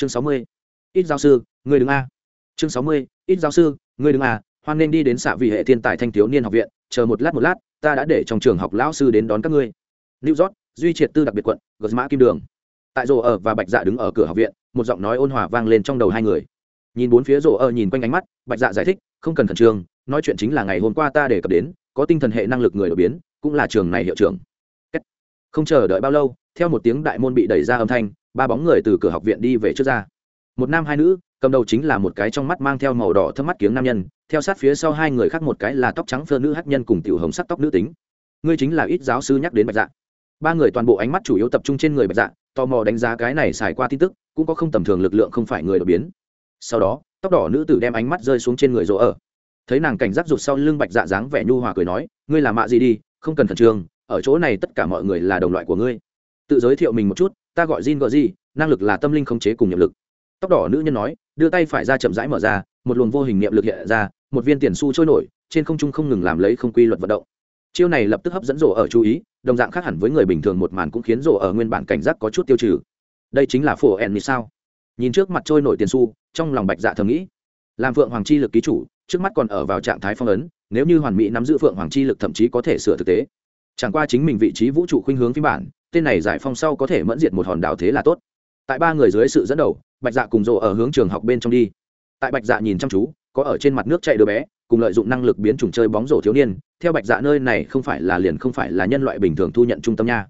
chương sáu mươi, ít giáo sư, người đứng a. Chương sáu mươi, ít giáo sư, người đứng a, hoan nên đi đến xạ vị hệ thiên tài thanh thiếu niên học viện, chờ một lát một lát, ta đã để trong trường học lão sư đến đón các ngươi. New york, duy triệt tư đặc biệt quận gật mã kim đường. Tại rổ ở và bạch dạ đứng ở cửa học viện, một giọng nói ôn hòa vang lên trong đầu hai người. Nhìn bốn phía rổ ở nhìn quanh ánh mắt, bạch dạ giải thích, không cần khẩn trương, nói chuyện chính là ngày hôm qua ta đề cập đến, có tinh thần hệ năng lực người đột biến, cũng là trường này hiệu trưởng. Không chờ đợi bao lâu, theo một tiếng đại môn bị đẩy ra âm thanh ba bóng người từ cửa học viện đi về trước ra. Một nam hai nữ, cầm đầu chính là một cái trong mắt mang theo màu đỏ thâm mắt kiếng nam nhân, theo sát phía sau hai người khác một cái là tóc trắng phơ nữ hát nhân cùng tiểu hồng sắc tóc nữ tính. Ngươi chính là ít giáo sư nhắc đến bạch dạ. Ba người toàn bộ ánh mắt chủ yếu tập trung trên người bạch dạ tò mò đánh giá cái này xài qua tin tức, cũng có không tầm thường lực lượng không phải người đột biến. Sau đó, tóc đỏ nữ tử đem ánh mắt rơi xuống trên người rỗ ở. Thấy nàng cảnh giác rụt sau lưng bạch dạ dáng vẻ nhu hòa cười nói, ngươi là mạ gì đi, không cần khẩn trương, ở chỗ này tất cả mọi người là đồng loại của ngươi. Tự giới thiệu mình một chút ta gọi Jin gọi gì năng lực là tâm linh khống chế cùng nhiệm lực. Tóc đỏ nữ nhân nói đưa tay phải ra chậm rãi mở ra một luồng vô hình niệm lực hiện ra một viên tiền xu trôi nổi trên không trung không ngừng làm lấy không quy luật vận động. Chiêu này lập tức hấp dẫn rổ ở chú ý đồng dạng khác hẳn với người bình thường một màn cũng khiến rổ ở nguyên bản cảnh giác có chút tiêu trừ. Đây chính là phổ ẻn như sao? Nhìn trước mặt trôi nổi tiền xu, trong lòng bạch dạ thầm nghĩ. Làm phượng hoàng chi lực ký chủ trước mắt còn ở vào trạng thái phong ấn nếu như hoàn mỹ nắm giữ phượng hoàng chi lực thậm chí có thể sửa thực tế. Chẳng qua chính mình vị trí vũ trụ khuynh hướng phiên bản tên này giải phong sau có thể mẫn diệt một hòn đảo thế là tốt. Tại ba người dưới sự dẫn đầu, bạch dạ cùng rộ ở hướng trường học bên trong đi. Tại bạch dạ nhìn chăm chú, có ở trên mặt nước chạy đứa bé, cùng lợi dụng năng lực biến chủng chơi bóng rổ thiếu niên, theo bạch dạ nơi này không phải là liền không phải là nhân loại bình thường thu nhận trung tâm nha.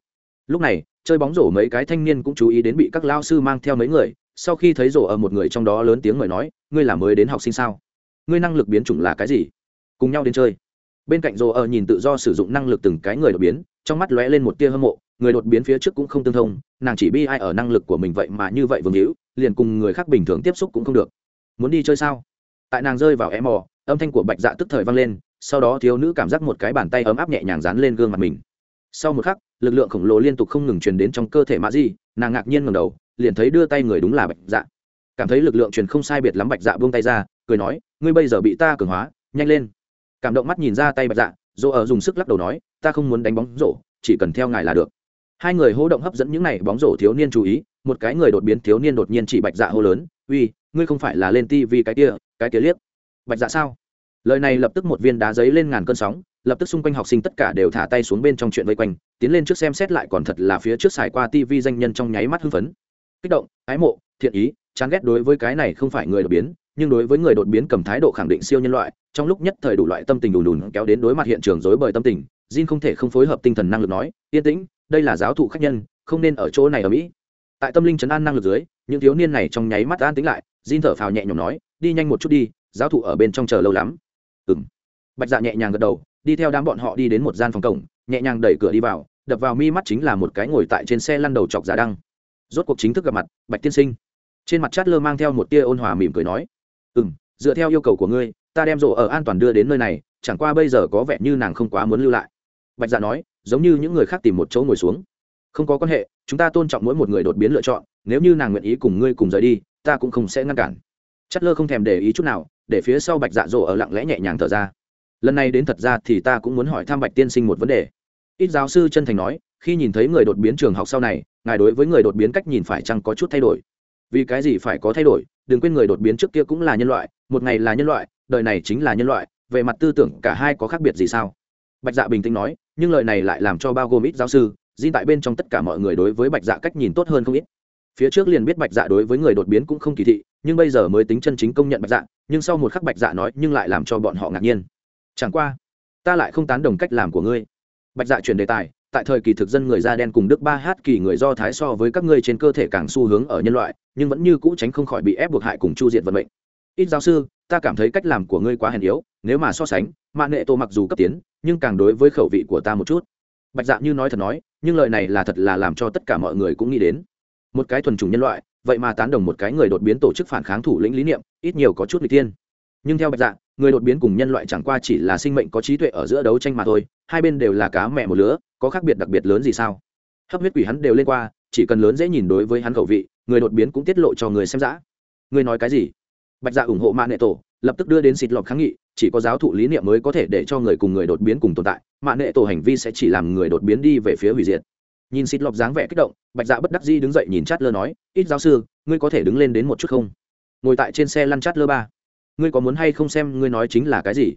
Lúc này, chơi bóng rổ mấy cái thanh niên cũng chú ý đến bị các lao sư mang theo mấy người, sau khi thấy rổ ở một người trong đó lớn tiếng mời nói, ngươi là mới đến học sinh sao? Ngươi năng lực biến chủng là cái gì? Cùng nhau đến chơi. Bên cạnh rổ ở nhìn tự do sử dụng năng lực từng cái người đột biến, trong mắt lóe lên một tia hâm mộ người đột biến phía trước cũng không tương thông, nàng chỉ bi ai ở năng lực của mình vậy mà như vậy vương hữu, liền cùng người khác bình thường tiếp xúc cũng không được. Muốn đi chơi sao? Tại nàng rơi vào em mò âm thanh của bạch dạ tức thời vang lên, sau đó thiếu nữ cảm giác một cái bàn tay ấm áp nhẹ nhàng dán lên gương mặt mình. Sau một khắc, lực lượng khổng lồ liên tục không ngừng truyền đến trong cơ thể mã di, nàng ngạc nhiên ngầm đầu, liền thấy đưa tay người đúng là bạch dạ. Cảm thấy lực lượng truyền không sai biệt lắm, bạch dạ buông tay ra, cười nói, ngươi bây giờ bị ta cường hóa, nhanh lên. Cảm động mắt nhìn ra tay bạch dạ dỗ ở dùng sức lắc đầu nói, ta không muốn đánh bóng rổ chỉ cần theo ngài là được hai người hô động hấp dẫn những này bóng rổ thiếu niên chú ý, một cái người đột biến thiếu niên đột nhiên chỉ bạch dạ hô lớn, uy, ngươi không phải là lên ti vì cái kia cái kia liếc. Bạch dạ sao? Lời này lập tức một viên đá giấy lên ngàn cơn sóng, lập tức xung quanh học sinh tất cả đều thả tay xuống bên trong chuyện vây quanh, tiến lên trước xem xét lại còn thật là phía trước xài qua TV danh nhân trong nháy mắt hưng phấn. Kích động, ái mộ, thiện ý, chán ghét đối với cái này không phải người đột biến, nhưng đối với người đột biến cầm thái độ khẳng định siêu nhân loại, trong lúc nhất thời đủ loại tâm tình đùn đùn kéo đến đối mặt hiện trường dối bời tâm tình, Jin không thể không phối hợp tinh thần năng lực nói, yên tĩnh đây là giáo thụ khách nhân không nên ở chỗ này ở mỹ. Tại tâm linh chấn an năng lực dưới những thiếu niên này trong nháy mắt an tính lại Jin thở phào nhẹ nhõm nói đi nhanh một chút đi giáo thụ ở bên trong chờ lâu lắm. Ừm, bạch dạ nhẹ nhàng gật đầu đi theo đám bọn họ đi đến một gian phòng cổng nhẹ nhàng đẩy cửa đi vào đập vào mi mắt chính là một cái ngồi tại trên xe lăn đầu chọc giả đăng. Rốt cuộc chính thức gặp mặt bạch tiên sinh. Trên mặt chát lơ mang theo một tia ôn hòa mỉm cười nói ừ m dựa theo yêu cầu của ngươi ta đem rộ ở an toàn đưa đến nơi này chẳng qua bây giờ có vẻ như nàng không quá muốn lưu lại. Bạch dạ nói giống như những người khác tìm một chỗ ngồi xuống. Không có quan hệ, chúng ta tôn trọng mỗi một người đột biến lựa chọn, nếu như nàng nguyện ý cùng ngươi cùng rời đi, ta cũng không sẽ ngăn cản. Chất lơ không thèm để ý chút nào, để phía sau bạch dạ dỗ ở lặng lẽ nhẹ nhàng thở ra. Lần này đến thật ra thì ta cũng muốn hỏi thăm bạch tiên sinh một vấn đề. Ít giáo sư chân thành nói, khi nhìn thấy người đột biến trường học sau này, ngài đối với người đột biến cách nhìn phải chăng có chút thay đổi? Vì cái gì phải có thay đổi? Đừng quên người đột biến trước kia cũng là nhân loại, một ngày là nhân loại, đời này chính là nhân loại, về mặt tư tưởng cả hai có khác biệt gì sao? Bạch dạ bình tĩnh nói, nhưng lời này lại làm cho bao gồm ít giáo sư di tại bên trong tất cả mọi người đối với bạch dạ cách nhìn tốt hơn không ít. Phía trước liền biết bạch dạ đối với người đột biến cũng không kỳ thị, nhưng bây giờ mới tính chân chính công nhận bạch dạ nhưng sau một khắc bạch dạ nói, nhưng lại làm cho bọn họ ngạc nhiên. Chẳng qua, ta lại không tán đồng cách làm của ngươi. Bạch dạ chuyển đề tài, tại thời kỳ thực dân người da đen cùng đức ba hát kỳ người do thái so với các ngươi trên cơ thể càng xu hướng ở nhân loại, nhưng vẫn như cũ tránh không khỏi bị ép buộc hại cùng chu diện vận mệnh. Ít giáo sư ta cảm thấy cách làm của ngươi quá hèn yếu, nếu mà so sánh mạng nghệ tô mặc dù cấp tiến, nhưng càng đối với khẩu vị của ta một chút. Bạch dạ như nói thật nói, nhưng lời này là thật là làm cho tất cả mọi người cũng nghĩ đến. Một cái thuần chủng nhân loại, vậy mà tán đồng một cái người đột biến tổ chức phản kháng thủ lĩnh lý niệm, ít nhiều có chút người tiên nhưng theo bạch dạ người đột biến cùng nhân loại chẳng qua chỉ là sinh mệnh có trí tuệ ở giữa đấu tranh mà thôi, hai bên đều là cá mẹ một lứa, có khác biệt đặc biệt lớn gì sao? Hấp huyết quỷ hắn đều lên qua, chỉ cần lớn dễ nhìn đối với hắn khẩu vị, người đột biến cũng tiết lộ cho người xem dã. Người nói cái gì? Bạch dạ ủng hộ mạng nệ tổ, lập tức đưa đến xịt lọt kháng nghị, chỉ có giáo thụ lý niệm mới có thể để cho người cùng người đột biến cùng tồn tại mạng nệ tổ hành vi sẽ chỉ làm người đột biến đi về phía hủy diệt. Nhìn xịt lọc dáng vẻ kích động, bạch dạ bất đắc di đứng dậy nhìn chát lơ nói, ít giáo sư, ngươi có thể đứng lên đến một chút không? Ngồi tại trên xe lăn chát lơ ba. Ngươi có muốn hay không xem ngươi nói chính là cái gì?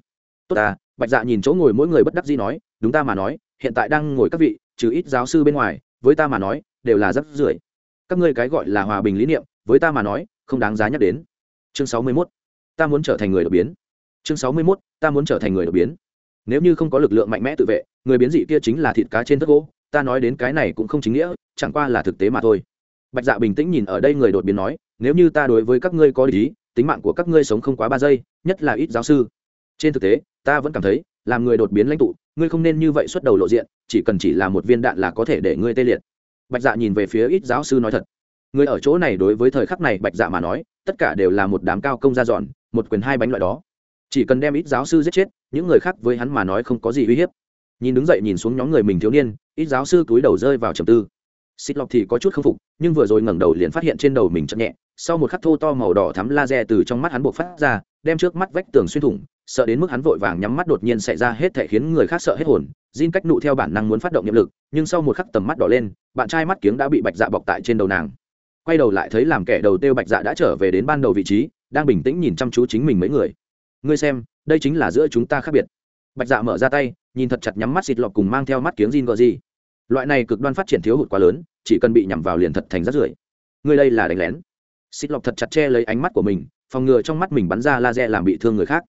Tốt à bạch dạ nhìn chỗ ngồi mỗi người bất đắc di nói, đúng ta mà nói, hiện tại đang ngồi các vị, trừ ít giáo sư bên ngoài, với ta mà nói, đều là rất rưởi các ngươi cái gọi là hòa bình lý niệm, với ta mà nói, không đáng giá nhắc đến chương sáu mươi 61. ta muốn trở thành người đột biến. Chương sáu mươi 61. ta muốn trở thành người đột biến. Nếu như không có lực lượng mạnh mẽ tự vệ, người biến dị kia chính là thịt cá trên thất gỗ. Ta nói đến cái này cũng không chính nghĩa, chẳng qua là thực tế mà thôi. Bạch dạ bình tĩnh nhìn ở đây người đột biến nói, nếu như ta đối với các ngươi có lý tính mạng của các ngươi sống không quá ba giây, nhất là ít giáo sư. Trên thực tế, ta vẫn cảm thấy, làm người đột biến lãnh tụ, ngươi không nên như vậy xuất đầu lộ diện, chỉ cần chỉ là một viên đạn là có thể để ngươi tê liệt. Bạch dạ nhìn về phía ít giáo sư nói thật người ở chỗ này đối với thời khắc này bạch dạ mà nói, tất cả đều là một đám cao công ra dọn, một quyền hai bánh loại đó. Chỉ cần đem ít giáo sư giết chết, những người khác với hắn mà nói không có gì uy hiếp. Nhìn đứng dậy nhìn xuống nhóm người mình thiếu niên, ít giáo sư túi đầu rơi vào trầm tư. Xịt lọc thì có chút k phục, nhưng vừa rồi ngẩng đầu liền phát hiện trên đầu mình chậm nhẹ, sau một khắc thô to màu đỏ thắm laser từ trong mắt hắn buộc phát ra, đem trước mắt vách tường xuyên thủng, sợ đến mức hắn vội vàng nhắm mắt đột nhiên xảy ra hết thể khiến người khác sợ hết hồn, Jin cách nụ theo bản năng muốn phát động nhiệm lực, nhưng sau một khắc tầm mắt đỏ lên, bạn trai mắt kiếng đã bị bạch dạ bọc tại trên đầu nàng quay đầu lại thấy làm kẻ đầu tiêu bạch dạ đã trở về đến ban đầu vị trí, đang bình tĩnh nhìn chăm chú chính mình mấy người. Ngươi xem, đây chính là giữa chúng ta khác biệt. Bạch dạ mở ra tay, nhìn thật chặt nhắm mắt xịt lọc cùng mang theo mắt kiếng Jin gọi gì loại này cực đoan phát triển thiếu hụt quá lớn, chỉ cần bị nhằm vào liền thật thành rất rưởi. Ngươi đây là đánh lén. Xịt lọc thật chặt che lấy ánh mắt của mình, phòng ngừa trong mắt mình bắn ra laser làm bị thương người khác.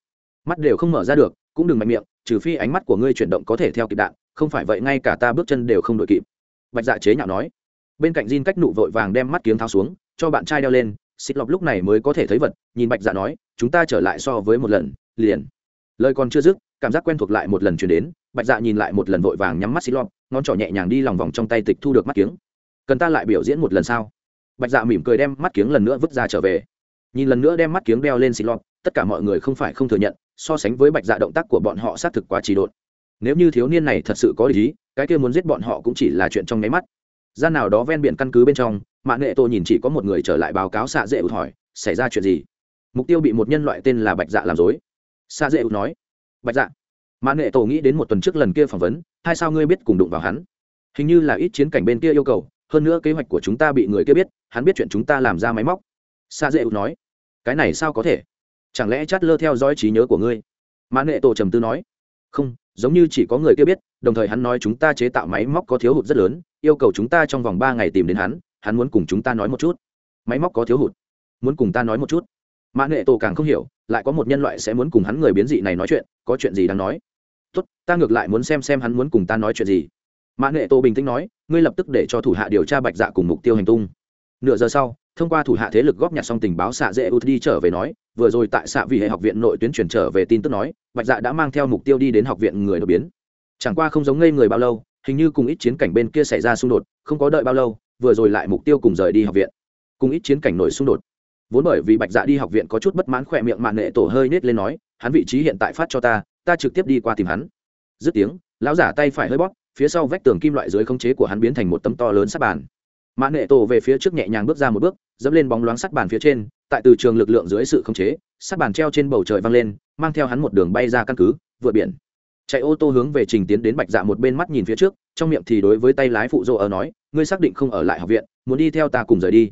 Mắt đều không mở ra được, cũng đừng mạnh miệng, trừ phi ánh mắt của ngươi chuyển động có thể theo kịp đạn, không phải vậy ngay cả ta bước chân đều không đội kịp. Bạch dạ chế nhạo nói bên cạnh Jin cách nụ vội vàng đem mắt kiếng tháo xuống, cho bạn trai đeo lên xịt lọc lúc này mới có thể thấy vật, nhìn bạch dạ nói, chúng ta trở lại so với một lần, liền. Lời còn chưa dứt, cảm giác quen thuộc lại một lần chuyển đến, bạch dạ nhìn lại một lần vội vàng nhắm mắt xịt lọc, ngón trỏ nhẹ nhàng đi lòng vòng trong tay tịch thu được mắt kiếng. Cần ta lại biểu diễn một lần sao? Bạch dạ mỉm cười đem mắt kiếng lần nữa vứt ra trở về. Nhìn lần nữa đem mắt kiếng đeo lên xịt lọc, tất cả mọi người không phải không thừa nhận, so sánh với bạch dạ động tác của bọn họ xác thực quá trì độn. Nếu như thiếu niên này thật sự có lý, cái kia muốn giết bọn họ cũng chỉ là chuyện trong nháy mắt gian nào đó ven biển căn cứ bên trong mạng nghệ tô nhìn chỉ có một người trở lại báo cáo xạ dễ ụt hỏi, xảy ra chuyện gì? Mục tiêu bị một nhân loại tên là bạch dạ làm dối xạ dễ ụt nói, bạch dạ mạng nghệ tổ nghĩ đến một tuần trước lần kia phỏng vấn, hai sao ngươi biết cùng đụng vào hắn? Hình như là ít chiến cảnh bên kia yêu cầu, hơn nữa kế hoạch của chúng ta bị người kia biết, hắn biết chuyện chúng ta làm ra máy móc. Xạ dễ ụt nói, cái này sao có thể? Chẳng lẽ chát lơ theo dõi trí nhớ của ngươi? Mã nghệ tổ trầm tư nói, không giống như chỉ có người kia biết, đồng thời hắn nói chúng ta chế tạo máy móc có thiếu hụt rất lớn, yêu cầu chúng ta trong vòng ba ngày tìm đến hắn hắn muốn cùng chúng ta nói một chút. Máy móc có thiếu hụt, muốn cùng ta nói một chút. Mã nghệ tổ càng không hiểu, lại có một nhân loại sẽ muốn cùng hắn người biến dị này nói chuyện, có chuyện gì đáng nói? Tốt, ta ngược lại muốn xem xem hắn muốn cùng ta nói chuyện gì. Mã nghệ tổ bình tĩnh nói, ngươi lập tức để cho thủ hạ điều tra bạch dạ cùng mục tiêu hành tung. Nửa giờ sau thông qua thủ hạ thế lực góp nhặt xong tình báo xạ dễ út đi trở về nói, vừa rồi tại xạ vì hệ học viện nội tuyến chuyển trở về tin tức nói, bạch dạ đã mang theo mục tiêu đi đến học viện người đột biến. Chẳng qua không giống ngây người bao lâu, hình như cùng ít chiến cảnh bên kia xảy ra xung đột, không có đợi bao lâu, vừa rồi lại mục tiêu cùng rời đi học viện. Cùng ít chiến cảnh nổi xung đột. Vốn bởi vì bạch dạ đi học viện có chút bất mãn khỏe miệng mạn nghệ tổ hơi nết lên nói, hắn vị trí hiện tại phát cho ta ta trực tiếp đi qua tìm hắn. Dứt tiếng, lão giả tay phải hơi bóp, phía sau vách tường kim loại dưới khống chế của hắn biến thành một tấm to lớn sát bàn mã nệ tổ về phía trước nhẹ nhàng bước ra một bước, dẫm lên bóng loáng sắt bàn phía trên, tại từ trường lực lượng dưới sự khống chế, sắt bàn treo trên bầu trời văng lên, mang theo hắn một đường bay ra căn cứ, vượt biển. Chạy ô tô hướng về trình tiến đến bạch dạ một bên mắt nhìn phía trước, trong miệng thì đối với tay lái phụ dô ở nói, ngươi xác định không ở lại học viện, muốn đi theo ta cùng rời đi.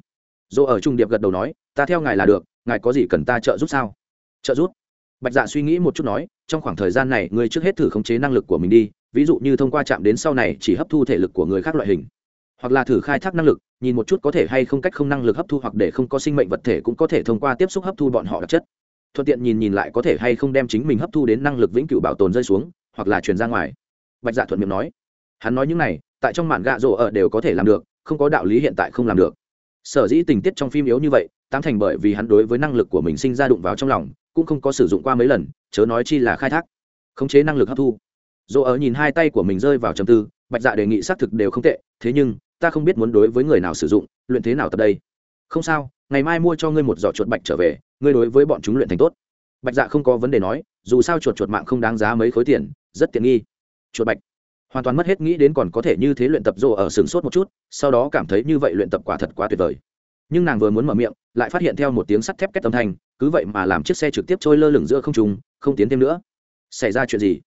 Dô ở trung điệp gật đầu nói, ta theo ngài là được, ngài có gì cần ta trợ giúp sao? Trợ giúp? Bạch dạ suy nghĩ một chút nói, trong khoảng thời gian này, ngươi trước hết thử khống chế năng lực của mình đi, ví dụ như thông qua chạm đến sau này chỉ hấp thu thể lực của người khác loại hình hoặc là thử khai thác năng lực, nhìn một chút có thể hay không cách không năng lực hấp thu hoặc để không có sinh mệnh vật thể cũng có thể thông qua tiếp xúc hấp thu bọn họ đặc chất. Thuận tiện nhìn nhìn lại có thể hay không đem chính mình hấp thu đến năng lực vĩnh cửu bảo tồn rơi xuống, hoặc là truyền ra ngoài. Bạch dạ thuận miệng nói. Hắn nói những này, tại trong màn gạ rổ ở đều có thể làm được, không có đạo lý hiện tại không làm được. Sở dĩ tình tiết trong phim yếu như vậy tám thành bởi vì hắn đối với năng lực của mình sinh ra đụng vào trong lòng, cũng không có sử dụng qua mấy lần, chớ nói chi là khai thác, khống chế năng lực hấp thu. Dỗ ở nhìn hai tay của mình rơi vào trầm tư, bạch dạ đề nghị xác thực đều không tệ, thế nhưng ta không biết muốn đối với người nào sử dụng, luyện thế nào tập đây. Không sao, ngày mai mua cho ngươi một giỏ chuột bạch trở về, ngươi đối với bọn chúng luyện thành tốt. Bạch dạ không có vấn đề nói, dù sao chuột chuột mạng không đáng giá mấy khối tiền, rất tiện nghi. Chuột bạch. Hoàn toàn mất hết nghĩ đến còn có thể như thế luyện tập rồ ở sừng sốt một chút, sau đó cảm thấy như vậy luyện tập quả thật quá tuyệt vời. Nhưng nàng vừa muốn mở miệng, lại phát hiện theo một tiếng sắt thép kết âm thanh, cứ vậy mà làm chiếc xe trực tiếp trôi lơ lửng giữa không trùng không tiến thêm nữa. Xảy ra chuyện gì?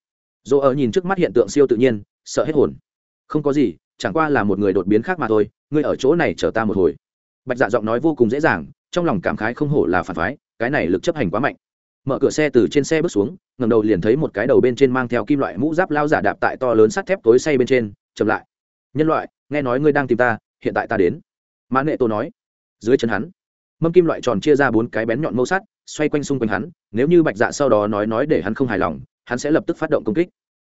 Rồ ở nhìn trước mắt hiện tượng siêu tự nhiên, sợ hết hồn. Không có gì chẳng qua là một người đột biến khác mà thôi, ngươi ở chỗ này chờ ta một hồi. Bạch dạ giọng nói vô cùng dễ dàng, trong lòng cảm khái không hổ là phản phái, cái này lực chấp hành quá mạnh. Mở cửa xe từ trên xe bước xuống ngầm đầu liền thấy một cái đầu bên trên mang theo kim loại mũ giáp lao giả đạp tại to lớn sắt thép tối say bên trên, chậm lại. Nhân loại, nghe nói ngươi đang tìm ta, hiện tại ta đến. Mã nệ tô nói. Dưới chân hắn, mâm kim loại tròn chia ra bốn cái bén nhọn mâu sắt, xoay quanh xung quanh hắn, nếu như bạch dạ sau đó nói nói để hắn không hài lòng, hắn sẽ lập tức phát động công kích.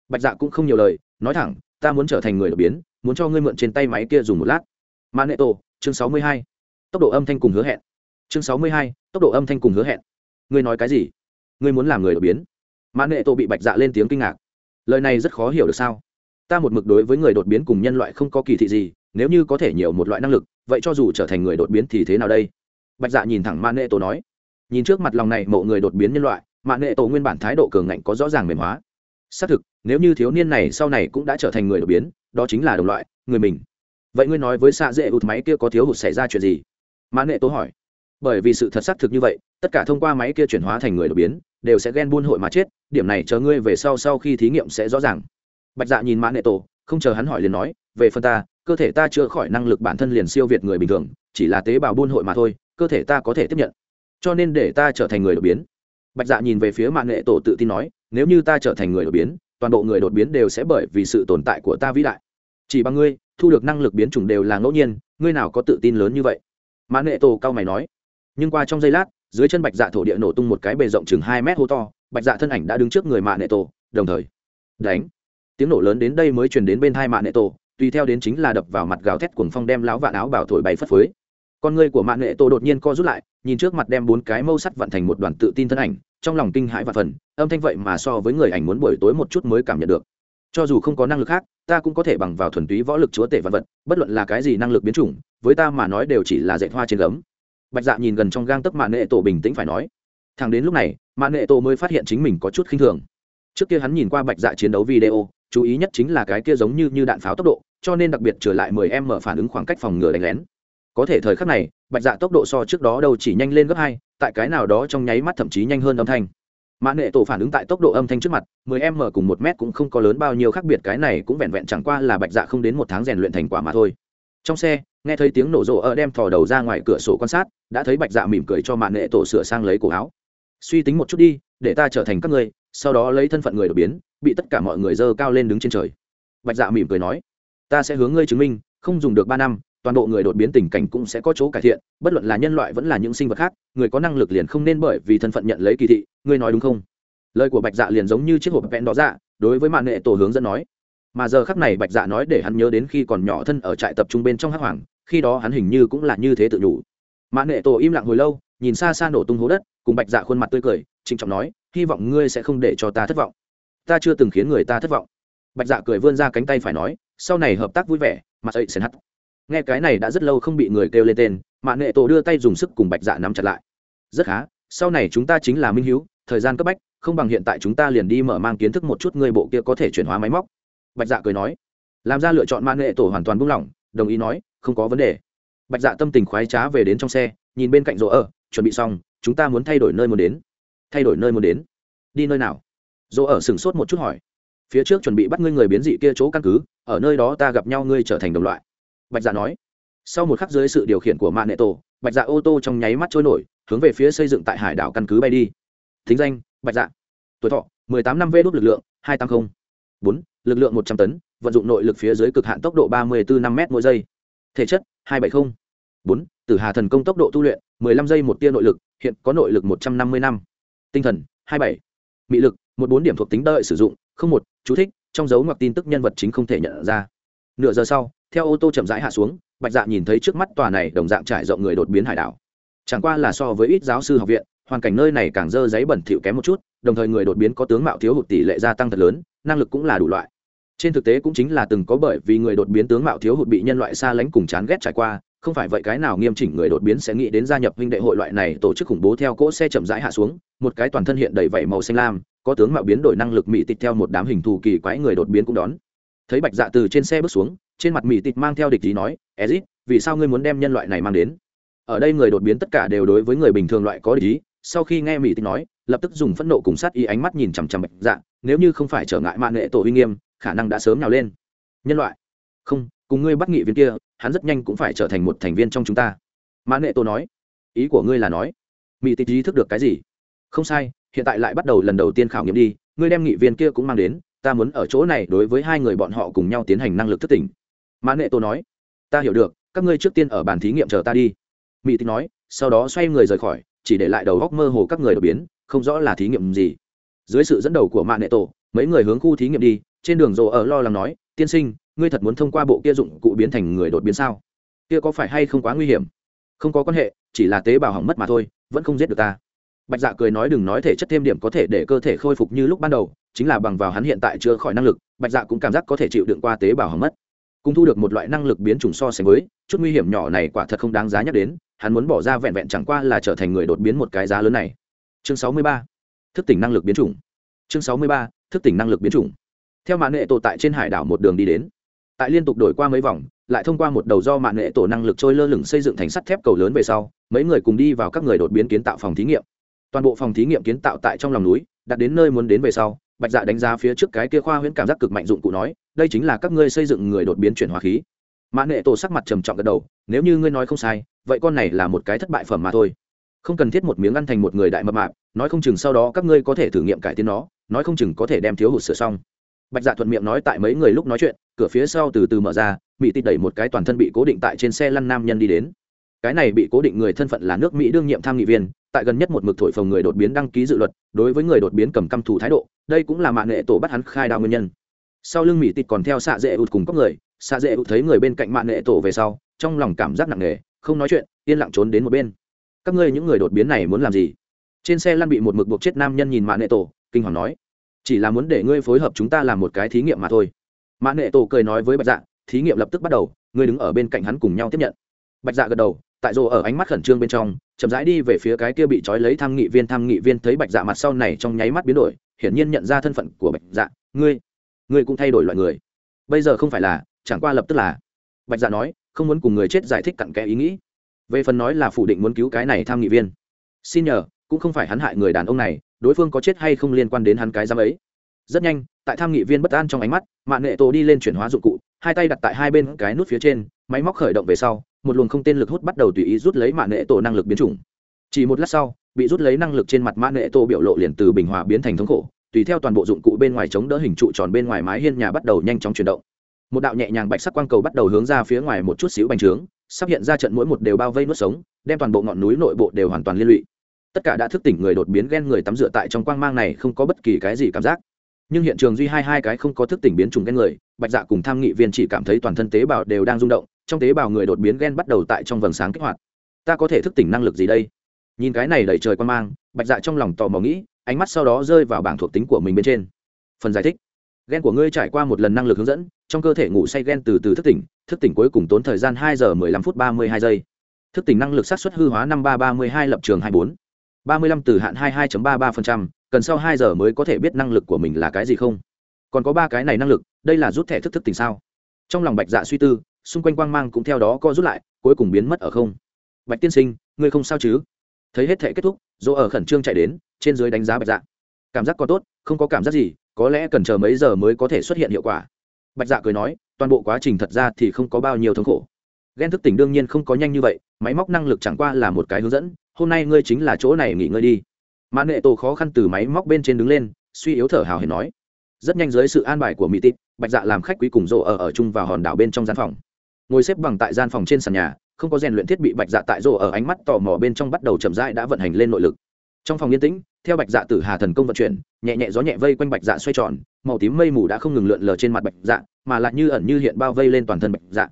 Bạch dạ cũng không nhiều lời, nói thẳng, ta muốn trở thành người đột biến muốn cho ngươi mượn trên tay máy kia dùng một lát. Mã nệ tổ chương sáu mươi hai. Tốc độ âm thanh cùng hứa hẹn. Chương sáu mươi hai, tốc độ âm thanh cùng hứa hẹn. Ngươi nói cái gì? Ngươi muốn làm người đột biến. Mã nệ tổ bị bạch dạ lên tiếng kinh ngạc. Lời này rất khó hiểu được sao? Ta một mực đối với người đột biến cùng nhân loại không có kỳ thị gì, nếu như có thể nhiều một loại năng lực, vậy cho dù trở thành người đột biến thì thế nào đây? Bạch dạ nhìn thẳng mã nệ tổ nói. Nhìn trước mặt lòng này mộ người đột biến nhân loại mã nệ tổ nguyên bản thái độ cường ngạnh có rõ ràng mềm hóa. Xác thực, nếu như thiếu niên này sau này cũng đã trở thành người đột biến đó chính là đồng loại, người mình. Vậy ngươi nói với xạ dễ ụt máy kia có thiếu hụt xảy ra chuyện gì? Mã nệ tổ hỏi. Bởi vì sự thật xác thực như vậy, tất cả thông qua máy kia chuyển hóa thành người đột biến, đều sẽ ghen buôn hội mà chết, điểm này chờ ngươi về sau sau khi thí nghiệm sẽ rõ ràng. Bạch dạ nhìn mã nệ tổ không chờ hắn hỏi liền nói, về phần ta, cơ thể ta chưa khỏi năng lực bản thân liền siêu việt người bình thường, chỉ là tế bào buôn hội mà thôi, cơ thể ta có thể tiếp nhận. Cho nên để ta trở thành người đột biến. Bạch dạ nhìn về phía mã nghệ tổ tự tin nói, nếu như ta trở thành người đột biến toàn bộ người đột biến đều sẽ bởi vì sự tồn tại của ta vĩ đại. Chỉ bằng ngươi, thu được năng lực biến chủng đều là ngẫu nhiên, ngươi nào có tự tin lớn như vậy? Mã nệ tổ cao mày nói. Nhưng qua trong giây lát, dưới chân bạch dạ thổ địa nổ tung một cái bề rộng chừng hai mét hô to, bạch dạ thân ảnh đã đứng trước người mạ nệ tổ, đồng thời, đánh. Tiếng nổ lớn đến đây mới truyền đến bên hai mạ nệ tổ, tùy theo đến chính là đập vào mặt gào thét cuồng phong đem láo vạn áo bảo thổi bay phất phới. Con người của mạ nệ tổ đột nhiên co rút lại, nhìn trước mặt đem bốn cái mâu sắt vận thành một đoàn tự tin thân ảnh trong lòng kinh hãi và phần, âm thanh vậy mà so với người ảnh muốn buổi tối một chút mới cảm nhận được. Cho dù không có năng lực khác, ta cũng có thể bằng vào thuần túy võ lực chúa tể vật vật, bất luận là cái gì năng lực biến chủng, với ta mà nói đều chỉ là dạy hoa trên gấm. Bạch dạ nhìn gần trong gang tấc mạng nệ tổ bình tĩnh phải nói, thằng đến lúc này mạng nệ tổ mới phát hiện chính mình có chút khinh thường. Trước kia hắn nhìn qua bạch dạ chiến đấu video, chú ý nhất chính là cái kia giống như như đạn pháo tốc độ, cho nên đặc biệt trở lại 10 em mở phản ứng khoảng cách phòng ngừa đánh lén. Có thể thời khắc này, bạch dạ tốc độ so trước đó đâu chỉ nhanh lên gấp hai tại cái nào đó trong nháy mắt thậm chí nhanh hơn âm thanh. Mã nghệ tổ phản ứng tại tốc độ âm thanh trước mặt 10 m cùng một m cũng không có lớn bao nhiêu khác biệt, cái này cũng vẹn vẹn chẳng qua là bạch dạ không đến một tháng rèn luyện thành quả mà thôi. Trong xe, nghe thấy tiếng nổ rộ ở đem thò đầu ra ngoài cửa sổ quan sát, đã thấy bạch dạ mỉm cười cho mã nghệ tổ sửa sang lấy cổ áo. Suy tính một chút đi, để ta trở thành các ngươi, sau đó lấy thân phận người đột biến, bị tất cả mọi người dơ cao lên đứng trên trời. Bạch dạ mỉm cười nói, ta sẽ hướng ngươi chứng minh, không dùng được ba năm toàn bộ người đột biến tình cảnh cũng sẽ có chỗ cải thiện, bất luận là nhân loại vẫn là những sinh vật khác, người có năng lực liền không nên bởi vì thân phận nhận lấy kỳ thị, ngươi nói đúng không? Lời của bạch dạ liền giống như chiếc hộp vẹn đó dạ đối với mạng nghệ tổ hướng dẫn nói. Mà giờ khắc này bạch dạ nói để hắn nhớ đến khi còn nhỏ thân ở trại tập trung bên trong hắc hoàng, khi đó hắn hình như cũng là như thế tự nhủ. Mạng nghệ tổ im lặng hồi lâu, nhìn xa xa nổ tung hố đất, cùng bạch dạ khuôn mặt tươi cười, trịnh trọng nói, hy vọng ngươi sẽ không để cho ta thất vọng. Ta chưa từng khiến người ta thất vọng. Bạch dạ cười vươn ra cánh tay phải nói, sau này hợp tác vui vẻ, mặt ấy sẽ hắt nghe cái này đã rất lâu không bị người kêu lên tên mạng nghệ tổ đưa tay dùng sức cùng bạch dạ nắm chặt lại. Rất khá, sau này chúng ta chính là minh h thời gian cấp bách, không bằng hiện tại chúng ta liền đi mở mang kiến thức một chút người bộ kia có thể chuyển hóa máy móc. Bạch dạ cười nói. Làm ra lựa chọn mạng nghệ tổ hoàn toàn buông lỏng, đồng ý nói, không có vấn đề. Bạch dạ tâm tình khoái trá về đến trong xe, nhìn bên cạnh rỗ ở, chuẩn bị xong, chúng ta muốn thay đổi nơi muốn đến. Thay đổi nơi muốn đến. Đi nơi nào? Rỗ ở sửng sốt một chút hỏi. Phía trước chuẩn bị bắt ngươi người biến dị kia chỗ căn cứ, ở nơi đó ta gặp nhau ngươi trở thành đồng loại bạch dạ nói. Sau một khắc dưới sự điều khiển của mạng nệ tổ, bạch dạ ô tô trong nháy mắt trôi nổi, hướng về phía xây dựng tại hải đảo căn cứ bay đi. Thính danh, bạch dạ. Tuổi thọ 18 năm v đốt lực lượng, hai tăng không. Bốn, lực lượng một trăm tấn, vận dụng nội lực phía dưới cực hạn tốc độ ba mươi bốn năm m mỗi giây. Thể chất, hai bảy mươi bốn, tử hà thần công tốc độ tu luyện 15 giây một tia nội lực, hiện có nội lực một trăm năm mươi năm. Tinh thần, hai bảy. Mị lực, một bốn điểm thuộc tính đợi sử dụng, không một, chú thích, trong dấu ngoặc tin tức nhân vật chính không thể nhận ra. Nửa giờ sau theo ô tô chậm rãi hạ xuống, bạch dạ nhìn thấy trước mắt tòa này đồng dạng trải rộng người đột biến hải đảo. Chẳng qua là so với ít giáo sư học viện, hoàn cảnh nơi này càng dơ giấy bẩn thỉu kém một chút, đồng thời người đột biến có tướng mạo thiếu hụt tỷ lệ gia tăng thật lớn, năng lực cũng là đủ loại. Trên thực tế cũng chính là từng có bởi vì người đột biến tướng mạo thiếu hụt bị nhân loại xa lánh cùng chán ghét trải qua, không phải vậy cái nào nghiêm chỉnh người đột biến sẽ nghĩ đến gia nhập huynh đệ hội loại này tổ chức khủng bố theo cỗ xe chậm rãi hạ xuống, một cái toàn thân hiện đầy vảy màu xanh lam, có tướng mạo biến đổi năng lực mỹ tịch theo một đám hình thù kỳ quái người đột biến cũng đón. Thấy bạch dạ từ trên xe bước xuống trên mặt mỹ tịch mang theo địch ý nói, ezit, vì sao ngươi muốn đem nhân loại này mang đến? Ở đây người đột biến tất cả đều đối với người bình thường loại có địch ý, sau khi nghe mỹ tịch nói, lập tức dùng phẫn nộ cùng sát ý ánh mắt nhìn chằm chằm bạch dạ nếu như không phải trở ngại mạng nghệ tổ uy nghiêm, khả năng đã sớm nhào lên. Nhân loại? Không, cùng ngươi bắt nghị viên kia, hắn rất nhanh cũng phải trở thành một thành viên trong chúng ta. Mạng lệ tổ nói. Ý của ngươi là nói, mỹ tịch ý thức được cái gì? Không sai, hiện tại lại bắt đầu lần đầu tiên khảo nghiệm đi, ngươi đem nghị viên kia cũng mang đến, ta muốn ở chỗ này đối với hai người bọn họ cùng nhau tiến hành năng lực thức tỉnh mã nệ tổ nói, ta hiểu được, các ngươi trước tiên ở bàn thí nghiệm chờ ta đi. Mỹ tịch nói, sau đó xoay người rời khỏi, chỉ để lại đầu góc mơ hồ các người đột biến, không rõ là thí nghiệm gì. Dưới sự dẫn đầu của mã nệ tổ mấy người hướng khu thí nghiệm đi, trên đường rồ ở lo lắng nói, tiên sinh, ngươi thật muốn thông qua bộ kia dụng cụ biến thành người đột biến sao? Kia có phải hay không quá nguy hiểm? Không có quan hệ, chỉ là tế bào hỏng mất mà thôi, vẫn không giết được ta. Bạch dạ cười nói, đừng nói thể chất thêm điểm có thể để cơ thể khôi phục như lúc ban đầu, chính là bằng vào hắn hiện tại chưa khỏi năng lực, bạch dạ cũng cảm giác có thể chịu đựng qua tế bào hỏng mất cùng thu được một loại năng lực biến chủng so sánh với, chút nguy hiểm nhỏ này quả thật không đáng giá nhắc đến, hắn muốn bỏ ra vẹn vẹn chẳng qua là trở thành người đột biến một cái giá lớn này chương 63. thức tỉnh năng lực biến chủng chương 63. thức tỉnh năng lực biến chủng theo mạng nghệ tổ tại trên hải đảo một đường đi đến tại liên tục đổi qua mấy vòng, lại thông qua một đầu do mạng nghệ tổ năng lực trôi lơ lửng xây dựng thành sắt thép cầu lớn về sau, mấy người cùng đi vào các người đột biến kiến tạo phòng thí nghiệm toàn bộ phòng thí nghiệm kiến tạo tại trong lòng núi, đặt đến nơi muốn đến về sau bạch dạ đánh giá phía trước cái kia khoa huyễn cảm giác cực mạnh dụng cụ nói, đây chính là các ngươi xây dựng người đột biến chuyển hóa khí. Mã nệ tổ sắc mặt trầm trọng gật đầu, nếu như ngươi nói không sai, vậy con này là một cái thất bại phẩm mà thôi. Không cần thiết một miếng ăn thành một người đại mập mạp, nói không chừng sau đó các ngươi có thể thử nghiệm cải tiến nó, nói không chừng có thể đem thiếu hụt sửa xong. Bạch dạ thuận miệng nói tại mấy người lúc nói chuyện, cửa phía sau từ từ mở ra mỹ tịt đẩy một cái toàn thân bị cố định tại trên xe lăn nam nhân đi đến cái này bị cố định người thân phận là nước mỹ đương nhiệm tham nghị viên, tại gần nhất một mực thổi phồng người đột biến đăng ký dự luật, đối với người đột biến cầm căm thủ thái độ, đây cũng là mạng nghệ tổ bắt hắn khai đào nguyên nhân. Sau lưng mỹ tịt còn theo xạ dễ ụt cùng các người xạ dễ ụt thấy người bên cạnh mạng nghệ tổ về sau, trong lòng cảm giác nặng nề, không nói chuyện, yên lặng trốn đến một bên. Các ngươi những người đột biến này muốn làm gì? Trên xe lăn bị một mực buộc chết nam nhân nhìn mạng nghệ tổ, kinh hoàng nói, chỉ là muốn để ngươi phối hợp chúng ta làm một cái thí nghiệm mà thôi. Mạng nghệ tổ cười nói với bạch dạ thí nghiệm lập tức bắt đầu, ngươi đứng ở bên cạnh hắn cùng nhau tiếp nhận. Bạch dạ gật đầu tại rồ ở ánh mắt khẩn trương bên trong, chậm rãi đi về phía cái kia bị trói lấy tham nghị viên, tham nghị viên thấy bạch dạ mặt sau này trong nháy mắt biến đổi, hiển nhiên nhận ra thân phận của bạch dạ. Ngươi ngươi cũng thay đổi loại người. Bây giờ không phải là, chẳng qua lập tức là. Bạch dạ nói, không muốn cùng người chết giải thích cặn kẽ ý nghĩ. Về phần nói là phủ định muốn cứu cái này tham nghị viên. Xin nhờ, cũng không phải hắn hại người đàn ông này, đối phương có chết hay không liên quan đến hắn cái giám ấy. Rất nhanh, tại tham nghị viên bất an trong ánh mắt mạng nghệ tổ đi lên chuyển hóa dụng cụ, hai tay đặt tại hai bên cái nút phía trên, máy móc khởi động về sau một luồng không tên lực hút bắt đầu tùy ý rút lấy mạng nghệ tổ năng lực biến chủng. Chỉ một lát sau, bị rút lấy năng lực trên mặt mạng nghệ tổ biểu lộ liền từ bình hòa biến thành thống khổ, tùy theo toàn bộ dụng cụ bên ngoài chống đỡ hình trụ tròn bên ngoài mái hiên nhà bắt đầu nhanh chóng chuyển động. Một đạo nhẹ nhàng bạch sắc quang cầu bắt đầu hướng ra phía ngoài một chút xíu bành trướng, sắp hiện ra trận mỗi một đều bao vây nuốt sống, đem toàn bộ ngọn núi nội bộ đều hoàn toàn liên lụy. Tất cả đã thức tỉnh người đột biến ghen người tắm rửa tại trong quang mang này không có bất kỳ cái gì cảm giác. Nhưng hiện trường duy hai hai cái không có thức tỉnh biến chủng ghen người, bạch dạ cùng tham nghị viên chỉ cảm thấy toàn thân tế bào đều đang rung động trong tế bào người đột biến gen bắt đầu tại trong vầng sáng kích hoạt. Ta có thể thức tỉnh năng lực gì đây? Nhìn cái này đẩy trời quan mang, bạch dạ trong lòng tò mò nghĩ, ánh mắt sau đó rơi vào bảng thuộc tính của mình bên trên. Phần giải thích. Gen của ngươi trải qua một lần năng lực hướng dẫn, trong cơ thể ngủ say gen từ từ thức tỉnh thức tỉnh cuối cùng tốn thời gian hai giờ mười lăm phút ba mươi hai giây. Thức tỉnh năng lực sát xuất hư hóa năm ba ba mươi hai lập trường hai bốn. ba mươi lăm từ hạn hai hai ba ba phần trăm, cần sau hai giờ mới có thể biết năng lực của mình là cái gì không? Còn có ba cái này năng lực, đây là rút thẻ thức thức tỉnh sao? Trong lòng bạch dạ suy tư xung quanh quang mang cũng theo đó co rút lại, cuối cùng biến mất ở không. Bạch tiên sinh, ngươi không sao chứ? Thấy hết thể kết thúc, dỗ ở khẩn trương chạy đến, trên dưới đánh giá bạch dạ. Cảm giác có tốt, không có cảm giác gì, có lẽ cần chờ mấy giờ mới có thể xuất hiện hiệu quả. Bạch dạ cười nói, toàn bộ quá trình thật ra thì không có bao nhiêu thống khổ. Ghen thức tỉnh đương nhiên không có nhanh như vậy, máy móc năng lực chẳng qua là một cái hướng dẫn, hôm nay ngươi chính là chỗ này nghỉ ngơi đi. Mãn nghệ tổ khó khăn từ máy móc bên trên đứng lên, suy yếu thở hào hiền nói. Rất nhanh dưới sự an bài của mỹ tịp bạch dạ làm khách quý cùng rộ ở ở chung vào hòn đảo bên trong gian phòng ngồi xếp bằng tại gian phòng trên sàn nhà, không có rèn luyện thiết bị bạch dạ tại rộ ở ánh mắt tò mò bên trong bắt đầu chậm rãi đã vận hành lên nội lực. Trong phòng yên tĩnh, theo bạch dạ tử hà thần công vận chuyển, nhẹ nhẹ gió nhẹ vây quanh bạch dạ xoay tròn, màu tím mây mù đã không ngừng lượn lờ trên mặt bạch dạ mà lại như ẩn như hiện bao vây lên toàn thân bạch dạ.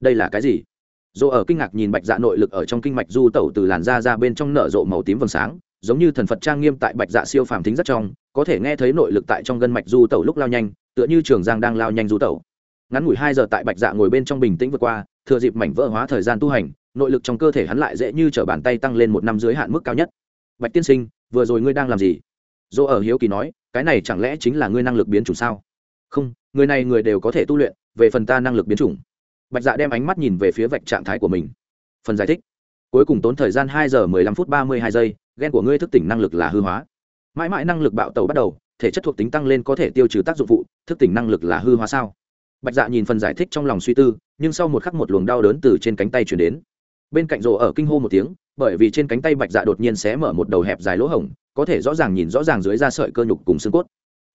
Đây là cái gì? Dỗ ở kinh ngạc nhìn bạch dạ nội lực ở trong kinh mạch du tẩu từ làn da ra bên trong nở rộ màu tím vầng sáng, giống như thần phật trang nghiêm tại bạch dạ siêu phàm thính rất trong, có thể nghe thấy nội lực tại trong gân mạch du tẩu lúc lao nhanh, tựa như trường giang đang lao nhanh du tẩu ngắn ngủi hai giờ tại bạch dạ ngồi bên trong bình tĩnh vượt qua, thừa dịp mảnh vỡ hóa thời gian tu hành, nội lực trong cơ thể hắn lại dễ như t r ở bàn tay tăng lên một năm dưới hạn mức cao nhất. Bạch tiên sinh, vừa rồi ngươi đang làm gì? Dỗ ở hiếu kỳ nói, cái này chẳng lẽ chính là ngươi năng lực biến chủng sao? Không, người này người đều có thể tu luyện, về phần ta năng lực biến chủng. Bạch dạ đem ánh mắt nhìn về phía vạch trạng thái của mình. Phần giải thích. Cuối cùng tốn thời gian hai giờ mười lăm phút ba mươi hai giây ghen của ngươi thức tỉnh năng lực là hư hóa. Mãi mãi năng lực bạo tàu bắt đầu, thể chất thuộc tính tăng lên có thể tiêu trừ tác dụng phụ, thức tỉnh năng lực là hư hóa sao? Bạch dạ nhìn phần giải thích trong lòng suy tư, nhưng sau một khắc một luồng đau đớn từ trên cánh tay chuyển đến. Bên cạnh rộ ở kinh hô một tiếng, bởi vì trên cánh tay bạch dạ đột nhiên xé mở một đầu hẹp dài lỗ hổng, có thể rõ ràng nhìn rõ ràng dưới da sợi cơ nhục cùng xương cốt.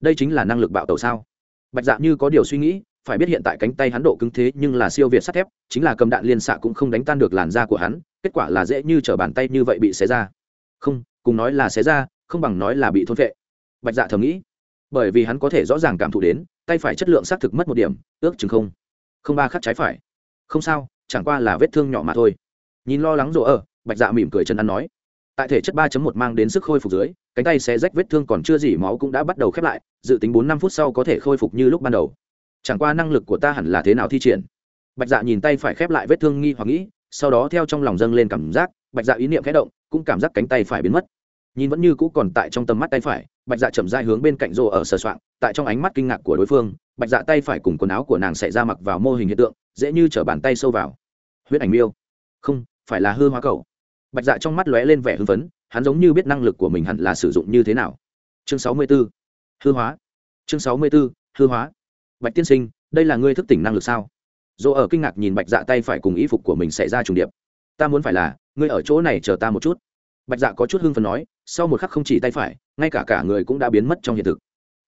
Đây chính là năng lực bạo tàu sao? Bạch dạ như có điều suy nghĩ, phải biết hiện tại cánh tay hắn độ cứng thế nhưng là siêu việt sắt thép, chính là cầm đạn liên xạ cũng không đánh tan được làn da của hắn, kết quả là dễ như t r ở bàn tay như vậy bị xé ra. Không, cùng nói là xé ra, không bằng nói là bị thôn vệ bạch dạ thầm nghĩ bởi vì hắn có thể rõ ràng cảm thụ đến, tay phải chất lượng xác thực mất một điểm, ước chừng không. Không ba khắc trái phải. Không sao, chẳng qua là vết thương nhỏ mà thôi. Nhìn lo lắng rộ ở, bạch dạ mỉm cười chân ăn nói. Tại thể chất 3 một mang đến sức khôi phục dưới, cánh tay xé rách vết thương còn chưa gì, máu cũng đã bắt đầu khép lại, dự tính bốn năm phút sau có thể khôi phục như lúc ban đầu. Chẳng qua năng lực của ta hẳn là thế nào thi triển? Bạch dạ nhìn tay phải khép lại vết thương nghi hoặc nghĩ, sau đó theo trong lòng dâng lên cảm giác, bạch dạ ý niệm khẽ động, cũng cảm giác cánh tay phải biến mất. Nhìn vẫn như cũ còn tại trong tầm mắt tay phải bạch dạ chậm dai hướng bên cạnh rô ở sờ soạng, tại trong ánh mắt kinh ngạc của đối phương, bạch dạ tay phải cùng quần áo của nàng xảy ra mặc vào mô hình hiện tượng, dễ như chở bàn tay sâu vào. Huyết ảnh miêu. Không, phải là hư hóa cầu. Bạch dạ trong mắt lóe lên vẻ hưng phấn, hắn giống như biết năng lực của mình hẳn là sử dụng như thế nào. Chương sáu mươi b ố hư hóa. Chương sáu mươi b ố hư hóa. Bạch tiên sinh, đây là ngươi thức tỉnh năng lực sao? Dỗ ở kinh ngạc nhìn bạch dạ tay phải cùng y phục của mình xảy ra trùng điệp. Ta muốn phải là, ngươi ở chỗ này chờ ta một chút bạch dạ có chút hưng phấn nói, sau một khắc không chỉ tay phải, ngay cả cả người cũng đã biến mất trong hiện thực.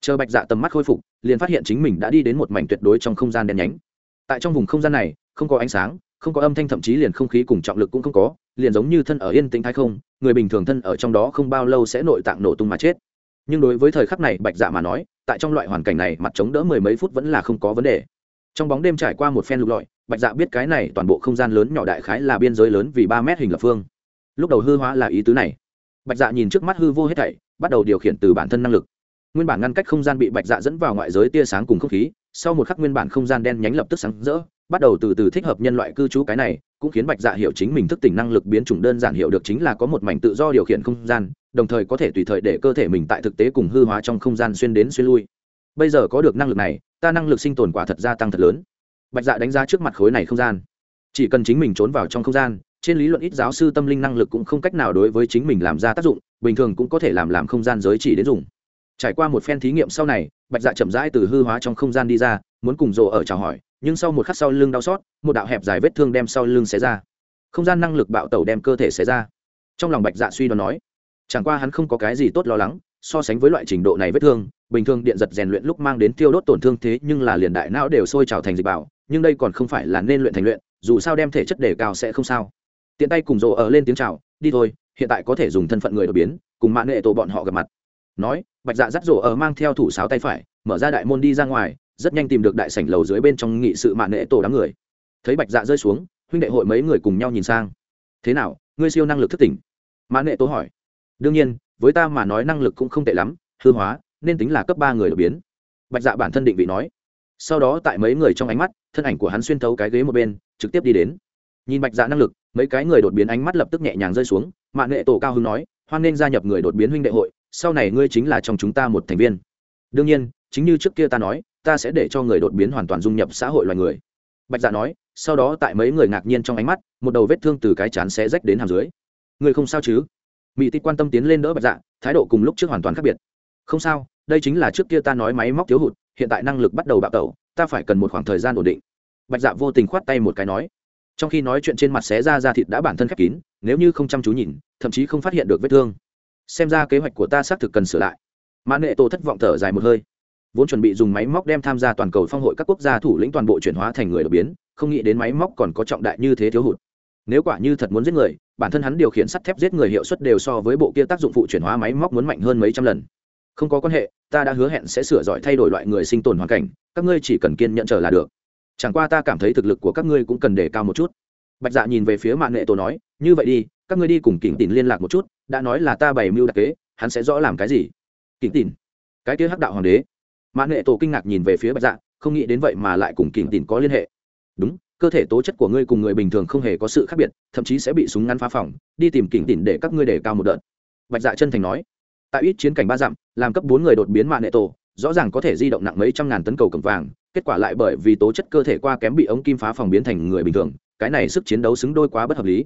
Chờ bạch dạ tầm mắt khôi phục, liền phát hiện chính mình đã đi đến một mảnh tuyệt đối trong không gian đen nhánh. Tại trong vùng không gian này, không có ánh sáng, không có âm thanh, thậm chí liền không khí cùng trọng lực cũng không có, liền giống như thân ở yên tĩnh thái không, người bình thường thân ở trong đó không bao lâu sẽ nội tạng nổ tung mà chết. Nhưng đối với thời khắc này bạch dạ mà nói, tại trong loại hoàn cảnh này mặt chống đỡ mười mấy phút vẫn là không có vấn đề. Trong bóng đêm trải qua một phen lục lọi, bạch dạ biết cái này toàn bộ không gian lớn nhỏ đại khái là biên giới lớn vì ba mét hình lập phương lúc đầu hư hóa là ý tứ này. Bạch dạ nhìn trước mắt hư vô hết thảy, bắt đầu điều khiển từ bản thân năng lực. Nguyên bản ngăn cách không gian bị bạch dạ dẫn vào ngoại giới tia sáng cùng không khí, sau một khắc nguyên bản không gian đen nhánh lập tức sáng rỡ, bắt đầu từ từ thích hợp nhân loại cư trú cái này, cũng khiến bạch dạ hiểu chính mình thức tỉnh năng lực biến chủng đơn giản hiểu được chính là có một mảnh tự do điều khiển không gian, đồng thời có thể tùy thời để cơ thể mình tại thực tế cùng hư hóa trong không gian xuyên đến xuyên lui. Bây giờ có được năng lực này, ta năng lực sinh tồn quả thật gia tăng thật lớn. Bạch dạ đánh giá trước mặt khối này không gian. Chỉ cần chính mình trốn vào trong không gian trên lý luận ít giáo sư tâm linh năng lực cũng không cách nào đối với chính mình làm ra tác dụng, bình thường cũng có thể làm làm không gian giới chỉ đến dùng. Trải qua một phen thí nghiệm sau này, bạch dạ chậm rãi từ hư hóa trong không gian đi ra, muốn cùng rộ ở chào hỏi, nhưng sau một khắc sau lưng đau xót, một đạo hẹp dài vết thương đem sau lưng xé ra. Không gian năng lực bạo tẩu đem cơ thể xé ra. Trong lòng bạch dạ suy đoán nói, chẳng qua hắn không có cái gì tốt lo lắng, so sánh với loại trình độ này vết thương, bình thường điện giật rèn luyện lúc mang đến tiêu đốt tổn thương thế nhưng là liền đại não đều sôi trào thành dịch bảo nhưng đây còn không phải là nên luyện thành luyện, dù sao đem thể chất đề cao sẽ không sao tiện tay cùng rộ ở lên tiếng chào, đi thôi, hiện tại có thể dùng thân phận người đột biến, cùng mạng nghệ tổ bọn họ gặp mặt. Nói, bạch dạ dắt rộ ở mang theo thủ sáo tay phải, mở ra đại môn đi ra ngoài, rất nhanh tìm được đại sảnh lầu dưới bên trong nghị sự mạng nghệ tổ đám người. Thấy bạch dạ rơi xuống, huynh đệ hội mấy người cùng nhau nhìn sang. Thế nào, ngươi siêu năng lực thức tỉnh? Mạng nghệ tổ hỏi. Đương nhiên, với ta mà nói năng lực cũng không tệ lắm, hư hóa, nên tính là cấp ba người đột biến. Bạch dạ bản thân định vị nói. Sau đó tại mấy người trong ánh mắt, thân ảnh của hắn xuyên thấu cái ghế một bên, trực tiếp đi đến. Nhìn bạch dạ năng lực mấy cái người đột biến ánh mắt lập tức nhẹ nhàng rơi xuống mạng nghệ tổ cao hưng nói, hoan nên gia nhập người đột biến huynh đệ hội, sau này ngươi chính là trong chúng ta một thành viên. Đương nhiên, chính như trước kia ta nói, ta sẽ để cho người đột biến hoàn toàn dung nhập xã hội loài người. Bạch dạ nói, sau đó tại mấy người ngạc nhiên trong ánh mắt, một đầu vết thương từ cái chán sẽ rách đến hàm dưới. Người không sao chứ? Mỹ tích quan tâm tiến lên đỡ bạch dạ thái độ cùng lúc trước hoàn toàn khác biệt. Không sao, đây chính là trước kia ta nói máy móc thiếu hụt, hiện tại năng lực bắt đầu bạo tẩu, ta phải cần một khoảng thời gian ổn định. Bạch dạ vô tình khoát tay một cái nói trong khi nói chuyện trên mặt xé ra da thịt đã bản thân khép kín, nếu như không chăm chú nhìn, thậm chí không phát hiện được vết thương. Xem ra kế hoạch của ta xác thực cần sửa lại. Mã nệ tổ thất vọng thở dài một hơi. Vốn chuẩn bị dùng máy móc đem tham gia toàn cầu phong hội các quốc gia thủ lĩnh toàn bộ chuyển hóa thành người đột biến, không nghĩ đến máy móc còn có trọng đại như thế thiếu hụt. Nếu quả như thật muốn giết người, bản thân hắn điều khiển sắt thép giết người hiệu suất đều so với bộ kia tác dụng phụ chuyển hóa máy móc muốn mạnh hơn mấy trăm lần. Không có quan hệ, ta đã hứa hẹn sẽ sửa giỏi thay đổi loại người sinh tồn hoàn cảnh, các ngươi chỉ cần kiên nhận chờ là được chẳng qua ta cảm thấy thực lực của các ngươi cũng cần đề cao một chút. Bạch dạ nhìn về phía mạng nghệ tổ nói, như vậy đi, các ngươi đi cùng kỉnh tìn liên lạc một chút, đã nói là ta bày mưu đặc kế, hắn sẽ rõ làm cái gì? Kỉnh tìn cái kia hắc đạo hoàng đế? Mạng nghệ tổ kinh ngạc nhìn về phía bạch dạ không nghĩ đến vậy mà lại cùng kỉnh tìn có liên hệ. Đúng, cơ thể tố chất của ngươi cùng người bình thường không hề có sự khác biệt, thậm chí sẽ bị súng ngắn phá phòng, đi tìm kỉnh tìn để các ngươi đề cao một đợt. Bạch dạ chân thành nói. Tại ít chiến cảnh ba dặm, làm cấp bốn người đột biến mạng nệ tổ, rõ ràng có thể di động nặng mấy trăm ngàn tấn cầu cầm vàng kết quả lại bởi vì tố chất cơ thể qua kém bị ống kim phá phòng biến thành người bình thường, cái này sức chiến đấu xứng đôi quá bất hợp lý.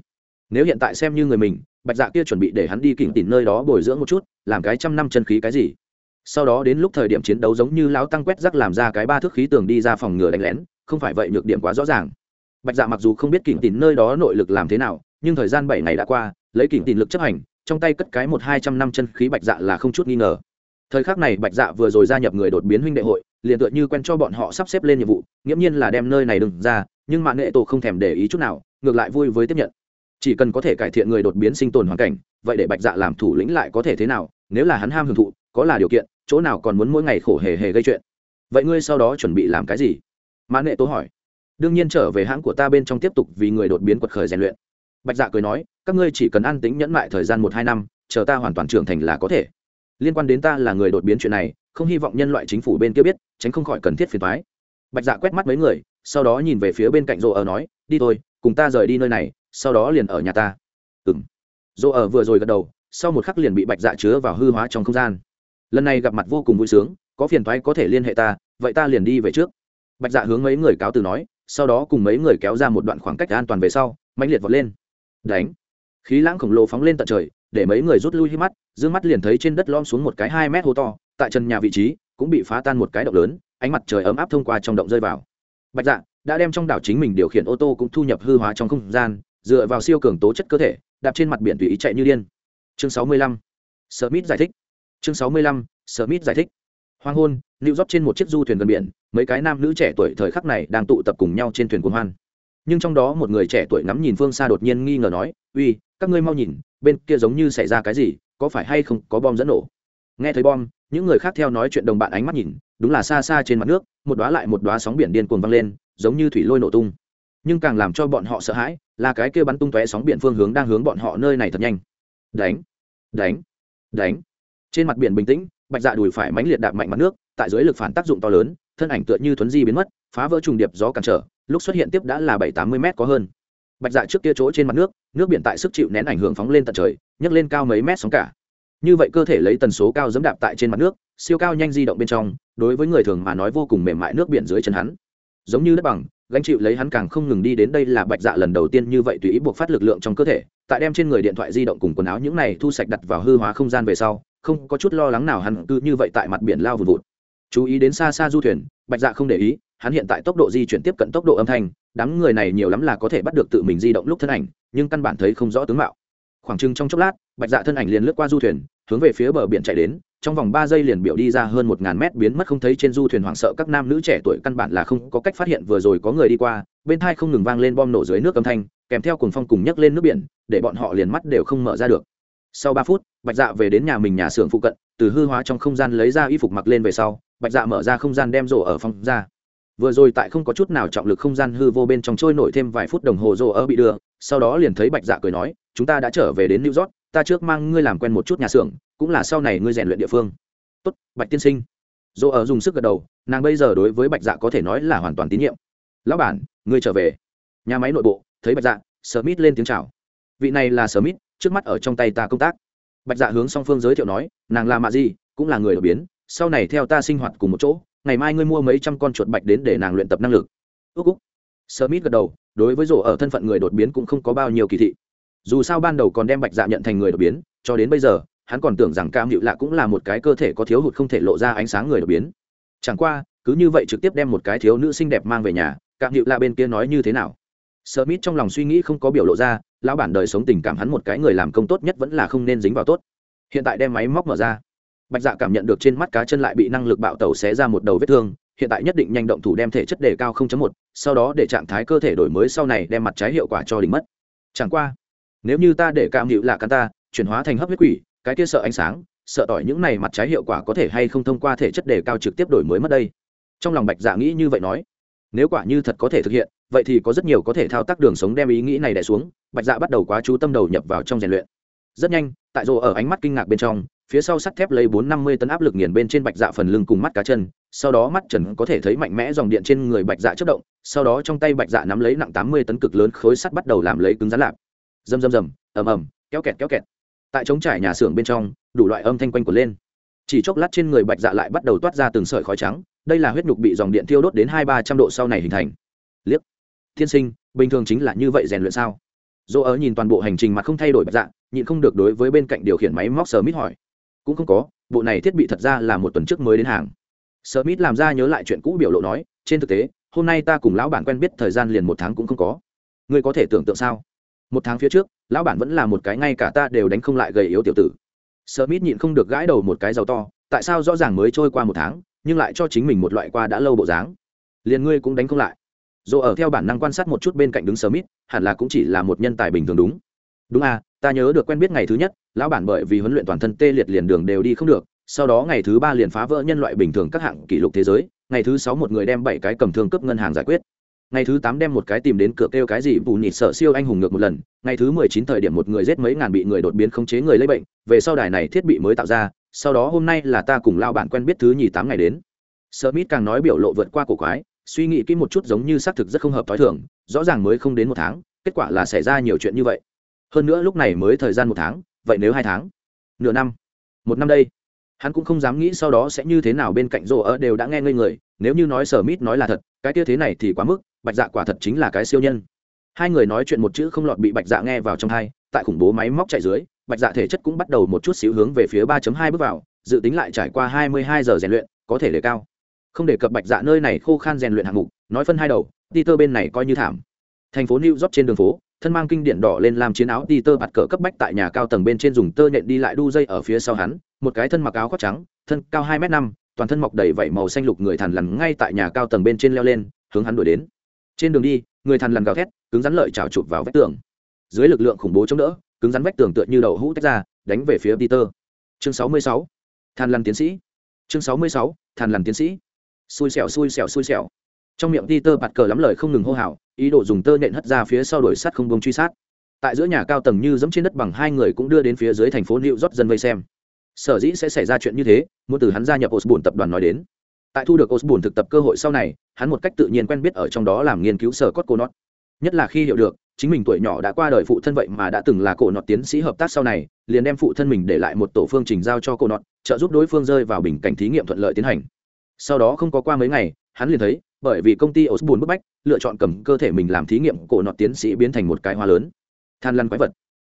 Nếu hiện tại xem như người mình, bạch dạ kia chuẩn bị để hắn đi kỉnh tìm nơi đó bồi dưỡng một chút, làm cái trăm năm chân khí cái gì? Sau đó đến lúc thời điểm chiến đấu giống như lão tăng quét rắc làm ra cái ba thước khí tường đi ra phòng ngừa đánh lén, không phải vậy nhược điểm quá rõ ràng. Bạch dạ mặc dù không biết kỉnh tỉn nơi đó nội lực làm thế nào, nhưng thời gian bảy ngày đã qua, lấy kỉnh tỉn lực chấp hành, trong tay cất cái một hai trăm năm chân khí bạch dạ là không chút nghi ngờ thời khắc này bạch dạ vừa rồi gia nhập người đột biến huynh đệ hội, liền tựa như quen cho bọn họ sắp xếp lên nhiệm vụ, nghiễm nhiên là đem nơi này đừng ra, nhưng mạng nghệ tổ không thèm để ý chút nào, ngược lại vui với tiếp nhận. Chỉ cần có thể cải thiện người đột biến sinh tồn hoàn cảnh, vậy để bạch dạ làm thủ lĩnh lại có thể thế nào, nếu là hắn ham hưởng thụ, có là điều kiện, chỗ nào còn muốn mỗi ngày khổ hề hề gây chuyện. Vậy ngươi sau đó chuẩn bị làm cái gì? Mã nghệ tố hỏi. Đương nhiên trở về hãng của ta bên trong tiếp tục vì người đột biến quật khởi rèn luyện. Bạch dạ cười nói, các ngươi chỉ cần an tính nhẫn mại thời gian một hai năm, chờ ta hoàn toàn trưởng thành là có thể liên quan đến ta là người đột biến chuyện này, không hy vọng nhân loại chính phủ bên kia biết, tránh không khỏi cần thiết phiền thoái bạch dạ quét mắt mấy người, sau đó nhìn về phía bên cạnh Rô ở nói, đi thôi, cùng ta rời đi nơi này, sau đó liền ở nhà ta. Ừ m ở vừa rồi gật đầu, sau một khắc liền bị bạch dạ chứa vào hư hóa trong không gian. Lần này gặp mặt vô cùng vui sướng, có phiền thoái có thể liên hệ ta, vậy ta liền đi về trước. Bạch dạ hướng mấy người cáo từ nói, sau đó cùng mấy người kéo ra một đoạn khoảng cách an toàn về sau mạnh liệt vọt lên. Đánh. Khí lãng khổng lồ phóng lên tận trời để mấy người rút lui hít mắt d ư ơ n g mắt liền thấy trên đất lom xuống một cái hai mét hố to, tại chân nhà vị trí, cũng bị phá tan một cái động lớn, ánh mặt trời ấm áp thông qua trong động rơi vào. Bạch dạ đã đem trong đảo chính mình điều khiển ô tô cũng thu nhập hư hóa trong không gian, dựa vào siêu cường tố chất cơ thể, đạp trên mặt biển tùy ý chạy như điên. Chương sáu mươi lăm. Smith giải thích. Chương sáu mươi lăm. Smith giải thích. Hoang hôn lưu dóp trên một chiếc du thuyền gần biển, mấy cái nam nữ trẻ tuổi thời khắc này đang tụ tập cùng nhau trên thuyền cuốn hoan. Nhưng trong đó một người trẻ tuổi ngắm nhìn phương xa đột nhiên nghi ngờ nói, uy các ngươi mau nhìn, bên kia giống như xảy ra cái gì, có phải hay không có bom dẫn nổ? Nghe thấy bom, những người khác theo nói chuyện đồng bạn ánh mắt nhìn, đúng là xa xa trên mặt nước, một đoá lại một đoá sóng biển điên cuồng văng lên, giống như thủy lôi nổ tung. Nhưng càng làm cho bọn họ sợ hãi, là cái kia bắn tung tóe sóng biển phương hướng đang hướng bọn họ nơi này thật nhanh. Đánh đánh đánh. Trên mặt biển bình tĩnh, bạch dạ đùi phải mãnh liệt đạp mạnh mặt nước, tại dưới lực phản tác dụng to lớn, thân ảnh tựa như thuấn di biến mất, phá vỡ trùng điệp gió cản trở, lúc xuất hiện tiếp đã là bảy tám mươi mét có hơn bạch dạ trước kia chỗ trên mặt nước nước biển tại sức chịu nén ảnh hưởng phóng lên tận trời, nhấc lên cao mấy mét sóng cả. Như vậy cơ thể lấy tần số cao dẫm đạp tại trên mặt nước, siêu cao nhanh di động bên trong, đối với người thường mà nói vô cùng mềm mại nước biển dưới chân hắn. Giống như đất bằng, gánh chịu lấy hắn càng không ngừng đi đến đây là bạch dạ lần đầu tiên như vậy tùy ý buộc phát lực lượng trong cơ thể, tại đem trên người điện thoại di động cùng quần áo những này thu sạch đặt vào hư hóa không gian về sau, không có chút lo lắng nào hắn cứ như vậy tại mặt biển lao vùn vụt. Chú ý đến xa xa du thuyền, bạch dạ không để ý, hắn hiện tại tốc độ di chuyển tiếp cận tốc độ âm thanh đám người này nhiều lắm là có thể bắt được tự mình di động lúc thân ảnh, nhưng căn bản thấy không rõ tướng mạo. Khoảng chừng trong chốc lát, bạch dạ thân ảnh liền lướt qua du thuyền, hướng về phía bờ biển chạy đến, trong vòng ba giây liền biểu đi ra hơn một ngàn mét biến mất không thấy trên du thuyền hoảng sợ các nam nữ trẻ tuổi căn bản là không có cách phát hiện vừa rồi có người đi qua, bên thai không ngừng vang lên bom nổ dưới nước âm thanh, kèm theo cùng phong cùng nhấc lên nước biển, để bọn họ liền mắt đều không mở ra được. Sau ba phút, bạch dạ về đến nhà mình nhà xưởng phụ cận, từ hư hóa trong không gian lấy ra y phục mặc lên về sau, bạch dạ mở ra không gian đem rổ ở phòng ra vừa rồi tại không có chút nào trọng lực không gian hư vô bên trong trôi nổi thêm vài phút đồng hồ rổ ở bị đưa, sau đó liền thấy bạch dạ cười nói, chúng ta đã trở về đến new york, ta trước mang ngươi làm quen một chút nhà xưởng, cũng là sau này ngươi rèn luyện địa phương. Tốt, bạch tiên sinh. Rổ ở dùng sức gật đầu, nàng bây giờ đối với bạch dạ có thể nói là hoàn toàn tín nhiệm. Lão bản, ngươi trở về. Nhà máy nội bộ, thấy bạch dạ smith lên tiếng chào. Vị này là smith, trước mắt ở trong tay ta công tác. Bạch dạ hướng song phương giới thiệu nói, nàng là mạ gì, cũng là người đột biến, sau này theo ta sinh hoạt cùng một chỗ ngày mai ngươi mua mấy trăm con chuột bạch đến để nàng luyện tập năng lực. Ước úc. Smith gật đầu, đối với rổ ở thân phận người đột biến cũng không có bao nhiêu kỳ thị. Dù sao ban đầu còn đem bạch dạ nhận thành người đột biến, cho đến bây giờ, hắn còn tưởng rằng cam hiệu lạ cũng là một cái cơ thể có thiếu hụt không thể lộ ra ánh sáng người đột biến. Chẳng qua, cứ như vậy trực tiếp đem một cái thiếu nữ xinh đẹp mang về nhà, cam hiệu lạ bên kia nói như thế nào? Smith trong lòng suy nghĩ không có biểu lộ ra, lão bản đời sống tình cảm hắn một cái người làm công tốt nhất vẫn là không nên dính vào tốt. Hiện tại đem máy móc mở ra bạch dạ cảm nhận được trên mắt cá chân lại bị năng lực bạo tẩu xé ra một đầu vết thương hiện tại nhất định nhanh động thủ đem thể chất đề cao 0.1, sau đó để trạng thái cơ thể đổi mới sau này đem mặt trái hiệu quả cho đỉnh mất. Chẳng qua nếu như ta để cảm hiệu là cắn ta chuyển hóa thành hấp huyết quỷ cái kia sợ ánh sáng sợ tỏi những này mặt trái hiệu quả có thể hay không thông qua thể chất đề cao trực tiếp đổi mới mất đây? Trong lòng bạch dạ nghĩ như vậy nói. Nếu quả như thật có thể thực hiện vậy thì có rất nhiều có thể thao tác đường sống đem ý nghĩ này đẻ xuống. Bạch dạ bắt đầu quá chú tâm đầu nhập vào trong rèn luyện. Rất nhanh tại rồ ở ánh mắt kinh ngạc bên trong phía sau sắt thép lấy bốn năm mươi tấn áp lực nghiền bên trên bạch dạ phần lưng cùng mắt cá chân, sau đó mắt trần có thể thấy mạnh mẽ dòng điện trên người bạch dạ chất động, sau đó trong tay bạch dạ nắm lấy nặng tám mươi tấn cực lớn khối sắt bắt đầu làm lấy cứng rắn lạp. Rầm rầm rầm, ầm ầm, kéo kẹt kéo kẹt. Tại trống trải nhà xưởng bên trong, đủ loại âm thanh quanh quẩn lên. Chỉ chốc lát trên người bạch dạ lại bắt đầu toát ra từng sợi khói trắng, đây là huyết nhục bị dòng điện thiêu đốt đến hai ba trăm độ sau này hình thành. Liếc thiên sinh, bình thường chính là như vậy rèn luyện sao? Dỗ ở nhìn toàn bộ hành trình mà không thay đổi bạch dạ nhịn không được đối với bên cạnh điều khiển máy móc sờ mít hỏi cũng không có, bộ này thiết bị thật ra là một tuần trước mới đến hàng. Smith làm ra nhớ lại chuyện cũ biểu lộ nói, trên thực tế, hôm nay ta cùng lão bản quen biết thời gian liền một tháng cũng không có. Ngươi có thể tưởng tượng sao? Một tháng phía trước, lão bản vẫn là một cái ngay cả ta đều đánh không lại gầy yếu tiểu tử. Smith nhịn không được gãi đầu một cái giàu to, tại sao rõ ràng mới trôi qua một tháng, nhưng lại cho chính mình một loại qua đã lâu bộ dáng? Liền ngươi cũng đánh không lại. Dù ở theo bản năng quan sát một chút bên cạnh đứng smith, hẳn là cũng chỉ là một nhân tài bình thường đúng. Đúng à ta nhớ được quen biết ngày thứ nhất lão bản bởi vì huấn luyện toàn thân tê liệt liền đường đều đi không được, sau đó ngày thứ ba liền phá vỡ nhân loại bình thường các hạng kỷ lục thế giới, ngày thứ sáu một người đem bảy cái cầm thương cấp ngân hàng giải quyết. Ngày thứ tám đem một cái tìm đến cửa kêu cái gì, bù nịt sợ siêu anh hùng ngược một lần. Ngày thứ mười chín thời điểm một người giết mấy ngàn bị người đột biến khống chế người lấy bệnh, về sau đài này thiết bị mới tạo ra, sau đó hôm nay là ta cùng lao bạn quen biết thứ nhì tám ngày đến. Smith càng nói biểu lộ vượt qua cổ quái, suy nghĩ kỹ một chút giống như xác thực rất không hợp thói thường, rõ ràng mới không đến một tháng, kết quả là xảy ra nhiều chuyện như vậy. Hơn nữa lúc này mới thời gian một tháng vậy nếu hai tháng? Nửa năm? Một năm đây? Hắn cũng không dám nghĩ sau đó sẽ như thế nào bên cạnh rô ở đều đã nghe ngây người, nếu như nói sở mít nói là thật, cái kia thế này thì quá mức, bạch dạ quả thật chính là cái siêu nhân. Hai người nói chuyện một chữ không lọt bị bạch dạ nghe vào trong hai tại khủng bố máy móc chạy dưới, bạch dạ thể chất cũng bắt đầu một chút xíu hướng về phía 3.2 bước vào, dự tính lại trải qua 22 giờ rèn luyện, có thể đề cao. Không để cập bạch dạ nơi này khô khan rèn luyện hạng mục, nói phân hai đầu, peter bên này coi như thảm. Thành phố new york trên đường phố thân mang kinh điển đỏ lên làm chiến áo peter bạt cỡ cấp bách tại nhà cao tầng bên trên dùng tơ nhện đi lại đu dây ở phía sau hắn, một cái thân mặc áo khoác trắng, thân cao hai m năm, toàn thân mọc đầy vảy màu xanh lục người thằn lằn ngay tại nhà cao tầng bên trên leo lên, hướng hắn đuổi đến. Trên đường đi, người thằn lằn gào thét, cứng rắn lợi trào chụp vào vách tường. Dưới lực lượng khủng bố chống đỡ, cứng rắn vách tường tựa như đậu hũ tách ra, đánh về phía peter. Chương sáu mươi sáu, thằn lằn tiến sĩ. Chương sáu mươi sáu, thằn lằn tiến sĩ. Xui xẻo xui xẻo xui xẻo trong miệng peter bạt cờ lắm lời không ngừng hô hào, ý đồ dùng tơ nện hất ra phía sau đuổi sắt không bông truy sát. Tại giữa nhà cao tầng như dẫm trên đất bằng hai người cũng đưa đến phía dưới thành phố new york dân vây xem. Sở dĩ sẽ xảy ra chuyện như thế, muốn từ hắn gia nhập osborne tập đoàn nói đến. Tại thu được osborne thực tập cơ hội sau này, hắn một cách tự nhiên quen biết ở trong đó làm nghiên cứu sở cốt cô nót nhất là khi hiểu được, chính mình tuổi nhỏ đã qua đời phụ thân vậy mà đã từng là cổ nọt tiến sĩ hợp tác sau này, liền đem phụ thân mình để lại một tổ phương trình giao cho cô nọt trợ giúp đối phương rơi vào bình cảnh thí nghiệm thuận lợi tiến hành. Sau đó không có qua mấy ngày, hắn liền thấy bởi vì công ty osborne bức bách, lựa chọn cầm cơ thể mình làm thí nghiệm cổ nọt tiến sĩ biến thành một cái hoa lớn. Than lăn quái vật.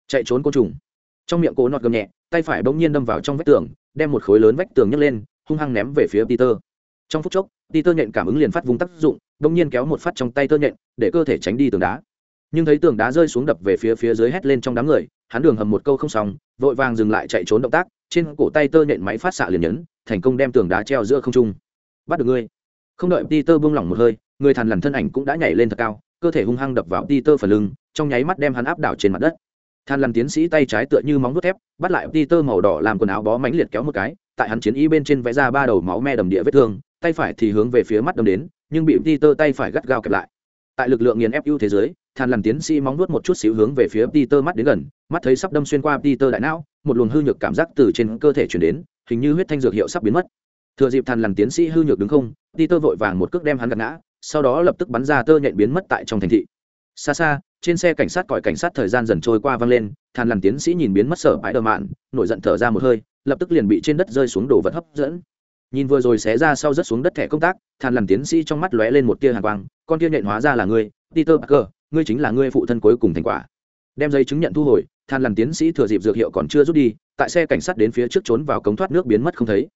Chạy trốn côn trùng. Trong miệng cổ nọt gầm nhẹ, tay phải bỗng nhiên đâm vào trong vách tường, đem một khối lớn vách tường nhấc lên, hung hăng ném về phía peter. Trong phút chốc, peter nhện cảm ứng liền phát vùng tác dụng, bỗng nhiên kéo một phát trong tay tơ nhện, để cơ thể tránh đi tường đá. Nhưng thấy tường đá rơi xuống đập về phía phía dưới hét lên trong đám người, hắn đường hầm một câu không xong, vội vàng dừng lại chạy trốn động tác, trên cổ tay tơ nhện máy phát xạ liền nhấn, thành công đem tường đá treo giữa không trung. Bắt được ngươi không đợi peter buông lỏng một hơi, người thằn lằn thân ảnh cũng đã nhảy lên thật cao, cơ thể hung hăng đập vào peter phần lưng, trong nháy mắt đem hắn áp đảo trên mặt đất. Than lằn tiến sĩ tay trái tựa như móng vuốt thép, bắt lại peter màu đỏ làm quần áo bó mánh liệt kéo một cái, tại hắn chiến y bên trên vẽ ra ba đầu máu me đầm địa vết thương, tay phải thì hướng về phía mắt đâm đến, nhưng bị peter tay phải gắt gao kẹp lại. Tại lực lượng nghiền ép ưu thế giới than lằn tiến sĩ móng vuốt một chút xíu hướng về phía peter mắt đến gần, mắt thấy sắp đâm xuyên qua peter đại não, một luồng hư nhược cảm giác từ trên cơ thể chuyển đến, hình như huyết thanh dược hiệu sắp biến mất thừa dịp than lằn tiến sĩ hư nhược đứng không, peter vội vàng một cước đem hắn gạt ngã, sau đó lập tức bắn ra tơ nhện biến mất tại trong thành thị. Xa xa, trên xe cảnh sát còi cảnh sát thời gian dần trôi qua vang lên thàn lằn tiến sĩ nhìn biến mất sở bãi đờ mạn, nổi giận thở ra một hơi, lập tức liền bị trên đất rơi xuống đồ vật hấp dẫn. Nhìn vừa rồi xé ra sau rớt xuống đất thẻ công tác thàn lằn tiến sĩ trong mắt lóe lên một tia hàng quang, con tia nhện hóa ra là ngươi, peter parker, ngươi chính là ngươi phụ thân cuối cùng thành quả. Đem giấy chứng nhận thu hồi thàn lằn tiến sĩ thừa dịp dược hiệu còn chưa rút đi, tại xe cảnh sát đến phía trước trốn vào cống thoát nước biến mất không thấy.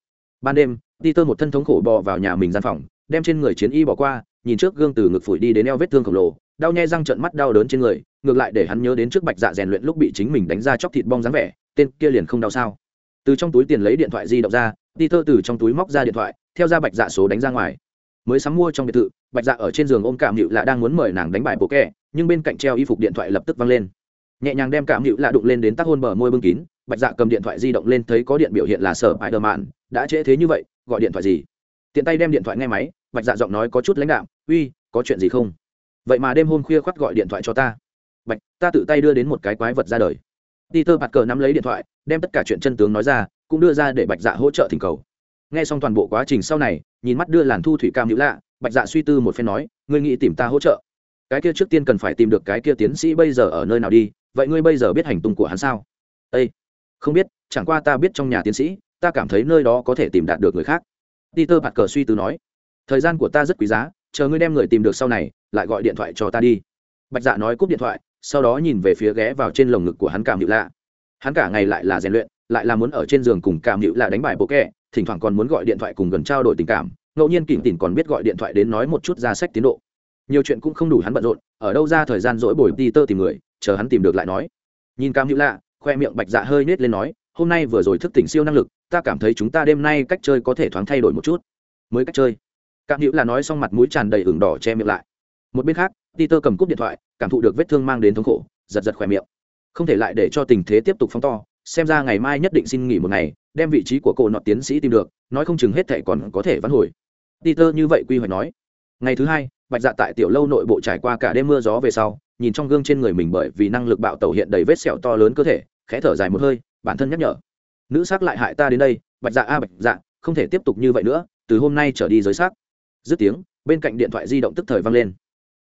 Ban đêm peter một thân thống khổ bò vào nhà mình gian phòng, đem trên người chiến y bỏ qua, nhìn trước gương từ ngực phổi đi đến eo vết thương khổng lồ, đau nhè răng trợn mắt đau đớn trên người, ngược lại để hắn nhớ đến trước bạch dạ rèn luyện lúc bị chính mình đánh ra chóc thịt bong dáng vẻ, tên kia liền không đau sao. Từ trong túi tiền lấy điện thoại di động ra, peter từ trong túi móc ra điện thoại, theo ra bạch dạ số đánh ra ngoài. Mới sắm mua trong biệt thự, bạch dạ ở trên giường ôm cảm Nữu lạ đang muốn mời nàng đánh bài bộ nhưng bên cạnh treo y phục điện thoại lập tức văng lên. Nhẹ nhàng đem cảm Nữu lạ đụng lên đến tác hôn bờ môi bưng kín bạch dạ cầm điện thoại di động lên thấy có điện biểu hiện là sở bài đờ mạn đã trễ thế như vậy, gọi điện thoại gì? Tiện tay đem điện thoại nghe máy, bạch dạ giọng nói có chút lãnh đạm, uy, có chuyện gì không? Vậy mà đêm hôm khuya khoắt gọi điện thoại cho ta. Bạch, ta tự tay đưa đến một cái quái vật ra đời. Peter bạt cờ nắm lấy điện thoại, đem tất cả chuyện chân tướng nói ra, cũng đưa ra để bạch dạ hỗ trợ thỉnh cầu. Nghe xong toàn bộ quá trình sau này, nhìn mắt đưa làn thu thủy cam hữu lạ, bạch dạ suy tư một phen nói, ngươi nghĩ tìm ta hỗ trợ? Cái kia trước tiên cần phải tìm được cái kia tiến sĩ bây giờ ở nơi nào đi? Vậy ngươi bây giờ biết hành tung của hắn sao? Ây không biết, chẳng qua ta biết trong nhà tiến sĩ, ta cảm thấy nơi đó có thể tìm đạt được người khác. Peter bạt cờ suy tư nói, thời gian của ta rất quý giá, chờ ngươi đem người tìm được sau này, lại gọi điện thoại cho ta đi. Bạch dạ nói cúp điện thoại, sau đó nhìn về phía ghé vào trên lồng ngực của hắn cảm hữu lạ. Hắn cả ngày lại là rèn luyện, lại là muốn ở trên giường cùng cảm hữu Lạ đánh bài bộ kẹ, thỉnh thoảng còn muốn gọi điện thoại cùng gần trao đổi tình cảm, ngẫu nhiên kỉnh tỉnh còn biết gọi điện thoại đến nói một chút ra sách tiến độ. Nhiều chuyện cũng không đủ hắn bận rộn, ở đâu ra thời gian dỗi bồi đi tơ tìm người, chờ hắn tìm được lại nói. Nhìn cam hữu lạ khoe miệng bạch dạ hơi nết lên nói, hôm nay vừa rồi thức tỉnh siêu năng lực, ta cảm thấy chúng ta đêm nay cách chơi có thể thoáng thay đổi một chút. Mới cách chơi? Cam hữu là nói xong mặt mũi tràn đầy ửng đỏ che miệng lại. Một bên khác, peter cầm cúp điện thoại, cảm thụ được vết thương mang đến thống khổ, giật giật khỏe miệng. Không thể lại để cho tình thế tiếp tục phóng to, xem ra ngày mai nhất định xin nghỉ một ngày, đem vị trí của cô nọ tiến sĩ tìm được, nói không chừng hết thệ còn có thể vãn hồi. Peter như vậy quy hoạch nói. Ngày thứ hai, bạch dạ tại tiểu lâu nội bộ trải qua cả đêm mưa gió về sau, nhìn trong gương trên người mình bởi vì năng lực bạo tẩu hiện đầy vết sẹo to lớn cơ thể khẽ thở dài một hơi, bản thân nhắc nhở. Nữ sắc lại hại ta đến đây, bạch dạ a, bạch dạ không thể tiếp tục như vậy nữa, từ hôm nay trở đi giới xác. dứt tiếng, bên cạnh điện thoại di động tức thời vang lên.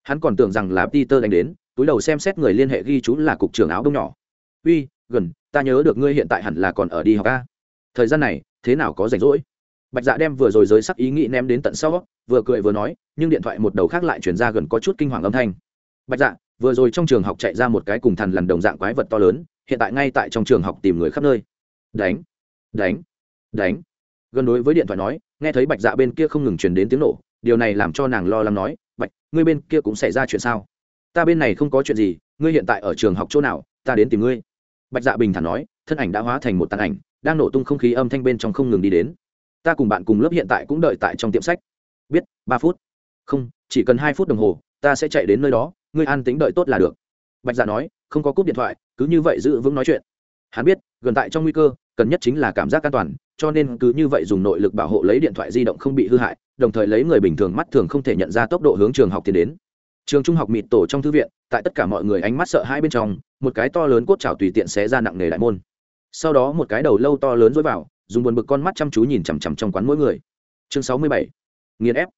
Hắn còn tưởng rằng là peter đánh đến, túi đầu xem xét người liên hệ ghi chú là cục trưởng áo đông nhỏ. Uy, gần, ta nhớ được ngươi hiện tại hẳn là còn ở đi học a. Thời gian này, thế nào có rảnh rỗi? Bạch dạ đem vừa rồi giới sắc ý nghĩ ném đến tận sau, vừa cười vừa nói, nhưng điện thoại một đầu khác lại chuyển ra gần có chút kinh hoàng âm thanh. Bạch dạ vừa rồi trong trường học chạy ra một cái cùng thằn lần đồng dạng quái vật to lớn hiện tại ngay tại trong trường học tìm người khắp nơi. Đánh đánh đánh. Gần đối với điện thoại nói, nghe thấy bạch dạ bên kia không ngừng truyền đến tiếng nổ, điều này làm cho nàng lo lắng nói, bạch, ngươi bên kia cũng xảy ra chuyện sao? Ta bên này không có chuyện gì, ngươi hiện tại ở trường học chỗ nào, ta đến tìm ngươi. Bạch dạ bình thản nói, thân ảnh đã hóa thành một tàn ảnh, đang nổ tung không khí âm thanh bên trong không ngừng đi đến. Ta cùng bạn cùng lớp hiện tại cũng đợi tại trong tiệm sách. Biết, ba phút. Không, chỉ cần hai phút đồng hồ, ta sẽ chạy đến nơi đó, ngươi an tính đợi tốt là được. Bạch dạ nói, không có cúp điện thoại cứ như vậy giữ vững nói chuyện. Hắn biết, gần tại trong nguy cơ, cần nhất chính là cảm giác an toàn, cho nên cứ như vậy dùng nội lực bảo hộ lấy điện thoại di động không bị hư hại, đồng thời lấy người bình thường mắt thường không thể nhận ra tốc độ hướng trường học tiến đến. Trường trung học mịt tổ trong thư viện, tại tất cả mọi người ánh mắt sợ hai bên trong, một cái to lớn cốt trào tùy tiện xé ra nặng nề đại môn. Sau đó một cái đầu lâu to lớn dối vào, dùng buồn bực con mắt chăm chú nhìn chằm chằm trong quán mỗi người. Chương sáu mươi bảy, nghiền ép.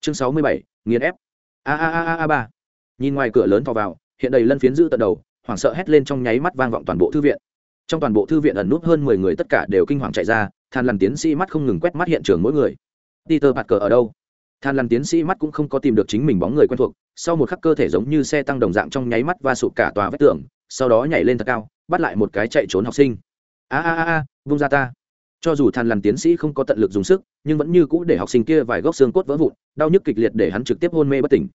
Chương sáu mươi bảy, nghiền ép. A a a a ba. Nhìn ngoài cửa lớn vào vào, hiện đầy lân phiến giữ tận đầu hoảng sợ hét lên trong nháy mắt vang vọng toàn bộ thư viện. Trong toàn bộ thư viện ẩn nút hơn mười người tất cả đều kinh hoàng chạy ra, than lằn tiến sĩ mắt không ngừng quét mắt hiện trường mỗi người. Peter bạt cờ ở đâu? Than lằn tiến sĩ mắt cũng không có tìm được chính mình bóng người quen thuộc, sau một khắc cơ thể giống như xe tăng đồng dạng trong nháy mắt va sụp cả tòa vách tường, sau đó nhảy lên thật cao, bắt lại một cái chạy trốn học sinh. A a a a, vung ra ta. Cho dù than lằn tiến sĩ không có tận lực dùng sức, nhưng vẫn như cũ để học sinh kia vài gốc xương cốt vỡ vụn, đau nhức kịch liệt để hắn trực tiếp hôn mê bất tỉnh.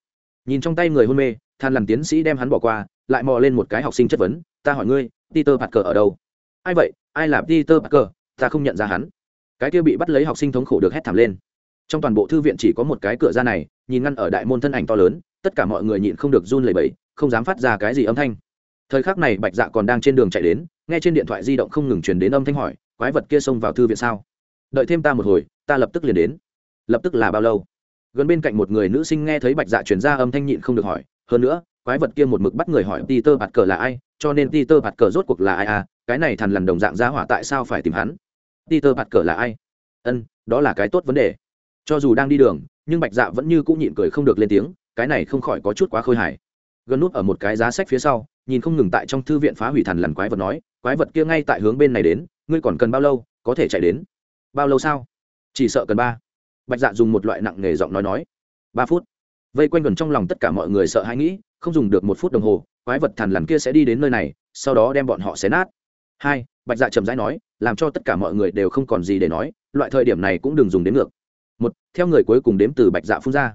Nhìn trong tay người hôn mê than lằn tiến sĩ đem hắn bỏ qua, lại mò lên một cái học sinh chất vấn, ta hỏi ngươi, peter parker ở đâu? Ai vậy? Ai là peter parker? Ta không nhận ra hắn. Cái kia bị bắt lấy học sinh thống khổ được hét thảm lên. Trong toàn bộ thư viện chỉ có một cái cửa ra này, nhìn ngăn ở đại môn thân ảnh to lớn, tất cả mọi người nhịn không được run lẩy bẩy, không dám phát ra cái gì âm thanh. Thời khắc này bạch dạ còn đang trên đường chạy đến, nghe trên điện thoại di động không ngừng truyền đến âm thanh hỏi, quái vật kia xông vào thư viện sao? Đợi thêm ta một hồi, ta lập tức liền đến. Lập tức là bao lâu? Gần bên cạnh một người nữ sinh nghe thấy bạch dạ truyền ra âm thanh nhịn không được hỏi hơn nữa, quái vật kia một mực bắt người hỏi peter bạt cờ là ai, cho nên peter bạt cờ rốt cuộc là ai à cái này thằn lằn đồng dạng giá hỏa tại sao phải tìm hắn? Peter bạt cờ là ai? Ân, đó là cái tốt vấn đề. Cho dù đang đi đường, nhưng bạch dạ vẫn như cũng nhịn cười không được lên tiếng, cái này không khỏi có chút quá khôi hài. Gần nút ở một cái giá sách phía sau, nhìn không ngừng tại trong thư viện phá hủy thằn lằn quái vật nói, quái vật kia ngay tại hướng bên này đến, ngươi còn cần bao lâu, có thể chạy đến? Bao lâu sao? Chỉ sợ cần ba. Bạch dạ dùng một loại nặng nghề giọng nói nói. Ba phút vây quanh gần trong lòng tất cả mọi người sợ hãi nghĩ, không dùng được một phút đồng hồ, quái vật thằn lằn kia sẽ đi đến nơi này, sau đó đem bọn họ xé nát. Hai, bạch dạ chậm rãi nói, làm cho tất cả mọi người đều không còn gì để nói, loại thời điểm này cũng đừng dùng đến ngược. Một, theo người cuối cùng đếm từ bạch dạ phun ra.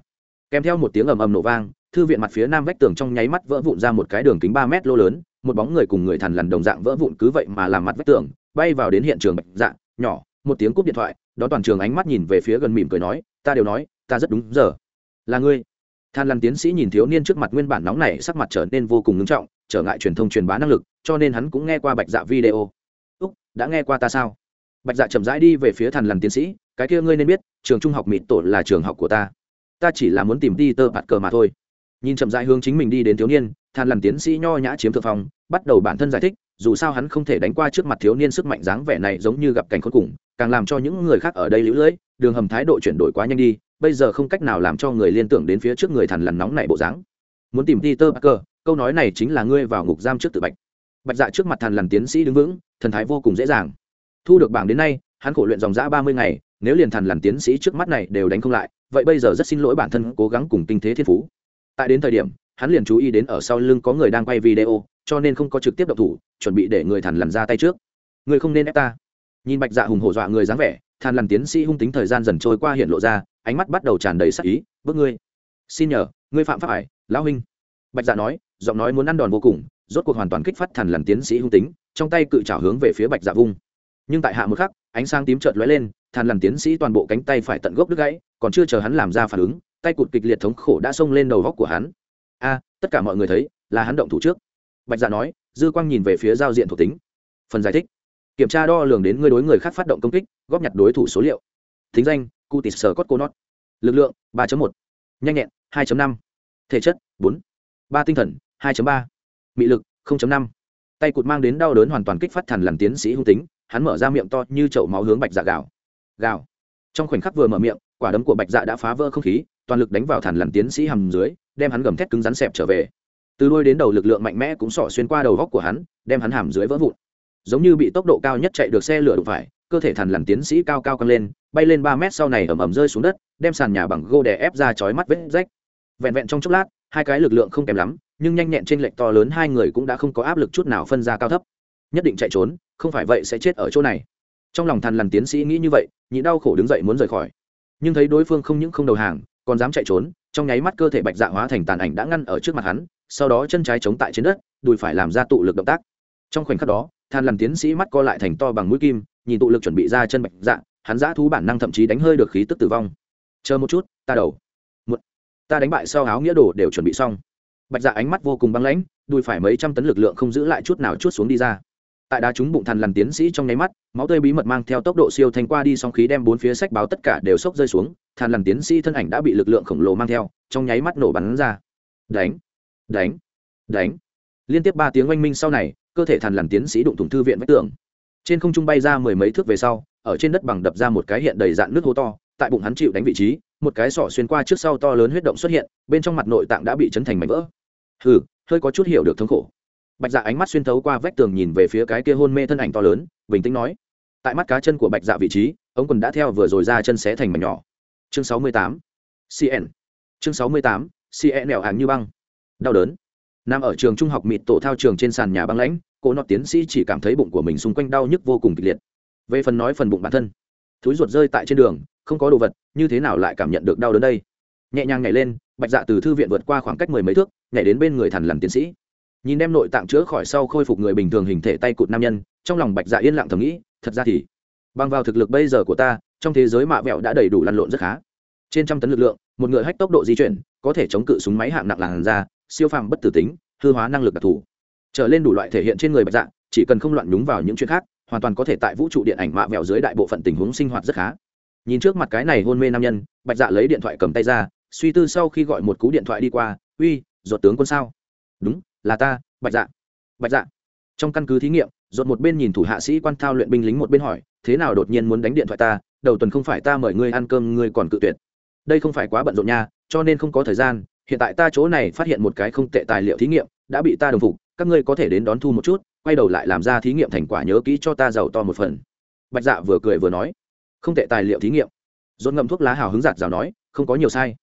Kèm theo một tiếng ầm ầm nổ vang, thư viện mặt phía nam vách tường trong nháy mắt vỡ vụn ra một cái đường kính ba mét lô lớn, một bóng người cùng người thằn lằn đồng dạng vỡ vụn cứ vậy mà làm mặt vách tường, bay vào đến hiện trường bạch dạ nhỏ, một tiếng cúp điện thoại đó toàn trường ánh mắt nhìn về phía gần mỉm cười nói, ta đều nói, ta rất đúng giờ. Là ngươi than lăn tiến sĩ nhìn thiếu niên trước mặt nguyên bản nóng này sắc mặt trở nên vô cùng ngưng trọng, trở ngại truyền thông truyền bá năng lực, cho nên hắn cũng nghe qua bạch dạ video. Úc, đã nghe qua ta sao? Bạch dạ chậm rãi đi về phía thần lằn tiến sĩ, cái kia ngươi nên biết, trường trung học mịt tổ là trường học của ta. Ta chỉ là muốn tìm đi tơ bạt cờ mà thôi. Nhìn chậm rãi hướng chính mình đi đến thiếu niên, than lằn tiến sĩ nho nhã chiếm thượng phong, bắt đầu bản thân giải thích, dù sao hắn không thể đánh qua trước mặt thiếu niên sức mạnh dáng vẻ này giống như gặp cảnh khốn cùng, càng làm cho những người khác ở đây lũ lưỡi, đường hầm thái độ chuyển đổi quá nhanh đi bây giờ không cách nào làm cho người liên tưởng đến phía trước người thằn lằn nóng này bộ dáng. Muốn tìm peter parker, câu nói này chính là ngươi vào ngục giam trước tự bạch. Bạch dạ trước mặt thằn lằn tiến sĩ đứng vững, thần thái vô cùng dễ dàng. Thu được bảng đến nay, hắn khổ luyện dòng dã ba mươi ngày, nếu liền thằn lằn tiến sĩ trước mắt này đều đánh không lại, vậy bây giờ rất xin lỗi bản thân cố gắng cùng kinh thế thiên phú. Tại đến thời điểm, hắn liền chú ý đến ở sau lưng có người đang quay video, cho nên không có trực tiếp độc thủ, chuẩn bị để người thằn lằn ra tay trước. Người không nên ép ta. Nhìn bạch dạ hùng hổ dọa người dáng vẻ, thằn lằn tiến sĩ hung tính thời gian dần trôi qua hiện lộ ra ánh mắt bắt đầu tràn đầy sắc ý, bước ngươi, xin nhờ, ngươi phạm pháp ải, lão huynh. Bạch dạ nói, giọng nói muốn ăn đòn vô cùng, rốt cuộc hoàn toàn kích phát thần lằn tiến sĩ hung tính, trong tay cự trào hướng về phía bạch dạ vung. Nhưng tại hạ một khắc, ánh sáng tím chợt lóe lên, thần lằn tiến sĩ toàn bộ cánh tay phải tận gốc đứt gãy, còn chưa chờ hắn làm ra phản ứng, tay cụt kịch liệt thống khổ đã xông lên đầu góc của hắn. A, tất cả mọi người thấy, là hắn động thủ trước. Bạch dạ nói, dư quang nhìn về phía giao diện thuộc tính. Phần giải thích. Kiểm tra đo lường đến ngươi đối người khác phát động công kích, góp nhặt đối thủ số liệu. Thính danh cutis sờ cốt cô nót lực lượng 3 một. Nhanh nhẹn 2 năm. Thể chất 4 ba tinh thần 2 ba. Mị lực 0.5. tay cụt mang đến đau đớn hoàn toàn kích phát thần làm tiến sĩ hung tính, hắn mở ra miệng to như chậu máu hướng bạch dạ gào. Gào. Trong khoảnh khắc vừa mở miệng, quả đấm của bạch dạ đã phá vỡ không khí, toàn lực đánh vào thần làm tiến sĩ hầm dưới, đem hắn gầm thét cứng rắn xẹp trở về. Từ đôi đến đầu lực lượng mạnh mẽ cũng sỏ xuyên qua đầu góc của hắn, đem hắn hàm dưới vỡ vụn. Giống như bị tốc độ cao nhất chạy được xe lửa đụng phải cơ thể thằn lằn tiến sĩ cao cao căng lên, bay lên ba mét sau này ẩm ẩm rơi xuống đất, đem sàn nhà bằng gô đè ép ra chói mắt vết rách. Vẹn vẹn trong chốc lát, hai cái lực lượng không kém lắm, nhưng nhanh nhẹn trên lệnh to lớn hai người cũng đã không có áp lực chút nào phân ra cao thấp. Nhất định chạy trốn, không phải vậy sẽ chết ở chỗ này. Trong lòng thằn lằn tiến sĩ nghĩ như vậy nhị đau khổ đứng dậy muốn rời khỏi. Nhưng thấy đối phương không những không đầu hàng, còn dám chạy trốn, trong nháy mắt cơ thể bạch dạ hóa thành tàn ảnh đã ngăn ở trước mặt hắn, sau đó chân trái chống tại trên đất, đùi phải làm ra tụ lực động tác. Trong khoảnh khắc đó than lằn tiến sĩ mắt co lại thành to bằng mũi kim nhìn tụ lực chuẩn bị ra chân bạch dạ hắn giã thú bản năng thậm chí đánh hơi được khí tức tử vong. Chờ một chút, ta đầu. Một, ta đánh bại sau áo nghĩa đồ đều chuẩn bị xong. Bạch dạ ánh mắt vô cùng băng lãnh, đùi phải mấy trăm tấn lực lượng không giữ lại chút nào chút xuống đi ra. Tại đá trúng bụng thằn lằn tiến sĩ trong nháy mắt, máu tươi bí mật mang theo tốc độ siêu thanh qua đi song khí đem bốn phía sách báo tất cả đều sốc rơi xuống, thằn lằn tiến sĩ thân ảnh đã bị lực lượng khổng lồ mang theo, trong nháy mắt nổ bắn ra. Đánh đánh đánh. Liên tiếp ba tiếng oanh minh sau này, cơ thể thằn lằn tiến sĩ đụng thủng thư viện vách tường trên không trung bay ra mười mấy thước về sau, ở trên đất bằng đập ra một cái hiện đầy dạn nước hố to, tại bụng hắn chịu đánh vị trí, một cái sỏ xuyên qua trước sau to lớn huyết động xuất hiện, bên trong mặt nội tạng đã bị chấn thành mảnh vỡ. Hừ, hơi có chút hiểu được thống khổ. Bạch dạ ánh mắt xuyên thấu qua vách tường nhìn về phía cái kia hôn mê thân ảnh to lớn, bình tĩnh nói, tại mắt cá chân của bạch dạ vị trí, ống quần đã theo vừa rồi ra chân xé thành mảnh nhỏ. Chương sáu mươi tám cn chương sáu mươi tám cn nẻo hàng như băng. Đau đớn. Nằm ở trường trung học mịt tổ thao trường trên sàn nhà băng lãnh cô nọ tiến sĩ chỉ cảm thấy bụng của mình xung quanh đau nhức vô cùng kịch liệt. Về phần nói phần bụng bản thân, thúi ruột rơi tại trên đường, không có đồ vật, như thế nào lại cảm nhận được đau đớn đây? Nhẹ nhàng nhảy lên, bạch dạ từ thư viện vượt qua khoảng cách mười mấy thước, nhảy đến bên người thằn lằn tiến sĩ. Nhìn đem nội tạng chữa khỏi sau khôi phục người bình thường hình thể tay cụt nam nhân, trong lòng bạch dạ yên lặng thầm nghĩ, thật ra thì, bằng vào thực lực bây giờ của ta, trong thế giới mạ vẹo đã đầy đủ lăn lộn rất khá. Trên trăm tấn lực lượng, một người hách tốc độ di chuyển, có thể chống cự súng máy hạng nặng làn da, siêu phàm bất tử tính, hư hóa năng lực đặc thù trở lên đủ loại thể hiện trên người bạch dạ chỉ cần không loạn nhúng vào những chuyện khác, hoàn toàn có thể tại vũ trụ điện ảnh mạ vẹo dưới đại bộ phận tình huống sinh hoạt rất khá. Nhìn trước mặt cái này hôn mê nam nhân, bạch dạ lấy điện thoại cầm tay ra, suy tư sau khi gọi một cú điện thoại đi qua, uy, ruột tướng quân sao? Đúng, là ta, bạch dạ. Bạch dạ. Trong căn cứ thí nghiệm, ruột một bên nhìn thủ hạ sĩ quan thao luyện binh lính một bên hỏi, thế nào đột nhiên muốn đánh điện thoại ta? Đầu tuần không phải ta mời ngươi ăn cơm, ngươi còn cự tuyệt. Đây không phải quá bận rộn nha, cho nên không có thời gian. Hiện tại ta chỗ này phát hiện một cái không tệ tài liệu thí nghiệm, đã bị ta đồng phục các ngươi có thể đến đón thu một chút, quay đầu lại làm ra thí nghiệm thành quả nhớ kỹ cho ta giàu to một phần. Bạch dạ vừa cười vừa nói. Không tệ tài liệu thí nghiệm. Dồn ngậm thuốc lá hào hứng giạt rào nói, không có nhiều sai.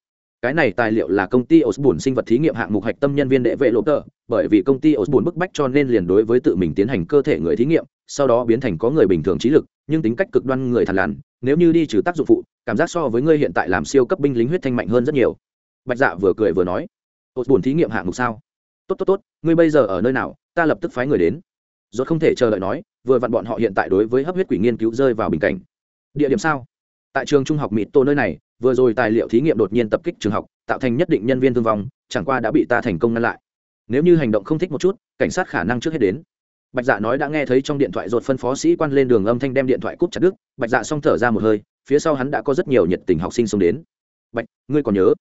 Cái này tài liệu là công ty osborne sinh vật thí nghiệm hạng mục hạch tâm nhân viên đệ vệ lộ tờ, bởi vì công ty osborne bức bách cho nên liền đối với tự mình tiến hành cơ thể người thí nghiệm, sau đó biến thành có người bình thường trí lực, nhưng tính cách cực đoan người thằn lằn, nếu như đi trừ tác dụng phụ, cảm giác so với ngươi hiện tại làm siêu cấp binh lính huyết thanh mạnh hơn rất nhiều. Bạch dạ vừa cười vừa nói. Osborne thí nghiệm hạng mục sao? Tốt tốt tốt, ngươi bây giờ ở nơi nào, ta lập tức phái người đến. Rốt không thể chờ đợi nói, vừa vặn bọn họ hiện tại đối với hấp huyết quỷ nghiên cứu rơi vào bình cảnh. Địa điểm sao? Tại trường trung học mỹ tô nơi này, vừa rồi tài liệu thí nghiệm đột nhiên tập kích trường học, tạo thành nhất định nhân viên thương vong, chẳng qua đã bị ta thành công ngăn lại. Nếu như hành động không thích một chút, cảnh sát khả năng trước hết đến. Bạch dạ nói đã nghe thấy trong điện thoại rột phân phó sĩ quan lên đường âm thanh đem điện thoại cúp chặt đứt, bạch dạ xong thở ra một hơi, phía sau hắn đã có rất nhiều nhiệt tình học sinh xông đến. Bạch, ngươi còn nhớ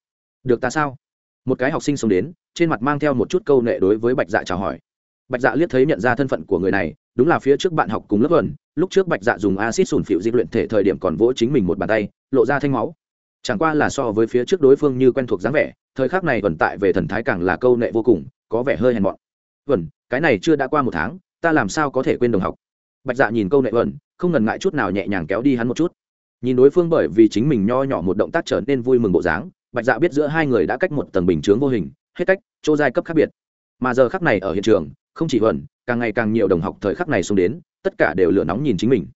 được ta sao? Một cái học sinh xông đến, trên mặt mang theo một chút câu nệ đối với bạch dạ chào hỏi. Bạch dạ liếc thấy nhận ra thân phận của người này, đúng là phía trước bạn học cùng lớp vần lúc trước bạch dạ dùng acid sùn phịu diệt luyện thể thời điểm còn vỗ chính mình một bàn tay, lộ ra thanh máu. Chẳng qua là so với phía trước đối phương như quen thuộc dáng vẻ, thời khắc này vận tại về thần thái càng là câu nệ vô cùng, có vẻ hơi hèn mọn. Vần cái này chưa đã qua một tháng, ta làm sao có thể quên đồng học? Bạch dạ nhìn câu nệ vần không ngần ngại chút nào nhẹ nhàng kéo đi hắn một chút. Nhìn đối phương bởi vì chính mình nho nhỏ một động tác trở nên vui mừng bộ dáng bạch dạ biết giữa hai người đã cách một tầng bình chướng vô hình, hết cách, chỗ giai cấp khác biệt. Mà giờ khắc này ở hiện trường, không chỉ huẩn, càng ngày càng nhiều đồng học thời khắc này xuống đến, tất cả đều lửa nóng nhìn chính mình.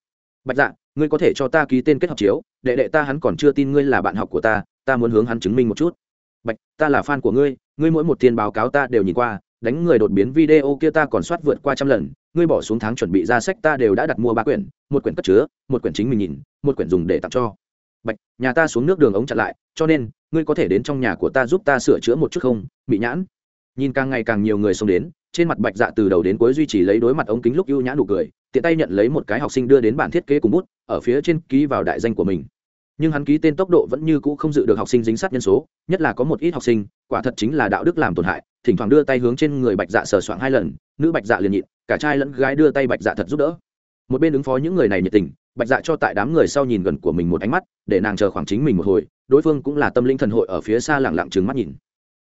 Bạch dạ ngươi có thể cho ta ký tên kết hợp chiếu, đệ đệ ta hắn còn chưa tin ngươi là bạn học của ta ta muốn hướng hắn chứng minh một chút. Bạch, ta là fan của ngươi ngươi mỗi một tiền báo cáo ta đều nhìn qua, đánh người đột biến video kia ta còn soát vượt qua trăm lần, ngươi bỏ xuống tháng chuẩn bị ra sách ta đều đã đặt mua ba quyển, một quyển cất chứa, một quyển chính mình nhìn, một quyển dùng để tặng cho. Bạch, nhà ta xuống nước đường ống chặn lại, cho nên ngươi có thể đến trong nhà của ta giúp ta sửa chữa một chút không bị nhãn? Nhìn càng ngày càng nhiều người xông đến, trên mặt bạch dạ từ đầu đến cuối duy trì lấy đối mặt ống kính lúc ưu nhã nụ cười, tiện tay nhận lấy một cái học sinh đưa đến bản thiết kế cùng bút, ở phía trên ký vào đại danh của mình. Nhưng hắn ký tên tốc độ vẫn như cũ không dự được học sinh dính sát nhân số, nhất là có một ít học sinh, quả thật chính là đạo đức làm tổn hại, thỉnh thoảng đưa tay hướng trên người bạch dạ sờ soạng hai lần, nữ bạch dạ liền nhịn, cả trai lẫn gái đưa tay bạch dạ thật giúp đỡ. Một bên ứng phó những người này nhiệt tình bạch dạ cho tại đám người sau nhìn gần của mình một ánh mắt, để nàng chờ khoảng chính mình một hồi, đối phương cũng là tâm linh thần hội ở phía xa lẳng lặng trừng mắt nhìn.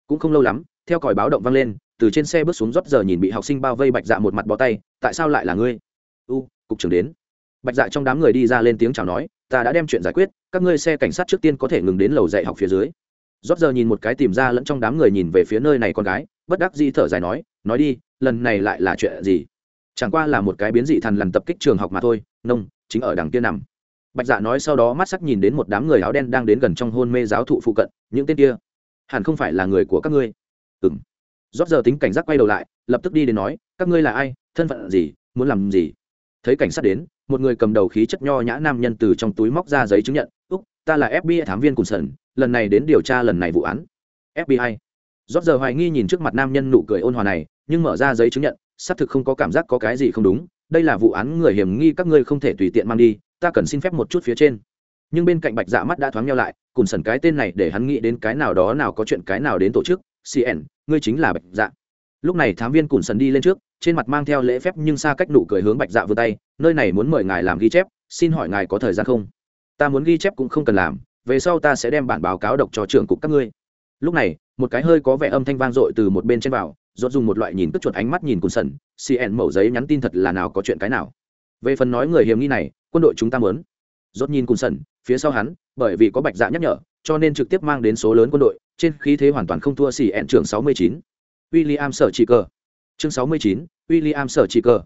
Cũng không lâu lắm, theo còi báo động vang lên, từ trên xe bước xuống rót giờ nhìn bị học sinh bao vây bạch dạ một mặt bó tay, tại sao lại là ngươi? U, cục trưởng đến. Bạch dạ trong đám người đi ra lên tiếng chào nói, ta đã đem chuyện giải quyết, các ngươi xe cảnh sát trước tiên có thể ngừng đến lầu dạy học phía dưới. Rót giờ nhìn một cái tìm ra lẫn trong đám người nhìn về phía nơi này con gái, bất đắc dĩ thở dài nói nói đi, lần này lại là chuyện gì? Chẳng qua là một cái biến dị thần lần tập kích trường học mà thôi, nông chính ở đằng kia nằm. Bạch dạ nói sau đó mắt sắc nhìn đến một đám người áo đen đang đến gần trong hôn mê giáo thụ phụ cận, những tên kia, hẳn không phải là người của các ngươi. Ừ m rót giờ tính cảnh giác quay đầu lại, lập tức đi đến nói, các ngươi là ai, thân phận gì, muốn làm gì? Thấy cảnh sát đến, một người cầm đầu khí chất nho nhã nam nhân từ trong túi móc ra giấy chứng nhận, úc, ta là fbi thám viên cùng sần lần này đến điều tra lần này vụ án. Fbi rót giờ hoài nghi nhìn trước mặt nam nhân nụ cười ôn hòa này, nhưng mở ra giấy chứng nhận, xác thực không có cảm giác có cái gì không đúng đây là vụ án người hiểm nghi các ngươi không thể tùy tiện mang đi, ta cần xin phép một chút phía trên. Nhưng bên cạnh bạch dạ mắt đã thoáng nhau lại, cùng sần cái tên này để hắn nghĩ đến cái nào đó nào có chuyện cái nào đến tổ chức cn ngươi chính là bạch dạ. Lúc này thám viên cùn sần đi lên trước, trên mặt mang theo lễ phép nhưng xa cách nụ cười hướng bạch dạ vươn tay, nơi này muốn mời ngài làm ghi chép, xin hỏi ngài có thời gian không? Ta muốn ghi chép cũng không cần làm, về sau ta sẽ đem bản báo cáo độc cho trưởng cục các ngươi. Lúc này, một cái hơi có vẻ âm thanh vang dội từ một bên trên vào dốt dùng một loại nhìn tức chuột ánh mắt nhìn cùn sần cn mẫu giấy nhắn tin thật là nào có chuyện cái nào. Về phần nói người hiểm nghi này quân đội chúng ta muốn. Dốt nhìn cùng sần phía sau hắn bởi vì có bạch dạ nhắc nhở cho nên trực tiếp mang đến số lớn quân đội trên khí thế hoàn toàn không thua xì ẹn trưởng 69. William sở chỉ cờ. Chương 69, William sở chỉ cờ.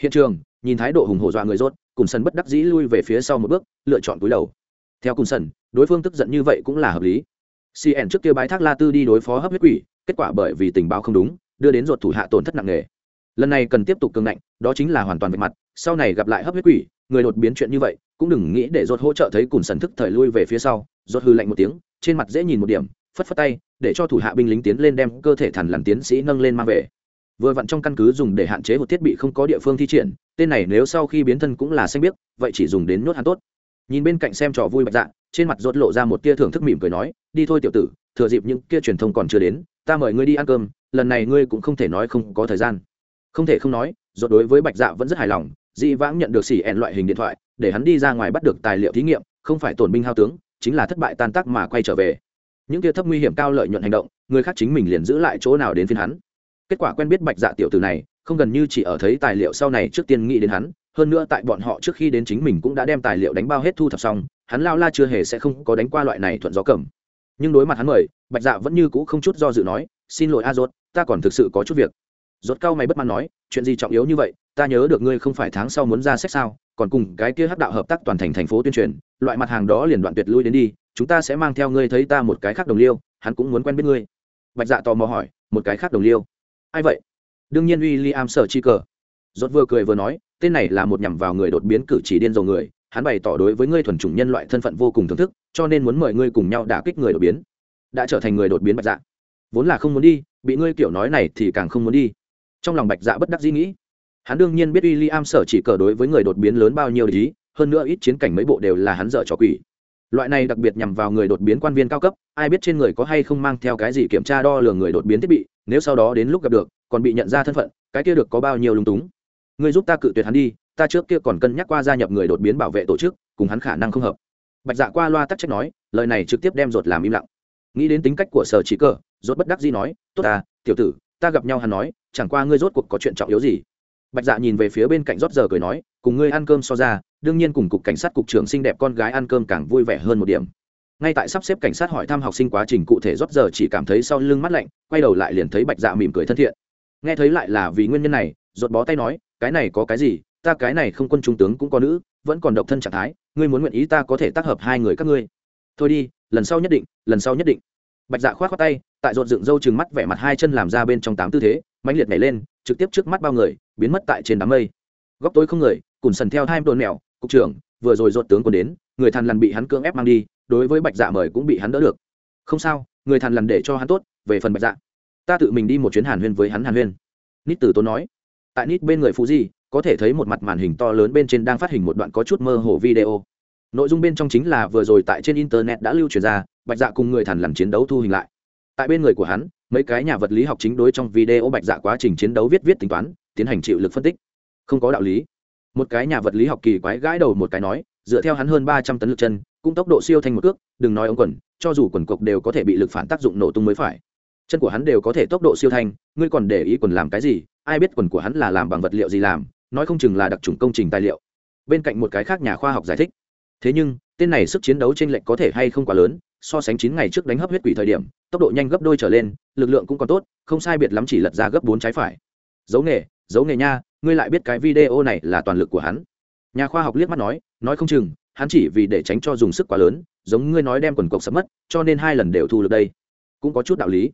Hiện trường nhìn thái độ hùng hổ dọa người rốt cùng sần bất đắc dĩ lui về phía sau một bước lựa chọn cúi đầu. Theo cùng sần đối phương tức giận như vậy cũng là hợp lý. Cn trước kia bái thác la tư đi đối phó hấp huyết quỷ kết quả bởi vì tình báo không đúng đưa đến ruột thủ hạ tổn thất nặng nề lần này cần tiếp tục cường ngạnh, đó chính là hoàn toàn về mặt, sau này gặp lại hấp huyết quỷ, người đột biến chuyện như vậy, cũng đừng nghĩ để ruột hỗ trợ thấy cùn sần thức thời lui về phía sau, ruột hư lạnh một tiếng, trên mặt dễ nhìn một điểm, phất phất tay, để cho thủ hạ binh lính tiến lên đem cơ thể thằn lằn tiến sĩ nâng lên mang về. Vừa vặn trong căn cứ dùng để hạn chế một thiết bị không có địa phương thi triển, tên này nếu sau khi biến thân cũng là xanh biết vậy chỉ dùng đến nhốt hắn tốt. Nhìn bên cạnh xem trò vui bạch dạ trên mặt rốt lộ ra một tia thưởng thức mỉm cười nói, đi thôi tiểu tử, thừa dịp những kia truyền thông còn chưa đến, ta mời ngươi đi ăn cơm, lần này ngươi cũng không thể nói không có thời gian không thể không nói, rốt đối với bạch dạ vẫn rất hài lòng dị vãng nhận được xỉ ẹn loại hình điện thoại, để hắn đi ra ngoài bắt được tài liệu thí nghiệm, không phải tổn binh hao tướng, chính là thất bại tan tác mà quay trở về. Những kia thấp nguy hiểm cao lợi nhuận hành động, người khác chính mình liền giữ lại chỗ nào đến phiên hắn. Kết quả quen biết bạch dạ tiểu tử này, không gần như chỉ ở thấy tài liệu sau này trước tiên nghĩ đến hắn, hơn nữa tại bọn họ trước khi đến chính mình cũng đã đem tài liệu đánh bao hết thu thập xong, hắn lao la chưa hề sẽ không có đánh qua loại này thuận gió cầm. Nhưng đối mặt hắn mời, bạch dạ vẫn như cũ không chút do dự nói, xin lỗi a dốt ta còn thực sự có chút việc rốt cao mày bất mãn nói, chuyện gì trọng yếu như vậy? Ta nhớ được ngươi không phải tháng sau muốn ra sách sao? Còn cùng cái kia hắc đạo hợp tác toàn thành thành phố tuyên truyền, loại mặt hàng đó liền đoạn tuyệt lui đến đi, chúng ta sẽ mang theo ngươi thấy ta một cái khác đồng liêu, hắn cũng muốn quen biết ngươi. Bạch dạ tò mò hỏi, một cái khác đồng liêu? Ai vậy? Đương nhiên William sở chi cờ. Rốt vừa cười vừa nói, tên này là một nhằm vào người đột biến cử chỉ điên rồ người, hắn bày tỏ đối với ngươi thuần chủng nhân loại thân phận vô cùng thưởng thức, cho nên muốn mời ngươi cùng nhau đả kích người đột biến. Đã trở thành người đột biến bạch dạ. Vốn là không muốn đi, bị ngươi kiểu nói này thì càng không muốn đi trong lòng bạch dạ bất đắc dĩ nghĩ, hắn đương nhiên biết w i l l i am sở chỉ cờ đối với người đột biến lớn bao nhiêu lý hơn nữa ít chiến cảnh mấy bộ đều là hắn dở trò quỷ. Loại này đặc biệt nhằm vào người đột biến quan viên cao cấp, ai biết trên người có hay không mang theo cái gì kiểm tra đo lường người đột biến thiết bị, nếu sau đó đến lúc gặp được, còn bị nhận ra thân phận, cái kia được có bao nhiêu lung túng. Người giúp ta cự tuyệt hắn đi, ta trước kia còn cân nhắc qua gia nhập người đột biến bảo vệ tổ chức, cùng hắn khả năng không hợp. Bạch dạ qua loa tắc trách nói, lời này trực tiếp đem ruột làm im lặng. Nghĩ đến tính cách của sở chỉ cờ rốt bất đắc dĩ nói, tốt ta, tiểu tử ta gặp nhau hắn nói, chẳng qua ngươi rốt cuộc có chuyện trọng yếu gì? Bạch dạ nhìn về phía bên cạnh rót giờ cười nói, cùng ngươi ăn cơm so ra, đương nhiên cùng cục cảnh sát cục trưởng xinh đẹp con gái ăn cơm càng vui vẻ hơn một điểm. Ngay tại sắp xếp cảnh sát hỏi thăm học sinh quá trình cụ thể, rót giờ chỉ cảm thấy sau lưng mắt lạnh, quay đầu lại liền thấy bạch dạ mỉm cười thân thiện. Nghe thấy lại là vì nguyên nhân này, rốt bó tay nói, cái này có cái gì? Ta cái này không quân trung tướng cũng có nữ, vẫn còn độc thân trạng thái, ngươi muốn nguyện ý ta có thể tác hợp hai người các ngươi. Thôi đi, lần sau nhất định, lần sau nhất định bạch dạ khoát khoát tay, tại rộn dựng râu chừng mắt vẻ mặt hai chân làm ra bên trong tám tư thế, mãnh liệt nhảy lên, trực tiếp trước mắt bao người, biến mất tại trên đám mây. Góc tối không người cùng sần theo hai đồn mèo, cục trưởng, vừa rồi rột tướng còn đến, người thằn lằn bị hắn cưỡng ép mang đi, đối với bạch dạ mời cũng bị hắn đỡ được. Không sao, người thằn lằn để cho hắn tốt, về phần bạch dạ. Ta tự mình đi một chuyến hàn huyên với hắn hàn huyên. Nít tử tốn nói. Tại nít bên người phụ di, có thể thấy một mặt màn hình to lớn bên trên đang phát hình một đoạn có chút mơ hồ video. Nội dung bên trong chính là vừa rồi tại trên internet đã lưu truyền ra bạch dạ cùng người thằn lằn chiến đấu thu hình lại. Tại bên người của hắn, mấy cái nhà vật lý học chính đối trong video bạch dạ quá trình chiến đấu viết viết tính toán, tiến hành chịu lực phân tích. Không có đạo lý. Một cái nhà vật lý học kỳ quái gãi đầu một cái nói, dựa theo hắn hơn ba trăm tấn lực chân, cũng tốc độ siêu thanh một cước, đừng nói ống quần, cho dù quần cộc đều có thể bị lực phản tác dụng nổ tung mới phải. Chân của hắn đều có thể tốc độ siêu thanh, ngươi còn để ý quần làm cái gì, ai biết quần của hắn là làm bằng vật liệu gì làm, nói không chừng là đặc trùng công trình tài liệu. Bên cạnh một cái khác nhà khoa học giải thích. Thế nhưng, tên này sức chiến đấu t r ê n lệch có thể hay không quá lớn so sánh chín ngày trước đánh hấp huyết quỷ thời điểm, tốc độ nhanh gấp đôi trở lên, lực lượng cũng còn tốt, không sai biệt lắm chỉ lật ra gấp bốn trái phải. Dấu nghề dấu nghề nha, ngươi lại biết cái video này là toàn lực của hắn. Nhà khoa học liếc mắt nói nói không chừng, hắn chỉ vì để tránh cho dùng sức quá lớn, giống ngươi nói đem quần cộc sập mất, cho nên hai lần đều thu được đây. Cũng có chút đạo lý.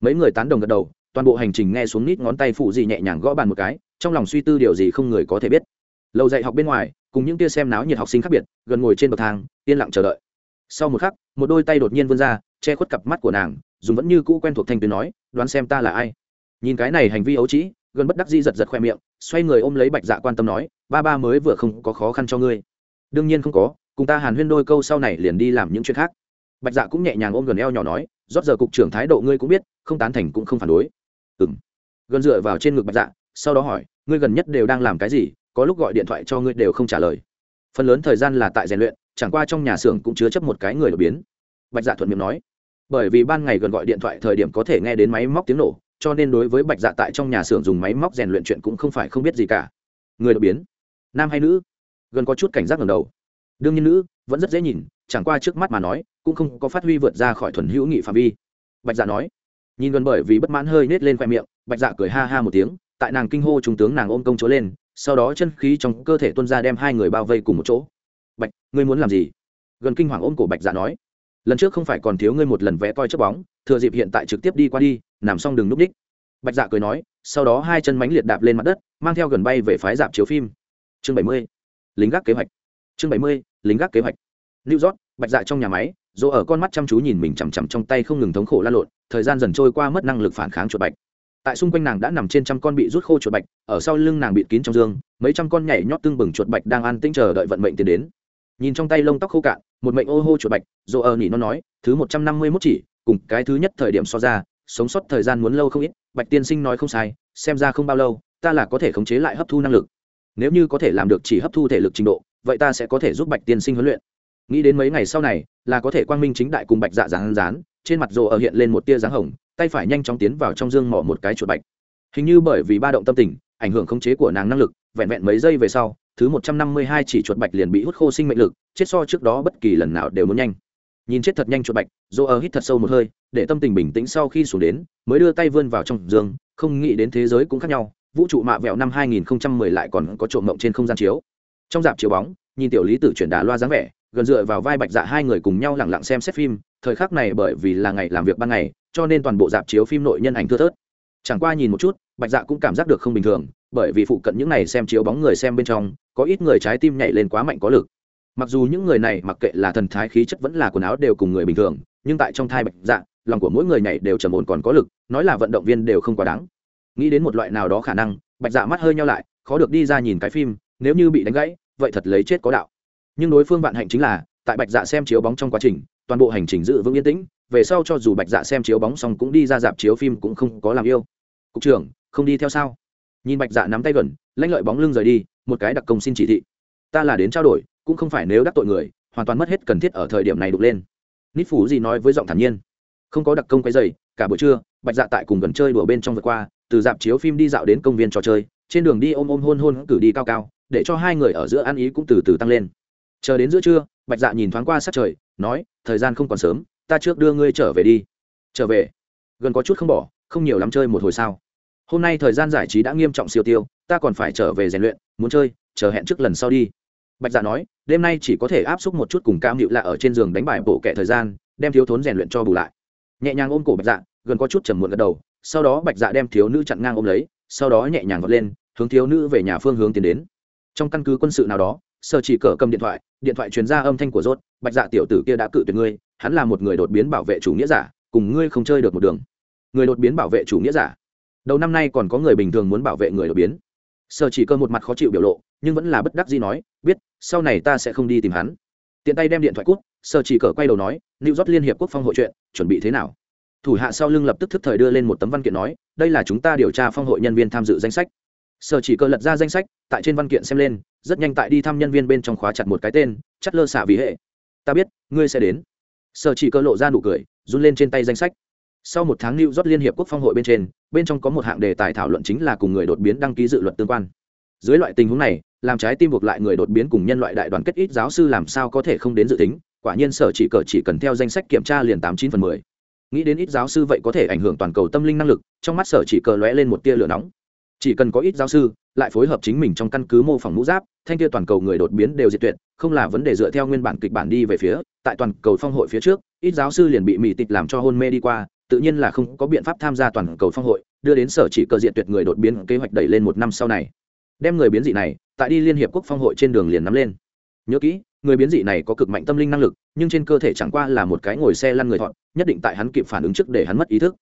Mấy người tán đồng gật đầu, toàn bộ hành trình nghe xuống nít ngón tay phụ gì nhẹ nhàng gõ bàn một cái, trong lòng suy tư điều gì không người có thể biết. Lâu dạy học bên ngoài, cùng những tia xem náo nhiệt học sinh khác biệt, gần ngồi trên bậc thang, yên lặng chờ đợi sau một khắc, một đôi tay đột nhiên vươn ra, che khuất cặp mắt của nàng, dùng vẫn như cũ quen thuộc thanh tuyến nói, đoán xem ta là ai? Nhìn cái này hành vi ấu trĩ, gần bất đắc di giật giật khoe miệng, xoay người ôm lấy bạch dạ quan tâm nói, ba ba mới vừa không có khó khăn cho ngươi. Đương nhiên không có, cùng ta hàn huyên đôi câu sau này liền đi làm những chuyện khác. Bạch dạ cũng nhẹ nhàng ôm gần eo nhỏ nói rót giờ cục trưởng thái độ ngươi cũng biết, không tán thành cũng không phản đối. Ừng gần dựa vào trên ngực bạch dạ sau đó hỏi, ngươi gần nhất đều đang làm cái gì? Có lúc gọi điện thoại cho ngươi đều không trả lời. Phần lớn thời gian là tại rèn luyện chẳng qua trong nhà xưởng cũng chứa chấp một cái người đột biến. Bạch dạ thuận miệng nói. Bởi vì ban ngày gần gọi điện thoại thời điểm có thể nghe đến máy móc tiếng nổ, cho nên đối với bạch dạ tại trong nhà xưởng dùng máy móc rèn luyện chuyện cũng không phải không biết gì cả. Người đột biến? Nam hay nữ? Gần có chút cảnh giác ngầm đầu. Đương nhiên nữ, vẫn rất dễ nhìn, chẳng qua trước mắt mà nói, cũng không có phát huy vượt ra khỏi thuần hữu nghị phạm vi. Bạch dạ nói. Nhìn gần bởi vì bất mãn hơi nết lên khoe miệng, bạch dạ cười ha ha một tiếng, tại nàng kinh hô trung tướng nàng ôm công chúa lên, sau đó chân khí trong cơ thể tuân ra đem hai người bao vây cùng một chỗ bạch, ngươi muốn làm gì? Gần kinh hoàng ôm cổ bạch dạ nói. Lần trước không phải còn thiếu ngươi một lần vẽ coi chấp bóng, thừa dịp hiện tại trực tiếp đi qua đi, nằm xong đừng núp đích. Bạch dạ cười nói, sau đó hai chân mánh liệt đạp lên mặt đất, mang theo gần bay về phái dạp chiếu phim. Chương bảy mươi, lính gác kế hoạch. Chương bảy mươi, lính gác kế hoạch. New york, bạch dạ trong nhà máy dỗ ở con mắt chăm chú nhìn mình chằm chằm trong tay không ngừng thống khổ la lộn, thời gian dần trôi qua mất năng lực phản kháng chuột bạch. Tại xung quanh nàng đã nằm trên trăm con bị rút khô chuột bạch, ở sau lưng nàng bịt kín trong dương, mấy trăm con nhảy nhót tương bừng chuột bạch đang an tĩnh chờ đợi vận mệnh tiến đến nhìn trong tay lông tóc khô cạn, một mệnh ô hô chuột bạch dỗ ở nhỉ nó nói, thứ một trăm năm mươi mốt chỉ, cùng cái thứ nhất thời điểm so ra, sống sót thời gian muốn lâu không ít, bạch tiên sinh nói không sai, xem ra không bao lâu, ta là có thể khống chế lại hấp thu năng lực. Nếu như có thể làm được chỉ hấp thu thể lực trình độ, vậy ta sẽ có thể giúp bạch tiên sinh huấn luyện. Nghĩ đến mấy ngày sau này, là có thể quang minh chính đại cùng bạch dạ dán dán, trên mặt rồ ở hiện lên một tia dáng hồng, tay phải nhanh chóng tiến vào trong dương mỏ một cái chuột bạch. Hình như bởi vì ba động tâm tình, ảnh hưởng khống chế của nàng năng lực, vẹn vẹn mấy giây về sau thứ một trăm năm mươi hai chỉ chuột bạch liền bị hút khô sinh mệnh lực, chết so trước đó bất kỳ lần nào đều muốn nhanh. Nhìn chết thật nhanh chuột bạch dỗ ở hít thật sâu một hơi, để tâm tình bình tĩnh sau khi xuống đến, mới đưa tay vươn vào trong giường, không nghĩ đến thế giới cũng khác nhau, vũ trụ mạ vẹo năm 2010 lại còn có trộm mộng trên không gian chiếu. Trong dạp chiếu bóng, nhìn tiểu lý tử chuyển đà loa dáng vẻ, gần dựa vào vai bạch dạ hai người cùng nhau lẳng lặng xem xét phim, thời khắc này bởi vì là ngày làm việc ban ngày, cho nên toàn bộ dạp chiếu phim nội nhân ảnh thưa thớt. Chẳng qua nhìn một chút, bạch dạ cũng cảm giác được không bình thường bởi vì phụ cận những này xem chiếu bóng người xem bên trong, có ít người trái tim nhảy lên quá mạnh có lực. Mặc dù những người này mặc kệ là thần thái khí chất vẫn là quần áo đều cùng người bình thường, nhưng tại trong thai bạch dạ lòng của mỗi người nhảy đều trầm ổn còn có lực, nói là vận động viên đều không quá đáng. Nghĩ đến một loại nào đó khả năng, bạch dạ mắt hơi nhau lại, khó được đi ra nhìn cái phim, nếu như bị đánh gãy, vậy thật lấy chết có đạo. Nhưng đối phương vạn hạnh chính là, tại bạch dạ xem chiếu bóng trong quá trình, toàn bộ hành trình giữ vững yên tĩnh, về sau cho dù bạch dạ xem chiếu bóng xong cũng đi ra dạp chiếu phim cũng không có làm yêu. Cục trưởng, không đi theo sao? Nhìn bạch dạ nắm tay gần lãnh lợi bóng lưng rời đi, một cái đặc công xin chỉ thị. Ta là đến trao đổi, cũng không phải nếu đắc tội người, hoàn toàn mất hết cần thiết ở thời điểm này đục lên. Nít phủ gì nói với giọng thản nhiên. Không có đặc công quay dày cả buổi trưa, bạch dạ tại cùng gần chơi đùa bên trong vượt qua, từ dạp chiếu phim đi dạo đến công viên trò chơi, trên đường đi ôm ôm hôn hôn cử đi cao cao, để cho hai người ở giữa ăn ý cũng từ từ tăng lên. Chờ đến giữa trưa, bạch dạ nhìn thoáng qua sát trời, nói, thời gian không còn sớm, ta trước đưa ngươi trở về đi. Trở về? Gần có chút không bỏ, không nhiều lắm chơi một hồi sao? Hôm nay thời gian giải trí đã nghiêm trọng siêu tiêu, ta còn phải trở về rèn luyện, muốn chơi, chờ hẹn trước lần sau đi. Bạch dạ nói, đêm nay chỉ có thể áp xúc một chút cùng cam hiệu lạ ở trên giường đánh bài bổ kẻ thời gian, đem thiếu thốn rèn luyện cho bù lại. Nhẹ nhàng ôm cổ bạch dạ gần có chút trầm muộn gật đầu, sau đó bạch dạ đem thiếu nữ chặn ngang ôm lấy, sau đó nhẹ nhàng vọt lên, hướng thiếu nữ về nhà phương hướng tiến đến. Trong căn cứ quân sự nào đó sở chỉ cờ cầm điện thoại điện thoại truyền ra âm thanh của rốt, bạch dạ tiểu tử kia đã cự tuyệt ngươi, hắn là một người đột biến bảo vệ chủ nghĩa giả, cùng ngươi không chơi được một đường. Người đột biến bảo vệ chủ nghĩa giả? Đầu năm nay còn có người bình thường muốn bảo vệ người đột biến. Sở chỉ cơ một mặt khó chịu biểu lộ, nhưng vẫn là bất đắc dĩ nói, biết, sau này ta sẽ không đi tìm hắn. Tiện tay đem điện thoại cút, sở chỉ cờ quay đầu nói, new york liên hiệp quốc phong hội chuyện, chuẩn bị thế nào? Thủ hạ sau lưng lập tức thức thời đưa lên một tấm văn kiện nói, đây là chúng ta điều tra phong hội nhân viên tham dự danh sách. Sở chỉ cờ lật ra danh sách, tại trên văn kiện xem lên, rất nhanh tại đi thăm nhân viên bên trong khóa chặt một cái tên chắt lơ xả vì hệ. Ta biết, ngươi sẽ đến. Sở chỉ cờ lộ ra nụ cười, run lên trên tay danh sách sau một tháng lưu rót liên hiệp quốc phong hội bên trên, bên trong có một hạng đề tài thảo luận chính là cùng người đột biến đăng ký dự luật tương quan. Dưới loại tình huống này, làm trái tim buộc lại người đột biến cùng nhân loại đại đoàn kết ít giáo sư làm sao có thể không đến dự tính, quả nhiên sở chỉ cờ chỉ cần theo danh sách kiểm tra liền tám chín phần mười. Nghĩ đến ít giáo sư vậy có thể ảnh hưởng toàn cầu tâm linh năng lực, trong mắt sở chỉ cờ lóe lên một tia lửa nóng. Chỉ cần có ít giáo sư, lại phối hợp chính mình trong căn cứ mô phỏng mũ giáp, thanh tia toàn cầu người đột biến đều diệt tuyệt, không là vấn đề dựa theo nguyên bản kịch bản đi về phía, tại toàn cầu phong hội phía trước, ít giáo sư liền bị mỹ tịch làm cho hôn mê đi qua tự nhiên là không có biện pháp tham gia toàn cầu phong hội, đưa đến sở chỉ cờ diện tuyệt người đột biến kế hoạch đẩy lên một năm sau này. Đem người biến dị này, tại đi liên hiệp quốc phong hội trên đường liền nắm lên. Nhớ kỹ, người biến dị này có cực mạnh tâm linh năng lực, nhưng trên cơ thể chẳng qua là một cái ngồi xe lăn người thọn, nhất định tại hắn kịp phản ứng trước để hắn mất ý thức.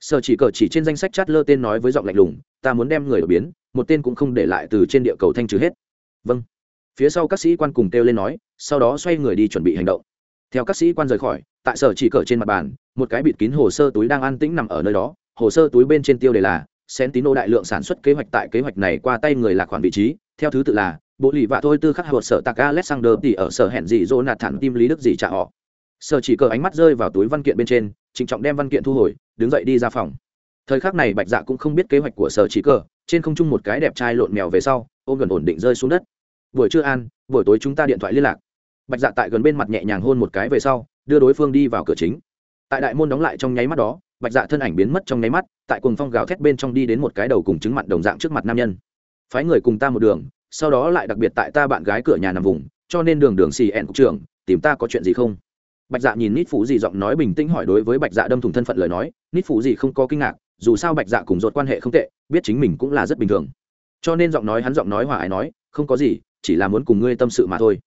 Sở chỉ cờ chỉ trên danh sách chát lơ tên nói với giọng lạnh lùng, ta muốn đem người đột biến, một tên cũng không để lại từ trên địa cầu thanh trừ hết. Vâng. Phía sau các sĩ quan cùng kêu lên nói, sau đó xoay người đi chuẩn bị hành động. Theo các sĩ quan rời khỏi tại sở chỉ cờ trên mặt bàn, một cái bịt kín hồ sơ túi đang an tĩnh nằm ở nơi đó. Hồ sơ túi bên trên tiêu đề là, Sentino đại lượng sản xuất kế hoạch tại kế hoạch này qua tay người lạc khoản vị trí. Theo thứ tự là bộ lì vạ thôi tư khắc hột sở tạc alexander thì ở sở hẹn gì dỗ nạt thẳng tim lý đức gì trả họ. Sở chỉ cờ ánh mắt rơi vào túi văn kiện bên trên, trịnh trọng đem văn kiện thu hồi, đứng dậy đi ra phòng. Thời khắc này bạch dạ cũng không biết kế hoạch của sở chỉ cờ, trên không trung một cái đẹp trai lộn mèo về sau, ôm gần ổn định rơi xuống đất. Buổi trưa an, buổi tối chúng ta điện thoại liên lạc. Bạch dạ tại gần bên mặt nhẹ nhàng hôn một cái về sau đưa đối phương đi vào cửa chính. Tại đại môn đóng lại trong nháy mắt đó, bạch dạ thân ảnh biến mất trong nháy mắt, tại cuồng phong gào thét bên trong đi đến một cái đầu cùng chứng mặn đồng dạng trước mặt nam nhân. Phái người cùng ta một đường, sau đó lại đặc biệt tại ta bạn gái cửa nhà nằm vùng, cho nên đường đường xì ẹn cục trưởng, tìm ta có chuyện gì không? Bạch dạ nhìn nít phụ gì giọng nói bình tĩnh hỏi đối với bạch dạ đâm thủng thân phận lời nói, nít phụ gì không có kinh ngạc, dù sao bạch dạ cùng dột quan hệ không tệ, biết chính mình cũng là rất bình thường. Cho nên giọng nói hắn giọng nói hòa ái nói, không có gì, chỉ là muốn cùng ngươi tâm sự mà thôi.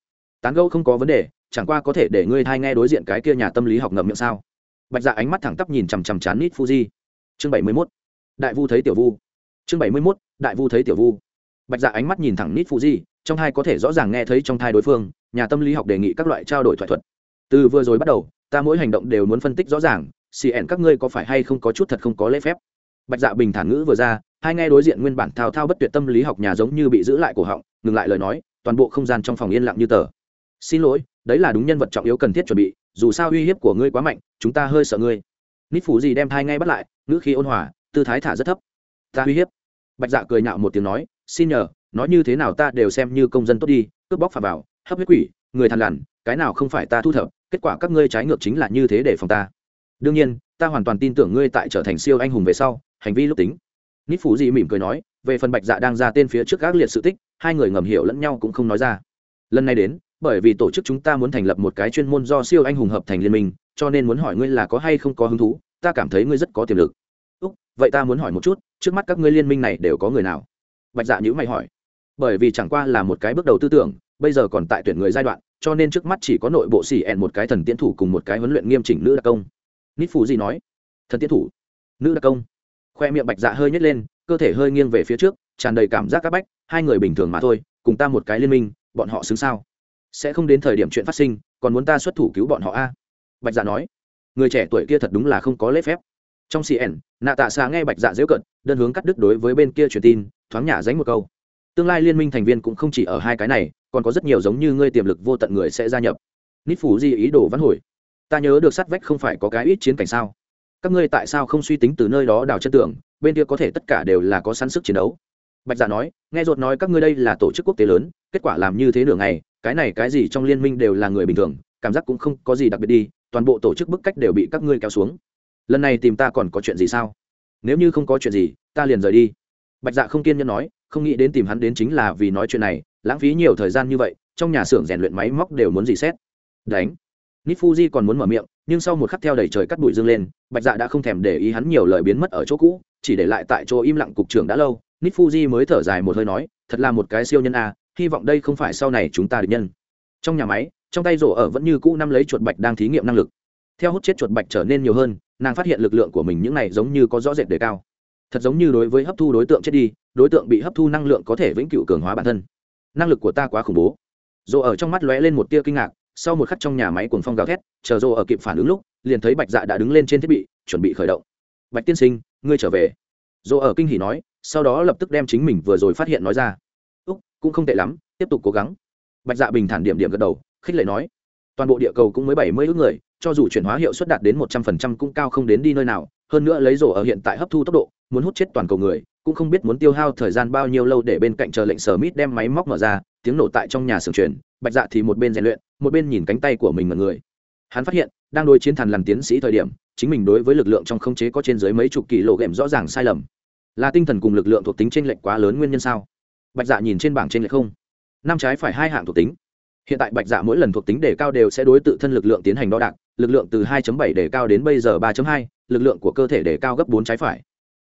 Tán gẫu không có vấn đề chẳng qua có thể để ngươi thai nghe đối diện cái kia nhà tâm lý học ngậm miệng sao? Bạch dạ ánh mắt thẳng tắp nhìn chằm chằm chán nít fuji. Chương bảy mươi mốt. Đại vu thấy tiểu vu. Chương bảy mươi mốt. Đại vu thấy tiểu vu. Bạch dạ ánh mắt nhìn thẳng nít fuji, trong hai có thể rõ ràng nghe thấy trong thai đối phương, nhà tâm lý học đề nghị các loại trao đổi thỏa thuận từ vừa rồi bắt đầu, ta mỗi hành động đều muốn phân tích rõ ràng, xì ẻn các ngươi có phải hay không có chút thật không có lễ phép? Bạch dạ bình thản ngữ vừa ra, hai nghe đối diện nguyên bản thao thao bất tuyệt tâm lý học nhà giống như bị giữ lại cổ họng, ngừng lại lời nói, toàn bộ không gian trong phòng yên lặng như tờ. Xin lỗi đấy là đúng nhân vật trọng yếu cần thiết chuẩn bị, dù sao uy hiếp của ngươi quá mạnh, chúng ta hơi sợ ngươi. Nít phủ gì đem thai ngay bắt lại, ngữ khí ôn hòa, tư thái thả rất thấp. Ta uy hiếp. Bạch dạ cười nhạo một tiếng nói, xin nhờ, nói như thế nào ta đều xem như công dân tốt đi, cướp bóc phà vào, hấp huyết quỷ, người thằn lằn, cái nào không phải ta thu thập, kết quả các ngươi trái ngược chính là như thế để phòng ta. Đương nhiên, ta hoàn toàn tin tưởng ngươi tại trở thành siêu anh hùng về sau, hành vi lúc tính. Nít phủ gì mỉm cười nói, về phần bạch dạ đang ra tên phía trước gác liệt sự tích, hai người ngầm hiểu lẫn nhau cũng không nói ra. Lần này đến bởi vì tổ chức chúng ta muốn thành lập một cái chuyên môn do siêu anh hùng hợp thành liên minh, cho nên muốn hỏi ngươi là có hay không có hứng thú, ta cảm thấy ngươi rất có tiềm lực. Úc, vậy ta muốn hỏi một chút, trước mắt các ngươi liên minh này đều có người nào? Bạch dạ nhữ mày hỏi. Bởi vì chẳng qua là một cái bước đầu tư tưởng, bây giờ còn tại tuyển người giai đoạn, cho nên trước mắt chỉ có nội bộ xỉ ẹn một cái thần tiến thủ cùng một cái huấn luyện nghiêm chỉnh nữ đặc công. Nít phù gì nói. Thần tiến thủ, nữ đặc công. Khoe miệng bạch dạ hơi nhét lên, cơ thể hơi nghiêng về phía trước, tràn đầy cảm giác c áp bách, hai người bình thường mà thôi, cùng ta một cái liên minh, bọn họ xứng sao? Sẽ không đến thời điểm chuyện phát sinh, còn muốn ta xuất thủ cứu bọn họ a? Bạch dạ nói. Người trẻ tuổi kia thật đúng là không có lễ phép. Trong cn nạ tạ xà nghe bạch dạ dễu cận đơn hướng cắt đứt đối với bên kia truyền tin, thoáng nhả dánh một câu. Tương lai liên minh thành viên cũng không chỉ ở hai cái này, còn có rất nhiều giống như ngươi tiềm lực vô tận người sẽ gia nhập. Nít phủ di ý đồ văn hồi. Ta nhớ được sát vách không phải có cái ít chiến cảnh sao? Các ngươi tại sao không suy tính từ nơi đó đào chân tưởng bên kia có thể tất cả đều là có sẵn sức chiến đấu? Bạch dạ nói, nghe ruột nói các ngươi đây là tổ chức quốc tế lớn, kết quả làm như thế nửa ngày cái này cái gì trong liên minh đều là người bình thường, cảm giác cũng không có gì đặc biệt đi, toàn bộ tổ chức bức cách đều bị các ngươi kéo xuống. Lần này tìm ta còn có chuyện gì sao? Nếu như không có chuyện gì, ta liền rời đi. Bạch dạ không kiên nhẫn nói, không nghĩ đến tìm hắn đến chính là vì nói chuyện này, lãng phí nhiều thời gian như vậy, trong nhà xưởng rèn luyện máy móc đều muốn dì xét. Đánh. Nít fuji còn muốn mở miệng, nhưng sau một khắc theo đầy trời cắt bụi dương lên, bạch dạ đã không thèm để ý hắn nhiều lời biến mất ở chỗ cũ, chỉ để lại tại chỗ im lặng cục trưởng đã lâu. Nít fuji mới thở dài một hơi nói, thật là một cái siêu nhân a hy vọng đây không phải sau này chúng ta được nhân. Trong nhà máy, trong tay rổ ở vẫn như cũ năm lấy chuột bạch đang thí nghiệm năng lực. Theo hút chết chuột bạch trở nên nhiều hơn, nàng phát hiện lực lượng của mình những này giống như có rõ rệt đề cao. Thật giống như đối với hấp thu đối tượng chết đi, đối tượng bị hấp thu năng lượng có thể vĩnh cửu cường hóa bản thân. Năng lực của ta quá khủng bố. Rổ ở trong mắt lóe lên một tia kinh ngạc, sau một khắc trong nhà máy cuồng phong gào thét, chờ rổ ở kịp phản ứng lúc, liền thấy bạch dạ đã đứng lên trên thiết bị, chuẩn bị khởi động. Bạch tiên sinh, ngươi trở về. Rổ ở kinh hỉ nói, sau đó lập tức đem chính mình vừa rồi phát hiện nói ra úc, cũng không tệ lắm, tiếp tục cố gắng. Bạch dạ bình thản điểm điểm gật đầu, khích lệ nói, toàn bộ địa cầu cũng mới bảy mươi ước người, cho dù chuyển hóa hiệu suất đạt đến một trăm phần trăm cũng cao không đến đi nơi nào, hơn nữa lấy rổ ở hiện tại hấp thu tốc độ, muốn hút chết toàn cầu người, cũng không biết muốn tiêu hao thời gian bao nhiêu lâu để bên cạnh chờ lệnh sở mít đem máy móc mở ra, tiếng nổ tại trong nhà xưởng truyền bạch dạ thì một bên rèn luyện, một bên nhìn cánh tay của mình mọi người. Hắn phát hiện, đang đối chiến thần làm tiến sĩ thời điểm, chính mình đối với lực lượng trong không chế có trên dưới mấy chục kỳ lộ ghệm rõ ràng sai lầm. Là tinh thần cùng lực lượng thuộc tính trên lệnh quá lớn nguyên nhân sao? Bạch dạ nhìn trên bảng trên lệnh không. Năm trái phải hai hạng thuộc tính. Hiện tại bạch dạ mỗi lần thuộc tính đề cao đều sẽ đối tự thân lực lượng tiến hành đo đạc lực lượng từ 2.7 đề cao đến bây giờ 3.2, lực lượng của cơ thể đề cao gấp 4 trái phải.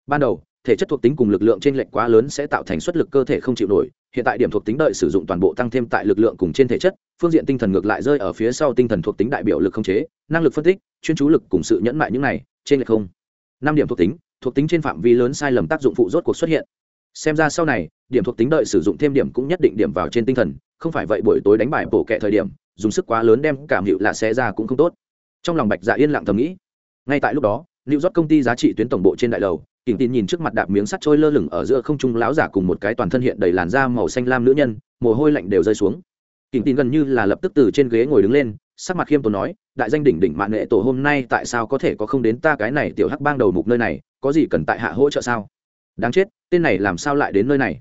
Ban đầu thể chất thuộc tính cùng lực lượng trên lệnh quá lớn sẽ tạo thành suất lực cơ thể không chịu nổi hiện tại điểm thuộc tính đợi sử dụng toàn bộ tăng thêm tại lực lượng cùng trên thể chất phương diện tinh thần ngược lại rơi ở phía sau tinh thần thuộc tính đại biểu lực không chế năng lực phân tích chuyên chú lực cùng sự nhẫn mại những này trên lệch không. Năm điểm thuộc tính thuộc tính trên phạm vi lớn sai lầm tác dụng phụ rốt cuộc xuất hiện. Xem ra sau này điểm thuộc tính đợi sử dụng thêm điểm cũng nhất định điểm vào trên tinh thần, không phải vậy buổi tối đánh bài bổ kẹ thời điểm, dùng sức quá lớn đem cảm hiệu là xé ra cũng không tốt. Trong lòng bạch dạ yên lặng thầm nghĩ. Ngay tại lúc đó lưu rót công ty giá trị tuyến tổng bộ trên đại lầu kỉnh tin nhìn trước mặt đạp miếng sắt trôi lơ lửng ở giữa không trung láo giả cùng một cái toàn thân hiện đầy làn da màu xanh lam nữ nhân, mồ hôi lạnh đều rơi xuống. Kỉnh tin gần như là lập tức từ trên ghế ngồi đứng lên, sắc mặt khiêm tốn nói, đại danh đỉnh đỉnh mạng nghệ tổ hôm nay tại sao có thể có không đến ta cái này tiểu hắc bang đầu mục nơi này, có gì cần tại hạ hỗ trợ sao? Đáng chết, tên này làm sao lại đến nơi này?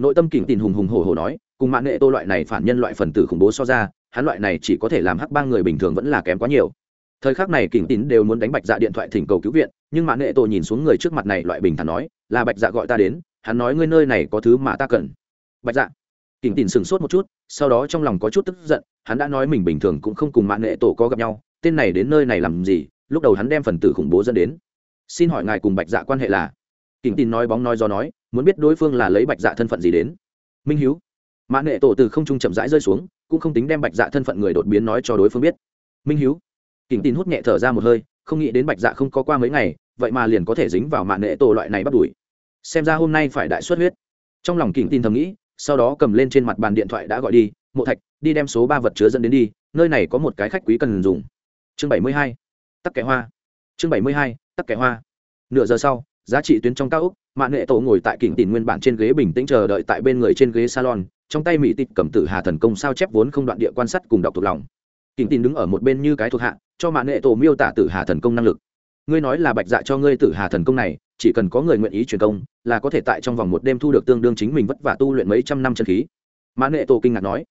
Nội tâm kỉnh tin hùng hùng hổ hổ nói, cùng mạng nghệ tô loại này phản nhân loại phần tử khủng bố so ra, hắn loại này chỉ có thể làm hắc bang người bình thường vẫn là kém quá nhiều. Thời khắc này kỉnh tín đều muốn đánh bạch dạ điện thoại thỉnh cầu cứu viện, nhưng mạng nghệ tổ nhìn xuống người trước mặt này loại bình thản nói, là bạch dạ gọi ta đến, hắn nói ngươi nơi này có thứ mà ta cần. Bạch dạ. Kỉnh tín sửng sốt một chút, sau đó trong lòng có chút tức giận, hắn đã nói mình bình thường cũng không cùng mạng nghệ tổ có gặp nhau, tên này đến nơi này làm gì, lúc đầu hắn đem phần tử khủng bố dẫn đến. Xin hỏi ngài cùng bạch dạ quan hệ là? Kỉnh tín nói bóng nói do nói, muốn biết đối phương là lấy bạch dạ thân phận gì đến. Minh hiếu. Mạng nghệ tổ từ không trung chậm rãi rơi xuống, cũng không tính đem bạch dạ thân phận người đột biến nói cho đối phương biết. Minh hiếu. Kỉnh tin hút nhẹ thở ra một hơi, không nghĩ đến bạch dạ không có qua mấy ngày, vậy mà liền có thể dính vào mạng nệ tổ loại này bắt đuổi. Xem ra hôm nay phải đại xuất huyết. Trong lòng kỉnh tin thầm nghĩ, sau đó cầm lên trên mặt bàn điện thoại đã gọi đi, mộ thạch, đi đem số ba vật chứa dẫn đến đi, nơi này có một cái khách quý cần dùng. Chương bảy mươi hai. Tắc kẻ hoa. Chương bảy mươi hai. Tắc kẻ hoa. Nửa giờ sau giá trị tuyến trong cao ốc mạng nghệ tổ ngồi tại kỉnh tìm nguyên bản trên ghế bình tĩnh chờ đợi tại bên người trên ghế salon, trong tay mỹ tịch cầm tử hà thần công sao chép vốn không đoạn địa quan sát cùng đọc thuộc lòng. Kỉnh tìm đứng ở một bên như cái thuộc hạ, cho mạng nghệ tổ miêu tả tử hà thần công năng lực. Ngươi nói là bạch dạ cho ngươi tử hà thần công này, chỉ cần có người nguyện ý truyền công, là có thể tại trong vòng một đêm thu được tương đương chính mình vất vả tu luyện mấy trăm năm chân khí. Mạng nghệ tổ kinh ngạc nói.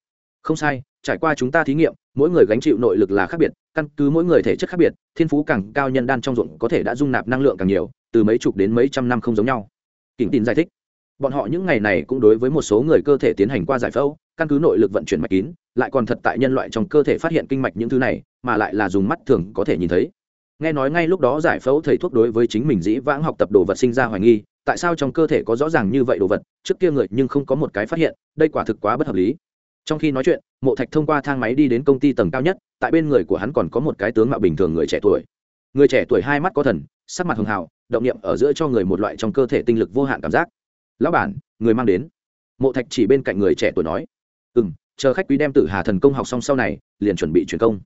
Không sai, trải qua chúng ta thí nghiệm, mỗi người gánh chịu nội lực là khác biệt căn cứ mỗi người thể chất khác biệt, thiên phú càng cao nhân đan trong ruộng có thể đã dung nạp năng lượng càng nhiều, từ mấy chục đến mấy trăm năm không giống nhau. Kính tin giải thích, bọn họ những ngày này cũng đối với một số người cơ thể tiến hành qua giải phẫu, căn cứ nội lực vận chuyển mạch kín, lại còn thật tại nhân loại trong cơ thể phát hiện kinh mạch những thứ này, mà lại là dùng mắt thường có thể nhìn thấy. Nghe nói ngay lúc đó giải phẫu thầy thuốc đối với chính mình dĩ vãng học tập đồ vật sinh ra hoài nghi, tại sao trong cơ thể có rõ ràng như vậy đồ vật, trước kia người nhưng không có một cái phát hiện, đây quả thực quá bất hợp lý trong khi nói chuyện, mộ thạch thông qua thang máy đi đến công ty tầng cao nhất, tại bên người của hắn còn có một cái tướng mạo bình thường người trẻ tuổi. Người trẻ tuổi hai mắt có thần, sắc mặt hường hào, động niệm ở giữa cho người một loại trong cơ thể tinh lực vô hạn cảm giác. Lão bản, người mang đến. Mộ thạch chỉ bên cạnh người trẻ tuổi nói. Ừ m chờ khách quý đem tử hà thần công học xong sau này, liền chuẩn bị truyền công.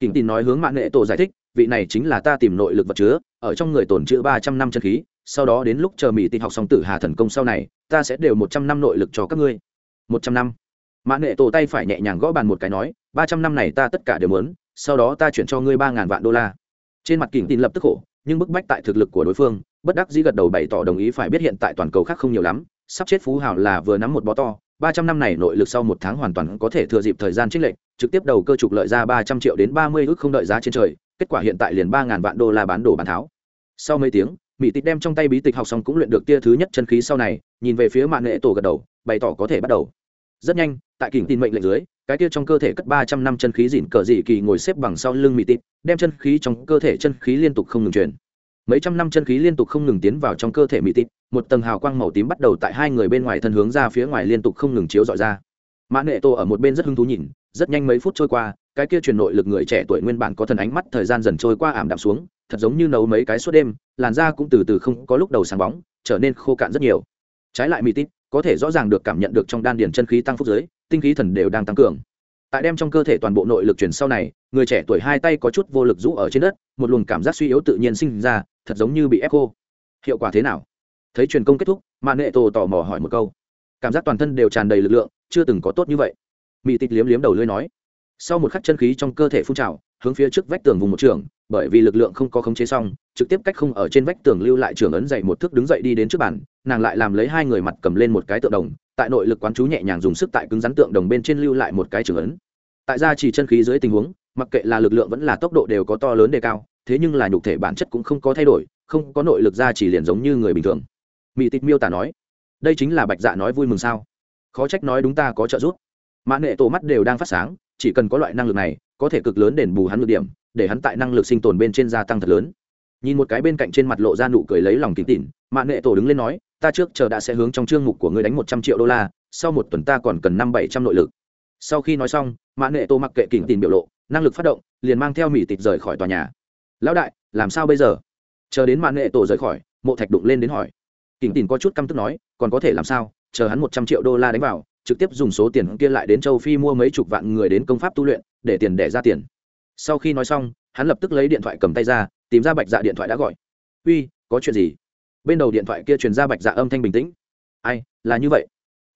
Kính tin nói hướng mạng nghệ tổ giải thích, vị này chính là ta tìm nội lực vật chứa, ở trong người tồn chữ ba trăm năm chân khí, sau đó đến lúc chờ mỹ tin học xong tử hà thần công sau này, ta sẽ đều một trăm năm nội lực cho các ngươi. Một trăm năm? Mã nệ tổ tay phải nhẹ nhàng gõ bàn một cái nói, ba trăm năm này ta tất cả đều muốn, sau đó ta chuyển cho ngươi ba ngàn vạn đô la. Trên mặt kỉnh tin lập tức khổ, nhưng bức bách tại thực lực của đối phương, bất đắc dĩ gật đầu bày tỏ đồng ý phải biết hiện tại toàn cầu khác không nhiều lắm, sắp chết phú hào là vừa nắm một bó to, ba trăm năm này nội lực sau một tháng hoàn toàn có thể thừa dịp thời gian trích lệnh trực tiếp đầu cơ trục lợi ra ba trăm triệu đến ba mươi ước không đợi giá trên trời, kết quả hiện tại liền ba ngàn vạn đô la bán đồ bán tháo. Sau mấy tiếng, mỹ tịch đem trong tay bí tịch học xong cũng luyện được tia thứ nhất chân khí sau này, nhìn về phía mạng nghệ tổ gật đầu, bày tỏ có thể bắt đầu rất nhanh, tại kỉnh tin mệnh lệnh dưới, cái kia trong cơ thể cất ba trăm năm chân khí dịn cờ dị kỳ ngồi xếp bằng sau lưng mỹ tịt, đem chân khí trong cơ thể chân khí liên tục không ngừng truyền. Mấy trăm năm chân khí liên tục không ngừng tiến vào trong cơ thể mỹ tịt, một tầng hào quang màu tím bắt đầu tại hai người bên ngoài thân hướng ra phía ngoài liên tục không ngừng chiếu dọi ra. Mã nệ tô ở một bên rất hứng thú nhìn, rất nhanh mấy phút trôi qua, cái kia truyền nội lực người trẻ tuổi nguyên bản có thần ánh mắt thời gian dần trôi qua ảm đạm xuống, thật giống như nấu mấy cái suốt đêm, làn da cũng từ từ không có lúc đầu sáng bóng, trở nên khô cạn rất nhiều. Trái lại mỹ tít có thể rõ ràng được cảm nhận được trong đan điền chân khí tăng phúc giới, tinh khí thần đều đang tăng cường. Tại đem trong cơ thể toàn bộ nội lực truyền sau này, người trẻ tuổi hai tay có chút vô lực rũ ở trên đất, một luồng cảm giác suy yếu tự nhiên sinh ra, thật giống như bị ép khô hiệu quả thế nào? Thấy truyền công kết thúc mà nệ tổ tò mò hỏi một câu. Cảm giác toàn thân đều tràn đầy lực lượng, chưa từng có tốt như vậy. Mỹ tịch liếm liếm đầu lưới nói. Sau một khắc chân khí trong cơ thể phun trào, hướng phía trước vách tường vùng một trường bởi vì lực lượng không có khống chế xong, trực tiếp cách không ở trên vách tường lưu lại trường ấn dậy một thước đứng dậy đi đến trước bàn, nàng lại làm lấy hai người mặt cầm lên một cái tượng đồng, tại nội lực quán chú nhẹ nhàng dùng sức tại cứng rắn tượng đồng bên trên lưu lại một cái trường ấn. Tại gia chỉ chân khí dưới tình huống, mặc kệ là lực lượng vẫn là tốc độ đều có to lớn đề cao, thế nhưng là nhục thể bản chất cũng không có thay đổi, không có nội lực ra chỉ liền giống như người bình thường. Mỹ tịch miêu tả nói, đây chính là bạch dạ nói vui mừng sao? Khó trách nói đúng ta có trợ giúp. Mãn hệ tổ mắt đều đang phát sáng, chỉ cần có loại năng lực này, có thể cực lớn đền bù hắn ngược điểm để hắn tại năng lực sinh tồn bên trên gia tăng thật lớn. Nhìn một cái bên cạnh trên mặt lộ ra nụ cười lấy lòng kín tỉn mã nghệ tổ đứng lên nói, ta trước chờ đã sẽ hướng trong chương mục của ngươi đánh một trăm triệu đô la, sau một tuần ta còn cần năm bảy trăm nội lực. Sau khi nói xong mã nghệ tổ mặc kệ kín tỉn biểu lộ, năng lực phát động, liền mang theo mỹ tịch rời khỏi tòa nhà. Lão đại, làm sao bây giờ? Chờ đến mã nghệ tổ rời khỏi, mộ thạch đụng lên đến hỏi. Kín tỉn có chút căm tức nói, còn có thể làm sao? Chờ hắn một trăm triệu đô la đánh vào, trực tiếp dùng số tiền kia lại đến châu phi mua mấy chục vạn người đến công pháp tu luyện, để tiền đẻ ra tiền sau khi nói xong, hắn lập tức lấy điện thoại cầm tay ra, tìm ra bạch dạ điện thoại đã gọi. Uy, có chuyện gì? Bên đầu điện thoại kia truyền ra bạch dạ âm thanh bình tĩnh. Ai, là như vậy?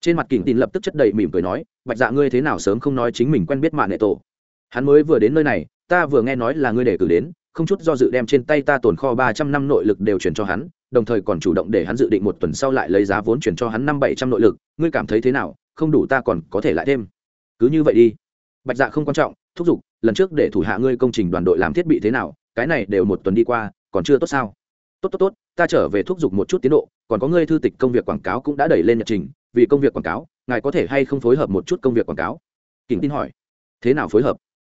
Trên mặt kỉnh tin lập tức chất đầy mỉm cười nói, bạch dạ ngươi thế nào sớm không nói chính mình quen biết mạng nệ tổ? Hắn mới vừa đến nơi này, ta vừa nghe nói là ngươi để cử đến, không chút do dự đem trên tay ta tồn kho ba trăm năm nội lực đều chuyển cho hắn, đồng thời còn chủ động để hắn dự định một tuần sau lại lấy giá vốn chuyển cho hắn năm bảy trăm nội lực, ngươi cảm thấy thế nào? Không đủ ta còn có thể lại thêm. Cứ như vậy đi. Bạch dạ không quan trọng, thúc giục lần trước để thủ hạ ngươi công trình đoàn đội làm thiết bị thế nào, cái này đều một tuần đi qua, còn chưa tốt sao? Tốt tốt tốt, ta trở về thúc giục một chút tiến độ, còn có ngươi thư tịch công việc quảng cáo cũng đã đẩy lên nhật trình, vì công việc quảng cáo, ngài có thể hay không phối hợp một chút công việc quảng cáo? Kính tin hỏi. Thế nào phối hợp?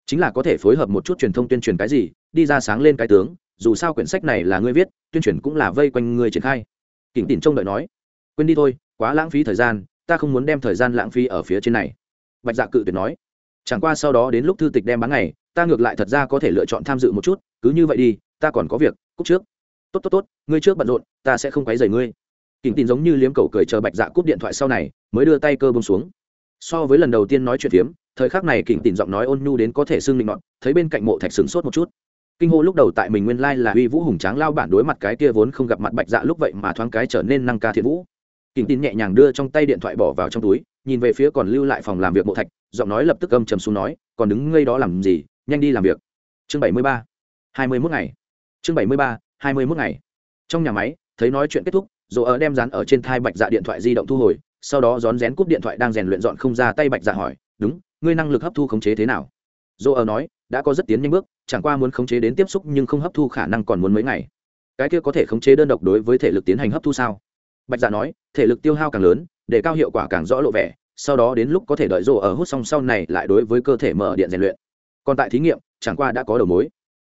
Chính là có thể phối hợp một chút truyền thông tuyên truyền cái gì, đi ra sáng lên cái tướng, dù sao quyển sách này là ngươi viết, tuyên truyền cũng là vây quanh ngươi triển khai. Kính tin trông đợi nói. Quên đi thôi, quá lãng phí thời gian, ta không muốn đem thời gian lãng phí ở phía trên này. Bạch dạ cự tuyệt nói chẳng qua sau đó đến lúc thư tịch đem bán ngày, ta ngược lại thật ra có thể lựa chọn tham dự một chút, cứ như vậy đi, ta còn có việc cúc trước. Tốt tốt tốt, ngươi trước bận rộn, ta sẽ không quấy rầy ngươi. Kỉnh tin giống như liếm cầu cười chờ bạch dạ cúp điện thoại sau này, mới đưa tay cơ bông xuống. So với lần đầu tiên nói chuyện phiếm, thời khắc này kỉnh tin giọng nói ôn nhu đến có thể xưng định nọt, thấy bên cạnh mộ thạch sửng sốt một chút. Kinh hô lúc đầu tại mình nguyên lai là uy vũ hùng tráng lao bản đối mặt cái kia vốn không gặp mặt bạch dạ lúc vậy mà thoáng cái trở nên năng ca thiện vũ. Kỉnh tin nhẹ nhàng đưa trong tay điện thoại bỏ vào trong túi, nhìn về phía còn lưu lại phòng làm việc mộ thạch giọng nói lập tức âm trầm xuống nói, còn đứng ngây đó làm gì? Nhanh đi làm việc. Chương bảy mươi ba, hai mươi mốt ngày. Chương bảy mươi ba, hai mươi mốt ngày. Trong nhà máy, thấy nói chuyện kết thúc rồi ở đem dán ở trên thai bạch dạ điện thoại di động thu hồi, sau đó rón rén cúp điện thoại đang rèn luyện dọn không ra tay bạch dạ hỏi, đúng, ngươi năng lực hấp thu khống chế thế nào? Dỗ ở nói, đã có rất tiến nhanh bước, chẳng qua muốn khống chế đến tiếp xúc nhưng không hấp thu khả năng còn muốn mấy ngày. Cái kia có thể khống chế đơn độc đối với thể lực tiến hành hấp thu sao? Bạch dạ nói, thể lực tiêu hao càng lớn, để cao hiệu quả càng rõ lộ vẻ sau đó đến lúc có thể đợi rồ ở hút xong sau này lại đối với cơ thể mở điện rèn luyện. Còn tại thí nghiệm, chẳng qua đã có đầu mối.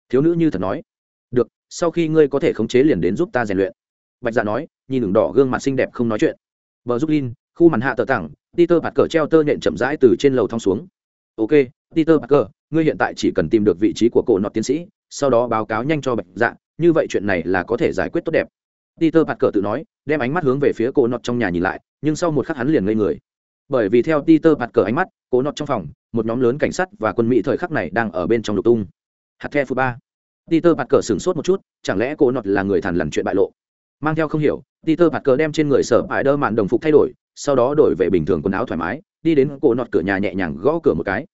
Thiếu nữ như thật nói, được, sau khi ngươi có thể khống chế liền đến giúp ta rèn luyện. Bạch dạ nói, nhìn đường đỏ gương mặt xinh đẹp không nói chuyện. Vợ giúp linh khu màn hạ tờ tặng, peter bạt cờ treo tơ nhện chậm rãi từ trên lầu thong xuống. Ok, peter bạt cờ ngươi hiện tại chỉ cần tìm được vị trí của cổ nọt tiến sĩ, sau đó báo cáo nhanh cho bạch dạ như vậy chuyện này là có thể giải quyết tốt đẹp. Peter bạt cờ tự nói, đem ánh mắt hướng về phía cổ nọt trong nhà nhìn lại, nhưng sau một khắc hắn liền ngây người bởi vì theo Peter bạt cờ ánh mắt, cố nọt trong phòng, một nhóm lớn cảnh sát và quân Mỹ thời khắc này đang ở bên trong lục tung. Hạt The phụ ba. Peter bạt cờ sửng sốt một chút, chẳng lẽ cố nọt là người thằn lằn chuyện bại lộ. Mang theo không hiểu, Peter bạt cờ đem trên người sở bại đơ mạn đồng phục thay đổi, sau đó đổi về bình thường quần áo thoải mái, đi đến cổ nọt cửa nhà nhẹ nhàng gõ cửa một cái.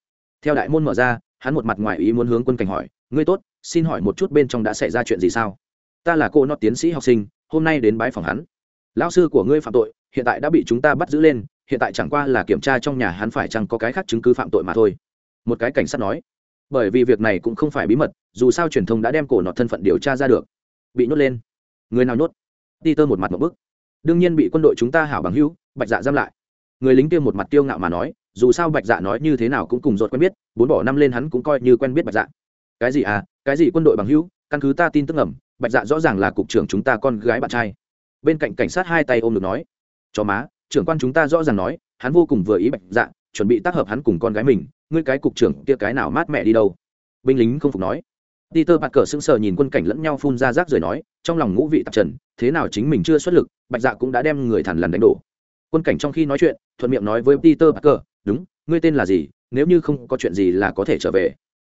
Theo đại môn mở ra, hắn một mặt ngoài ý muốn hướng quân cảnh hỏi, "Ngươi tốt, xin hỏi một chút bên trong đã xảy ra chuyện gì sao?" "Ta là cô nọt tiến sĩ học sinh, hôm nay đến bái phòng hắn." "Lão sư của ngươi phạm tội, hiện tại đã bị chúng ta bắt giữ lên, hiện tại chẳng qua là kiểm tra trong nhà hắn phải chăng có cái khác chứng cứ phạm tội mà thôi. Một cái cảnh sát nói, bởi vì việc này cũng không phải bí mật, dù sao truyền thông đã đem cổ nọt thân phận điều tra ra được. Bị nhốt lên. Người nào nhốt? Đi tơ một mặt một bức. Đương nhiên bị quân đội chúng ta hảo bằng hữu, bạch dạ giam lại. Người lính kia một mặt tiêu ngạo mà nói, dù sao bạch dạ nói như thế nào cũng cùng dột quen biết, bốn bỏ năm lên hắn cũng coi như quen biết bạch dạ. Cái gì à? Cái gì quân đội bằng hữu? Căn cứ ta tin tức ẩm bạch dạ rõ ràng là cục trưởng chúng ta con gái bạn trai. Bên cạnh cảnh sát hai tay ôm được nói cho má trưởng quan chúng ta rõ ràng nói hắn vô cùng vừa ý bạch dạ chuẩn bị tác hợp hắn cùng con gái mình ngươi cái cục trưởng kia cái nào mát mẹ đi đâu binh lính không phục nói Peter bạt cờ sững sờ nhìn quân cảnh lẫn nhau phun ra rác rồi nói, trong lòng ngũ vị tạp trần, thế nào chính mình chưa xuất lực, Bạch Dạ cũng đã đem người thằn lằn đánh đổ. Quân cảnh trong khi nói chuyện, thuận miệng nói với Peter bạt cờ, "Đúng, ngươi tên là gì? Nếu như không có chuyện gì là có thể trở về."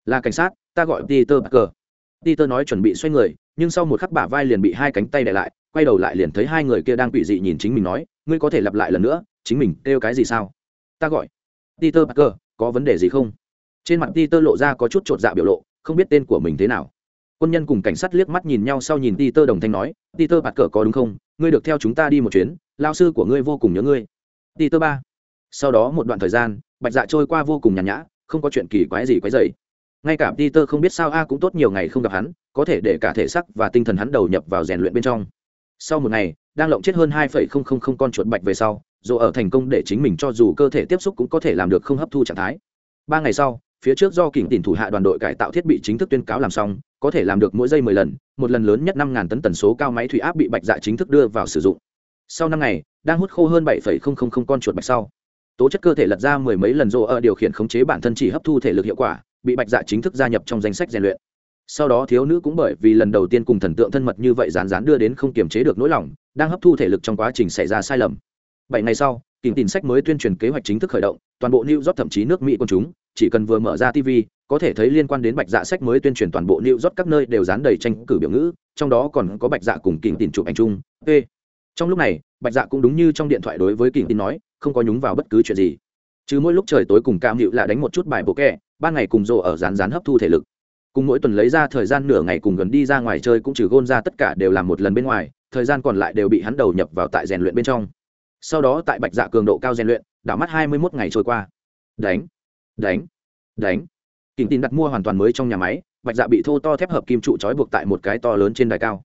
"Là cảnh sát, ta gọi Peter bạt cờ." Peter nói chuẩn bị xoay người, nhưng sau một khắc bả vai liền bị hai cánh tay đè lại, quay đầu lại liền thấy hai người kia đang quỷ dị nhìn chính mình nói, "Ngươi có thể lặp lại lần nữa, chính mình kêu cái gì sao?" "Ta gọi Peter Parker, có vấn đề gì không?" Trên mặt Peter lộ ra có chút trột dạ biểu lộ, không biết tên của mình thế nào. Quân nhân cùng cảnh sát liếc mắt nhìn nhau sau nhìn Peter đồng thanh nói Peter Parker cờ có đúng không? Ngươi được theo chúng ta đi một chuyến lao sư của ngươi vô cùng nhớ ngươi. Peter ba. Sau đó một đoạn thời gian bạch dạ trôi qua vô cùng nhàn nhã không có chuyện kỳ quái gì quái dậy ngay cả Peter không biết sao a cũng tốt nhiều ngày không gặp hắn, có thể để cả thể xác và tinh thần hắn đầu nhập vào rèn luyện bên trong. Sau một ngày, đang lộng chết hơn hai con chuột bạch về sau, dù ở thành công để chính mình cho dù cơ thể tiếp xúc cũng có thể làm được không hấp thu trạng thái. Ba ngày sau, phía trước do kỉnh tỉnh thủ hạ đoàn đội cải tạo thiết bị chính thức tuyên cáo làm xong, có thể làm được mỗi giây mười lần, một lần lớn nhất năm ngàn tấn tần số cao máy thủy áp bị bạch dạ chính thức đưa vào sử dụng. Sau năm ngày, đang hút khô hơn bảy con chuột bạch sau. Tố chất cơ thể lật ra mười mấy lần rô ở điều khiển khống chế bản thân chỉ hấp thu thể lực hiệu quả bị bạch dạ chính thức gia nhập trong danh sách rèn luyện. Sau đó thiếu nữ cũng bởi vì lần đầu tiên cùng thần tượng thân mật như vậy rán rán đưa đến không kiềm chế được nỗi lòng, đang hấp thu thể lực trong quá trình xảy ra sai lầm. Bảy ngày sau, kìm tin sách mới tuyên truyền kế hoạch chính thức khởi động, toàn bộ new york thậm chí nước mỹ quân chúng, chỉ cần vừa mở ra tv có thể thấy liên quan đến bạch dạ sách mới tuyên truyền toàn bộ new york các nơi đều dán đầy tranh cử biểu ngữ, trong đó còn có bạch dạ cùng kìm tin chụp ảnh chung. P. Trong lúc này, bạch dạ cũng đúng như trong điện thoại đối với kìm tin nói, không có nhúng vào bất cứ chuyện gì. Chứ mỗi lúc trời tối cùng cam hiệu là đánh một chút bài bộ kẹ ban ngày cùng rộ ở rán rán hấp thu thể lực. Cùng mỗi tuần lấy ra thời gian nửa ngày cùng gần đi ra ngoài chơi cũng trừ gôn ra tất cả đều làm một lần bên ngoài, thời gian còn lại đều bị hắn đầu nhập vào tại rèn luyện bên trong. Sau đó tại bạch dạ cường độ cao rèn luyện, đảo mắt hai mươi mốt ngày trôi qua. Đánh đánh đánh. Kỉnh tin đặt mua hoàn toàn mới trong nhà máy, bạch dạ bị thô to thép hợp kim trụ trói buộc tại một cái to lớn trên đài cao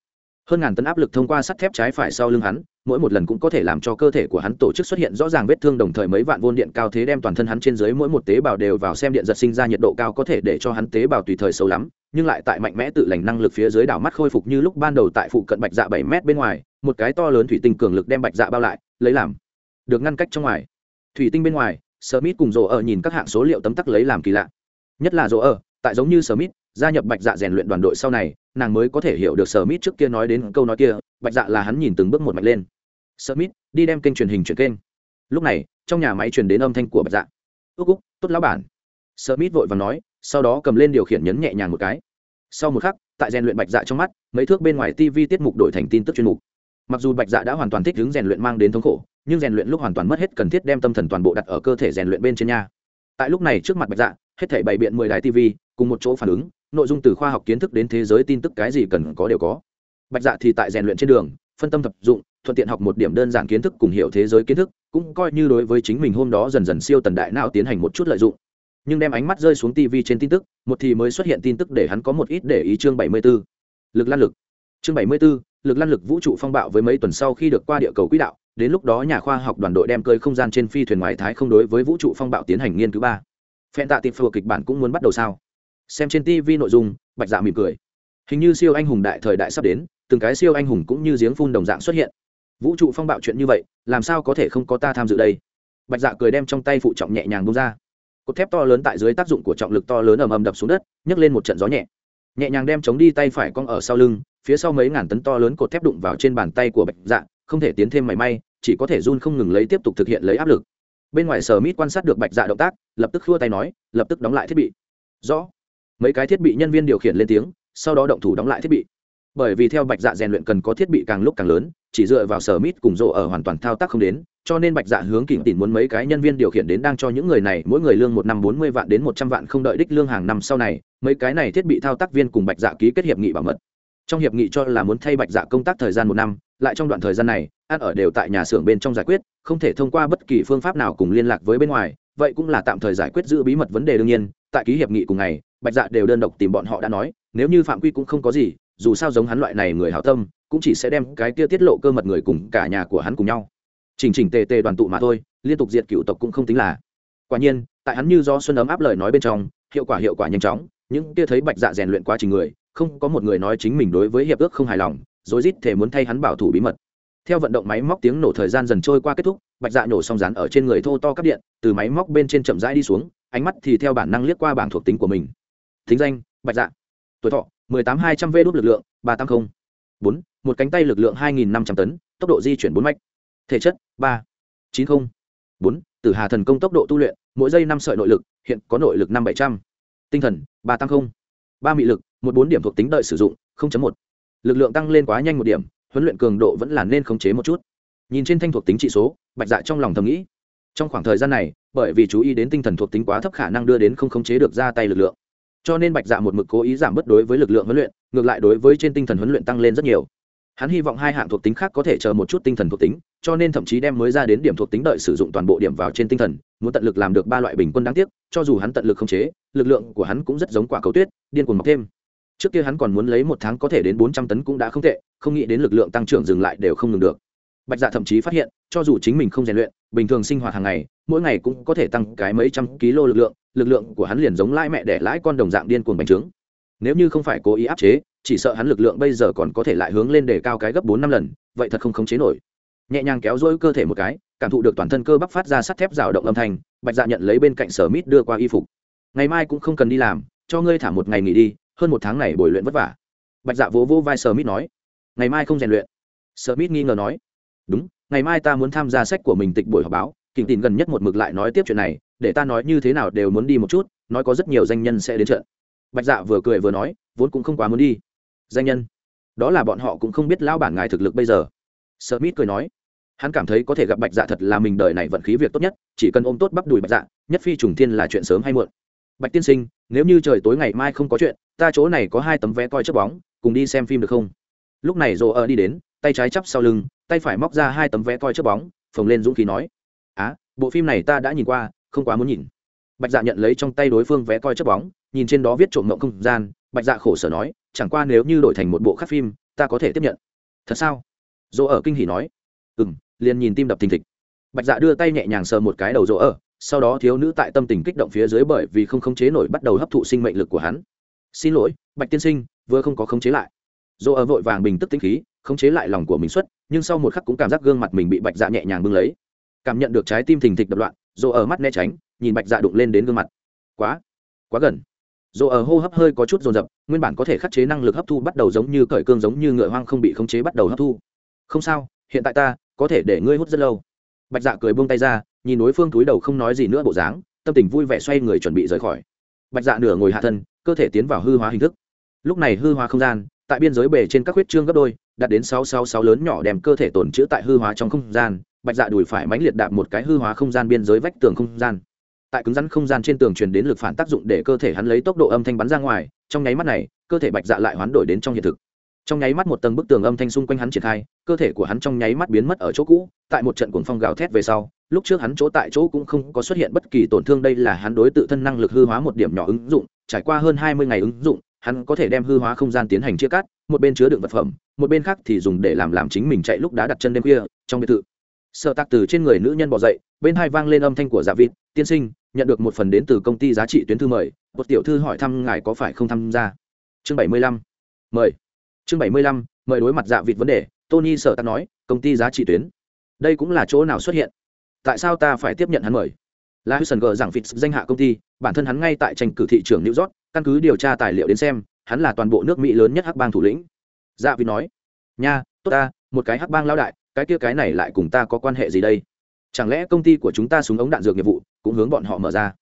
hơn ngàn tấn áp lực thông qua sắt thép trái phải sau lưng hắn, mỗi một lần cũng có thể làm cho cơ thể của hắn tổ chức xuất hiện rõ ràng vết thương đồng thời mấy vạn vôn điện cao thế đem toàn thân hắn trên dưới mỗi một tế bào đều vào xem điện giật sinh ra nhiệt độ cao có thể để cho hắn tế bào tùy thời sâu lắm, nhưng lại tại mạnh mẽ tự lành năng lực phía dưới đảo mắt khôi phục như lúc ban đầu tại phụ cận bạch dạ bảy mét bên ngoài, một cái to lớn thủy tinh cường lực đem bạch dạ bao lại, lấy làm được ngăn cách trong ngoài. Thủy tinh bên ngoài, Smith cùng rồ ở nhìn các hạng số liệu tấm tắc lấy làm kỳ lạ. Nhất là rồ ở, tại giống như Smith, gia nhập bạch dạ rèn luyện đoàn đội sau này nàng mới có thể hiểu được Smith trước kia nói đến câu nói kia, bạch dạ là hắn nhìn từng bước một mạch lên. Smith đi đem kênh truyền hình chuyển kênh. Lúc này, trong nhà máy truyền đến âm thanh của bạch dạ. Ước úc, tốt lão bản. Smith vội vàng nói, sau đó cầm lên điều khiển nhấn nhẹ nhàng một cái. Sau một khắc, tại rèn luyện bạch dạ trong mắt, mấy thước bên ngoài tv tiết mục đổi thành tin tức chuyên mục. Mặc dù bạch dạ đã hoàn toàn thích ứng rèn luyện mang đến thống khổ, nhưng rèn luyện lúc hoàn toàn mất hết cần thiết đem tâm thần toàn bộ đặt ở cơ thể rèn luyện bên trên nha. Tại lúc này trước mặt bạch dạ hết thể bày biện mười đài tv cùng một chỗ phản ứng nội dung từ khoa học kiến thức đến thế giới tin tức cái gì cần có đều có. Bạch dạ thì tại rèn luyện trên đường phân tâm tập dụng thuận tiện học một điểm đơn giản kiến thức cùng hiểu thế giới kiến thức cũng coi như đối với chính mình hôm đó dần dần siêu tần đại não tiến hành một chút lợi dụng. Nhưng đem ánh mắt rơi xuống tv trên tin tức một thì mới xuất hiện tin tức để hắn có một ít để ý chương 74. lực lan lực. Chương 74, lực lan lực vũ trụ phong bạo với mấy tuần sau khi được qua địa cầu quỹ đạo đến lúc đó nhà khoa học đoàn đội đem cơi không gian trên phi thuyền ngoài thái không đối với vũ trụ phong bạo tiến hành nghiên cứu ba. Phen tạ tiệp phù kịch bản cũng muốn bắt đầu sao? Xem trên tv nội dung, bạch dạ mỉm cười. Hình như siêu anh hùng đại thời đại sắp đến, từng cái siêu anh hùng cũng như giếng phun đồng dạng xuất hiện. Vũ trụ phong bạo chuyện như vậy, làm sao có thể không có ta tham dự đây? Bạch dạ cười đem trong tay phụ trọng nhẹ nhàng bông ra. Cột thép to lớn tại dưới tác dụng của trọng lực to lớn ầm ầm đập xuống đất, nhấc lên một trận gió nhẹ. Nhẹ nhàng đem chống đi tay phải cong ở sau lưng, phía sau mấy ngàn tấn to lớn cột thép đụng vào trên bàn tay của bạch dạ không thể tiến thêm mảy may, chỉ có thể run không ngừng lấy tiếp tục thực hiện lấy áp lực. Bên ngoài sở mít quan sát được bạch dạ động tác, lập tức khua tay nói, lập tức đóng lại thiết bị. Rõ mấy cái thiết bị nhân viên điều khiển lên tiếng, sau đó động thủ đóng lại thiết bị. Bởi vì theo bạch dạ rèn luyện cần có thiết bị càng lúc càng lớn, chỉ dựa vào sở mít cùng rộ ở hoàn toàn thao tác không đến, cho nên bạch dạ hướng kỉnh tìm muốn mấy cái nhân viên điều khiển đến đang cho những người này, mỗi người lương một năm bốn mươi vạn đến một trăm vạn không đợi đích lương hàng năm sau này, mấy cái này thiết bị thao tác viên cùng bạch dạ ký kết hiệp nghị bảo mật. Trong hiệp nghị cho là muốn thay bạch dạ công tác thời gian một năm, lại trong đoạn thời gian này, ăn ở đều tại nhà xưởng bên trong giải quyết, không thể thông qua bất kỳ phương pháp nào cùng liên lạc với bên ngoài, vậy cũng là tạm thời giải quyết giữ bí mật vấn đề đương nhiên tại ký hiệp nghị cùng ngày, bạch dạ đều đơn độc tìm bọn họ đã nói, nếu như phạm quy cũng không có gì, dù sao giống hắn loại này người hảo tâm, cũng chỉ sẽ đem cái kia tiết lộ cơ mật người cùng cả nhà của hắn cùng nhau. Chỉnh chỉnh tề tề đoàn tụ mà thôi, liên tục diệt cựu tộc cũng không tính là. Quả nhiên, tại hắn như do xuân ấm áp lời nói bên trong, hiệu quả hiệu quả nhanh chóng, những kia thấy bạch dạ rèn luyện quá trình người, không có một người nói chính mình đối với hiệp ước không hài lòng rồi rít thể muốn thay hắn bảo thủ bí mật. Theo vận động máy móc tiếng nổ thời gian dần trôi qua kết thúc, bạch dạ nổ xong rán ở trên người thô to cắp điện, từ máy móc bên trên chậm rãi đi xuống ánh mắt thì theo bản năng liếc qua bảng thuộc tính của mình thính danh, bạch dạ tuổi thọ 18-200 v đốt lực lượng 380. 4. một cánh tay lực lượng 2.500 tấn, tốc độ di chuyển 4 mạch thể chất 3. 90. 4. tử hà thần công tốc độ tu luyện, mỗi giây năm sợi nội lực, hiện có nội lực năm bảy trăm tinh thần, ba tăng không ba mị lực, một bốn điểm thuộc tính đợi sử dụng một lực lượng tăng lên quá nhanh một điểm, huấn luyện cường độ vẫn là nên khống chế một chút nhìn trên thanh thuộc tính trị số, bạch dạ trong lòng thầm nghĩ trong khoảng thời gian này bởi vì chú ý đến tinh thần thuộc tính quá thấp khả năng đưa đến không khống chế được ra tay lực lượng. Cho nên bạch dạ một mực cố ý giảm bớt đối với lực lượng huấn luyện, ngược lại đối với trên tinh thần huấn luyện tăng lên rất nhiều. Hắn hy vọng hai hạng thuộc tính khác có thể chờ một chút tinh thần thuộc tính, cho nên thậm chí đem mới ra đến điểm thuộc tính đợi sử dụng toàn bộ điểm vào trên tinh thần, muốn tận lực làm được ba loại bình quân đáng tiếc, cho dù hắn tận lực không chế, lực lượng của hắn cũng rất giống quả cầu tuyết, điên cuồng mọc thêm. Trước kia hắn còn muốn lấy một tháng có thể đến bốn trăm tấn cũng đã không tệ, không nghĩ đến lực lượng tăng trưởng dừng lại đều không ngừng được. Bạch dạ thậm chí phát hiện, cho dù chính mình không rèn luyện, bình thường sinh hoạt hàng ngày mỗi ngày cũng có thể tăng cái mấy trăm kg lực lượng lực lượng của hắn liền giống lãi mẹ để lãi con đồng dạng điên cuồng bành trướng. Nếu như không phải cố ý áp chế, chỉ sợ hắn lực lượng bây giờ còn có thể lại hướng lên để cao cái gấp bốn năm lần, vậy thật không khống chế nổi. Nhẹ nhàng kéo dỗi cơ thể một cái, cảm thụ được toàn thân cơ bắp phát ra sắt thép rào động âm thanh, bạch dạ nhận lấy bên cạnh sở mít đưa qua y phục. Ngày mai cũng không cần đi làm, cho ngươi thả một ngày nghỉ đi, hơn một tháng này bồi luyện vất vả. Bạch dạ vỗ vỗ vai sở mít nói, ngày mai không rèn luyện. Sở mít nghi ngờ nói, đúng, ngày mai ta muốn tham gia sách của mình tịch buổi họp báo kỉnh tin gần nhất một mực lại nói tiếp chuyện này, để ta nói như thế nào đều muốn đi một chút, nói có rất nhiều danh nhân sẽ đến trận. Bạch dạ vừa cười vừa nói, vốn cũng không quá muốn đi. Danh nhân? Đó là bọn họ cũng không biết lão bản ngài thực lực bây giờ. Smith cười nói, hắn cảm thấy có thể gặp bạch dạ thật là mình đời này vận khí việc tốt nhất, chỉ cần ôm tốt bắp đùi bạch dạ nhất phi trùng thiên là chuyện sớm hay muộn. Bạch tiên sinh, nếu như trời tối ngày mai không có chuyện, ta chỗ này có hai tấm vé coi chớp bóng, cùng đi xem phim được không? Lúc này rồ ở đi đến, tay trái chắp sau lưng, tay phải móc ra hai tấm vé coi chớp bóng, phồng lên dũng khí nói bộ phim này ta đã nhìn qua, không quá muốn nhìn. Bạch dạ nhận lấy trong tay đối phương vé coi chấp bóng, nhìn trên đó viết trộm mộng không gian, bạch dạ khổ sở nói, chẳng qua nếu như đổi thành một bộ khác phim, ta có thể tiếp nhận. Thật sao? Dỗ ở kinh hỉ nói. Ừ m liền nhìn tim đập thình thịch. Bạch dạ đưa tay nhẹ nhàng sờ một cái đầu dỗ ở, sau đó thiếu nữ tại tâm tình kích động phía dưới bởi vì không khống chế nổi bắt đầu hấp thụ sinh mệnh lực của hắn. Xin lỗi, bạch tiên sinh, vừa không có khống chế lại. Dỗ ở vội vàng bình tức tính khí, khống chế lại lòng của mình xuất, nhưng sau một khắc cũng cảm giác gương mặt mình bị bạch dạ nhẹ nhàng bưng lấy cảm nhận được trái tim thình thịch đập loạn, dỗ ở mắt né tránh, nhìn bạch dạ đụng lên đến gương mặt. Quá quá gần. Dỗ ở hô hấp hơi có chút dồn dập, nguyên bản có thể khắc chế năng lực hấp thu bắt đầu giống như cởi cương giống như ngựa hoang không bị khống chế bắt đầu hấp thu. Không sao, hiện tại ta có thể để ngươi hút rất lâu. Bạch dạ cười buông tay ra, nhìn đối phương túi đầu không nói gì nữa bộ dáng, tâm tình vui vẻ xoay người chuẩn bị rời khỏi. Bạch dạ nửa ngồi hạ thân, cơ thể tiến vào hư hóa hình thức. Lúc này hư hóa không gian, tại biên giới bề trên các huyết trương gấp đôi, đạt đến sáu sáu sáu lớn nhỏ đem cơ thể tồn chữ tại hư hóa trong không gian bạch dạ đùi phải mãnh liệt đạp một cái hư hóa không gian biên giới vách tường không gian. Tại cứng rắn không gian trên tường truyền đến lực phản tác dụng để cơ thể hắn lấy tốc độ âm thanh bắn ra ngoài, trong nháy mắt này, cơ thể bạch dạ lại hoán đổi đến trong hiện thực. Trong nháy mắt một tầng bức tường âm thanh xung quanh hắn triển khai, cơ thể của hắn trong nháy mắt biến mất ở chỗ cũ, tại một trận cuồng phong gào thét về sau, lúc trước hắn chỗ tại chỗ cũng không có xuất hiện bất kỳ tổn thương, đây là hắn đối tự thân năng lực hư hóa một điểm nhỏ ứng dụng, trải qua hơn hai mươi ngày ứng dụng, hắn có thể đem hư hóa không gian tiến hành chia cắt, một bên chứa đựng vật phẩm, một bên khác thì dùng để làm làm chính mình chạy lúc đá đặt chân đêm khuya, trong biệt thự sợ tạc từ trên người nữ nhân bỏ dậy, bên hai vang lên âm thanh của dạ vịt, tiên sinh, nhận được một phần đến từ công ty giá trị tuyến thư mời. Một tiểu thư hỏi thăm ngài có phải không tham gia? Chương bảy mươi lăm. Mời. Chương bảy mươi lăm, mời đối mặt dạ vịt vấn đề, tony sợ tạc nói, công ty giá trị tuyến. Đây cũng là chỗ nào xuất hiện? Tại sao ta phải tiếp nhận hắn mời? Là hudson g. giảng vịt danh hạ công ty, bản thân hắn ngay tại tranh cử thị trường new york, căn cứ điều tra tài liệu đến xem, hắn là toàn bộ nước mỹ lớn nhất hắc bang thủ lĩnh. Dạ vịt nói, nha, tốt ta, một cái hắc bang lao đại cái kia cái này lại cùng ta có quan hệ gì đây? Chẳng lẽ công ty của chúng ta súng ống đạn dược nghiệp vụ cũng hướng bọn họ mở ra?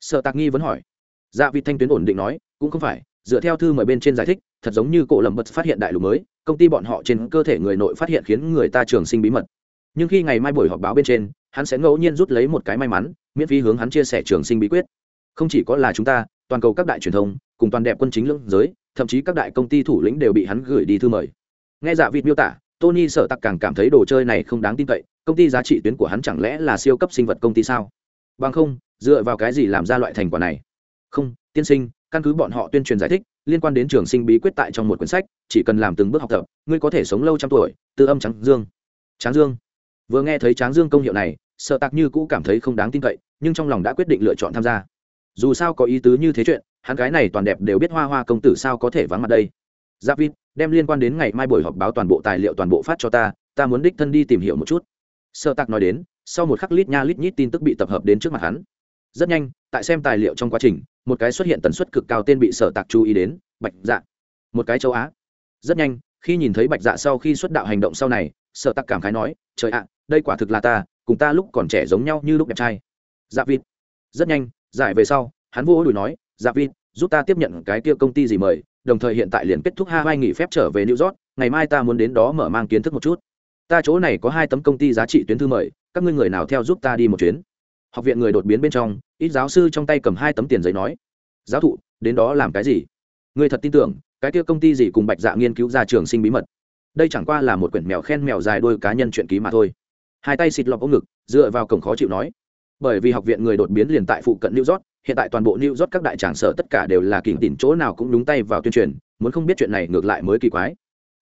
Sợ tạc nghi vẫn hỏi. Dạ vị thanh tuyến ổn định nói, cũng không phải, dựa theo thư mời bên trên giải thích, thật giống như cổ lầm bật phát hiện đại lục mới, công ty bọn họ trên cơ thể người nội phát hiện khiến người ta trường sinh bí mật. Nhưng khi ngày mai buổi họp báo bên trên, hắn sẽ ngẫu nhiên rút lấy một cái may mắn, miễn phí hướng hắn chia sẻ trường sinh bí quyết. Không chỉ có là chúng ta, toàn cầu các đại truyền thông, cùng toàn đẹp quân chính lưỡng giới, thậm chí các đại công ty thủ lĩnh đều bị hắn gửi đi thư mời. Nghe dạ vịt miêu tả tony sợ tặc càng cảm thấy đồ chơi này không đáng tin cậy, công ty giá trị tuyến của hắn chẳng lẽ là siêu cấp sinh vật công ty sao? Bằng không, dựa vào cái gì làm ra loại thành quả này? Không, tiên sinh, căn cứ bọn họ tuyên truyền giải thích, liên quan đến trường sinh bí quyết tại trong một quyển sách, chỉ cần làm từng bước học tập, ngươi có thể sống lâu trăm tuổi, tư âm trắng dương. Tráng dương. Vừa nghe thấy tráng dương công hiệu này, sợ tạc như cũ cảm thấy không đáng tin cậy, nhưng trong lòng đã quyết định lựa chọn tham gia. Dù sao có ý tứ như thế chuyện, hắn gái này toàn đẹp đều biết hoa hoa công tử sao có thể vắng mặt đây. Giáp vít đem liên quan đến ngày mai buổi họp báo toàn bộ tài liệu toàn bộ phát cho ta ta muốn đích thân đi tìm hiểu một chút. Sợ tạc nói đến, sau một khắc lít nha lít nhít tin tức bị tập hợp đến trước mặt hắn. Rất nhanh, tại xem tài liệu trong quá trình, một cái xuất hiện tần suất cực cao tên bị sở tạc chú ý đến, bạch dạ. Một cái châu á. Rất nhanh, khi nhìn thấy bạch dạ sau khi xuất đạo hành động sau này, sở tạc cảm khái nói, trời ạ, đây quả thực là ta, cùng ta lúc còn trẻ giống nhau như lúc đẹp trai. Dạ vịt. Rất nhanh, giải về sau, hắn vô đùi nói dạ vịt, giúp ta tiếp nhận cái kia công ty gì mời đồng thời hiện tại liền kết thúc Hawaii nghỉ phép trở về new york, ngày mai ta muốn đến đó mở mang kiến thức một chút. Ta chỗ này có hai tấm công ty giá trị tuyến thư mời, các ngươi người nào theo giúp ta đi một chuyến? Học viện người đột biến bên trong, ít giáo sư trong tay cầm hai tấm tiền giấy nói. Giáo thụ, đến đó làm cái gì? Ngươi thật tin tưởng, cái kia công ty gì cùng bạch dạ nghiên cứu ra trường sinh bí mật? Đây chẳng qua là một quyển mèo khen mèo dài đôi cá nhân chuyện ký mà thôi. Hai tay xịt lọc ống ngực, dựa vào cổng khó chịu nói. Bởi vì học viện người đột biến liền tại phụ cận new york hiện tại toàn bộ new york các đại tràng sở tất cả đều là kỉnh tỉn chỗ nào cũng đúng tay vào tuyên truyền, muốn không biết chuyện này ngược lại mới kỳ quái.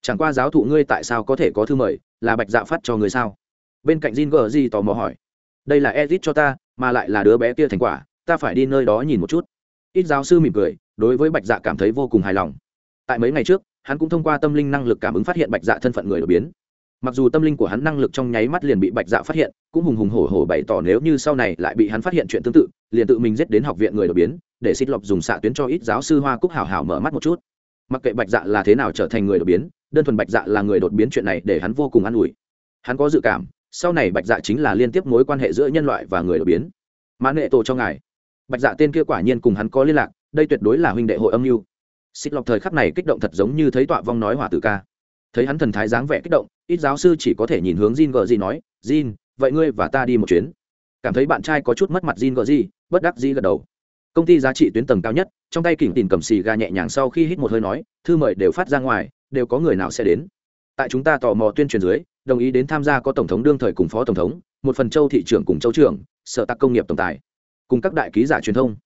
Chẳng qua giáo thụ ngươi tại sao có thể có thư mời, là bạch dạ phát cho người sao? Bên cạnh jin gờ di tò mò hỏi. Đây là edit cho ta, mà lại là đứa bé kia thành quả, ta phải đi nơi đó nhìn một chút. Ít giáo sư mỉm cười, đối với bạch dạ cảm thấy vô cùng hài lòng. Tại mấy ngày trước, hắn cũng thông qua tâm linh năng lực cảm ứng phát hiện bạch dạ thân phận người đột biến mặc dù tâm linh của hắn năng lực trong nháy mắt liền bị bạch dạ phát hiện, cũng hùng hùng hổ hổ bày tỏ nếu như sau này lại bị hắn phát hiện chuyện tương tự, liền tự mình giết đến học viện người đột biến, để xích lọc dùng xạ tuyến cho ít giáo sư hoa cúc hảo hảo mở mắt một chút. Mặc kệ bạch dạ là thế nào trở thành người đột biến, đơn thuần bạch dạ là người đột biến chuyện này để hắn vô cùng an ủi. Hắn có dự cảm, sau này bạch dạ chính là liên tiếp mối quan hệ giữa nhân loại và người đột biến. Mãn nghệ tổ cho ngài. Bạch dạ tên kia quả nhiên cùng hắn có liên lạc, đây tuyệt đối là huynh đệ hội âm mưu. Xích lọc thời khắc này kích động thật giống như thấy tọa vong nói hỏa tử ca. Thấy hắn thần thái dáng vẻ kích động ít giáo sư chỉ có thể nhìn hướng Jin Gở gì nói, Jin, vậy ngươi và ta đi một chuyến. Cảm thấy bạn trai có chút mất mặt Jin Gở gì bất đắc dĩ gật đầu. Công ty giá trị tuyến tầng cao nhất, trong tay kỉnh tìm cầm xì ga nhẹ nhàng sau khi hít một hơi nói, thư mời đều phát ra ngoài, đều có người nào sẽ đến? Tại chúng ta tò mò tuyên truyền dưới, đồng ý đến tham gia có tổng thống đương thời cùng phó tổng thống, một phần châu thị trưởng cùng châu trưởng, sở tạc công nghiệp tổng tài, cùng các đại ký giả truyền thông.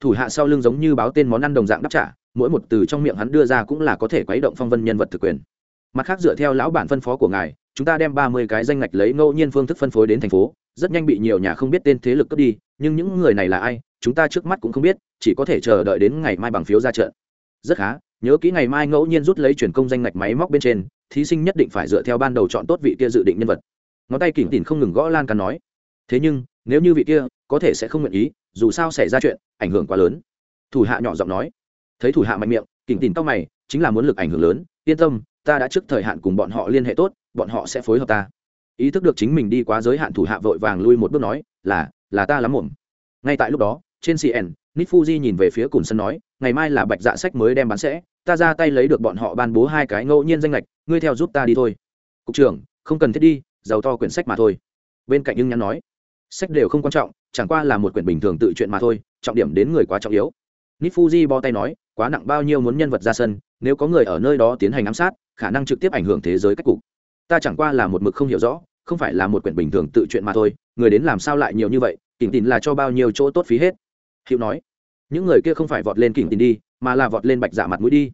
Thủ hạ sau lưng giống như báo tên món ăn đồng dạng đáp trả, mỗi một từ trong miệng hắn đưa ra cũng là có thể quấy động phong vân nhân vật thực quyền mặt khác dựa theo lão bản phân phó của ngài, chúng ta đem ba mươi cái danh ngạch lấy ngẫu nhiên phương thức phân phối đến thành phố, rất nhanh bị nhiều nhà không biết tên thế lực cướp đi, nhưng những người này là ai, chúng ta trước mắt cũng không biết, chỉ có thể chờ đợi đến ngày mai bằng phiếu ra trận. Rất khá, nhớ kỹ ngày mai ngẫu nhiên rút lấy chuyển công danh ngạch máy móc bên trên, thí sinh nhất định phải dựa theo ban đầu chọn tốt vị kia dự định nhân vật. Ngón tay kỉnh tỉn không ngừng gõ lan cắn nói. Thế nhưng, nếu như vị kia, có thể sẽ không nguyện ý, dù sao xảy ra chuyện, ảnh hưởng quá lớn. Thủ hạ nhỏ giọng nói. Thấy thủ hạ mạnh miệng, kỉnh tỉn tóc mày, chính là muốn lực ảnh hưởng lớn, yên tâm ta đã trước thời hạn cùng bọn họ liên hệ tốt, bọn họ sẽ phối hợp ta. Ý thức được chính mình đi quá giới hạn thủ hạ vội vàng lui một bước nói, là là ta lắm muộn. Ngay tại lúc đó, trên cn nít fuji nhìn về phía cùn sân nói, ngày mai là bạch dạ sách mới đem bán sẽ, ta ra tay lấy được bọn họ ban bố hai cái ngẫu nhiên danh lệch, ngươi theo giúp ta đi thôi. Cục trưởng, không cần thiết đi, giàu to quyển sách mà thôi. Bên cạnh nhưng nhắn nói, sách đều không quan trọng, chẳng qua là một quyển bình thường tự chuyện mà thôi, trọng điểm đến người quá trọng yếu. Nít fuji bo tay nói, quá nặng bao nhiêu muốn nhân vật ra sân, nếu có người ở nơi đó tiến hành ám sát khả năng trực tiếp ảnh hưởng thế giới cách cục. Ta chẳng qua là một mực không hiểu rõ, không phải là một quyển bình thường tự chuyện mà thôi, người đến làm sao lại nhiều như vậy, kỉnh tín là cho bao nhiêu chỗ tốt phí hết. Hữu nói, những người kia không phải vọt lên kỉnh tín đi, mà là vọt lên bạch dạ mặt mũi đi.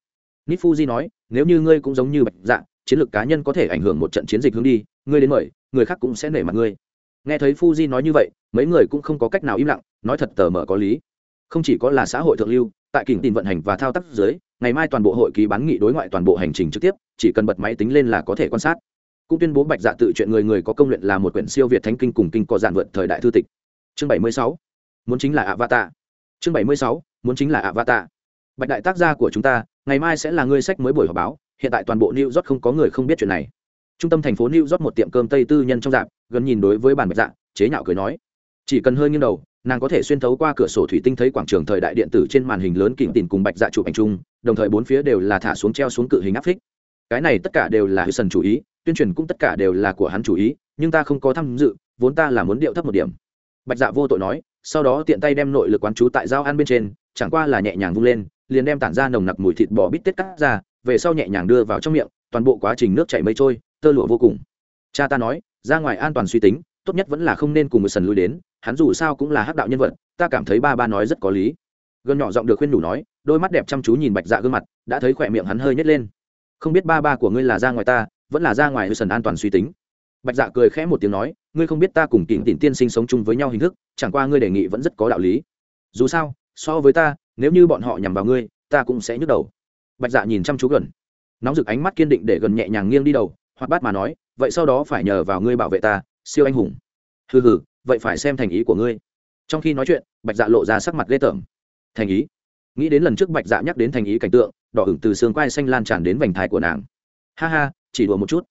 Nít fuji nói, nếu như ngươi cũng giống như bạch dạ chiến lược cá nhân có thể ảnh hưởng một trận chiến dịch hướng đi, ngươi đến mời, người khác cũng sẽ nể mặt ngươi. Nghe thấy fuji nói như vậy, mấy người cũng không có cách nào im lặng, nói thật tờ mở có lý. Không chỉ có là xã hội thượng lưu, tại kỉnh tin vận hành và thao tác dưới, ngày mai toàn bộ hội ký bán nghị đối ngoại toàn bộ hành trình trực tiếp chỉ cần bật máy tính lên là có thể quan sát. Cũng tuyên bố bạch dạ tự chuyện người người có công luyện là một quyển siêu việt thánh kinh cùng kinh có dạn vượt thời đại thư tịch. Chương bảy mươi sáu, muốn chính là avatar. Chương bảy mươi sáu, muốn chính là avatar. Bạch đại tác gia của chúng ta, ngày mai sẽ là người sách mới buổi họp báo, hiện tại toàn bộ new york không có người không biết chuyện này. Trung tâm thành phố new york một tiệm cơm tây tư nhân trong dạp, gần nhìn đối với bản bạch dạ chế nhạo cười nói. Chỉ cần hơi nghiêng đầu, nàng có thể xuyên thấu qua cửa sổ thủy tinh thấy quảng trường thời đại điện tử trên màn hình lớn kỉnh tìm cùng bạch dạ chụp ảnh chung, đồng thời bốn phía đều là thả xuống treo xuống cự hình áp phích cái này tất cả đều là sân chủ ý, tuyên truyền cũng tất cả đều là của hắn chủ ý, nhưng ta không có tham dự, vốn ta là muốn điệu thấp một điểm. Bạch dạ vô tội nói, sau đó tiện tay đem nội lực quán chú tại dao ăn bên trên, chẳng qua là nhẹ nhàng vung lên, liền đem tản ra nồng nặc mùi thịt bò bít tết cắt ra, về sau nhẹ nhàng đưa vào trong miệng, toàn bộ quá trình nước chảy mây trôi, tơ lụa vô cùng. Cha ta nói, ra ngoài an toàn suy tính, tốt nhất vẫn là không nên cùng một sần lui đến, hắn dù sao cũng là hắc đạo nhân vật, ta cảm thấy ba ba nói rất có lý. Gần nhỏ giọng được khuyên đủ nói, đôi mắt đẹp chăm chú nhìn bạch dạ gương mặt, đã thấy khỏe miệng hắn hơi nhét lên không biết ba ba của ngươi là ra ngoài ta, vẫn là ra ngoài hư sần an toàn suy tính. Bạch dạ cười khẽ một tiếng nói, ngươi không biết ta cùng kỉnh tỉn tiên sinh sống chung với nhau hình thức, chẳng qua ngươi đề nghị vẫn rất có đạo lý. Dù sao, so với ta, nếu như bọn họ nhằm vào ngươi, ta cũng sẽ nhức đầu. Bạch dạ nhìn chăm chú gần. Nóng rực ánh mắt kiên định để gần nhẹ nhàng nghiêng đi đầu hoặc bát mà nói, vậy sau đó phải nhờ vào ngươi bảo vệ ta, siêu anh hùng. Hừ hừ, vậy phải xem thành ý của ngươi. Trong khi nói chuyện, bạch dạ lộ ra sắc mặt ghê tởm. Thành ý? Nghĩ đến lần trước bạch dạ nhắc đến thành ý cảnh tượng đỏ ửng từ xương quai xanh lan tràn đến vành thai của nàng. Ha ha, chỉ đùa một chút.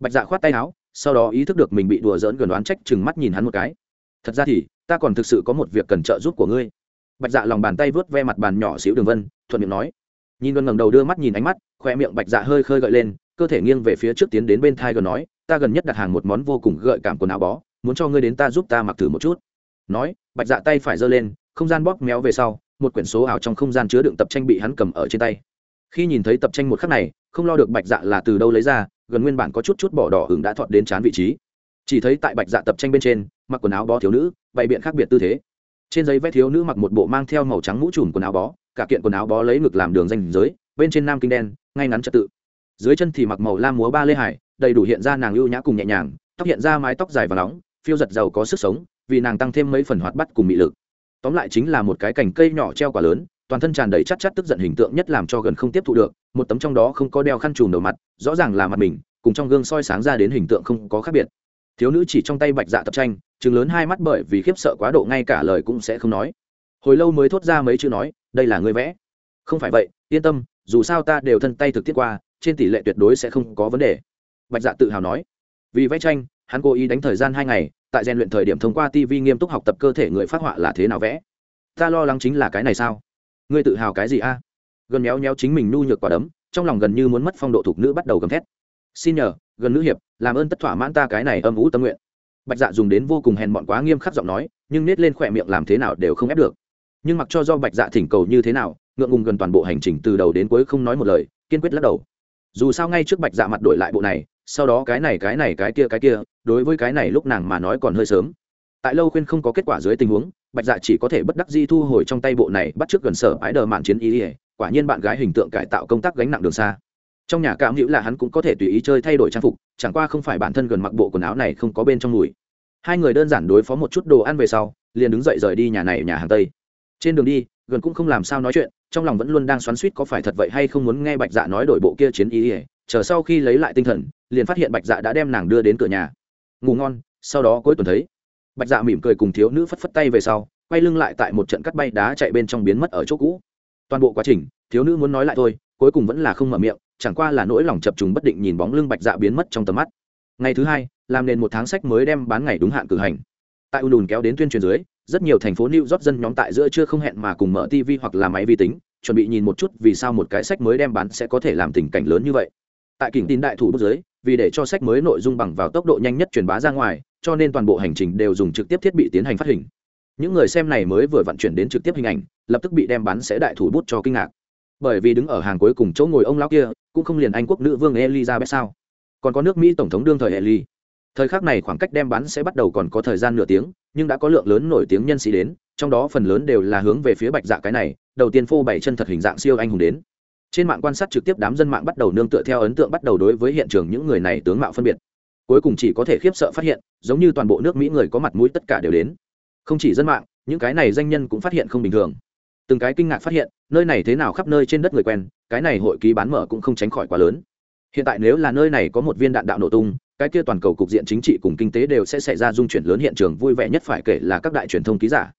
Bạch dạ khoát tay áo, sau đó ý thức được mình bị đùa dỡn gần đoán trách chừng mắt nhìn hắn một cái. Thật ra thì, ta còn thực sự có một việc cần trợ giúp của ngươi. Bạch dạ lòng bàn tay vớt ve mặt bàn nhỏ xíu đường vân, thuận miệng nói. Nhìn gần ngầm đầu đưa mắt nhìn ánh mắt khoe miệng bạch dạ hơi khơi gợi lên, cơ thể nghiêng về phía trước tiến đến bên thai gần nói, ta gần nhất đặt hàng một món vô cùng gợi cảm quần áo bó, muốn cho ngươi đến ta giúp ta mặc thử một chút. Nói, bạch dạ tay phải giơ lên, không gian bóp méo về sau, một quyển số ảo trong không gian chứa đựng tập tranh bị hắn cầm ở trên tay khi nhìn thấy tập tranh một khắc này, không lo được bạch dạ là từ đâu lấy ra, gần nguyên bản có chút chút bỏ đỏ hứng đã thọt đến chán vị trí. Chỉ thấy tại bạch dạ tập tranh bên trên, mặc quần áo bó thiếu nữ, bày biện khác biệt tư thế. Trên giấy vẽ thiếu nữ mặc một bộ mang theo màu trắng mũ trùm quần áo bó, cả kiện quần áo bó lấy ngực làm đường danh giới, bên trên nam kinh đen, ngay ngắn trật tự. Dưới chân thì mặc màu lam múa ba lê hải, đầy đủ hiện ra nàng ưu nhã cùng nhẹ nhàng, tóc hiện ra mái tóc dài và nóng, phiêu giật giàu có sức sống, vì nàng tăng thêm mấy phần hoạt bắt cùng mị lực. Tóm lại chính là một cái cành cây nhỏ treo quả lớn toàn thân tràn đầy chắc chắc tức giận hình tượng nhất làm cho gần không tiếp thu được, một tấm trong đó không có đeo khăn trùm đầu mặt, rõ ràng là mặt mình, cùng trong gương soi sáng ra đến hình tượng không có khác biệt. Thiếu nữ chỉ trong tay bạch dạ tập tranh chừng lớn hai mắt bởi vì khiếp sợ quá độ ngay cả lời cũng sẽ không nói. Hồi lâu mới thốt ra mấy chữ nói, đây là người vẽ. Không phải vậy, yên tâm, dù sao ta đều thân tay thực tiết qua, trên tỷ lệ tuyệt đối sẽ không có vấn đề. Bạch dạ tự hào nói. Vì vẽ tranh, hắn cố ý đánh thời gian hai ngày, tại rèn luyện thời điểm thông qua tv nghiêm túc học tập cơ thể người phát họa là thế nào vẽ. Ta lo lắng chính là cái này sao? Ngươi tự hào cái gì a? Gần méo méo chính mình nhu nhược quả đấm, trong lòng gần như muốn mất phong độ thục nữ bắt đầu gầm thét. Xin nhờ, gần nữ hiệp, làm ơn tất thỏa mãn ta cái này âm ủ tâm nguyện. Bạch dạ dùng đến vô cùng hèn bọn quá nghiêm khắc giọng nói, nhưng nết lên khỏe miệng làm thế nào đều không ép được. Nhưng mặc cho do bạch dạ thỉnh cầu như thế nào, ngượng ngùng gần toàn bộ hành trình từ đầu đến cuối không nói một lời, kiên quyết lắc đầu. Dù sao ngay trước bạch dạ mặt đổi lại bộ này, sau đó cái này cái này, cái kia cái kia, đối với cái này lúc nàng mà nói còn hơi sớm. Tại lâu khuyên không có kết quả dưới tình huống bạch dạ chỉ có thể bất đắc di thu hồi trong tay bộ này, bắt trước gần sở ái đờ mạn chiến ý ỉa quả nhiên bạn gái hình tượng cải tạo công tác gánh nặng đường xa. Trong nhà cảm hữu là hắn cũng có thể tùy ý chơi thay đổi trang phục, chẳng qua không phải bản thân gần mặc bộ quần áo này không có bên trong mùi. Hai người đơn giản đối phó một chút đồ ăn về sau, liền đứng dậy rời đi nhà này nhà hàng tây. Trên đường đi, gần cũng không làm sao nói chuyện, trong lòng vẫn luôn đang xoắn suýt có phải thật vậy hay không muốn nghe bạch dạ nói đổi bộ kia chiến ý ỉa chờ sau khi lấy lại tinh thần, liền phát hiện bạch dạ đã đem nàng đưa đến cửa nhà. Ngủ ngon, sau đó cuối tuần thấy bạch dạ mỉm cười cùng thiếu nữ phất phất tay về sau, quay lưng lại tại một trận cắt bay đá chạy bên trong biến mất ở chỗ cũ. Toàn bộ quá trình, thiếu nữ muốn nói lại thôi, cuối cùng vẫn là không mở miệng, chẳng qua là nỗi lòng chập trùng bất định nhìn bóng lưng bạch dạ biến mất trong tầm mắt. Ngày thứ hai, làm nền một tháng sách mới đem bán ngày đúng hạn cử hành. Tại ùn ùn kéo đến tuyên truyền dưới, rất nhiều thành phố new york dân nhóm tại giữa chưa không hẹn mà cùng mở tv hoặc là máy vi tính, chuẩn bị nhìn một chút vì sao một cái sách mới đem bán sẽ có thể làm tình cảnh lớn như vậy. Tại kỉnh tin đại thủ bút giới vì để cho sách mới nội dung bằng vào tốc độ nhanh nhất truyền bá ra ngoài cho nên toàn bộ hành trình đều dùng trực tiếp thiết bị tiến hành phát hình. Những người xem này mới vừa vận chuyển đến trực tiếp hình ảnh, lập tức bị đem bán sẽ đại thủ bút cho kinh ngạc. Bởi vì đứng ở hàng cuối cùng chỗ ngồi ông lão kia, cũng không liền anh quốc nữ vương elizabeth sao? Còn có nước mỹ tổng thống đương thời eli. Thời khắc này khoảng cách đem bán sẽ bắt đầu còn có thời gian nửa tiếng, nhưng đã có lượng lớn nổi tiếng nhân sĩ đến, trong đó phần lớn đều là hướng về phía bạch dạ cái này, đầu tiên phô bày chân thật hình dạng siêu anh hùng đến. Trên mạng quan sát trực tiếp đám dân mạng bắt đầu nương tựa theo ấn tượng bắt đầu đối với hiện trường những người này tướng mạo phân biệt cuối cùng chỉ có thể khiếp sợ phát hiện, giống như toàn bộ nước mỹ người có mặt mũi tất cả đều đến. Không chỉ dân mạng, những cái này danh nhân cũng phát hiện không bình thường. Từng cái kinh ngạc phát hiện, nơi này thế nào khắp nơi trên đất người quen, cái này hội ký bán mở cũng không tránh khỏi quá lớn. Hiện tại nếu là nơi này có một viên đạn đạo nổ tung, cái kia toàn cầu cục diện chính trị cùng kinh tế đều sẽ xảy ra dung chuyển lớn hiện trường vui vẻ nhất phải kể là các đại truyền thông ký giả.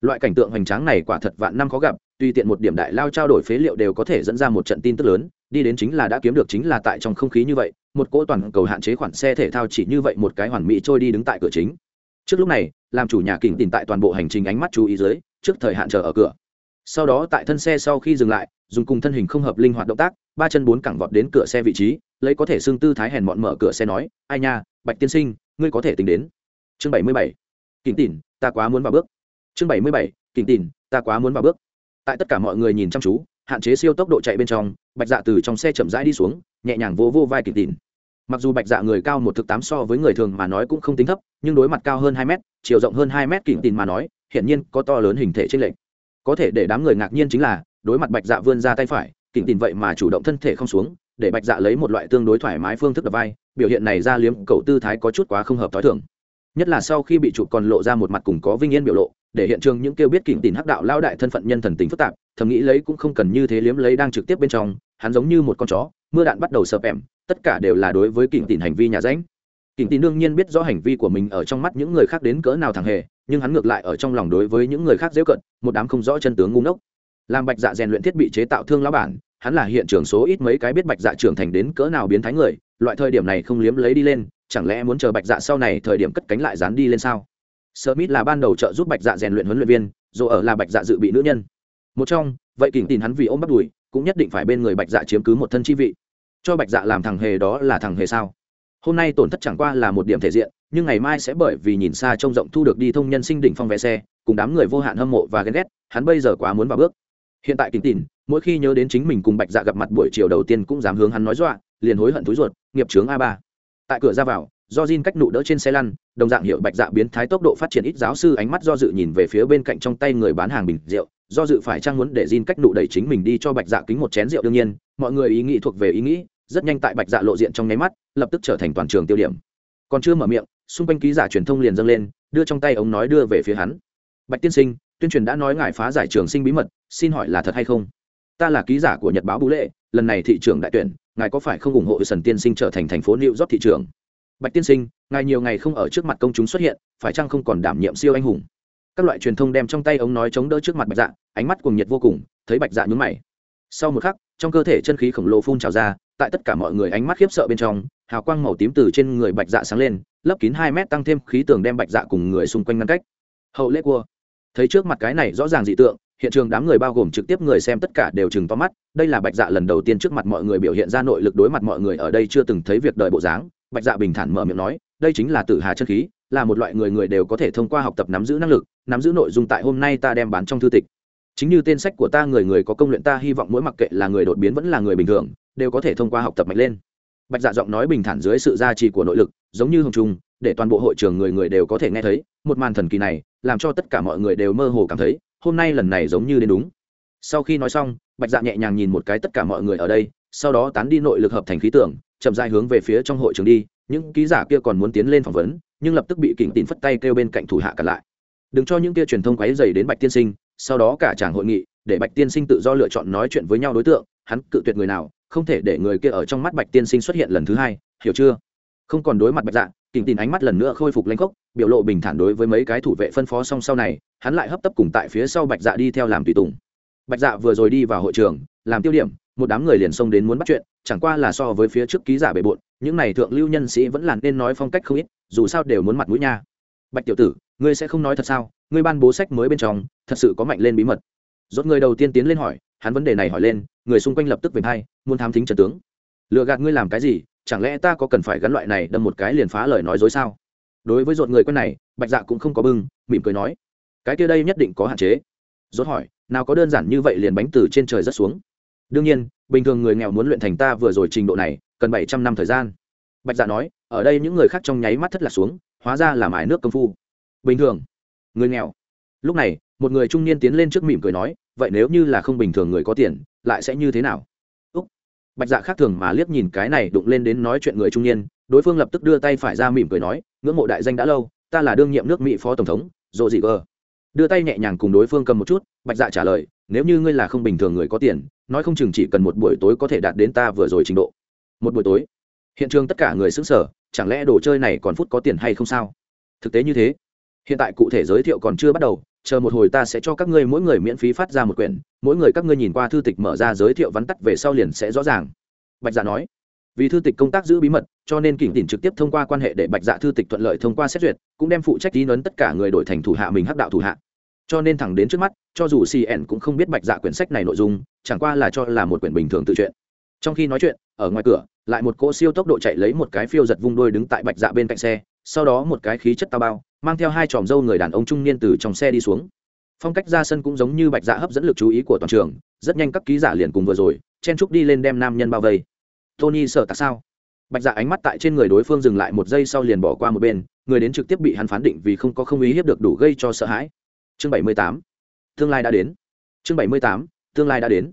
Loại cảnh tượng hoành tráng này quả thật vạn năm khó gặp, tuy tiện một điểm đại lao trao đổi phế liệu đều có thể dẫn ra một trận tin tức lớn, đi đến chính là đã kiếm được chính là tại trong không khí như vậy một cỗ toàn cầu hạn chế khoản xe thể thao chỉ như vậy một cái hoàn mỹ trôi đi đứng tại cửa chính. Trước lúc này, làm chủ nhà kỉnh tìm tại toàn bộ hành trình ánh mắt chú ý dưới, trước thời hạn chờ ở cửa. Sau đó tại thân xe sau khi dừng lại, dùng cùng thân hình không hợp linh hoạt động tác, ba chân bốn cẳng vọt đến cửa xe vị trí, lấy có thể xương tư thái hèn mọn mở cửa xe nói, ai nha, bạch tiên sinh, ngươi có thể tính đến. Chương bảy mươi bảy. Kỉnh tỉn, ta quá muốn vào bước. Chương bảy mươi bảy. Kỉnh tỉn, ta quá muốn vào bước. Tại tất cả mọi người nhìn chăm chú, hạn chế siêu tốc độ chạy bên trong, bạch dạ từ trong xe chậm rãi đi xuống nhẹ nhàng vô vô vai kỉnh tỉn mặc dù bạch dạ người cao một thực tám so với người thường mà nói cũng không tính thấp, nhưng đối mặt cao hơn hai mét, chiều rộng hơn hai mét kỉnh tỉn mà nói, hiển nhiên có to lớn hình thể trên lệch. có thể để đám người ngạc nhiên chính là, đối mặt bạch dạ vươn ra tay phải kỉnh tỉn vậy mà chủ động thân thể không xuống, để bạch dạ lấy một loại tương đối thoải mái phương thức đập vai, biểu hiện này ra liếm cậu tư thái có chút quá không hợp t h o i thường nhất là sau khi bị chụp còn lộ ra một mặt cùng có vinh yên biểu lộ, để hiện trường những kêu biết kỉnh tìm hắc đạo lao đại thân phận nhân thần tính phức tạp, thầm nghĩ lấy cũng không cần như thế liếm lấy đang trực tiếp bên trong, hắn giống như một con chó mưa đạn bắt đầu sập ẻm, tất cả đều là đối với kỉnh tìm hành vi nhà ránh. Kỉnh tìm đương nhiên biết rõ hành vi của mình ở trong mắt những người khác đến cỡ nào thằng hề, nhưng hắn ngược lại ở trong lòng đối với những người khác dễ cận, một đám không rõ chân tướng ngu ngốc. Làm bạch dạ rèn luyện thiết bị chế tạo thương lão bản, hắn là hiện trường số ít mấy cái biết bạch dạ trưởng thành đến cỡ nào biến thái người, loại thời điểm này không liếm lấy đi lên, chẳng lẽ muốn chờ bạch dạ sau này thời điểm cất cánh lại dán đi lên sao? Smith là ban đầu trợ giúp bạch dạ rèn luyện huấn luyện viên, dù ở là bạch dạ dự bị nữ nhân. Một trong, vậy kỉnh tin hắn vì ôm bắt đùi, cũng nhất định phải bên người bạch dạ chiếm cứ một thân chi vị cho bạch dạ làm thằng hề đó là thằng hề sao? Hôm nay tổn thất chẳng qua là một điểm thể diện, nhưng ngày mai sẽ bởi vì nhìn xa trông rộng thu được đi thông nhân sinh đỉnh phong vé xe, cùng đám người vô hạn hâm mộ và ghen ghét, hắn bây giờ quá muốn vào bước. Hiện tại kính tìn mỗi khi nhớ đến chính mình cùng bạch dạ gặp mặt buổi chiều đầu tiên cũng dám hướng hắn nói dọa, liền hối hận túi ruột, nghiệp trướng a ba. Tại cửa ra vào, do Jin cách nụ đỡ trên xe lăn, đồng dạng hiệu bạch dạ biến thái tốc độ phát triển ít giáo sư ánh mắt do dự nhìn về phía bên cạnh trong tay người bán hàng bình rượu do dự phải trang muốn để Jin cách nụ đẩy chính mình đi cho bạch dạ kính một chén rượu đương nhiên, mọi người ý nghĩ thuộc về ý nghĩ, rất nhanh tại bạch dạ lộ diện trong nháy mắt, lập tức trở thành toàn trường tiêu điểm. Còn chưa mở miệng, xung quanh ký giả truyền thông liền dâng lên, đưa trong tay ống nói đưa về phía hắn. Bạch tiên sinh, tuyên truyền đã nói ngài phá giải trường sinh bí mật, xin hỏi là thật hay không? Ta là ký giả của nhật báo bú lệ, lần này thị trường đại tuyển, ngài có phải không ủng hộ sần tiên sinh trở thành thành phố new york thị trường bạch tiên sinh, ngài nhiều ngày không ở trước mặt công chúng xuất hiện, phải chăng không còn đảm nhiệm siêu anh hùng? Các loại truyền thông đem trong tay ống nói chống đỡ trước mặt bạch dạ ánh mắt cùng nhiệt vô cùng, thấy bạch dạ nhún mày. Sau một khắc, trong cơ thể chân khí khổng lồ phun trào ra, tại tất cả mọi người ánh mắt khiếp sợ bên trong, hào quang màu tím từ trên người bạch dạ sáng lên, lấp kín hai mét tăng thêm khí tường đem bạch dạ cùng người xung quanh ngăn cách. Hậu lễ cua. Thấy trước mặt cái này rõ ràng dị tượng, hiện trường đám người bao gồm trực tiếp người xem tất cả đều chừng to mắt, đây là bạch dạ lần đầu tiên trước mặt mọi người biểu hiện ra nội lực đối mặt mọi người ở đây chưa từng thấy việc đời bộ dáng. Bạch dạ bình thản mở miệng nói đây chính là tử hà chân khí, là một loại người người đều có thể thông qua học tập nắm giữ năng lực, nắm giữ nội dung tại hôm nay ta đem bán trong thư tịch. Chính như tên sách của ta người người có công luyện ta hy vọng mỗi mặc kệ là người đột biến vẫn là người bình thường, đều có thể thông qua học tập mạnh lên. Bạch dạ giọng nói bình thản dưới sự gia trì của nội lực, giống như hồng trung để toàn bộ hội trường người người đều có thể nghe thấy, một màn thần kỳ này, làm cho tất cả mọi người đều mơ hồ cảm thấy, hôm nay lần này giống như đến đúng. Sau khi nói xong, bạch dạ nhẹ nhàng nhìn một cái tất cả mọi người ở đây, sau đó tán đi nội lực hợp thành khí tưởng chậm dài hướng về phía trong hội trường đi những ký giả kia còn muốn tiến lên phỏng vấn, nhưng lập tức bị kỉnh tín phất tay kêu bên cạnh thủ hạ cản lại. Đừng cho những kia truyền thông quấy dày đến bạch tiên sinh, sau đó cả chàng hội nghị, để bạch tiên sinh tự do lựa chọn nói chuyện với nhau đối tượng, hắn cự tuyệt người nào, không thể để người kia ở trong mắt bạch tiên sinh xuất hiện lần thứ hai, hiểu chưa? Không còn đối mặt bạch dạ kỉnh tin ánh mắt lần nữa khôi phục lãnh cốc biểu lộ bình thản đối với mấy cái thủ vệ phân phó xong sau này, hắn lại hấp tấp cùng tại phía sau bạch dạ đi theo làm tùy tùng. Bạch dạ vừa rồi đi vào hội trường, làm tiêu điểm, một đám người liền xông đến muốn bắt chuyện chẳng qua là so với phía trước ký giả bề bộn, những này thượng lưu nhân sĩ vẫn là nên nói phong cách không ít, dù sao đều muốn mặt mũi nha. Bạch tiểu tử, ngươi sẽ không nói thật sao? Ngươi ban bố sách mới bên trong, thật sự có mạnh lên bí mật. Rốt người đầu tiên tiến lên hỏi, hắn vấn đề này hỏi lên, người xung quanh lập tức về thay muốn thám thính trần tướng. Lừa gạt ngươi làm cái gì? Chẳng lẽ ta có cần phải gắn loại này đâm một cái liền phá lời nói dối sao? Đối với rốt người quen này, bạch dạ cũng không có bưng, mỉm cười nói, cái kia đây nhất định có hạn chế. Rốt hỏi, nào có đơn giản như vậy liền bánh từ trên trời rất xuống? Đương nhiên, bình thường người nghèo muốn luyện thành ta vừa rồi trình độ này, cần bảy trăm năm thời gian. Bạch dạ nói, ở đây những người khác trong nháy mắt thất lạc xuống, hóa ra là mài nước công phu. Bình thường, người nghèo. Lúc này, một người trung niên tiến lên trước mỉm cười nói, vậy nếu như là không bình thường người có tiền, lại sẽ như thế nào? Úc. Bạch dạ khác thường mà liếc nhìn cái này đụng lên đến nói chuyện người trung niên, đối phương lập tức đưa tay phải ra mỉm cười nói, ngưỡng mộ đại danh đã lâu, ta là đương nhiệm nước mỹ phó tổng thống dồ dị gờ. Đưa tay nhẹ nhàng cùng đối phương cầm một chút, bạch dạ trả lời, nếu như ngươi là không bình thường người có tiền nói không chừng chỉ cần một buổi tối có thể đạt đến ta vừa rồi trình độ. Một buổi tối? Hiện trường tất cả người xứng sở chẳng lẽ đồ chơi này còn phút có tiền hay không sao? Thực tế như thế, hiện tại cụ thể giới thiệu còn chưa bắt đầu, chờ một hồi ta sẽ cho các ngươi mỗi người miễn phí phát ra một quyển, mỗi người các ngươi nhìn qua thư tịch mở ra giới thiệu vắn tắt về sau liền sẽ rõ ràng. Bạch dạ nói, vì thư tịch công tác giữ bí mật, cho nên kỉnh tỉnh trực tiếp thông qua quan hệ để bạch dạ thư tịch thuận lợi thông qua xét duyệt, cũng đem phụ trách tí nấn tất cả người đổi thành thủ hạ mình hắc đạo thủ hạ cho nên thẳng đến trước mắt, cho dù cn cũng không biết bạch dạ quyển sách này nội dung, chẳng qua là cho là một quyển bình thường tự truyện. Trong khi nói chuyện, ở ngoài cửa, lại một cỗ siêu tốc độ chạy lấy một cái phiêu giật vung đôi đứng tại bạch dạ bên cạnh xe, sau đó một cái khí chất tao bao, mang theo hai tròm dâu người đàn ông trung niên từ trong xe đi xuống. Phong cách ra sân cũng giống như bạch dạ hấp dẫn lực chú ý của toàn trường, rất nhanh các ký giả liền cùng vừa rồi, chen trúc đi lên đem nam nhân bao vây. Tony sợ tại sao? Bạch dạ ánh mắt tại trên người đối phương dừng lại một giây sau liền bỏ qua một bên, người đến trực tiếp bị hắn phán định vì không có không ý hiếp được đủ gây cho sợ hãi chương bảy mươi tám. Tương lai đã đến. Chương bảy mươi tám, tương lai đã đến.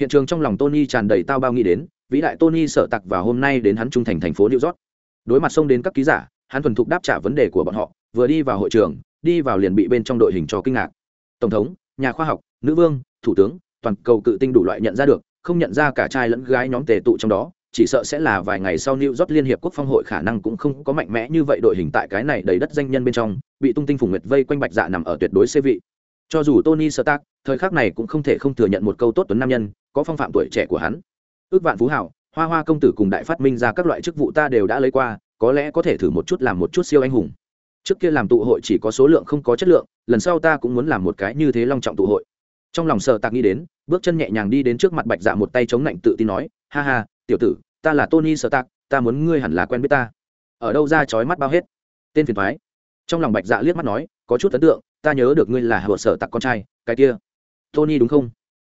Hiện trường trong lòng tony tràn đầy tao bao nghĩ đến, vĩ đại tony sợ tặc và hôm nay đến hắn trung thành thành phố new york. Đối mặt xông đến các ký giả, hắn thuần thục đáp trả vấn đề của bọn họ, vừa đi vào hội trường, đi vào liền bị bên trong đội hình cho kinh ngạc. Tổng thống, nhà khoa học, nữ vương, thủ tướng, toàn cầu cự tinh đủ loại nhận ra được, không nhận ra cả trai lẫn gái nhóm tề tụ trong đó chỉ sợ sẽ là vài ngày sau New York Liên hiệp quốc phong hội khả năng cũng không có mạnh mẽ như vậy đội hình tại cái này đầy đất danh nhân bên trong, bị tung tinh phùng nguyệt vây quanh bạch dạ nằm ở tuyệt đối xê vị. Cho dù Tony Stark, thời khắc này cũng không thể không thừa nhận một câu tốt tuấn nam nhân, có phong phạm tuổi trẻ của hắn. Ước vạn phú hảo, hoa hoa công tử cùng đại phát minh ra các loại chức vụ ta đều đã lấy qua, có lẽ có thể thử một chút làm một chút siêu anh hùng. Trước kia làm tụ hội chỉ có số lượng không có chất lượng, lần sau ta cũng muốn làm một cái như thế long trọng tụ hội. Trong lòng Sở tạc nghĩ đến, bước chân nhẹ nhàng đi đến trước mặt bạch dạ một tay chống nạnh tự tin nói, ha ha, tiểu tử, ta là tony sơ tạc ta muốn ngươi hẳn là quen biết ta. Ở đâu ra chói mắt bao hết? Tên phiền thoái. Trong lòng bạch dạ liếc mắt nói, có chút ấn tượng, ta nhớ được ngươi là hợp sở tặc con trai, cái kia. Tony đúng không?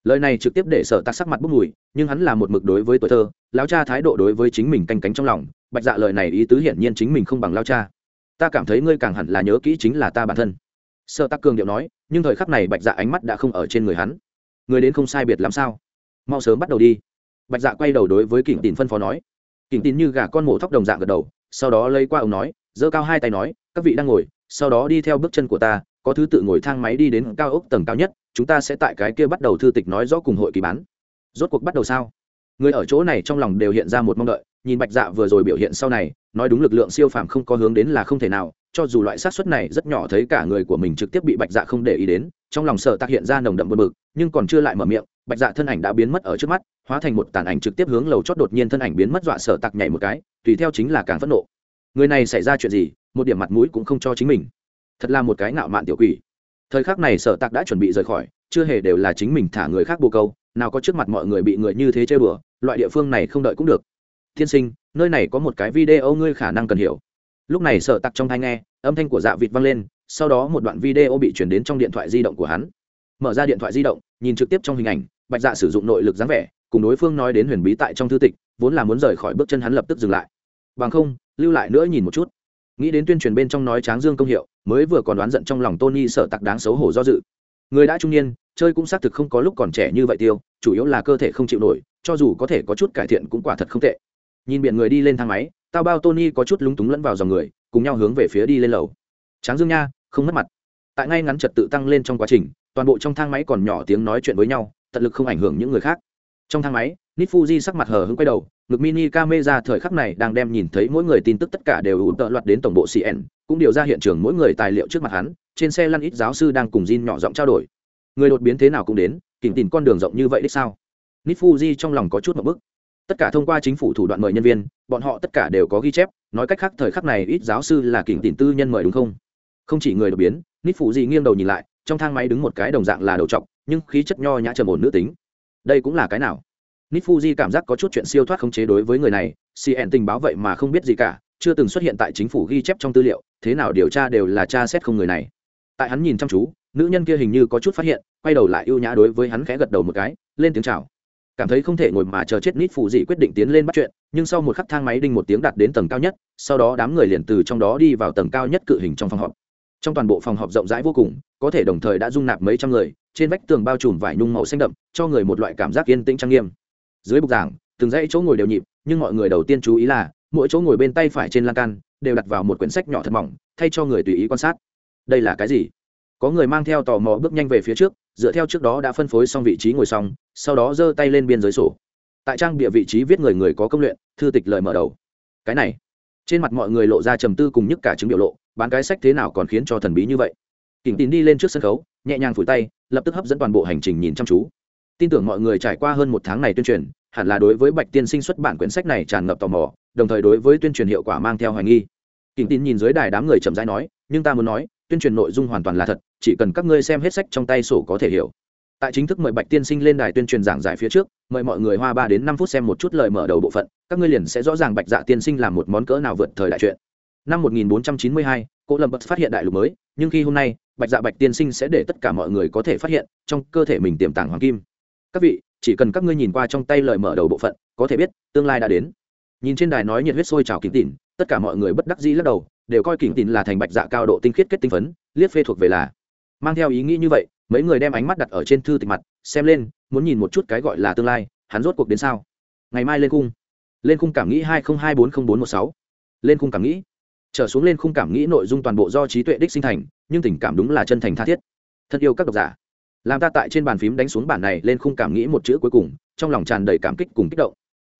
Lời này trực tiếp để sở tặc sắc mặt bốc mùi, nhưng hắn là một mực đối với tuổi thơ, lão cha thái độ đối với chính mình canh cánh trong lòng. Bạch dạ lời này ý tứ hiển nhiên chính mình không bằng lao cha. Ta cảm thấy ngươi càng hẳn là nhớ kỹ chính là ta bản thân. Sợ tắc cường điệu nói, nhưng thời khắc này bạch dạ ánh mắt đã không ở trên người hắn. Người đến không sai biệt làm sao? Mau sớm bắt đầu đi bạch dạ quay đầu đối với kỉnh tín phân phó nói. Kỉnh tín như gà con mổ thóc đồng dạng gật đầu, sau đó lấy qua ông nói, giơ cao hai tay nói, các vị đang ngồi, sau đó đi theo bước chân của ta, có thứ tự ngồi thang máy đi đến cao ốc tầng cao nhất, chúng ta sẽ tại cái kia bắt đầu thư tịch nói rõ cùng hội kỳ bán. Rốt cuộc bắt đầu sao? Người ở chỗ này trong lòng đều hiện ra một mong đợi, nhìn bạch dạ vừa rồi biểu hiện sau này, nói đúng lực lượng siêu phàm không có hướng đến là không thể nào, cho dù loại xác suất này rất nhỏ thấy cả người của mình trực tiếp bị bạch dạ không để ý đến, trong lòng sợ tác hiện ra nồng đậm bờ mực nhưng còn chưa lại mở miệng, bạch dạ thân ảnh đã biến mất ở trước mắt hóa thành một tàn ảnh trực tiếp hướng lầu chót đột nhiên thân ảnh biến mất dọa sợ tặc nhảy một cái, tùy theo chính là càng phẫn nộ. Người này xảy ra chuyện gì, một điểm mặt mũi cũng không cho chính mình. Thật là một cái ngạo mạn tiểu quỷ. Thời khắc này sợ tặc đã chuẩn bị rời khỏi, chưa hề đều là chính mình thả người khác bồ câu, nào có trước mặt mọi người bị người như thế chơi bừa, loại địa phương này không đợi cũng được. Thiên sinh, nơi này có một cái video ngươi khả năng cần hiểu. Lúc này sợ tặc trong thai nghe, âm thanh của dạ vịt vang lên, sau đó một đoạn video bị chuyển đến trong điện thoại di động của hắn. Mở ra điện thoại di động, nhìn trực tiếp trong hình ảnh, bạch dạ sử dụng nội lực dáng vẻ cùng đối phương nói đến huyền bí tại trong thư tịch, vốn là muốn rời khỏi bước chân hắn lập tức dừng lại. Bằng không, lưu lại nữa nhìn một chút. Nghĩ đến tuyên truyền bên trong nói tráng dương công hiệu, mới vừa còn đoán giận trong lòng tony sợ tặc đáng xấu hổ do dự. Người đã trung niên, chơi cũng xác thực không có lúc còn trẻ như vậy tiêu, chủ yếu là cơ thể không chịu nổi, cho dù có thể có chút cải thiện cũng quả thật không tệ. Nhìn biển người đi lên thang máy, tao bao tony có chút lúng túng lẫn vào dòng người, cùng nhau hướng về phía đi lên lầu. Tráng dương nha, không mất mặt. Tại ngay ngắn trật tự tăng lên trong quá trình, toàn bộ trong thang máy còn nhỏ tiếng nói chuyện với nhau, tận lực không ảnh hưởng những người khác trong thang máy nít fuji sắc mặt hờ hững quay đầu, ngực mini camera thời khắc này đang đem nhìn thấy mỗi người tin tức tất cả đều ủ tợ loạt đến tổng bộ cn cũng điều ra hiện trường mỗi người tài liệu trước mặt hắn, trên xe lăn ít giáo sư đang cùng Jin nhỏ giọng trao đổi. Người đột biến thế nào cũng đến kỉnh tìm con đường rộng như vậy đích sao? Nít fuji trong lòng có chút một bức. Tất cả thông qua chính phủ thủ đoạn mời nhân viên, bọn họ tất cả đều có ghi chép, nói cách khác thời khắc này ít giáo sư là kỉnh tìm tư nhân mời đúng không? Không chỉ người đột biến nít fuji nghiêng đầu nhìn lại, trong thang máy đứng một cái đồng dạng là đầu trọc, nhưng khí chất nho nhã trầm ổn nữ tính đây cũng là cái nào? Nitfuji cảm giác có chút chuyện siêu thoát khống chế đối với người này cn tình báo vậy mà không biết gì cả, chưa từng xuất hiện tại chính phủ ghi chép trong tư liệu, thế nào điều tra đều là tra xét không người này. Tại hắn nhìn chăm chú, nữ nhân kia hình như có chút phát hiện, quay đầu lại ưu nhã đối với hắn khẽ gật đầu một cái, lên tiếng chào. Cảm thấy không thể ngồi mà chờ chết nít phụ dị quyết định tiến lên bắt chuyện, nhưng sau một khắc thang máy đinh một tiếng đặt đến tầng cao nhất, sau đó đám người liền từ trong đó đi vào tầng cao nhất cự hình trong phòng họp. Trong toàn bộ phòng họp rộng rãi vô cùng, có thể đồng thời đã dung nạp mấy trăm người trên vách tường bao trùm vải nhung màu xanh đậm, cho người một loại cảm giác yên tĩnh trang nghiêm. Dưới bục giảng, từng dãy chỗ ngồi đều nhịp, nhưng mọi người đầu tiên chú ý là, mỗi chỗ ngồi bên tay phải trên lan can đều đặt vào một quyển sách nhỏ thật mỏng, thay cho người tùy ý quan sát. Đây là cái gì? Có người mang theo tò mò bước nhanh về phía trước, dựa theo trước đó đã phân phối xong vị trí ngồi xong, sau đó giơ tay lên biên giới sổ. Tại trang bịa vị trí viết người người có công luyện, thư tịch lời mở đầu. Cái này, trên mặt mọi người lộ ra trầm tư cùng nhất cả chứng biểu lộ, bán cái sách thế nào còn khiến cho thần bí như vậy? Kỉnh tín đi lên trước sân khấu nhẹ nhàng phủi tay lập tức hấp dẫn toàn bộ hành trình nhìn chăm chú. Tin tưởng mọi người trải qua hơn một tháng này tuyên truyền hẳn là đối với bạch tiên sinh xuất bản quyển sách này tràn ngập tò mò đồng thời đối với tuyên truyền hiệu quả mang theo hoài nghi. Kỉnh tín nhìn dưới đài đám người chậm rãi nói nhưng ta muốn nói tuyên truyền nội dung hoàn toàn là thật chỉ cần các ngươi xem hết sách trong tay sổ có thể hiểu. Tại chính thức mời bạch tiên sinh lên đài tuyên truyền giảng giải phía trước mời mọi người hoa ba đến năm phút xem một chút lời mở đầu bộ phận các ngươi liền sẽ rõ ràng bạch dạ tiên sinh làm một món cỡ nào vượt thời đại chuyện. Năm 1492, cô lâm bật phát hiện đại lục mới, nhưng khi hôm nay, bạch dạ bạch tiên sinh sẽ để tất cả mọi người có thể phát hiện trong cơ thể mình tiềm tàng hoàng kim. Các vị, chỉ cần các ngươi nhìn qua trong tay lời mở đầu bộ phận, có thể biết, tương lai đã đến. Nhìn trên đài nói nhiệt huyết sôi trào kính tỉn, tất cả mọi người bất đắc dĩ lắc đầu, đều coi kính tỉn là thành bạch dạ cao độ tinh khiết kết tinh phấn, liếc phê thuộc về là. Mang theo ý nghĩ như vậy, mấy người đem ánh mắt đặt ở trên thư tịch mặt, xem lên, muốn nhìn một chút cái gọi là tương lai, hắn rốt cuộc đến sao? Ngày mai lên cung. Lên cung cảm nghĩ hai nghìn hai bốn n bốn một sáu. Lên cung cảm nghĩ trở xuống lên khung cảm nghĩ nội dung toàn bộ do trí tuệ đích sinh thành, nhưng tình cảm đúng là chân thành tha thiết. Thân yêu các độc giả. Làm ta tại trên bàn phím đánh xuống bản này lên khung cảm nghĩ một chữ cuối cùng, trong lòng tràn đầy cảm kích cùng kích động.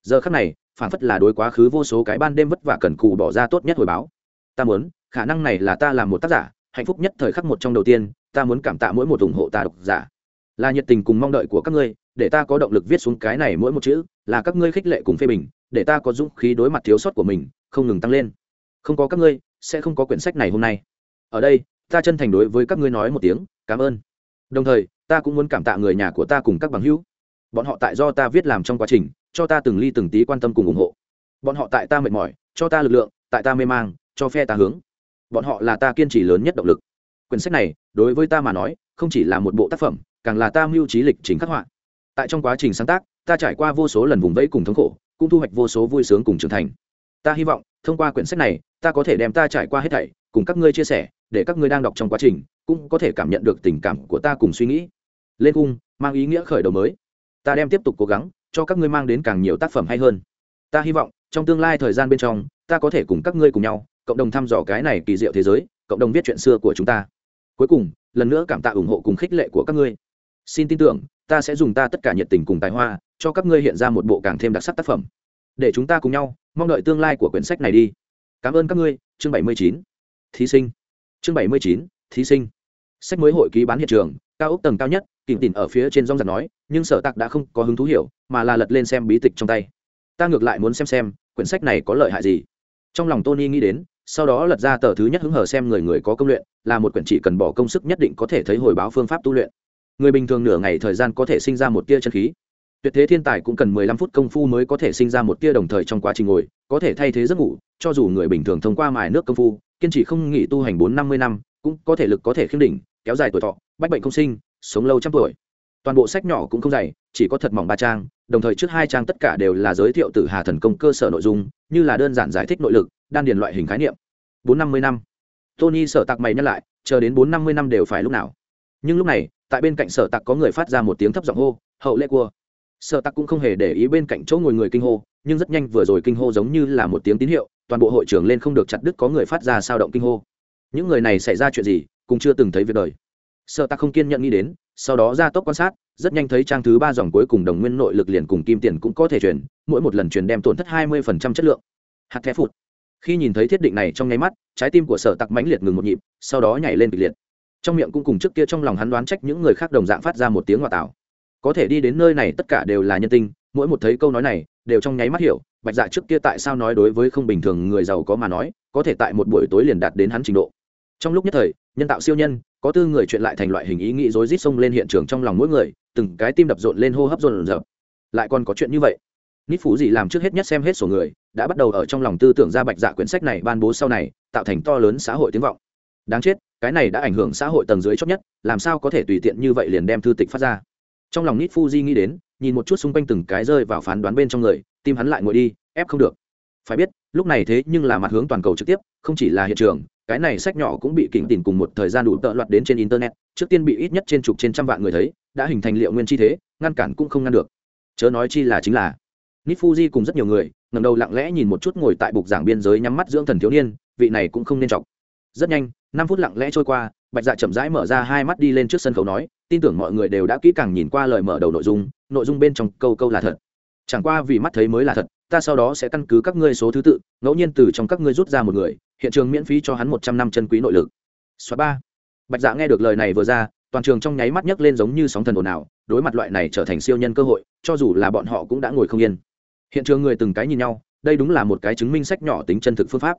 Giờ khắc này, phản phất là đối quá khứ vô số cái ban đêm vất vả cần cù bỏ ra tốt nhất hồi báo. Ta muốn, khả năng này là ta làm một tác giả, hạnh phúc nhất thời khắc một trong đầu tiên, ta muốn cảm tạ mỗi một ủng hộ ta độc giả. Là nhiệt tình cùng mong đợi của các ngươi, để ta có động lực viết xuống cái này mỗi một chữ, là các ngươi khích lệ cùng phê bình, để ta có dũng khí đối mặt thiếu sót của mình, không ngừng tăng lên không có các ngươi, sẽ không có quyển sách này hôm nay. Ở đây, ta chân thành đối với các ngươi nói một tiếng, cảm ơn. Đồng thời, ta cũng muốn cảm tạ người nhà của ta cùng các bằng hữu. Bọn họ tại do ta viết làm trong quá trình, cho ta từng ly từng tí quan tâm cùng ủng hộ. Bọn họ tại ta mệt mỏi, cho ta lực lượng, tại ta mê mang, cho phe ta hướng. Bọn họ là ta kiên trì lớn nhất động lực. Quyển sách này, đối với ta mà nói, không chỉ là một bộ tác phẩm, càng là ta mưu trí lịch trình khắc họa. Tại trong quá trình sáng tác, ta trải qua vô số lần vùng vẫy cùng thống khổ, cũng thu hoạch vô số vui sướng cùng trưởng thành ta hy vọng, thông qua quyển sách này, ta có thể đem ta trải qua hết thảy, cùng các ngươi chia sẻ, để các ngươi đang đọc trong quá trình, cũng có thể cảm nhận được tình cảm của ta cùng suy nghĩ. Lên cung, mang ý nghĩa khởi đầu mới. Ta đem tiếp tục cố gắng, cho các ngươi mang đến càng nhiều tác phẩm hay hơn. Ta hy vọng, trong tương lai thời gian bên trong, ta có thể cùng các ngươi cùng nhau, cộng đồng thăm dò cái này kỳ diệu thế giới, cộng đồng viết chuyện xưa của chúng ta. Cuối cùng, lần nữa cảm tạ ủng hộ cùng khích lệ của các ngươi. Xin tin tưởng, ta sẽ dùng ta tất cả nhiệt tình cùng tài hoa, cho các ngươi hiện ra một bộ càng thêm đặc sắc tác phẩm. Để chúng ta cùng nhau mong đợi tương lai của quyển sách này đi. Cảm ơn các ngươi, chương bảy mươi chín. Thí sinh. Chương bảy mươi chín, thí sinh. Sách mới hội ký bán hiện trường, cao ốc tầng cao nhất, kìm tìm ở phía trên rong giặc nói, nhưng sở tạc đã không có hứng thú hiểu, mà là lật lên xem bí tịch trong tay. Ta ngược lại muốn xem xem, quyển sách này có lợi hại gì. Trong lòng tony nghĩ đến, sau đó lật ra tờ thứ nhất hứng hở xem người người có công luyện, là một quyển chỉ cần bỏ công sức nhất định có thể thấy hồi báo phương pháp tu luyện. Người bình thường nửa ngày thời gian có thể sinh ra một tia chân khí tuyệt thế thiên tài cũng cần mười lăm phút công phu mới có thể sinh ra một tia đồng thời trong quá trình ngồi, có thể thay thế giấc ngủ, cho dù người bình thường thông qua mài nước công phu, kiên trì không nghỉ tu hành bốn năm mươi năm, cũng có thể lực có thể khiêm đỉnh, kéo dài tuổi thọ, bách bệnh không sinh, sống lâu trăm tuổi. Toàn bộ sách nhỏ cũng không dày, chỉ có thật mỏng ba trang, đồng thời trước hai trang tất cả đều là giới thiệu từ hà thần công cơ sở nội dung, như là đơn giản giải thích nội lực, đan điền loại hình khái niệm. Bốn năm mươi năm. Tony sở tặc mày nhắc lại, chờ đến bốn năm mươi năm đều phải lúc nào. Nhưng lúc này, tại bên cạnh sở tặc có người phát ra một tiếng thấp giọng hô, hậu lễ cua Sợ tặc cũng không hề để ý bên cạnh chỗ ngồi người kinh hô, nhưng rất nhanh vừa rồi kinh hô giống như là một tiếng tín hiệu, toàn bộ hội trưởng lên không được chặt đứt có người phát ra sao động kinh hô. Những người này xảy ra chuyện gì, cũng chưa từng thấy việc đời. Sợ tặc không kiên nhận nghĩ đến, sau đó ra tốc quan sát, rất nhanh thấy trang thứ ba dòng cuối cùng đồng nguyên nội lực liền cùng kim tiền cũng có thể truyền, mỗi một lần truyền đem tổn thất hai mươi chất lượng. Hạt thép phụt. Khi nhìn thấy thiết định này trong nháy mắt, trái tim của sở tặc mãnh liệt ngừng một nhịp, sau đó nhảy lên kịch liệt. Trong miệng cũng cùng trước kia trong lòng hắn đoán trách những người khác đồng dạng phát ra một tiếng ngoại tạo có thể đi đến nơi này tất cả đều là nhân tinh mỗi một thấy câu nói này, đều trong nháy mắt hiểu, bạch dạ trước kia tại sao nói đối với không bình thường người giàu có mà nói, có thể tại một buổi tối liền đạt đến hắn trình độ. Trong lúc nhất thời, nhân tạo siêu nhân, có tư người chuyện lại thành loại hình ý nghĩ rối rít xông lên hiện trường trong lòng mỗi người, từng cái tim đập rộn lên hô hấp rộn rợp lại còn có chuyện như vậy. Nít phú gì làm trước hết nhất xem hết sổ người, đã bắt đầu ở trong lòng tư tưởng ra bạch dạ quyển sách này ban bố sau này, tạo thành to lớn xã hội tiếng vọng. Đáng chết, cái này đã ảnh hưởng xã hội tầng dưới chót nhất, làm sao có thể tùy tiện như vậy liền đem thư tịch phát ra? Trong lòng nít fuji nghĩ đến, nhìn một chút xung quanh từng cái rơi vào phán đoán bên trong người, tim hắn lại ngồi đi, ép không được. Phải biết, lúc này thế nhưng là mặt hướng toàn cầu trực tiếp, không chỉ là hiện trường, cái này sách nhỏ cũng bị kỉnh tìm cùng một thời gian đủ tợ loạt đến trên internet, trước tiên bị ít nhất trên chục trên trăm vạn người thấy, đã hình thành liệu nguyên chi thế, ngăn cản cũng không ngăn được. Chớ nói chi là chính là, nít fuji cùng rất nhiều người ngầm đầu lặng lẽ nhìn một chút ngồi tại bục giảng biên giới nhắm mắt dưỡng thần thiếu niên, vị này cũng không nên chọc. Rất nhanh, năm phút lặng lẽ trôi qua, bạch dạ chậm rãi mở ra hai mắt đi lên trước sân khấu nói tin tưởng mọi người đều đã kỹ càng nhìn qua lời mở đầu nội dung nội dung bên trong câu câu là thật. Chẳng qua vì mắt thấy mới là thật, ta sau đó sẽ căn cứ các ngươi số thứ tự, ngẫu nhiên từ trong các ngươi rút ra một người, hiện trường miễn phí cho hắn một trăm năm chân quý nội lực. Xóa ba. Bạch dạ nghe được lời này vừa ra, toàn trường trong nháy mắt nhấc lên giống như sóng thần ồn ào, đối mặt loại này trở thành siêu nhân cơ hội, cho dù là bọn họ cũng đã ngồi không yên. Hiện trường người từng cái nhìn nhau, đây đúng là một cái chứng minh sách nhỏ tính chân thực phương pháp.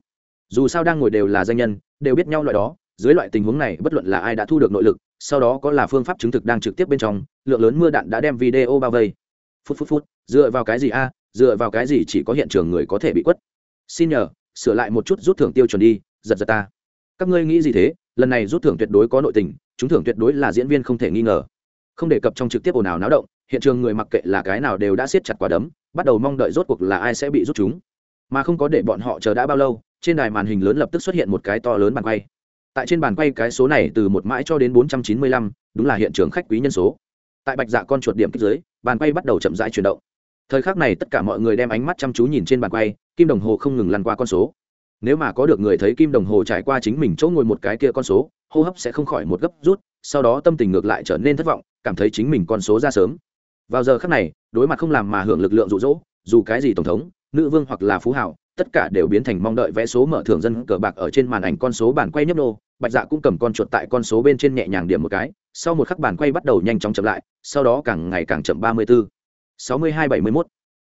Dù sao đang ngồi đều là danh nhân, đều biết nhau loại đó, dưới loại tình huống này, bất luận là ai đã thu được nội lực sau đó có là phương pháp chứng thực đang trực tiếp bên trong, lượng lớn mưa đạn đã đem video bao vây. Phút phút phút, dựa vào cái gì a? Dựa vào cái gì chỉ có hiện trường người có thể bị quất? Xin nhờ, sửa lại một chút rút thưởng tiêu chuẩn đi, giật giật ta. Các ngươi nghĩ gì thế? Lần này rút thưởng tuyệt đối có nội tình chúng thưởng tuyệt đối là diễn viên không thể nghi ngờ. Không đề cập trong trực tiếp ồn ào náo động, hiện trường người mặc kệ là cái nào đều đã siết chặt quả đấm, bắt đầu mong đợi rốt cuộc là ai sẽ bị rút chúng. Mà không có để bọn họ chờ đã bao lâu, trên đài màn hình lớn lập tức xuất hiện một cái to lớn bàn quay tại trên bàn quay cái số này từ một mãi cho đến bốn trăm chín mươi lăm, đúng là hiện trường khách quý nhân số. Tại bạch dạ con chuột điểm kích dưới, bàn quay bắt đầu chậm rãi chuyển động. Thời khắc này tất cả mọi người đem ánh mắt chăm chú nhìn trên bàn quay, kim đồng hồ không ngừng lăn qua con số. Nếu mà có được người thấy kim đồng hồ trải qua chính mình chỗ ngồi một cái kia con số, hô hấp sẽ không khỏi một gấp rút, sau đó tâm tình ngược lại trở nên thất vọng, cảm thấy chính mình con số ra sớm. Vào giờ khắc này, đối mặt không làm mà hưởng lực lượng rụ rỗ dù cái gì tổng thống, nữ vương hoặc là phú hảo tất cả đều biến thành mong đợi vẽ số mở thưởng dân cờ bạc ở trên màn ảnh con số bản quay nhấp nô, bạch dạ cũng cầm con chuột tại con số bên trên nhẹ nhàng điểm một cái, sau một khắc bản quay bắt đầu nhanh chóng chậm lại, sau đó càng ngày càng chậm ba mươi bốn sáu mươi hai bảy mươi mốt.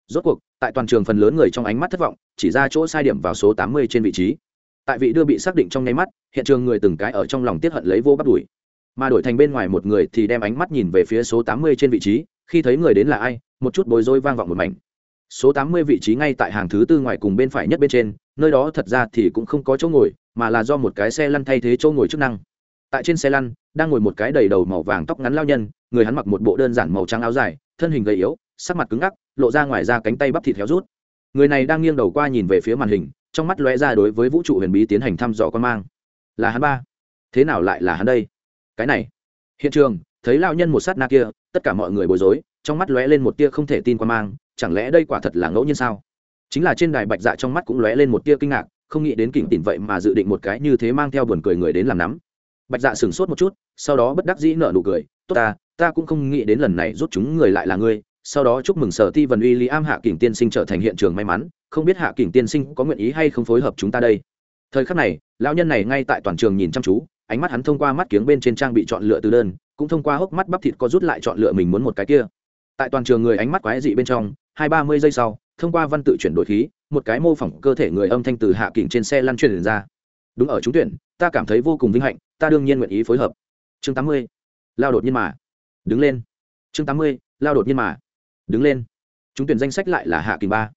Rốt cuộc, tại toàn trường phần lớn người trong ánh mắt thất vọng, chỉ ra chỗ sai điểm vào số tám mươi trên vị trí. Tại vị đưa bị xác định trong nháy mắt, hiện trường người từng cái ở trong lòng tiết hận lấy vô bắt đuổi mà đổi thành bên ngoài một người thì đem ánh mắt nhìn về phía số tám mươi trên vị trí, khi thấy người đến là ai, một chút bối rối vang vọng một mảnh số tám mươi vị trí ngay tại hàng thứ tư ngoài cùng bên phải nhất bên trên, nơi đó thật ra thì cũng không có chỗ ngồi, mà là do một cái xe lăn thay thế chỗ ngồi chức năng. Tại trên xe lăn, đang ngồi một cái đầy đầu màu vàng tóc ngắn lao nhân, người hắn mặc một bộ đơn giản màu trắng áo dài, thân hình gầy yếu, sắc mặt cứng ngắc, lộ ra ngoài ra cánh tay bắp thịt héo rút. Người này đang nghiêng đầu qua nhìn về phía màn hình, trong mắt lóe ra đối với vũ trụ huyền bí tiến hành thăm dò con mang. Là hắn ba. Thế nào lại là hắn đây? Cái này. Hiện trường, thấy lao nhân một sát na kia, tất cả mọi người bối rối, trong mắt lóe lên một tia không thể tin qua mang chẳng lẽ đây quả thật là ngẫu nhiên sao? Chính là trên đài bạch dạ trong mắt cũng lóe lên một tia kinh ngạc, không nghĩ đến kỉnh tỉn vậy mà dự định một cái như thế mang theo buồn cười người đến làm nắm. Bạch dạ sửng sốt một chút, sau đó bất đắc dĩ nở nụ cười, tốt ta ta cũng không nghĩ đến lần này rút chúng người lại là ngươi. Sau đó chúc mừng sở ti vần uy lý am hạ kỉnh tiên sinh trở thành hiện trường may mắn, không biết hạ kỉnh tiên sinh có nguyện ý hay không phối hợp chúng ta đây. Thời khắc này, lão nhân này ngay tại toàn trường nhìn chăm chú, ánh mắt hắn thông qua mắt kiếng bên trên trang bị chọn lựa từ đơn, cũng thông qua hốc mắt bắp thịt có rút lại chọn lựa mình muốn một cái kia tại toàn trường người ánh mắt quái dị bên trong, hai ba mươi giây sau, thông qua văn tự chuyển đổi khí, một cái mô phỏng cơ thể người âm thanh từ hạ kỉnh trên xe lăn truyền ra. Đúng ở trúng tuyển, ta cảm thấy vô cùng vinh hạnh, ta đương nhiên nguyện ý phối hợp. Chương tám mươi, lao đột nhiên mà. Đứng lên. Chương tám mươi, lao đột nhiên mà. Đứng lên. Chúng tuyển danh sách lại là hạ kình ba.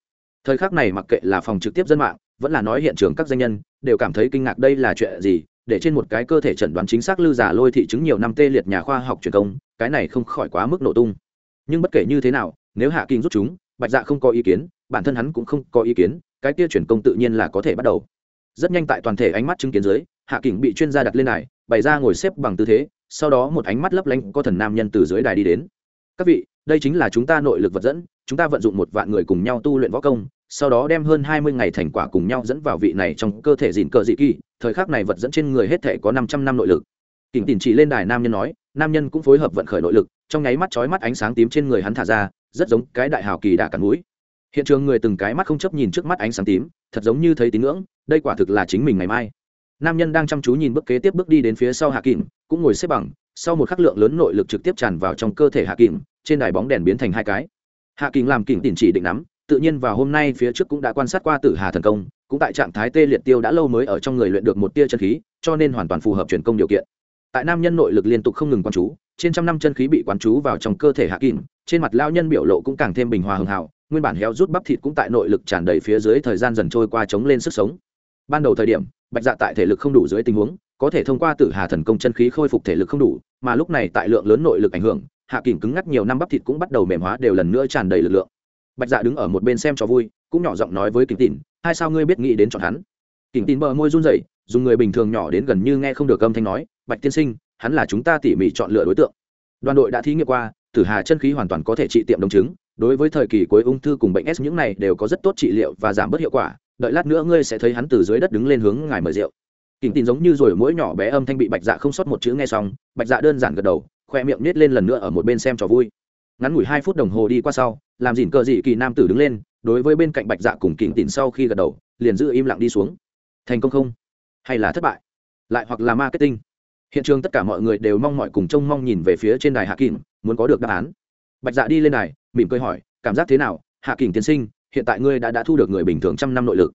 Thời khắc này mặc kệ là phòng trực tiếp dân mạng, vẫn là nói hiện trường các danh nhân, đều cảm thấy kinh ngạc đây là chuyện gì, để trên một cái cơ thể chẩn đoán chính xác lư giả lôi thị chứng nhiều năm tê liệt nhà khoa học truyền công, cái này không khỏi quá mức nổ tung nhưng bất kể như thế nào, nếu hạ kinh rút chúng, bạch dạ không có ý kiến, bản thân hắn cũng không có ý kiến, cái kia chuyển công tự nhiên là có thể bắt đầu. Rất nhanh tại toàn thể ánh mắt chứng kiến dưới, hạ kình bị chuyên gia đặt lên đài, bày ra ngồi xếp bằng tư thế, sau đó một ánh mắt lấp lánh có thần nam nhân từ dưới đài đi đến. Các vị, đây chính là chúng ta nội lực vật dẫn, chúng ta vận dụng một vạn người cùng nhau tu luyện võ công, sau đó đem hơn hai mươi ngày thành quả cùng nhau dẫn vào vị này trong cơ thể dìn cờ dị kỳ, thời khắc này vật dẫn trên người hết thể có năm trăm năm nội lực. Kỉnh tìm chỉ lên đài nam nhân nói nam nhân cũng phối hợp vận khởi nội lực, trong nháy mắt chói mắt ánh sáng tím trên người hắn thả ra, rất giống cái đại hào kỳ đà cắn núi hiện trường người từng cái mắt không chấp nhìn trước mắt ánh sáng tím, thật giống như thấy tín ngưỡng, đây quả thực là chính mình ngày mai. Nam nhân đang chăm chú nhìn bước kế tiếp bước đi đến phía sau hạ kìm cũng ngồi xếp bằng, sau một khắc lượng lớn nội lực trực tiếp tràn vào trong cơ thể hạ kìm trên đài bóng đèn biến thành hai cái. Hạ kìm làm kìm tìm chỉ định nắm, tự nhiên vào hôm nay phía trước cũng đã quan sát qua tử hà thần công, cũng tại trạng thái tê liệt tiêu đã lâu mới ở trong người luyện được một tia chân khí, cho nên hoàn toàn phù hợp truyền công điều kiện tại nam nhân nội lực liên tục không ngừng quán chú, trên trăm năm chân khí bị quán chú vào trong cơ thể hạ kìm trên mặt lao nhân biểu lộ cũng càng thêm bình hòa hưng hào nguyên bản héo rút bắp thịt cũng tại nội lực tràn đầy phía dưới thời gian dần trôi qua chống lên sức sống. Ban đầu thời điểm, bạch dạ tại thể lực không đủ dưới tình huống, có thể thông qua tử hà thần công chân khí khôi phục thể lực không đủ, mà lúc này tại lượng lớn nội lực ảnh hưởng, hạ kìm cứng ngắc nhiều năm bắp thịt cũng bắt đầu mềm hóa đều lần nữa tràn đầy lực lượng. Bạch dạ đứng ở một bên xem cho vui, cũng nhỏ giọng nói với kính tịn hai sao ngươi biết nghĩ đến chọn hắn? Kỉnh tin bờ môi run rẩy, dùng người bình thường nhỏ đến gần như nghe không được âm thanh nói, bạch tiên sinh, hắn là chúng ta tỉ mỉ chọn lựa đối tượng. Đoàn đội đã thí nghiệm qua, tử hà chân khí hoàn toàn có thể trị tiệm đồng chứng đối với thời kỳ cuối ung thư cùng bệnh s, những này đều có rất tốt trị liệu và giảm bớt hiệu quả. Đợi lát nữa ngươi sẽ thấy hắn từ dưới đất đứng lên hướng ngài mời rượu. Kỉnh tin giống như rồi mỗi nhỏ bé âm thanh bị bạch dạ không sót một chữ nghe xong, bạch dạ đơn giản gật đầu, khoe miệng nết lên lần nữa ở một bên xem trò vui. Ngắn ngủi hai phút đồng hồ đi qua sau, làm dìn cờ dị kỳ nam tử đứng lên, đối với bên cạnh bạch dạ cùng kỉnh tin sau khi gật đầu, liền giữ im lặng đi xuống thành công không? Hay là thất bại? Lại hoặc là marketing? Hiện trường tất cả mọi người đều mong mọi cùng trông mong nhìn về phía trên đài hạ kỳnh muốn có được đáp án. Bạch dạ đi lên đài, mỉm cười hỏi, cảm giác thế nào, hạ kỳnh tiên sinh? Hiện tại ngươi đã đã thu được người bình thường trăm năm nội lực.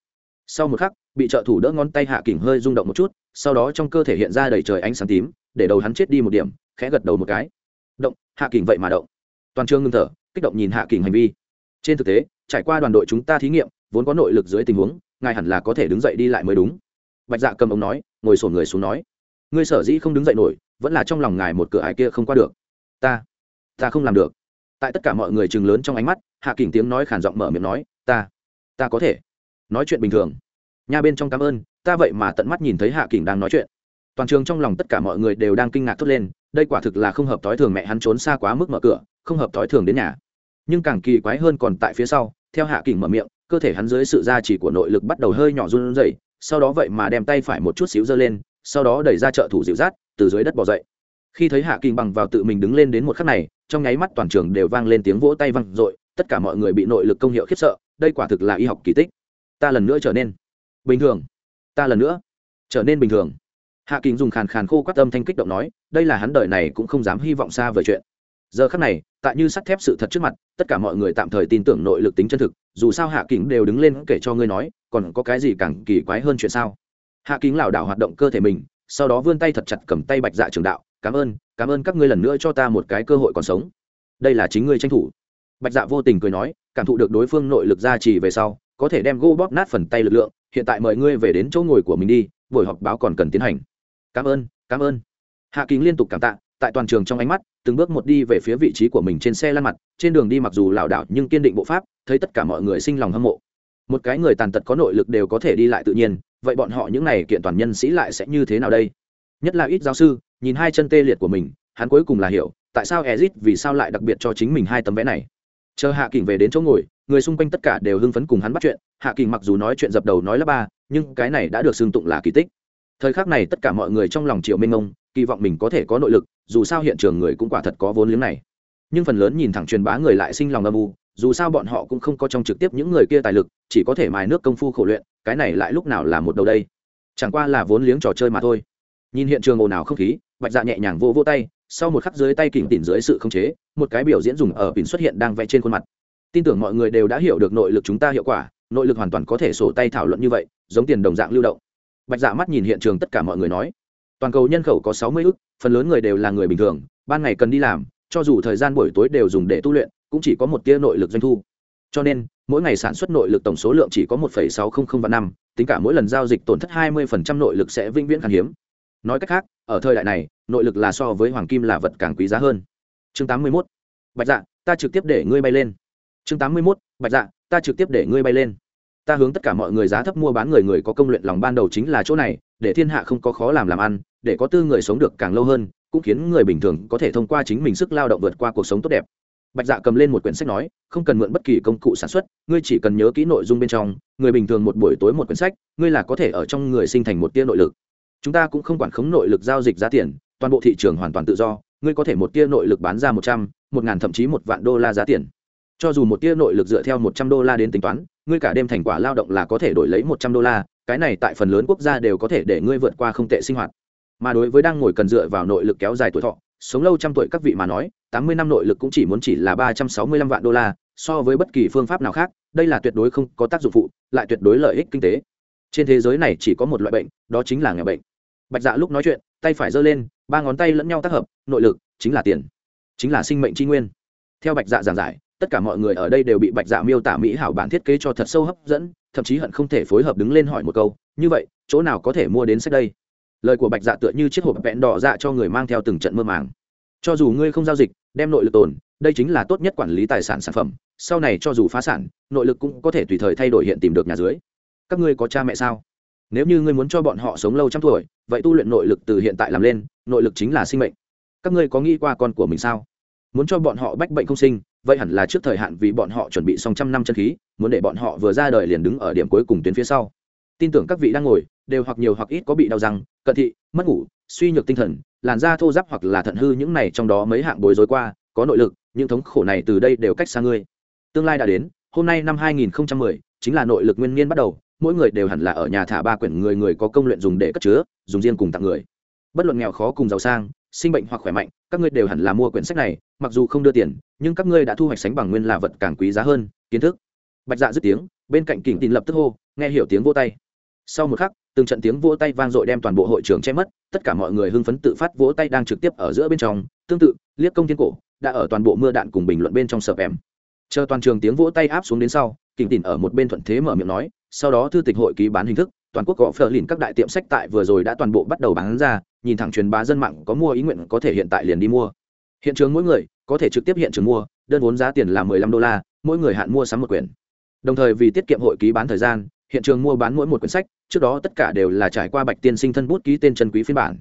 Sau một khắc, bị trợ thủ đỡ ngón tay hạ kỳnh hơi rung động một chút, sau đó trong cơ thể hiện ra đầy trời ánh sáng tím, để đầu hắn chết đi một điểm, khẽ gật đầu một cái. Động, hạ kỳnh vậy mà động. Toàn trường ngưng thở, kích động nhìn hạ kỳnh hành vi. Trên thực tế, trải qua đoàn đội chúng ta thí nghiệm, vốn có nội lực dưới tình huống ngài hẳn là có thể đứng dậy đi lại mới đúng. Bạch dạ cầm ông nói, ngồi sổn người xuống nói, ngươi sở dĩ không đứng dậy nổi, vẫn là trong lòng ngài một cửa ải kia không qua được. Ta ta không làm được. Tại tất cả mọi người chừng lớn trong ánh mắt, hạ kỉnh tiếng nói khản giọng mở miệng nói, ta ta có thể. Nói chuyện bình thường. Nhà bên trong cảm ơn, ta vậy mà tận mắt nhìn thấy hạ kỉnh đang nói chuyện. Toàn trường trong lòng tất cả mọi người đều đang kinh ngạc thốt lên, đây quả thực là không hợp thói thường mẹ hắn trốn xa quá mức mở cửa, không hợp thói thường đến nhà. Nhưng càng kỳ quái hơn còn tại phía sau, theo hạ kình mở miệng cơ thể hắn dưới sự gia trì của nội lực bắt đầu hơi nhỏ run rẩy, sau đó vậy mà đem tay phải một chút xíu giơ lên, sau đó đẩy ra trợ thủ dịu rát từ dưới đất bỏ dậy. Khi thấy hạ kình bằng vào tự mình đứng lên đến một khắc này, trong nháy mắt toàn trường đều vang lên tiếng vỗ tay vang dội, tất cả mọi người bị nội lực công hiệu khiếp sợ, đây quả thực là y học kỳ tích. Ta lần nữa trở nên bình thường. Ta lần nữa trở nên bình thường. Hạ Kinh dùng khàn khàn khô quát âm thanh kích động nói, đây là hắn đời này cũng không dám hy vọng xa về chuyện. Giờ khắc này tại như sắt thép sự thật trước mặt, tất cả mọi người tạm thời tin tưởng nội lực tính chân thực, dù sao hạ kính đều đứng lên kể cho ngươi nói, còn có cái gì càng kỳ quái hơn chuyện sao? Hạ kính lảo đảo hoạt động cơ thể mình, sau đó vươn tay thật chặt cầm tay bạch dạ trường đạo, cảm ơn cảm ơn các ngươi lần nữa cho ta một cái cơ hội còn sống. Đây là chính ngươi tranh thủ. Bạch dạ vô tình cười nói, cảm thụ được đối phương nội lực gia trì về sau, có thể đem gô bóp nát phần tay lực lượng, hiện tại mời ngươi về đến chỗ ngồi của mình đi, buổi họp báo còn cần tiến hành. Cảm ơn cảm ơn. Hạ kính liên tục cảm tạ tại toàn trường trong ánh mắt, từng bước một đi về phía vị trí của mình trên xe lăn mặt, trên đường đi mặc dù lảo đảo nhưng kiên định bộ pháp, thấy tất cả mọi người sinh lòng hâm mộ. Một cái người tàn tật có nội lực đều có thể đi lại tự nhiên, vậy bọn họ những này kiện toàn nhân sĩ lại sẽ như thế nào đây? Nhất là ít giáo sư, nhìn hai chân tê liệt của mình, hắn cuối cùng là hiểu, tại sao ezit vì sao lại đặc biệt cho chính mình hai tấm vé này? Chờ hạ kình về đến chỗ ngồi, người xung quanh tất cả đều hưng phấn cùng hắn bắt chuyện, hạ kình mặc dù nói chuyện dập đầu nói là ba, nhưng cái này đã được xưng tụng là kỳ tích. Thời khắc này tất cả mọi người trong lòng triệu minh ông kỳ vọng mình có thể có nội lực, dù sao hiện trường người cũng quả thật có vốn liếng này. Nhưng phần lớn nhìn thẳng truyền bá người lại sinh lòng âm u, dù sao bọn họ cũng không có trong trực tiếp những người kia tài lực, chỉ có thể mài nước công phu khổ luyện, cái này lại lúc nào là một đầu đây? Chẳng qua là vốn liếng trò chơi mà thôi. Nhìn hiện trường ồn ào không khí, bạch dạ nhẹ nhàng vô vô tay, sau một khắc dưới tay kỉnh tỉn dưới sự khống chế, một cái biểu diễn dùng ở pin xuất hiện đang vẽ trên khuôn mặt. Tin tưởng mọi người đều đã hiểu được nội lực chúng ta hiệu quả, nội lực hoàn toàn có thể sổ tay thảo luận như vậy, giống tiền đồng dạng lưu động. Bạch dạ mắt nhìn hiện trường tất cả mọi người nói toàn cầu nhân khẩu có sáu mươi ước phần lớn người đều là người bình thường, ban ngày cần đi làm, cho dù thời gian buổi tối đều dùng để tu luyện, cũng chỉ có một tia nội lực doanh thu. Cho nên, mỗi ngày sản xuất nội lực tổng số lượng chỉ có một sáu trăm linh vạn năm, tính cả mỗi lần giao dịch tổn thất hai mươi nội lực sẽ vĩnh viễn khan hiếm. Nói cách khác, ở thời đại này, nội lực là so với hoàng kim là vật càng quý giá hơn. Chương tám mươi mốt. Bạch dạ ta trực tiếp để ngươi bay lên. Chương tám mươi mốt. Bạch dạ ta trực tiếp để ngươi bay lên ta hướng tất cả mọi người giá thấp mua bán người người có công luyện lòng ban đầu chính là chỗ này, để thiên hạ không có khó làm làm ăn, để có tư người sống được càng lâu hơn, cũng khiến người bình thường có thể thông qua chính mình sức lao động vượt qua cuộc sống tốt đẹp. Bạch dạ cầm lên một quyển sách nói, không cần mượn bất kỳ công cụ sản xuất, ngươi chỉ cần nhớ kỹ nội dung bên trong, người bình thường một buổi tối một quyển sách, ngươi là có thể ở trong người sinh thành một tia nội lực. Chúng ta cũng không quản khống nội lực giao dịch giá tiền, toàn bộ thị trường hoàn toàn tự do, ngươi có thể một tia nội lực bán ra một trăm, một ngàn thậm chí một vạn đô la giá tiền. Cho dù một tia nội lực dựa theo một trăm đô la đến tính toán ngươi cả đêm thành quả lao động là có thể đổi lấy một trăm đô la, cái này tại phần lớn quốc gia đều có thể để ngươi vượt qua không tệ sinh hoạt. Mà đối với đang ngồi cần dựa vào nội lực kéo dài tuổi thọ, sống lâu trăm tuổi các vị mà nói, tám mươi năm nội lực cũng chỉ muốn chỉ là ba trăm sáu mươi lăm vạn đô la, so với bất kỳ phương pháp nào khác, đây là tuyệt đối không có tác dụng phụ, lại tuyệt đối lợi ích kinh tế. Trên thế giới này chỉ có một loại bệnh, đó chính là nghèo bệnh. Bạch dạ lúc nói chuyện, tay phải giơ lên, ba ngón tay lẫn nhau tác hợp, nội lực chính là tiền, chính là sinh mệnh tri nguyên. Theo bạch dạ giảng giải tất cả mọi người ở đây đều bị bạch dạ miêu tả mỹ hảo bản thiết kế cho thật sâu hấp dẫn, thậm chí hận không thể phối hợp đứng lên hỏi một câu, như vậy, chỗ nào có thể mua đến sách đây? Lời của bạch dạ tựa như chiếc hộp vẹn đỏ dạ cho người mang theo từng trận mơ màng. Cho dù ngươi không giao dịch, đem nội lực tồn, đây chính là tốt nhất quản lý tài sản sản phẩm, sau này cho dù phá sản, nội lực cũng có thể tùy thời thay đổi hiện tìm được nhà dưới. Các ngươi có cha mẹ sao? Nếu như ngươi muốn cho bọn họ sống lâu trăm tuổi, vậy tu luyện nội lực từ hiện tại làm lên, nội lực chính là sinh mệnh. Các ngươi có nghĩ qua con của mình sao? Muốn cho bọn họ bách bệnh không sinh, vậy hẳn là trước thời hạn vì bọn họ chuẩn bị xong trăm năm chân khí, muốn để bọn họ vừa ra đời liền đứng ở điểm cuối cùng tuyến phía sau. Tin tưởng các vị đang ngồi, đều hoặc nhiều hoặc ít có bị đau răng, cận thị, mất ngủ, suy nhược tinh thần, làn da thô giáp hoặc là thận hư những này trong đó mấy hạng bối rối qua, có nội lực, những thống khổ này từ đây đều cách xa ngươi. Tương lai đã đến, hôm nay năm 2010 chính là nội lực nguyên niên bắt đầu, mỗi người đều hẳn là ở nhà thả ba quyển người người có công luyện dùng để cất chứa, dùng riêng cùng tặng người. Bất luận nghèo khó cùng giàu sang, sinh bệnh hoặc khỏe mạnh, các ngươi đều hẳn là mua quyển sách này mặc dù không đưa tiền, nhưng các ngươi đã thu hoạch sánh bằng nguyên là vật càng quý giá hơn, kiến thức. Bạch dạ dứt tiếng, bên cạnh kỉnh tin lập tức hô, nghe hiểu tiếng vô tay. Sau một khắc, từng trận tiếng vỗ tay vang dội đem toàn bộ hội trường che mất, tất cả mọi người hưng phấn tự phát vỗ tay đang trực tiếp ở giữa bên trong. Tương tự liếc công thiên cổ đã ở toàn bộ mưa đạn cùng bình luận bên trong sợp em chờ toàn trường tiếng vỗ tay áp xuống đến sau kỉnh tỉn ở một bên thuận thế mở miệng nói, sau đó thư tịch hội ký bán hình thức, toàn quốc gõ phờ lìn các đại tiệm sách tại vừa rồi đã toàn bộ bắt đầu bán ra, nhìn thẳng truyền bá dân mạng có mua ý nguyện có thể hiện tại liền đi mua hiện trường mỗi người có thể trực tiếp hiện trường mua, đơn vốn giá tiền là mười lăm đô la, mỗi người hạn mua sắm một quyển. Đồng thời vì tiết kiệm hội ký bán thời gian, hiện trường mua bán mỗi một quyển sách, trước đó tất cả đều là trải qua bạch tiên sinh thân bút ký tên chân quý phiên bản.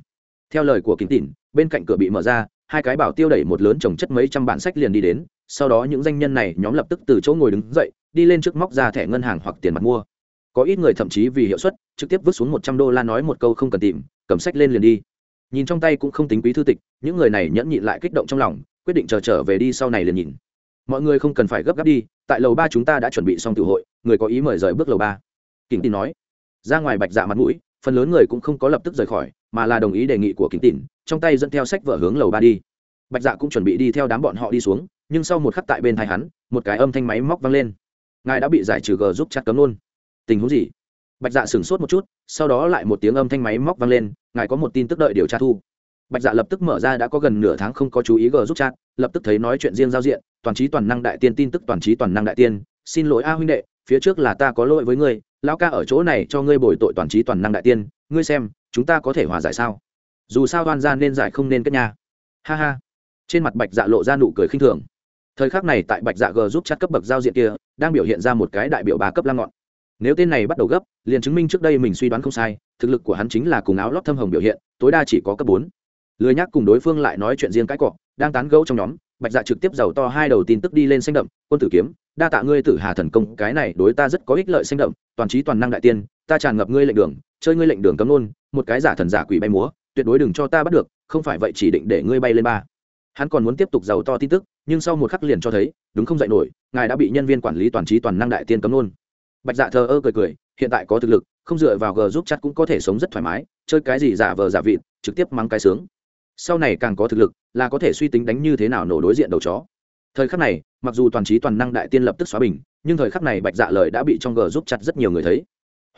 Theo lời của kính tỉn, bên cạnh cửa bị mở ra, hai cái bảo tiêu đẩy một lớn trồng chất mấy trăm bản sách liền đi đến, sau đó những danh nhân này nhóm lập tức từ chỗ ngồi đứng dậy, đi lên trước móc ra thẻ ngân hàng hoặc tiền mặt mua. Có ít người thậm chí vì hiệu suất, trực tiếp vứt xuống một trăm đô la nói một câu không cần tìm, cầm sách lên liền đi nhìn trong tay cũng không tính quý thư tịch, những người này nhẫn nhịn lại kích động trong lòng, quyết định chờ trở về đi sau này liền nhìn. Mọi người không cần phải gấp gáp đi, tại lầu ba chúng ta đã chuẩn bị xong tự hội, người có ý mời rời bước lầu ba. Kính tin nói. Ra ngoài bạch dạ mặt mũi, phần lớn người cũng không có lập tức rời khỏi, mà là đồng ý đề nghị của kính tỉn trong tay dẫn theo sách vở hướng lầu ba đi. Bạch dạ cũng chuẩn bị đi theo đám bọn họ đi xuống, nhưng sau một khắc tại bên thai hắn, một cái âm thanh máy móc vang lên. Ngài đã bị giải trừ g giúp chặt cấm luôn. Tình huống gì? Bạch dạ sửng sốt một chút, sau đó lại một tiếng âm thanh máy móc vang lên ngài có một tin tức đợi điều tra thu. Bạch dạ lập tức mở ra đã có gần nửa tháng không có chú ý g giúp chat, lập tức thấy nói chuyện riêng giao diện, toàn trí toàn năng đại tiên tin tức, toàn trí toàn năng đại tiên, xin lỗi a huynh đệ, phía trước là ta có lỗi với ngươi, lão ca ở chỗ này cho ngươi bồi tội toàn trí toàn năng đại tiên, ngươi xem, chúng ta có thể hòa giải sao? Dù sao đoan ra nên giải không nên kết nhà ha ha. Trên mặt bạch dạ lộ ra nụ cười khinh thường. Thời khắc này tại bạch dạ g giúp chắc cấp bậc giao diện kia, đang biểu hiện ra một cái đại biểu bà cấp lang ngọn. Nếu tên này bắt đầu gấp, liền chứng minh trước đây mình suy đoán không sai thực lực của hắn chính là cùng áo lót thâm hồng biểu hiện, tối đa chỉ có cấp bốn. Lười nhắc cùng đối phương lại nói chuyện riêng cãi cọ, đang tán gẫu trong nhóm, bạch dạ trực tiếp giàu to hai đầu tin tức đi lên xanh đậm, quân tử kiếm, đa tạ ngươi tử hà thần công, cái này đối ta rất có ích lợi xanh đậm, toàn trí toàn năng đại tiên, ta tràn ngập ngươi lệnh đường, chơi ngươi lệnh đường cấm nôn một cái giả thần giả quỷ bay múa, tuyệt đối đừng cho ta bắt được, không phải vậy chỉ định để ngươi bay lên ba. Hắn còn muốn tiếp tục giàu to tin tức, nhưng sau một khắc liền cho thấy, đúng không dạy nổi, ngài đã bị nhân viên quản lý toàn trí toàn năng đại tiên cấm nôn bạch dạ thờ ơ cười cười, hiện tại có thực lực không dựa vào g giúp chặt cũng có thể sống rất thoải mái, chơi cái gì giả vờ giả vịt, trực tiếp mắng cái sướng. Sau này càng có thực lực, là có thể suy tính đánh như thế nào nổ đối diện đầu chó. Thời khắc này, mặc dù toàn trí toàn năng đại tiên lập tức xóa bình, nhưng thời khắc này bạch dạ lời đã bị trong g giúp chặt rất nhiều người thấy.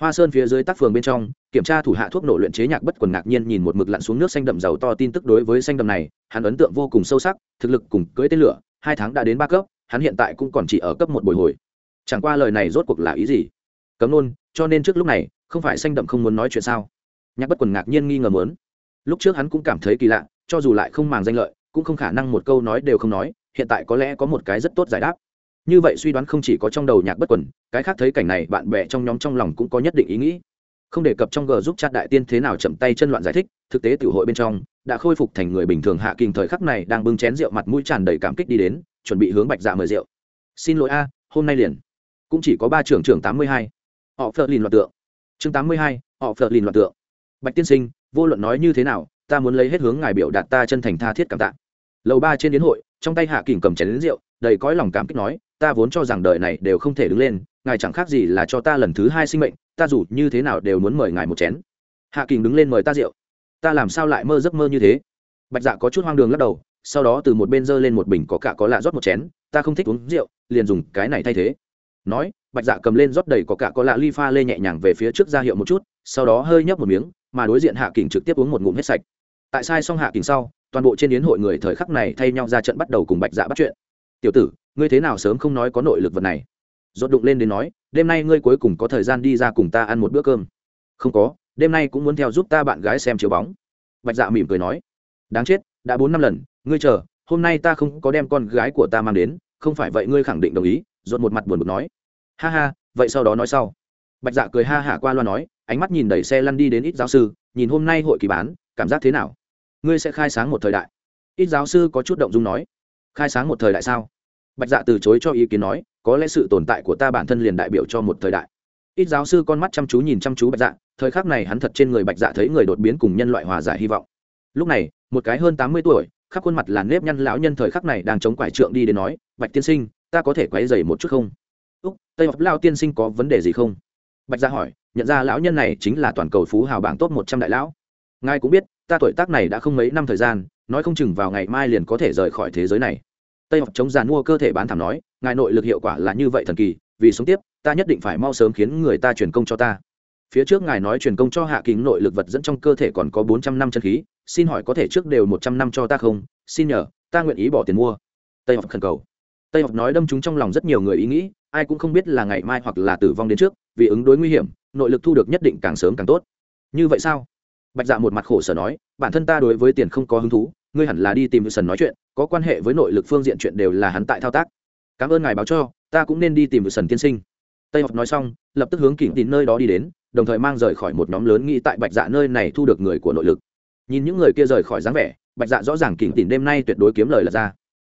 Hoa sơn phía dưới tác phường bên trong, kiểm tra thủ hạ thuốc nổ luyện chế nhạc bất quần ngạc nhiên nhìn một mực lặn xuống nước xanh đậm giàu to tin tức đối với xanh đậm này, hắn ấn tượng vô cùng sâu sắc, thực lực cùng cưỡi tên lửa, hai tháng đã đến ba cấp, hắn hiện tại cũng còn chỉ ở cấp một bồi hồi. Chẳng qua lời này rốt cuộc là ý gì? Cấm nôn, cho nên trước lúc này không phải xanh đậm không muốn nói chuyện sao? Nhạc bất quần ngạc nhiên nghi ngờ muốn. Lúc trước hắn cũng cảm thấy kỳ lạ, cho dù lại không màng danh lợi, cũng không khả năng một câu nói đều không nói, hiện tại có lẽ có một cái rất tốt giải đáp. Như vậy suy đoán không chỉ có trong đầu nhạc bất quần, cái khác thấy cảnh này bạn bè trong nhóm trong lòng cũng có nhất định ý nghĩ. Không đề cập trong g giúp chat đại tiên thế nào chậm tay chân loạn giải thích, thực tế tiểu hội bên trong, đã khôi phục thành người bình thường hạ kinh thời khắc này đang bưng chén rượu mặt mũi tràn đầy cảm kích đi đến, chuẩn bị hướng bạch dạ mời rượu. Xin lỗi a, hôm nay liền. Cũng chỉ có ba trưởng trưởng tám mươi hai. Họ phớt lìn loạt tượng chương tám mươi hai, họ phờ lìn loạn tượng. Bạch tiên sinh, vô luận nói như thế nào, ta muốn lấy hết hướng ngài biểu đạt ta chân thành tha thiết cảm tạ. Lầu ba trên đến hội, trong tay hạ kình cầm chén đến rượu, đầy cõi lòng cảm kích nói, ta vốn cho rằng đời này đều không thể đứng lên, ngài chẳng khác gì là cho ta lần thứ hai sinh mệnh, ta dù như thế nào đều muốn mời ngài một chén. Hạ kình đứng lên mời ta rượu. Ta làm sao lại mơ giấc mơ như thế? Bạch dạ có chút hoang đường lắc đầu, sau đó từ một bên giơ lên một bình có cả có lạ rót một chén, ta không thích uống rượu, liền dùng cái này thay thế nói, bạch dạ cầm lên rót đầy có cả có lạ ly pha lê nhẹ nhàng về phía trước ra hiệu một chút, sau đó hơi nhấp một miếng, mà đối diện hạ kình trực tiếp uống một ngụm hết sạch. Tại sai xong hạ kình sau, toàn bộ trên yến hội người thời khắc này thay nhau ra trận bắt đầu cùng bạch dạ bắt chuyện. Tiểu tử, ngươi thế nào sớm không nói có nội lực vật này? Rốt đụng lên đến nói, đêm nay ngươi cuối cùng có thời gian đi ra cùng ta ăn một bữa cơm. Không có, đêm nay cũng muốn theo giúp ta bạn gái xem chiếu bóng. Bạch dạ mỉm cười nói, đáng chết, đã bốn năm lần, ngươi chờ, hôm nay ta không có đem con gái của ta mang đến, không phải vậy ngươi khẳng định đồng ý dốt một mặt buồn bực nói, ha ha, vậy sau đó nói sau. Bạch dạ cười ha hả qua loa nói, ánh mắt nhìn đẩy xe lăn đi đến ít giáo sư, nhìn hôm nay hội kỳ bán, cảm giác thế nào? Ngươi sẽ khai sáng một thời đại. Ít giáo sư có chút động dung nói, khai sáng một thời đại sao? Bạch dạ từ chối cho ý kiến nói, có lẽ sự tồn tại của ta bản thân liền đại biểu cho một thời đại. Ít giáo sư con mắt chăm chú nhìn chăm chú bạch dạ thời khắc này hắn thật trên người bạch dạ thấy người đột biến cùng nhân loại hòa giải hy vọng. Lúc này, một cái hơn tám mươi tuổi, khắp khuôn mặt là nếp nhăn lão nhân thời khắc này đang chống quải trượng đi đến nói, bạch tiên sinh ta có thể quấy dày một chút không? Úc, tây học lao tiên sinh có vấn đề gì không? Bạch gia hỏi, nhận ra lão nhân này chính là toàn cầu phú hào bảng top một trăm đại lão. Ngài cũng biết, ta tuổi tác này đã không mấy năm thời gian, nói không chừng vào ngày mai liền có thể rời khỏi thế giới này. Tây học chống giàn mua cơ thể bán thảm nói, ngài nội lực hiệu quả là như vậy thần kỳ, vì sống tiếp, ta nhất định phải mau sớm khiến người ta truyền công cho ta. Phía trước ngài nói truyền công cho hạ kính nội lực vật dẫn trong cơ thể còn có bốn trăm năm chân khí, xin hỏi có thể trước đều một trăm năm cho ta không? Xin nhờ, ta nguyện ý bỏ tiền mua. Tây học khẩn cầu tây học nói đâm chúng trong lòng rất nhiều người ý nghĩ, ai cũng không biết là ngày mai hoặc là tử vong đến trước, vì ứng đối nguy hiểm, nội lực thu được nhất định càng sớm càng tốt. Như vậy sao? Bạch dạ một mặt khổ sở nói, bản thân ta đối với tiền không có hứng thú, ngươi hẳn là đi tìm sần nói chuyện, có quan hệ với nội lực phương diện chuyện đều là hắn tại thao tác. Cảm ơn ngài báo cho, ta cũng nên đi tìm sần tiên sinh. Tây học nói xong, lập tức hướng kỉnh tín nơi đó đi đến, đồng thời mang rời khỏi một nhóm lớn nghĩ tại bạch dạ nơi này thu được người của nội lực. Nhìn những người kia rời khỏi dáng vẻ, bạch dạ rõ ràng kỉnh tín đêm nay tuyệt đối kiếm lời là ra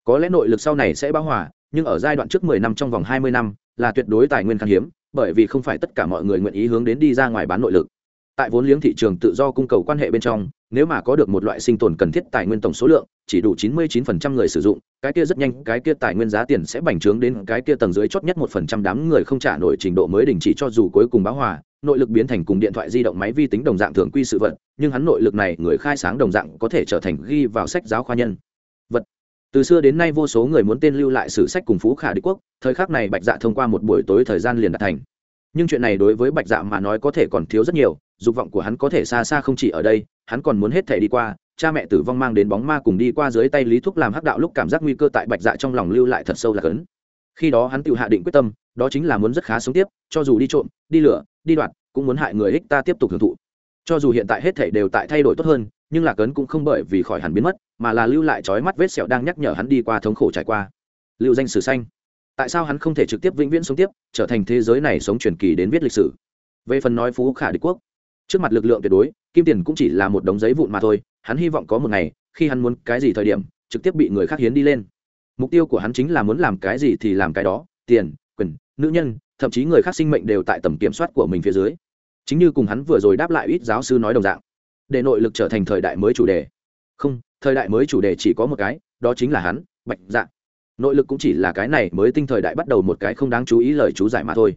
có lẽ nội lực sau này sẽ bão hòa, nhưng ở giai đoạn trước mười năm trong vòng hai mươi năm là tuyệt đối tài nguyên khan hiếm, bởi vì không phải tất cả mọi người nguyện ý hướng đến đi ra ngoài bán nội lực. Tại vốn liếng thị trường tự do cung cầu quan hệ bên trong, nếu mà có được một loại sinh tồn cần thiết tài nguyên tổng số lượng, chỉ đủ 99% người sử dụng, cái kia rất nhanh, cái kia tài nguyên giá tiền sẽ bành trướng đến cái kia tầng dưới chót nhất một phần trăm đám người không trả nổi trình độ mới đình chỉ cho dù cuối cùng báo hòa, nội lực biến thành cùng điện thoại di động máy vi tính đồng dạng thường quy sự vật, nhưng hắn nội lực này người khai sáng đồng dạng có thể trở thành ghi vào sách giáo khoa nhân. Vật từ xưa đến nay vô số người muốn tên lưu lại sử sách cùng phú khả đế quốc, thời khắc này bạch dạ thông qua một buổi tối thời gian liền đạt thành. Nhưng chuyện này đối với bạch dạ mà nói có thể còn thiếu rất nhiều, dục vọng của hắn có thể xa xa không chỉ ở đây, hắn còn muốn hết thể đi qua, cha mẹ tử vong mang đến bóng ma cùng đi qua dưới tay lý thúc làm hắc đạo lúc cảm giác nguy cơ tại bạch dạ trong lòng lưu lại thật sâu là cấn. Khi đó hắn tự hạ định quyết tâm, đó chính là muốn rất khá sống tiếp, cho dù đi trộm, đi lửa, đi đoạt, cũng muốn hại người ích ta tiếp tục hưởng thụ. Cho dù hiện tại hết thể đều tại thay đổi tốt hơn nhưng lạc ấn cũng không bởi vì khỏi hẳn biến mất, mà là lưu lại trói mắt vết sẹo đang nhắc nhở hắn đi qua thống khổ trải qua. Lưu danh sử xanh. Tại sao hắn không thể trực tiếp vĩnh viễn sống tiếp, trở thành thế giới này sống truyền kỳ đến viết lịch sử? Về phần nói phú khả đế quốc, trước mặt lực lượng tuyệt đối, kim tiền cũng chỉ là một đống giấy vụn mà thôi, hắn hy vọng có một ngày, khi hắn muốn cái gì thời điểm, trực tiếp bị người khác hiến đi lên. Mục tiêu của hắn chính là muốn làm cái gì thì làm cái đó, tiền, quyền, nữ nhân, thậm chí người khác sinh mệnh đều tại tầm kiểm soát của mình phía dưới. Chính như cùng hắn vừa rồi đáp lại ít giáo sư nói đồng dạng để nội lực trở thành thời đại mới chủ đề. Không, thời đại mới chủ đề chỉ có một cái, đó chính là hắn, bạch dạ. Nội lực cũng chỉ là cái này mới tinh thời đại bắt đầu một cái không đáng chú ý lời chú giải mà thôi.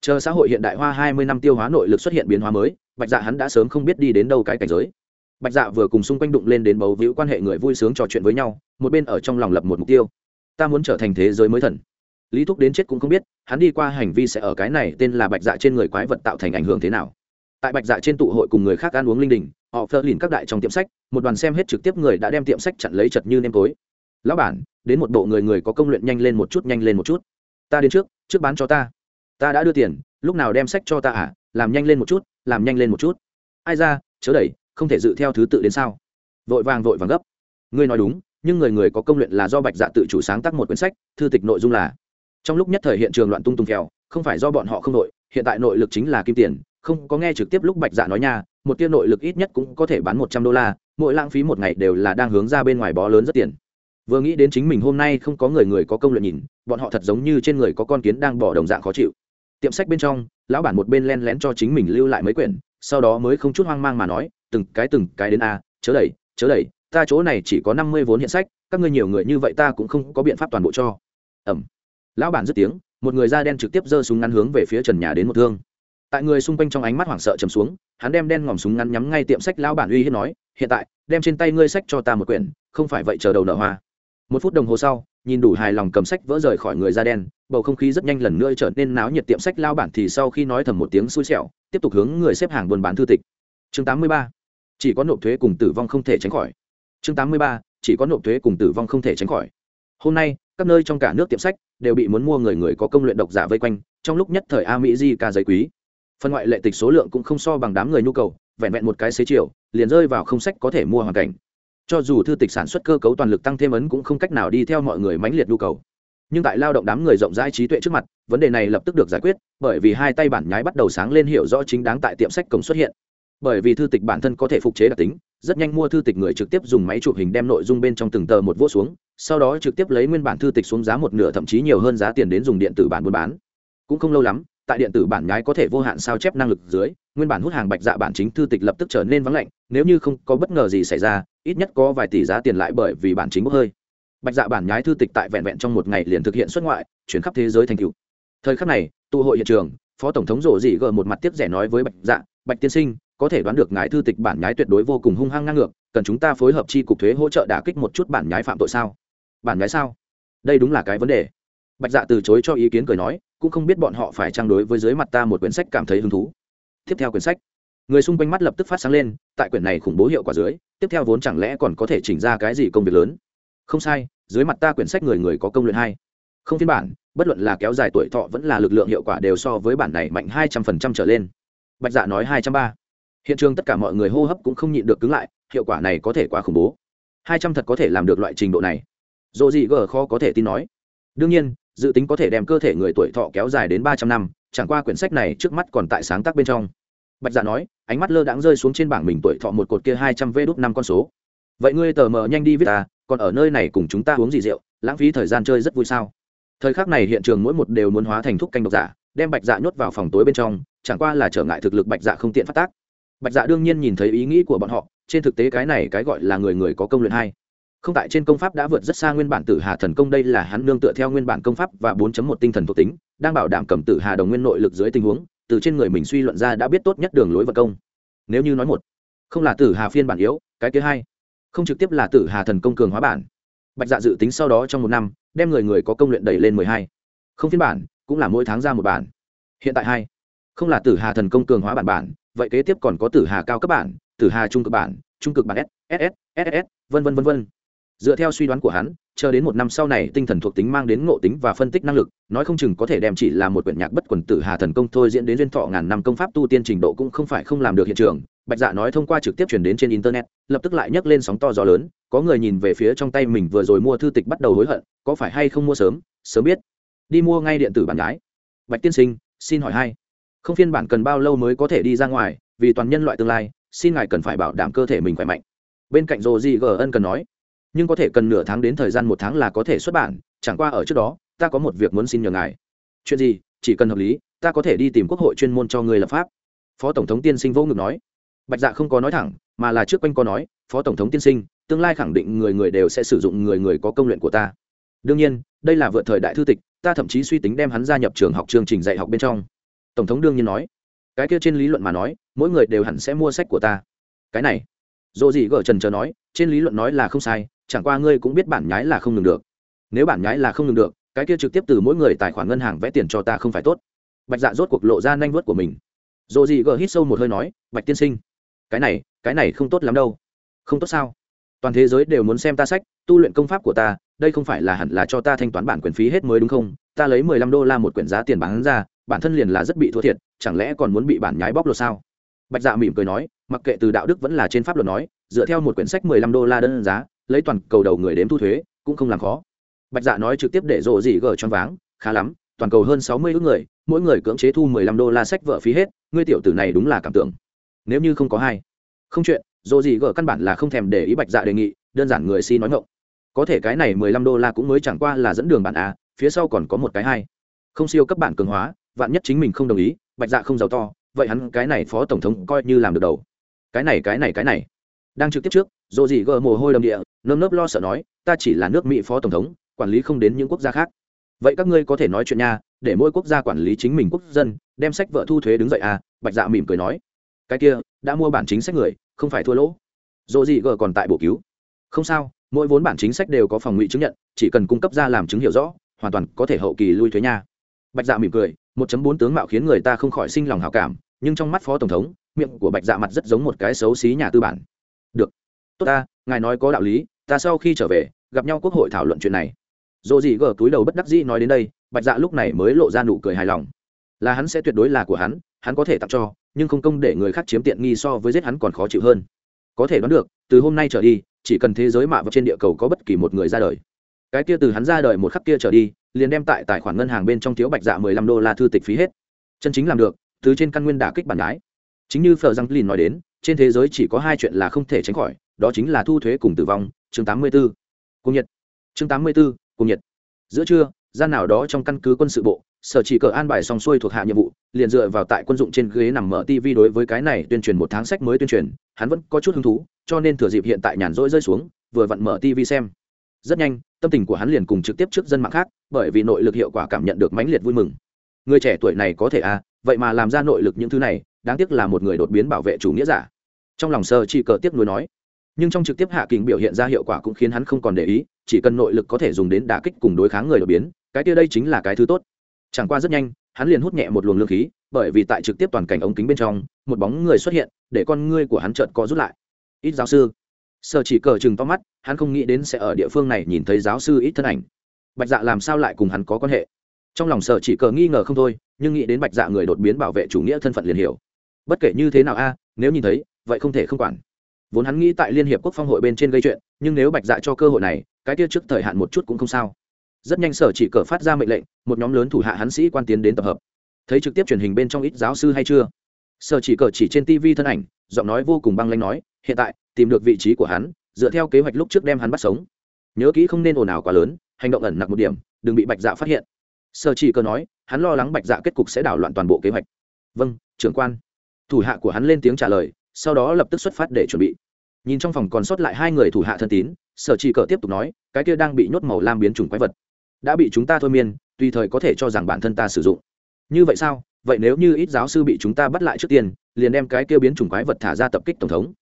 Chờ xã hội hiện đại hoa hai mươi năm tiêu hóa nội lực xuất hiện biến hóa mới, bạch dạ hắn đã sớm không biết đi đến đâu cái cảnh giới. Bạch dạ vừa cùng xung quanh đụng lên đến bầu víu quan hệ người vui sướng trò chuyện với nhau, một bên ở trong lòng lập một mục tiêu. Ta muốn trở thành thế giới mới thần. Lý thúc đến chết cũng không biết, hắn đi qua hành vi sẽ ở cái này tên là bạch dạ trên người quái vật tạo thành ảnh hưởng thế nào. Tại bạch dạ trên tụ hội cùng người khác ăn uống linh đình họ phơ lìn các đại trong tiệm sách, một đoàn xem hết trực tiếp người đã đem tiệm sách chặn lấy chật như nêm tối. Lão bản, đến một bộ người người có công luyện nhanh lên một chút, nhanh lên một chút. Ta đến trước trước bán cho ta. Ta đã đưa tiền, lúc nào đem sách cho ta à? Làm nhanh lên một chút, làm nhanh lên một chút. Ai ra, chớ đẩy, không thể dự theo thứ tự đến sao? Vội vàng vội vàng gấp. Ngươi nói đúng, nhưng người người có công luyện là do bạch dạ tự chủ sáng tác một quyển sách, thư tịch nội dung là trong lúc nhất thời hiện trường loạn tung tung kèo không phải do bọn họ không nội hiện tại nội lực chính là kim tiền, không có nghe trực tiếp lúc bạch dạ nói nha một tiêu nội lực ít nhất cũng có thể bán một trăm đô la, mỗi lãng phí một ngày đều là đang hướng ra bên ngoài bó lớn rất tiền. Vừa nghĩ đến chính mình hôm nay không có người người có công luyện nhìn, bọn họ thật giống như trên người có con kiến đang bỏ đồng dạng khó chịu. Tiệm sách bên trong, lão bản một bên len lén cho chính mình lưu lại mấy quyển, sau đó mới không chút hoang mang mà nói, từng cái từng cái đến a, chớ đẩy chớ đẩy, ta chỗ này chỉ có năm mươi vốn hiện sách, các ngươi nhiều người như vậy ta cũng không có biện pháp toàn bộ cho. Ẩm lão bản dứt tiếng, một người da đen trực tiếp giơ súng ngắn hướng về phía trần nhà đến một thương tại người xung quanh trong ánh mắt hoảng sợ chầm xuống, hắn đem đen ngòm súng ngắn nhắm ngay tiệm sách lão bản uy hiếp nói, hiện tại, đem trên tay ngươi sách cho ta một quyển, không phải vậy chờ đầu nợ hoa một phút đồng hồ sau, nhìn đủ hài lòng cầm sách vỡ rời khỏi người da đen, bầu không khí rất nhanh lần nữa trở nên náo nhiệt tiệm sách lao bản thì sau khi nói thầm một tiếng xui xẻo, tiếp tục hướng người xếp hàng buôn bán thư tịch chương 83. chỉ có nộp thuế cùng tử vong không thể tránh khỏi chương 83. chỉ có nộp thuế cùng tử vong không thể tránh khỏi hôm nay, các nơi trong cả nước tiệm sách đều bị muốn mua người người có công luyện độc giả vây quanh, trong lúc nhất thời a mỹ di ca giấy quý phần ngoại lệ tịch số lượng cũng không so bằng đám người nhu cầu, vẹn vẹn một cái xế chiều, liền rơi vào không sách có thể mua hoàn cảnh. Cho dù thư tịch sản xuất cơ cấu toàn lực tăng thêm ấn cũng không cách nào đi theo mọi người mãnh liệt nhu cầu. Nhưng tại lao động đám người rộng rãi trí tuệ trước mặt, vấn đề này lập tức được giải quyết, bởi vì hai tay bản nhái bắt đầu sáng lên hiểu rõ chính đáng tại tiệm sách cổng xuất hiện. Bởi vì thư tịch bản thân có thể phục chế đặc tính, rất nhanh mua thư tịch người trực tiếp dùng máy chụp hình đem nội dung bên trong từng tờ một vô xuống, sau đó trực tiếp lấy nguyên bản thư tịch xuống giá một nửa, thậm chí nhiều hơn giá tiền đến dùng điện tử bản buôn bán. Cũng không lâu lắm tại điện tử bản nhái có thể vô hạn sao chép năng lực dưới, nguyên bản hút hàng bạch dạ bản chính thư tịch lập tức trở nên vắng lạnh, nếu như không có bất ngờ gì xảy ra, ít nhất có vài tỷ giá tiền lại bởi vì bản chính bốc hơi. Bạch dạ bản nhái thư tịch tại vẹn vẹn trong một ngày liền thực hiện xuất ngoại, chuyển khắp thế giới thành cựu thời khắc này, tụ hội hiện trường, phó tổng thống rổ dị gờ một mặt tiếp rẻ nói với bạch dạ bạch tiên sinh, có thể đoán được ngài thư tịch bản nhái tuyệt đối vô cùng hung hăng ngang ngược, cần chúng ta phối hợp chi cục thuế hỗ trợ đả kích một chút bản nhái phạm tội sao? Bản nhái sao? Đây đúng là cái vấn đề bạch dạ từ chối cho ý kiến cười nói, cũng không biết bọn họ phải trang đối với dưới mặt ta một quyển sách cảm thấy hứng thú. Tiếp theo quyển sách, người xung quanh mắt lập tức phát sáng lên, tại quyển này khủng bố hiệu quả dưới, tiếp theo vốn chẳng lẽ còn có thể chỉnh ra cái gì công việc lớn? Không sai, dưới mặt ta quyển sách người người có công luyện hai không phiên bản, bất luận là kéo dài tuổi thọ vẫn là lực lượng hiệu quả đều so với bản này mạnh hai trăm phần trăm trở lên. Bạch dạ nói hai trăm ba. Hiện trường tất cả mọi người hô hấp cũng không nhịn được cứng lại, hiệu quả này có thể quá khủng bố. hai trăm thật có thể làm được loại trình độ này. Dồ gì gờ khó có thể tin nói. Đương nhiên dự tính có thể đem cơ thể người tuổi thọ kéo dài đến ba trăm năm, chẳng qua quyển sách này trước mắt còn tại sáng tác bên trong. Bạch dạ nói, ánh mắt lơ đãng rơi xuống trên bảng mình tuổi thọ một cột kia hai trăm vê đốt năm con số. Vậy ngươi tờ mờ nhanh đi viết ta, còn ở nơi này cùng chúng ta uống gì rượu, lãng phí thời gian chơi rất vui sao? Thời khắc này hiện trường mỗi một đều muốn hóa thành thúc canh độc giả, đem bạch dạ nhốt vào phòng tối bên trong, chẳng qua là trở ngại thực lực bạch dạ không tiện phát tác. Bạch dạ đương nhiên nhìn thấy ý nghĩ của bọn họ, trên thực tế cái này cái gọi là người người có công luyện hai không tại trên công pháp đã vượt rất xa nguyên bản tử hà thần công, đây là hắn nương tựa theo nguyên bản công pháp và 4.1 tinh thần thuộc tính, đang bảo đảm cầm tử hà đồng nguyên nội lực dưới tình huống, từ trên người mình suy luận ra đã biết tốt nhất đường lối vật công. Nếu như nói một, không là tử hà phiên bản yếu, cái thứ hai, không trực tiếp là tử hà thần công cường hóa bản. Bạch dạ dự tính sau đó trong một năm, đem người người có công luyện đẩy lên mười hai. Không phiên bản, cũng là mỗi tháng ra một bản. Hiện tại hai, không là tử hà thần công cường hóa bản bản, vậy kế tiếp còn có tử hà cao cấp bản, tử hà trung cực bản, trung cực bản s ss ss vân vân vân vân dựa theo suy đoán của hắn, chờ đến một năm sau này tinh thần thuộc tính mang đến ngộ tính và phân tích năng lực, nói không chừng có thể đem chỉ là một quyển nhạc bất quần tử hà thần công thôi diễn đến duyên thọ ngàn năm công pháp tu tiên trình độ cũng không phải không làm được hiện trường. Bạch dạ nói thông qua trực tiếp chuyển đến trên internet, lập tức lại nhấc lên sóng to gió lớn, có người nhìn về phía trong tay mình vừa rồi mua thư tịch bắt đầu hối hận, có phải hay không mua sớm? Sớm biết. Đi mua ngay điện tử bản gái. Bạch tiên sinh, xin hỏi hai. Không phiên bản cần bao lâu mới có thể đi ra ngoài, vì toàn nhân loại tương lai, xin ngài cần phải bảo đảm cơ thể mình khỏe mạnh. Bên cạnh rồ gì gờ ân cần nói nhưng có thể cần nửa tháng đến thời gian một tháng là có thể xuất bản, chẳng qua ở trước đó, ta có một việc muốn xin nhờ ngài. Chuyện gì? Chỉ cần hợp lý, ta có thể đi tìm quốc hội chuyên môn cho người lập pháp. Phó tổng thống tiên sinh vô ngực nói. Bạch dạ không có nói thẳng, mà là trước quanh có nói, phó tổng thống tiên sinh, tương lai khẳng định người người đều sẽ sử dụng người người có công luyện của ta. Đương nhiên, đây là vượt thời đại thư tịch, ta thậm chí suy tính đem hắn gia nhập trường học chương trình dạy học bên trong. Tổng thống đương nhiên nói. Cái kia trên lý luận mà nói, mỗi người đều hẳn sẽ mua sách của ta. Cái này. Dồ gì gở trần chờ nói, trên lý luận nói là không sai chẳng qua ngươi cũng biết bản nhái là không ngừng được. Nếu bản nhái là không ngừng được, cái kia trực tiếp từ mỗi người tài khoản ngân hàng vẽ tiền cho ta không phải tốt. Bạch dạ rốt cuộc lộ ra nanh vớt của mình. Dồ gì gở hít sâu một hơi nói, bạch tiên sinh, cái này cái này không tốt lắm đâu. Không tốt sao? Toàn thế giới đều muốn xem ta sách, tu luyện công pháp của ta, đây không phải là hẳn là cho ta thanh toán bản quyền phí hết mới đúng không? Ta lấy mười lăm đô la một quyển giá tiền bán ra, bản thân liền là rất bị thua thiệt, chẳng lẽ còn muốn bị bản nhái bóc lột sao? Bạch dạ mỉm cười nói, mặc kệ từ đạo đức vẫn là trên pháp luật nói, dựa theo một quyển sách mười lăm đô la đơn giá lấy toàn cầu đầu người đếm thu thuế, cũng không làm khó. Bạch dạ nói trực tiếp để rộ gì gờ cho váng, khá lắm, toàn cầu hơn sáu mươi ước người, mỗi người cưỡng chế thu mười lăm đô la sách vợ phí hết, ngươi tiểu tử này đúng là cảm tưởng. Nếu như không có hai. Không chuyện, rộ gì gờ căn bản là không thèm để ý bạch dạ đề nghị, đơn giản người si nói ngộng có thể cái này mười lăm đô la cũng mới chẳng qua là dẫn đường bản a, phía sau còn có một cái hai. Không siêu cấp bản cường hóa, vạn nhất chính mình không đồng ý, bạch dạ không giàu to, vậy hắn cái này phó tổng thống coi như làm được đầu. Cái này cái này cái này đang trực tiếp trước dồ dị gờ mồ hôi đầm địa, nơm nớp lo sợ nói, ta chỉ là nước mỹ phó tổng thống, quản lý không đến những quốc gia khác. Vậy các ngươi có thể nói chuyện nha, để mỗi quốc gia quản lý chính mình quốc dân, đem sách vợ thu thuế đứng dậy à bạch dạ mỉm cười nói. Cái kia, đã mua bản chính sách người, không phải thua lỗ. Dồ dị gờ còn tại bổ cứu. Không sao, mỗi vốn bản chính sách đều có phòng ngụy chứng nhận, chỉ cần cung cấp ra làm chứng hiểu rõ, hoàn toàn có thể hậu kỳ lui thuế nha. Bạch dạ mỉm cười, một chấm bốn tướng mạo khiến người ta không khỏi sinh lòng hào cảm, nhưng trong mắt phó tổng thống, miệng của bạch dạ mặt rất giống một cái xấu xí nhà tư bản tốt ta, ngài nói có đạo lý, ta sau khi trở về, gặp nhau quốc hội thảo luận chuyện này. Dồ dị gờ túi đầu bất đắc dĩ nói đến đây, bạch dạ lúc này mới lộ ra nụ cười hài lòng. Là hắn sẽ tuyệt đối là của hắn hắn có thể tặng cho, nhưng không công để người khác chiếm tiện nghi so với giết hắn còn khó chịu hơn. Có thể đoán được, từ hôm nay trở đi, chỉ cần thế giới mạ vật trên địa cầu có bất kỳ một người ra đời. Cái kia từ hắn ra đời một khắc kia trở đi, liền đem tại tài khoản ngân hàng bên trong thiếu bạch dạ mười lăm đô la thư tịch phí hết. Chân chính làm được, từ trên căn nguyên đả kích bản đái. Chính như phờ răng lìn nói đến, trên thế giới chỉ có hai chuyện là không thể tránh khỏi đó chính là thu thuế cùng tử vong chương tám mươi 84. cung nhiệt. Chương tám mươi 84, cung nhiệt. Giữa trưa gian nào đó trong căn cứ quân sự bộ sở chỉ cờ an bài xong xuôi thuộc hạ nhiệm vụ liền dựa vào tại quân dụng trên ghế nằm mở tv đối với cái này tuyên truyền một tháng sách mới tuyên truyền hắn vẫn có chút hứng thú cho nên thừa dịp hiện tại nhàn rỗi rơi xuống vừa vặn mở tv xem. Rất nhanh tâm tình của hắn liền cùng trực tiếp trước dân mạng khác bởi vì nội lực hiệu quả cảm nhận được mãnh liệt vui mừng. Người trẻ tuổi này có thể à vậy mà làm ra nội lực những thứ này đáng tiếc là một người đột biến bảo vệ chủ nghĩa giả. Trong lòng sơ chỉ cờ tiếc nuối nói nhưng trong trực tiếp hạ kính biểu hiện ra hiệu quả cũng khiến hắn không còn để ý, chỉ cần nội lực có thể dùng đến đả kích cùng đối kháng người đột biến, cái kia đây chính là cái thứ tốt. Chẳng qua rất nhanh, hắn liền hút nhẹ một luồng lương khí, bởi vì tại trực tiếp toàn cảnh ống kính bên trong, một bóng người xuất hiện, để con ngươi của hắn chợt có rút lại. Ít giáo sư. Sợ chỉ cờ chừng to mắt, hắn không nghĩ đến sẽ ở địa phương này nhìn thấy giáo sư ít thân ảnh. Bạch dạ làm sao lại cùng hắn có quan hệ? Trong lòng sợ chỉ cờ nghi ngờ không thôi, nhưng nghĩ đến bạch dạ người đột biến bảo vệ chủ nghĩa thân phận liền hiểu. Bất kể như thế nào a, nếu nhìn thấy, vậy không thể không quản vốn hắn nghĩ tại liên hiệp quốc phong hội bên trên gây chuyện, nhưng nếu bạch dạ cho cơ hội này, cái tiết trước thời hạn một chút cũng không sao. Rất nhanh sở chỉ cờ phát ra mệnh lệnh, một nhóm lớn thủ hạ hắn sĩ quan tiến đến tập hợp. Thấy trực tiếp truyền hình bên trong ít giáo sư hay chưa? Sở chỉ cờ chỉ trên tv thân ảnh, giọng nói vô cùng băng lanh nói, hiện tại, tìm được vị trí của hắn, dựa theo kế hoạch lúc trước đem hắn bắt sống. Nhớ kỹ không nên ồn ào quá lớn, hành động ẩn nặc một điểm, đừng bị bạch dạ phát hiện. Sở chỉ cờ nói, hắn lo lắng bạch dạ kết cục sẽ đảo loạn toàn bộ kế hoạch. Vâng trưởng quan. Thủ hạ của hắn lên tiếng trả lời, sau đó lập tức xuất phát để chuẩn bị nhìn trong phòng còn sót lại hai người thủ hạ thân tín, sở chỉ cờ tiếp tục nói, cái kia đang bị nhốt màu lam biến chủng quái vật, đã bị chúng ta thôi miên, tùy thời có thể cho rằng bản thân ta sử dụng. Như vậy sao? Vậy nếu như ít giáo sư bị chúng ta bắt lại trước tiên, liền đem cái kia biến chủng quái vật thả ra tập kích tổng thống.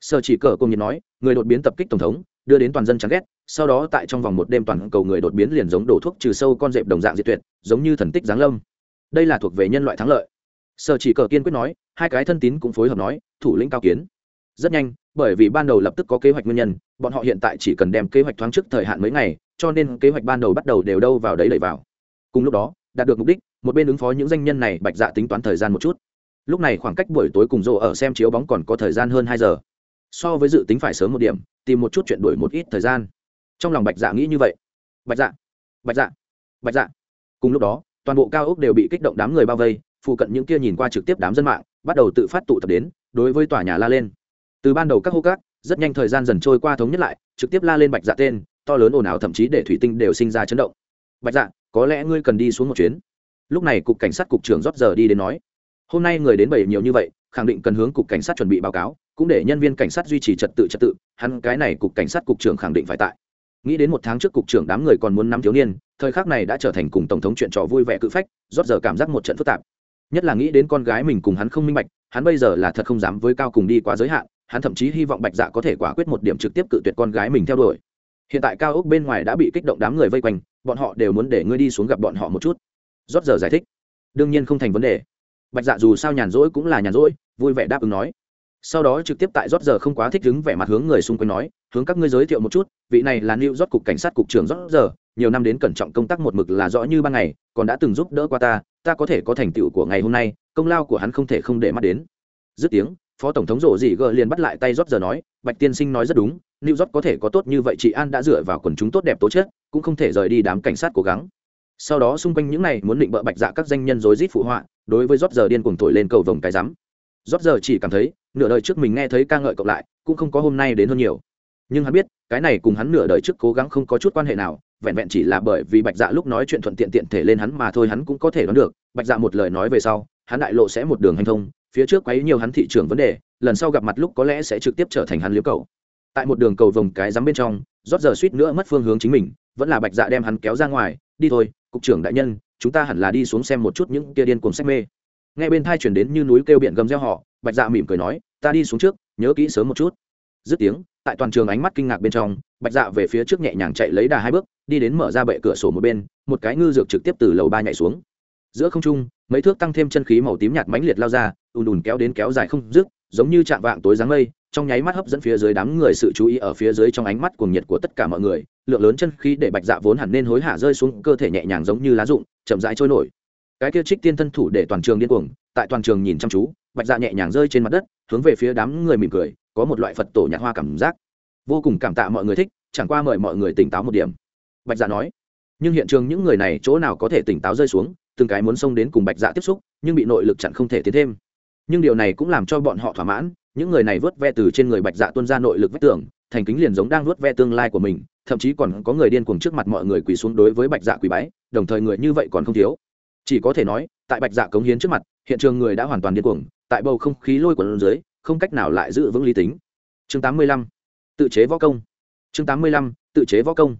Sở chỉ cờ cùng nhiên nói, người đột biến tập kích tổng thống, đưa đến toàn dân chán ghét, sau đó tại trong vòng một đêm toàn cầu người đột biến liền giống đổ thuốc trừ sâu con dẹp đồng dạng diệt tuyệt, giống như thần tích giáng lâm. Đây là thuộc về nhân loại thắng lợi. Sở chỉ cờ kiên quyết nói, hai cái thân tín cũng phối hợp nói, thủ lĩnh cao kiến rất nhanh, bởi vì ban đầu lập tức có kế hoạch nguyên nhân, bọn họ hiện tại chỉ cần đem kế hoạch thoáng trước thời hạn mấy ngày, cho nên kế hoạch ban đầu bắt đầu đều đâu vào đấy đẩy vào. Cùng lúc đó, đạt được mục đích, một bên ứng phó những danh nhân này bạch dạ tính toán thời gian một chút. Lúc này khoảng cách buổi tối cùng rộ ở xem chiếu bóng còn có thời gian hơn hai giờ. So với dự tính phải sớm một điểm, tìm một chút chuyện đổi một ít thời gian. Trong lòng bạch dạ nghĩ như vậy. Bạch dạ bạch dạ bạch dạ. Cùng lúc đó, toàn bộ cao ốc đều bị kích động đám người bao vây, phụ cận những kia nhìn qua trực tiếp đám dân mạng, bắt đầu tự phát tụ tập đến, đối với tòa nhà la lên từ ban đầu các hô cát rất nhanh thời gian dần trôi qua thống nhất lại, trực tiếp la lên bạch dạ tên, to lớn ồn ào thậm chí để thủy tinh đều sinh ra chấn động. Bạch dạ có lẽ ngươi cần đi xuống một chuyến. Lúc này cục cảnh sát cục trưởng rót giờ đi đến nói, hôm nay người đến bảy nhiều như vậy, khẳng định cần hướng cục cảnh sát chuẩn bị báo cáo, cũng để nhân viên cảnh sát duy trì trật tự trật tự, hắn cái này cục cảnh sát cục trưởng khẳng định phải tại. Nghĩ đến một tháng trước cục trưởng đám người còn muốn nắm thiếu niên, thời khắc này đã trở thành cùng tổng thống chuyện trò vui vẻ cự phách, rót giờ cảm giác một trận phức tạp. Nhất là nghĩ đến con gái mình cùng hắn không minh bạch, hắn bây giờ là thật không dám với cao cùng đi quá giới hạn hắn thậm chí hy vọng bạch dạ có thể quả quyết một điểm trực tiếp cự tuyệt con gái mình theo đuổi. Hiện tại cao ốc bên ngoài đã bị kích động đám người vây quanh, bọn họ đều muốn để ngươi đi xuống gặp bọn họ một chút. Rót giờ giải thích. Đương nhiên không thành vấn đề. Bạch dạ dù sao nhàn rỗi cũng là nhàn rỗi, vui vẻ đáp ứng nói. Sau đó trực tiếp tại rót giờ không quá thích đứng vẻ mặt hướng người xung quanh nói, hướng các ngươi giới thiệu một chút, vị này là new rót cục cảnh sát cục trưởng rót giờ, nhiều năm đến cẩn trọng công tác một mực là rõ như ban ngày, còn đã từng giúp đỡ qua ta ta có thể có thành tựu của ngày hôm nay, công lao của hắn không thể không để mắt đến. Dứt tiếng phó tổng thống rộ dị gờ liền bắt lại tay rót giờ nói, bạch tiên sinh nói rất đúng, new york có thể có tốt như vậy chị an đã dựa vào quần chúng tốt đẹp tố chất, cũng không thể rời đi đám cảnh sát cố gắng. Sau đó xung quanh những này muốn định bợ bạch dạ các danh nhân rối rít phụ họa, đối với rót giờ điên cuồng thổi lên cầu vồng cái rắm. Rót giờ chỉ cảm thấy, nửa đời trước mình nghe thấy ca ngợi cộng lại, cũng không có hôm nay đến hơn nhiều. Nhưng hắn biết, cái này cùng hắn nửa đời trước cố gắng không có chút quan hệ nào, vẹn vẹn chỉ là bởi vì bạch dạ lúc nói chuyện thuận tiện tiện thể lên hắn mà thôi hắn cũng có thể đoán được. Bạch dạ một lời nói về sau, hắn đại lộ sẽ một đường hành thông phía trước quấy nhiều hắn thị trường vấn đề, lần sau gặp mặt lúc có lẽ sẽ trực tiếp trở thành hắn liễu cầu. Tại một đường cầu vồng cái rắm bên trong, rót giờ suýt nữa mất phương hướng chính mình, vẫn là bạch dạ đem hắn kéo ra ngoài, đi thôi, cục trưởng đại nhân, chúng ta hẳn là đi xuống xem một chút những kia điên cuồng sách mê. Nghe bên thai chuyển đến như núi kêu biển gầm reo họ bạch dạ mỉm cười nói, ta đi xuống trước, nhớ kỹ sớm một chút. Dứt tiếng, tại toàn trường ánh mắt kinh ngạc bên trong, bạch dạ về phía trước nhẹ nhàng chạy lấy đà hai bước, đi đến mở ra bệ cửa sổ một bên, một cái ngư dược trực tiếp từ lầu ba nhảy xuống giữa không trung, mấy thước tăng thêm chân khí màu tím nhạt mãnh liệt lao ra, ùn ùn kéo đến kéo dài không dứt, giống như chạm vạng tối dáng mây, trong nháy mắt hấp dẫn phía dưới đám người sự chú ý ở phía dưới trong ánh mắt cuồng nhiệt của tất cả mọi người, lượng lớn chân khí để bạch dạ vốn hẳn nên hối hả rơi xuống, cơ thể nhẹ nhàng giống như lá rụng, chậm rãi trôi nổi. Cái kia trích tiên thân thủ để toàn trường điên cuồng, tại toàn trường nhìn chăm chú, bạch dạ nhẹ nhàng rơi trên mặt đất, hướng về phía đám người mỉm cười, có một loại phật tổ nhạc hoa cảm giác. Vô cùng cảm tạ mọi người thích, chẳng qua mời mọi người tỉnh táo một điểm. Bạch dạ nói, nhưng hiện trường những người này chỗ nào có thể tỉnh táo rơi xuống từng cái muốn xông đến cùng bạch dạ tiếp xúc, nhưng bị nội lực chặn không thể tiến thêm nhưng điều này cũng làm cho bọn họ thỏa mãn, những người này vớt ve từ trên người bạch dạ tuân ra nội lực vách tường, thành kính liền giống đang vớt ve tương lai của mình, thậm chí còn có người điên cuồng trước mặt mọi người quỳ xuống đối với bạch dạ quỳ bái, đồng thời người như vậy còn không thiếu chỉ có thể nói, tại bạch dạ cống hiến trước mặt, hiện trường người đã hoàn toàn điên cuồng, tại bầu không khí lôi quần dưới, không cách nào lại giữ vững lý tính chương 85. tự chế võ công chương 85. tự chế võ công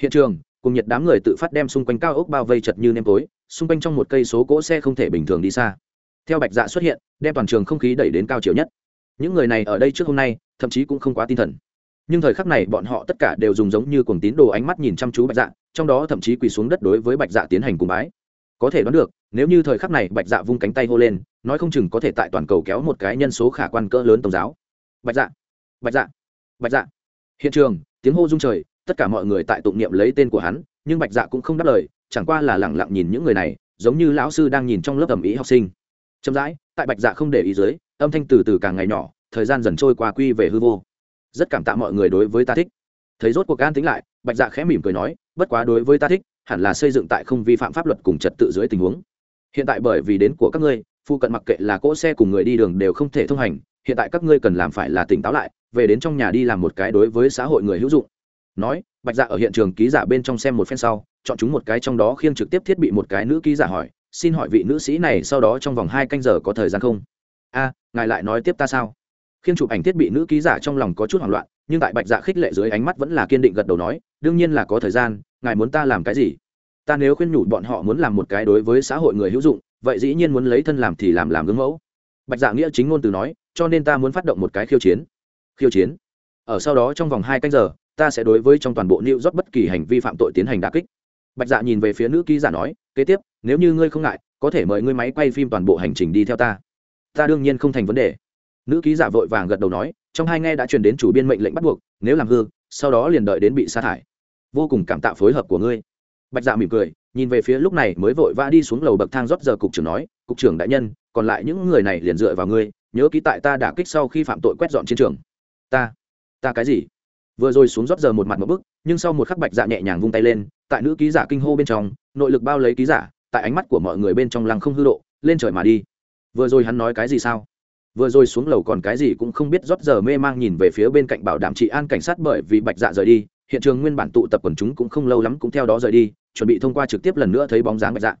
hiện trường cùng nhiệt đám người tự phát đem xung quanh cao ốc bao vây chật như nêm tối, xung quanh trong một cây số cỗ xe không thể bình thường đi xa. Theo bạch dạ xuất hiện, đem toàn trường không khí đẩy đến cao chiều nhất. Những người này ở đây trước hôm nay, thậm chí cũng không quá tinh thần. Nhưng thời khắc này bọn họ tất cả đều dùng giống như cuồng tín đồ ánh mắt nhìn chăm chú bạch dạ trong đó thậm chí quỳ xuống đất đối với bạch dạ tiến hành cùng bái. Có thể đoán được, nếu như thời khắc này bạch dạ vung cánh tay hô lên, nói không chừng có thể tại toàn cầu kéo một cái nhân số khả quan cỡ lớn tổng giáo. Bạch dạ bạch dạ bạch dạ. Hiện trường, tiếng hô rung trời tất cả mọi người tại tụng niệm lấy tên của hắn, nhưng bạch dạ cũng không đáp lời, chẳng qua là lẳng lặng nhìn những người này, giống như lão sư đang nhìn trong lớp ẩm ý học sinh. Chậm rãi, tại bạch dạ không để ý dưới, âm thanh từ từ càng ngày nhỏ, thời gian dần trôi qua quy về hư vô. Rất cảm tạ mọi người đối với ta thích. Thấy rốt cuộc an tính lại, bạch dạ khẽ mỉm cười nói, bất quá đối với ta thích, hẳn là xây dựng tại không vi phạm pháp luật cùng trật tự dưới tình huống. Hiện tại bởi vì đến của các ngươi phụ cận mặc kệ là cỗ xe cùng người đi đường đều không thể thông hành, hiện tại các ngươi cần làm phải là tỉnh táo lại, về đến trong nhà đi làm một cái đối với xã hội người hữu dụng nói, bạch dạ ở hiện trường ký giả bên trong xem một phen sau, chọn chúng một cái trong đó khiêng trực tiếp thiết bị một cái nữ ký giả hỏi, xin hỏi vị nữ sĩ này sau đó trong vòng hai canh giờ có thời gian không? A, ngài lại nói tiếp ta sao? Khiêng chụp ảnh thiết bị nữ ký giả trong lòng có chút hoảng loạn, nhưng tại bạch dạ khích lệ dưới ánh mắt vẫn là kiên định gật đầu nói, đương nhiên là có thời gian, ngài muốn ta làm cái gì? Ta nếu khuyên nhủ bọn họ muốn làm một cái đối với xã hội người hữu dụng, vậy dĩ nhiên muốn lấy thân làm thì làm làm gương mẫu. Bạch dạ nghĩa chính ngôn từ nói, cho nên ta muốn phát động một cái khiêu chiến. Khiêu chiến? Ở sau đó trong vòng hai canh giờ ta sẽ đối với trong toàn bộ New York bất kỳ hành vi phạm tội tiến hành đả kích. Bạch dạ nhìn về phía nữ ký giả nói, kế tiếp, nếu như ngươi không ngại, có thể mời ngươi máy quay phim toàn bộ hành trình đi theo ta. Ta đương nhiên không thành vấn đề. Nữ ký giả vội vàng gật đầu nói, trong hai nghe đã truyền đến chủ biên mệnh lệnh bắt buộc, nếu làm hư, sau đó liền đợi đến bị sa thải. Vô cùng cảm tạ phối hợp của ngươi. Bạch dạ mỉm cười, nhìn về phía lúc này mới vội vã đi xuống lầu bậc thang rót giờ cục trưởng nói, cục trưởng đại nhân, còn lại những người này liền dựa vào ngươi, nhớ ký tại ta đả kích sau khi phạm tội quét dọn chiến trường. Ta ta cái gì? Vừa rồi xuống rót giờ một mặt một bức, nhưng sau một khắc bạch dạ nhẹ nhàng vung tay lên, tại nữ ký giả kinh hô bên trong, nội lực bao lấy ký giả, tại ánh mắt của mọi người bên trong lăng không hư độ, lên trời mà đi. Vừa rồi hắn nói cái gì sao? Vừa rồi xuống lầu còn cái gì cũng không biết rót giờ mê mang nhìn về phía bên cạnh bảo đảm trị an cảnh sát bởi vì bạch dạ rời đi, hiện trường nguyên bản tụ tập quần chúng cũng không lâu lắm cũng theo đó rời đi, chuẩn bị thông qua trực tiếp lần nữa thấy bóng dáng bạch dạ.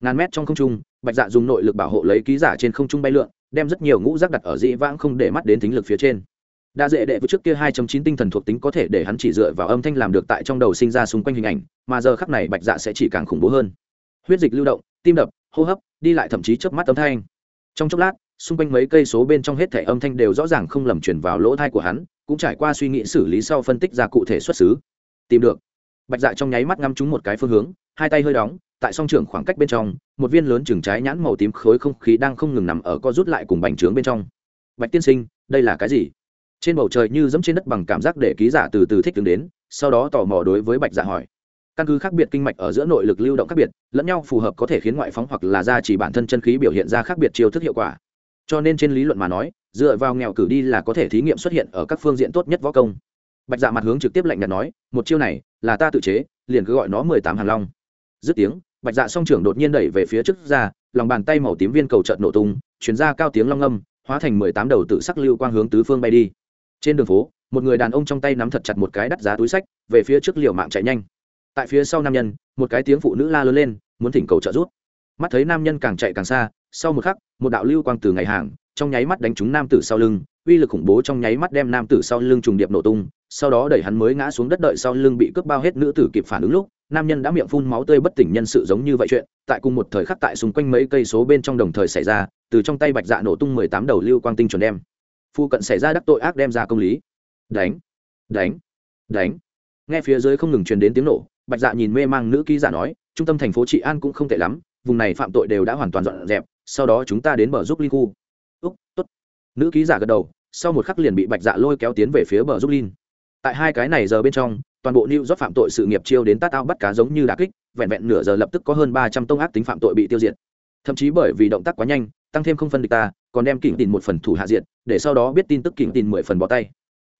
Ngàn mét trong không trung, bạch dạ dùng nội lực bảo hộ lấy ký giả trên không trung bay lượn, đem rất nhiều ngũ rác đặt ở dĩ vãng không để mắt đến thính lực phía trên đa dễ đệ với trước kia 2.9 tinh thần thuộc tính có thể để hắn chỉ dựa vào âm thanh làm được tại trong đầu sinh ra xung quanh hình ảnh, mà giờ khắc này bạch dạ sẽ chỉ càng khủng bố hơn. Huyết dịch lưu động, tim đập, hô hấp, đi lại thậm chí chớp mắt âm thanh. Trong chốc lát, xung quanh mấy cây số bên trong hết thẻ âm thanh đều rõ ràng không lầm chuyển vào lỗ thai của hắn, cũng trải qua suy nghĩ xử lý sau phân tích ra cụ thể xuất xứ. Tìm được. Bạch dạ trong nháy mắt ngắm trúng một cái phương hướng, hai tay hơi đóng, tại song trường khoảng cách bên trong, một viên lớn chừng trái nhãn màu tím khối không khí đang không ngừng nằm ở co rút lại cùng bành trướng bên trong. Bạch tiên sinh, đây là cái gì? Trên bầu trời như dẫm trên đất bằng cảm giác để ký giả từ từ thích ứng đến, sau đó tò mò đối với bạch dạ hỏi. Căn cứ khác biệt kinh mạch ở giữa nội lực lưu động khác biệt, lẫn nhau phù hợp có thể khiến ngoại phóng hoặc là ra chỉ bản thân chân khí biểu hiện ra khác biệt chiêu thức hiệu quả. Cho nên trên lý luận mà nói, dựa vào nghèo cử đi là có thể thí nghiệm xuất hiện ở các phương diện tốt nhất võ công. Bạch dạ mặt hướng trực tiếp lạnh nhạt nói, một chiêu này, là ta tự chế, liền cứ gọi nó mười tám hàng long. Dứt tiếng, bạch dạ song trưởng đột nhiên đẩy về phía trước ra, lòng bàn tay màu tím viên cầu trận nổ tung chuyển ra cao tiếng long âm, hóa thành mười tám đầu tự sắc lưu quang hướng tứ phương bay đi trên đường phố, một người đàn ông trong tay nắm thật chặt một cái đắt giá túi sách, về phía trước liều mạng chạy nhanh. Tại phía sau nam nhân, một cái tiếng phụ nữ la lớn lên, muốn thỉnh cầu trợ giúp. Mắt thấy nam nhân càng chạy càng xa, sau một khắc, một đạo lưu quang từ ngày hàng, trong nháy mắt đánh trúng nam tử sau lưng, uy lực khủng bố trong nháy mắt đem nam tử sau lưng trùng điệp nổ tung, sau đó đẩy hắn mới ngã xuống đất đợi sau lưng bị cướp bao hết nữ tử kịp phản ứng lúc, nam nhân đã miệng phun máu tươi bất tỉnh nhân sự giống như vậy chuyện, tại cùng một thời khắc tại xung quanh mấy cây số bên trong đồng thời xảy ra, từ trong tay bạch dạ nổ tung mười tám đầu lưu quang tinh chuẩn đem phu cận xảy ra đắc tội ác đem ra công lý. Đánh đánh đánh. Nghe phía dưới không ngừng truyền đến tiếng nổ, bạch dạ nhìn mê mang nữ ký giả nói, trung tâm thành phố trị an cũng không tệ lắm, vùng này phạm tội đều đã hoàn toàn dọn dẹp, sau đó chúng ta đến bờ giúp linh khu. Úc, tốt. Nữ ký giả gật đầu, sau một khắc liền bị bạch dạ lôi kéo tiến về phía bờ giúp linh. Tại hai cái này giờ bên trong, toàn bộ new york phạm tội sự nghiệp chiêu đến tát ao bắt cá giống như đà kích, vẹn vẹn nửa giờ lập tức có hơn ba trăm tông ác tính phạm tội bị tiêu diệt. Thậm chí bởi vì động tác quá nhanh tăng thêm không phân địch ta, còn đem kỉnh tìm một phần thủ hạ diện để sau đó biết tin tức kỉnh tìm mười phần bỏ tay.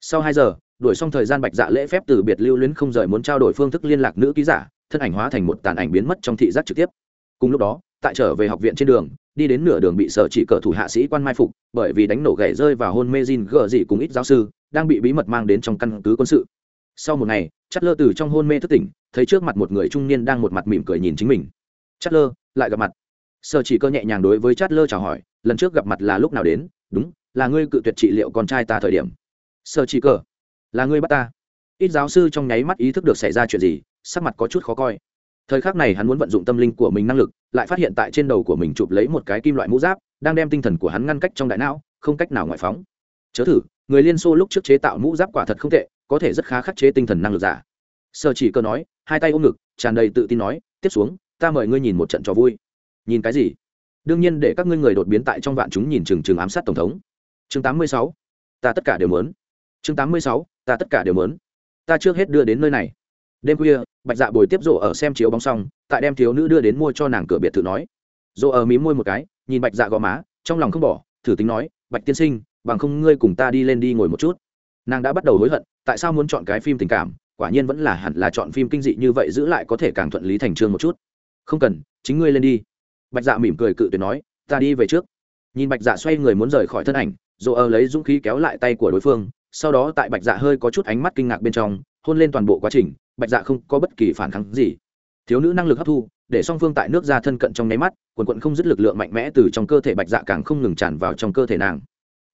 Sau hai giờ, đuổi xong thời gian bạch dạ lễ phép từ biệt lưu luyến không rời muốn trao đổi phương thức liên lạc nữ ký giả, thân ảnh hóa thành một tàn ảnh biến mất trong thị giác trực tiếp. Cùng lúc đó, tại trở về học viện trên đường, đi đến nửa đường bị sở chỉ cờ thủ hạ sĩ quan mai phục, bởi vì đánh nổ gậy rơi vào hôn mê gin gờ dị cùng ít giáo sư, đang bị bí mật mang đến trong căn cứ quân sự. Sau một ngày chất lơ từ trong hôn mê thức tỉnh, thấy trước mặt một người trung niên đang một mặt mỉm cười nhìn chính mình. Chất lơ lại gặp mặt sở chỉ cơ nhẹ nhàng đối với Chát lơ chào hỏi, lần trước gặp mặt là lúc nào đến? Đúng, là ngươi cự tuyệt trị liệu con trai ta thời điểm. Sở chỉ cơ, là ngươi bắt ta. Ít giáo sư trong nháy mắt ý thức được xảy ra chuyện gì, sắc mặt có chút khó coi. Thời khắc này hắn muốn vận dụng tâm linh của mình năng lực, lại phát hiện tại trên đầu của mình chụp lấy một cái kim loại mũ giáp, đang đem tinh thần của hắn ngăn cách trong đại não, không cách nào ngoại phóng. Chớ thử, người liên xô lúc trước chế tạo mũ giáp quả thật không tệ, có thể rất khá khắc chế tinh thần năng lực giả. Sở chỉ cơ nói, hai tay ôm ngực, tràn đầy tự tin nói, tiếp xuống, ta mời ngươi nhìn một trận trò vui nhìn cái gì? Đương nhiên để các ngươi người đột biến tại trong vạn chúng nhìn chừng chừng ám sát tổng thống. Chương 86. ta tất cả đều muốn. Chương 86. ta tất cả đều muốn. Ta trước hết đưa đến nơi này. Đêm khuya, bạch dạ bồi tiếp rộ ở xem chiếu bóng xong, tại đem thiếu nữ đưa đến mua cho nàng cửa biệt thự nói. Rộ ở mí môi một cái, nhìn bạch dạ gò má, trong lòng không bỏ, thử tính nói, bạch tiên sinh, bằng không ngươi cùng ta đi lên đi ngồi một chút. Nàng đã bắt đầu hối hận, tại sao muốn chọn cái phim tình cảm, quả nhiên vẫn là hẳn là chọn phim kinh dị như vậy giữ lại có thể càng thuận lý thành trương một chút. Không cần, chính ngươi lên đi bạch dạ mỉm cười cự tuyệt nói, ta đi về trước. Nhìn bạch dạ xoay người muốn rời khỏi thân ảnh, dỗ ở lấy dũng khí kéo lại tay của đối phương, sau đó tại bạch dạ hơi có chút ánh mắt kinh ngạc bên trong, hôn lên toàn bộ quá trình, bạch dạ không có bất kỳ phản kháng gì. Thiếu nữ năng lực hấp thu, để song phương tại nước ra thân cận trong nháy mắt, quần quận không dứt lực lượng mạnh mẽ từ trong cơ thể bạch dạ càng không ngừng tràn vào trong cơ thể nàng.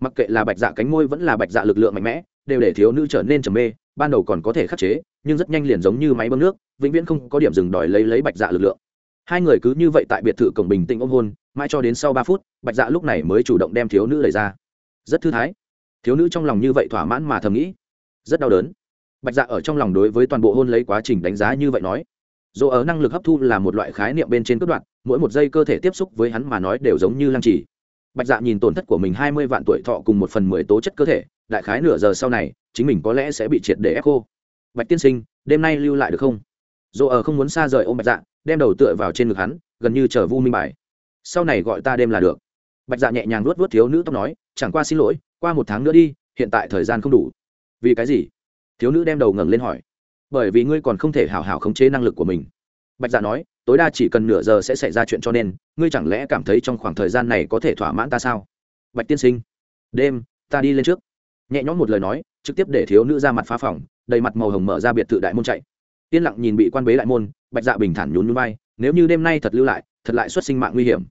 Mặc kệ là bạch dạ cánh môi vẫn là bạch dạ lực lượng mạnh mẽ, đều để thiếu nữ trở nên trầm mê, ban đầu còn có thể khắc chế, nhưng rất nhanh liền giống như máy bơm nước, vĩnh viễn không có điểm dừng đòi lấy lấy bạch dạ lực lượng hai người cứ như vậy tại biệt thự cổng bình tĩnh ôm hôn, mãi cho đến sau ba phút, bạch dạ lúc này mới chủ động đem thiếu nữ đẩy ra. Rất thư thái. Thiếu nữ trong lòng như vậy thỏa mãn mà thầm nghĩ, rất đau đớn. Bạch dạ ở trong lòng đối với toàn bộ hôn lấy quá trình đánh giá như vậy nói dỗ ở năng lực hấp thu là một loại khái niệm bên trên cất đoạn, mỗi một giây cơ thể tiếp xúc với hắn mà nói đều giống như lăng trì. Bạch dạ nhìn tổn thất của mình hai mươi vạn tuổi thọ cùng một phần mười tố chất cơ thể, đại khái nửa giờ sau này, chính mình có lẽ sẽ bị triệt để ép khô. Bạch tiên sinh, đêm nay lưu lại được không? Dỗ ở không muốn xa rời ôm bạch dạ đem đầu tựa vào trên ngực hắn, gần như chờ vu minh bài. Sau này gọi ta đêm là được. Bạch dạ nhẹ nhàng luốt vớt thiếu nữ tóc nói, chẳng qua xin lỗi, qua một tháng nữa đi, hiện tại thời gian không đủ. Vì cái gì? Thiếu nữ đem đầu ngẩng lên hỏi. Bởi vì ngươi còn không thể hào hào khống chế năng lực của mình. Bạch dạ nói, tối đa chỉ cần nửa giờ sẽ xảy ra chuyện cho nên, ngươi chẳng lẽ cảm thấy trong khoảng thời gian này có thể thỏa mãn ta sao? Bạch tiên sinh. Đêm, ta đi lên trước. Nhẹ nhõm một lời nói, trực tiếp để thiếu nữ ra mặt phá phòng, đầy mặt màu hồng mở ra biệt thự đại môn chạy yên lặng nhìn bị quan bế đại môn, bạch dạ bình thản nhún núi bay nếu như đêm nay thật lưu lại, thật lại xuất sinh mạng nguy hiểm.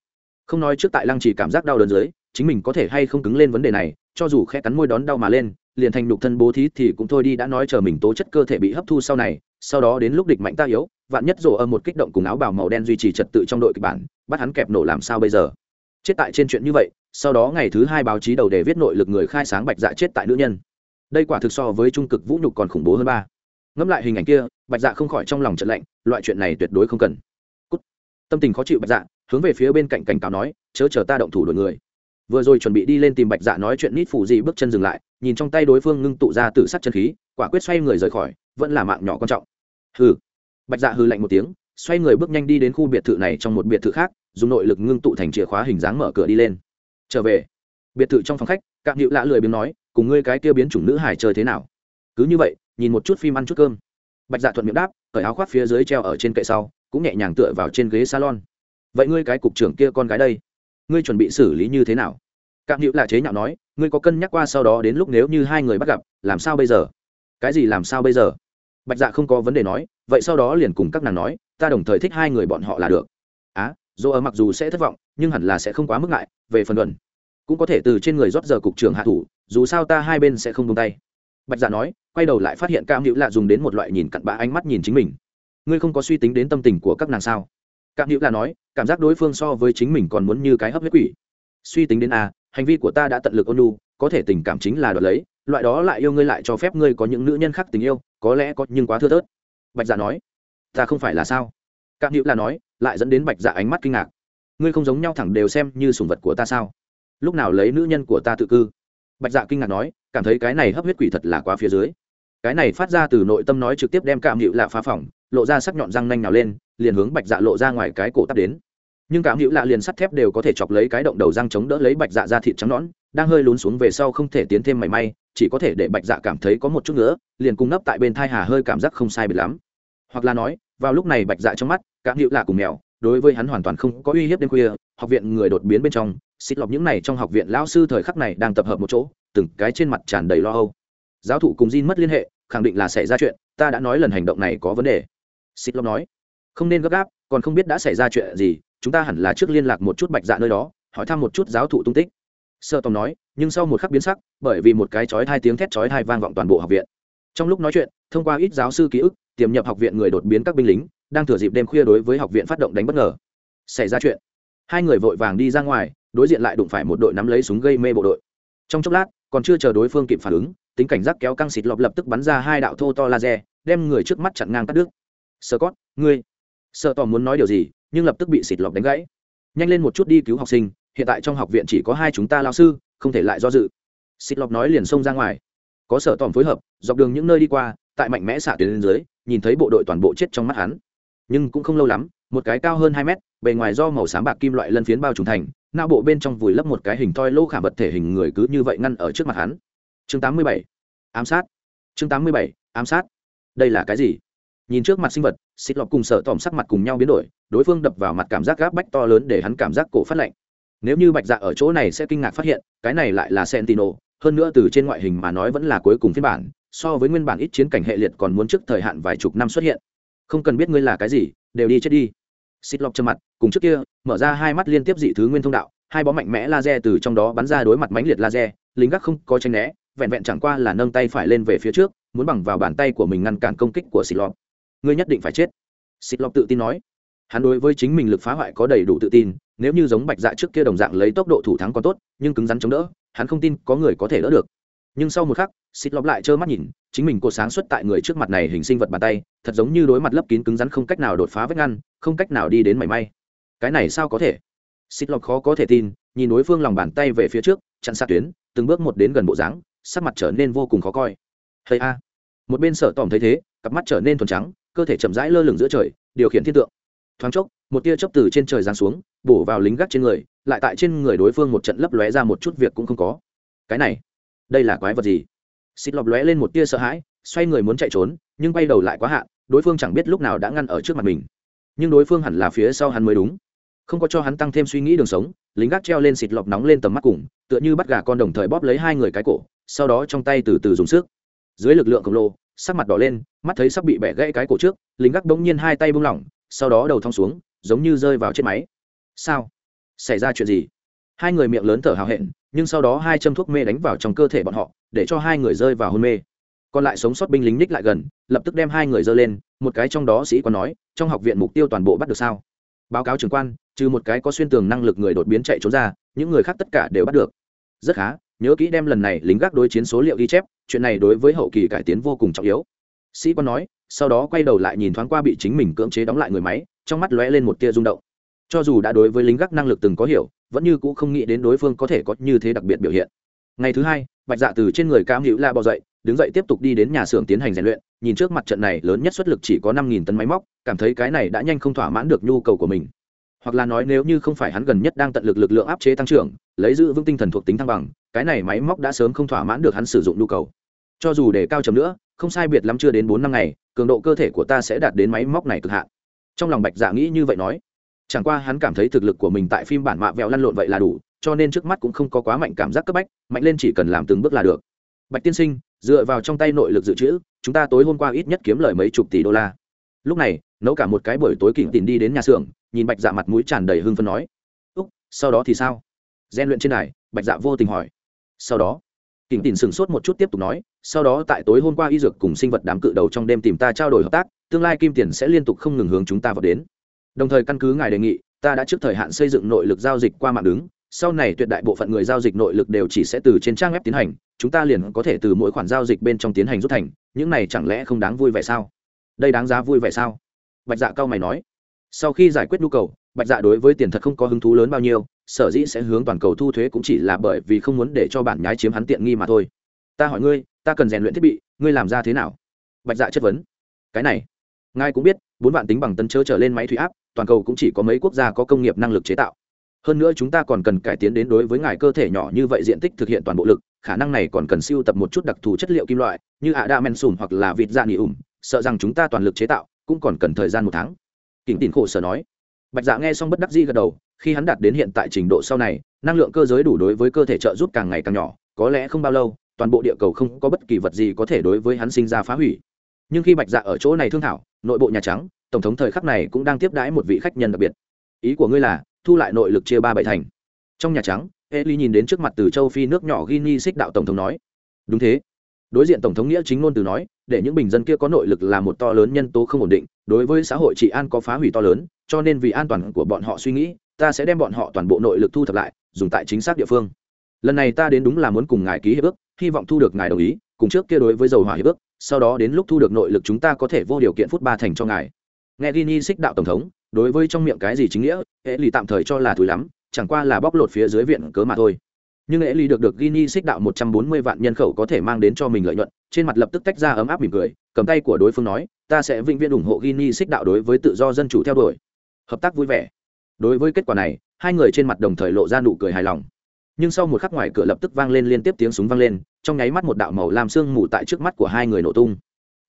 Không nói trước tại lăng chỉ cảm giác đau đớn dưới, chính mình có thể hay không cứng lên vấn đề này, cho dù khẽ cắn môi đón đau mà lên, liền thành nhục thân bố thí thì cũng thôi đi đã nói chờ mình tố chất cơ thể bị hấp thu sau này, sau đó đến lúc địch mạnh ta yếu, vạn nhất rổ âm một kích động cùng áo bào màu đen duy trì trật tự trong đội kịch bản, bắt hắn kẹp nổ làm sao bây giờ? Chết tại trên chuyện như vậy, sau đó ngày thứ hai báo chí đầu đề viết nội lực người khai sáng bạch dạ chết tại nữ nhân. Đây quả thực so với trung cực vũ nhục còn khủng bố hơn ba ngẫm lại hình ảnh kia, bạch dạ không khỏi trong lòng trận lạnh, loại chuyện này tuyệt đối không cần. Cút. tâm tình khó chịu bạch dạ hướng về phía bên cạnh cảnh cáo nói, chớ chờ ta động thủ đổi người. Vừa rồi chuẩn bị đi lên tìm bạch dạ nói chuyện nít phủ gì bước chân dừng lại, nhìn trong tay đối phương ngưng tụ ra tự sắc chân khí, quả quyết xoay người rời khỏi, vẫn là mạng nhỏ quan trọng. Hừ. Bạch dạ hừ lạnh một tiếng, xoay người bước nhanh đi đến khu biệt thự này trong một biệt thự khác, dùng nội lực ngưng tụ thành chìa khóa hình dáng mở cửa đi lên. Trở về. Biệt thự trong phòng khách, cạm hữu lạ lười biếng nói, cùng ngươi cái kia biến chủng nữ hải chơi thế nào? Cứ như vậy nhìn một chút phim ăn chút cơm. Bạch dạ thuận miệng đáp cởi áo khoác phía dưới treo ở trên kệ sau cũng nhẹ nhàng tựa vào trên ghế salon. Vậy ngươi cái cục trưởng kia con gái đây ngươi chuẩn bị xử lý như thế nào? Cạm hữu là chế nhạo nói ngươi có cân nhắc qua sau đó đến lúc nếu như hai người bắt gặp làm sao bây giờ? Cái gì làm sao bây giờ? Bạch dạ không có vấn đề nói vậy sau đó liền cùng các nàng nói ta đồng thời thích hai người bọn họ là được. Á à, dỗ ở mặc dù sẽ thất vọng nhưng hẳn là sẽ không quá mức ngại về phần luận cũng có thể từ trên người rót giờ cục trưởng hạ thủ dù sao ta hai bên sẽ không tung tay. Bạch dạ nói quay đầu lại phát hiện cam hữu lạ dùng đến một loại nhìn cặn bã ánh mắt nhìn chính mình. Ngươi không có suy tính đến tâm tình của các nàng sao? Cam hữu lạ nói, cảm giác đối phương so với chính mình còn muốn như cái hấp huyết quỷ. Suy tính đến a, hành vi của ta đã tận lực ôn nhu, có thể tình cảm chính là đoạt lấy, loại đó lại yêu ngươi lại cho phép ngươi có những nữ nhân khác tình yêu, có lẽ có nhưng quá thưa thớt. Bạch dạ nói, ta không phải là sao? Cam hữu là nói, lại dẫn đến bạch dạ ánh mắt kinh ngạc. Ngươi không giống nhau thẳng đều xem như sùng vật của ta sao? Lúc nào lấy nữ nhân của ta tự cư? Bạch dạ kinh ngạc nói, cảm thấy cái này hấp huyết quỷ thật là quá phía dưới cái này phát ra từ nội tâm nói trực tiếp đem cảm hữu lạ phá phỏng, lộ ra sắc nhọn răng nanh nào lên, liền hướng bạch dạ lộ ra ngoài cái cổ tắt đến. Nhưng cảm hữu lạ liền sắt thép đều có thể chọc lấy cái động đầu răng chống đỡ lấy bạch dạ ra thịt trắng nõn, đang hơi lún xuống về sau không thể tiến thêm mảy may, chỉ có thể để bạch dạ cảm thấy có một chút nữa, liền cung nấp tại bên thai hà hơi cảm giác không sai biệt lắm. Hoặc là nói, vào lúc này bạch dạ trong mắt cảm hữu lạ cùng mèo, đối với hắn hoàn toàn không có uy hiếp đêm khuya, học viện người đột biến bên trong xịt lọc những này trong học viện lão sư thời khắc này đang tập hợp một chỗ, từng cái trên mặt tràn đầy lo âu giáo thụ cùng Jin mất liên hệ, khẳng định là xảy ra chuyện, ta đã nói lần hành động này có vấn đề. Xịt lọc nói. Không nên gấp gáp, còn không biết đã xảy ra chuyện gì, chúng ta hẳn là trước liên lạc một chút bạch dạ nơi đó, hỏi thăm một chút giáo thụ tung tích. Sơ tòng nói, nhưng sau một khắc biến sắc, bởi vì một cái chói hai tiếng thét chói hai vang vọng toàn bộ học viện. Trong lúc nói chuyện, thông qua ít giáo sư ký ức, tiềm nhập học viện người đột biến các binh lính, đang thừa dịp đêm khuya đối với học viện phát động đánh bất ngờ. Xảy ra chuyện. Hai người vội vàng đi ra ngoài, đối diện lại đụng phải một đội nắm lấy súng gây mê bộ đội. Trong chốc lát, còn chưa chờ đối phương kịp phản ứng tính cảnh giác kéo căng xịt lọp lập tức bắn ra hai đạo thô to laser, đem người trước mắt chặn ngang cắt đứt. Sơ cót ngươi. Sợ tỏ muốn nói điều gì, nhưng lập tức bị xịt lọp đánh gãy. Nhanh lên một chút đi cứu học sinh, hiện tại trong học viện chỉ có hai chúng ta lao sư, không thể lại do dự. Xịt lọp nói liền xông ra ngoài. Có sở tòm phối hợp, dọc đường những nơi đi qua, tại mạnh mẽ xả tuyến lên dưới, nhìn thấy bộ đội toàn bộ chết trong mắt hắn. Nhưng cũng không lâu lắm, một cái cao hơn hai mét, bề ngoài do màu xám bạc kim loại lân phiến bao trùng thành, não bộ bên trong vùi lấp một cái hình thoi lô khảm vật thể hình người cứ như vậy ngăn ở trước mặt hắn chương 87. ám sát chương 87. ám sát đây là cái gì nhìn trước mặt sinh vật xịt lọc cùng sợ tòm sắc mặt cùng nhau biến đổi, đối phương đập vào mặt cảm giác gáp bách to lớn để hắn cảm giác cổ phát lạnh nếu như bạch dạ ở chỗ này sẽ kinh ngạc phát hiện, cái này lại là sentino hơn nữa từ trên ngoại hình mà nói vẫn là cuối cùng phiên bản, so với nguyên bản ít chiến cảnh hệ liệt còn muốn trước thời hạn vài chục năm xuất hiện không cần biết ngươi là cái gì, đều đi chết đi xịt lọc trơ mặt, cùng trước kia, mở ra hai mắt liên tiếp dị thứ nguyên thông đạo, hai bó mạnh mẽ laser từ trong đó bắn ra đối mặt mãnh liệt laser lính gác không có tranh né vẹn vẹn chẳng qua là nâng tay phải lên về phía trước, muốn bằng vào bàn tay của mình ngăn cản công kích của xịt lọc ngươi nhất định phải chết. Xịt lọc tự tin nói. Hắn đối với chính mình lực phá hoại có đầy đủ tự tin, nếu như giống bạch dạ trước kia đồng dạng lấy tốc độ thủ thắng còn tốt, nhưng cứng rắn chống đỡ, hắn không tin có người có thể đỡ được. Nhưng sau một khắc, xịt lọc lại trơ mắt nhìn, chính mình cột sáng xuất tại người trước mặt này hình sinh vật bàn tay, thật giống như đối mặt lấp kín cứng rắn không cách nào đột phá vết ngăn, không cách nào đi đến mảy may. Cái này sao có thể? Xịt lọc khó có thể tin, nhìn đối phương lòng bàn tay về phía trước, chặn xa tuyến, từng bước một đến gần bộ dáng sắc mặt trở nên vô cùng khó coi. Hay a. Một bên sở tòm thấy thế, cặp mắt trở nên thuần trắng, cơ thể chậm rãi lơ lửng giữa trời, điều khiển thiên tượng. Thoáng chốc, một tia chớp từ trên trời giáng xuống, bổ vào lính gác trên người, lại tại trên người đối phương một trận lấp lóe ra một chút việc cũng không có. Cái này, đây là quái vật gì? Xịt lọc lóe lên một tia sợ hãi, xoay người muốn chạy trốn, nhưng bay đầu lại quá hạn, đối phương chẳng biết lúc nào đã ngăn ở trước mặt mình. Nhưng đối phương hẳn là phía sau hắn mới đúng. Không có cho hắn tăng thêm suy nghĩ đường sống, lính gác treo lên xịt lọc nóng lên tầm mắt cùng, tựa như bắt gà con đồng thời bóp lấy hai người cái cổ sau đó trong tay từ từ dùng sức. Dưới lực lượng khổng lồ, sắc mặt đỏ lên, mắt thấy sắp bị bẻ gãy cái cổ trước lính gác bỗng nhiên hai tay bung lỏng, sau đó đầu thong xuống, giống như rơi vào chết máy. Sao? Xảy ra chuyện gì? Hai người miệng lớn thở hào hẹn, nhưng sau đó hai châm thuốc mê đánh vào trong cơ thể bọn họ, để cho hai người rơi vào hôn mê. Còn lại sống sót binh lính ních lại gần, lập tức đem hai người dơ lên, một cái trong đó sĩ còn nói, trong học viện mục tiêu toàn bộ bắt được sao? Báo cáo trưởng quan, trừ một cái có xuyên tường năng lực người đột biến chạy trốn ra, những người khác tất cả đều bắt được. Rất khá nhớ kỹ đem lần này lính gác đối chiến số liệu ghi chép, chuyện này đối với hậu kỳ cải tiến vô cùng trọng yếu. Sĩ quan nói, sau đó quay đầu lại nhìn thoáng qua bị chính mình cưỡng chế đóng lại người máy, trong mắt lóe lên một tia rung động. Cho dù đã đối với lính gác năng lực từng có hiểu, vẫn như cũng không nghĩ đến đối phương có thể có như thế đặc biệt biểu hiện. Ngày thứ hai, bạch dạ từ trên người cam hữu la bò dậy, đứng dậy tiếp tục đi đến nhà xưởng tiến hành rèn luyện, nhìn trước mặt trận này lớn nhất xuất lực chỉ có năm nghìn tấn máy móc, cảm thấy cái này đã nhanh không thỏa mãn được nhu cầu của mình. Hoặc là nói nếu như không phải hắn gần nhất đang tận lực lực lượng áp chế tăng trưởng, lấy giữ vững tinh thần thuộc tính thăng bằng cái này máy móc đã sớm không thỏa mãn được hắn sử dụng nhu cầu. Cho dù để cao chấm nữa, không sai biệt lắm chưa đến bốn năm ngày, cường độ cơ thể của ta sẽ đạt đến máy móc này cực hạn. Trong lòng bạch dạ nghĩ như vậy nói. Chẳng qua hắn cảm thấy thực lực của mình tại phim bản mạ vẹo lăn lộn vậy là đủ, cho nên trước mắt cũng không có quá mạnh cảm giác cấp bách, mạnh lên chỉ cần làm từng bước là được. Bạch tiên sinh, dựa vào trong tay nội lực dự trữ, chúng ta tối hôm qua ít nhất kiếm lời mấy chục tỷ đô la. Lúc này, nấu cả một cái buổi tối kỉnh tìm đi đến nhà xưởng, nhìn bạch dạ mặt mũi tràn đầy hưng phân nói. Úc, sau đó thì sao? Gian luyện trên này bạch dạ vô tình hỏi sau đó kỉnh tìm sửng sốt một chút tiếp tục nói, sau đó tại tối hôm qua y dược cùng sinh vật đám cự đầu trong đêm tìm ta trao đổi hợp tác, tương lai kim tiền sẽ liên tục không ngừng hướng chúng ta vào đến. Đồng thời căn cứ ngài đề nghị, ta đã trước thời hạn xây dựng nội lực giao dịch qua mạng đứng, sau này tuyệt đại bộ phận người giao dịch nội lực đều chỉ sẽ từ trên trang web tiến hành, chúng ta liền có thể từ mỗi khoản giao dịch bên trong tiến hành rút thành, những này chẳng lẽ không đáng vui vẻ sao? Đây đáng giá vui vẻ sao? Bạch dạ cao mày nói. Sau khi giải quyết nhu cầu bạch dạ đối với tiền thật không có hứng thú lớn bao nhiêu, sở dĩ sẽ hướng toàn cầu thu thuế cũng chỉ là bởi vì không muốn để cho bản nhái chiếm hắn tiện nghi mà thôi. Ta hỏi ngươi, ta cần rèn luyện thiết bị, ngươi làm ra thế nào? Bạch dạ chất vấn. Cái này, ngài cũng biết, bốn vạn tính bằng tân chớ trở lên máy thủy áp, toàn cầu cũng chỉ có mấy quốc gia có công nghiệp năng lực chế tạo. Hơn nữa chúng ta còn cần cải tiến đến đối với ngài cơ thể nhỏ như vậy diện tích thực hiện toàn bộ lực, khả năng này còn cần siêu tập một chút đặc thù chất liệu kim loại, như ạ đa men sùn hoặc là vịt dạ da nghỉ ủng sợ rằng chúng ta toàn lực chế tạo, cũng còn cần thời gian một tháng. Kính tin khổ sở nói bạch dạ nghe xong bất đắc dĩ gật đầu khi hắn đạt đến hiện tại trình độ sau này năng lượng cơ giới đủ đối với cơ thể trợ giúp càng ngày càng nhỏ có lẽ không bao lâu toàn bộ địa cầu không có bất kỳ vật gì có thể đối với hắn sinh ra phá hủy. Nhưng khi bạch dạ ở chỗ này thương thảo nội bộ nhà trắng tổng thống thời khắc này cũng đang tiếp đãi một vị khách nhân đặc biệt. Ý của ngươi là thu lại nội lực chia ba bảy thành. Trong nhà trắng Eli nhìn đến trước mặt từ châu Phi nước nhỏ Guinea xích đạo tổng thống nói, đúng thế. Đối diện tổng thống nghĩa chính ngôn từ nói, để những bình dân kia có nội lực là một to lớn nhân tố không ổn định, đối với xã hội trị an có phá hủy to lớn, cho nên vì an toàn của bọn họ suy nghĩ, ta sẽ đem bọn họ toàn bộ nội lực thu thập lại, dùng tại chính xác địa phương. Lần này ta đến đúng là muốn cùng ngài ký hiệp ước, hy vọng thu được ngài đồng ý, cùng trước kia đối với dầu hỏa hiệp ước, sau đó đến lúc thu được nội lực chúng ta có thể vô điều kiện phút ba thành cho ngài. Nghe Guinea xích đạo tổng thống, đối với trong miệng cái gì chính nghĩa, hệ lì tạm thời cho là thúi lắm, chẳng qua là bóc lột phía dưới viện cớ mà thôi nhưng hệ ly được được Guinea xích đạo một trăm bốn mươi vạn nhân khẩu có thể mang đến cho mình lợi nhuận, trên mặt lập tức tách ra ấm áp mỉm cười, cầm tay của đối phương nói, ta sẽ vĩnh viễn ủng hộ Guinea xích đạo đối với tự do dân chủ theo đuổi. Hợp tác vui vẻ. Đối với kết quả này, hai người trên mặt đồng thời lộ ra nụ cười hài lòng. Nhưng sau một khắc ngoài cửa lập tức vang lên liên tiếp tiếng súng vang lên, trong nháy mắt một đạo màu lam sương mù tại trước mắt của hai người nổ tung.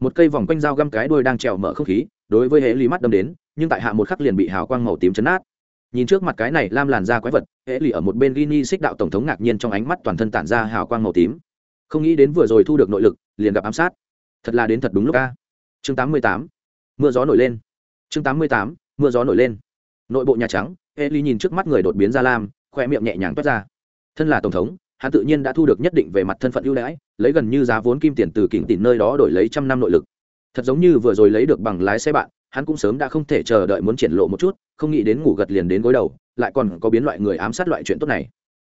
Một cây vòng quanh dao găm cái đuôi đang trèo mở không khí, đối với hệ ly mắt đâm đến, nhưng tại hạ một khắc liền bị hào quang màu tím chấn át nhìn trước mặt cái này lam làn da quái vật hệ lì ở một bên gini xích đạo tổng thống ngạc nhiên trong ánh mắt toàn thân tản ra hào quang màu tím không nghĩ đến vừa rồi thu được nội lực liền gặp ám sát thật là đến thật đúng lúc a. Chương 88. mưa gió nổi lên. Chương 88. mưa gió nổi lên. Nội bộ nhà trắng hễ lì nhìn trước mắt người đột biến ra lam khoe miệng nhẹ nhàng toát ra. Thân là tổng thống, hắn tự nhiên đã thu được nhất định về mặt thân phận ưu đãi, lấy gần như giá vốn kim tiền từ kỉnh tỉn nơi đó đổi lấy trăm năm nội lực. Thật giống như vừa rồi lấy được bằng lái xe bạn, hắn cũng sớm đã không thể chờ đợi muốn triển lộ một chút, không nghĩ đến ngủ gật liền đến gối đầu, lại còn có biến loại người ám sát loại chuyện tốt này.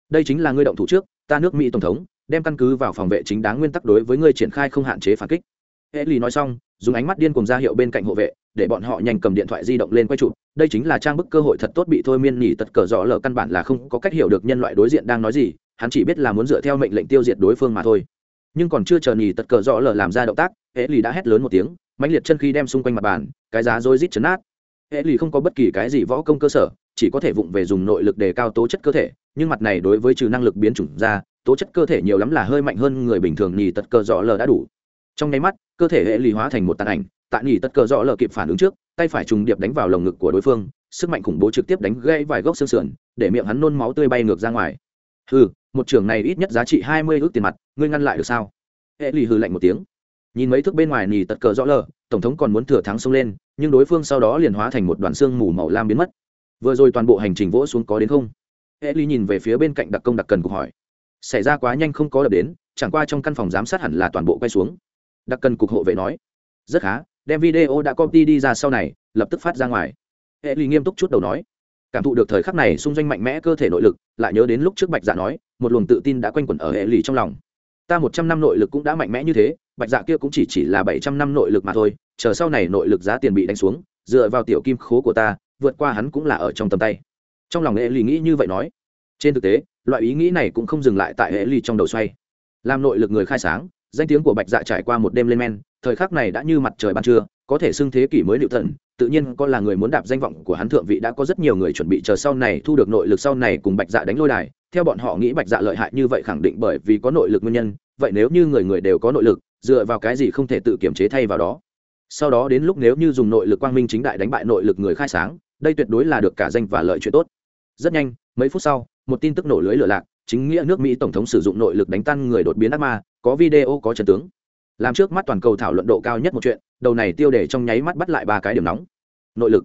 Đây chính là ngươi động thủ trước, ta nước mỹ tổng thống, đem căn cứ vào phòng vệ chính đáng nguyên tắc đối với ngươi triển khai không hạn chế phản kích hệ lì nói xong, dùng ánh mắt điên cùng ra hiệu bên cạnh hộ vệ, để bọn họ nhanh cầm điện thoại di động lên quay chụp. Đây chính là trang bức cơ hội thật tốt bị thôi miên nhỉ tật cờ rõ lờ căn bản là không có cách hiểu được nhân loại đối diện đang nói gì, hắn chỉ biết là muốn dựa theo mệnh lệnh tiêu diệt đối phương mà thôi. Nhưng còn chưa chờ nhỉ tật cờ rõ lờ làm ra động tác hệ lì đã hét lớn một tiếng, mãnh liệt chân khi đem xung quanh mặt bàn, cái giá rối rít chấn nát. Hệ lì không có bất kỳ cái gì võ công cơ sở, chỉ có thể vụng về dùng nội lực để cao tố chất cơ thể, nhưng mặt này đối với trừ năng lực biến chủng ra, tố chất cơ thể nhiều lắm là hơi mạnh hơn người bình thường nhì tật cờ rõ lờ đã đủ trong nháy mắt, cơ thể hệ lì hóa thành một tàn ảnh, tạ nghỉ tất cờ rõ lờ kịp phản ứng trước, tay phải trùng điệp đánh vào lồng ngực của đối phương, sức mạnh khủng bố trực tiếp đánh gãy vài gốc xương sườn, để miệng hắn nôn máu tươi bay ngược ra ngoài. Hừ, một trường này ít nhất giá trị hai mươi ước tiền mặt, ngươi ngăn lại được sao? Hệ lì hừ lạnh một tiếng. Nhìn mấy thước bên ngoài nghỉ tật cờ rõ lờ, tổng thống còn muốn thừa thắng xông lên, nhưng đối phương sau đó liền hóa thành một đoàn xương mù màu lam biến mất. Vừa rồi toàn bộ hành trình vỗ xuống có đến không? Hệ lì nhìn về phía bên cạnh đặc công đặc cần cục hỏi. Xảy ra quá nhanh không có đập đến, chẳng qua trong căn phòng giám sát hẳn là toàn bộ quay xuống đặc cần cục hộ vệ nói. Rất khá, đem video đã copy đi ra sau này, lập tức phát ra ngoài. Hệ ly nghiêm túc chút đầu nói. Cảm thụ được thời khắc này xung doanh mạnh mẽ cơ thể nội lực, lại nhớ đến lúc trước bạch dạ nói, một luồng tự tin đã quanh quẩn ở hệ lì trong lòng. Ta một trăm năm nội lực cũng đã mạnh mẽ như thế, bạch dạ kia cũng chỉ chỉ là bảy trăm năm nội lực mà thôi, chờ sau này nội lực giá tiền bị đánh xuống, dựa vào tiểu kim khố của ta, vượt qua hắn cũng là ở trong tầm tay. Trong lòng hệ lì nghĩ như vậy nói. Trên thực tế, loại ý nghĩ này cũng không dừng lại tại hệ lì trong đầu xoay. Làm nội lực người khai sáng danh tiếng của bạch dạ trải qua một đêm lên men, thời khắc này đã như mặt trời ban trưa, có thể xưng thế kỷ mới liệu thần tự nhiên có là người muốn đạp danh vọng của hắn thượng vị đã có rất nhiều người chuẩn bị chờ sau này thu được nội lực sau này cùng bạch dạ đánh lôi đài. Theo bọn họ nghĩ bạch dạ lợi hại như vậy khẳng định bởi vì có nội lực nguyên nhân, vậy nếu như người người đều có nội lực, dựa vào cái gì không thể tự kiểm chế thay vào đó? Sau đó đến lúc nếu như dùng nội lực quang minh chính đại đánh bại nội lực người khai sáng, đây tuyệt đối là được cả danh và lợi chuyện tốt. Rất nhanh, mấy phút sau, một tin tức nổ lưới lửa lạc, chính nghĩa nước mỹ tổng thống sử dụng nội lực đánh tan người đột biến ác ma có video, có trận tướng. Làm trước mắt toàn cầu thảo luận độ cao nhất một chuyện, đầu này tiêu đề trong nháy mắt bắt lại ba cái điểm nóng. Nội lực.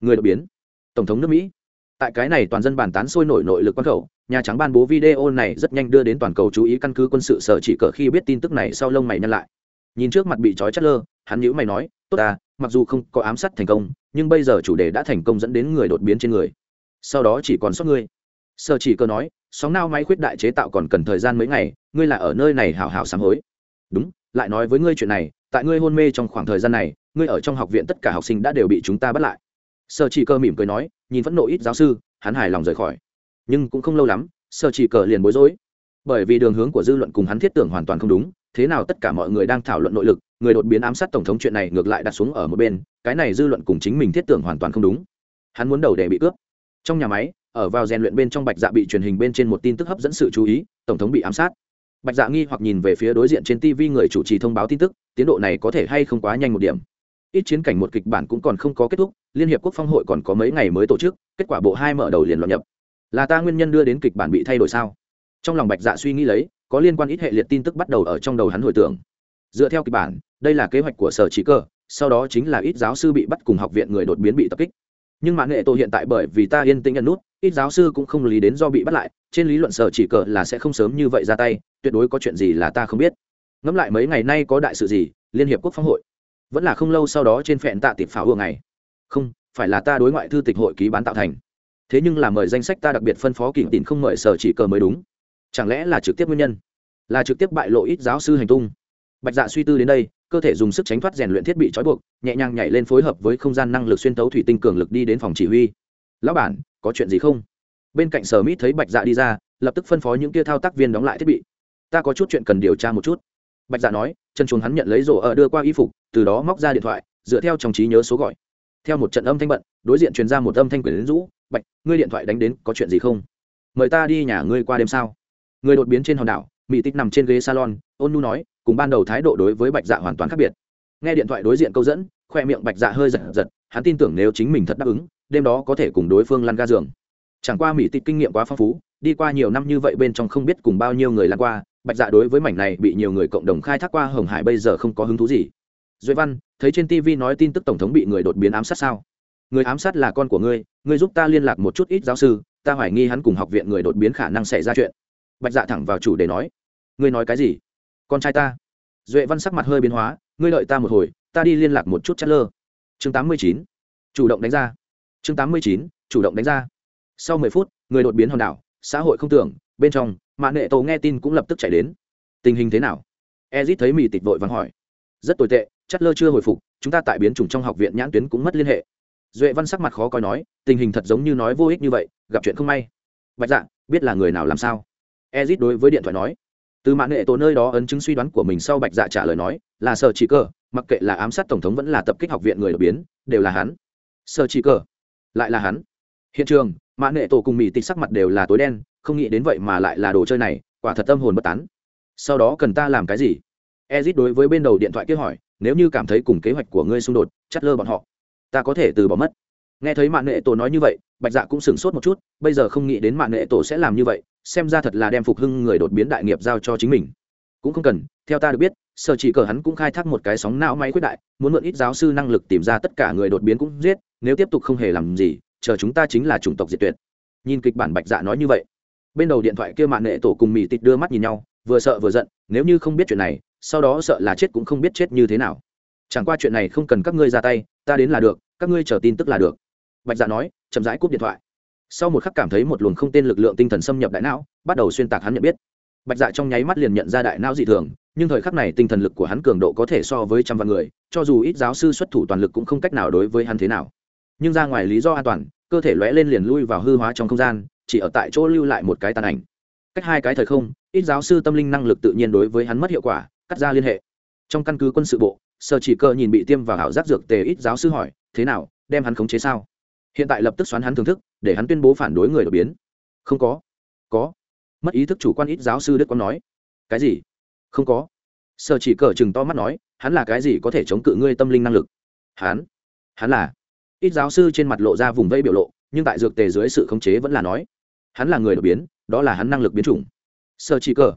Người đột biến. Tổng thống nước mỹ. Tại cái này toàn dân bàn tán sôi nổi nội lực quan khẩu, nhà trắng ban bố video này rất nhanh đưa đến toàn cầu chú ý căn cứ quân sự sở chỉ cờ khi biết tin tức này sau lông mày nhăn lại. Nhìn trước mặt bị trói chắt lơ, hắn nhữ mày nói, tốt à mặc dù không có ám sát thành công, nhưng bây giờ chủ đề đã thành công dẫn đến người đột biến trên người. Sau đó chỉ còn sót ngươi. Sở chỉ cờ nói, sóng nao máy khuyết đại chế tạo còn cần thời gian mấy ngày ngươi là ở nơi này hảo hảo sám hối. Đúng, lại nói với ngươi chuyện này, tại ngươi hôn mê trong khoảng thời gian này, ngươi ở trong học viện tất cả học sinh đã đều bị chúng ta bắt lại. Sở chỉ cờ mỉm cười nói, nhìn phẫn nộ ít giáo sư, hắn hài lòng rời khỏi. Nhưng cũng không lâu lắm, sở chỉ cờ liền bối rối. Bởi vì đường hướng của dư luận cùng hắn thiết tưởng hoàn toàn không đúng, thế nào tất cả mọi người đang thảo luận nội lực, người đột biến ám sát tổng thống chuyện này ngược lại đặt xuống ở một bên, cái này dư luận cùng chính mình thiết tưởng hoàn toàn không đúng. Hắn muốn đầu để bị cướp. Trong nhà máy, ở vào rèn luyện bên trong bạch dạ bị truyền hình bên trên một tin tức hấp dẫn sự chú ý, tổng thống bị ám sát bạch dạ nghi hoặc nhìn về phía đối diện trên tv người chủ trì thông báo tin tức, tiến độ này có thể hay không quá nhanh một điểm. Ít chiến cảnh một kịch bản cũng còn không có kết thúc, liên hiệp quốc phong hội còn có mấy ngày mới tổ chức, kết quả bộ hai mở đầu liền loạn nhập. Là ta nguyên nhân đưa đến kịch bản bị thay đổi sao? Trong lòng bạch dạ suy nghĩ lấy, có liên quan ít hệ liệt tin tức bắt đầu ở trong đầu hắn hồi tưởng. Dựa theo kịch bản, đây là kế hoạch của sở trí cơ, sau đó chính là ít giáo sư bị bắt cùng học viện người đột biến bị tập kích nhưng mạng nghệ tổ hiện tại bởi vì ta yên tĩnh nhận nút, ít giáo sư cũng không lý đến do bị bắt lại, trên lý luận sở chỉ cờ là sẽ không sớm như vậy ra tay, tuyệt đối có chuyện gì là ta không biết. Ngẫm lại mấy ngày nay có đại sự gì, liên hiệp quốc phong hội. Vẫn là không lâu sau đó trên phẹn tạ tiệp pháo hương ngày. Không, phải là ta đối ngoại thư tịch hội ký bán tạo thành. Thế nhưng là mời danh sách ta đặc biệt phân phó kỉnh tín không mời sở chỉ cờ mới đúng. Chẳng lẽ là trực tiếp nguyên nhân? Là trực tiếp bại lộ ít giáo sư hành tung? Bạch dạ suy tư đến đây cơ thể dùng sức tránh thoát rèn luyện thiết bị trói buộc, nhẹ nhàng nhảy lên phối hợp với không gian năng lực xuyên tấu thủy tinh cường lực đi đến phòng chỉ huy. Lão bản, có chuyện gì không? Bên cạnh sở mít thấy bạch dạ đi ra, lập tức phân phó những kia thao tác viên đóng lại thiết bị. Ta có chút chuyện cần điều tra một chút. Bạch dạ nói, chân chuồng hắn nhận lấy rổ ở đưa qua y phục, từ đó móc ra điện thoại, dựa theo trong trí nhớ số gọi. Theo một trận âm thanh bận, đối diện truyền ra một âm thanh quyền đến rũ, bạch, ngươi điện thoại đánh đến có chuyện gì không? Mời ta đi nhà ngươi qua đêm sao? Người đột biến trên hòn đảo mỹ tích nằm trên ghế salon, ôn nu nói cùng ban đầu thái độ đối với bạch dạ hoàn toàn khác biệt. Nghe điện thoại đối diện câu dẫn, khoe miệng bạch dạ hơi giật giật, hắn tin tưởng nếu chính mình thật đáp ứng, đêm đó có thể cùng đối phương lăn ga giường. Chẳng qua mỹ tịch kinh nghiệm quá phong phú, đi qua nhiều năm như vậy bên trong không biết cùng bao nhiêu người lăn qua, bạch dạ đối với mảnh này bị nhiều người cộng đồng khai thác qua hồng hải bây giờ không có hứng thú gì. Duy văn, thấy trên tv nói tin tức tổng thống bị người đột biến ám sát sao? Người ám sát là con của ngươi ngươi giúp ta liên lạc một chút ít giáo sư, ta hoài nghi hắn cùng học viện người đột biến khả năng xảy ra chuyện. Bạch dạ thẳng vào chủ để nói. Ngươi nói cái gì? Con trai ta. Duệ văn sắc mặt hơi biến hóa, ngươi lợi ta một hồi, ta đi liên lạc một chút chất lơ. Chương tám mươi chín, chủ động đánh ra. Chương tám mươi chín, chủ động đánh ra. Sau mười phút, người đột biến hòn đảo, xã hội không tưởng, bên trong mạng nghệ tổ nghe tin cũng lập tức chạy đến. Tình hình thế nào? Ezit thấy mì tịch vội vàng hỏi. Rất tồi tệ chất lơ chưa hồi phục, chúng ta tại biến chủng trong học viện nhãn tuyến cũng mất liên hệ. Duệ văn sắc mặt khó coi nói, tình hình thật giống như nói vô ích như vậy, gặp chuyện không may. Bạch dạ biết là người nào làm sao? Ezit đối với điện thoại nói từ mạng nghệ tổ nơi đó ấn chứng suy đoán của mình sau bạch dạ trả lời nói, là sở chỉ cơ mặc kệ là ám sát tổng thống vẫn là tập kích học viện người đột biến, đều là hắn. Sở chỉ cơ lại là hắn. Hiện trường mạng nghệ tổ cùng mỹ tịch sắc mặt đều là tối đen, không nghĩ đến vậy mà lại là đồ chơi này, quả thật tâm hồn bất tán. Sau đó cần ta làm cái gì? Ezit đối với bên đầu điện thoại kia hỏi, nếu như cảm thấy cùng kế hoạch của ngươi xung đột chắt lơ bọn họ. Ta có thể từ bỏ mất. Nghe thấy mạng nghệ tổ nói như vậy, bạch dạ cũng sửng sốt một chút, bây giờ không nghĩ đến mạng nghệ tổ sẽ làm như vậy xem ra thật là đem phục hưng người đột biến đại nghiệp giao cho chính mình. Cũng không cần, theo ta được biết, sở chỉ cờ hắn cũng khai thác một cái sóng não máy quyết đại, muốn mượn ít giáo sư năng lực tìm ra tất cả người đột biến cũng giết, nếu tiếp tục không hề làm gì, chờ chúng ta chính là chủng tộc diệt tuyệt. Nhìn kịch bản bạch dạ nói như vậy, bên đầu điện thoại kia mạng nghệ tổ cùng mỹ tịch đưa mắt nhìn nhau, vừa sợ vừa giận, nếu như không biết chuyện này, sau đó sợ là chết cũng không biết chết như thế nào. Chẳng qua chuyện này không cần các ngươi ra tay, ta đến là được, các ngươi chờ tin tức là được. Bạch dạ nói, chậm rãi cúp điện thoại sau một khắc cảm thấy một luồng không tên lực lượng tinh thần xâm nhập đại não, bắt đầu xuyên tạc hắn nhận biết. Bạch dạ trong nháy mắt liền nhận ra đại não dị thường, nhưng thời khắc này tinh thần lực của hắn cường độ có thể so với trăm vạn người, cho dù ít giáo sư xuất thủ toàn lực cũng không cách nào đối với hắn thế nào. Nhưng ra ngoài lý do an toàn, cơ thể lóe lên liền lui vào hư hóa trong không gian, chỉ ở tại chỗ lưu lại một cái tàn ảnh. Cách hai cái thời không, ít giáo sư tâm linh năng lực tự nhiên đối với hắn mất hiệu quả, cắt ra liên hệ. Trong căn cứ quân sự bộ, sở chỉ cơ nhìn bị tiêm vào ảo giác dược tề ít giáo sư hỏi, thế nào, đem hắn khống chế sao? Hiện tại lập tức xoắn hắn thưởng thức, để hắn tuyên bố phản đối người đột biến. Không có. Có. Mất ý thức chủ quan ít giáo sư đức quang nói. Cái gì? Không có. Sở chỉ cờ chừng to mắt nói, hắn là cái gì có thể chống cự ngươi tâm linh năng lực? Hắn. Hắn là. Ít giáo sư trên mặt lộ ra vùng vây biểu lộ, nhưng tại dược tề dưới sự khống chế vẫn là nói. Hắn là người đột biến, đó là hắn năng lực biến chủng. Sở chỉ cờ.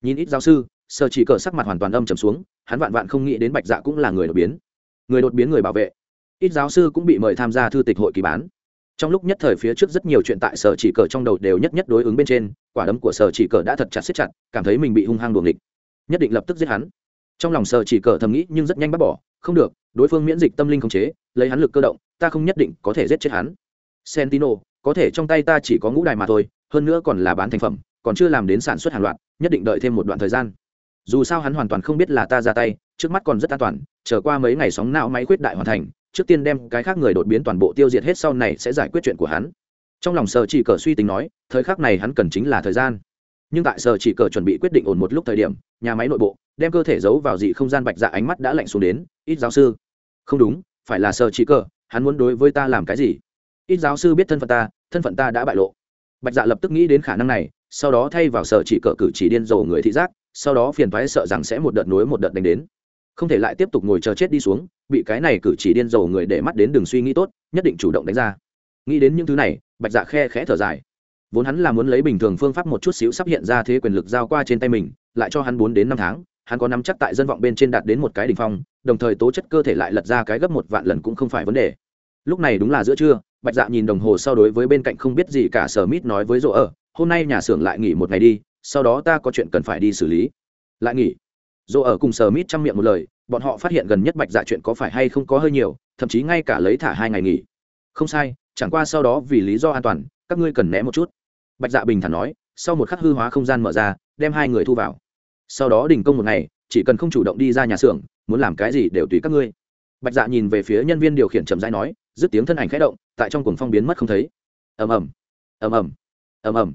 Nhìn ít giáo sư, sở chỉ cờ sắc mặt hoàn toàn âm trầm xuống, hắn vạn vạn không nghĩ đến bạch dạ cũng là người đột biến. Người đột biến người bảo vệ ít giáo sư cũng bị mời tham gia thư tịch hội kỳ bán. Trong lúc nhất thời phía trước rất nhiều chuyện tại sở chỉ cờ trong đầu đều nhất nhất đối ứng bên trên, quả đấm của sở chỉ cờ đã thật chặt xếp chặt, cảm thấy mình bị hung hăng đuồng địch nhất định lập tức giết hắn. Trong lòng sở chỉ cờ thầm nghĩ nhưng rất nhanh bác bỏ, không được, đối phương miễn dịch tâm linh khống chế, lấy hắn lực cơ động, ta không nhất định có thể giết chết hắn. Sentino, có thể trong tay ta chỉ có ngũ đài mà thôi, hơn nữa còn là bán thành phẩm, còn chưa làm đến sản xuất hàng loạt, nhất định đợi thêm một đoạn thời gian. Dù sao hắn hoàn toàn không biết là ta ra tay, trước mắt còn rất an toàn trở qua mấy ngày sóng não máy quyết đại hoàn thành trước tiên đem cái khác người đột biến toàn bộ tiêu diệt hết sau này sẽ giải quyết chuyện của hắn. Trong lòng sở chỉ cờ suy tính nói, thời khắc này hắn cần chính là thời gian. Nhưng tại sở chỉ cờ chuẩn bị quyết định ổn một lúc thời điểm, nhà máy nội bộ đem cơ thể giấu vào dị không gian bạch dạ ánh mắt đã lạnh xuống đến, ít giáo sư. Không đúng, phải là sở chỉ cờ, hắn muốn đối với ta làm cái gì? Ít giáo sư biết thân phận ta, thân phận ta đã bại lộ. Bạch dạ lập tức nghĩ đến khả năng này, sau đó thay vào sở chỉ cờ cử chỉ điên rồ người thị giác, sau đó phiền thoái sợ rằng sẽ một đợt nối một đợt đánh đến không thể lại tiếp tục ngồi chờ chết đi xuống, bị cái này cử chỉ điên rồ người để mắt đến đường suy nghĩ tốt, nhất định chủ động đánh ra. Nghĩ đến những thứ này, bạch dạ khe khẽ thở dài. Vốn hắn là muốn lấy bình thường phương pháp một chút xíu sắp hiện ra thế quyền lực giao qua trên tay mình, lại cho hắn bốn đến năm tháng, hắn có nắm chắc tại dân vọng bên trên đạt đến một cái đ ỉ n h phong, đồng thời tố chất cơ thể lại lật ra cái gấp một vạn lần cũng không phải vấn đề. Lúc này đúng là giữa trưa, bạch dạ nhìn đồng hồ sau đối với bên cạnh không biết gì cả sở mít nói với rỗ ở, hôm nay nhà xưởng lại nghỉ một ngày đi, sau đó ta có chuyện cần phải đi xử lý. Lại nghỉ? Dỗ ở cùng sờ mít chăm miệng một lời, bọn họ phát hiện gần nhất bạch dạ chuyện có phải hay không có hơi nhiều, thậm chí ngay cả lấy thả hai ngày nghỉ. Không sai, chẳng qua sau đó vì lý do an toàn, các ngươi cần né một chút. Bạch dạ bình thản nói, sau một khắc hư hóa không gian mở ra, đem hai người thu vào. Sau đó đình công một ngày, chỉ cần không chủ động đi ra nhà xưởng, muốn làm cái gì đều tùy các ngươi. Bạch dạ nhìn về phía nhân viên điều khiển chậm rãi nói, dứt tiếng thân ảnh khẽ động, tại trong cuồng phong biến mất không thấy. Ầm ầm ầm ầm ầm ầm.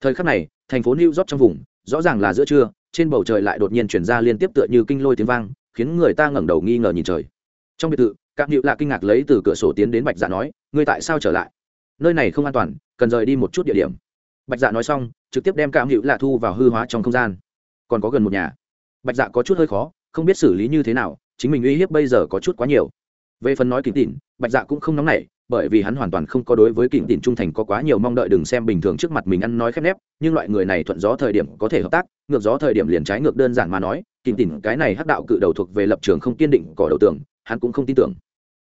Thời khắc này, thành phố new york trong vùng, rõ ràng là giữa trưa trên bầu trời lại đột nhiên chuyển ra liên tiếp tựa như kinh lôi tiếng vang, khiến người ta ngẩng đầu nghi ngờ nhìn trời. Trong biệt thự các hiệu lạ kinh ngạc lấy từ cửa sổ tiến đến bạch dạ nói, ngươi tại sao trở lại? Nơi này không an toàn, cần rời đi một chút địa điểm. Bạch dạ nói xong, trực tiếp đem cảm hiệu lạ thu vào hư hóa trong không gian. Còn có gần một nhà. Bạch dạ có chút hơi khó, không biết xử lý như thế nào, chính mình uy hiếp bây giờ có chút quá nhiều. Về phần nói kín tỉn, bạch dạ cũng không nóng nảy bởi vì hắn hoàn toàn không có đối với kỉnh tỉn trung thành có quá nhiều mong đợi đừng xem bình thường trước mặt mình ăn nói khép nép, nhưng loại người này thuận gió thời điểm có thể hợp tác, ngược gió thời điểm liền trái ngược đơn giản mà nói, kỉnh tỉn cái này hắc đạo cự đầu thuộc về lập trường không kiên định cỏ đầu tưởng hắn cũng không tin tưởng.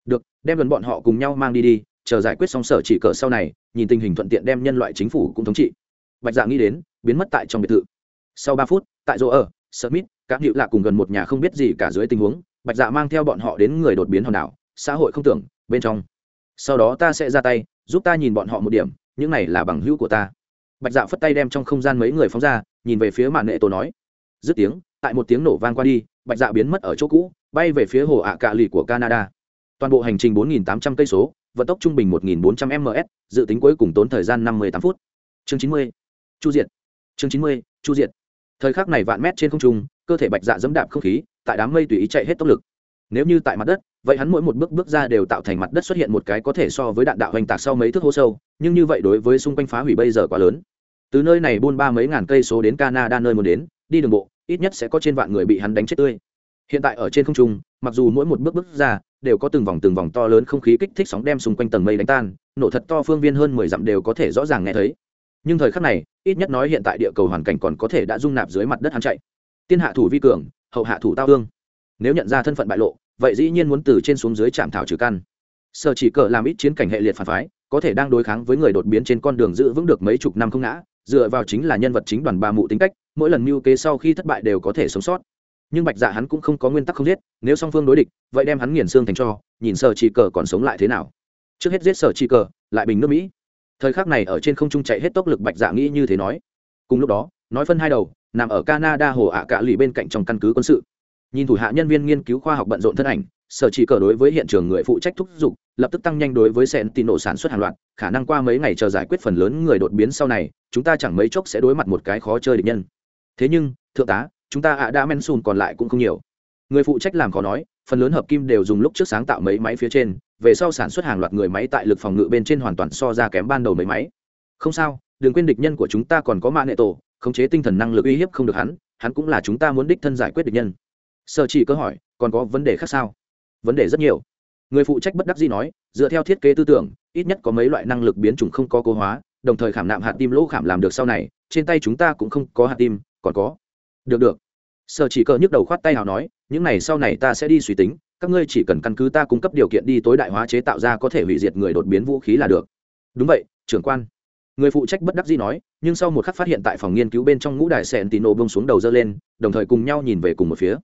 Được, đem gần bọn họ cùng nhau mang đi đi, chờ giải quyết xong sở chỉ cờ sau này, nhìn tình hình thuận tiện đem nhân loại chính phủ cũng thống trị. Bạch dạ nghĩ đến, biến mất tại trong biệt thự. Sau ba phút, tại chỗ ở, smith, các hiệu lạ cùng gần một nhà không biết gì cả dưới tình huống, bạch dạ mang theo bọn họ đến người đột biến hòn đảo, xã hội không tưởng, bên trong sau đó ta sẽ ra tay, giúp ta nhìn bọn họ một điểm, những này là bằng hữu của ta bạch dạ phất tay đem trong không gian mấy người phóng ra, nhìn về phía mạng nệ tổ nói, dứt tiếng, tại một tiếng nổ vang qua đi, bạch dạ biến mất ở chỗ cũ, bay về phía hồ ạ cạ lì của canada toàn bộ hành trình 4.800 cây số, vận tốc trung bình 1.400 ms dự tính cuối cùng tốn thời gian 58 phút chương 90. chu diệt chương 90. chu diệt thời khắc này vạn mét trên không trung, cơ thể bạch dạ dẫm đạp không khí, tại đám mây tùy ý chạy hết tốc lực nếu như tại mặt đất vậy hắn mỗi một bước bước ra đều tạo thành mặt đất xuất hiện một cái có thể so với đạn đạo hoành tạc sau mấy thước hố sâu, nhưng như vậy đối với xung quanh phá hủy bây giờ quá lớn. Từ nơi này buôn ba mấy ngàn cây số đến canada nơi muốn đến, đi đường bộ, ít nhất sẽ có trên vạn người bị hắn đánh chết tươi. Hiện tại ở trên không trung, mặc dù mỗi một bước bước ra đều có từng vòng từng vòng to lớn không khí kích thích sóng đem xung quanh tầng mây đánh tan, nổ thật to phương viên hơn mười dặm đều có thể rõ ràng nghe thấy. Nhưng thời khắc này, ít nhất nói hiện tại địa cầu hoàn cảnh còn có thể đã dung nạp dưới mặt đất hắn chạy. Tiên hạ thủ vi cường, hậu hạ thủ tao hương. nếu nhận ra thân phận bại lộ vậy dĩ nhiên muốn từ trên xuống dưới chạm thảo trừ căn. Sở chỉ cờ làm ít chiến cảnh hệ liệt phản phái, có thể đang đối kháng với người đột biến trên con đường giữ vững được mấy chục năm không ngã, dựa vào chính là nhân vật chính đoàn ba mụ tính cách, mỗi lần mưu kế sau khi thất bại đều có thể sống sót. Nhưng bạch dạ hắn cũng không có nguyên tắc không giết, nếu song phương đối địch, vậy đem hắn nghiền xương thành cho, nhìn sở chỉ cờ còn sống lại thế nào. Trước hết giết sở chỉ cờ, lại bình nước mỹ. Thời khắc này ở trên không trung chạy hết tốc lực bạch dạ nghĩ như thế nói. Cùng lúc đó, nói phân hai đầu, nằm ở canada hồ ạ cả lì bên cạnh trong căn cứ quân sự nhìn thủ hạ nhân viên nghiên cứu khoa học bận rộn thân ảnh, sở chỉ cờ đối với hiện trường người phụ trách thúc giục, lập tức tăng nhanh đối với sen tin nổ sản xuất hàng loạt, khả năng qua mấy ngày chờ giải quyết phần lớn người đột biến sau này, chúng ta chẳng mấy chốc sẽ đối mặt một cái khó chơi địch nhân. Thế nhưng, thượng tá, chúng ta ạ đã men sùn còn lại cũng không nhiều. Người phụ trách làm khó nói, phần lớn hợp kim đều dùng lúc trước sáng tạo mấy máy phía trên, về sau sản xuất hàng loạt người máy tại lực phòng ngự bên trên hoàn toàn so ra kém ban đầu mấy máy. Không sao, đừng quên địch nhân của chúng ta còn có mạng hệ tổ, khống chế tinh thần năng lực uy hiếp không được hắn hắn cũng là chúng ta muốn đích thân giải quyết địch nhân sở chỉ cơ hỏi, còn có vấn đề khác sao? Vấn đề rất nhiều. Người phụ trách bất đắc dĩ nói, dựa theo thiết kế tư tưởng, ít nhất có mấy loại năng lực biến chủng không có cố hóa, đồng thời khảm nạm hạt tim lỗ khảm làm được sau này, trên tay chúng ta cũng không có hạt tim, còn có. Được được. Sở chỉ cờ nhức đầu khoát tay nào nói, những này sau này ta sẽ đi suy tính, các ngươi chỉ cần căn cứ ta cung cấp điều kiện đi tối đại hóa chế tạo ra có thể hủy diệt người đột biến vũ khí là được. Đúng vậy, trưởng quan. Người phụ trách bất đắc dĩ nói, nhưng sau một khắc phát hiện tại phòng nghiên cứu bên trong ngũ đài sentino bông xuống đầu dơ lên, đồng thời cùng nhau nhìn về cùng một phía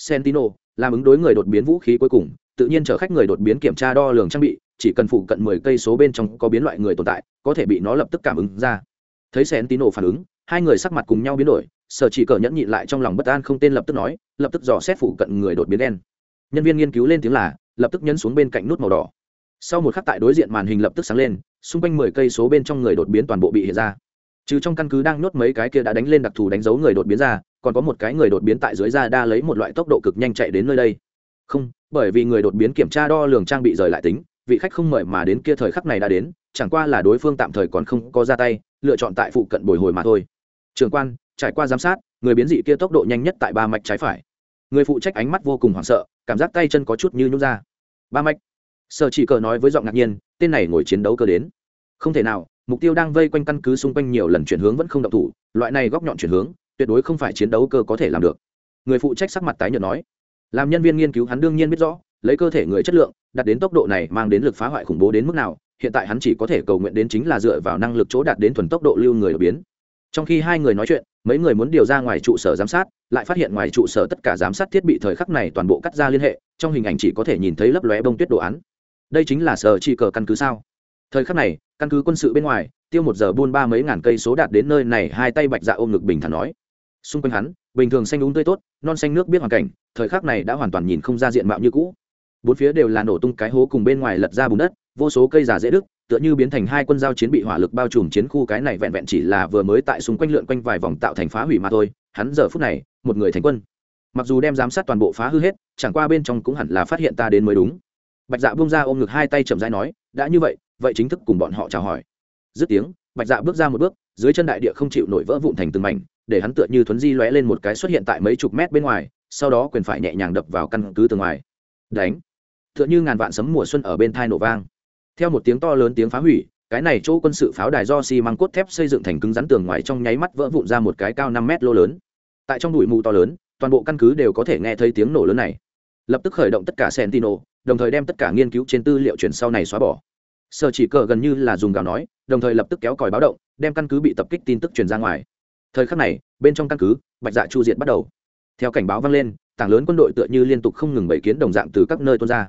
sentino, làm ứng đối người đột biến vũ khí cuối cùng, tự nhiên chở khách người đột biến kiểm tra đo lường trang bị, chỉ cần phụ cận mười cây số bên trong có biến loại người tồn tại, có thể bị nó lập tức cảm ứng ra. Thấy sentino phản ứng, hai người sắc mặt cùng nhau biến đổi, sở chỉ cờ nhẫn nhịn lại trong lòng bất an không tên lập tức nói, lập tức dò xét phụ cận người đột biến đen. Nhân viên nghiên cứu lên tiếng là, lập tức nhấn xuống bên cạnh nút màu đỏ. Sau một khắc tại đối diện màn hình lập tức sáng lên, xung quanh mười cây số bên trong người đột biến toàn bộ bị hiện ra. Trừ trong căn cứ đang nhốt mấy cái kia đã đánh lên đặc thù đánh dấu người đột biến ra còn có một cái người đột biến tại dưới da đa lấy một loại tốc độ cực nhanh chạy đến nơi đây. Không, bởi vì người đột biến kiểm tra đo lường trang bị rời lại tính, vị khách không mời mà đến kia thời khắc này đã đến, chẳng qua là đối phương tạm thời còn không có ra tay, lựa chọn tại phụ cận bồi hồi mà thôi. Trường quan, trải qua giám sát, người biến dị kia tốc độ nhanh nhất tại ba mạch trái phải. Người phụ trách ánh mắt vô cùng hoảng sợ, cảm giác tay chân có chút như nhút ra. Ba mạch. Sở chỉ cờ nói với giọng ngạc nhiên, tên này ngồi chiến đấu cơ đến. Không thể nào, mục tiêu đang vây quanh căn cứ xung quanh nhiều lần chuyển hướng vẫn không động thủ, loại này góc nhọn chuyển hướng tuyệt đối không phải chiến đấu cơ có thể làm được. Người phụ trách sắc mặt tái nhợt nói. Làm nhân viên nghiên cứu hắn đương nhiên biết rõ, lấy cơ thể người chất lượng, đạt đến tốc độ này mang đến lực phá hoại khủng bố đến mức nào, hiện tại hắn chỉ có thể cầu nguyện đến chính là dựa vào năng lực chỗ đạt đến thuần tốc độ lưu người đột biến. Trong khi hai người nói chuyện, mấy người muốn điều ra ngoài trụ sở giám sát, lại phát hiện ngoài trụ sở tất cả giám sát thiết bị thời khắc này toàn bộ cắt ra liên hệ, trong hình ảnh chỉ có thể nhìn thấy lấp lóe bông tuyết đồ án. Đây chính là sở chỉ cờ căn cứ sao? Thời khắc này, căn cứ quân sự bên ngoài, tiêu một giờ buôn ba mấy ngàn cây số đạt đến nơi này, hai tay bạch dạ ôm ngực bình thản nói xung quanh hắn, bình thường xanh đúng tươi tốt, non xanh nước biết hoàn cảnh, thời khắc này đã hoàn toàn nhìn không ra diện mạo như cũ. Bốn phía đều là nổ tung cái hố cùng bên ngoài lật ra bùn đất, vô số cây già dễ đức tựa như biến thành hai quân giao chiến bị hỏa lực bao trùm chiến khu cái này vẹn vẹn chỉ là vừa mới tại xung quanh lượn quanh vài vòng tạo thành phá hủy mà thôi, hắn giờ phút này, một người thành quân. Mặc dù đem giám sát toàn bộ phá hư hết, chẳng qua bên trong cũng hẳn là phát hiện ta đến mới đúng. Bạch dạ bung ra ôm ngực hai tay chậm rãi nói, đã như vậy vậy chính thức cùng bọn họ chào hỏi. Dứt tiếng, bạch dạ bước ra một bước, dưới chân đại địa không chịu nổi vỡ vụn thành từng mảnh để hắn tựa như thuấn di lóe lên một cái xuất hiện tại mấy chục mét bên ngoài, sau đó quyền phải nhẹ nhàng đập vào căn cứ từ ngoài. Đánh. Tựa như ngàn vạn sấm mùa xuân ở bên thai nổ vang. Theo một tiếng to lớn tiếng phá hủy, cái này chỗ quân sự pháo đài do xi măng cốt thép xây dựng thành cứng rắn tường ngoài trong nháy mắt vỡ vụn ra một cái cao năm mét lô lớn. Tại trong đùi mù to lớn, toàn bộ căn cứ đều có thể nghe thấy tiếng nổ lớn này. Lập tức khởi động tất cả sentino đồng thời đem tất cả nghiên cứu trên tư liệu chuyển sau này xóa bỏ. Sở chỉ cờ gần như là dùng gào nói, đồng thời lập tức kéo còi báo động, đem căn cứ bị tập kích tin tức truyền ra ngoài thời khắc này, bên trong căn cứ, bạch dạ chu diệt bắt đầu. Theo cảnh báo vang lên, tảng lớn quân đội tựa như liên tục không ngừng bảy kiến đồng dạng từ các nơi tuôn ra.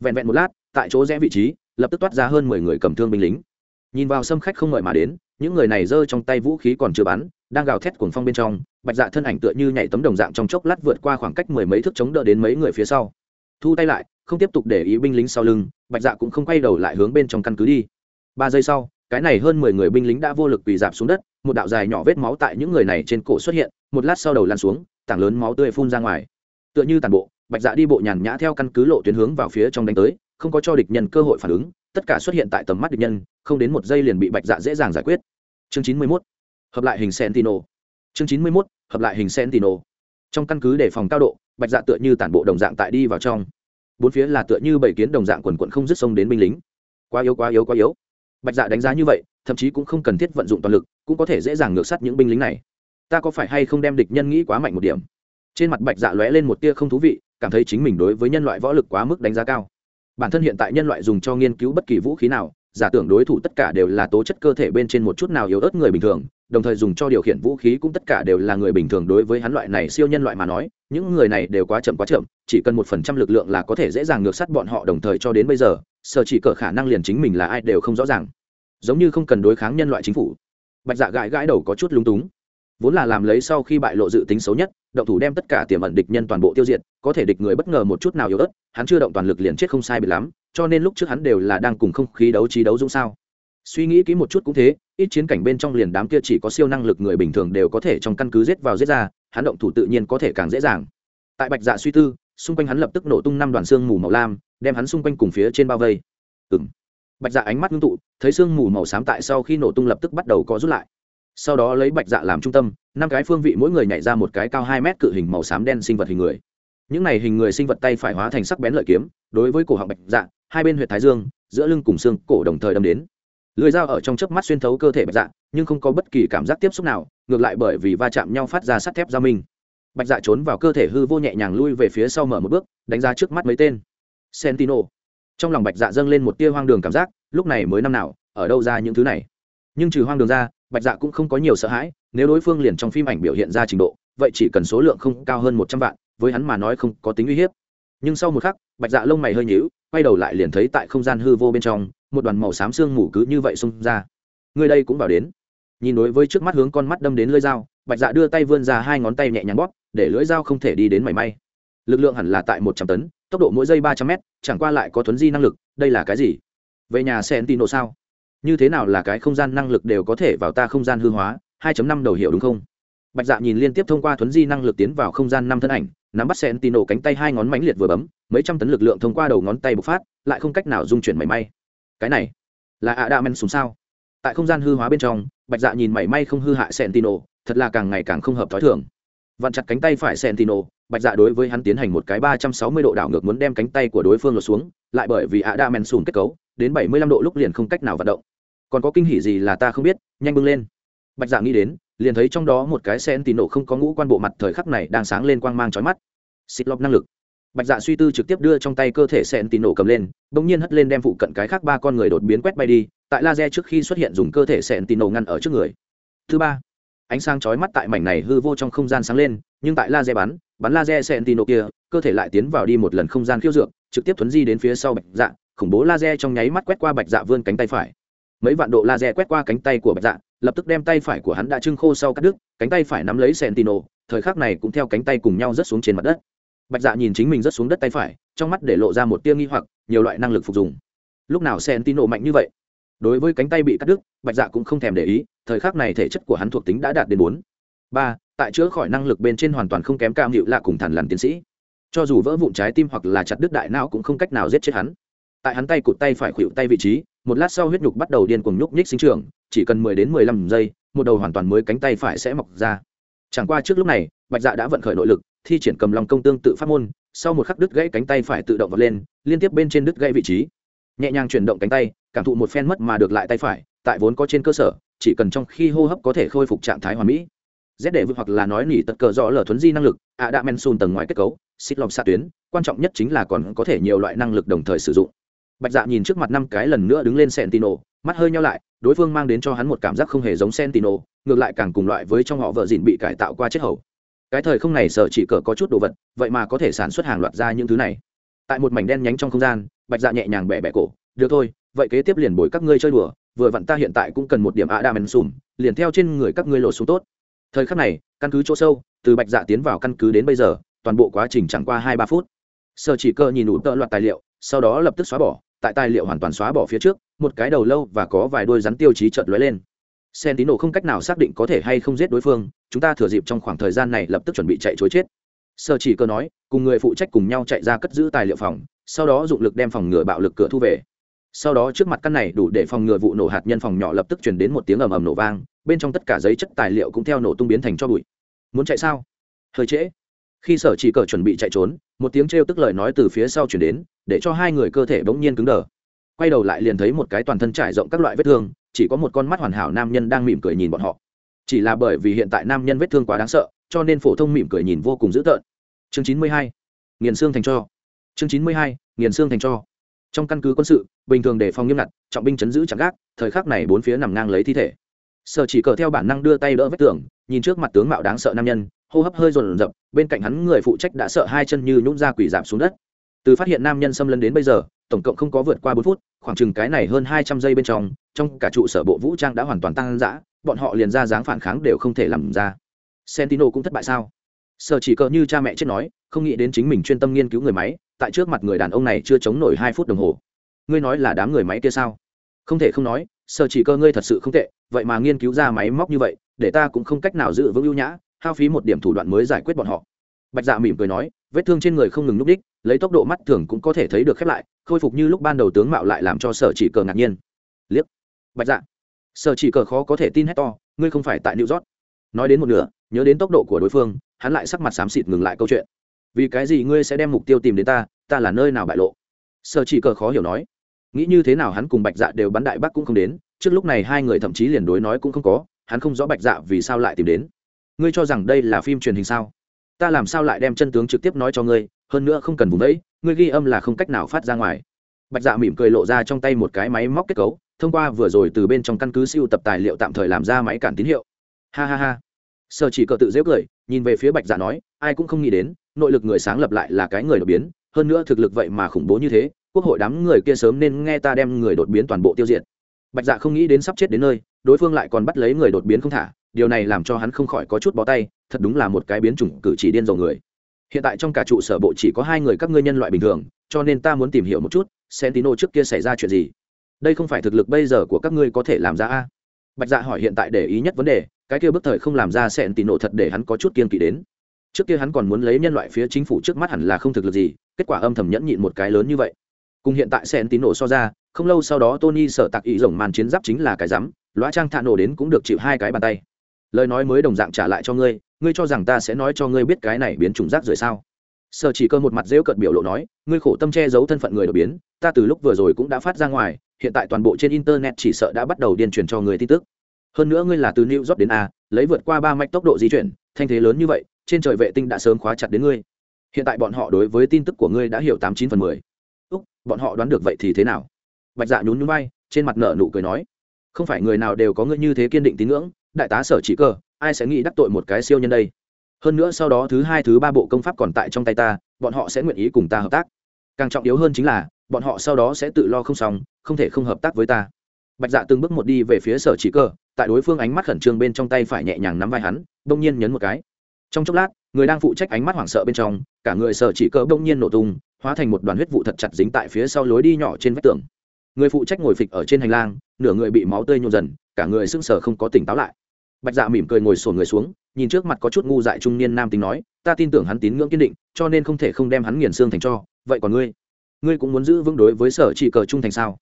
Vẹn vẹn một lát, tại chỗ rẽ vị trí, lập tức toát ra hơn mười người cầm thương binh lính. Nhìn vào xâm khách không ngợi mà đến, những người này giơ trong tay vũ khí còn chưa bắn, đang gào thét cuồng phong bên trong, bạch dạ thân ảnh tựa như nhảy tấm đồng dạng trong chốc lát vượt qua khoảng cách mười mấy thước chống đỡ đến mấy người phía sau. Thu tay lại, không tiếp tục để ý binh lính sau lưng, bạch dạ cũng không quay đầu lại hướng bên trong căn cứ đi. Ba giây sau cái này hơn mười người binh lính đã vô lực quỳ dạp xuống đất, một đạo dài nhỏ vết máu tại những người này trên cổ xuất hiện, một lát sau đầu lan xuống, tảng lớn máu tươi phun ra ngoài. Tựa như tàn bộ, bạch dạ đi bộ nhàn nhã theo căn cứ lộ tuyến hướng vào phía trong đánh tới, không có cho địch nhân cơ hội phản ứng, tất cả xuất hiện tại tầm mắt địch nhân, không đến một giây liền bị bạch dạ dễ dàng giải quyết. Chương chín mươi mốt, hợp lại hình sentino chương chín mươi mốt, hợp lại hình sentino trong căn cứ đề phòng cao độ, bạch dạ tựa như tản bộ đồng dạng tại đi vào trong. Bốn phía là tựa như bảy kiến đồng dạng quần quận không dứt sông đến binh lính. Quá yếu quá yếu quá yếu bạch dạ đánh giá như vậy, thậm chí cũng không cần thiết vận dụng toàn lực, cũng có thể dễ dàng ngược sát những binh lính này. Ta có phải hay không đem địch nhân nghĩ quá mạnh một điểm? Trên mặt bạch dạ lóe lên một tia không thú vị, cảm thấy chính mình đối với nhân loại võ lực quá mức đánh giá cao. Bản thân hiện tại nhân loại dùng cho nghiên cứu bất kỳ vũ khí nào, giả tưởng đối thủ tất cả đều là tố chất cơ thể bên trên một chút nào yếu ớt người bình thường, đồng thời dùng cho điều khiển vũ khí cũng tất cả đều là người bình thường đối với hắn loại này siêu nhân loại mà nói, những người này đều quá chậm quá chậm, chỉ cần một phần trăm lực lượng là có thể dễ dàng ngược sát bọn họ đồng thời cho đến bây giờ sở chỉ cờ khả năng liền chính mình là ai đều không rõ ràng. Giống như không cần đối kháng nhân loại chính phủ. Bạch dạ gãi gãi đầu có chút lung túng. Vốn là làm lấy sau khi bại lộ dự tính xấu nhất, động thủ đem tất cả tiềm ẩn địch nhân toàn bộ tiêu diệt, có thể địch người bất ngờ một chút nào yếu ớt, hắn chưa động toàn lực liền chết không sai bị lắm, cho nên lúc trước hắn đều là đang cùng không khí đấu trí đấu dũng sao. Suy nghĩ kỹ một chút cũng thế, ít chiến cảnh bên trong liền đám kia chỉ có siêu năng lực người bình thường đều có thể trong căn cứ giết vào giết ra, hắn động thủ tự nhiên có thể càng dễ dàng. Tại bạch dạ suy tư, xung quanh hắn lập tức nổ tung năm đoàn xương mù màu lam đem hắn xung quanh cùng phía trên bao vây. Ừng bạch dạ ánh mắt ngưng tụ, thấy xương mù màu xám tại sau khi nổ tung lập tức bắt đầu có rút lại. Sau đó lấy bạch dạ làm trung tâm, năm cái phương vị mỗi người nhảy ra một cái cao hai mét cự hình màu xám đen sinh vật hình người. Những này hình người sinh vật tay phải hóa thành sắc bén lợi kiếm, đối với cổ họng bạch dạ hai bên huyện thái dương, giữa lưng cùng xương cổ đồng thời đâm đến. Lưới dao ở trong chớp mắt xuyên thấu cơ thể bạch dạ nhưng không có bất kỳ cảm giác tiếp xúc nào, ngược lại bởi vì va chạm nhau phát ra sắt thép giao minh. Bạch dạ trốn vào cơ thể hư vô nhẹ nhàng lui về phía sau mở một bước, đánh ra trước mắt mấy tên sentino. Trong lòng bạch dạ dâng lên một tia hoang đường cảm giác, lúc này mới năm nào, ở đâu ra những thứ này? Nhưng trừ hoang đường ra, bạch dạ cũng không có nhiều sợ hãi, nếu đối phương liền trong phim ảnh biểu hiện ra trình độ, vậy chỉ cần số lượng không cao hơn một trăm vạn, với hắn mà nói không có tính uy hiếp. Nhưng sau một khắc, bạch dạ lông mày hơi nhíu, quay đầu lại liền thấy tại không gian hư vô bên trong, một đoàn màu xám xương mù cứ như vậy xông ra. Người đây cũng vào đến. Nhìn đối với trước mắt hướng con mắt đâm đến lưỡi dao, bạch dạ đưa tay vươn ra hai ngón tay nhẹ nhàng bóp, để lưỡi dao không thể đi đến mảy may. Lực lượng hẳn là tại một trăm tấn tốc độ mỗi giây ba trăm m chẳng qua lại có thuấn di năng lực, đây là cái gì? Về nhà sentino sao? Như thế nào là cái không gian năng lực đều có thể vào ta không gian hư hóa? 2 năm đầu hiểu đúng không? Bạch dạ nhìn liên tiếp thông qua thuấn di năng lực tiến vào không gian năm thân ảnh, nắm bắt sentino cánh tay hai ngón mãnh liệt vừa bấm, mấy trăm tấn lực lượng thông qua đầu ngón tay bộc phát, lại không cách nào dung chuyển mảy may. Cái này là ạ đa men súng sao? Tại không gian hư hóa bên trong, bạch dạ nhìn mảy may không hư hại sentino thật là càng ngày càng không hợp t h ó i thường. Vặn chặt cánh tay phải sentino bạch dạ đối với hắn tiến hành một cái ba trăm sáu mươi độ đảo ngược muốn đem cánh tay của đối phương lột xuống, lại bởi vì ạ đa men sùn kết cấu, đến bảy mươi lăm độ lúc liền không cách nào vận động. Còn có kinh hỉ gì là ta không biết, nhanh bưng lên. Bạch dạ nghĩ đến, liền thấy trong đó một cái sentino không có ngũ quan bộ mặt thời khắc này đang sáng lên quang mang trói mắt. Xịt lọc năng lực. Bạch dạ suy tư trực tiếp đưa trong tay cơ thể sẹn tín nổ cầm lên đ ỗ n g nhiên hất lên đem phụ cận cái khác ba con người đột biến quét bay đi, tại laser trước khi xuất hiện dùng cơ thể sẹn tín nổ ngăn ở trước người. Thứ ba, ánh sáng chói mắt tại mảnh này hư vô trong không gian sáng lên, nhưng tại laser bắn bắn laser sẹn kia, cơ thể lại tiến vào đi một lần không gian khiêu dược, trực tiếp thuấn di đến phía sau bạch dạ khủng bố laser trong nháy mắt quét qua bạch dạ vươn cánh tay phải. Mấy vạn độ laser quét qua cánh tay của bạch dạ lập tức đem tay phải của hắn đã trưng khô sau cắt đứt, cánh tay phải nắm lấy sentino thời khắc này cũng theo cánh tay cùng nhau rớt xuống trên mặt đất. Bạch dạ nhìn chính mình rất xuống đất tay phải, trong mắt để lộ ra một tia nghi hoặc, nhiều loại năng lực phục dùng lúc nào sen mạnh như vậy? Đối với cánh tay bị cắt đứt, bạch dạ cũng không thèm để ý, thời khắc này thể chất của hắn thuộc tính đã đạt đến bốn. Ba tại chữa khỏi năng lực bên trên hoàn toàn không kém cam hiệu lạ cùng thằn lằn tiến sĩ. Cho dù vỡ vụn trái tim hoặc là chặt đứt đại não cũng không cách nào giết chết hắn. Tại hắn tay cụt tay phải khuỵu tay vị trí, một lát sau huyết nhục bắt đầu điên cuồng nhúc nhích sinh trưởng, chỉ cần mười đến mười lăm giây, một đầu hoàn toàn mới cánh tay phải sẽ mọc ra. Chẳng qua trước lúc này, bạch dạ đã vận khởi nội lực, thi triển cầm lòng công tương tự pháp môn, sau một khắc đứt gãy cánh tay phải tự động vọt lên, liên tiếp bên trên đứt gãy vị trí. Nhẹ nhàng chuyển động cánh tay, cảm thụ một phen mất mà được lại tay phải, tại vốn có trên cơ sở, chỉ cần trong khi hô hấp có thể khôi phục trạng thái hoàn mỹ z để vượt hoặc là nói nỉ tật cờ rõ lở thuấn di năng lực, ạ đã men xùn tầng ngoài kết cấu, xích lọc xạ tuyến, quan trọng nhất chính là còn có thể nhiều loại năng lực đồng thời sử dụng. Bạch dạ nhìn trước mặt năm cái lần nữa đứng lên sentino mắt hơi nhau lại, đối phương mang đến cho hắn một cảm giác không hề giống sentino ngược lại càng cùng loại với trong họ vợ dịn bị cải tạo qua chết hầu. Cái thời không này sợ chỉ cờ có chút đồ vật, vậy mà có thể sản xuất hàng loạt ra những thứ này. Tại một mảnh đen nhánh trong không gian, bạch dạ nhẹ nhàng bẻ bẻ cổ, được thôi, vậy kế tiếp liền bồi các ngươi chơi đùa, vừa vặn ta hiện tại cũng cần một điểm ạ đa men sùm liền theo trên người các ngươi lột xuống tốt thời khắc này căn cứ chỗ sâu từ bạch dạ tiến vào căn cứ đến bây giờ toàn bộ quá trình chẳng qua hai ba phút sở chỉ cơ nhìn đủ tợ loạt tài liệu sau đó lập tức xóa bỏ tại tài liệu hoàn toàn xóa bỏ phía trước một cái đầu lâu và có vài đôi rắn tiêu chí chợt lóe lên sen tino không cách nào xác định có thể hay không giết đối phương, chúng ta thừa dịp trong khoảng thời gian này lập tức chuẩn bị chạy chối chết. Sở chỉ cơ nói, cùng người phụ trách cùng nhau chạy ra cất giữ tài liệu phòng, sau đó dụng lực đem phòng ngừa bạo lực cửa thu về. Sau đó trước mặt căn này đủ để phòng ngừa vụ nổ hạt nhân phòng nhỏ lập tức truyền đến một tiếng ầm ầm nổ vang, bên trong tất cả giấy chất tài liệu cũng theo nổ tung biến thành cho bụi. Muốn chạy sao? Hơi trễ. Khi Sở chỉ cờ chuẩn bị chạy trốn, một tiếng trêu tức lời nói từ phía sau truyền đến, để cho hai người cơ thể bỗng nhiên cứng đờ. Quay đầu lại liền thấy một cái toàn thân trải rộng các loại vết thương, chỉ có một con mắt hoàn hảo nam nhân đang mỉm cười nhìn bọn họ chỉ là bởi vì hiện tại nam nhân vết thương quá đáng sợ cho nên phổ thông mỉm cười nhìn vô cùng dữ tợn chương chín mươi hai nghiền xương thành cho chương chín mươi hai nghiền xương thành cho trong căn cứ quân sự, bình thường đề phòng nghiêm ngặt, trọng binh chấn giữ chặt gác, thời khắc này bốn phía nằm ngang lấy thi thể. Sở chỉ cờ theo bản năng đưa tay đỡ vết tường, nhìn trước mặt tướng mạo đáng sợ nam nhân, hô hấp hơi rồn rập, bên cạnh hắn người phụ trách đã sợ hai chân như nhún ra quỷ giảm xuống đất. Từ phát hiện nam nhân xâm lấn đến bây giờ, tổng cộng không có vượt qua bốn phút, khoảng chừng cái này hơn hai trăm giây bên trong trong cả trụ sở bộ vũ trang đã hoàn toàn tăng dã, bọn họ liền ra dáng phản kháng đều không thể làm ra. Sentino cũng thất bại sao? Sở chỉ cờ như cha mẹ chết nói, không nghĩ đến chính mình chuyên tâm nghiên cứu người máy tại trước mặt người đàn ông này chưa chống nổi hai phút đồng hồ. Ngươi nói là đám người máy kia sao? Không thể không nói, sở chỉ cơ ngươi thật sự không tệ, vậy mà nghiên cứu ra máy móc như vậy, để ta cũng không cách nào giữ vững ưu nhã, hao phí một điểm thủ đoạn mới giải quyết bọn họ. Bạch dạ mỉm cười nói, vết thương trên người không ngừng núp đích lấy tốc độ mắt thường cũng có thể thấy được khép lại, khôi phục như lúc ban đầu tướng mạo lại làm cho sở chỉ cờ ngạc nhiên. Liếc. Bạch dạ. Sở chỉ cờ khó có thể tin hết to, ngươi không phải tại new york. Nói đến một nửa, nhớ đến tốc độ của đối phương, hắn lại sắc mặt xám xịt ngừng lại câu chuyện vì cái gì ngươi sẽ đem mục tiêu tìm đến ta ta là nơi nào bại lộ? Sở chỉ cờ khó hiểu nói. Nghĩ như thế nào hắn cùng bạch dạ đều bắn đại bắc cũng không đến, trước lúc này hai người thậm chí liền đối nói cũng không có, hắn không rõ bạch dạ vì sao lại tìm đến. Ngươi cho rằng đây là phim truyền hình sao? Ta làm sao lại đem chân tướng trực tiếp nói cho ngươi, hơn nữa không cần vùng đấy ngươi ghi âm là không cách nào phát ra ngoài. Bạch dạ mỉm cười lộ ra trong tay một cái máy móc kết cấu, thông qua vừa rồi từ bên trong căn cứ siêu tập tài liệu tạm thời làm ra máy cản tín hiệu. Ha ha ha. Sở chỉ cờ tự dễ cười, nhìn về phía bạch dạ nói, ai cũng không nghĩ đến nội lực người sáng lập lại là cái người đột biến, hơn nữa thực lực vậy mà khủng bố như thế, quốc hội đám người kia sớm nên nghe ta đem người đột biến toàn bộ tiêu diệt. Bạch dạ không nghĩ đến sắp chết đến nơi, đối phương lại còn bắt lấy người đột biến không thả, điều này làm cho hắn không khỏi có chút bó tay, thật đúng là một cái biến chủng cử chỉ điên dầu người. Hiện tại trong cả trụ sở bộ chỉ có hai người các ngươi nhân loại bình thường, cho nên ta muốn tìm hiểu một chút, sentino trước kia xảy ra chuyện gì? Đây không phải thực lực bây giờ của các ngươi có thể làm ra a? Bạch dạ hỏi hiện tại để ý nhất vấn đề, cái kia bức thời không làm ra sentino thật để hắn có chút kiên kỵ đến trước kia hắn còn muốn lấy nhân loại phía chính phủ trước mắt hẳn là không thực lực gì, kết quả âm thầm nhẫn nhịn một cái lớn như vậy. Cùng hiện tại sentino so ra, không lâu sau đó tony sợ tặc ý rồng màn chiến giáp chính là cái rắm, lõa trang thạ nổ đến cũng được chịu hai cái bàn tay. Lời nói mới đồng dạng trả lại cho ngươi ngươi cho rằng ta sẽ nói cho ngươi biết cái này biến chủng rác rưởi sao? Sở chỉ cơ một mặt rêu cợt biểu lộ nói, ngươi khổ tâm che giấu thân phận người đột biến, ta từ lúc vừa rồi cũng đã phát ra ngoài, hiện tại toàn bộ trên internet chỉ sợ đã bắt đầu điên truyền cho người tin tức. Hơn nữa ngươi là từ new york đến a, lấy vượt qua ba mạch tốc độ di chuyển, thanh thế lớn như vậy trên trời vệ tinh đã sớm khóa chặt đến ngươi. Hiện tại bọn họ đối với tin tức của ngươi đã hiểu tám chín phần mười. Úc, bọn họ đoán được vậy thì thế nào? Bạch dạ nhún nhún bay trên mặt nở nụ cười nói, không phải người nào đều có ngươi như thế kiên định tín ngưỡng, đại tá sở chỉ cơ, ai sẽ nghĩ đắc tội một cái siêu nhân đây? Hơn nữa sau đó thứ hai, thứ ba bộ công pháp còn tại trong tay ta, bọn họ sẽ nguyện ý cùng ta hợp tác. Càng trọng yếu hơn chính là, bọn họ sau đó sẽ tự lo không xong, không thể không hợp tác với ta. Bạch dạ từng bước một đi về phía sở chỉ cơ, tại đối phương ánh mắt khẩn trương bên trong tay phải nhẹ nhàng nắm vai hắn, đông nhiên nhấn một cái trong chốc lát, người đang phụ trách ánh mắt hoảng sợ bên trong, cả người sở chỉ cơ đông nhiên nổ tung, hóa thành một đoàn huyết vụ thật chặt dính tại phía sau lối đi nhỏ trên vách tường. Người phụ trách ngồi phịch ở trên hành lang, nửa người bị máu tươi nhộn dần, cả người sưng sờ không có tỉnh táo lại. Bạch dạ mỉm cười ngồi sổn người xuống, nhìn trước mặt có chút ngu dại trung niên nam tính nói, ta tin tưởng hắn tín ngưỡng kiên định, cho nên không thể không đem hắn nghiền xương thành cho, vậy còn ngươi? Ngươi cũng muốn giữ vững đối với sở chỉ cờ trung thành sao?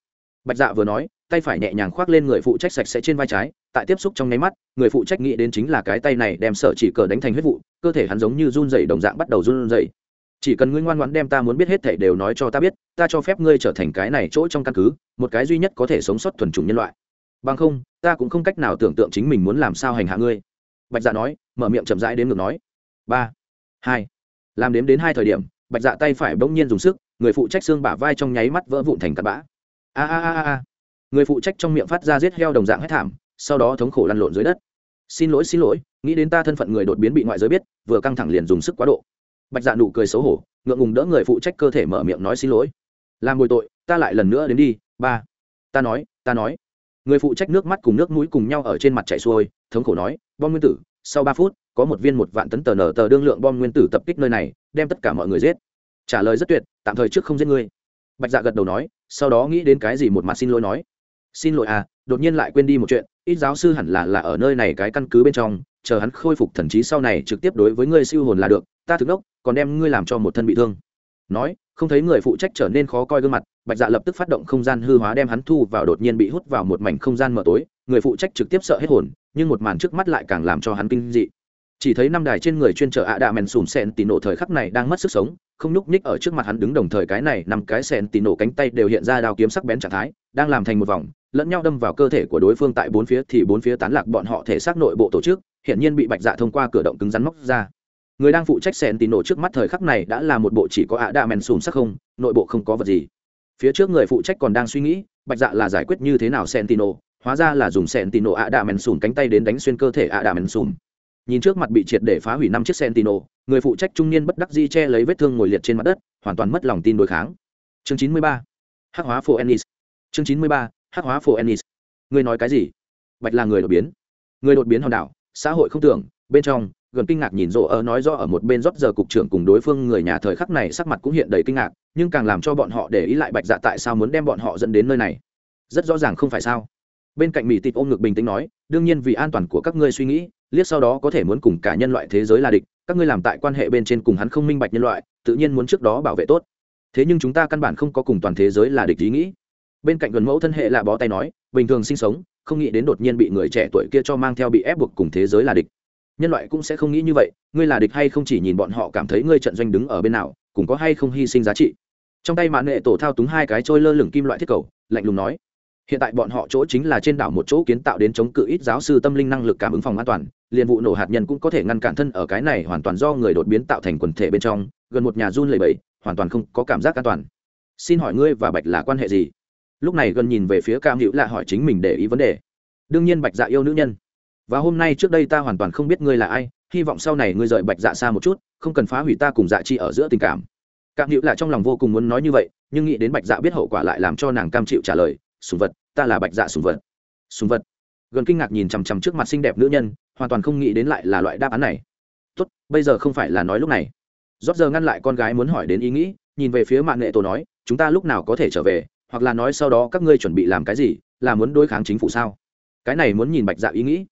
Bạch dạ vừa nói, tay phải nhẹ nhàng khoác lên người phụ trách sạch sẽ trên vai trái, tại tiếp xúc trong nháy mắt, người phụ trách nghĩ đến chính là cái tay này đem sở chỉ cờ đánh thành huyết vụ, cơ thể hắn giống như run dày đồng dạng bắt đầu run dày chỉ cần ngươi ngoan ngoãn đem ta muốn biết hết thảy đều nói cho ta biết, ta cho phép ngươi trở thành cái này chỗ trong căn cứ, một cái duy nhất có thể sống sót thuần chủng nhân loại. Bằng không, ta cũng không cách nào tưởng tượng chính mình muốn làm sao hành hạ ngươi. Bạch dạ nói, mở miệng chậm rãi đến ngược nói. Ba, hai. Làm đếm đến hai thời điểm, bạch dạ tay phải bỗng nhiên dùng sức, người phụ trách xương bả vai trong nháy mắt vỡ vụn thành cát bã a a a a người phụ trách trong miệng phát ra giết heo đồng dạng hết thảm, sau đó thống khổ lăn lộn dưới đất. Xin lỗi xin lỗi, nghĩ đến ta thân phận người đột biến bị ngoại giới biết, vừa căng thẳng liền dùng sức quá độ. Bạch dạ nụ cười xấu hổ, ngượng ngùng đỡ người phụ trách cơ thể mở miệng nói xin lỗi. Làm ngồi tội, ta lại lần nữa đến đi, ba. Ta nói ta nói. Người phụ trách nước mắt cùng nước mũi cùng nhau ở trên mặt chảy xuôi, thống khổ nói, bom nguyên tử, sau ba phút, có một viên một vạn tấn tờ nở tờ đương lượng bom nguyên tử tập kích nơi này, đem tất cả mọi người giết. Trả lời rất tuyệt, tạm thời trước không giết ngươi. Bạch dạ gật đầu nói sau đó nghĩ đến cái gì một mặt xin lỗi nói. Xin lỗi à đột nhiên lại quên đi một chuyện, ít giáo sư hẳn là là ở nơi này cái căn cứ bên trong, chờ hắn khôi phục thần trí sau này trực tiếp đối với ngươi siêu hồn là được, ta thực đốc, còn đem ngươi làm cho một thân bị thương. Nói, không thấy người phụ trách trở nên khó coi gương mặt, bạch dạ lập tức phát động không gian hư hóa đem hắn thu vào đột nhiên bị hút vào một mảnh không gian mờ tối, người phụ trách trực tiếp sợ hết hồn, nhưng một màn trước mắt lại càng làm cho hắn kinh dị. Chỉ thấy năm đài trên người chuyên trở ạ đạ mèn sùn sen tì nổ thời khắc này đang mất sức sống không nhúc nhích ở trước mặt hắn đứng đồng thời cái này nằm cái sen tì nổ cánh tay đều hiện ra đao kiếm sắc bén trạng thái, đang làm thành một vòng, lẫn nhau đâm vào cơ thể của đối phương tại bốn phía thì bốn phía tán lạc bọn họ thể xác nội bộ tổ chức hiện nhiên bị bạch dạ thông qua cửa động cứng rắn móc ra. Người đang phụ trách sen tì nổ trước mắt thời khắc này đã là một bộ chỉ có ạ đa mèn sùn sắc không, nội bộ không có vật gì. Phía trước người phụ trách còn đang suy nghĩ, bạch dạ là giải quyết như thế nào sen tì nổ, hóa ra là dùng sen tì nổ ạ đa mèn sùn cánh tay đến đánh xuyên cơ thể ạ đa mèn sùn nhìn trước mặt bị triệt để phá hủy năm chiếc Sentinel, người phụ trách trung niên bất đắc dĩ che lấy vết thương ngồi liệt trên mặt đất hoàn toàn mất lòng tin đối kháng. Chương chín mươi ba hắc hóa Phoenix. ennis chương chín mươi ba hắc hóa Phoenix. ennis người nói cái gì? Bạch là người đột biến. Người đột biến hòn đảo xã hội không tưởng bên trong gần kinh ngạc nhìn rộ ở nói rõ ở một bên rót giờ cục trưởng cùng đối phương người nhà thời khắc này sắc mặt cũng hiện đầy kinh ngạc nhưng càng làm cho bọn họ để ý lại bạch dạ tại sao muốn đem bọn họ dẫn đến nơi này? Rất rõ ràng không phải sao? Bên cạnh mỹ tịch ôm ngực bình tĩnh nói đương nhiên vì an toàn của các ngươi suy nghĩ liếc sau đó có thể muốn cùng cả nhân loại thế giới là địch, các ngươi làm tại quan hệ bên trên cùng hắn không minh bạch nhân loại, tự nhiên muốn trước đó bảo vệ tốt. Thế nhưng chúng ta căn bản không có cùng toàn thế giới là địch ý nghĩ. Bên cạnh gần mẫu thân hệ là bó tay nói, bình thường sinh sống, không nghĩ đến đột nhiên bị người trẻ tuổi kia cho mang theo bị ép buộc cùng thế giới là địch. Nhân loại cũng sẽ không nghĩ như vậy, ngươi là địch hay không chỉ nhìn bọn họ cảm thấy ngươi trận doanh đứng ở bên nào, cùng có hay không hy sinh giá trị. Trong tay mạn nghệ tổ thao túng hai cái trôi lơ lửng kim loại thiết cầu, lạnh lùng nói hiện tại bọn họ chỗ chính là trên đảo một chỗ kiến tạo đến chống cự ít giáo sư tâm linh năng lực cảm ứng phòng an toàn, liền vụ nổ hạt nhân cũng có thể ngăn cản thân ở cái này hoàn toàn do người đột biến tạo thành quần thể bên trong, gần một nhà run lầy bẫy hoàn toàn không có cảm giác an toàn. Xin hỏi ngươi và bạch là quan hệ gì? Lúc này gần nhìn về phía cam hữu là hỏi chính mình để ý vấn đề. Đương nhiên bạch dạ yêu nữ nhân. Và hôm nay trước đây ta hoàn toàn không biết ngươi là ai, hy vọng sau này ngươi rời bạch dạ xa một chút, không cần phá hủy ta cùng dạ chi ở giữa tình cảm. Cam hữu là trong lòng vô cùng muốn nói như vậy, nhưng nghĩ đến bạch dạ biết hậu quả lại làm cho nàng cam chịu trả lời sùng vật, ta là bạch dạ sùng vật. Sùng vật? Gần kinh ngạc nhìn chằm chằm trước mặt xinh đẹp nữ nhân, hoàn toàn không nghĩ đến lại là loại đáp án này. Tốt, bây giờ không phải là nói lúc này. Rót giờ ngăn lại con gái muốn hỏi đến ý nghĩ, nhìn về phía mạng nghệ tổ nói, chúng ta lúc nào có thể trở về, hoặc là nói sau đó các ngươi chuẩn bị làm cái gì, là muốn đối kháng chính phủ sao? Cái này muốn nhìn bạch dạ ý nghĩ.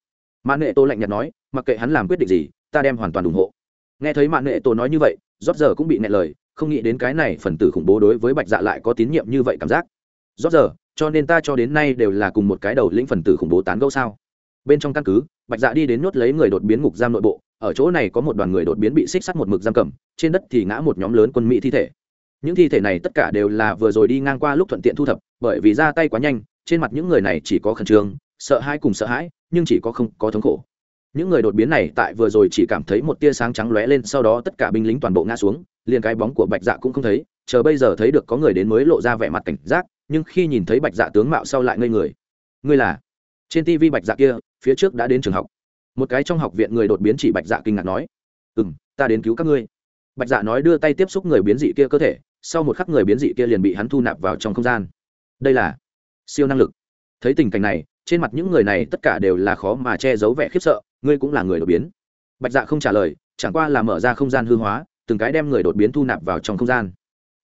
Mạng nghệ tổ lạnh nhạt nói, mặc kệ hắn làm quyết định gì, ta đem hoàn toàn ủng hộ. Nghe thấy mạng nghệ tổ nói như vậy, rót giờ cũng bị nẹ lời, không nghĩ đến cái này phần tử khủng bố đối với bạch dạ lại có tín nhiệm như vậy cảm giác. Rót giờ cho nên ta cho đến nay đều là cùng một cái đầu lĩnh phần tử khủng bố tán gẫu sao. Bên trong căn cứ, bạch dạ đi đến nhốt lấy người đột biến ngục giam nội bộ, ở chỗ này có một đoàn người đột biến bị xích sắt một mực giam cầm, trên đất thì ngã một nhóm lớn quân mỹ thi thể. Những thi thể này tất cả đều là vừa rồi đi ngang qua lúc thuận tiện thu thập, bởi vì ra tay quá nhanh, trên mặt những người này chỉ có khẩn trương, sợ hãi cùng sợ hãi, nhưng chỉ có không có thống khổ. Những người đột biến này tại vừa rồi chỉ cảm thấy một tia sáng trắng lóe lên, sau đó tất cả binh lính toàn bộ ngã xuống, liền cái bóng của bạch dạ cũng không thấy, chờ bây giờ thấy được có người đến mới lộ ra vẻ mặt cảnh giác nhưng khi nhìn thấy bạch dạ tướng mạo sau lại ngây người. Ngươi là? Trên tv bạch dạ kia, phía trước đã đến trường học. Một cái trong học viện người đột biến chỉ bạch dạ kinh ngạc nói. Ừ m ta đến cứu các ngươi. Bạch dạ nói đưa tay tiếp xúc người biến dị kia cơ thể, sau một khắc người biến dị kia liền bị hắn thu nạp vào trong không gian. Đây là siêu năng lực. Thấy tình cảnh này, trên mặt những người này tất cả đều là khó mà che giấu vẻ khiếp sợ, ngươi cũng là người đột biến. Bạch dạ không trả lời, chẳng qua là mở ra không gian hư hóa, từng cái đem người đột biến thu nạp vào trong không gian.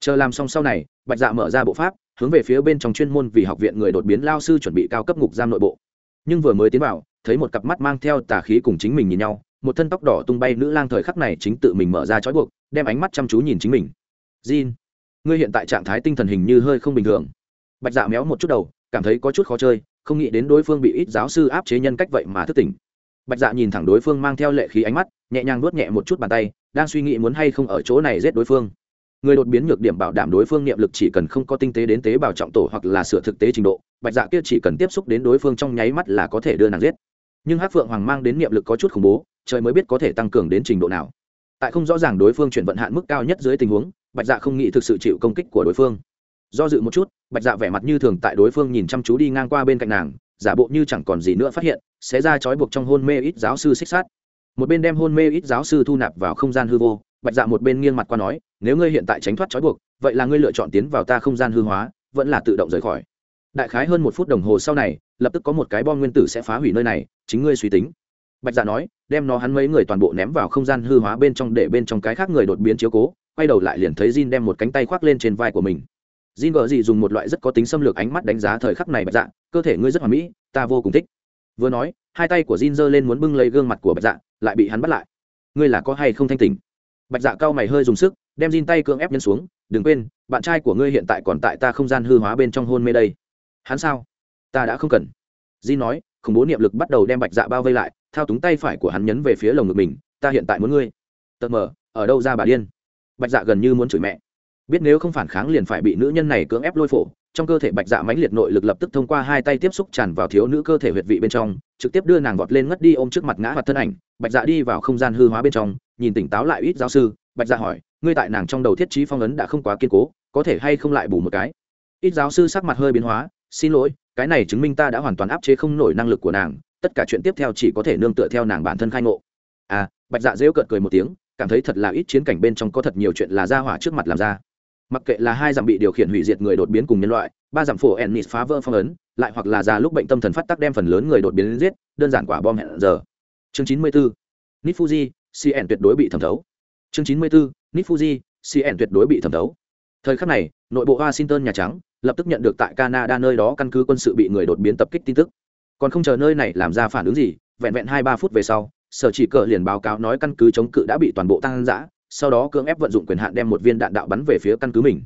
Chờ làm xong sau này, bạch dạ mở ra bộ pháp hướng về phía bên trong chuyên môn vì học viện người đột biến lao sư chuẩn bị cao cấp ngục giam nội bộ. Nhưng vừa mới tiến vào, thấy một cặp mắt mang theo tà khí cùng chính mình nhìn nhau, một thân tóc đỏ tung bay nữ lang thời khắc này chính tự mình mở ra trói buộc, đem ánh mắt chăm chú nhìn chính mình. Jin, ngươi hiện tại trạng thái tinh thần hình như hơi không bình thường. Bạch dạ méo một chút đầu, cảm thấy có chút khó chơi, không nghĩ đến đối phương bị ít giáo sư áp chế nhân cách vậy mà thức tỉnh. Bạch dạ nhìn thẳng đối phương mang theo lệ khí ánh mắt, nhẹ nhàng nuốt nhẹ một chút bàn tay, đang suy nghĩ muốn hay không ở chỗ này giết đối phương người đột biến nhược điểm bảo đảm đối phương niệm lực chỉ cần không có tinh tế đến tế bào trọng tổ hoặc là sửa thực tế trình độ, bạch dạ kia chỉ cần tiếp xúc đến đối phương trong nháy mắt là có thể đưa nàng giết. Nhưng hắc phượng hoàng mang đến niệm lực có chút khủng bố, trời mới biết có thể tăng cường đến trình độ nào. Tại không rõ ràng đối phương chuyển vận hạn mức cao nhất dưới tình huống, bạch dạ không nghĩ thực sự chịu công kích của đối phương. Do dự một chút, bạch dạ vẻ mặt như thường tại đối phương nhìn chăm chú đi ngang qua bên cạnh nàng, giả bộ như chẳng còn gì nữa phát hiện, sẽ ra trói buộc trong hôn mê ít giáo sư xích sát. Một bên đem hôn mê ít giáo sư thu nạp vào không gian hư vô bạch dạ một bên nghiêng mặt qua nói, nếu ngươi hiện tại tránh thoát trói buộc, vậy là ngươi lựa chọn tiến vào ta không gian hư hóa, vẫn là tự động rời khỏi. Đại khái hơn một phút đồng hồ sau này, lập tức có một cái bom nguyên tử sẽ phá hủy nơi này, chính ngươi suy tính. Bạch dạ nói, đem nó hắn mấy người toàn bộ ném vào không gian hư hóa bên trong để bên trong cái khác người đột biến chiếu cố, quay đầu lại liền thấy Jin đem một cánh tay khoác lên trên vai của mình. Jin gờ gì dùng một loại rất có tính xâm lược ánh mắt đánh giá thời khắc này bạch dạ cơ thể ngươi rất hoàn mỹ, ta vô cùng thích. Vừa nói, hai tay của Jin giơ lên muốn bưng lấy gương mặt của bạch dạ lại bị hắn bắt lại. Ngươi là có hay không thanh tỉnh? Bạch dạ cao mày hơi dùng sức, đem Jin tay cưỡng ép nhân xuống, đừng quên, bạn trai của ngươi hiện tại còn tại ta không gian hư hóa bên trong hôn mê đây. Hắn sao? Ta đã không cần. Jin nói, khủng bố niệm lực bắt đầu đem bạch dạ bao vây lại, thao túng tay phải của hắn nhấn về phía lồng ngực mình, ta hiện tại muốn ngươi. Tật mờ, ở đâu ra bà điên? Bạch dạ gần như muốn chửi mẹ. Biết nếu không phản kháng liền phải bị nữ nhân này cưỡng ép lôi phổ trong cơ thể bạch dạ mãnh liệt nội lực lập tức thông qua hai tay tiếp xúc tràn vào thiếu nữ cơ thể huyệt vị bên trong, trực tiếp đưa nàng vọt lên ngất đi ôm trước mặt ngã hoặc thân ảnh. Bạch dạ đi vào không gian hư hóa bên trong, nhìn tỉnh táo lại ít giáo sư. Bạch dạ hỏi, ngươi tại nàng trong đầu thiết trí phong ấn đã không quá kiên cố, có thể hay không lại bù một cái? Ít giáo sư sắc mặt hơi biến hóa, xin lỗi, cái này chứng minh ta đã hoàn toàn áp chế không nổi năng lực của nàng, tất cả chuyện tiếp theo chỉ có thể nương tựa theo nàng bản thân khai ngộ. À bạch dạ dễu cợt cười một tiếng, cảm thấy thật là ít chiến cảnh bên trong có thật nhiều chuyện là ra hỏa trước mặt làm ra mặc kệ là hai dặm bị điều khiển hủy diệt người đột biến cùng nhân loại, ba dặm phổ ennis phá vỡ phong ấn, lại hoặc là già lúc bệnh tâm thần phát tắc đem phần lớn người đột biến giết, đơn giản quả bom hẹn giờ. Chương chín mươi bốn nít fuji cn tuyệt đối bị thẩm thấu. Chương chín mươi bốn nít fuji cn tuyệt đối bị thẩm thấu. Thời khắc này, nội bộ washington nhà trắng lập tức nhận được tại canada nơi đó căn cứ quân sự bị người đột biến tập kích tin tức. Còn không chờ nơi này làm ra phản ứng gì, vẹn vẹn hai ba phút về sau, sở chỉ cờ liền báo cáo nói căn cứ chống cự đã bị toàn bộ tăng giã sau đó cưỡng ép vận dụng quyền hạn đem một viên đạn đạo bắn về phía căn cứ mình.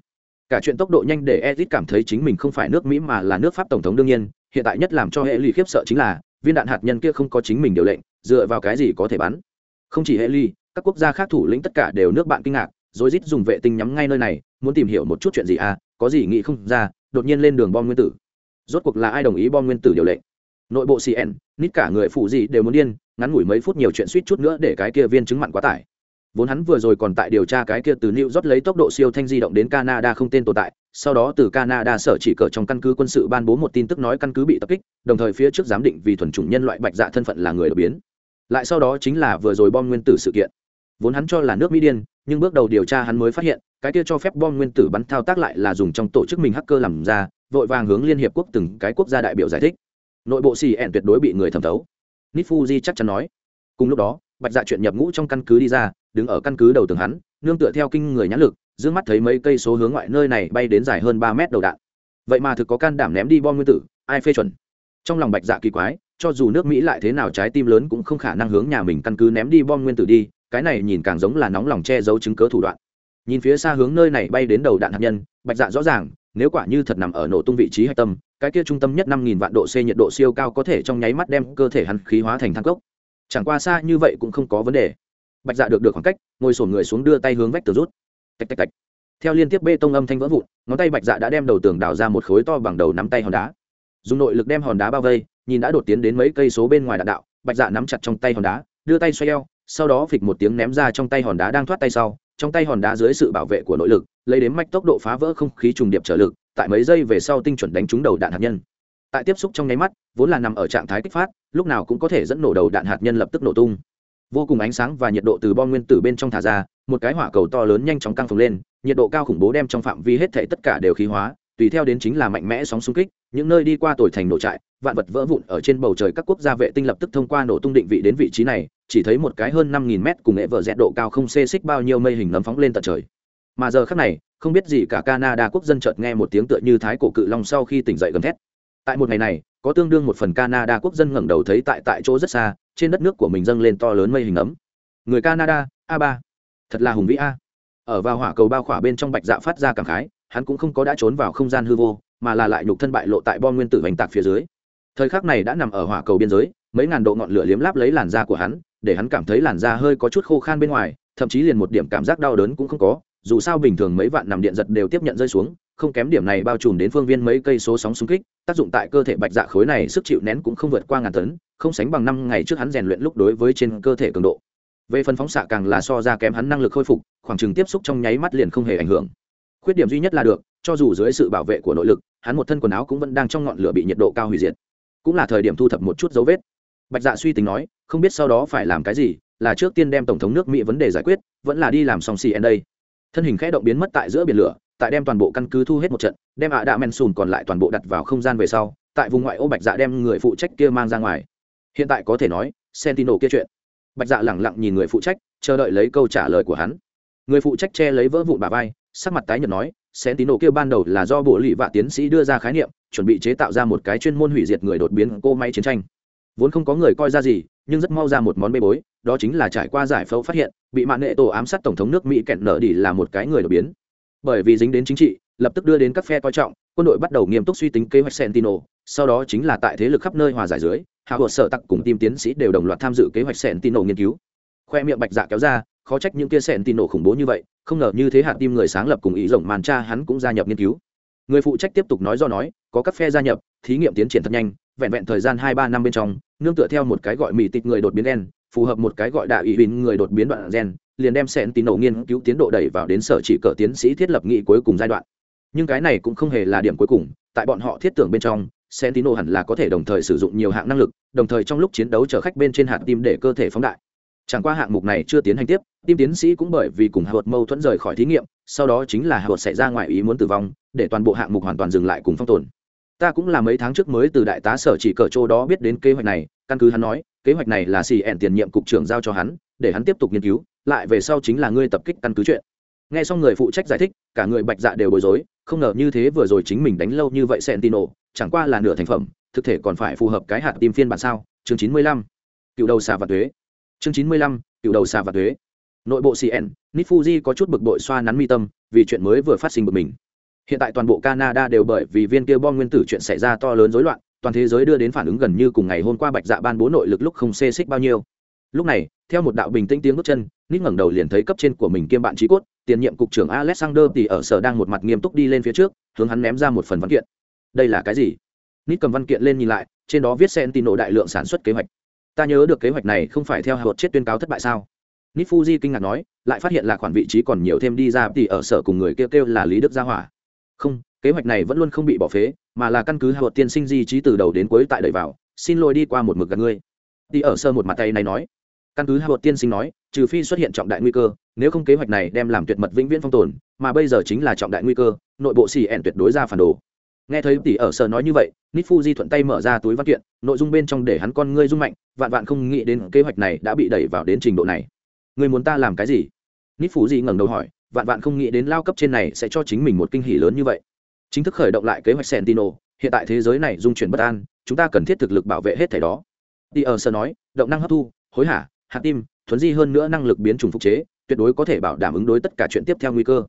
Cả chuyện tốc độ nhanh để ezit cảm thấy chính mình không phải nước mỹ mà là nước pháp tổng thống đương nhiên, hiện tại nhất làm cho hệ ly khiếp sợ chính là, viên đạn hạt nhân kia không có chính mình điều lệnh, dựa vào cái gì có thể bắn. Không chỉ hệ ly các quốc gia khác thủ lĩnh tất cả đều nước bạn kinh ngạc, rồi rít dùng vệ tinh nhắm ngay nơi này, muốn tìm hiểu một chút chuyện gì à có gì nghĩ không ra, đột nhiên lên đường bom nguyên tử. Rốt cuộc là ai đồng ý bom nguyên tử điều lệnh? Nội bộ cn nít cả người phụ gì đều muốn điên, ngắn ngủi mấy phút nhiều chuyện suýt chút nữa để cái kia viên chứng mặn quá tải vốn hắn vừa rồi còn tại điều tra cái kia từ new york lấy tốc độ siêu thanh di động đến canada không tên tồn tại, sau đó từ canada sở chỉ cờ trong căn cứ quân sự ban bố một tin tức nói căn cứ bị tập kích, đồng thời phía trước giám định vì thuần chủng nhân loại bạch dạ thân phận là người đột biến. Lại sau đó chính là vừa rồi bom nguyên tử sự kiện. Vốn hắn cho là nước mỹ điên, nhưng bước đầu điều tra hắn mới phát hiện, cái kia cho phép bom nguyên tử bắn thao tác lại là dùng trong tổ chức mình hacker làm ra, vội vàng hướng liên hiệp quốc từng cái quốc gia đại biểu giải thích. Nội bộ cn tuyệt đối bị người thẩm thấu. Nitfuji chắc chắn nói. Cùng lúc đó, bạch dạ chuyện nhập ngũ trong căn cứ đi ra đứng ở căn cứ đầu tường hắn, nương tựa theo kinh người nhãn lực d mắt thấy mấy cây số hướng ngoại nơi này bay đến dài hơn ba mét đầu đạn. Vậy mà thực có can đảm ném đi bom nguyên tử, ai phê chuẩn? Trong lòng bạch dạ kỳ quái, cho dù nước mỹ lại thế nào trái tim lớn cũng không khả năng hướng nhà mình căn cứ ném đi bom nguyên tử đi, cái này nhìn càng giống là nóng lòng che giấu chứng cớ thủ đoạn. Nhìn phía xa hướng nơi này bay đến đầu đạn hạt nhân, bạch dạ rõ ràng, nếu quả như thật nằm ở nổ tung vị trí hạch tâm, cái kia trung tâm nhất năm nghìn vạn độ c nhiệt độ siêu cao có thể trong nháy mắt đem cơ thể hắn khí hóa thành thang cốc. Chẳng qua xa như vậy cũng không có vấn đề bạch dạ được được khoảng cách, ngồi sổn người xuống đưa tay hướng vách tường rút. Tạch tạch tạch. Theo liên tiếp bê tông âm thanh vỡ vụn, ngón tay bạch dạ đã đem đầu tường đào ra một khối to bằng đầu nắm tay hòn đá. Dùng nội lực đem hòn đá bao vây, nhìn đã đột tiến đến mấy cây số bên ngoài đạn đạo, bạch dạ nắm chặt trong tay hòn đá, đưa tay xoay eo, sau đó phịch một tiếng ném ra trong tay hòn đá đang thoát tay sau. Trong tay hòn đá dưới sự bảo vệ của nội lực, lấy đến mạch tốc độ phá vỡ không khí trùng điệp trở lực, tại mấy giây về sau tinh chuẩn đánh trúng đầu đạn hạt nhân. Tại tiếp xúc trong nháy mắt, vốn là nằm ở trạng thái kích phát, lúc nào cũng có thể dẫn nổ đầu đạn hạt nhân lập tức nổ tung vô cùng ánh sáng và nhiệt độ từ bom nguyên tử bên trong thả ra, một cái hỏa cầu to lớn nhanh chóng căng phồng lên, nhiệt độ cao khủng bố đem trong phạm vi hết thể tất cả đều khí hóa, tùy theo đến chính là mạnh mẽ sóng xung kích, những nơi đi qua tồi thành nổ trại, vạn vật vỡ vụn ở trên bầu trời các quốc gia vệ tinh lập tức thông qua nổ tung định vị đến vị trí này, chỉ thấy một cái hơn năm nghìn mét cùng nghệ vợ dẹt độ cao không xê xích bao nhiêu mây hình nấm phóng lên tận trời. Mà giờ khác này, không biết gì cả canada quốc dân chợt nghe một tiếng tựa như thái cổ cự long sau khi tỉnh dậy gầm thét. Tại một ngày này có tương đương một phần canada quốc dân ngẩng đầu thấy tại tại chỗ rất xa, trên đất nước của mình dâng lên to lớn mây hình ấm. Người canada, a ba. Thật là hùng vĩ a. Ở vào hỏa cầu bao khỏa bên trong bạch dạ phát ra cảm khái, hắn cũng không có đã trốn vào không gian hư vô, mà là lại nhục thân bại lộ tại bom nguyên tử vành tạc phía dưới. Thời khắc này đã nằm ở hỏa cầu biên giới, mấy ngàn độ ngọn lửa liếm láp lấy làn da của hắn, để hắn cảm thấy làn da hơi có chút khô khan bên ngoài, thậm chí liền một điểm cảm giác đau đớn cũng không có, dù sao bình thường mấy vạn nằm điện giật đều tiếp nhận rơi xuống không kém điểm này bao trùm đến phương viên mấy cây số sóng xung kích, tác dụng tại cơ thể bạch dạ khối này sức chịu nén cũng không vượt qua ngàn tấn, không sánh bằng năm ngày trước hắn rèn luyện lúc đối với trên cơ thể cường độ. Về phần phóng xạ càng là so ra kém hắn năng lực khôi phục, khoảng chừng tiếp xúc trong nháy mắt liền không hề ảnh hưởng. Khuyết điểm duy nhất là được, cho dù dưới sự bảo vệ của nội lực, hắn một thân quần áo cũng vẫn đang trong ngọn lửa bị nhiệt độ cao hủy diệt. Cũng là thời điểm thu thập một chút dấu vết. Bạch dạ suy tính nói, không biết sau đó phải làm cái gì, là trước tiên đem tổng thống nước mỹ vấn đề giải quyết, vẫn là đi làm xong cn đây thân hình khẽ động biến mất tại giữa biển lửa tại đem toàn bộ căn cứ thu hết một trận, đem ạ đạ men sùn còn lại toàn bộ đặt vào không gian về sau, tại vùng ngoại ô bạch dạ đem người phụ trách kia mang ra ngoài. Hiện tại có thể nói, sentino kia chuyện. Bạch dạ lẳng lặng nhìn người phụ trách, chờ đợi lấy câu trả lời của hắn. Người phụ trách che lấy vỡ vụn bà vai, sắc mặt tái nhợt nói, sentino kia ban đầu là do bộ lì vạ tiến sĩ đưa ra khái niệm, chuẩn bị chế tạo ra một cái chuyên môn hủy diệt người đột biến cô máy chiến tranh. Vốn không có người coi ra gì, nhưng rất mau ra một món bê bối, đó chính là trải qua giải phẫu phát hiện, bị mạng nghệ tổ ám sát tổng thống nước mỹ kẹn nở đi là một cái người đột biến bởi vì dính đến chính trị, lập tức đưa đến các phe coi trọng, quân đội bắt đầu nghiêm túc suy tính kế hoạch sentino, sau đó chính là tại thế lực khắp nơi hòa giải dưới hạ hộ sở tặc cùng tìm tiến sĩ đều đồng loạt tham dự kế hoạch sentino nghiên cứu. Khoe miệng bạch dạ kéo ra, khó trách những kia sentino khủng bố như vậy, không ngờ như thế hạt tim người sáng lập cùng ý rồng màn cha hắn cũng gia nhập nghiên cứu. Người phụ trách tiếp tục nói do nói, có các phe gia nhập, thí nghiệm tiến triển thật nhanh, vẹn vẹn thời gian hai ba năm bên trong, nương tựa theo một cái gọi mỹ tịch người đột biến gen, phù hợp một cái gọi đạo ý huỳnh người đột biến đoạn gen liền đem sẹn tín đồ nghiên cứu tiến độ đẩy vào đến sở chỉ cờ tiến sĩ thiết lập nghị cuối cùng giai đoạn nhưng cái này cũng không hề là điểm cuối cùng tại bọn họ thiết tưởng bên trong Sentinel hẳn là có thể đồng thời sử dụng nhiều hạng năng lực, đồng thời trong lúc chiến đấu chở khách bên trên hạt tim để cơ thể phóng đại. Chẳng qua hạng mục này chưa tiến hành tiếp, tim tiến sĩ cũng bởi vì cùng Howard mâu thuẫn rời khỏi thí nghiệm, sau đó chính là Howard xảy ra ngoài ý muốn tử vong, để toàn bộ hạng mục hoàn toàn dừng lại cùng phong tồn. Ta cũng là mấy tháng trước mới từ đại tá sở chỉ cờ châu đó biết đến kế hoạch này, căn cứ hắn nói, kế hoạch này là xì ẹn tiền nhiệm cục trưởng giao cho hắn, để hắn tiếp tục nghiên cứu, lại về sau chính là ngươi tập kích căn cứ chuyện. Nghe xong người phụ trách giải thích, cả người bạch dạ đều bối rối, không ngờ như thế vừa rồi chính mình đánh lâu như vậy Sentinel, chẳng qua là nửa thành phẩm thực thể còn phải phù hợp cái hạt tim phiên bản sao? Chương chín mươi lăm. Cựu đầu xà và thuế chương chín mươi lăm cựu đầu xà và thuế nội bộ cn Nifuji có chút bực bội xoa nắn mi tâm vì chuyện mới vừa phát sinh bực mình. Hiện tại toàn bộ canada đều bởi vì viên kia bom nguyên tử chuyện xảy ra to lớn rối loạn toàn thế giới đưa đến phản ứng gần như cùng ngày hôm qua bạch dạ ban bố nội lực lúc không xê xích bao nhiêu. Lúc này, theo một đạo bình tĩnh tiếng bước chân, nít ngẩng đầu liền thấy cấp trên của mình kiêm bạn trí cốt, tiền nhiệm cục trưởng alexander thì ở sở đang một mặt nghiêm túc đi lên phía trước, hướng hắn ném ra một phần văn kiện. Đây là cái gì? Nít cầm văn kiện lên nhìn lại, trên đó viết sen tin nộ đại lượng sản xuất kế hoạch. Ta nhớ được kế hoạch này không phải theo hợp chết tuyên cáo thất bại sao? Nít fuji kinh ngạc nói, lại phát hiện là khoản vị trí còn nhiều thêm đi ra thì ở sở cùng người kêu kêu là lý đức gia hỏa. Không kế hoạch này vẫn luôn không bị bỏ phế, mà là căn cứ hợp tiên sinh di trí từ đầu đến cuối tại đợi vào, xin lỗi đi qua một mực gần ngươi. Đi ở sơ một mặt tay này nói. Căn cứ hợp tiên sinh nói, trừ phi xuất hiện trọng đại nguy cơ, nếu không kế hoạch này đem làm tuyệt mật vĩnh viễn phong tồn, mà bây giờ chính là trọng đại nguy cơ, nội bộ xì ẹn tuyệt đối ra phản đồ. Nghe thấy tỷ ở sở nói như vậy nít fuji thuận tay mở ra túi văn kiện, nội dung bên trong để hắn con ngươi rung mạnh, vạn vạn không nghĩ đến kế hoạch này đã bị đẩy vào đến trình độ này. Người muốn ta làm cái gì? Nít fuji ngẩng đầu hỏi, vạn vạn không nghĩ đến lao cấp trên này sẽ cho chính mình một kinh hỉ lớn như vậy chính thức khởi động lại kế hoạch sentino hiện tại thế giới này dung chuyển bất an chúng ta cần thiết thực lực bảo vệ hết thảy đó đi ở sở nói động năng hấp thu hối hả hạt tim thuấn di hơn nữa năng lực biến chủng phục chế tuyệt đối có thể bảo đảm ứng đối tất cả chuyện tiếp theo nguy cơ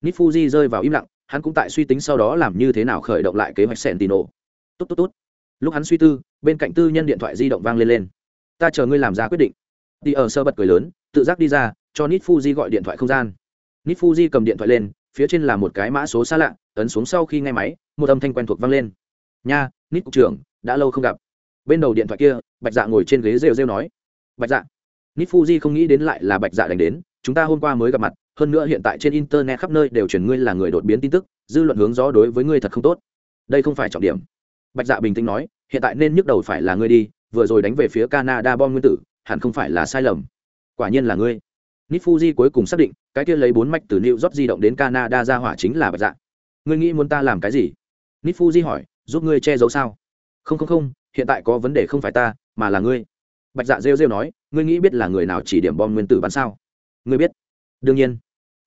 nít rơi vào im lặng hắn cũng tại suy tính sau đó làm như thế nào khởi động lại kế hoạch sentino Tốt tốt tốt. Lúc hắn suy tư, bên cạnh tư nhân điện thoại di động vang lên lên. Ta chờ ngươi làm ra quyết định. Đi ở sơ bật cười lớn, tự giác đi ra, cho Nit Fuji gọi điện thoại không gian. Nit Fuji cầm điện thoại lên, phía trên là một cái mã số xa lạ, ấn xuống sau khi nghe máy, một âm thanh quen thuộc vang lên. "Nha, Nít cục trưởng, đã lâu không gặp." Bên đầu điện thoại kia, Bạch Dạ ngồi trên ghế rêu rêu nói. "Bạch Dạ." Nít Fuji không nghĩ đến lại là Bạch Dạ đánh đến, chúng ta hôm qua mới gặp mặt, hơn nữa hiện tại trên internet khắp nơi đều truyền ngươi là người đột biến tin tức dư luận hướng gió đối với ngươi thật không tốt đây không phải trọng điểm bạch dạ bình tĩnh nói hiện tại nên nhức đầu phải là ngươi đi vừa rồi đánh về phía canada bom nguyên tử hẳn không phải là sai lầm quả nhiên là ngươi Nifuji cuối cùng xác định, cái kia lấy bốn mạch từ new york di động đến canada ra hỏa chính là bạch dạ. Ngươi nghĩ muốn ta làm cái gì? Nifuji hỏi, giúp ngươi che giấu sao? Không không không, hiện tại có vấn đề không phải ta, mà là ngươi. Bạch dạ rêu rêu nói, ngươi nghĩ biết là người nào chỉ điểm bom nguyên tử bắn sao? Ngươi biết. Đương nhiên.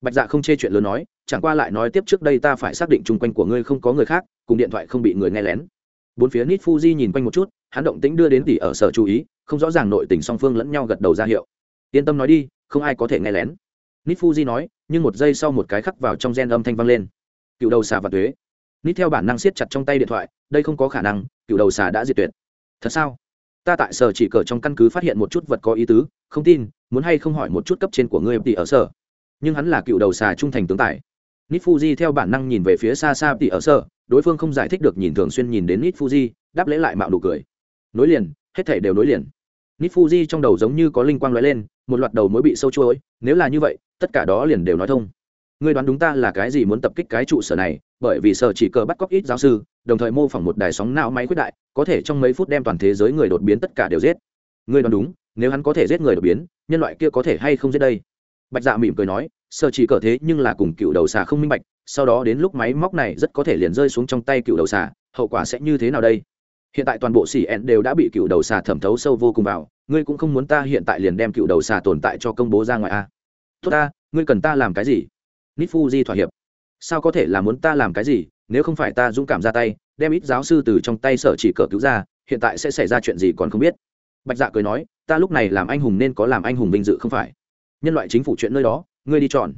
Bạch dạ không chê chuyện lớn nói, chẳng qua lại nói tiếp trước đây ta phải xác định chung quanh của ngươi không có người khác, cùng điện thoại không bị người nghe lén. Bốn phía Nifuji nhìn quanh một chút, hắn động tĩnh đưa đến tỷ ở sở chú ý, không rõ ràng nội tình song phương lẫn nhau gật đầu ra hiệu yên tâm nói đi, không ai có thể nghe lén. Nít fuji nói, nhưng một giây sau một cái khắc vào trong gen âm thanh vang lên. Cựu đầu xà và thuế nít theo bản năng siết chặt trong tay điện thoại, đây không có khả năng, cựu đầu xà đã diệt tuyệt. Thật sao? Ta tại sở chỉ cờ trong căn cứ phát hiện một chút vật có ý tứ, không tin, muốn hay không hỏi một chút cấp trên của ngươi tỷ ở sở. Nhưng hắn là cựu đầu xà trung thành tướng tài. Nít fuji theo bản năng nhìn về phía xa xa tỷ ở sở, đối phương không giải thích được nhìn thường xuyên nhìn đến nít fuji đáp lễ lại mạo nụ cười. Nối liền, hết thể đều nối liền nít fuji trong đầu giống như có linh quang lóe lên, một loạt đầu mối bị sâu chuỗi, nếu là như vậy, tất cả đó liền đều nói thông. Ngươi đoán đúng ta là cái gì muốn tập kích cái trụ sở này, bởi vì sở chỉ cờ bắt cóc ít giáo sư, đồng thời mô phỏng một đài sóng não máy quyết đại, có thể trong mấy phút đem toàn thế giới người đột biến tất cả đều giết. Ngươi đoán đúng, nếu hắn có thể giết người đột biến, nhân loại kia có thể hay không giết đây? Bạch dạ mỉm cười nói, sở chỉ cờ thế nhưng là cùng cựu đầu xà không minh bạch, sau đó đến lúc máy móc này rất có thể liền rơi xuống trong tay cựu đầu xà, hậu quả sẽ như thế nào đây? Hiện tại toàn bộ xỉ ẹn đều đã bị cựu đầu xà thẩm thấu sâu vô cùng vào, ngươi cũng không muốn ta hiện tại liền đem cựu đầu xà tồn tại cho công bố ra ngoài a tốt ta, ngươi cần ta làm cái gì? Nít fuji thỏa hiệp. Sao có thể là muốn ta làm cái gì? Nếu không phải ta dũng cảm ra tay, đem ít giáo sư từ trong tay sở chỉ cờ cứu ra, hiện tại sẽ xảy ra chuyện gì còn không biết. Bạch dạ cười nói, ta lúc này làm anh hùng nên có làm anh hùng vinh dự không phải? Nhân loại chính phủ chuyện nơi đó, ngươi đi chọn.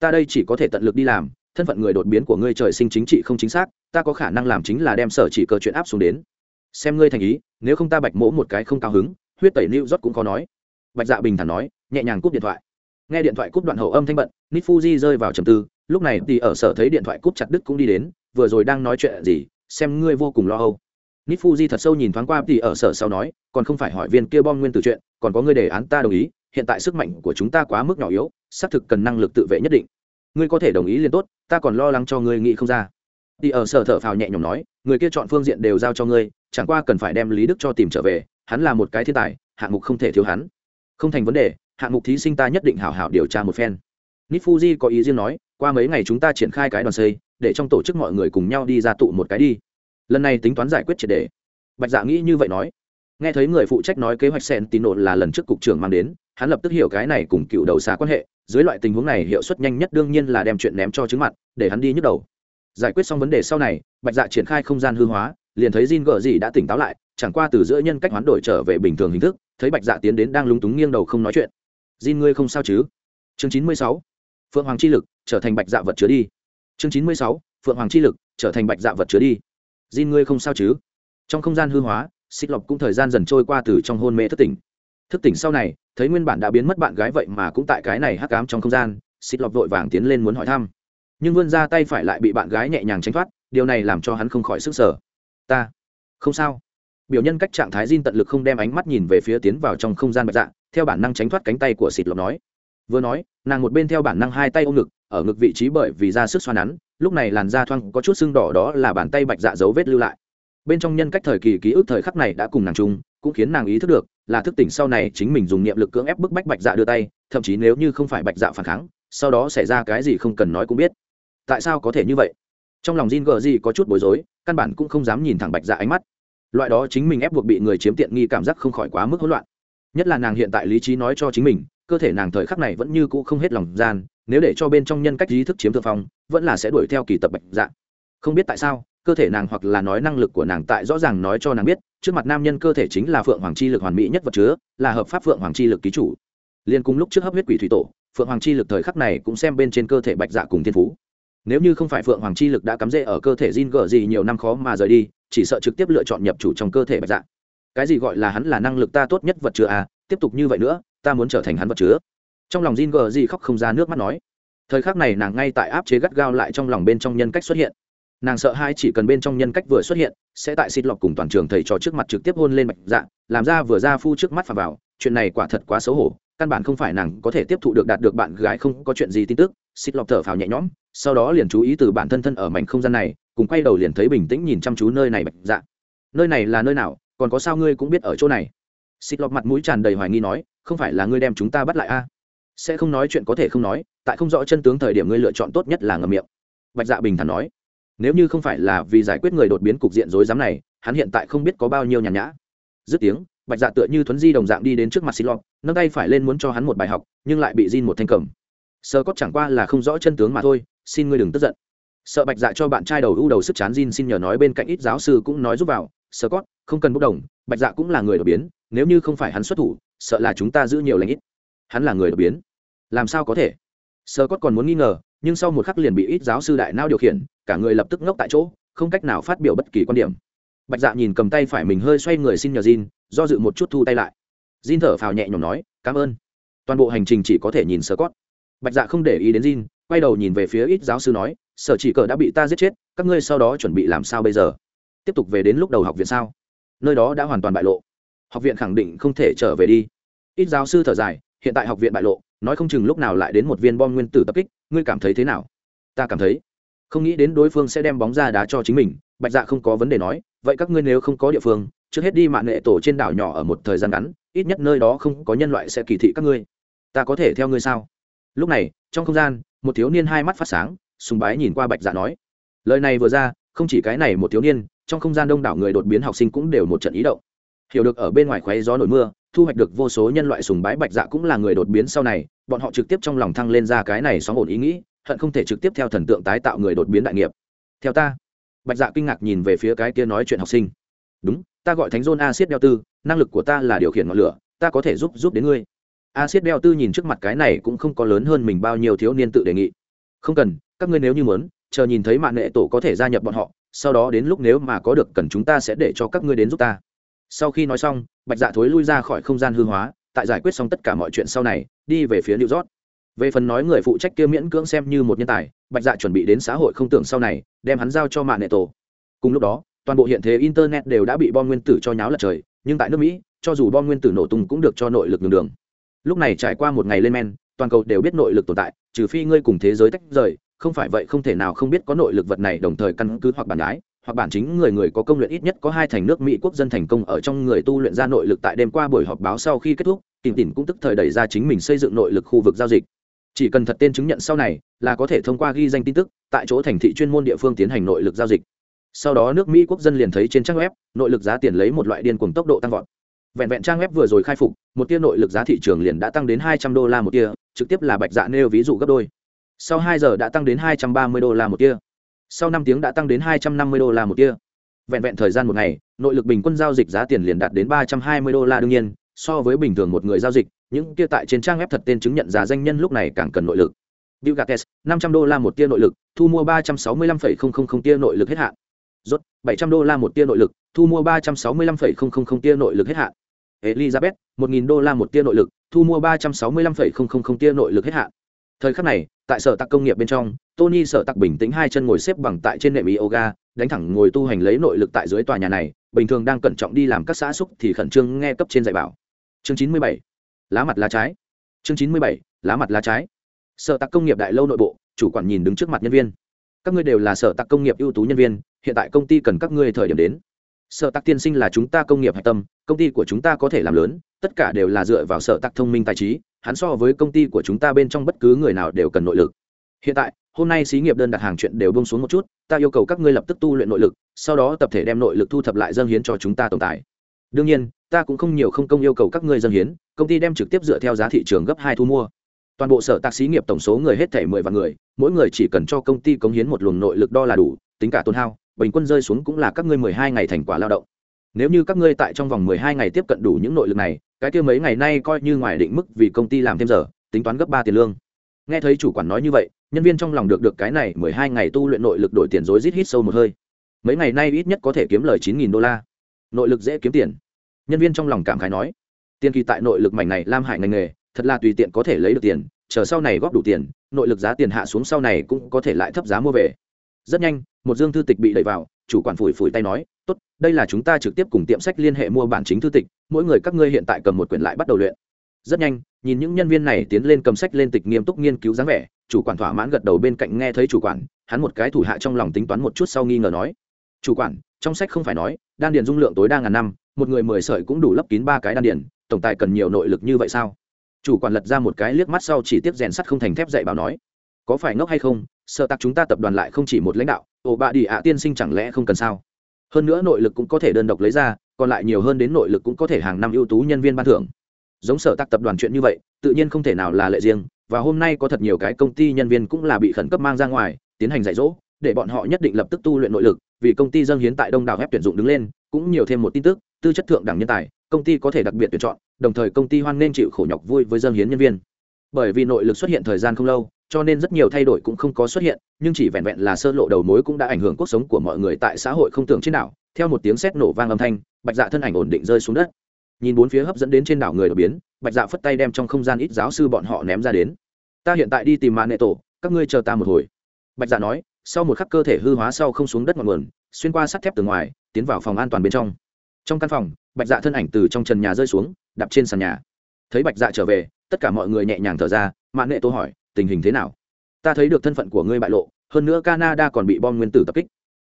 Ta đây chỉ có thể tận lực đi làm, thân phận người đột biến của ngươi trời sinh chính trị không chính xác, ta có khả năng làm chính là đem sở chỉ cờ chuyện áp xuống đến xem ngươi thành ý, nếu không ta bạch mỗ một cái không cao hứng, huyết tẩy lưu rót cũng khó nói. Bạch dạ bình thản nói, nhẹ nhàng cúp điện thoại. Nghe điện thoại cúp đoạn hậu âm thanh bận nít fuji rơi vào trầm tư, lúc này thì ở sở thấy điện thoại cúp chặt đứt cũng đi đến, vừa rồi đang nói chuyện gì, xem ngươi vô cùng lo âu. Nít fuji thật sâu nhìn thoáng qua thì ở sở sau nói, còn không phải hỏi viên kia bom nguyên tử chuyện, còn có ngươi đề án ta đồng ý, hiện tại sức mạnh của chúng ta quá mức nhỏ yếu, xác thực cần năng lực tự vệ nhất định. Ngươi có thể đồng ý liền tốt, ta còn lo lắng cho ngươi nghĩ không ra thì ở sở thở phào nhẹ nhõm nói, người kia chọn phương diện đều giao cho ngươi, chẳng qua cần phải đem lý đức cho tìm trở về, hắn là một cái thiên tài, hạng mục không thể thiếu hắn. Không thành vấn đề, hạng mục thí sinh ta nhất định hảo hảo điều tra một phen. Nít fuji có ý riêng nói, qua mấy ngày chúng ta triển khai cái đoàn xây, để trong tổ chức mọi người cùng nhau đi ra tụ một cái đi. Lần này tính toán giải quyết triệt đề. Bạch dạ nghĩ như vậy nói. Nghe thấy người phụ trách nói kế hoạch sen tín nộ là lần trước cục trưởng mang đến, hắn lập tức hiểu cái này cùng cựu đầu xa quan hệ, dưới loại tình huống này hiệu suất nhanh nhất đương nhiên là đem chuyện ném cho chứng mặt, để hắn đi nhức đầu giải quyết xong vấn đề sau này bạch dạ triển khai không gian hư hóa liền thấy Jin gờ gì đã tỉnh táo lại, chẳng qua từ giữa nhân cách hoán đổi trở về bình thường hình thức, thấy Bạch Dạ tiến đến đang lúng túng nghiêng đầu không nói chuyện. "Jin ngươi không sao chứ?" Chương chín mươi sáu Phượng Hoàng chi lực trở thành Bạch Dạ vật chứa đi. Chương chín mươi sáu Phượng Hoàng chi lực trở thành Bạch Dạ vật chứa đi. "Jin ngươi không sao chứ?" Trong không gian hư hóa, Xích Lộc cũng thời gian dần trôi qua từ trong hôn mê thức tỉnh. Thức tỉnh sau này, thấy nguyên bản đã biến mất bạn gái vậy mà cũng tại cái này hắc ám trong không gian, Xích Lộc vội vàng tiến lên muốn hỏi thăm. Nhưng vươn ra tay phải lại bị bạn gái nhẹ nhàng tránh thoát, điều này làm cho hắn không khỏi sức sở ta? Không sao. Biểu nhân cách trạng thái Jin tận lực không đem ánh mắt nhìn về phía tiến vào trong không gian bạch dạ theo bản năng tránh thoát cánh tay của xịt lộc nói. Vừa nói nàng một bên theo bản năng hai tay ôm ngực ở ngực vị trí bởi vì ra sức xoa nắn lúc này làn da thoang có chút sưng đỏ đó là bàn tay bạch dạ dấu vết lưu lại. Bên trong nhân cách thời kỳ ký ức thời khắc này đã cùng nàng chung cũng khiến nàng ý thức được là thức tỉnh sau này chính mình dùng niệm lực cưỡng ép bức bách bạch dạ đưa tay thậm chí nếu như không phải bạch dạ phản kháng sau đó xảy ra cái gì không cần nói cũng biết tại sao có thể như vậy? Trong lòng Jin gờ gì có chút bối rối, căn bản cũng không dám nhìn thẳng bạch dạ ánh mắt. Loại đó chính mình ép buộc bị người chiếm tiện nghi cảm giác không khỏi quá mức hỗn loạn. Nhất là nàng hiện tại lý trí nói cho chính mình, cơ thể nàng thời khắc này vẫn như cũ không hết lòng gian, nếu để cho bên trong nhân cách ý thức chiếm thượng phong, vẫn là sẽ đuổi theo kỳ tập bạch dạ. Không biết tại sao, cơ thể nàng hoặc là nói năng lực của nàng tại rõ ràng nói cho nàng biết, trước mặt nam nhân cơ thể chính là phượng hoàng chi lực hoàn mỹ nhất vật chứa, là hợp pháp phượng hoàng chi lực ký chủ. Liên cùng lúc trước hấp huyết quỷ thủy tổ, phượng hoàng chi lực thời khắc này cũng xem bên trên cơ thể bạch dạ cùng thiên phú nếu như không phải phượng hoàng chi lực đã cắm rễ ở cơ thể Jin gở gì nhiều năm khó mà rời đi, chỉ sợ trực tiếp lựa chọn nhập chủ trong cơ thể bạch dạ. Cái gì gọi là hắn là năng lực ta tốt nhất vật chứa à? Tiếp tục như vậy nữa, ta muốn trở thành hắn vật chứa. Trong lòng Jin gở gì khóc không ra nước mắt nói. Thời khắc này nàng ngay tại áp chế gắt gao lại trong lòng bên trong nhân cách xuất hiện nàng sợ hai chỉ cần bên trong nhân cách vừa xuất hiện, sẽ tại xịt lọc cùng toàn trường thầy trò trước mặt trực tiếp hôn lên bạch dạ làm ra vừa ra phu trước mắt phà vào. Chuyện này quả thật quá xấu hổ, căn bản không phải nàng có thể tiếp thụ được đạt được bạn gái không có chuyện gì tin tức. Xịt lọc thở phào nhẹ nhõm, sau đó liền chú ý từ bản thân thân ở mảnh không gian này, cùng quay đầu liền thấy bình tĩnh nhìn chăm chú nơi này bạch dạ. Nơi này là nơi nào, còn có sao ngươi cũng biết ở chỗ này? Xịt lọc mặt mũi tràn đầy hoài nghi nói, không phải là ngươi đem chúng ta bắt lại a sẽ không nói chuyện có thể không nói, tại không rõ chân tướng thời điểm ngươi lựa chọn tốt nhất là ngầm miệng. Bạch dạ bình thản nói nếu như không phải là vì giải quyết người đột biến cục diện rối rắm này, hắn hiện tại không biết có bao nhiêu nhàn nhã. Dứt tiếng, bạch dạ tựa như thuấn di đồng dạng đi đến trước mặt xịt lọc nâng tay phải lên muốn cho hắn một bài học, nhưng lại bị Jin một thanh cầm. Sơ cót chẳng qua là không rõ chân tướng mà thôi, xin ngươi đừng tức giận. Sợ bạch dạ cho bạn trai đầu ưu đầu sức chán Jin xin nhờ nói bên cạnh ít giáo sư cũng nói giúp vào, sơ cót không cần bốc đồng, bạch dạ cũng là người đột biến, nếu như không phải hắn xuất thủ, sợ là chúng ta giữ nhiều lãnh ít. Hắn là người đột biến. Làm sao có thể? Sơ cót còn muốn nghi ngờ, nhưng sau một khắc liền bị ít giáo sư đại nao điều khiển cả người lập tức ngốc tại chỗ, không cách nào phát biểu bất kỳ quan điểm. Bạch dạ nhìn cầm tay phải mình hơi xoay người xin nhờ Jin, do dự một chút thu tay lại. Jin thở phào nhẹ nhõm nói, cảm ơn. Toàn bộ hành trình chỉ có thể nhìn sơ cót bạch dạ không để ý đến jin, quay đầu nhìn về phía ít giáo sư nói, sở chỉ cờ đã bị ta giết chết, các ngươi sau đó chuẩn bị làm sao bây giờ? Tiếp tục về đến lúc đầu học viện sao? Nơi đó đã hoàn toàn bại lộ. Học viện khẳng định không thể trở về đi. Ít giáo sư thở dài, hiện tại học viện bại lộ, nói không chừng lúc nào lại đến một viên bom nguyên tử tập kích, ngươi cảm thấy thế nào? Ta cảm thấy không nghĩ đến đối phương sẽ đem bóng ra đá cho chính mình, bạch dạ không có vấn đề nói, vậy các ngươi nếu không có địa phương, trước hết đi mạng nghệ tổ trên đảo nhỏ ở một thời gian ngắn, ít nhất nơi đó không có nhân loại sẽ kỳ thị các ngươi. Ta có thể theo ngươi sao? Lúc này, trong không gian, một thiếu niên hai mắt phát sáng, sùng bái nhìn qua bạch dạ nói, lời này vừa ra, không chỉ cái này một thiếu niên, trong không gian đông đảo người đột biến học sinh cũng đều một trận ý động. Hiểu được ở bên ngoài khoáy gió nổi mưa, thu hoạch được vô số nhân loại sùng bái bạch dạ cũng là người đột biến sau này, bọn họ trực tiếp trong lòng thăng lên ra cái này xóm ổn ý nghĩ hận không thể trực tiếp theo thần tượng tái tạo người đột biến đại nghiệp. Theo ta. Bạch dạ kinh ngạc nhìn về phía cái kia nói chuyện học sinh. Đúng, ta gọi thánh dôn acid đeo tư, năng lực của ta là điều khiển ngọn lửa, ta có thể giúp giúp đến ngươi. Acid đeo tư nhìn trước mặt cái này cũng không có lớn hơn mình bao nhiêu thiếu niên tự đề nghị. Không cần, các ngươi nếu như muốn, chờ nhìn thấy mạng nghệ tổ có thể gia nhập bọn họ, sau đó đến lúc nếu mà có được cần chúng ta sẽ để cho các ngươi đến giúp ta. Sau khi nói xong, bạch dạ thối lui ra khỏi không gian hư hóa, tại giải quyết xong tất cả mọi chuyện sau này, đi về phía new york về phần nói người phụ trách kia miễn cưỡng xem như một nhân tài, bạch dạ chuẩn bị đến xã hội không tưởng sau này, đem hắn giao cho mạng nệ tổ. Cùng lúc đó, toàn bộ hiện thế internet đều đã bị bom nguyên tử cho nháo lật trời, nhưng tại nước mỹ, cho dù bom nguyên tử nổ tung cũng được cho nội lực đường đường. Lúc này trải qua một ngày lên men, toàn cầu đều biết nội lực tồn tại, trừ phi ngươi cùng thế giới tách rời, không phải vậy không thể nào không biết có nội lực vật này đồng thời căn cứ hoặc bản ái, hoặc bản chính người người có công luyện ít nhất có hai thành nước mỹ quốc dân thành công ở trong người tu luyện ra nội lực tại đêm qua buổi họp báo sau khi kết thúc tìm tìm cũng tức thời đẩy ra chính mình xây dựng nội lực khu vực giao dịch chỉ cần thật tên chứng nhận sau này, là có thể thông qua ghi danh tin tức, tại chỗ thành thị chuyên môn địa phương tiến hành nội lực giao dịch. Sau đó nước mỹ quốc dân liền thấy trên trang web, nội lực giá tiền lấy một loại điên cùng tốc độ tăng vọt. Vẹn vẹn trang web vừa rồi khai phục, một tia nội lực giá thị trường liền đã tăng đến hai trăm đô la một tia, trực tiếp là bạch dạ nêu ví dụ gấp đôi. Sau hai giờ đã tăng đến hai trăm ba mươi đô la một tia. Sau năm tiếng đã tăng đến hai trăm năm mươi đô la một tia. Vẹn vẹn thời gian một ngày, nội lực bình quân giao dịch giá tiền liền đạt đến ba trăm hai mươi đô la đương nhiên, so với bình thường một người giao dịch những kia tại trên trang web thật tên chứng nhận giả danh nhân lúc này càng cần nội lực Bill Gates, 500 đô la một tia nội lực, thu mua 365,000 tia nội lực hết hạn. Rốt, 700 đô la một tia nội lực, thu mua 365,000 tia nội lực hết hạn. Elizabeth, 1000 đô la một tia nội lực, thu mua 365,000 tia nội lực hết hạn. Thời khắc này, tại sở tạc công nghiệp bên trong, Tony sở tạc bình tĩnh hai chân ngồi xếp bằng tại trên nệm yoga, đánh thẳng ngồi tu hành lấy nội lực tại dưới tòa nhà này, bình thường đang cẩn trọng đi làm các xã xúc thì khẩn trương nghe cấp trên dạy bảo. Chương 97 lá mặt lá trái. Chương chín mươi bảy, lá mặt lá trái. Sở tạc công nghiệp đại lâu nội bộ, chủ quản nhìn đứng trước mặt nhân viên. Các ngươi đều là sở tạc công nghiệp ưu tú nhân viên, hiện tại công ty cần các ngươi thời điểm đến. Sở tạc tiên sinh là chúng ta công nghiệp hạch tâm, công ty của chúng ta có thể làm lớn, tất cả đều là dựa vào sở tạc thông minh tài trí, hắn so với công ty của chúng ta bên trong bất cứ người nào đều cần nội lực. Hiện tại, hôm nay xí nghiệp đơn đặt hàng chuyện đều bông xuống một chút, ta yêu cầu các ngươi lập tức tu luyện nội lực, sau đó tập thể đem nội lực thu thập lại dâng hiến cho chúng ta tồn tại đương nhiên, ta cũng không nhiều không công yêu cầu các ngươi dân hiến công ty đem trực tiếp dựa theo giá thị trường gấp hai thu mua. Toàn bộ sở tạc xí nghiệp tổng số người hết thể mười vạn người, mỗi người chỉ cần cho công ty cống hiến một luồng nội lực đo là đủ, tính cả tôn hao, bình quân rơi xuống cũng là các ngươi mười hai ngày thành quả lao động. Nếu như các ngươi tại trong vòng mười hai ngày tiếp cận đủ những nội lực này, cái kia mấy ngày nay coi như ngoài định mức vì công ty làm thêm giờ, tính toán gấp ba tiền lương. Nghe thấy chủ quản nói như vậy, nhân viên trong lòng được được cái này mười hai ngày tu luyện nội lực đổi tiền rối rít hít sâu một hơi. Mấy ngày nay ít nhất có thể kiếm lời chín nghìn đô la. Nội lực dễ kiếm tiền. Nhân viên trong lòng cảm khái nói tiền kỳ tại nội lực mảnh này lam hại ngành nghề, thật là tùy tiện có thể lấy được tiền, chờ sau này góp đủ tiền, nội lực giá tiền hạ xuống sau này cũng có thể lại thấp giá mua về. Rất nhanh, một dương thư tịch bị đẩy vào, chủ quản phủi phủi tay nói, tốt, đây là chúng ta trực tiếp cùng tiệm sách liên hệ mua bản chính thư tịch, mỗi người các ngươi hiện tại cầm một quyển lại bắt đầu luyện. Rất nhanh, nhìn những nhân viên này tiến lên cầm sách lên tịch nghiêm túc nghiên cứu dáng vẻ, chủ quản thỏa mãn gật đầu bên cạnh nghe thấy chủ quản, hắn một cái thủ hạ trong lòng tính toán một chút sau nghi ngờ nói, chủ quản, trong sách không phải nói, đan điền dung lượng tối đa ngàn năm, một người mười sợi cũng đủ lấp kín ba cái đan điền tổng tài cần nhiều nội lực như vậy sao? Chủ quản lật ra một cái liếc mắt sau chỉ tiếp rèn sắt không thành thép dạy bảo nói, có phải ngốc hay không? Sợ tặc chúng ta tập đoàn lại không chỉ một lãnh đạo, ồ bạ đi ạ, tiên sinh chẳng lẽ không cần sao? Hơn nữa nội lực cũng có thể đơn độc lấy ra, còn lại nhiều hơn đến nội lực cũng có thể hàng năm ưu tú nhân viên ban thưởng. Giống sở tặc tập đoàn chuyện như vậy, tự nhiên không thể nào là lệ riêng, và hôm nay có thật nhiều cái công ty nhân viên cũng là bị khẩn cấp mang ra ngoài, tiến hành dạy dỗ, để bọn họ nhất định lập tức tu luyện nội lực, vì công ty dâng hiến tại đông đảo ép tuyển dụng đứng lên, cũng nhiều thêm một tin tức, tư chất thượng đẳng nhân tài công ty có thể đặc biệt tuyển chọn, đồng thời công ty hoan nên chịu khổ nhọc vui với dân hiến nhân viên. Bởi vì nội lực xuất hiện thời gian không lâu, cho nên rất nhiều thay đổi cũng không có xuất hiện, nhưng chỉ vẹn vẹn là sơ lộ đầu mối cũng đã ảnh hưởng cuộc sống của mọi người tại xã hội không tưởng trên đảo. Theo một tiếng sét nổ vang âm thanh, bạch dạ thân ảnh ổn định rơi xuống đất. Nhìn bốn phía hấp dẫn đến trên đảo người đột biến, bạch dạ phất tay đem trong không gian ít giáo sư bọn họ ném ra đến. Ta hiện tại đi tìm mạ nệ tổ, các ngươi chờ ta một hồi. Bạch dạ nói, sau một khắc cơ thể hư hóa sau không xuống đất ngọn nguồn, xuyên qua sắt thép từ ngoài, tiến vào phòng an toàn bên trong. Trong căn phòng bạch dạ thân ảnh từ trong trần nhà rơi xuống, đạp trên sàn nhà. Thấy bạch dạ trở về, tất cả mọi người nhẹ nhàng thở ra mạng nệ tô hỏi, tình hình thế nào? Ta thấy được thân phận của ngươi bại lộ, hơn nữa canada còn bị bom nguyên tử tập kích.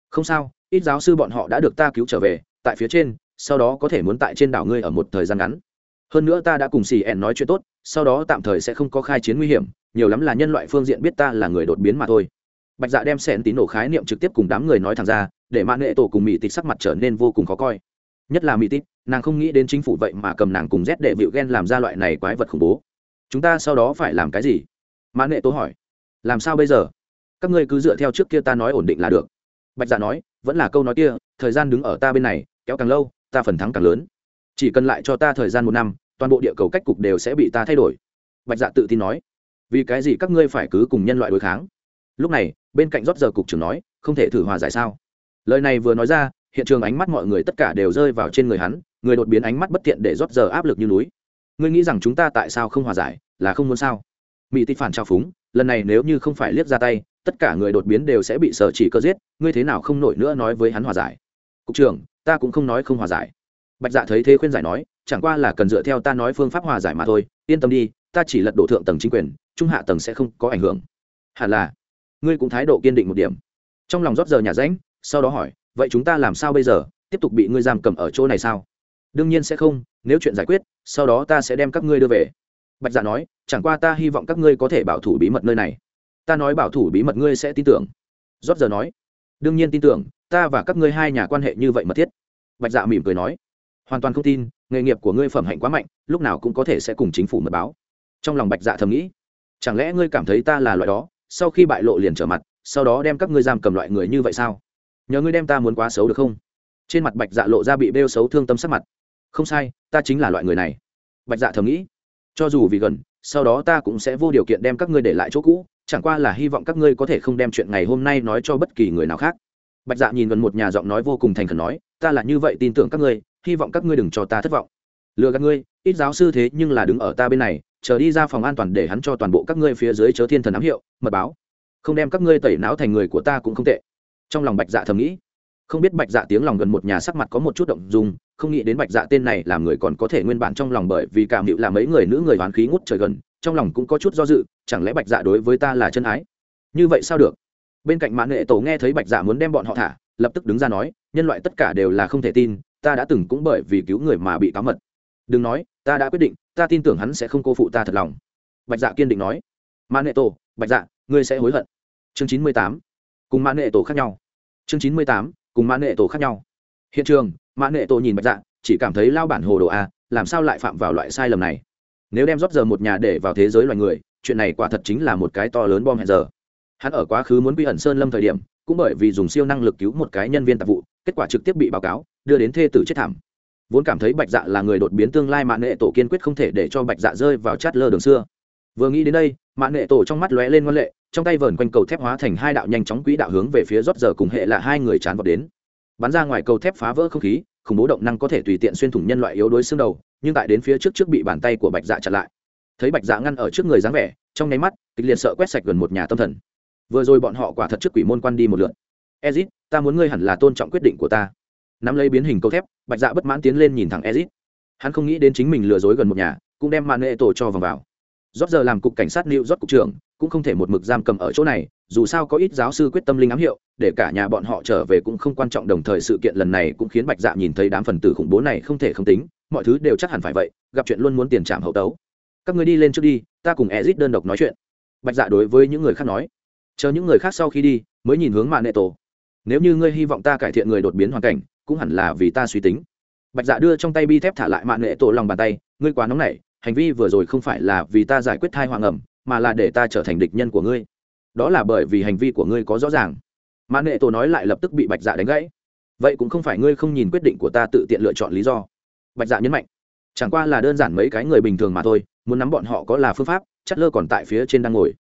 Không sao, ít giáo sư bọn họ đã được ta cứu trở về, tại phía trên, sau đó có thể muốn tại trên đảo ngươi ở một thời gian ngắn. Hơn nữa ta đã cùng xì ẹn nói chuyện tốt, sau đó tạm thời sẽ không có khai chiến nguy hiểm, nhiều lắm là nhân loại phương diện biết ta là người đột biến mà thôi. Bạch dạ đem sẹn tín nổ khái niệm trực tiếp cùng đám người nói thẳng ra, để mạng nghệ tổ cùng mỹ tịch sắc mặt trở nên vô cùng khó coi nhất là mỹ tít, nàng không nghĩ đến chính phủ vậy mà cầm nàng cùng rét đệ vịu ghen làm ra loại này quái vật khủng bố. Chúng ta sau đó phải làm cái gì? Mã nghệ tố hỏi. Làm sao bây giờ? Các ngươi cứ dựa theo trước kia ta nói ổn định là được. Bạch dạ nói, vẫn là câu nói kia, thời gian đứng ở ta bên này, kéo càng lâu, ta phần thắng càng lớn. Chỉ cần lại cho ta thời gian một năm, toàn bộ địa cầu cách cục đều sẽ bị ta thay đổi. Bạch dạ tự tin nói. Vì cái gì các ngươi phải cứ cùng nhân loại đối kháng? Lúc này, bên cạnh rót giờ cục trưởng nói, không thể thử hòa giải sao? Lời này vừa nói ra hiện trường ánh mắt mọi người tất cả đều rơi vào trên người hắn, người đột biến ánh mắt bất tiện để rót giờ áp lực như núi. Ngươi nghĩ rằng chúng ta tại sao không hòa giải, là không muốn sao? Mỹ tị phản trao phúng, lần này nếu như không phải liếc ra tay, tất cả người đột biến đều sẽ bị sở chỉ cơ giết, ngươi thế nào không nổi nữa nói với hắn hòa giải? Cục trưởng, ta cũng không nói không hòa giải. Bạch dạ thấy thế khuyên giải nói, chẳng qua là cần dựa theo ta nói phương pháp hòa giải mà thôi, yên tâm đi, ta chỉ lật đổ thượng tầng chính quyền, trung hạ tầng sẽ không có ảnh hưởng. Hẳn là, ngươi cũng thái độ kiên định một điểm. Trong lòng rót giờ nhà ránh sau đó hỏi vậy chúng ta làm sao bây giờ? Tiếp tục bị ngươi giam cầm ở chỗ này sao? Đương nhiên sẽ không, nếu chuyện giải quyết, sau đó ta sẽ đem các ngươi đưa về. Bạch dạ nói, chẳng qua ta hy vọng các ngươi có thể bảo thủ bí mật nơi này. Ta nói bảo thủ bí mật ngươi sẽ tin tưởng. Rót giờ nói, đương nhiên tin tưởng, ta và các ngươi hai nhà quan hệ như vậy mật thiết. Bạch dạ mỉm cười nói, hoàn toàn không tin, nghề nghiệp của ngươi phẩm hạnh quá mạnh, lúc nào cũng có thể sẽ cùng chính phủ mật báo. Trong lòng bạch dạ thầm nghĩ, chẳng lẽ ngươi cảm thấy ta là loại đó, sau khi bại lộ liền trở mặt, sau đó đem các ngươi giam cầm loại người như vậy sao? Nhờ ngươi đem ta muốn quá xấu được không? Trên mặt bạch dạ lộ ra bị bêu xấu thương tâm sắc mặt. Không sai, ta chính là loại người này. Bạch dạ thầm nghĩ. Cho dù vì gần, sau đó ta cũng sẽ vô điều kiện đem các ngươi để lại chỗ cũ, chẳng qua là hy vọng các ngươi có thể không đem chuyện ngày hôm nay nói cho bất kỳ người nào khác. Bạch dạ nhìn gần một nhà giọng nói vô cùng thành khẩn nói, ta là như vậy tin tưởng các ngươi, hy vọng các ngươi đừng cho ta thất vọng. Lừa các ngươi, ít giáo sư thế nhưng là đứng ở ta bên này, chờ đi ra phòng an toàn để hắn cho toàn bộ các ngươi phía dưới chớ thiên thần ám hiệu, mật báo. Không đem các ngươi tẩy não thành người của ta cũng không tệ trong lòng bạch dạ thầm nghĩ. Không biết bạch dạ tiếng lòng gần một nhà sắc mặt có một chút động dung, không nghĩ đến bạch dạ tên này làm người còn có thể nguyên bản trong lòng bởi vì cảm hiệu là mấy người nữ người hoán khí ngút trời gần, trong lòng cũng có chút do dự, chẳng lẽ bạch dạ đối với ta là chân ái? Như vậy sao được? Bên cạnh mãn nghệ tổ nghe thấy bạch dạ muốn đem bọn họ thả, lập tức đứng ra nói, nhân loại tất cả đều là không thể tin, ta đã từng cũng bởi vì cứu người mà bị cáo mật. Đừng nói, ta đã quyết định, ta tin tưởng hắn sẽ không cô phụ ta thật lòng. Bạch dạ kiên định nói. Mãn nghệ tổ, bạch dạ ngươi sẽ hối hận. Chương chín mươi tám cùng mãn hệ tổ khác nhau. Chương chín mươi tám, cùng mãn hệ tổ khác nhau. Hiện trường mãn hệ tổ nhìn bạch dạ chỉ cảm thấy lao bản hồ đồ a, làm sao lại phạm vào loại sai lầm này? Nếu đem rót giờ một nhà để vào thế giới loài người, chuyện này quả thật chính là một cái to lớn bom hẹn giờ. Hắn ở quá khứ muốn quy ẩn sơn lâm thời điểm, cũng bởi vì dùng siêu năng lực cứu một cái nhân viên tạp vụ, kết quả trực tiếp bị báo cáo, đưa đến thê tử chết thảm. Vốn cảm thấy bạch dạ là người đột biến tương lai mạng nghệ tổ kiên quyết không thể để cho bạch dạ rơi vào chát lơ đường xưa. Vừa nghĩ đến đây mạng nghệ tổ trong mắt lóe lên ngoan lệ, trong tay vờn quanh cầu thép hóa thành hai đạo nhanh chóng quỹ đạo hướng về phía rót giờ cùng hệ là hai người chán vọt đến. Bắn ra ngoài cầu thép phá vỡ không khí, khủng bố động năng có thể tùy tiện xuyên thủng nhân loại yếu đuối xương đầu, nhưng tại đến phía trước trước bị bàn tay của bạch dạ chặn lại. Thấy bạch dạ ngăn ở trước người dáng vẻ, trong nháy mắt, kịch liệt sợ quét sạch gần một nhà tâm thần. Vừa rồi bọn họ quả thật trước quỷ môn quan đi một lượt. Ezit, ta muốn ngươi hẳn là tôn trọng quyết định của ta. Nắm lấy biến hình câu thép, bạch dạ bất mãn tiến lên nhìn thẳng ezit. Hắn không nghĩ đến chính mình lừa dối gần một nhà, cũng đem mạn nghệ tổ cho vòng vào rót giờ làm cục cảnh sát new rót cục trưởng, cũng không thể một mực giam cầm ở chỗ này, dù sao có ít giáo sư quyết tâm linh ám hiệu, để cả nhà bọn họ trở về cũng không quan trọng đồng thời sự kiện lần này cũng khiến bạch dạ nhìn thấy đám phần tử khủng bố này không thể không tính, mọi thứ đều chắc hẳn phải vậy, gặp chuyện luôn muốn tiền trảm hậu tấu. Các người đi lên trước đi, ta cùng ezit đơn độc nói chuyện. Bạch dạ đối với những người khác nói. Chờ những người khác sau khi đi, mới nhìn hướng mạng nệ tổ nếu như ngươi hy vọng ta cải thiện người đột biến hoàn cảnh, cũng hẳn là vì ta suy tính. Bạch dạ đưa trong tay bi thép thả lại mạng nệ tổ lòng bàn tay, ngươi quá nóng nảy hành vi vừa rồi không phải là vì ta giải quyết thai hoàng ẩm mà là để ta trở thành địch nhân của ngươi. Đó là bởi vì hành vi của ngươi có rõ ràng. Mà nệ tổ nói lại lập tức bị bạch dạ đánh gãy. Vậy cũng không phải ngươi không nhìn quyết định của ta tự tiện lựa chọn lý do. Bạch dạ nhấn mạnh, chẳng qua là đơn giản mấy cái người bình thường mà thôi, muốn nắm bọn họ có là phương pháp chất lơ còn tại phía trên đang ngồi.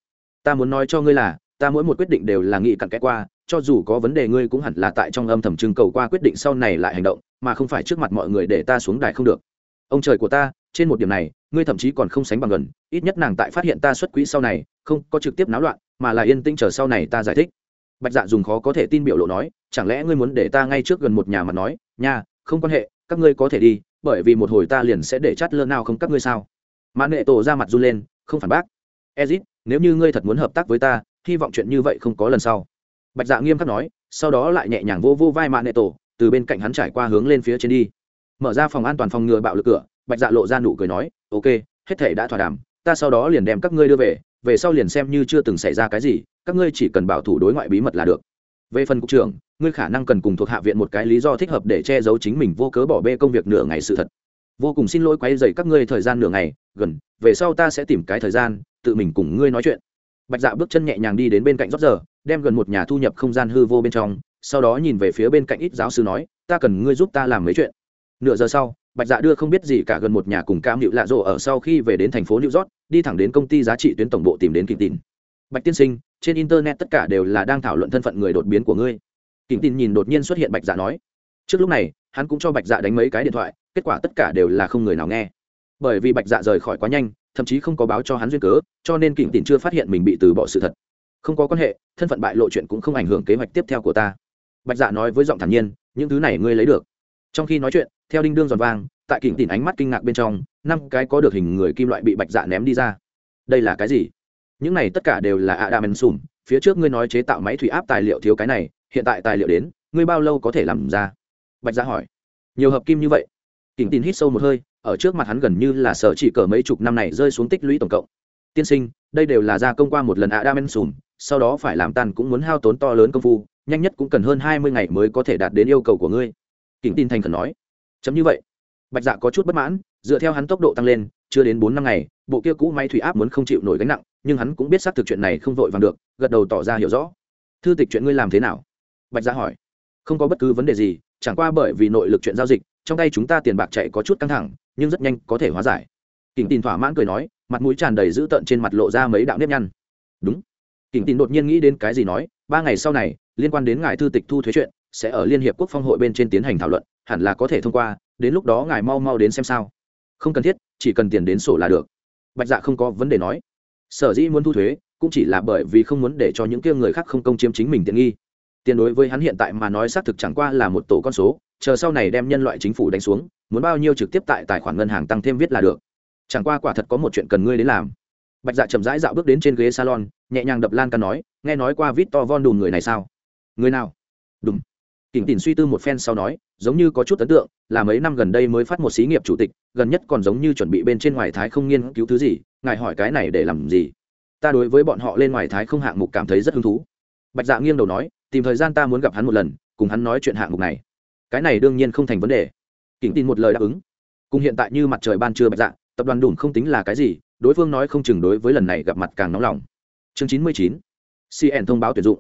Ta muốn nói cho ngươi là, ta mỗi một quyết định đều là nghị cặn kẽ qua, cho dù có vấn đề ngươi cũng hẳn là tại trong âm thầm trưng cầu qua quyết định sau này lại hành động, mà không phải trước mặt mọi người để ta xuống đài không được. Ông trời của ta trên một điểm này, ngươi thậm chí còn không sánh bằng gần, ít nhất nàng tại phát hiện ta xuất quỹ sau này, không có trực tiếp náo loạn, mà là yên tĩnh chờ sau này ta giải thích. Bạch dạ dùng khó có thể tin biểu lộ nói, chẳng lẽ ngươi muốn để ta ngay trước gần một nhà mà nói? Nha, không quan hệ, các ngươi có thể đi, bởi vì một hồi ta liền sẽ để chát lơ nào không các ngươi sao? Mãn nệ tổ ra mặt run lên, không phản bác. Ezit, nếu như ngươi thật muốn hợp tác với ta, hy vọng chuyện như vậy không có lần sau. Bạch dạ nghiêm khắc nói, sau đó lại nhẹ nhàng vô vô vai Mạn nệ tổ, từ bên cạnh hắn trải qua hướng lên phía trên đi. Mở ra phòng an toàn phòng ngừa bạo lực cửa bạch dạ lộ ra nụ cười nói, ok, hết thể đã thỏa đàm, ta sau đó liền đem các ngươi đưa về về sau liền xem như chưa từng xảy ra cái gì, các ngươi chỉ cần bảo thủ đối ngoại bí mật là được. Về phần cục trưởng, ngươi khả năng cần cùng thuộc hạ viện một cái lý do thích hợp để che giấu chính mình vô cớ bỏ bê công việc nửa ngày sự thật. Vô cùng xin lỗi quay dày các ngươi thời gian nửa ngày, gần, về sau ta sẽ tìm cái thời gian, tự mình cùng ngươi nói chuyện. Bạch dạ bước chân nhẹ nhàng đi đến bên cạnh rót giờ, đem gần một nhà thu nhập không gian hư vô bên trong, sau đó nhìn về phía bên cạnh ít giáo sư nói, ta cần ngươi giúp ta làm mấy chuyện. Nửa giờ sau bạch dạ đưa không biết gì cả gần một nhà cùng cam hiệu lạ rộ ở sau khi về đến thành phố new york, đi thẳng đến công ty giá trị tuyến tổng bộ tìm đến kịp tin bạch tiên sinh, trên internet tất cả đều là đang thảo luận thân phận người đột biến của ngươi. Kịp tin nhìn đột nhiên xuất hiện bạch dạ nói. Trước lúc này, hắn cũng cho bạch dạ đánh mấy cái điện thoại, kết quả tất cả đều là không người nào nghe. Bởi vì bạch dạ rời khỏi quá nhanh, thậm chí không có báo cho hắn duyên cớ, cho nên kịp tin chưa phát hiện mình bị từ bỏ sự thật. Không có quan hệ, thân phận bại lộ chuyện cũng không ảnh hưởng kế hoạch tiếp theo của ta. Bạch dạ nói với giọng thản nhiên, những thứ này ngươi lấy được. Trong khi nói chuyện theo đinh đương giòn vang, tại kỉnh tìm ánh mắt kinh ngạc bên trong, năm cái có được hình người kim loại bị bạch dạ ném đi ra. Đây là cái gì? Những này tất cả đều là adam and sùm. Phía trước ngươi nói chế tạo máy thủy áp tài liệu thiếu cái này, hiện tại tài liệu đến, ngươi bao lâu có thể làm ra? Bạch dạ hỏi. Nhiều hợp kim như vậy. Kỉnh tin hít sâu một hơi, ở trước mặt hắn gần như là sở chỉ cờ mấy chục năm này rơi xuống tích lũy tổng cộng. Tiên sinh, đây đều là gia công qua một lần adam and sùm, sau đó phải làm tan cũng muốn hao tốn to lớn công phu, nhanh nhất cũng cần hơn hai mươi ngày mới có thể đạt đến yêu cầu của ngươi. Kỉnh tin thành khẩn nói chấm như vậy. Bạch dạ có chút bất mãn, dựa theo hắn tốc độ tăng lên, chưa đến bốn năm ngày, bộ kia cũ máy thủy áp muốn không chịu nổi gánh nặng, nhưng hắn cũng biết xác thực chuyện này không vội vàng được, gật đầu tỏ ra hiểu rõ. Thư tịch chuyện ngươi làm thế nào? Bạch dạ hỏi. Không có bất cứ vấn đề gì, chẳng qua bởi vì nội lực chuyện giao dịch, trong tay chúng ta tiền bạc chạy có chút căng thẳng, nhưng rất nhanh có thể hóa giải. Kỉnh tin thỏa mãn cười nói, mặt mũi tràn đầy dữ tợn trên mặt lộ ra mấy đạo nếp nhăn. Đúng. Kỉnh tin đột nhiên nghĩ đến cái gì nói, ba ngày sau này, liên quan đến ngài thư tịch thu thuế chuyện sẽ ở liên hiệp quốc phong hội bên trên tiến hành thảo luận, hẳn là có thể thông qua, đến lúc đó ngài mau mau đến xem sao. Không cần thiết, chỉ cần tiền đến sổ là được. Bạch dạ không có vấn đề nói. Sở dĩ muốn thu thuế, cũng chỉ là bởi vì không muốn để cho những kia người khác không công chiếm chính mình tiện nghi. Tiền đối với hắn hiện tại mà nói xác thực chẳng qua là một tổ con số, chờ sau này đem nhân loại chính phủ đánh xuống, muốn bao nhiêu trực tiếp tại tài khoản ngân hàng tăng thêm viết là được. Chẳng qua quả thật có một chuyện cần ngươi đến làm. Bạch dạ chậm rãi dạo bước đến trên ghế salon, nhẹ nhàng đập lan can nói, nghe nói qua vít to von đùm người này sao? Người nào? Kỉnh tỉn suy tư một phen sau nói, giống như có chút ấn tượng, là mấy năm gần đây mới phát một xí nghiệp chủ tịch, gần nhất còn giống như chuẩn bị bên trên ngoài thái không nghiên cứu thứ gì, ngài hỏi cái này để làm gì? Ta đối với bọn họ lên ngoài thái không hạng mục cảm thấy rất hứng thú. Bạch dạ nghiêng đầu nói, tìm thời gian ta muốn gặp hắn một lần, cùng hắn nói chuyện hạng mục này. Cái này đương nhiên không thành vấn đề. Kỉnh tin một lời đáp ứng. Cùng hiện tại như mặt trời ban trưa bạch dạ tập đoàn đủng không tính là cái gì, đối phương nói không chừng đối với lần này gặp mặt càng nóng lòng. Chương chín mươi chín cn thông báo tuyển dụng.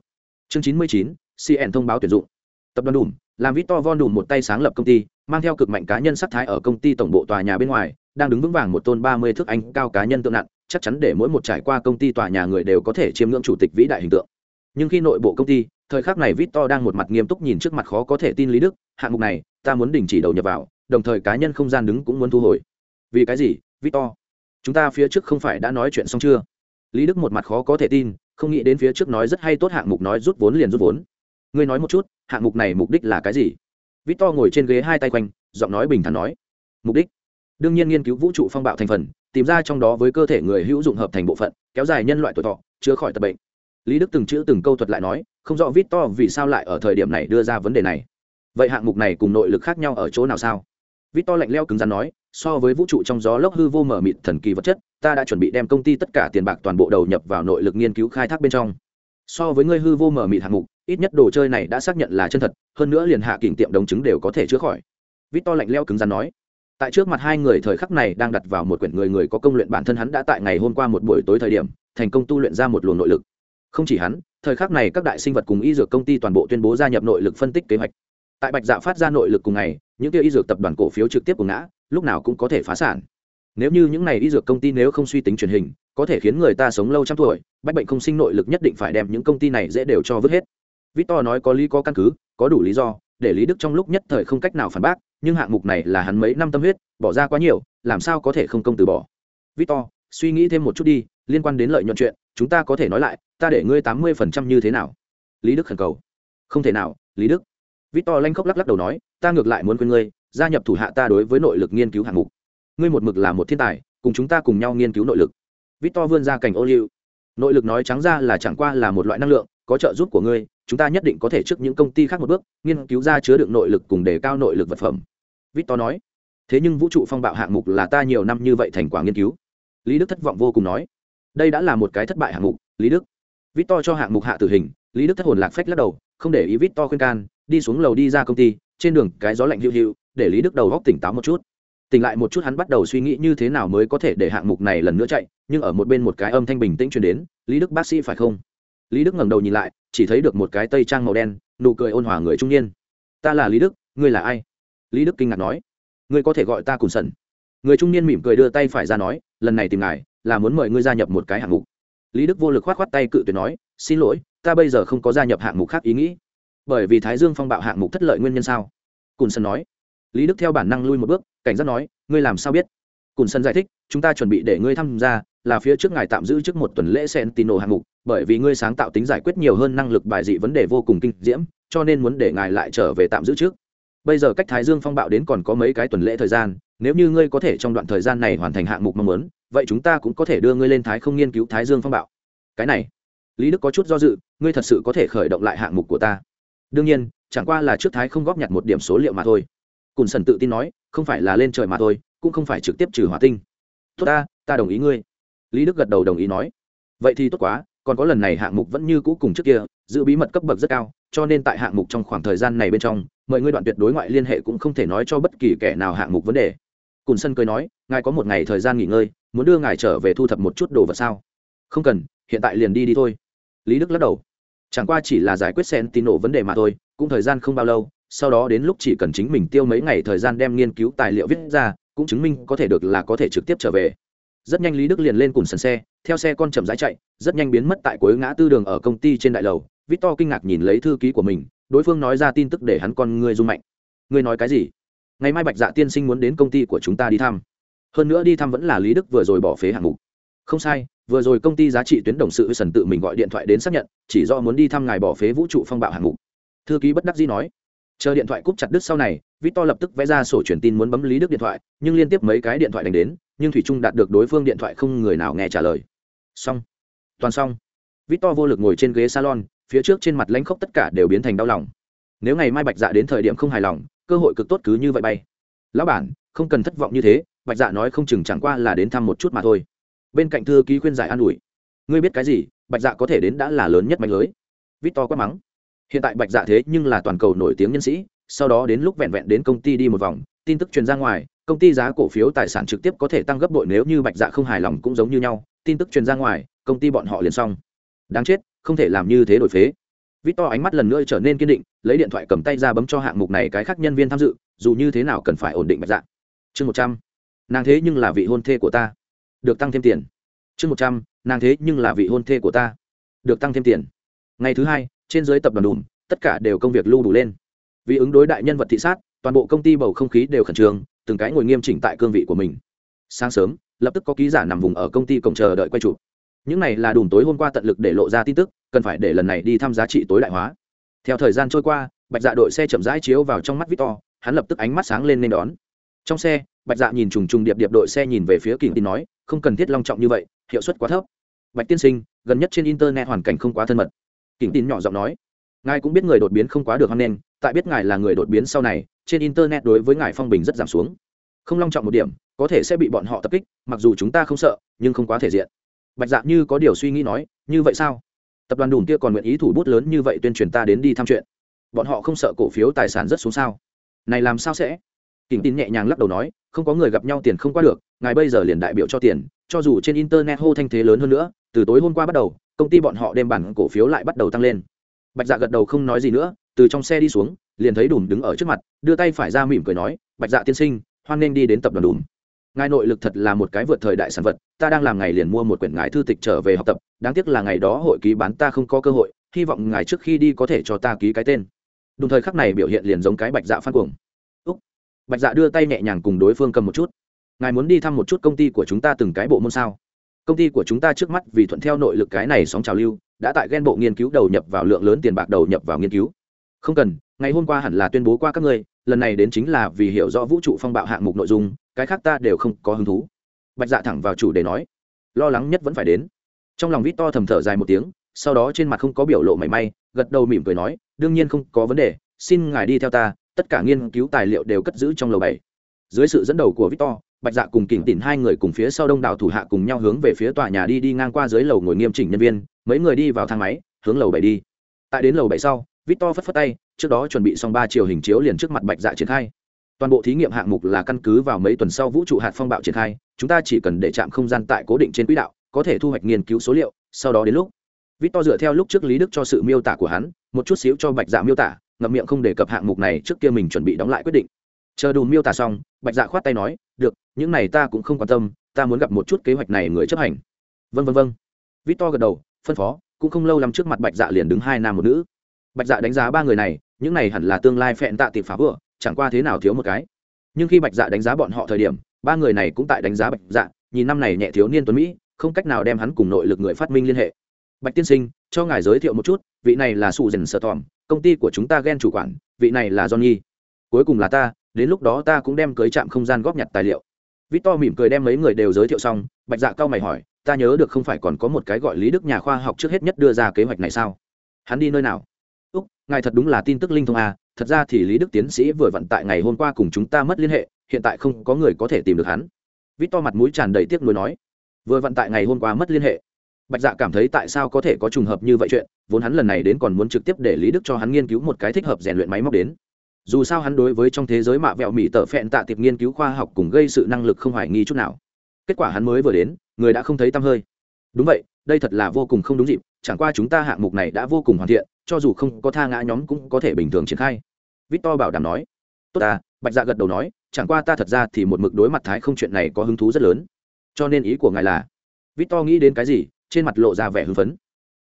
Chương chín mươi chín cn thông báo tuyển dụng tập đoàn đùm, làm victor von đùm một tay sáng lập công ty, mang theo cực mạnh cá nhân sắc thái ở công ty tổng bộ tòa nhà bên ngoài, đang đứng vững vàng một tôn ba mươi thước anh cao cá nhân tượng nặng, chắc chắn để mỗi một trải qua công ty tòa nhà người đều có thể chiêm ngưỡng chủ tịch vĩ đại hình tượng. Nhưng khi nội bộ công ty, thời khắc này victor đang một mặt nghiêm túc nhìn trước mặt khó có thể tin lý đức, hạng mục này, ta muốn đình chỉ đầu nhập vào, đồng thời cá nhân không gian đứng cũng muốn thu hồi. Vì cái gì, victor? Chúng ta phía trước không phải đã nói chuyện xong chưa? Lý đức một mặt khó có thể tin, không nghĩ đến phía trước nói rất hay tốt, hạng mục nói rút vốn liền rút vốn ngươi nói một chút, hạng mục này mục đích là cái gì? Vít To ngồi trên ghế hai tay quanh, giọng nói bình thản nói, mục đích? Đương nhiên nghiên cứu vũ trụ phong bạo thành phần, tìm ra trong đó với cơ thể người hữu dụng hợp thành bộ phận, kéo dài nhân loại tuổi thọ, chữa khỏi tập bệnh. Lý đức từng chữ từng câu thuật lại nói, không rõ To vì sao lại ở thời điểm này đưa ra vấn đề này. Vậy hạng mục này cùng nội lực khác nhau ở chỗ nào sao? Vít To lạnh leo cứng rắn nói, so với vũ trụ trong gió lốc hư vô mở mịt thần kỳ vật chất, ta đã chuẩn bị đem công ty tất cả tiền bạc toàn bộ đầu nhập vào nội lực nghiên cứu khai thác bên trong. So với ngươi hư vô mở mịt hạng mục ít nhất đồ chơi này đã xác nhận là chân thật, hơn nữa liền hạ kỉnh tiệm đồng chứng đều có thể chữa khỏi. Vít to lạnh leo cứng rắn nói. Tại trước mặt hai người thời khắc này đang đặt vào một quyển người người có công luyện bản thân hắn đã tại ngày hôm qua một buổi tối thời điểm, thành công tu luyện ra một luồng nội lực. Không chỉ hắn, thời khắc này các đại sinh vật cùng y dược công ty toàn bộ tuyên bố gia nhập nội lực phân tích kế hoạch. Tại bạch dạ phát ra nội lực cùng ngày, những kia y dược tập đoàn cổ phiếu trực tiếp của ngã, lúc nào cũng có thể phá sản. Nếu như những này y dược công ty nếu không suy tính truyền hình, có thể khiến người ta sống lâu trăm tuổi, bách bệnh không sinh nội lực nhất định phải đem những công ty này dễ đều cho vứt hết victor nói có lý có căn cứ, có đủ lý do, để lý đức trong lúc nhất thời không cách nào phản bác, nhưng hạng mục này là hắn mấy năm tâm huyết, bỏ ra quá nhiều, làm sao có thể không công từ bỏ. Victor, suy nghĩ thêm một chút đi, liên quan đến lợi nhuận chuyện, chúng ta có thể nói lại, ta để ngươi tám mươi phần trăm như thế nào? Lý đức khẩn cầu. Không thể nào, lý đức. Victor lanh khóc lắc lắc đầu nói, ta ngược lại muốn quên ngươi, gia nhập thủ hạ ta đối với nội lực nghiên cứu hạng mục. Ngươi một mực là một thiên tài, cùng chúng ta cùng nhau nghiên cứu nội lực. Victor vươn ra cảnh ô liu. Nội lực nói trắng ra là chẳng qua là một loại năng lượng, có trợ giúp của ngươi chúng ta nhất định có thể trước những công ty khác một bước, nghiên cứu ra chứa đựng nội lực cùng đề cao nội lực vật phẩm. Victor nói. Thế nhưng vũ trụ phong bạo hạng mục là ta nhiều năm như vậy thành quả nghiên cứu. Lý đức thất vọng vô cùng nói. Đây đã là một cái thất bại hạng mục, lý đức. Victor cho hạng mục hạ tử hình, lý đức thất hồn lạc phách lắc đầu, không để ý victor khuyên can, đi xuống lầu đi ra công ty, trên đường cái gió lạnh hữu hữu, để lý đức đầu góc tỉnh táo một chút. Tỉnh lại một chút hắn bắt đầu suy nghĩ như thế nào mới có thể để hạng mục này lần nữa chạy, nhưng ở một bên một cái âm thanh bình tĩnh truyền đến, lý đức bác sĩ phải không? Lý đức ngẩng đầu nhìn lại chỉ thấy được một cái tây trang màu đen, nụ cười ôn hòa người trung niên. Ta là lý đức, ngươi là ai? Lý đức kinh ngạc nói. Ngươi có thể gọi ta cùng sần. Người trung niên mỉm cười đưa tay phải ra nói, lần này tìm ngài là muốn mời ngươi gia nhập một cái hạng mục. Lý đức vô lực k h o á t k h o á t tay cự tuyệt nói, xin lỗi, ta bây giờ không có gia nhập hạng mục khác ý nghĩ. Bởi vì thái dương phong bạo hạng mục thất lợi nguyên nhân sao? Cùn sân nói. Lý đức theo bản năng lui một bước, cảnh giác nói, ngươi làm sao biết? Cùn sân giải thích, chúng ta chuẩn bị để ngươi tham gia là phía trước ngài tạm giữ trước một tuần lễ sentino hạng mục bởi vì ngươi sáng tạo tính giải quyết nhiều hơn năng lực bài dị vấn đề vô cùng kinh diễm, cho nên muốn để ngài lại trở về tạm giữ trước. Bây giờ cách thái dương phong bạo đến còn có mấy cái tuần lễ thời gian, nếu như ngươi có thể trong đoạn thời gian này hoàn thành hạng mục mong muốn, vậy chúng ta cũng có thể đưa ngươi lên thái không nghiên cứu thái dương phong bạo. Cái này, lý đức có chút do dự, ngươi thật sự có thể khởi động lại hạng mục của ta. Đương nhiên, chẳng qua là trước thái không góp nhặt một điểm số liệu mà thôi. Cùn sần tự tin nói, không phải là lên trời mà thôi, cũng không phải trực tiếp trừ hỏa tinh. Tốt ta ta đồng ý ngươi. Lý đức gật đầu đồng ý nói. Vậy thì tốt quá còn có lần này hạng mục vẫn như cũ cùng trước kia, giữ bí mật cấp bậc rất cao, cho nên tại hạng mục trong khoảng thời gian này bên trong, mời ngươi đoạn tuyệt đối ngoại liên hệ cũng không thể nói cho bất kỳ kẻ nào hạng mục vấn đề. Cùn sân cười nói, ngài có một ngày thời gian nghỉ ngơi, muốn đưa ngài trở về thu thập một chút đồ vật sao? Không cần, hiện tại liền đi đi thôi. Lý đức lắc đầu. Chẳng qua chỉ là giải quyết sen tin nổ vấn đề mà thôi, cũng thời gian không bao lâu, sau đó đến lúc chỉ cần chính mình tiêu mấy ngày thời gian đem nghiên cứu tài liệu viết ra, cũng chứng minh có thể được là có thể trực tiếp trở về. Rất nhanh lý đức liền lên cùng sân xe theo xe con chậm rãi chạy, rất nhanh biến mất tại cuối ngã tư đường ở công ty trên đại lầu. Victor kinh ngạc nhìn lấy thư ký của mình, đối phương nói ra tin tức để hắn con ngươi rung mạnh. Ngươi nói cái gì? Ngày mai bạch dạ tiên sinh muốn đến công ty của chúng ta đi thăm. Hơn nữa đi thăm vẫn là lý đức vừa rồi bỏ phế hạng mục. Không sai, vừa rồi công ty giá trị tuyến đồng sự sần tự mình gọi điện thoại đến xác nhận, chỉ do muốn đi thăm ngài bỏ phế vũ trụ phong bạo hạng mục. Thư ký bất đắc dĩ nói. Chờ điện thoại cúp chặt đứt sau này, victor lập tức vẽ ra sổ truyền tin muốn bấm lý đức điện thoại, nhưng liên tiếp mấy cái điện thoại đánh đến, nhưng thủy trung đạt được đối phương điện thoại không người nào nghe trả lời xong. Toàn xong. Victor vô lực ngồi trên ghế salon, phía trước trên mặt lãnh khốc tất cả đều biến thành đau lòng. Nếu ngày mai bạch dạ đến thời điểm không hài lòng, cơ hội cực tốt cứ như vậy bay. Lão bản, không cần thất vọng như thế, bạch dạ nói không chừng chẳng qua là đến thăm một chút mà thôi. Bên cạnh thư ký khuyên giải an ủi. Ngươi biết cái gì, bạch dạ có thể đến đã là lớn nhất mạnh lưới. Victor quát mắng. Hiện tại bạch dạ thế nhưng là toàn cầu nổi tiếng nhân sĩ, sau đó đến lúc vẹn vẹn đến công ty đi một vòng, tin tức truyền ra ngoài công ty giá cổ phiếu tài sản trực tiếp có thể tăng gấp bội nếu như bạch dạ không hài lòng cũng giống như nhau. Tin tức truyền ra ngoài, công ty bọn họ liền xong. Đáng chết, không thể làm như thế đổi phế. Victor ánh mắt lần nữa trở nên kiên định, lấy điện thoại cầm tay ra bấm cho hạng mục này cái khác nhân viên tham dự, dù như thế nào cần phải ổn định bạch dạ. Chương một trăm, nàng thế nhưng là vị hôn thê của ta. Được tăng thêm tiền. Chương một trăm, nàng thế nhưng là vị hôn thê của ta. Được tăng thêm tiền. Ngày thứ hai, trên dưới tập đoàn đùm, tất cả đều công việc lưu đủ lên. Vì ứng đối đại nhân vật thị sát, toàn bộ công ty bầu không khí đều khẩn trương từng cái ngồi nghiêm chỉnh tại cương vị của mình. Sáng sớm, lập tức có ký giả nằm vùng ở công ty cổng chờ đợi quay chụp. Những này là đùm tối hôm qua tận lực để lộ ra tin tức, cần phải để lần này đi thăm giá trị tối đại hóa. Theo thời gian trôi qua, bạch dạ đội xe chậm rãi chiếu vào trong mắt victor, hắn lập tức ánh mắt sáng lên nên đón. Trong xe, bạch dạ nhìn trùng trùng điệp điệp đội xe nhìn về phía kỳ tin nói, không cần thiết long trọng như vậy, hiệu suất quá thấp. Bạch tiên sinh, gần nhất trên internet hoàn cảnh không quá thân mật. Kỳ tin nhỏ giọng nói, ngài cũng biết người đột biến không quá được hoan nghênh, tại biết ngài là người đột biến sau này trên internet đối với ngài phong bình rất giảm xuống. Không long trọng một điểm, có thể sẽ bị bọn họ tập kích, mặc dù chúng ta không sợ, nhưng không quá thể diện. Bạch dạ như có điều suy nghĩ nói, như vậy sao? Tập đoàn đùm kia còn nguyện ý thủ bút lớn như vậy tuyên truyền ta đến đi thăm chuyện. Bọn họ không sợ cổ phiếu tài sản rất xuống sao? Này làm sao sẽ? Kỉnh tin nhẹ nhàng lắc đầu nói, không có người gặp nhau tiền không qua được, ngài bây giờ liền đại biểu cho tiền, cho dù trên internet hô thanh thế lớn hơn nữa, từ tối hôm qua bắt đầu, công ty bọn họ đem bản cổ phiếu lại bắt đầu tăng lên. Bạch dạ gật đầu không nói gì nữa, từ trong xe đi xuống liền thấy đùm đứng ở trước mặt, đưa tay phải ra mỉm cười nói, bạch dạ tiên sinh, hoan nên đi đến tập đoàn đùm. Ngài nội lực thật là một cái vượt thời đại sản vật, ta đang làm ngày liền mua một quyển ngài thư tịch trở về học tập, đáng tiếc là ngày đó hội ký bán ta không có cơ hội, hy vọng ngài trước khi đi có thể cho ta ký cái tên. Đồng thời khắc này biểu hiện liền giống cái bạch dạ phát cuồng. Úc. Bạch dạ đưa tay nhẹ nhàng cùng đối phương cầm một chút. Ngài muốn đi thăm một chút công ty của chúng ta từng cái bộ môn sao? Công ty của chúng ta trước mắt vì thuận theo nội lực cái này sóng trào lưu, đã tại ghen bộ nghiên cứu đầu nhập vào lượng lớn tiền bạc đầu nhập vào nghiên cứu. Không cần ngày hôm qua hẳn là tuyên bố qua các ngươi, lần này đến chính là vì hiểu rõ vũ trụ phong bạo hạng mục nội dung, cái khác ta đều không có hứng thú. Bạch dạ thẳng vào chủ để nói. Lo lắng nhất vẫn phải đến. Trong lòng vít to thầm thở dài một tiếng, sau đó trên mặt không có biểu lộ mảy may, gật đầu mỉm cười nói, đương nhiên không có vấn đề, xin ngài đi theo ta, tất cả nghiên cứu tài liệu đều cất giữ trong lầu bảy. Dưới sự dẫn đầu của victor bạch dạ cùng kỉnh tỉn hai người cùng phía sau đông đảo thủ hạ cùng nhau hướng về phía tòa nhà đi đi ngang qua dưới lầu ngồi nghiêm chỉnh nhân viên, mấy người đi vào thang máy, hướng lầu bảy đi. Tại đến lầu bảy sau victor phất phất tay trước đó chuẩn bị xong ba chiều hình chiếu liền trước mặt bạch dạ triển khai. Toàn bộ thí nghiệm hạng mục là căn cứ vào mấy tuần sau vũ trụ hạt phong bạo triển khai, chúng ta chỉ cần để chạm không gian tại cố định trên quỹ đạo, có thể thu hoạch nghiên cứu số liệu, sau đó đến lúc. Victor dựa theo lúc trước lý đức cho sự miêu tả của hắn, một chút xíu cho bạch dạ miêu tả, ngậm miệng không đề cập hạng mục này trước kia mình chuẩn bị đóng lại quyết định. Chờ đùn miêu tả xong, bạch dạ khoát tay nói, được, những này ta cũng không quan tâm, ta muốn gặp một chút kế hoạch này người chấp hành. Vân vân vân victor gật đầu, phân phó, cũng không lâu lắm trước mặt bạch dạ liền đứng hai nam một nữ. Bạch dạ đánh giá ba người này những này hẳn là tương lai phẹn tạ tiệp phá vừa chẳng qua thế nào thiếu một cái. Nhưng khi bạch dạ đánh giá bọn họ thời điểm, ba người này cũng tại đánh giá bạch dạ nhìn năm này nhẹ thiếu niên tuấn mỹ, không cách nào đem hắn cùng nội lực người phát minh liên hệ. Bạch tiên sinh, cho ngài giới thiệu một chút, vị này là sụ dần sợ tòm, công ty của chúng ta ghen chủ quản, vị này là johnny. Cuối cùng là ta, đến lúc đó ta cũng đem cưới trạm không gian góp nhặt tài liệu. Victor mỉm cười đem mấy người đều giới thiệu xong, bạch dạ cao mày hỏi, ta nhớ được không phải còn có một cái gọi lý đức nhà khoa học trước hết nhất đưa ra kế hoạch này sao? Hắn đi nơi nào? Ngài thật đúng là tin tức linh thông à thật ra thì lý đức tiến sĩ vừa vận tại ngày hôm qua cùng chúng ta mất liên hệ, hiện tại không có người có thể tìm được hắn. Victor mặt mũi tràn đầy tiếc nuối nói, vừa vận tại ngày hôm qua mất liên hệ. Bạch dạ cảm thấy tại sao có thể có trùng hợp như vậy chuyện, vốn hắn lần này đến còn muốn trực tiếp để lý đức cho hắn nghiên cứu một cái thích hợp rèn luyện máy móc đến. Dù sao hắn đối với trong thế giới mạ vẹo mỹ tợ phẹn tạ tiệp nghiên cứu khoa học cùng gây sự năng lực không hoài nghi chút nào. Kết quả hắn mới vừa đến, người đã không thấy tăm hơi. Đúng vậy, đây thật là vô cùng không đúng dịp chẳng qua chúng ta hạng mục này đã vô cùng hoàn thiện, cho dù không có tha ngã nhóm cũng có thể bình thường triển khai. Victor bảo đảm nói. Tốt ta, bạch dạ gật đầu nói, chẳng qua ta thật ra thì một mực đối mặt thái không chuyện này có hứng thú rất lớn. Cho nên ý của ngài là victor nghĩ đến cái gì, trên mặt lộ ra vẻ hưng phấn.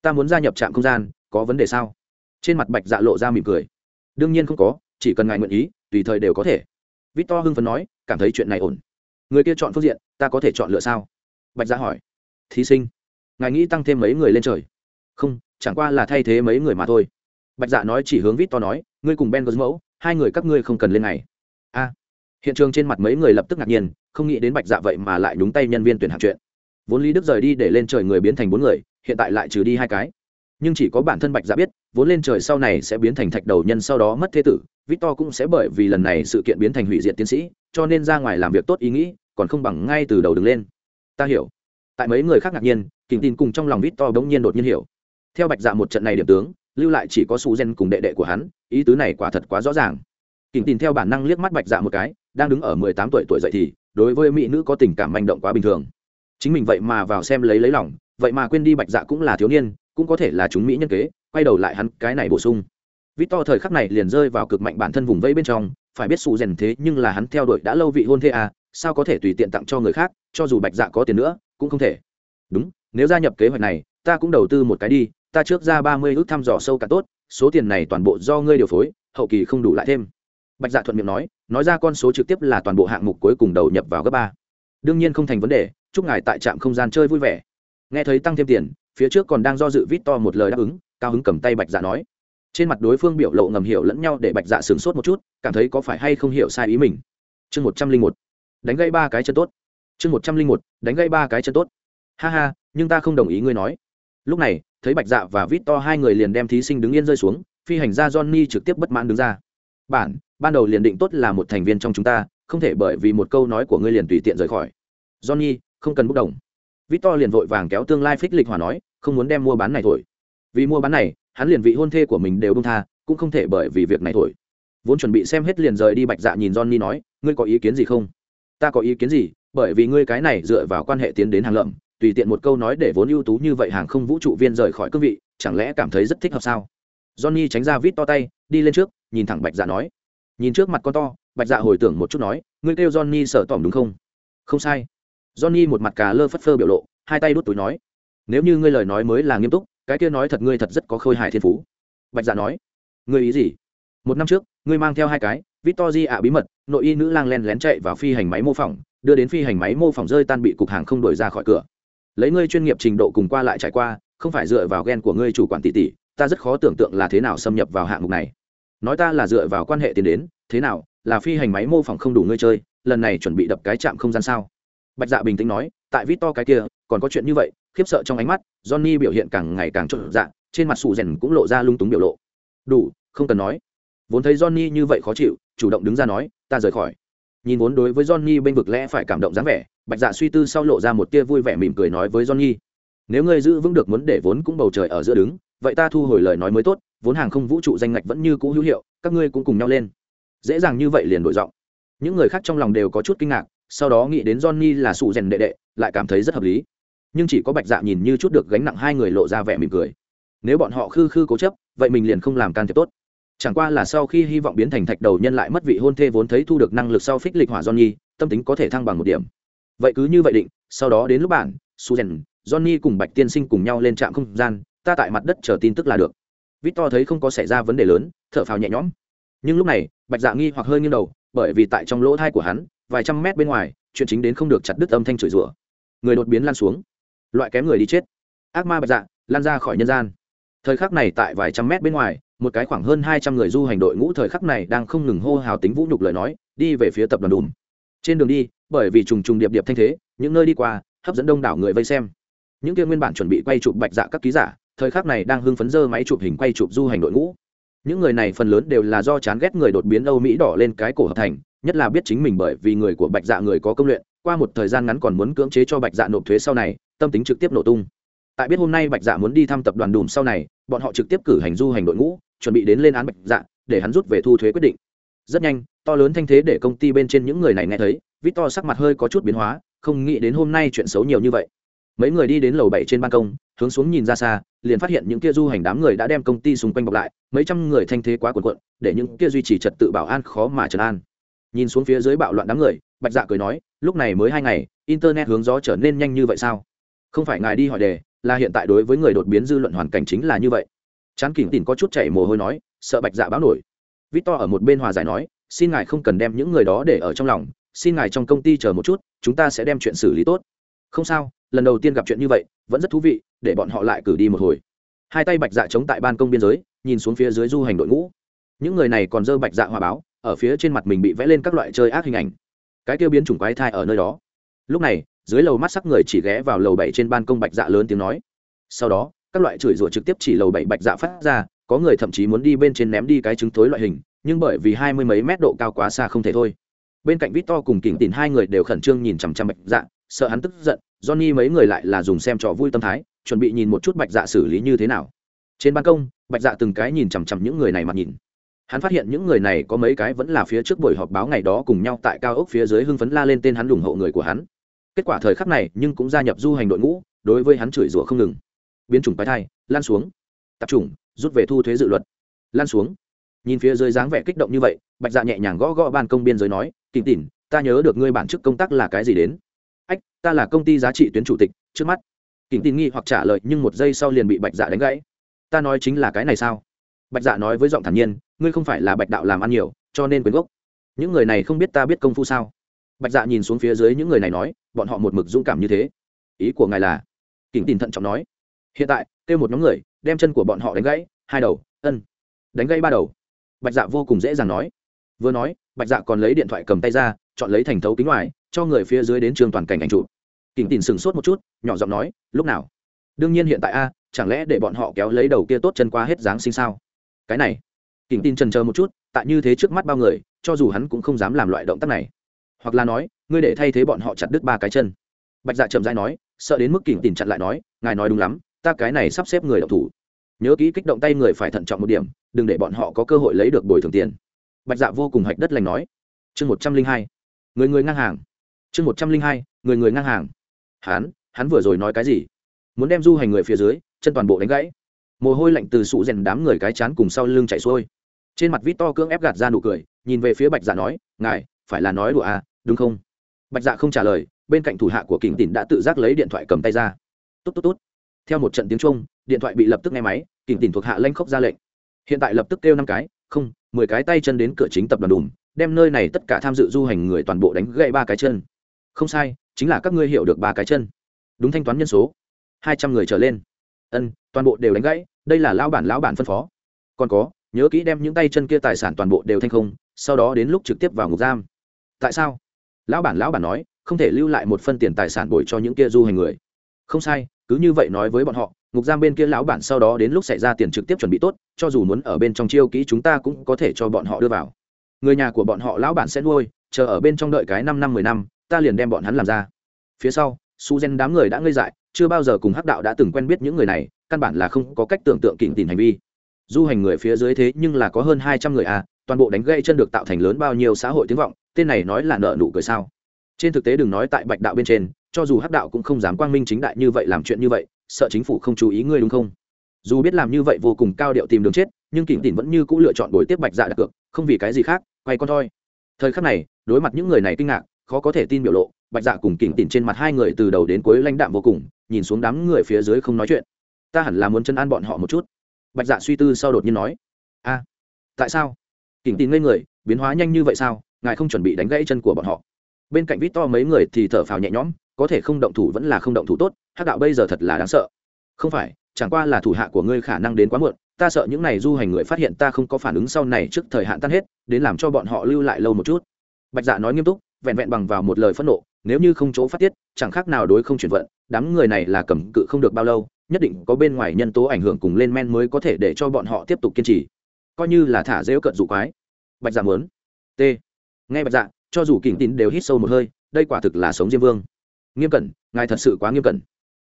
Ta muốn gia nhập trạm không gian, có vấn đề sao? Trên mặt bạch dạ lộ ra mỉm cười. Đương nhiên không có, chỉ cần ngài nguyện ý, tùy thời đều có thể. Victor hưng phấn nói, cảm thấy chuyện này ổn. Người kia chọn phương diện, ta có thể chọn lựa sao? Bạch dạ hỏi. Thí sinh. Ngài nghĩ tăng thêm mấy người lên trời? Không, chẳng qua là thay thế mấy người mà thôi. Bạch dạ nói chỉ hướng Vít To nói, ngươi cùng ben mẫu hai người các ngươi không cần lên này a. Hiện trường trên mặt mấy người lập tức ngạc nhiên, không nghĩ đến bạch dạ vậy mà lại nhúng tay nhân viên tuyển hạng chuyện. Vốn lý đức rời đi để lên trời người biến thành bốn người, hiện tại lại trừ đi hai cái. Nhưng chỉ có bản thân bạch dạ biết, vốn lên trời sau này sẽ biến thành thạch đầu nhân sau đó mất thế tử victor cũng sẽ bởi vì lần này sự kiện biến thành hủy diệt tiến sĩ, cho nên ra ngoài làm việc tốt ý nghĩ, còn không bằng ngay từ đầu đứng lên. Ta hiểu. Tại mấy người khác ngạc nhiên, kình tin cùng trong lòng victor bỗng nhiên đột nhiên hiểu theo bạch dạ một trận này điểm tướng, lưu lại chỉ có su gen cùng đệ đệ của hắn, ý tứ này quả thật quá rõ ràng. Kỉnh tin theo bản năng liếc mắt bạch dạ một cái, đang đứng ở mười tám tuổi tuổi dậy thì, đối với mỹ nữ có tình cảm manh động quá bình thường. Chính mình vậy mà vào xem lấy lấy lòng, vậy mà quên đi bạch dạ cũng là thiếu niên, cũng có thể là chúng mỹ nhân kế, quay đầu lại hắn cái này bổ sung. Vít to thời khắc này liền rơi vào cực mạnh bản thân vùng vẫy bên trong, phải biết sụ rèn thế nhưng là hắn theo đuổi đã lâu vị hôn thê à sao có thể tùy tiện tặng cho người khác, cho dù bạch dạ có tiền nữa, cũng không thể. Đúng, nếu gia nhập kế hoạch này, ta cũng đầu tư một cái đi ta trước ra ba mươi ước thăm dò sâu cả tốt, số tiền này toàn bộ do ngươi điều phối, hậu kỳ không đủ lại thêm. Bạch dạ thuận miệng nói nói ra con số trực tiếp là toàn bộ hạng mục cuối cùng đầu nhập vào gấp ba. Đương nhiên không thành vấn đề, chúc ngài tại trạm không gian chơi vui vẻ. Nghe thấy tăng thêm tiền, phía trước còn đang do dự vít to một lời đáp ứng, cao hứng cầm tay bạch dạ nói. Trên mặt đối phương biểu lộ ngầm hiểu lẫn nhau để bạch dạ sửng sốt một chút, cảm thấy có phải hay không hiểu sai ý mình. Chương một trăm linh một. Đánh gây ba cái chân tốt. Chương một trăm linh một, đánh gây ba cái chân tốt. Ha ha, nhưng ta không đồng ý ngươi nói lúc này, thấy bạch dạ và vít to hai người liền đem thí sinh đứng yên rơi xuống, phi hành gia johnny trực tiếp bất mãn đứng ra. Bản, ban đầu liền định tốt là một thành viên trong chúng ta, không thể bởi vì một câu nói của ngươi liền tùy tiện rời khỏi. Johnny, không cần bốc đồng. Victor liền vội vàng kéo tương lai phích lịch hòa nói, không muốn đem mua bán này thổi. Vì mua bán này, hắn liền vị hôn thê của mình đều bông tha, cũng không thể bởi vì việc này thổi. Vốn chuẩn bị xem hết liền rời đi, bạch dạ nhìn johnny nói, ngươi có ý kiến gì không? Ta có ý kiến gì, bởi vì ngươi cái này dựa vào quan hệ tiến đến hàng lợm tùy tiện một câu nói để vốn ưu tú như vậy hàng không vũ trụ viên rời khỏi cương vị, chẳng lẽ cảm thấy rất thích hợp sao? Johnny tránh ra vít to tay, đi lên trước, nhìn thẳng bạch dạ nói. Nhìn trước mặt con to, bạch dạ hồi tưởng một chút nói, ngươi kêu johnny sợ tỏm đúng không? Không sai. Johnny một mặt cà lơ phất phơ biểu lộ, hai tay đút túi nói, nếu như ngươi lời nói mới là nghiêm túc, cái kia nói thật ngươi thật rất có khôi hài thiên phú. Bạch dạ nói, ngươi ý gì? Một năm trước, ngươi mang theo hai cái, victor di ạ bí mật, nội y nữ lang len lén chạy vào phi hành máy mô phỏng, đưa đến phi hành máy mô phỏng rơi tan bị cục hàng không đổi ra khỏi cửa lấy ngươi chuyên nghiệp trình độ cùng qua lại trải qua, không phải dựa vào ghen của ngươi chủ quản tỷ tỷ, ta rất khó tưởng tượng là thế nào xâm nhập vào hạng mục này. Nói ta là dựa vào quan hệ tiền đến, thế nào, là phi hành máy mô phỏng không đủ ngươi chơi, lần này chuẩn bị đập cái chạm không gian sao? Bạch dạ bình tĩnh nói, tại vít to cái kia, còn có chuyện như vậy, khiếp sợ trong ánh mắt, johnny biểu hiện càng ngày càng trộn dạ trên mặt sụ rèn cũng lộ ra lung túng biểu lộ. Đủ, không cần nói. Vốn thấy johnny như vậy khó chịu, chủ động đứng ra nói, ta rời khỏi nhìn vốn đối với johnny bên vực lẽ phải cảm động dáng vẻ, bạch dạ suy tư sau lộ ra một tia vui vẻ mỉm cười nói với johnny, nếu ngươi giữ vững được muốn để vốn cũng bầu trời ở giữa đứng, vậy ta thu hồi lời nói mới tốt, vốn hàng không vũ trụ danh ngạch vẫn như cũ hữu hiệu, các ngươi cũng cùng nhau lên. Dễ dàng như vậy liền đổi giọng. Những người khác trong lòng đều có chút kinh ngạc, sau đó nghĩ đến johnny là sụ rèn đệ đệ, lại cảm thấy rất hợp lý. Nhưng chỉ có bạch dạ nhìn như chút được gánh nặng hai người lộ ra vẻ mỉm cười. Nếu bọn họ khư khư cố chấp, vậy mình liền không làm can thiệp tốt chẳng qua là sau khi hy vọng biến thành thạch đầu nhân lại mất vị hôn thê vốn thấy thu được năng lực sau phích lịch hỏa johnny tâm tính có thể thăng bằng một điểm. Vậy cứ như vậy định sau đó đến lúc bản Susan, johnny cùng bạch tiên sinh cùng nhau lên trạm không gian ta tại mặt đất chờ tin tức là được. Victor thấy không có xảy ra vấn đề lớn thở phào nhẹ nhõm. Nhưng lúc này bạch dạ nghi hoặc hơi nghiêng đầu bởi vì tại trong lỗ thai của hắn vài trăm mét bên ngoài chuyện chính đến không được chặt đứt âm thanh chửi rủa. Người đột biến lan xuống. Loại kém người đi chết. Ác ma bạch dạ lan ra khỏi nhân gian. Thời khắc này tại vài trăm mét bên ngoài một cái khoảng hơn hai trăm người du hành đội ngũ thời khắc này đang không ngừng hô hào tính vũ nhục lời nói, đi về phía tập đoàn đùm. Trên đường đi, bởi vì trùng trùng điệp điệp thanh thế, những nơi đi qua, hấp dẫn đông đảo người vây xem. Những kia nguyên bản chuẩn bị quay chụp bạch dạ các ký giả, thời khắc này đang hưng phấn dơ máy chụp hình quay chụp du hành đội ngũ. Những người này phần lớn đều là do chán ghét người đột biến âu mỹ đỏ lên cái cổ hợp thành, nhất là biết chính mình bởi vì người của bạch dạ người có công luyện, qua một thời gian ngắn còn muốn cưỡng chế cho bạch dạ nộp thuế sau này, tâm tính trực tiếp nổ tung. Tại biết hôm nay bạch dạ muốn đi thăm tập đoàn đùm sau này, bọn họ trực tiếp cử hành du hành đội ngũ chuẩn bị đến lên án bạch dạ để hắn rút về thu thuế quyết định. Rất nhanh, to lớn thanh thế để công ty bên trên những người này nghe thấy vít to sắc mặt hơi có chút biến hóa, không nghĩ đến hôm nay chuyện xấu nhiều như vậy. Mấy người đi đến lầu bảy trên ban công, hướng xuống nhìn ra xa, liền phát hiện những kia du hành đám người đã đem công ty xung quanh bọc lại, mấy trăm người thanh thế quá cuồn cuộn, để những kia duy trì trật tự bảo an khó mà trấn an. Nhìn xuống phía dưới bạo loạn đám người, bạch dạ cười nói, lúc này mới hai ngày, internet hướng gió trở nên nhanh như vậy sao? Không phải ngài đi hỏi đề, là hiện tại đối với người đột biến dư luận hoàn cảnh chính là như vậy chán kỉnh tỉn có chút chảy mồ hôi nói, sợ bạch dạ báo nổi. Vít to ở một bên hòa giải nói, xin ngài không cần đem những người đó để ở trong lòng, xin ngài trong công ty chờ một chút, chúng ta sẽ đem chuyện xử lý tốt. Không sao, lần đầu tiên gặp chuyện như vậy, vẫn rất thú vị, để bọn họ lại cử đi một hồi. Hai tay bạch dạ chống tại ban công biên giới, nhìn xuống phía dưới du hành đội ngũ. Những người này còn dơ bạch dạ hòa báo, ở phía trên mặt mình bị vẽ lên các loại chơi ác hình ảnh. Cái kêu biến chủng quái thai ở nơi đó. Lúc này, dưới lầu mắt sắc người chỉ ghé vào lầu bảy trên ban công bạch dạ lớn tiếng nói. Sau đó các loại chửi rủa trực tiếp chỉ lầu bảy bạch dạ phát ra, có người thậm chí muốn đi bên trên ném đi cái trứng tối loại hình, nhưng bởi vì hai mươi mấy mét độ cao quá xa không thể thôi. Bên cạnh vít to cùng kỉnh tìm hai người đều khẩn trương nhìn chằm chằm bạch dạ sợ hắn tức giận, johnny mấy người lại là dùng xem trò vui tâm thái, chuẩn bị nhìn một chút bạch dạ xử lý như thế nào. Trên ban công, bạch dạ từng cái nhìn chằm chằm những người này mặt nhìn. Hắn phát hiện những người này có mấy cái vẫn là phía trước buổi họp báo ngày đó cùng nhau tại cao ốc phía dưới hưng phấn la lên tên hắn ủng hộ người của hắn. Kết quả thời khắc này nhưng cũng gia nhập du hành đội ngũ, đối với hắn chửi rủa không ngừng biến chủng quái thai lan xuống. Tập chủng, rút về thu thuế dự luật. Lan xuống. Nhìn phía dưới dáng vẻ kích động như vậy bạch dạ nhẹ nhàng gõ gõ ban công biên giới nói kìm tỉn ta nhớ được ngươi bản chức công tác là cái gì đến? Ách ta là công ty giá trị tuyến chủ tịch trước mắt. Kìm tin nghi hoặc trả lời nhưng một giây sau liền bị bạch dạ đánh gãy. Ta nói chính là cái này sao? Bạch dạ nói với giọng thản nhiên ngươi không phải là bạch đạo làm ăn nhiều cho nên quyền gốc. Những người này không biết ta biết công phu sao? Bạch dạ nhìn xuống phía dưới những người này nói bọn họ một mực dũng cảm như thế. Ý của ngài là? Kỉnh tin thận trọng nói hiện tại, kêu một nhóm người, đem chân của bọn họ đánh gãy, hai đầu, ân, đánh gãy ba đầu. Bạch dạ vô cùng dễ dàng nói. Vừa nói, bạch dạ còn lấy điện thoại cầm tay ra, chọn lấy thành thấu kính ngoài, cho người phía dưới đến trường toàn cảnh ảnh chụp. Kỉnh tìm sừng sốt một chút, nhỏ giọng nói, lúc nào? Đương nhiên hiện tại a, chẳng lẽ để bọn họ kéo lấy đầu kia tốt chân qua hết dáng sinh sao? Cái này. Kỉnh tin trần chờ một chút, tại như thế trước mắt bao người, cho dù hắn cũng không dám làm loại động tác này. Hoặc là nói, ngươi để thay thế bọn họ chặt đứt ba cái chân. Bạch dạ chậm dãi nói, sợ đến mức kỉnh tìm chặn lại nói, ngài nói đúng lắm ta cái này sắp xếp người đọc thủ. Nhớ kỹ kích động tay người phải thận trọng một điểm, đừng để bọn họ có cơ hội lấy được bồi thường tiền. Bạch dạ vô cùng hạch đất lành nói. Chương một trăm linh hai. Người người ngang hàng. Chương một trăm linh hai, người người ngang hàng. Hắn hắn vừa rồi nói cái gì? Muốn đem du hành người phía dưới, chân toàn bộ đánh gãy. Mồ hôi lạnh từ sụ rèn đám người cái chán cùng sau lưng chạy xuôi. Trên mặt vít to cưỡng ép gạt ra nụ cười, nhìn về phía bạch dạ nói, ngài, phải là nói đùa à đúng không? Bạch dạ không trả lời, bên cạnh thủ hạ của kình tỉn đã tự giác lấy điện thoại cầm tay ra. Tốt tốt tốt theo một trận tiếng trung điện thoại bị lập tức nghe máy, kỉnh tỉnh thuộc hạ lanh khóc ra lệnh. Hiện tại lập tức kêu năm cái, không, mười cái tay chân đến cửa chính tập đoàn đùm, đem nơi này tất cả tham dự du hành người toàn bộ đánh gãy ba cái chân. Không sai, chính là các ngươi hiểu được ba cái chân. Đúng thanh toán nhân số. Hai trăm người trở lên. Ân, toàn bộ đều đánh gãy, đây là lão bản lão bản phân phó. Còn có, nhớ kỹ đem những tay chân kia tài sản toàn bộ đều thanh không, sau đó đến lúc trực tiếp vào ngục giam. Tại sao? Lão bản lão bản nói, không thể lưu lại một phân tiền tài sản bồi cho những kia du hành người. Không sai cứ như vậy nói với bọn họ, ngục giam bên kia lão bản sau đó đến lúc xảy ra tiền trực tiếp chuẩn bị tốt, cho dù muốn ở bên trong chiêu kỹ chúng ta cũng có thể cho bọn họ đưa vào. Người nhà của bọn họ lão bản sẽ nuôi, chờ ở bên trong đợi cái năm năm mười năm, ta liền đem bọn hắn làm ra. Phía sau, su gen đám người đã ngây dại, chưa bao giờ cùng hắc đạo đã từng quen biết những người này, căn bản là không có cách tưởng tượng kỉnh tìm hành vi. Du hành người phía dưới thế nhưng là có hơn hai trăm người à toàn bộ đánh gây chân được tạo thành lớn bao nhiêu xã hội tiếng vọng, tên này nói là nợ nụ cười sao? Trên thực tế đừng nói tại bạch đạo bên trên cho dù hắc đạo cũng không dám quang minh chính đại như vậy làm chuyện như vậy, sợ chính phủ không chú ý ngươi đúng không? Dù biết làm như vậy vô cùng cao điệu tìm đường chết, nhưng kỉnh tỉn vẫn như c ũ lựa chọn đối tiếp bạch dạ đặt cược, không vì cái gì khác, quay con thôi thời khắc này, đối mặt những người này kinh ngạc, khó có thể tin biểu lộ, bạch dạ cùng kỉnh tỉn trên mặt hai người từ đầu đến cuối lãnh đạm vô cùng, nhìn xuống đám người phía dưới không nói chuyện. Ta hẳn là muốn chân an bọn họ một chút. Bạch dạ suy tư sau đột nhiên nói. A, tại sao? Kỉnh tỉn ngây người, biến hóa nhanh như vậy sao? Ngài không chuẩn bị đánh gãy chân của bọn họ. Bên cạnh vít to mấy người thì thở phào nhẹ nhõm có thể không động thủ vẫn là không động thủ tốt, hắc đạo bây giờ thật là đáng sợ. Không phải, chẳng qua là thủ hạ của ngươi khả năng đến quá muộn, ta sợ những này du hành người phát hiện ta không có phản ứng sau này trước thời hạn tan hết, đến làm cho bọn họ lưu lại lâu một chút. Bạch dạ nói nghiêm túc, vẹn vẹn bằng vào một lời phẫn nộ, nếu như không chỗ phát tiết, chẳng khác nào đối không chuyển vận, đám người này là cầm cự không được bao lâu, nhất định có bên ngoài nhân tố ảnh hưởng cùng lên men mới có thể để cho bọn họ tiếp tục kiên trì. Coi như là thả rêu cận dụ quái. Bạch dạ muốn. T. Nghe bạch dạ cho dù kỉnh tín đều hít sâu một hơi, đây quả thực là sống diêm vương nghiêm cẩn, ngài thật sự quá nghiêm cẩn.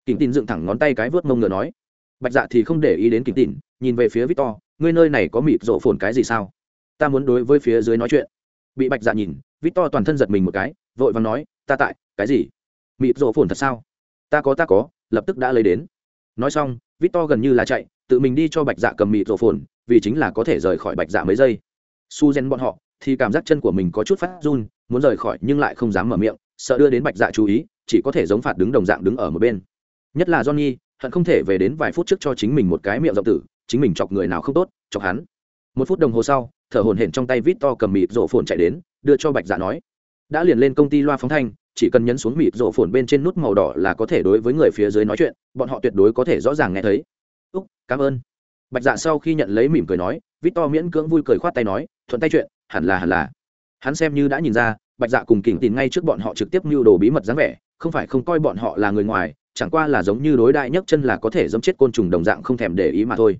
Kỉnh tin dựng thẳng ngón tay cái vớt mông ngựa nói. Bạch dạ thì không để ý đến kỉnh tin nhìn về phía victor, ngươi nơi này có mịt rộ phồn cái gì sao? Ta muốn đối với phía dưới nói chuyện. Bị bạch dạ nhìn, victor toàn thân giật mình một cái, vội vàng nói, ta tại, cái gì? Mịt rộ phồn thật sao? Ta có ta có, lập tức đã lấy đến. Nói xong, victor gần như là chạy, tự mình đi cho bạch dạ cầm mịt rộ phồn, vì chính là có thể rời khỏi bạch dạ mấy giây. Su gen bọn họ, thì cảm giác chân của mình có chút phát run, muốn rời khỏi nhưng lại không dám mở miệng, sợ đưa đến bạch dạ chú ý chỉ có thể giống phạt đứng đồng dạng đứng ở một bên. Nhất là johnny, hận không thể về đến vài phút trước cho chính mình một cái miệng rộng tử, chính mình chọc người nào không tốt, chọc hắn. Một phút đồng hồ sau, thở hổn hển trong tay vít to cầm mịt rổ phồn chạy đến, đưa cho bạch dạ nói. Đã liền lên công ty loa phóng thanh, chỉ cần nhấn xuống mịt rổ phồn bên trên nút màu đỏ là có thể đối với người phía dưới nói chuyện, bọn họ tuyệt đối có thể rõ ràng nghe thấy. Úc, cảm ơn. Bạch dạ sau khi nhận lấy mỉm cười nói, vít to miễn cưỡng vui cười khoát tay nói, thuận tay chuyện, hẳn là hẳn là. Hắn xem như đã nhìn ra, bạch dạ cùng kỉnh tìm ngay trước bọn họ trực tiếp mưu đồ bí mật dáng vẻ không phải không coi bọn họ là người ngoài, chẳng qua là giống như đối đại nhất chân là có thể dẫm chết côn trùng đồng dạng không thèm để ý mà thôi.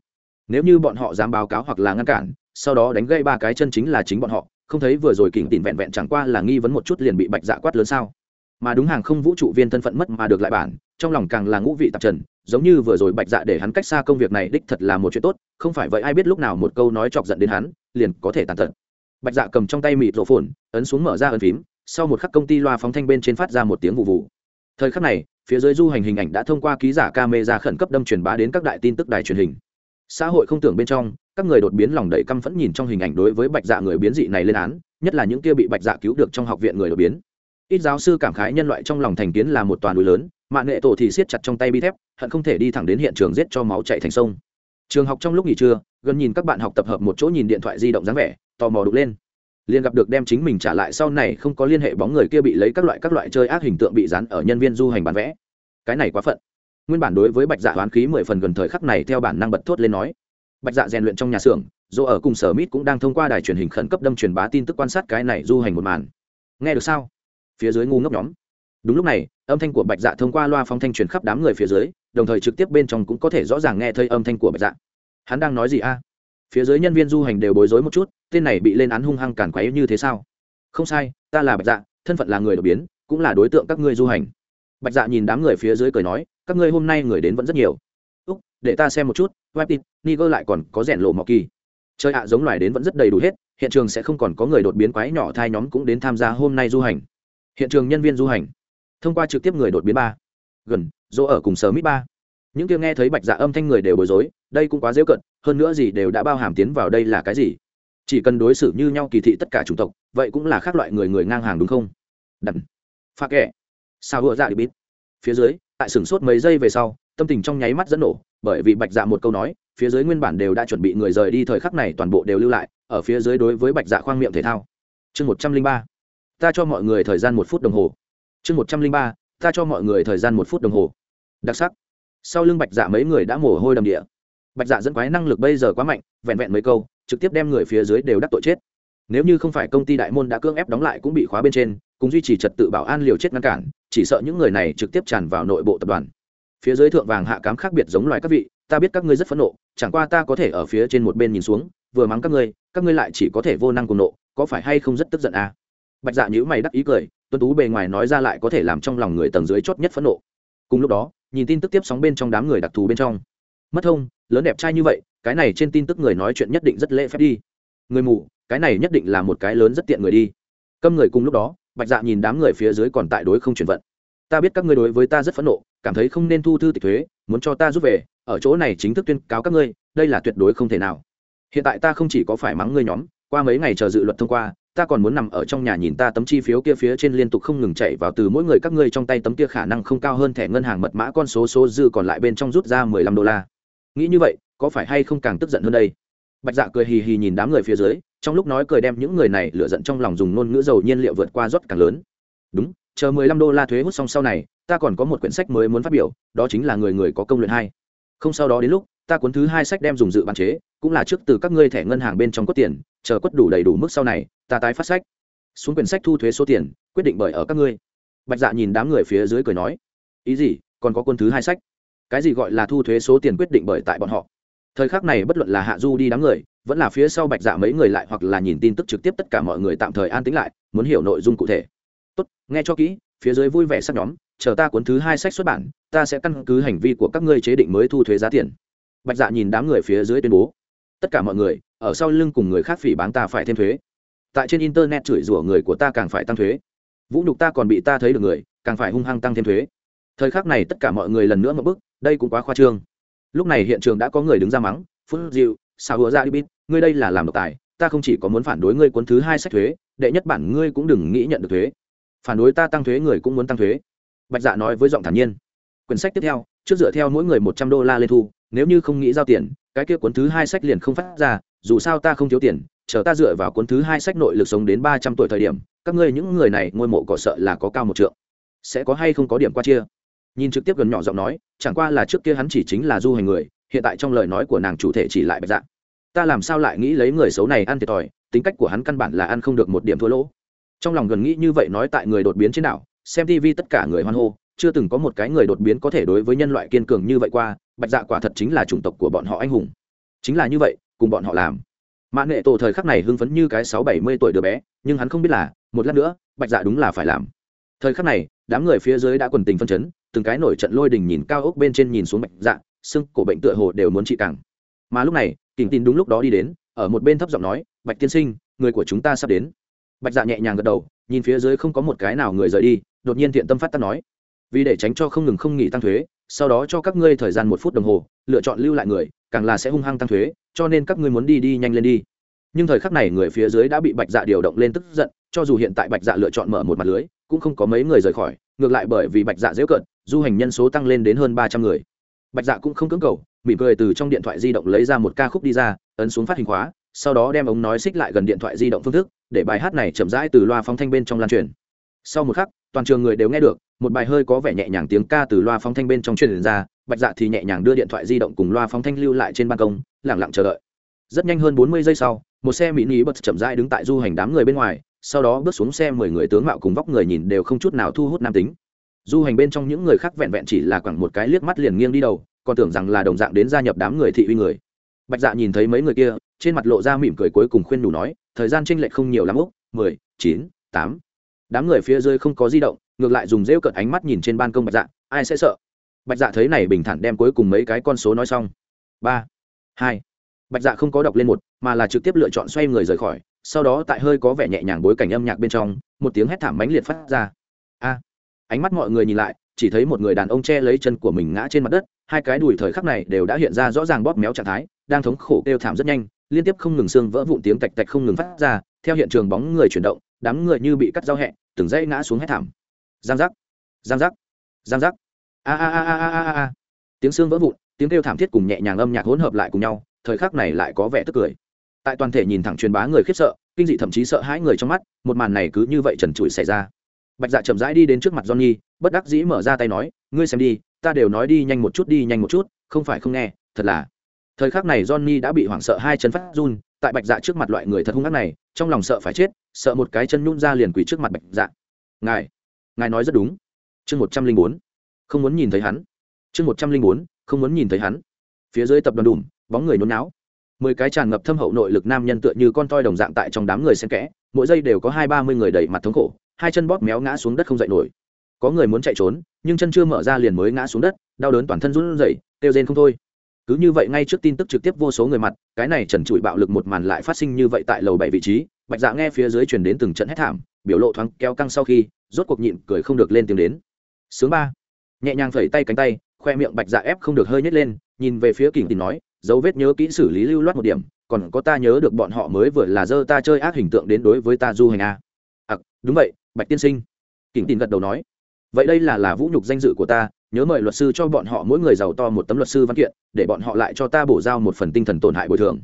Nếu như bọn họ dám báo cáo hoặc là ngăn cản, sau đó đánh gây ba cái chân chính là chính bọn họ, không thấy vừa rồi kỉnh tỉn vẹn vẹn chẳng qua là nghi vấn một chút liền bị bạch dạ quát lớn sao. Mà đúng hàng không vũ trụ viên thân phận mất mà được lại bản, trong lòng càng là ngũ vị tạp trần, giống như vừa rồi bạch dạ để hắn cách xa công việc này đích thật là một chuyện tốt, không phải vậy ai biết lúc nào một câu nói chọc giận đến hắn, liền có thể tàn tật. Bạch dạ cầm trong tay mịt rổ phồn, ấn xuống mở ra ấn phím sau một khắc công ty loa phóng thanh bên trên phát ra một tiếng vụ vụ. Thời khắc này, phía dưới du hành hình ảnh đã thông qua ký giả camera khẩn cấp đâm truyền bá đến các đại tin tức đài truyền hình. Xã hội không tưởng bên trong, các người đột biến lòng đầy căm phẫn nhìn trong hình ảnh đối với bạch dạ người biến dị này lên án, nhất là những kia bị bạch dạ cứu được trong học viện người đột biến. Ít giáo sư cảm khái nhân loại trong lòng thành kiến là một toàn núi lớn mạng nghệ tổ thì siết chặt trong tay bi thép, hận không thể đi thẳng đến hiện trường giết cho máu chạy thành sông. Trường học trong lúc nghỉ trưa, gần nhìn các bạn học tập hợp một chỗ nhìn điện thoại di động dáng vẻ, tò mò đục lên liền gặp được đem chính mình trả lại sau này không có liên hệ bóng người kia bị lấy các loại các loại chơi ác hình tượng bị dán ở nhân viên du hành bán vẽ cái này quá phận. Nguyên bản đối với bạch dạ hoán khí mười phần gần thời khắc này theo bản năng bật thốt lên nói. Bạch dạ rèn luyện trong nhà xưởng, dù ở cùng sở mít cũng đang thông qua đài truyền hình khẩn cấp đâm truyền bá tin tức quan sát cái này du hành một màn. Nghe được sao? Phía dưới ngu ngốc nhóm. Đúng lúc này, âm thanh của bạch dạ thông qua loa phong thanh truyền khắp đám người phía dưới, đồng thời trực tiếp bên trong cũng có thể rõ ràng nghe thấy âm thanh của bạch dạ. Hắn đang nói gì a? Phía dưới nhân viên du hành đều bối rối một chút tên này bị lên án hung hăng cản quấy như thế sao? Không sai ta là bạch dạ thân phận là người đột biến cũng là đối tượng các ngươi du hành. Bạch dạ nhìn đám người phía dưới cười nói các ngươi hôm nay người đến vẫn rất nhiều. Úc để ta xem một chút Web tin, niger lại còn có rèn lộ mọc kỳ. Chơi ạ giống loài đến vẫn rất đầy đủ hết hiện trường sẽ không còn có người đột biến quái nhỏ thai nhóm cũng đến tham gia hôm nay du hành. Hiện trường nhân viên du hành. Thông qua trực tiếp người đột biến ba. Gần dỗ ở cùng sở mít ba những kia nghe thấy bạch dạ âm thanh người đều bối rối, đây cũng quá dễ cận, hơn nữa gì đều đã bao hàm tiến vào đây là cái gì? Chỉ cần đối xử như nhau kỳ thị tất cả chủng tộc, vậy cũng là khác loại người người ngang hàng đúng không? Đặn pha kẻ sao vừa dạ đi biết? Phía dưới, tại sửng sốt mấy giây về sau, tâm tình trong nháy mắt dẫn nổ, bởi vì bạch dạ một câu nói, phía dưới nguyên bản đều đã chuẩn bị người rời đi thời khắc này toàn bộ đều lưu lại, ở phía dưới đối với bạch dạ khoang miệng thể thao. Chương một trăm linh ba. Ta cho mọi người thời gian một phút đồng hồ. Chương một trăm linh ba. Ta cho mọi người thời gian một phút đồng hồ. Đặc sắc sau lưng bạch dạ mấy người đã mồ hôi đầm địa. Bạch dạ dẫn quái năng lực bây giờ quá mạnh, vẹn vẹn mấy câu, trực tiếp đem người phía dưới đều đắc tội chết. Nếu như không phải công ty đại môn đã cưỡng ép đóng lại cũng bị khóa bên trên, cùng duy trì trật tự bảo an liều chết ngăn cản, chỉ sợ những người này trực tiếp tràn vào nội bộ tập đoàn. Phía dưới thượng vàng hạ cám khác biệt giống loài các vị, ta biết các ngươi rất phẫn nộ, chẳng qua ta có thể ở phía trên một bên nhìn xuống, vừa mắng các ngươi các ngươi lại chỉ có thể vô năng cùng nộ, có phải hay không rất tức giận à? bạch dạ nhữ mày đắc ý cười tuân tú bề ngoài nói ra lại có thể làm trong lòng người tầng dưới chót nhất phẫn nộ. Cùng lúc đó nhìn tin tức tiếp sóng bên trong đám người đặc thù bên trong. Mất thông, lớn đẹp trai như vậy, cái này trên tin tức người nói chuyện nhất định rất lễ phép đi. Người mù, cái này nhất định là một cái lớn rất tiện người đi. Câm người cùng lúc đó, bạch dạ nhìn đám người phía dưới còn tại đối không chuyển vận. Ta biết các ngươi đối với ta rất phẫn nộ, cảm thấy không nên thu thư tịch thuế, muốn cho ta rút về, ở chỗ này chính thức tuyên cáo các ngươi, đây là tuyệt đối không thể nào. Hiện tại ta không chỉ có phải mắng ngươi nhóm, qua mấy ngày chờ dự luật thông qua ta còn muốn nằm ở trong nhà nhìn ta tấm chi phiếu kia phía trên liên tục không ngừng chạy vào từ mỗi người các ngươi trong tay tấm kia khả năng không cao hơn thẻ ngân hàng mật mã con số số dư còn lại bên trong rút ra mười lăm đô la. Nghĩ như vậy, có phải hay không càng tức giận hơn đây? Bạch dạ cười hì hì nhìn đám người phía dưới, trong lúc nói cười đem những người này lựa giận trong lòng dùng ngôn ngữ dầu nhiên liệu vượt qua rót càng lớn. Đúng, chờ mười lăm đô la thuế hút xong sau này, ta còn có một quyển sách mới muốn phát biểu, đó chính là người người có công luyện hai. Không sau đó đến lúc ta cuốn thứ hai sách đem dùng dự bán chế, cũng là trước từ các ngươi thẻ ngân hàng bên trong có tiền, chờ quất đủ đầy đủ mức sau này, ta tái phát sách. Xuống quyển sách thu thuế số tiền, quyết định bởi ở các ngươi. Bạch dạ nhìn đám người phía dưới cười nói, ý gì, còn có quân thứ hai sách? Cái gì gọi là thu thuế số tiền quyết định bởi tại bọn họ? Thời khắc này bất luận là hạ du đi đám người, vẫn là phía sau bạch dạ mấy người lại hoặc là nhìn tin tức trực tiếp tất cả mọi người tạm thời an tính lại, muốn hiểu nội dung cụ thể. Tốt, nghe cho kỹ, phía dưới vui vẻ sắc nhóm, chờ ta cuốn thứ hai sách xuất bản, ta sẽ căn cứ hành vi của các ngươi chế định mới thu thuế giá tiền bạch dạ nhìn đám người phía dưới tuyên bố. Tất cả mọi người, ở sau lưng cùng người khác phỉ bán ta phải thêm thuế. Tại trên internet chửi rủa người của ta càng phải tăng thuế. Vũ nhục ta còn bị ta thấy được người, càng phải hung hăng tăng thêm thuế. Thời khắc này tất cả mọi người lần nữa một bức, đây cũng quá khoa trương. Lúc này hiện trường đã có người đứng ra mắng phút dịu sao hứa ra đi bít, ngươi đây là làm độc tài, ta không chỉ có muốn phản đối ngươi cuốn thứ hai sách thuế, đệ nhất bản ngươi cũng đừng nghĩ nhận được thuế. Phản đối ta tăng thuế người cũng muốn tăng thuế. Bạch dạ nói với giọng thản nhiên. Quyển sách tiếp theo, trước dựa theo mỗi người một trăm đô la lên thu nếu như không nghĩ giao tiền, cái kia cuốn thứ hai sách liền không phát ra, dù sao ta không thiếu tiền, chờ ta dựa vào cuốn thứ hai sách nội lực sống đến ba trăm tuổi thời điểm, các ngươi những người này ngôi mộ cỏ sợ là có cao một trượng. Sẽ có hay không có điểm qua chia? Nhìn trực tiếp gần nhỏ giọng nói, chẳng qua là trước kia hắn chỉ chính là du hành người, hiện tại trong lời nói của nàng chủ thể chỉ lại bạch dạng. Ta làm sao lại nghĩ lấy người xấu này ăn thiệt thòi, tính cách của hắn căn bản là ăn không được một điểm thua lỗ. Trong lòng gần nghĩ như vậy nói tại người đột biến trên đảo, xem tv tất cả người hoan hô chưa từng có một cái người đột biến có thể đối với nhân loại kiên cường như vậy qua, bạch dạ quả thật chính là chủng tộc của bọn họ anh hùng. Chính là như vậy, cùng bọn họ làm. Mã nghệ tổ thời khắc này hưng phấn như cái sáu bảy mươi tuổi đứa bé, nhưng hắn không biết là, một lát nữa, bạch dạ đúng là phải làm. Thời khắc này, đám người phía dưới đã quần tình phân chấn, từng cái nổi trận lôi đình nhìn cao ốc bên trên nhìn xuống bạch dạ xương cổ bệnh tựa hồ đều muốn trị càng. Mà lúc này, kình tin đúng lúc đó đi đến, ở một bên thấp giọng nói, bạch tiên sinh, người của chúng ta sắp đến. Bạch dạ nhẹ nhàng gật đầu, nhìn phía dưới không có một cái nào người rời đi, đột nhiên thiện tâm phát tắt nói vì để tránh cho không ngừng không nghỉ tăng thuế, sau đó cho các ngươi thời gian một phút đồng hồ, lựa chọn lưu lại người, càng là sẽ hung hăng tăng thuế, cho nên các ngươi muốn đi đi nhanh lên đi. Nhưng thời khắc này người phía dưới đã bị bạch dạ điều động lên tức giận, cho dù hiện tại bạch dạ lựa chọn mở một mặt lưới, cũng không có mấy người rời khỏi, ngược lại bởi vì bạch dạ dễ cận du hành nhân số tăng lên đến hơn ba trăm người. Bạch dạ cũng không cưỡng cầu, mỉm cười từ trong điện thoại di động lấy ra một ca khúc đi ra, ấn xuống phát hình khóa, sau đó đem ống nói xích lại gần điện thoại di động phương thức, để bài hát này chậm rãi từ loa phóng thanh bên trong lan truyền. Sau một khắc toàn trường người đều nghe được, một bài hơi có vẻ nhẹ nhàng tiếng ca từ loa phóng thanh bên trong truyền ra, bạch dạ thì nhẹ nhàng đưa điện thoại di động cùng loa phóng thanh lưu lại trên ban công lẳng lặng chờ đợi. Rất nhanh hơn bốn mươi giây sau, một xe mỹ ní bật chậm rãi đứng tại du hành đám người bên ngoài, sau đó bước xuống xe mười người tướng mạo cùng vóc người nhìn đều không chút nào thu hút nam tính. Du hành bên trong những người khác vẹn vẹn chỉ là khoảng một cái liếc mắt liền nghiêng đi đầu, còn tưởng rằng là đồng dạng đến gia nhập đám người thị uy người. Bạch dạ nhìn thấy mấy người kia, trên mặt lộ ra mỉm cười cuối cùng khuyên đủ nói, thời gian tranh lệch không nhiều lắm úc, mười, chín, tám đám người phía dưới không có di động, ngược lại dùng rêu cợt ánh mắt nhìn trên ban công bạch dạ ai sẽ sợ? Bạch dạ thấy này bình thản đem cuối cùng mấy cái con số nói xong. Ba, hai, bạch dạ không có đọc lên một, mà là trực tiếp lựa chọn xoay người rời khỏi, sau đó tại hơi có vẻ nhẹ nhàng bối cảnh âm nhạc bên trong, một tiếng hét thảm mãnh liệt phát ra. A, ánh mắt mọi người nhìn lại, chỉ thấy một người đàn ông che lấy chân của mình ngã trên mặt đất, hai cái đùi thời khắc này đều đã hiện ra rõ ràng bóp méo trạng thái, đang thống khổ kêu thảm rất nhanh, liên tiếp không ngừng xương vỡ vụn tiếng tạch tạch không ngừng phát ra, theo hiện trường bóng người chuyển động đám người như bị cắt dao hẹ, từng dãy ngã xuống hết thảm. Giang giác giang giác giang giác. A a a a a a a. Tiếng xương vỡ vụn, tiếng kêu thảm thiết cùng nhẹ nhàng âm nhạc hỗn hợp lại cùng nhau, thời khắc này lại có vẻ tức cười. Tại toàn thể nhìn thẳng truyền bá người khiếp sợ, kinh dị thậm chí sợ hãi người trong mắt, một màn này cứ như vậy trần trụi xảy ra. Bạch dạ chậm rãi đi đến trước mặt johnny, bất đắc dĩ mở ra tay nói, ngươi xem đi, ta đều nói đi nhanh một chút đi nhanh một chút, không phải không nghe, thật là. Thời khắc này johnny đã bị hoảng sợ hai chân phát run, tại bạch dạ trước mặt loại người thật hung ác này, trong lòng sợ phải chết sợ một cái chân nhún ra liền quỳ trước mặt bạch dạ. Ngài ngài nói rất đúng. Chương một trăm linh bốn, không muốn nhìn thấy hắn. Chương một trăm linh bốn, không muốn nhìn thấy hắn. Phía dưới tập đoàn đùm, bóng người nôn não mười cái tràn ngập thâm hậu nội lực nam nhân tựa như con toi đồng dạng tại trong đám người xen kẽ, mỗi giây đều có hai ba mươi người đẩy mặt thống khổ, hai chân bóp méo ngã xuống đất không dậy nổi. Có người muốn chạy trốn, nhưng chân chưa mở ra liền mới ngã xuống đất, đau đớn toàn thân run rẩy, kêu rên không thôi. Cứ như vậy ngay trước tin tức trực tiếp vô số người mặt, cái này trần trụi bạo lực một màn lại phát sinh như vậy tại lầu bảy vị trí bạch dạ nghe phía dưới truyền đến từng trận hét thảm biểu lộ thoáng kéo căng sau khi rốt cuộc nhịn cười không được lên tiếng đến. Sướng ba. Nhẹ nhàng phẩy tay cánh tay khoe miệng bạch dạ ép không được hơi nhét lên nhìn về phía kình tình nói dấu vết nhớ kỹ xử lý lưu loát một điểm còn có ta nhớ được bọn họ mới vừa là dơ ta chơi ác hình tượng đến đối với ta du hành a à, đúng vậy bạch tiên sinh. Kình tình gật đầu nói vậy đây là là vũ nhục danh dự của ta nhớ mời luật sư cho bọn họ mỗi người giàu to một tấm luật sư văn kiện để bọn họ lại cho ta bổ giao một phần tinh thần tổn hại bồi thường.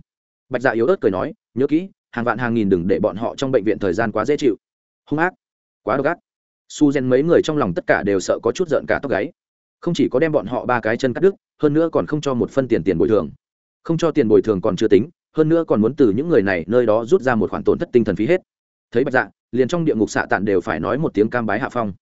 Bạch dạ yếu ớt cười nói nhớ kỹ hàng vạn hàng nghìn đừng để bọn họ trong bệnh viện thời gian quá dễ chịu. Hung ác, quá độc ác. Su gen mấy người trong lòng tất cả đều sợ có chút giận cả tóc gáy. Không chỉ có đem bọn họ ba cái chân cắt đứt, hơn nữa còn không cho một phân tiền tiền bồi thường. Không cho tiền bồi thường còn chưa tính, hơn nữa còn muốn từ những người này nơi đó rút ra một khoản tổn thất tinh thần phí hết. Thấy bạch dạ liền trong địa ngục xạ tạn đều phải nói một tiếng cam bái hạ phong.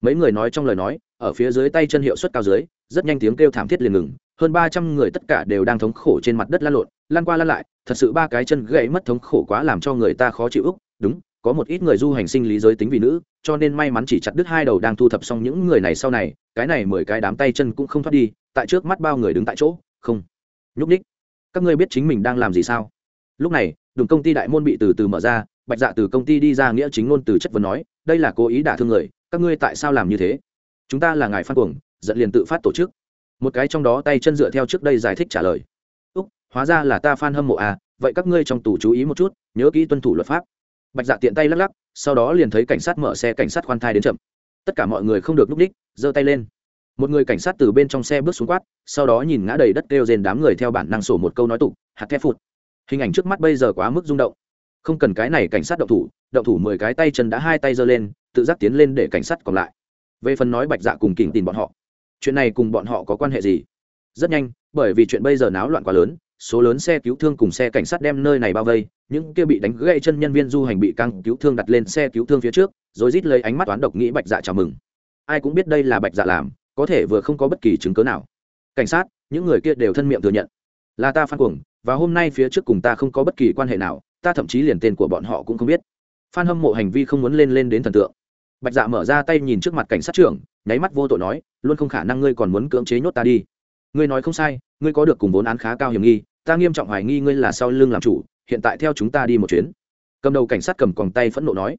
Mấy người nói trong lời nói, ở phía dưới tay chân hiệu suất cao dưới, rất nhanh tiếng kêu thảm thiết liền ngừng hơn ba trăm người tất cả đều đang thống khổ trên mặt đất lăn lộn, lăn qua lăn lại, thật sự ba cái chân gãy mất thống khổ quá làm cho người ta khó chịu ức. Đúng, có một ít người du hành sinh lý giới tính vì nữ, cho nên may mắn chỉ chặt đứt hai đầu đang thu thập xong những người này sau này, cái này mười cái đám tay chân cũng không thoát đi, tại trước mắt bao người đứng tại chỗ, không. Nhúc ních các ngươi biết chính mình đang làm gì sao? Lúc này đùng công ty đại môn bị từ từ mở ra, bạch dạ từ công ty đi ra nghĩa chính ngôn từ chất vấn nói, đây là cố ý đả thương người, các ngươi tại sao làm như thế? Chúng ta là ngài phan cuồng, giận liền tự phát tổ chức một cái trong đó tay chân dựa theo trước đây giải thích trả lời. Úc, hóa ra là ta phan hâm mộ à vậy các ngươi trong tủ chú ý một chút, nhớ kỹ tuân thủ luật pháp. Bạch dạ tiện tay lắc lắc, sau đó liền thấy cảnh sát mở xe cảnh sát khoan thai đến chậm. Tất cả mọi người không được núp đích, giơ tay lên. Một người cảnh sát từ bên trong xe bước xuống quát, sau đó nhìn ngã đầy đất kêu rền đám người theo bản năng sổ một câu nói tục, hạt thép phụt. Hình ảnh trước mắt bây giờ quá mức rung động. Không cần cái này cảnh sát động thủ động thủ mười cái tay chân đã hai tay giơ lên, tự giác tiến lên để cảnh sát còn lại. Về phần nói bạch dạ cùng kỉnh tìm bọn họ chuyện này cùng bọn họ có quan hệ gì? Rất nhanh, bởi vì chuyện bây giờ náo loạn quá lớn, số lớn xe cứu thương cùng xe cảnh sát đem nơi này bao vây, những kia bị đánh gãy chân nhân viên du hành bị căng cứu thương đặt lên xe cứu thương phía trước, rồi rít lấy ánh mắt toán độc nghĩ bạch dạ chào mừng. Ai cũng biết đây là bạch dạ làm, có thể vừa không có bất kỳ chứng cớ nào. Cảnh sát, những người kia đều thân miệng thừa nhận. Là ta phan cuồng, và hôm nay phía trước cùng ta không có bất kỳ quan hệ nào, ta thậm chí liền tên của bọn họ cũng không biết. Phan hâm mộ hành vi không muốn lên lên đến thần tượng. Bạch dạ mở ra tay nhìn trước mặt cảnh sát trưởng nháy mắt vô tội nói luôn không khả năng ngươi còn muốn cưỡng chế nhốt ta đi. Ngươi nói không sai ngươi có được cùng vốn án khá cao hiểm nghi ta nghiêm trọng hoài nghi ngươi là sau lưng làm chủ hiện tại theo chúng ta đi một chuyến. Cầm đầu cảnh sát cầm còng tay phẫn nộ nói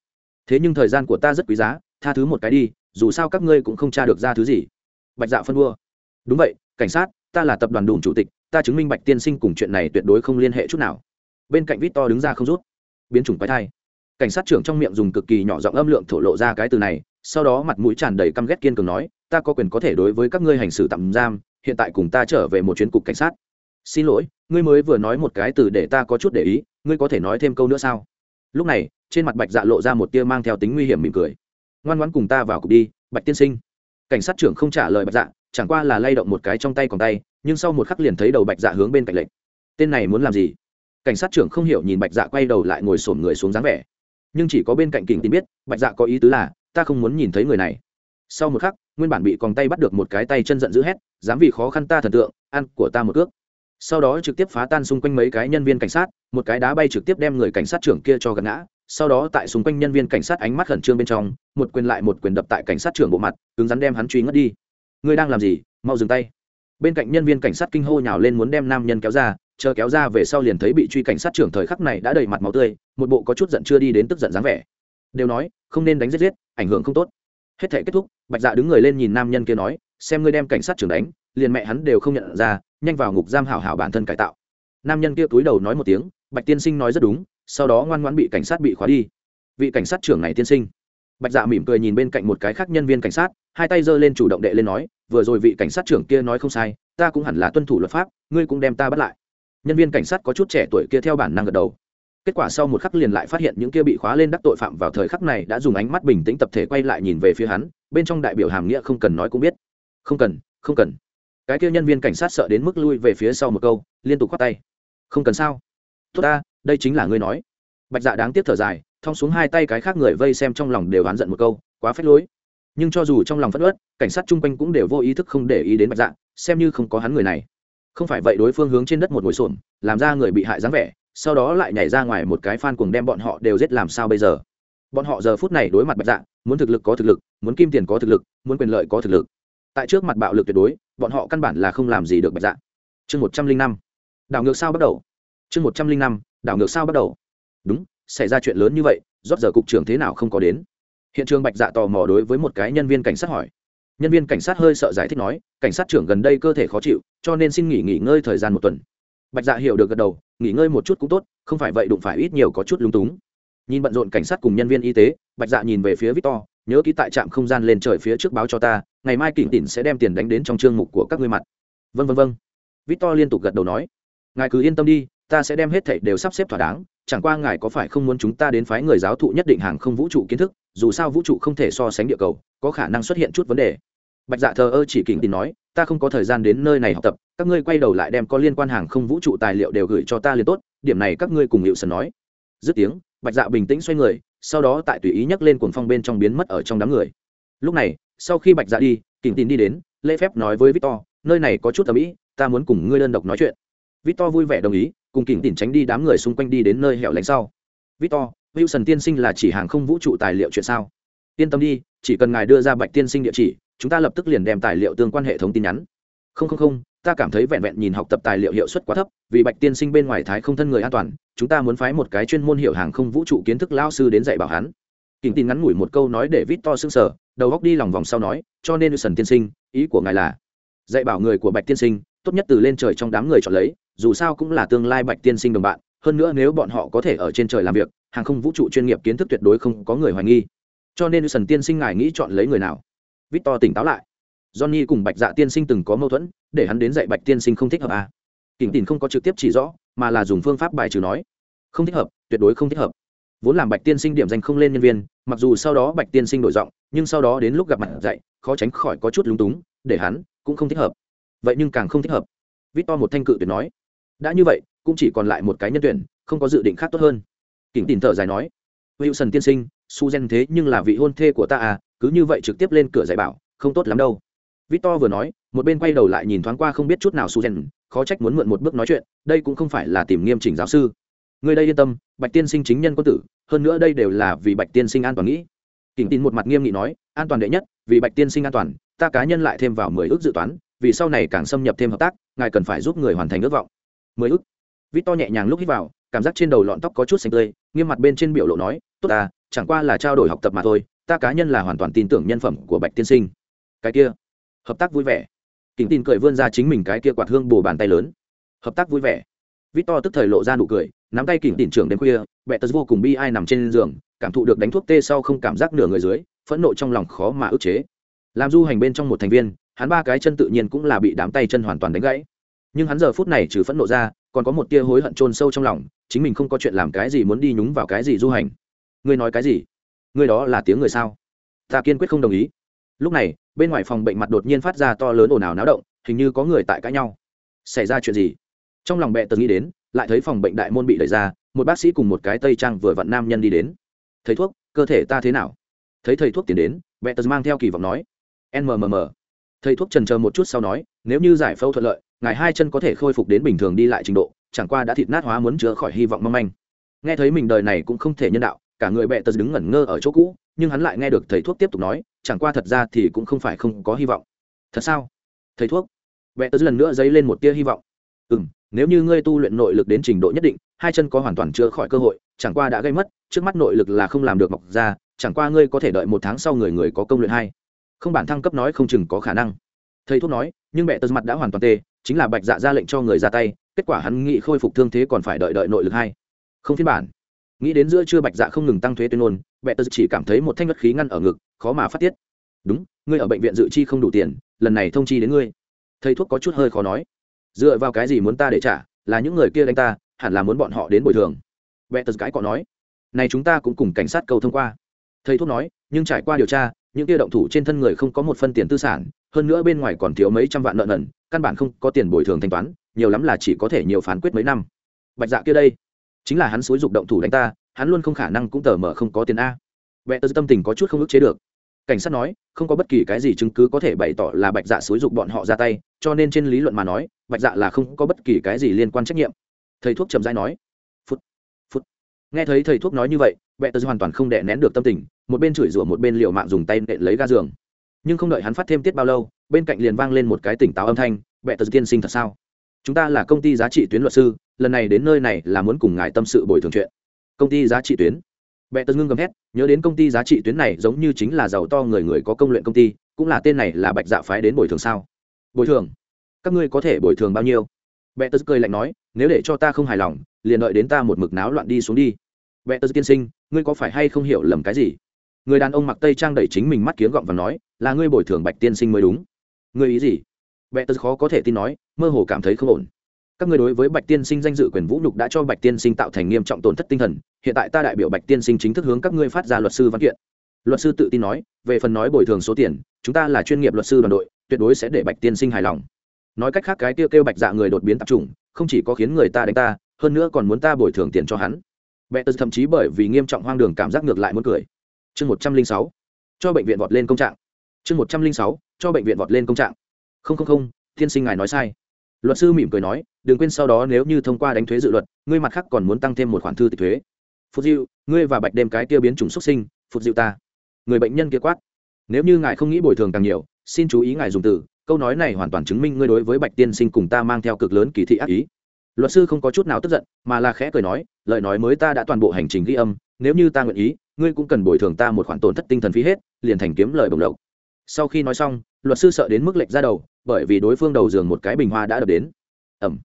thế nhưng thời gian của ta rất quý giá tha thứ một cái đi dù sao các ngươi cũng không tra được ra thứ gì. Bạch dạ phân vua, đúng vậy cảnh sát ta là tập đoàn đùm chủ tịch ta chứng minh bạch tiên sinh cùng chuyện này tuyệt đối không liên hệ chút nào. Bên cạnh vít to đứng ra không rút biến chủng quái thai. Cảnh sát trưởng trong miệng dùng cực kỳ nhỏ giọng âm lượng thổ lộ ra cái từ này sau đó mặt mũi tràn đầy căm ghét kiên cường nói, ta có quyền có thể đối với các ngươi hành xử tạm giam, hiện tại cùng ta trở về một chuyến cục cảnh sát. Xin lỗi, ngươi mới vừa nói một cái từ để ta có chút để ý, ngươi có thể nói thêm câu nữa sao? Lúc này, trên mặt bạch dạ lộ ra một tia mang theo tính nguy hiểm mỉm cười. Ngoan ngoãn cùng ta vào cục đi, bạch tiên sinh. Cảnh sát trưởng không trả lời bạch dạ chẳng qua là lay động một cái trong tay còn tay, nhưng sau một khắc liền thấy đầu bạch dạ hướng bên cạnh lệnh tên này muốn làm gì? Cảnh sát trưởng không hiểu nhìn bạch dạ quay đầu lại ngồi sổm người xuống dáng vẻ. Nhưng chỉ có bên cạnh kình tín biết, bạch dạ có ý tứ là ta không muốn nhìn thấy người này. Sau một khắc, nguyên bản bị còng tay bắt được một cái tay chân giận dữ hét, dám vì khó khăn ta thần tượng, ăn của ta một ước sau đó trực tiếp phá tan xung quanh mấy cái nhân viên cảnh sát, một cái đá bay trực tiếp đem người cảnh sát trưởng kia cho gật ngã. Sau đó tại xung quanh nhân viên cảnh sát ánh mắt khẩn trương bên trong, một quyền lại một quyền đập tại cảnh sát trưởng bộ mặt, cứng rắn đem hắn truy ngất đi. Ngươi đang làm gì? Mau dừng tay. Bên cạnh nhân viên cảnh sát kinh hô nhào lên muốn đem nam nhân kéo ra, chờ kéo ra về sau liền thấy bị truy cảnh sát trưởng thời khắc này đã đầy mặt máu tươi, một bộ có chút giận chưa đi đến tức giận dáng vẻ đều nói, không nên đánh giết giết, ảnh hưởng không tốt. Hết thể kết thúc, bạch dạ đứng người lên nhìn nam nhân kia nói, xem ngươi đem cảnh sát trưởng đánh, liền mẹ hắn đều không nhận ra, nhanh vào ngục giam hảo hảo bản thân cải tạo. Nam nhân kia túi đầu nói một tiếng, bạch tiên sinh nói rất đúng, sau đó ngoan ngoãn bị cảnh sát bị khóa đi. Vị cảnh sát trưởng này tiên sinh. Bạch dạ mỉm cười nhìn bên cạnh một cái khác nhân viên cảnh sát, hai tay giơ lên chủ động đệ lên nói, vừa rồi vị cảnh sát trưởng kia nói không sai, ta cũng hẳn là tuân thủ luật pháp, ngươi cũng đem ta bắt lại. Nhân viên cảnh sát có chút trẻ tuổi kia theo bản năng gật đầu kết quả sau một khắc liền lại phát hiện những kia bị khóa lên đắc tội phạm vào thời khắc này đã dùng ánh mắt bình tĩnh tập thể quay lại nhìn về phía hắn, bên trong đại biểu hàm nghĩa không cần nói cũng biết. Không cần không cần. Cái kia nhân viên cảnh sát sợ đến mức lui về phía sau một câu, liên tục khoát tay. Không cần sao? Tốt ta, đây chính là ngươi nói. Bạch dạ đáng tiếc thở dài, thong xuống hai tay cái khác người vây xem trong lòng đều oán giận một câu, quá phách lối. Nhưng cho dù trong lòng phất ớt cảnh sát chung quanh cũng đều vô ý thức không để ý đến bạch dạ xem như không có hắn người này. Không phải vậy đối phương hướng trên đất một ngồi xổm, làm ra người bị hại dáng vẻ sau đó lại nhảy ra ngoài một cái phan cuồng đem bọn họ đều giết làm sao bây giờ? Bọn họ giờ phút này đối mặt bạch dạ muốn thực lực có thực lực, muốn kim tiền có thực lực, muốn quyền lợi có thực lực. Tại trước mặt bạo lực tuyệt đối, bọn họ căn bản là không làm gì được bạch dạ. Chương một trăm linh năm. Đảo ngược sao bắt đầu. Chương một trăm linh năm, đảo ngược sao bắt đầu. Đúng, xảy ra chuyện lớn như vậy rót giờ cục trưởng thế nào không có đến? Hiện trường bạch dạ tò mò đối với một cái nhân viên cảnh sát hỏi. Nhân viên cảnh sát hơi sợ giải thích nói, cảnh sát trưởng gần đây cơ thể khó chịu, cho nên xin nghỉ nghỉ ngơi thời gian một tuần bạch dạ hiểu được gật đầu, nghỉ ngơi một chút cũng tốt, không phải vậy đụng phải ít nhiều có chút lúng túng. Nhìn bận rộn cảnh sát cùng nhân viên y tế, bạch dạ nhìn về phía victor, nhớ ký tại trạm không gian lên trời phía trước báo cho ta, ngày mai kỉnh tỉn sẽ đem tiền đánh đến trong chương mục của các ngươi mặt. Vân vân vân victor liên tục gật đầu nói. Ngài cứ yên tâm đi, ta sẽ đem hết thảy đều sắp xếp thỏa đáng, chẳng qua ngài có phải không muốn chúng ta đến phái người giáo thụ nhất định hàng không vũ trụ kiến thức, dù sao vũ trụ không thể so sánh địa cầu, có khả năng xuất hiện chút vấn đề. Bạch dạ thờ ơ chỉ kỉnh tỉn nói ta không có thời gian đến nơi này học tập, các ngươi quay đầu lại đem có liên quan hàng không vũ trụ tài liệu đều gửi cho ta liền tốt, điểm này các ngươi cùng hiệu sần nói. Dứt tiếng, bạch dạ bình tĩnh xoay người, sau đó tại tùy ý nhắc lên cuồng phong bên trong biến mất ở trong đám người. Lúc này, sau khi bạch dạ đi kỉnh tin đi đến, lễ phép nói với victor, nơi này có chút tầm ĩ, ta muốn cùng ngươi đơn độc nói chuyện. Victor vui vẻ đồng ý, cùng kỉnh tin tránh đi đám người xung quanh đi đến nơi hẻo lánh sau. Victor wilson tiên sinh là chỉ hàng không vũ trụ tài liệu chuyện sao? Yên tâm đi, chỉ cần ngài đưa ra bạch tiên sinh địa chỉ chúng ta lập tức liền đem tài liệu tương quan hệ thống tin nhắn. Không không không, ta cảm thấy vẹn vẹn nhìn học tập tài liệu hiệu suất quá thấp, vì bạch tiên sinh bên ngoài thái không thân người an toàn, chúng ta muốn phái một cái chuyên môn hiệu hàng không vũ trụ kiến thức lao sư đến dạy bảo hắn. Kính tin ngắn ngủi một câu nói để vít to xương sở đầu góc đi lòng vòng sau nói, cho nên sần tiên sinh, ý của ngài là dạy bảo người của bạch tiên sinh, tốt nhất từ lên trời trong đám người chọn lấy, dù sao cũng là tương lai bạch tiên sinh đồng bạn, hơn nữa nếu bọn họ có thể ở trên trời làm việc, hàng không vũ trụ chuyên nghiệp kiến thức tuyệt đối không có người hoài nghi. Cho nên sần tiên sinh ngài nghĩ chọn lấy người nào? Victor tỉnh táo lại. Johnny cùng bạch dạ tiên sinh từng có mâu thuẫn, để hắn đến dạy bạch tiên sinh không thích hợp à. kỉnh tìm không có trực tiếp chỉ rõ, mà là dùng phương pháp bài trừ nói. Không thích hợp, tuyệt đối không thích hợp. Vốn làm bạch tiên sinh điểm danh không lên nhân viên, mặc dù sau đó bạch tiên sinh đổi giọng, nhưng sau đó đến lúc gặp mặt dạy, khó tránh khỏi có chút lúng túng, để hắn cũng không thích hợp. Vậy nhưng càng không thích hợp. Victor một thanh cự tuyệt nói. Đã như vậy, cũng chỉ còn lại một cái nhân tuyển, không có dự định khác tốt hơn. Kỉnh tìm thở dài nói. Wilson tiên sinh su gen thế nhưng là vị hôn thê của ta à cứ như vậy trực tiếp lên cửa dạy bảo, không tốt lắm đâu. Victor vừa nói, một bên quay đầu lại nhìn thoáng qua không biết chút nào su khó trách muốn mượn một bước nói chuyện, đây cũng không phải là tìm nghiêm chỉnh giáo sư. Người đây yên tâm, bạch tiên sinh chính nhân quân tử, hơn nữa đây đều là vì bạch tiên sinh an toàn nghĩ. Kỉnh tin một mặt nghiêm nghị nói, an toàn đệ nhất, vì bạch tiên sinh an toàn, ta cá nhân lại thêm vào mười ước dự toán, vì sau này càng xâm nhập thêm hợp tác, ngài cần phải giúp người hoàn thành ước vọng. Mười ước? Vít nhẹ nhàng lúc hít vào, cảm giác trên đầu lọn tóc có chút xanh tươi, nghiêm mặt bên trên biểu lộ nói, tốt ta chẳng qua là trao đổi học tập mà thôi ta cá nhân là hoàn toàn tin tưởng nhân phẩm của bạch tiên sinh. Cái kia, hợp tác vui vẻ. Kính tin cười vươn ra chính mình cái kia quạt hương bồ bàn tay lớn. Hợp tác vui vẻ. Vít to tức thời lộ ra nụ cười, nắm tay kỉnh tin trưởng đêm khuya bẹ tật vô cùng bi ai nằm trên giường, cảm thụ được đánh thuốc tê sau không cảm giác nửa người dưới, phẫn nộ trong lòng khó mà ức chế. Làm du hành bên trong một thành viên, hắn ba cái chân tự nhiên cũng là bị đám tay chân hoàn toàn đánh gãy. Nhưng hắn giờ phút này trừ phẫn nộ ra, còn có một tia hối hận chôn sâu trong lòng, chính mình không có chuyện làm cái gì muốn đi nhúng vào cái gì du hành. Ngươi nói cái gì? Ngươi đó là tiếng người sao? Ta kiên quyết không đồng ý. Lúc này, bên ngoài phòng bệnh mặt đột nhiên phát ra to lớn ồn ào náo động, hình như có người tại cãi nhau. Xảy ra chuyện gì? Trong lòng bệ tớ nghĩ đến, lại thấy phòng bệnh đại môn bị đẩy ra, một bác sĩ cùng một cái tây trang vừa vặn nam nhân đi đến. Thầy thuốc, cơ thể ta thế nào? Thấy thầy thuốc tiến đến bệ tớ mang theo kỳ vọng nói. Nmmm thầy thuốc trần chờ một chút sau nói, nếu như giải phẫu thuận lợi, ngài hai chân có thể khôi phục đến bình thường đi lại trình độ, chẳng qua đã thịt nát hóa muốn chữa khỏi hy vọng mong manh. Nghe thấy mình đời này cũng không thể nhân đạo cả người bệ tật đứng ngẩn ngơ ở chỗ cũ, nhưng hắn lại nghe được thầy thuốc tiếp tục nói, chẳng qua thật ra thì cũng không phải không có hy vọng. Thật sao? Thầy thuốc? Bệ tật lần nữa dấy lên một tia hy vọng. Ừ m nếu như ngươi tu luyện nội lực đến trình độ nhất định, hai chân có hoàn toàn chữa khỏi cơ hội, chẳng qua đã gây mất, trước mắt nội lực là không làm được mọc ra, chẳng qua ngươi có thể đợi một tháng sau người người có công luyện hai. Không bản thăng cấp nói không chừng có khả năng. Thầy thuốc nói, nhưng bệ tật mặt đã hoàn toàn tê, chính là bạch dạ ra lệnh cho người ra tay, kết quả hắn nghĩ khôi phục thương thế còn phải đợi đợi nội lực hai. Không phiên bản nghĩ đến giữa trưa bạch dạ không ngừng tăng thuế tuyên ngôn bệ tật chỉ cảm thấy một thanh ngất khí ngăn ở ngực, khó mà phát tiết. Đúng, ngươi ở bệnh viện dự chi không đủ tiền, lần này thông chi đến ngươi. Thầy thuốc có chút hơi khó nói. Dựa vào cái gì muốn ta để trả, là những người kia đánh ta, hẳn là muốn bọn họ đến bồi thường. Bệ tật cãi cọ nói. Này chúng ta cũng cùng cảnh sát cầu thông qua. Thầy thuốc nói, nhưng trải qua điều tra, những kia động thủ trên thân người không có một phân tiền tư sản, hơn nữa bên ngoài còn thiếu mấy trăm vạn nợ nần, căn bản không có tiền bồi thường thanh toán, nhiều lắm là chỉ có thể nhiều phán quyết mấy năm. Bạch dạ kia đây chính là hắn xúi dục động thủ đánh ta, hắn luôn không khả năng cũng tờ mở không có tiền a. Vẽ tớ tâm tình có chút không ức chế được. Cảnh sát nói, không có bất kỳ cái gì chứng cứ có thể bày tỏ là bạch dạ xúi dục bọn họ ra tay, cho nên trên lý luận mà nói, bạch dạ là không có bất kỳ cái gì liên quan trách nhiệm. Thầy thuốc trầm dai nói, phút phút. Nghe thấy thầy thuốc nói như vậy vẽ tớ hoàn toàn không đè nén được tâm tình, một bên chửi rủa một bên liệu mạng dùng tay nện lấy ga giường. Nhưng không đợi hắn phát thêm tiết bao lâu, bên cạnh liền vang lên một cái tỉnh táo âm thanh vẽ tớ tiên sinh thật sao? Chúng ta là công ty giá trị tuyến luật sư lần này đến nơi này là muốn cùng ngài tâm sự bồi thường chuyện. Công ty giá trị tuyến. Bệ tân ngưng gầm hét nhớ đến công ty giá trị tuyến này giống như chính là giàu to người người có công luyện công ty, cũng là tên này là bạch dạ phái đến bồi thường sao? Bồi thường? Các ngươi có thể bồi thường bao nhiêu? Bệ tật cười lạnh nói, nếu để cho ta không hài lòng, liền đợi đến ta một mực náo loạn đi xuống đi. Bệ tật tiên sinh, ngươi có phải hay không hiểu lầm cái gì? Người đàn ông mặc tây trang đẩy chính mình mắt kiếng gọng và nói, là ngươi bồi thường bạch tiên sinh mới đúng. Ngươi ý gì? Bệ tật khó có thể tin nói, mơ hồ cảm thấy không ổn các người đối với bạch tiên sinh danh dự quyền vũ nhục đã cho bạch tiên sinh tạo thành nghiêm trọng tổn thất tinh thần, hiện tại ta đại biểu bạch tiên sinh chính thức hướng các ngươi phát ra luật sư văn kiện. Luật sư tự tin nói, về phần nói bồi thường số tiền, chúng ta là chuyên nghiệp luật sư đoàn đội, tuyệt đối sẽ để bạch tiên sinh hài lòng. Nói cách khác, cái tiêu kêu bạch dạ người đột biến tập trung, không chỉ có khiến người ta đánh ta, hơn nữa còn muốn ta bồi thường tiền cho hắn. Bệ tớ thậm chí bởi vì nghiêm trọng hoang đường cảm giác ngược lại muốn cười. Chương một trăm linh sáu, cho bệnh viện vọt lên công trạng. Chương một trăm linh sáu, cho bệnh viện vọt lên công trạng. Không không không, tiên sinh ngài nói sai luật sư mỉm cười nói, đừng quên sau đó nếu như thông qua đánh thuế dự luật, ngươi mặt khác còn muốn tăng thêm một khoản thư tịch thuế. Phục diệu ngươi và bạch đêm cái kia biến chủng xuất sinh phục diệu ta. Người bệnh nhân kia quát, nếu như ngài không nghĩ bồi thường càng nhiều, xin chú ý ngài dùng từ, câu nói này hoàn toàn chứng minh ngươi đối với bạch tiên sinh cùng ta mang theo cực lớn kỳ thị ác ý. Luật sư không có chút nào tức giận, mà là khẽ cười nói, lời nói mới ta đã toàn bộ hành trình ghi âm, nếu như ta nguyện ý, ngươi cũng cần bồi thường ta một khoản tổn thất tinh thần phí hết, liền thành kiếm lời bồng lộc. Sau khi nói xong, luật sư sợ đến mức lệch ra đầu bởi vì đối phương đầu giường một cái bình hoa đã đập đến. Ẩm.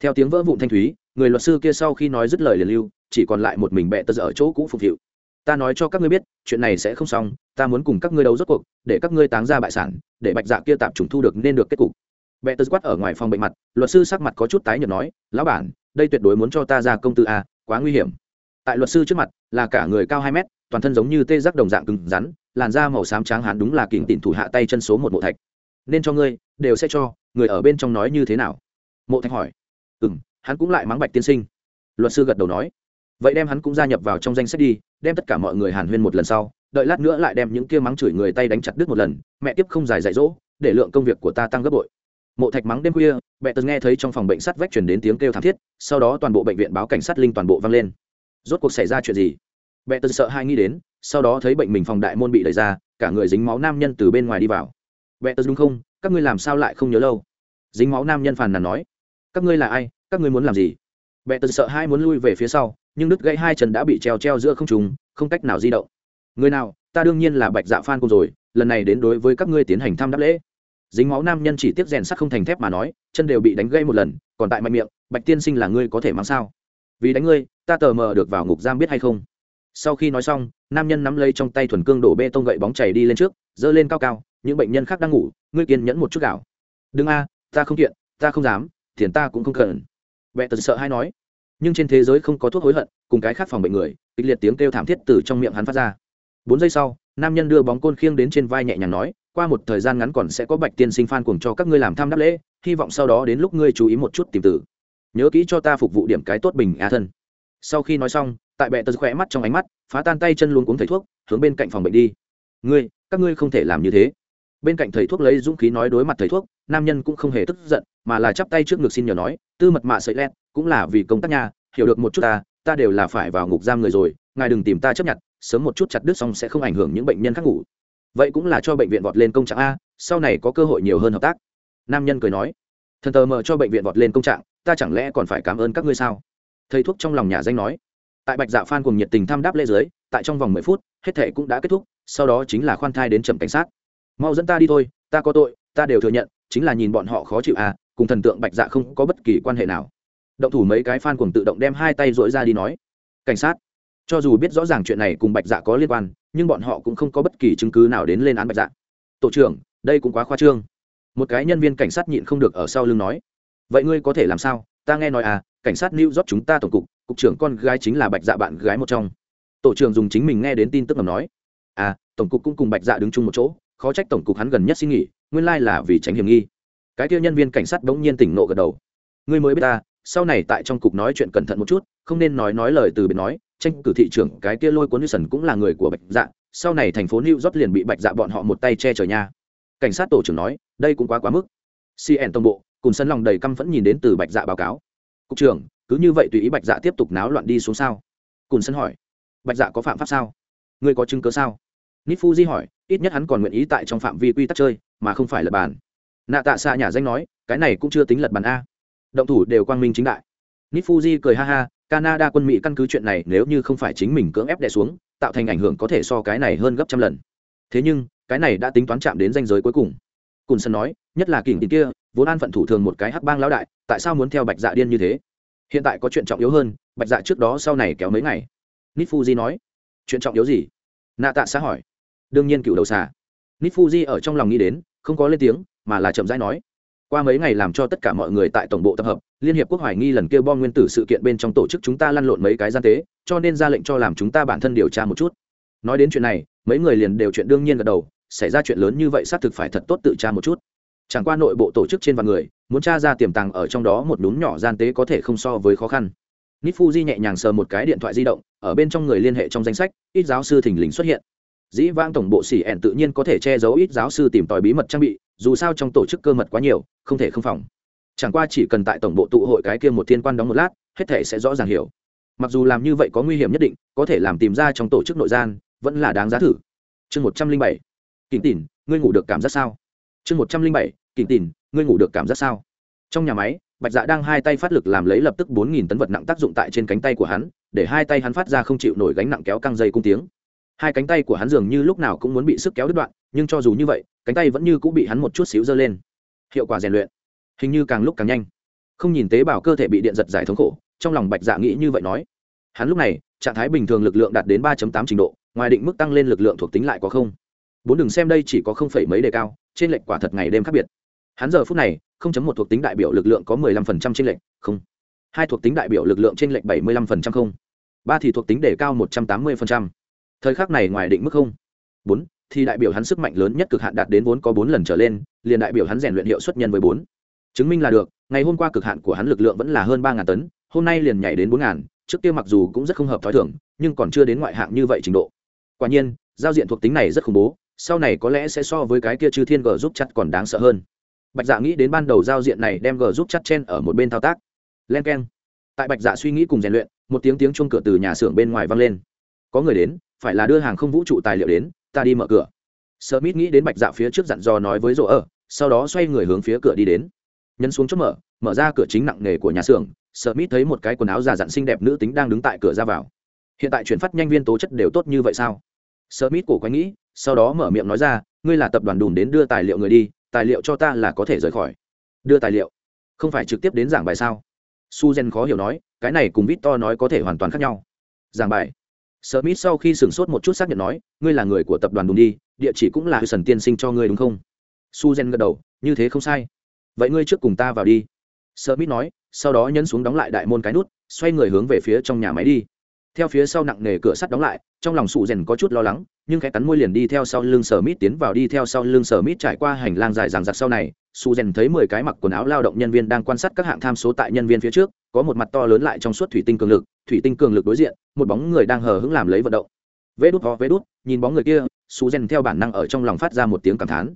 Theo tiếng vỡ vụn thanh thúy, người luật sư kia sau khi nói dứt lời liền lưu, chỉ còn lại một mình bẹ tớ ở chỗ cũ phục vụ ta nói cho các ngươi biết, chuyện này sẽ không xong, ta muốn cùng các ngươi đấu rốt cuộc, để các ngươi táng ra bại sản, để bạch dạ kia tạm trùng thu được nên được kết cục. Bẹ tớ quát ở ngoài phòng bệnh mặt, luật sư sắc mặt có chút tái nhợt nói, lão bản, đây tuyệt đối muốn cho ta ra công tư a, quá nguy hiểm. Tại luật sư trước mặt, là cả người cao hai mét, toàn thân giống như tê giác đồng dạng cứng rắn, làn da màu xám trắng hắn đúng là kình tỉn thủ hạ tay chân số một mộ thạch nên cho ngươi, đều sẽ cho, người ở bên trong nói như thế nào? Mộ thạch hỏi. Ừ m hắn cũng lại mắng bạch tiên sinh. Luật sư gật đầu nói. Vậy đem hắn cũng gia nhập vào trong danh sách đi, đem tất cả mọi người hàn huyên một lần sau, đợi lát nữa lại đem những kia mắng chửi người tay đánh chặt đứt một lần, mẹ tiếp không dài dạy dỗ, để lượng công việc của ta tăng gấp bội. Mộ thạch mắng đêm khuya bệ tật nghe thấy trong phòng bệnh sắt vách chuyển đến tiếng kêu thảm thiết, sau đó toàn bộ bệnh viện báo cảnh sát linh toàn bộ vang lên. Rốt cuộc xảy ra chuyện gì? Bệ tật sợ hai nghĩ đến, sau đó thấy bệnh mình phòng đại môn bị đẩy ra, cả người dính máu nam nhân từ bên ngoài đi vào bệ tớ đúng không? Các ngươi làm sao lại không nhớ lâu? Dính máu nam nhân phàn nàn nói. Các ngươi là ai? Các ngươi muốn làm gì? Bệ tớ sợ hai muốn lui về phía sau, nhưng đứt gãy hai chân đã bị treo treo giữa không trùng không cách nào di động. Người nào? Ta đương nhiên là bạch dạ phan cùng rồi, lần này đến đối với các ngươi tiến hành thăm đáp lễ. Dính máu nam nhân chỉ tiếp rèn sắt không thành thép mà nói, chân đều bị đánh gây một lần, còn tại mạnh miệng, bạch tiên sinh là ngươi có thể mang sao? Vì đánh ngươi, ta tờ mờ được vào ngục giam biết hay không? Sau khi nói xong, nam nhân nắm lấy trong tay thuần cương đổ bê tông gậy bóng chảy đi lên trước, giơ lên cao cao những bệnh nhân khác đang ngủ, ngươi kiên nhẫn một chút gạo đừng a, ta không kiện, ta không dám, tiền ta cũng không cần. Vẹn tật sợ hay nói. Nhưng trên thế giới không có thuốc hối hận, cùng cái khác phòng bệnh người, kịch liệt tiếng kêu thảm thiết từ trong miệng hắn phát ra. Bốn giây sau, nam nhân đưa bóng côn khiêng đến trên vai nhẹ nhàng nói, qua một thời gian ngắn còn sẽ có bạch tiên sinh phan cùng cho các ngươi làm tham đáp lễ, hy vọng sau đó đến lúc ngươi chú ý một chút tìm tử. Nhớ kỹ cho ta phục vụ điểm cái tốt bình á thân. Sau khi nói xong, tại bệ tật khỏe mắt trong ánh mắt, phá tan tay chân luôn cuống thầy thuốc, hướng bên cạnh phòng bệnh đi. Ngươi, các ngươi không thể làm như thế bên cạnh thầy thuốc lấy dũng khí nói đối mặt thầy thuốc, nam nhân cũng không hề tức giận, mà là chắp tay trước ngực xin nhờ nói, tư mật mạ sợi lét, cũng là vì công tác nhà hiểu được một chút ta ta đều là phải vào ngục giam người rồi, ngài đừng tìm ta chấp nhận, sớm một chút chặt đứt xong sẽ không ảnh hưởng những bệnh nhân khác ngủ. Vậy cũng là cho bệnh viện vọt lên công trạng a, sau này có cơ hội nhiều hơn hợp tác. Nam nhân cười nói. Thần tờ mờ cho bệnh viện vọt lên công trạng, ta chẳng lẽ còn phải cảm ơn các ngươi sao? Thầy thuốc trong lòng nhà danh nói. Tại bạch dạ phan cùng nhiệt tình thăm đáp lễ dưới, tại trong vòng mười phút, hết thể cũng đã kết thúc, sau đó chính là khoan thai đến trầm cảnh sát mau dẫn ta đi thôi, ta có tội, ta đều thừa nhận, chính là nhìn bọn họ khó chịu à cùng thần tượng bạch dạ không có bất kỳ quan hệ nào. Động thủ mấy cái phan cùng tự động đem hai tay dội ra đi nói. Cảnh sát, cho dù biết rõ ràng chuyện này cùng bạch dạ có liên quan, nhưng bọn họ cũng không có bất kỳ chứng cứ nào đến lên án bạch dạ. Tổ trưởng, đây cũng quá khoa trương. Một cái nhân viên cảnh sát nhịn không được ở sau lưng nói. Vậy ngươi có thể làm sao? Ta nghe nói à cảnh sát new york chúng ta tổng cục cục trưởng con gái chính là bạch dạ bạn gái một trong. Tổ trưởng dùng chính mình nghe đến tin tức ngầm nói. À tổng cục cũng cùng bạch dạ đứng chung một chỗ khó trách tổng cục hắn gần nhất xin nghỉ, nguyên lai là vì tránh hiểm nghi. Cái kia nhân viên cảnh sát bỗng nhiên tỉnh nộ gật đầu. Ngươi mới biết ta, sau này tại trong cục nói chuyện cẩn thận một chút, không nên nói nói lời từ biệt nói, tranh cử thị trưởng cái kia lôi cuốn như sần cũng là người của bạch dạ sau này thành phố new york liền bị bạch dạ bọn họ một tay che chở nha. Cảnh sát tổ trưởng nói, đây cũng quá quá mức. Cn tổng bộ, cùng sân lòng đầy căm phẫn nhìn đến từ bạch dạ báo cáo. Cục trưởng, cứ như vậy tùy ý bạch dạ tiếp tục náo loạn đi xuống sao? Cùn sân hỏi, bạch dạ có phạm pháp sao? Ngươi có chứng cớ sao? Nít fuji hỏi, ít nhất hắn còn nguyện ý tại trong phạm vi quy tắc chơi, mà không phải là bàn. Nạ tạ xạ nhà danh nói, cái này cũng chưa tính lật bàn a. Động thủ đều quang minh chính đại. Nít fuji cười ha ha, canada quân mỹ căn cứ chuyện này nếu như không phải chính mình cưỡng ép đè xuống, tạo thành ảnh hưởng có thể so cái này hơn gấp trăm lần. Thế nhưng, cái này đã tính toán chạm đến danh giới cuối cùng. Cùn sân nói, nhất là kỉnh tín kia, vốn an phận thủ thường một cái hắc bang lão đại, tại sao muốn theo bạch dạ điên như thế? Hiện tại có chuyện trọng yếu hơn, bạch dạ trước đó sau này kéo mấy ngày. Nít fuji nói, chuyện trọng yếu gì? Nạ tạ xã hỏi đương nhiên cựu đầu xà. Nít fuji ở trong lòng nghĩ đến, không có lên tiếng, mà là chậm rãi nói. Qua mấy ngày làm cho tất cả mọi người tại tổng bộ tập hợp, liên hiệp quốc hoài nghi lần kêu bom nguyên tử sự kiện bên trong tổ chức chúng ta lăn lộn mấy cái gian tế, cho nên ra lệnh cho làm chúng ta bản thân điều tra một chút. Nói đến chuyện này, mấy người liền đều chuyện đương nhiên gật đầu, xảy ra chuyện lớn như vậy xác thực phải thật tốt tự tra một chút. Chẳng qua nội bộ tổ chức trên vạn người, muốn tra ra tiềm tàng ở trong đó một đúng nhỏ gian tế có thể không so với khó khăn. Nít fuji nhẹ nhàng sờ một cái điện thoại di động, ở bên trong người liên hệ trong danh sách, ít giáo sư thình lình xuất hiện dĩ vãng tổng bộ xỉ ẹn tự nhiên có thể che giấu ít giáo sư tìm tòi bí mật trang bị, dù sao trong tổ chức cơ mật quá nhiều, không thể không phòng. Chẳng qua chỉ cần tại tổng bộ tụ hội cái kia một thiên quan đóng một lát, hết thể sẽ rõ ràng hiểu. Mặc dù làm như vậy có nguy hiểm nhất định, có thể làm tìm ra trong tổ chức nội gian, vẫn là đáng giá thử. Chương một trăm linh bảy. Kỉnh tỉn, ngươi ngủ được cảm giác sao? Chương một trăm linh bảy. Kỉnh tỉn, ngươi ngủ được cảm giác sao? Trong nhà máy, bạch dạ đang hai tay phát lực làm lấy lập tức bốn nghìn tấn vật nặng tác dụng tại trên cánh tay của hắn, để hai tay hắn phát ra không chịu nổi gánh nặng kéo căng dây cung tiếng hai cánh tay của hắn dường như lúc nào cũng muốn bị sức kéo đứt đoạn, nhưng cho dù như vậy, cánh tay vẫn như cũng bị hắn một chút xíu dơ lên. Hiệu quả rèn luyện, hình như càng lúc càng nhanh. Không nhìn tế bào cơ thể bị điện giật giải thống khổ, trong lòng bạch dạ nghĩ như vậy nói. Hắn lúc này, trạng thái bình thường lực lượng đạt đến ba tám trình độ, ngoài định mức tăng lên lực lượng thuộc tính lại có không. Bốn đừng xem đây chỉ có không phẩy mấy đề cao, trên lệnh quả thật ngày đêm khác biệt. Hắn giờ phút này, không chấm một thuộc tính đại biểu lực lượng có mười lăm phần trăm trên lệnh không. Hai thuộc tính đại biểu lực lượng trên lệnh bảy mươi lăm phần trăm không. Ba thì thuộc tính đề cao một trăm tám mươi phần trăm thời khắc này ngoài định mức không? Bốn, thì đại biểu hắn sức mạnh lớn nhất cực hạn đạt đến vốn có bốn lần trở lên, liền đại biểu hắn rèn luyện hiệu suất nhân với bốn. Chứng minh là được, ngày hôm qua cực hạn của hắn lực lượng vẫn là hơn ba tấn, hôm nay liền nhảy đến bốn trước kia mặc dù cũng rất không hợp t h ó i thưởng nhưng còn chưa đến ngoại hạng như vậy trình độ. Quả nhiên, giao diện thuộc tính này rất khủng bố, sau này có lẽ sẽ so với cái kia chư thiên g giúp chặt còn đáng sợ hơn. Bạch dạ nghĩ đến ban đầu giao diện này đem g giúp chặt chen ở một bên thao tác. Len k e n tại bạch dạ suy nghĩ cùng rèn luyện, một tiếng tiếng chung cửa từ nhà xưởng bên ngoài vang lên. Có người đến phải là đưa hàng không vũ trụ tài liệu đến, ta đi mở cửa. Smith nghĩ đến bạch dạ phía trước dặn dò nói với rỗ ở sau đó xoay người hướng phía cửa đi đến. Nhấn xuống chốt mở mở ra cửa chính nặng nề của nhà xưởng, Smith thấy một cái quần áo già dặn xinh đẹp nữ tính đang đứng tại cửa ra vào. Hiện tại chuyển phát nhanh viên tố chất đều tốt như vậy sao? Smith cổ quái nghĩ, sau đó mở miệng nói ra, ngươi là tập đoàn đùn đến đưa tài liệu người đi, tài liệu cho ta là có thể rời khỏi. Đưa tài liệu? Không phải trực tiếp đến giảng bài sao? Suzen khó hiểu nói, cái này cùng victor nói có thể hoàn toàn khác nhau. Giảng bài? Smith sau khi sửng sốt một chút xác nhận nói, ngươi là người của tập đoàn Đùng đi, địa chỉ cũng là Sần tiên sinh cho ngươi đúng không? Suzen gật đầu, như thế không sai. Vậy ngươi trước cùng ta vào đi. Smith nói, sau đó nhấn xuống đóng lại đại môn cái nút, xoay người hướng về phía trong nhà máy đi. Theo phía sau nặng nề cửa sắt đóng lại, trong lòng Suzen có chút lo lắng, nhưng khẽ cắn môi liền đi theo sau lưng Smith tiến vào đi theo sau lưng Smith trải qua hành lang dài dằng dặc sau này, Suzen thấy mười cái mặc quần áo lao động nhân viên đang quan sát các hạng tham số tại nhân viên phía trước, có một mặt to lớn lại trong suốt thủy tinh cường lực, thủy tinh cường lực đối diện, một bóng người đang hờ hững làm lấy vận động. Vê đút ho vê đút nhìn bóng người kia su gen theo bản năng ở trong lòng phát ra một tiếng cảm thán.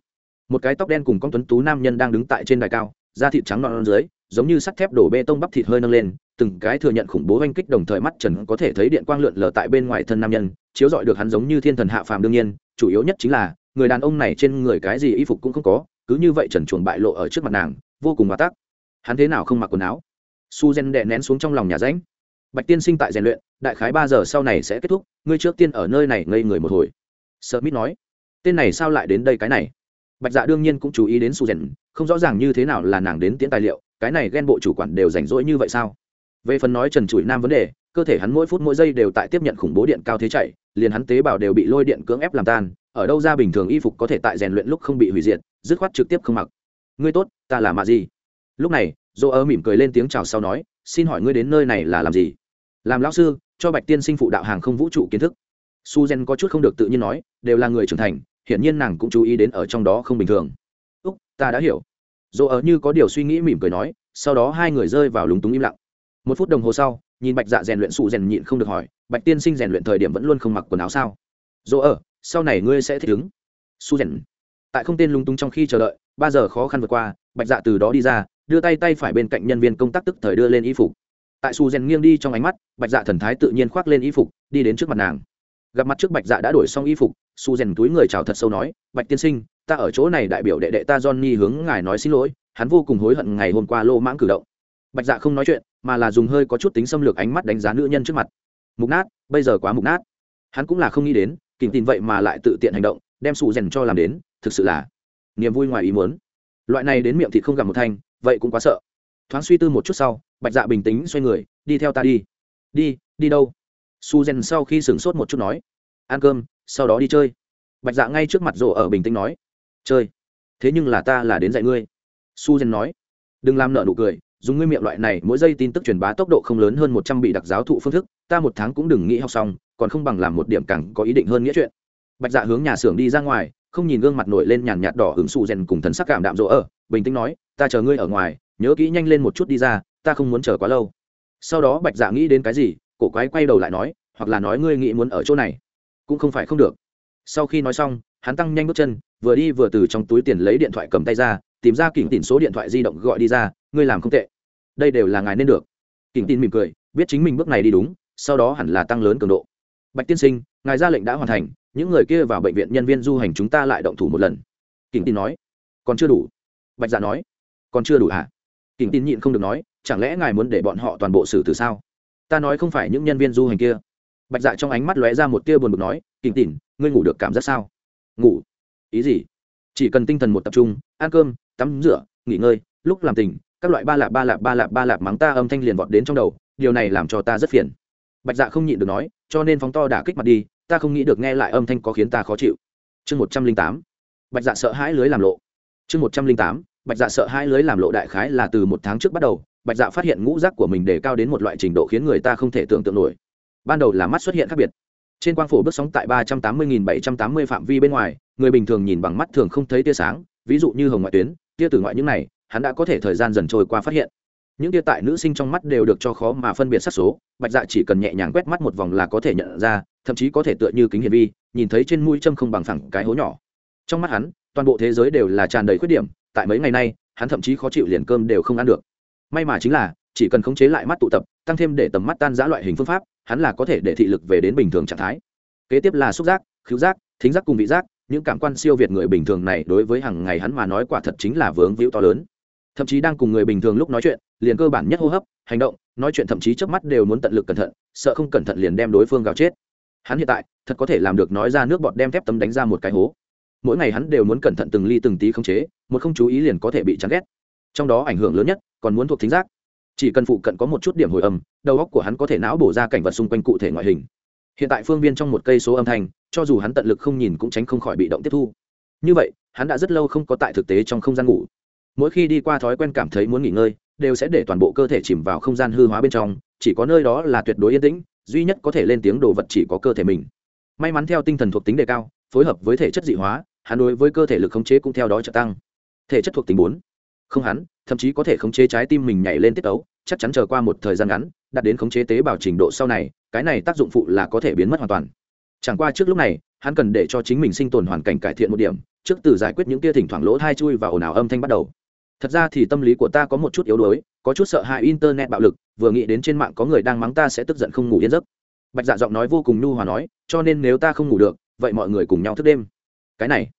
Một cái tóc đen cùng con tuấn tú nam nhân đang đứng tại trên đài cao da thịt trắng non dưới giống như sắt thép đổ bê tông bắp thịt hơi nâng lên từng cái thừa nhận khủng bố oanh kích đồng thời mắt trần có thể thấy điện quang lượn lờ tại bên ngoài thân nam nhân chiếu dọi được hắn giống như thiên thần hạ phàm đương nhiên chủ yếu nhất chính là người đàn ông này trên người cái gì y phục cũng không có cứ như vậy trần chuồng bại lộ ở trước mặt nàng vô cùng bà tắc. Hắn thế nào không mặc quần áo? Su gen đệ nén xuống trong lòng nhà ránh bạch tiên sinh tại rèn luyện, đại khái ba giờ sau này sẽ kết thúc, ngươi trước tiên ở nơi này ngây người một hồi. Smith nói. Tên này sao lại đến đây cái này? Bạch dạ đương nhiên cũng chú ý đến su rèn không rõ ràng như thế nào là nàng đến tiễn tài liệu, cái này ghen bộ chủ quản đều rảnh rỗi như vậy sao? Về phần nói trần trụi nam vấn đề, cơ thể hắn mỗi phút mỗi giây đều tại tiếp nhận khủng bố điện cao thế chạy, liền hắn tế bào đều bị lôi điện cưỡng ép làm tan, ở đâu ra bình thường y phục có thể tại rèn luyện lúc không bị hủy diệt, dứt khoát trực tiếp không mặc. Ngươi tốt, ta là mạ gì lúc này, dỗ ơ mỉm cười lên tiếng chào sau nói, xin hỏi ngươi đến nơi này là làm gì? Làm lão sư, cho bạch tiên sinh phụ đạo hàng không vũ trụ kiến thức. Su gen có chút không được tự nhiên nói, đều là người trưởng thành, hiển nhiên nàng cũng chú ý đến ở trong đó không bình thường. Úc, ta đã hiểu. Dỗ ở như có điều suy nghĩ mỉm cười nói, sau đó hai người rơi vào lúng túng im lặng. Một phút đồng hồ sau, nhìn bạch dạ rèn luyện sụ rèn nhịn không được hỏi, bạch tiên sinh rèn luyện thời điểm vẫn luôn không mặc quần áo sao? Dỗ ở, sau này ngươi sẽ thích ứng. Su rèn tại không tên lúng túng trong khi chờ đợi, ba giờ khó khăn vượt qua, bạch dạ từ đó đi ra, đưa tay tay phải bên cạnh nhân viên công tác tức thời đưa lên y phục tại su rèn nghiêng đi trong ánh mắt, bạch dạ thần thái tự nhiên khoác lên y phục, đi đến trước mặt nàng. Gặp mặt trước bạch dạ đã đổi xong y phục, su rèn túi người chào thật sâu nói, bạch tiên sinh, ta ở chỗ này đại biểu đệ đệ ta johnny hướng ngài nói xin lỗi, hắn vô cùng hối hận ngày hôm qua lô mãng cử động. Bạch dạ không nói chuyện, mà là dùng hơi có chút tính xâm lược ánh mắt đánh giá nữ nhân trước mặt. Mục nát, bây giờ quá mục nát. Hắn cũng là không nghĩ đến, kìm tin vậy mà lại tự tiện hành động, đem sụ rèn cho làm đến, thực sự là niềm vui ngoài ý muốn. Loại này đến miệng thì không gặp một thanh, vậy cũng quá sợ. Thoáng suy tư một chút sau bạch dạ bình tĩnh xoay người, đi theo ta đi. Đi đi đâu? Su gen sau khi sửng sốt một chút nói, ăn cơm, sau đó đi chơi. Bạch dạ ngay trước mặt rộ ở bình tĩnh nói, chơi, thế nhưng là ta là đến dạy ngươi. Su gen nói, đừng làm nợ nụ cười, dùng ngươi miệng loại này mỗi giây tin tức truyền bá tốc độ không lớn hơn một trăm bị đặc giáo thụ phương thức, ta một tháng cũng đừng nghĩ học xong, còn không bằng làm một điểm càng có ý định hơn nghĩa chuyện. Bạch dạ hướng nhà xưởng đi ra ngoài, không nhìn gương mặt nổi lên nhàn nhạt đỏ hứng su rèn cùng thần sắc cảm đạm rỗ ở, bình tĩnh nói, ta chờ ngươi ở ngoài, nhớ kỹ nhanh lên một chút đi ra ta không muốn chờ quá lâu. Sau đó bạch dạ nghĩ đến cái gì, cổ quái quay đầu lại nói, hoặc là nói ngươi nghĩ muốn ở chỗ này. Cũng không phải không được. Sau khi nói xong, hắn tăng nhanh bước chân, vừa đi vừa từ trong túi tiền lấy điện thoại cầm tay ra, tìm ra kỉnh tìm số điện thoại di động gọi đi ra, ngươi làm không tệ. Đây đều là ngài nên được. Kỉnh tin mỉm cười, biết chính mình bước này đi đúng, sau đó hẳn là tăng lớn cường độ. Bạch tiên sinh, ngài ra lệnh đã hoàn thành, những người kia vào bệnh viện nhân viên du hành chúng ta lại động thủ một lần. Kỉnh tin nói. Còn chưa đủ. Bạch dạ nói. Còn chưa đủ hả? À? kỉnh tin nhịn không được nói chẳng lẽ ngài muốn để bọn họ toàn bộ xử từ sao? Ta nói không phải những nhân viên du hành kia. Bạch dạ trong ánh mắt lóe ra một tia buồn bực nói kỉnh tỉn, ngươi ngủ được cảm giác sao? Ngủ. Ý gì? Chỉ cần tinh thần một tập trung, ăn cơm, tắm rửa, nghỉ ngơi, lúc làm tình, các loại ba lạp ba lạp ba lạp ba lạp mắng ta âm thanh liền vọt đến trong đầu, điều này làm cho ta rất phiền. Bạch dạ không nhịn được nói, cho nên phóng to đả kích mặt đi, ta không nghĩ được nghe lại âm thanh có khiến ta khó chịu. Chương một trăm linh tám, bạch dạ sợ hãi lưới làm lộ. Chương một trăm linh tám, bạch dạ sợ hãi lưới làm lộ đại khái là từ một tháng trước bắt đầu bạch dạ phát hiện ngũ rác của mình để cao đến một loại trình độ khiến người ta không thể tưởng tượng nổi. Ban đầu là mắt xuất hiện khác biệt. Trên quang phổ bước sóng tại ba trăm tám mươi bảy trăm tám mươi phạm vi bên ngoài, người bình thường nhìn bằng mắt thường không thấy tia sáng, ví dụ như hồng ngoại tuyến, tia tử ngoại những này, hắn đã có thể thời gian dần trôi qua phát hiện. Những tia tại nữ sinh trong mắt đều được cho khó mà phân biệt sắc số, bạch dạ chỉ cần nhẹ nhàng quét mắt một vòng là có thể nhận ra, thậm chí có thể tựa như kính hiển vi, nhìn thấy trên mũi châm không bằng phẳng cái hố nhỏ. Trong mắt hắn, toàn bộ thế giới đều là tràn đầy khuyết điểm, tại mấy ngày nay, hắn thậm chí khó chịu liền cơm đều không ăn được may mà chính là, chỉ cần khống chế lại mắt tụ tập, tăng thêm để tầm mắt tan giã loại hình phương pháp, hắn là có thể để thị lực về đến bình thường trạng thái. Kế tiếp là xúc giác, khứu giác, thính giác cùng vị giác, những cảm quan siêu việt người bình thường này đối với hàng ngày hắn mà nói quả thật chính là vướng víu to lớn. Thậm chí đang cùng người bình thường lúc nói chuyện, liền cơ bản nhất hô hấp, hành động, nói chuyện thậm chí trước mắt đều muốn tận lực cẩn thận, sợ không cẩn thận liền đem đối phương gào chết. Hắn hiện tại, thật có thể làm được nói ra nước bọt đem thép tấm đánh ra một cái hố. Mỗi ngày hắn đều muốn cẩn thận từng ly từng tí khống chế, một không chú ý liền có thể bị chán ghét. Trong đó ảnh hưởng lớn nhất còn muốn thuộc thính giác. Chỉ cần phụ cận có một chút điểm hồi âm, đầu óc của hắn có thể não bổ ra cảnh vật xung quanh cụ thể ngoại hình. Hiện tại phương viên trong một cây số âm thanh, cho dù hắn tận lực không nhìn cũng tránh không khỏi bị động tiếp thu. Như vậy, hắn đã rất lâu không có tại thực tế trong không gian ngủ. Mỗi khi đi qua thói quen cảm thấy muốn nghỉ ngơi, đều sẽ để toàn bộ cơ thể chìm vào không gian hư hóa bên trong, chỉ có nơi đó là tuyệt đối yên tĩnh, duy nhất có thể lên tiếng đồ vật chỉ có cơ thể mình. May mắn theo tinh thần thuộc tính đề cao, phối hợp với thể chất dị hóa, hắn đối với cơ thể lực khống chế cũng theo đó trợ tăng. Thể chất thuộc tính bốn không hắn, thậm chí có thể khống chế trái tim mình nhảy lên tiết tấu, chắc chắn chờ qua một thời gian ngắn, đạt đến khống chế tế bào trình độ sau này, cái này tác dụng phụ là có thể biến mất hoàn toàn. Chẳng qua trước lúc này, hắn cần để cho chính mình sinh tồn hoàn cảnh cải thiện một điểm, trước từ giải quyết những kia thỉnh thoảng lỗ thai chui và ồn ào âm thanh bắt đầu. Thật ra thì tâm lý của ta có một chút yếu đuối, có chút sợ hãi internet bạo lực, vừa nghĩ đến trên mạng có người đang mắng ta sẽ tức giận không ngủ yên giấc. Bạch dạ giọng nói vô cùng nhu hòa nói, cho nên nếu ta không ngủ được, vậy mọi người cùng nhau thức đêm. Cái này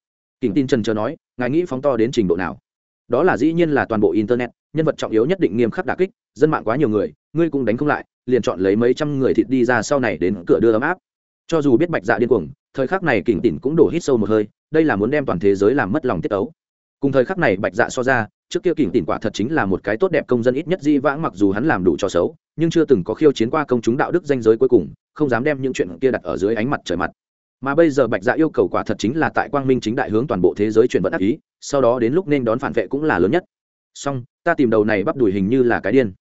kỉnh tin trần chờ nói, ngài nghĩ phóng to đến trình độ nào? Đó là dĩ nhiên là toàn bộ internet, nhân vật trọng yếu nhất định nghiêm khắc đà kích, dân mạng quá nhiều người, ngươi cũng đánh không lại, liền chọn lấy mấy trăm người thịt đi ra sau này đến cửa đưa ấm áp. Cho dù biết bạch dạ điên cuồng, thời khắc này kỉnh tỉn cũng đổ hít sâu một hơi, đây là muốn đem toàn thế giới làm mất lòng tiết ấu cùng thời khắc này bạch dạ so ra, trước kia kỉnh tỉn quả thật chính là một cái tốt đẹp công dân ít nhất di vãng mặc dù hắn làm đủ cho xấu, nhưng chưa từng có khiêu chiến qua công chúng đạo đức danh giới cuối cùng, không dám đem những chuyện kia đặt ở dưới ánh mặt trời mặt mà bây giờ bạch dạ yêu cầu quả thật chính là tại quang minh chính đại hướng toàn bộ thế giới chuyển vận ác ý, sau đó đến lúc nên đón phản vệ cũng là lớn nhất. Song ta tìm đầu này bắp đùi hình như là cái điên.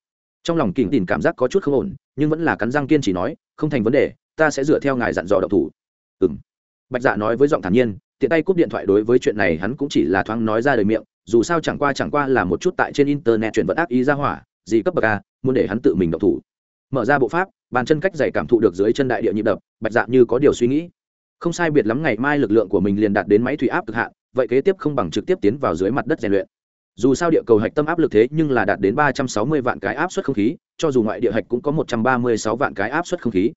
Trong lòng kỉnh tìm cảm giác có chút không ổn, nhưng vẫn là cắn răng kiên chỉ nói, không thành vấn đề, ta sẽ dựa theo ngài dặn dò độc thủ. Ừ m bạch dạ nói với giọng thản nhiên, tiện tay cúp điện thoại đối với chuyện này hắn cũng chỉ là thoáng nói ra đời miệng, dù sao chẳng qua chẳng qua là một chút tại trên internet chuyển vận ác ý ra hỏa, gì cấp bậc a muốn để hắn tự mình độc thủ. Mở ra bộ pháp, bàn chân cách dày cảm thụ được dưới chân đại địa nhịp đập, bạch dạ như có điều suy nghĩ không sai biệt lắm ngày mai lực lượng của mình liền đạt đến máy thủy áp cực hạn, vậy kế tiếp không bằng trực tiếp tiến vào dưới mặt đất rèn luyện. Dù sao địa cầu hạch tâm áp lực thế nhưng là đạt đến ba trăm sáu mươi vạn cái áp suất không khí, cho dù ngoại địa hạch cũng có một trăm ba mươi sáu vạn cái áp suất không khí.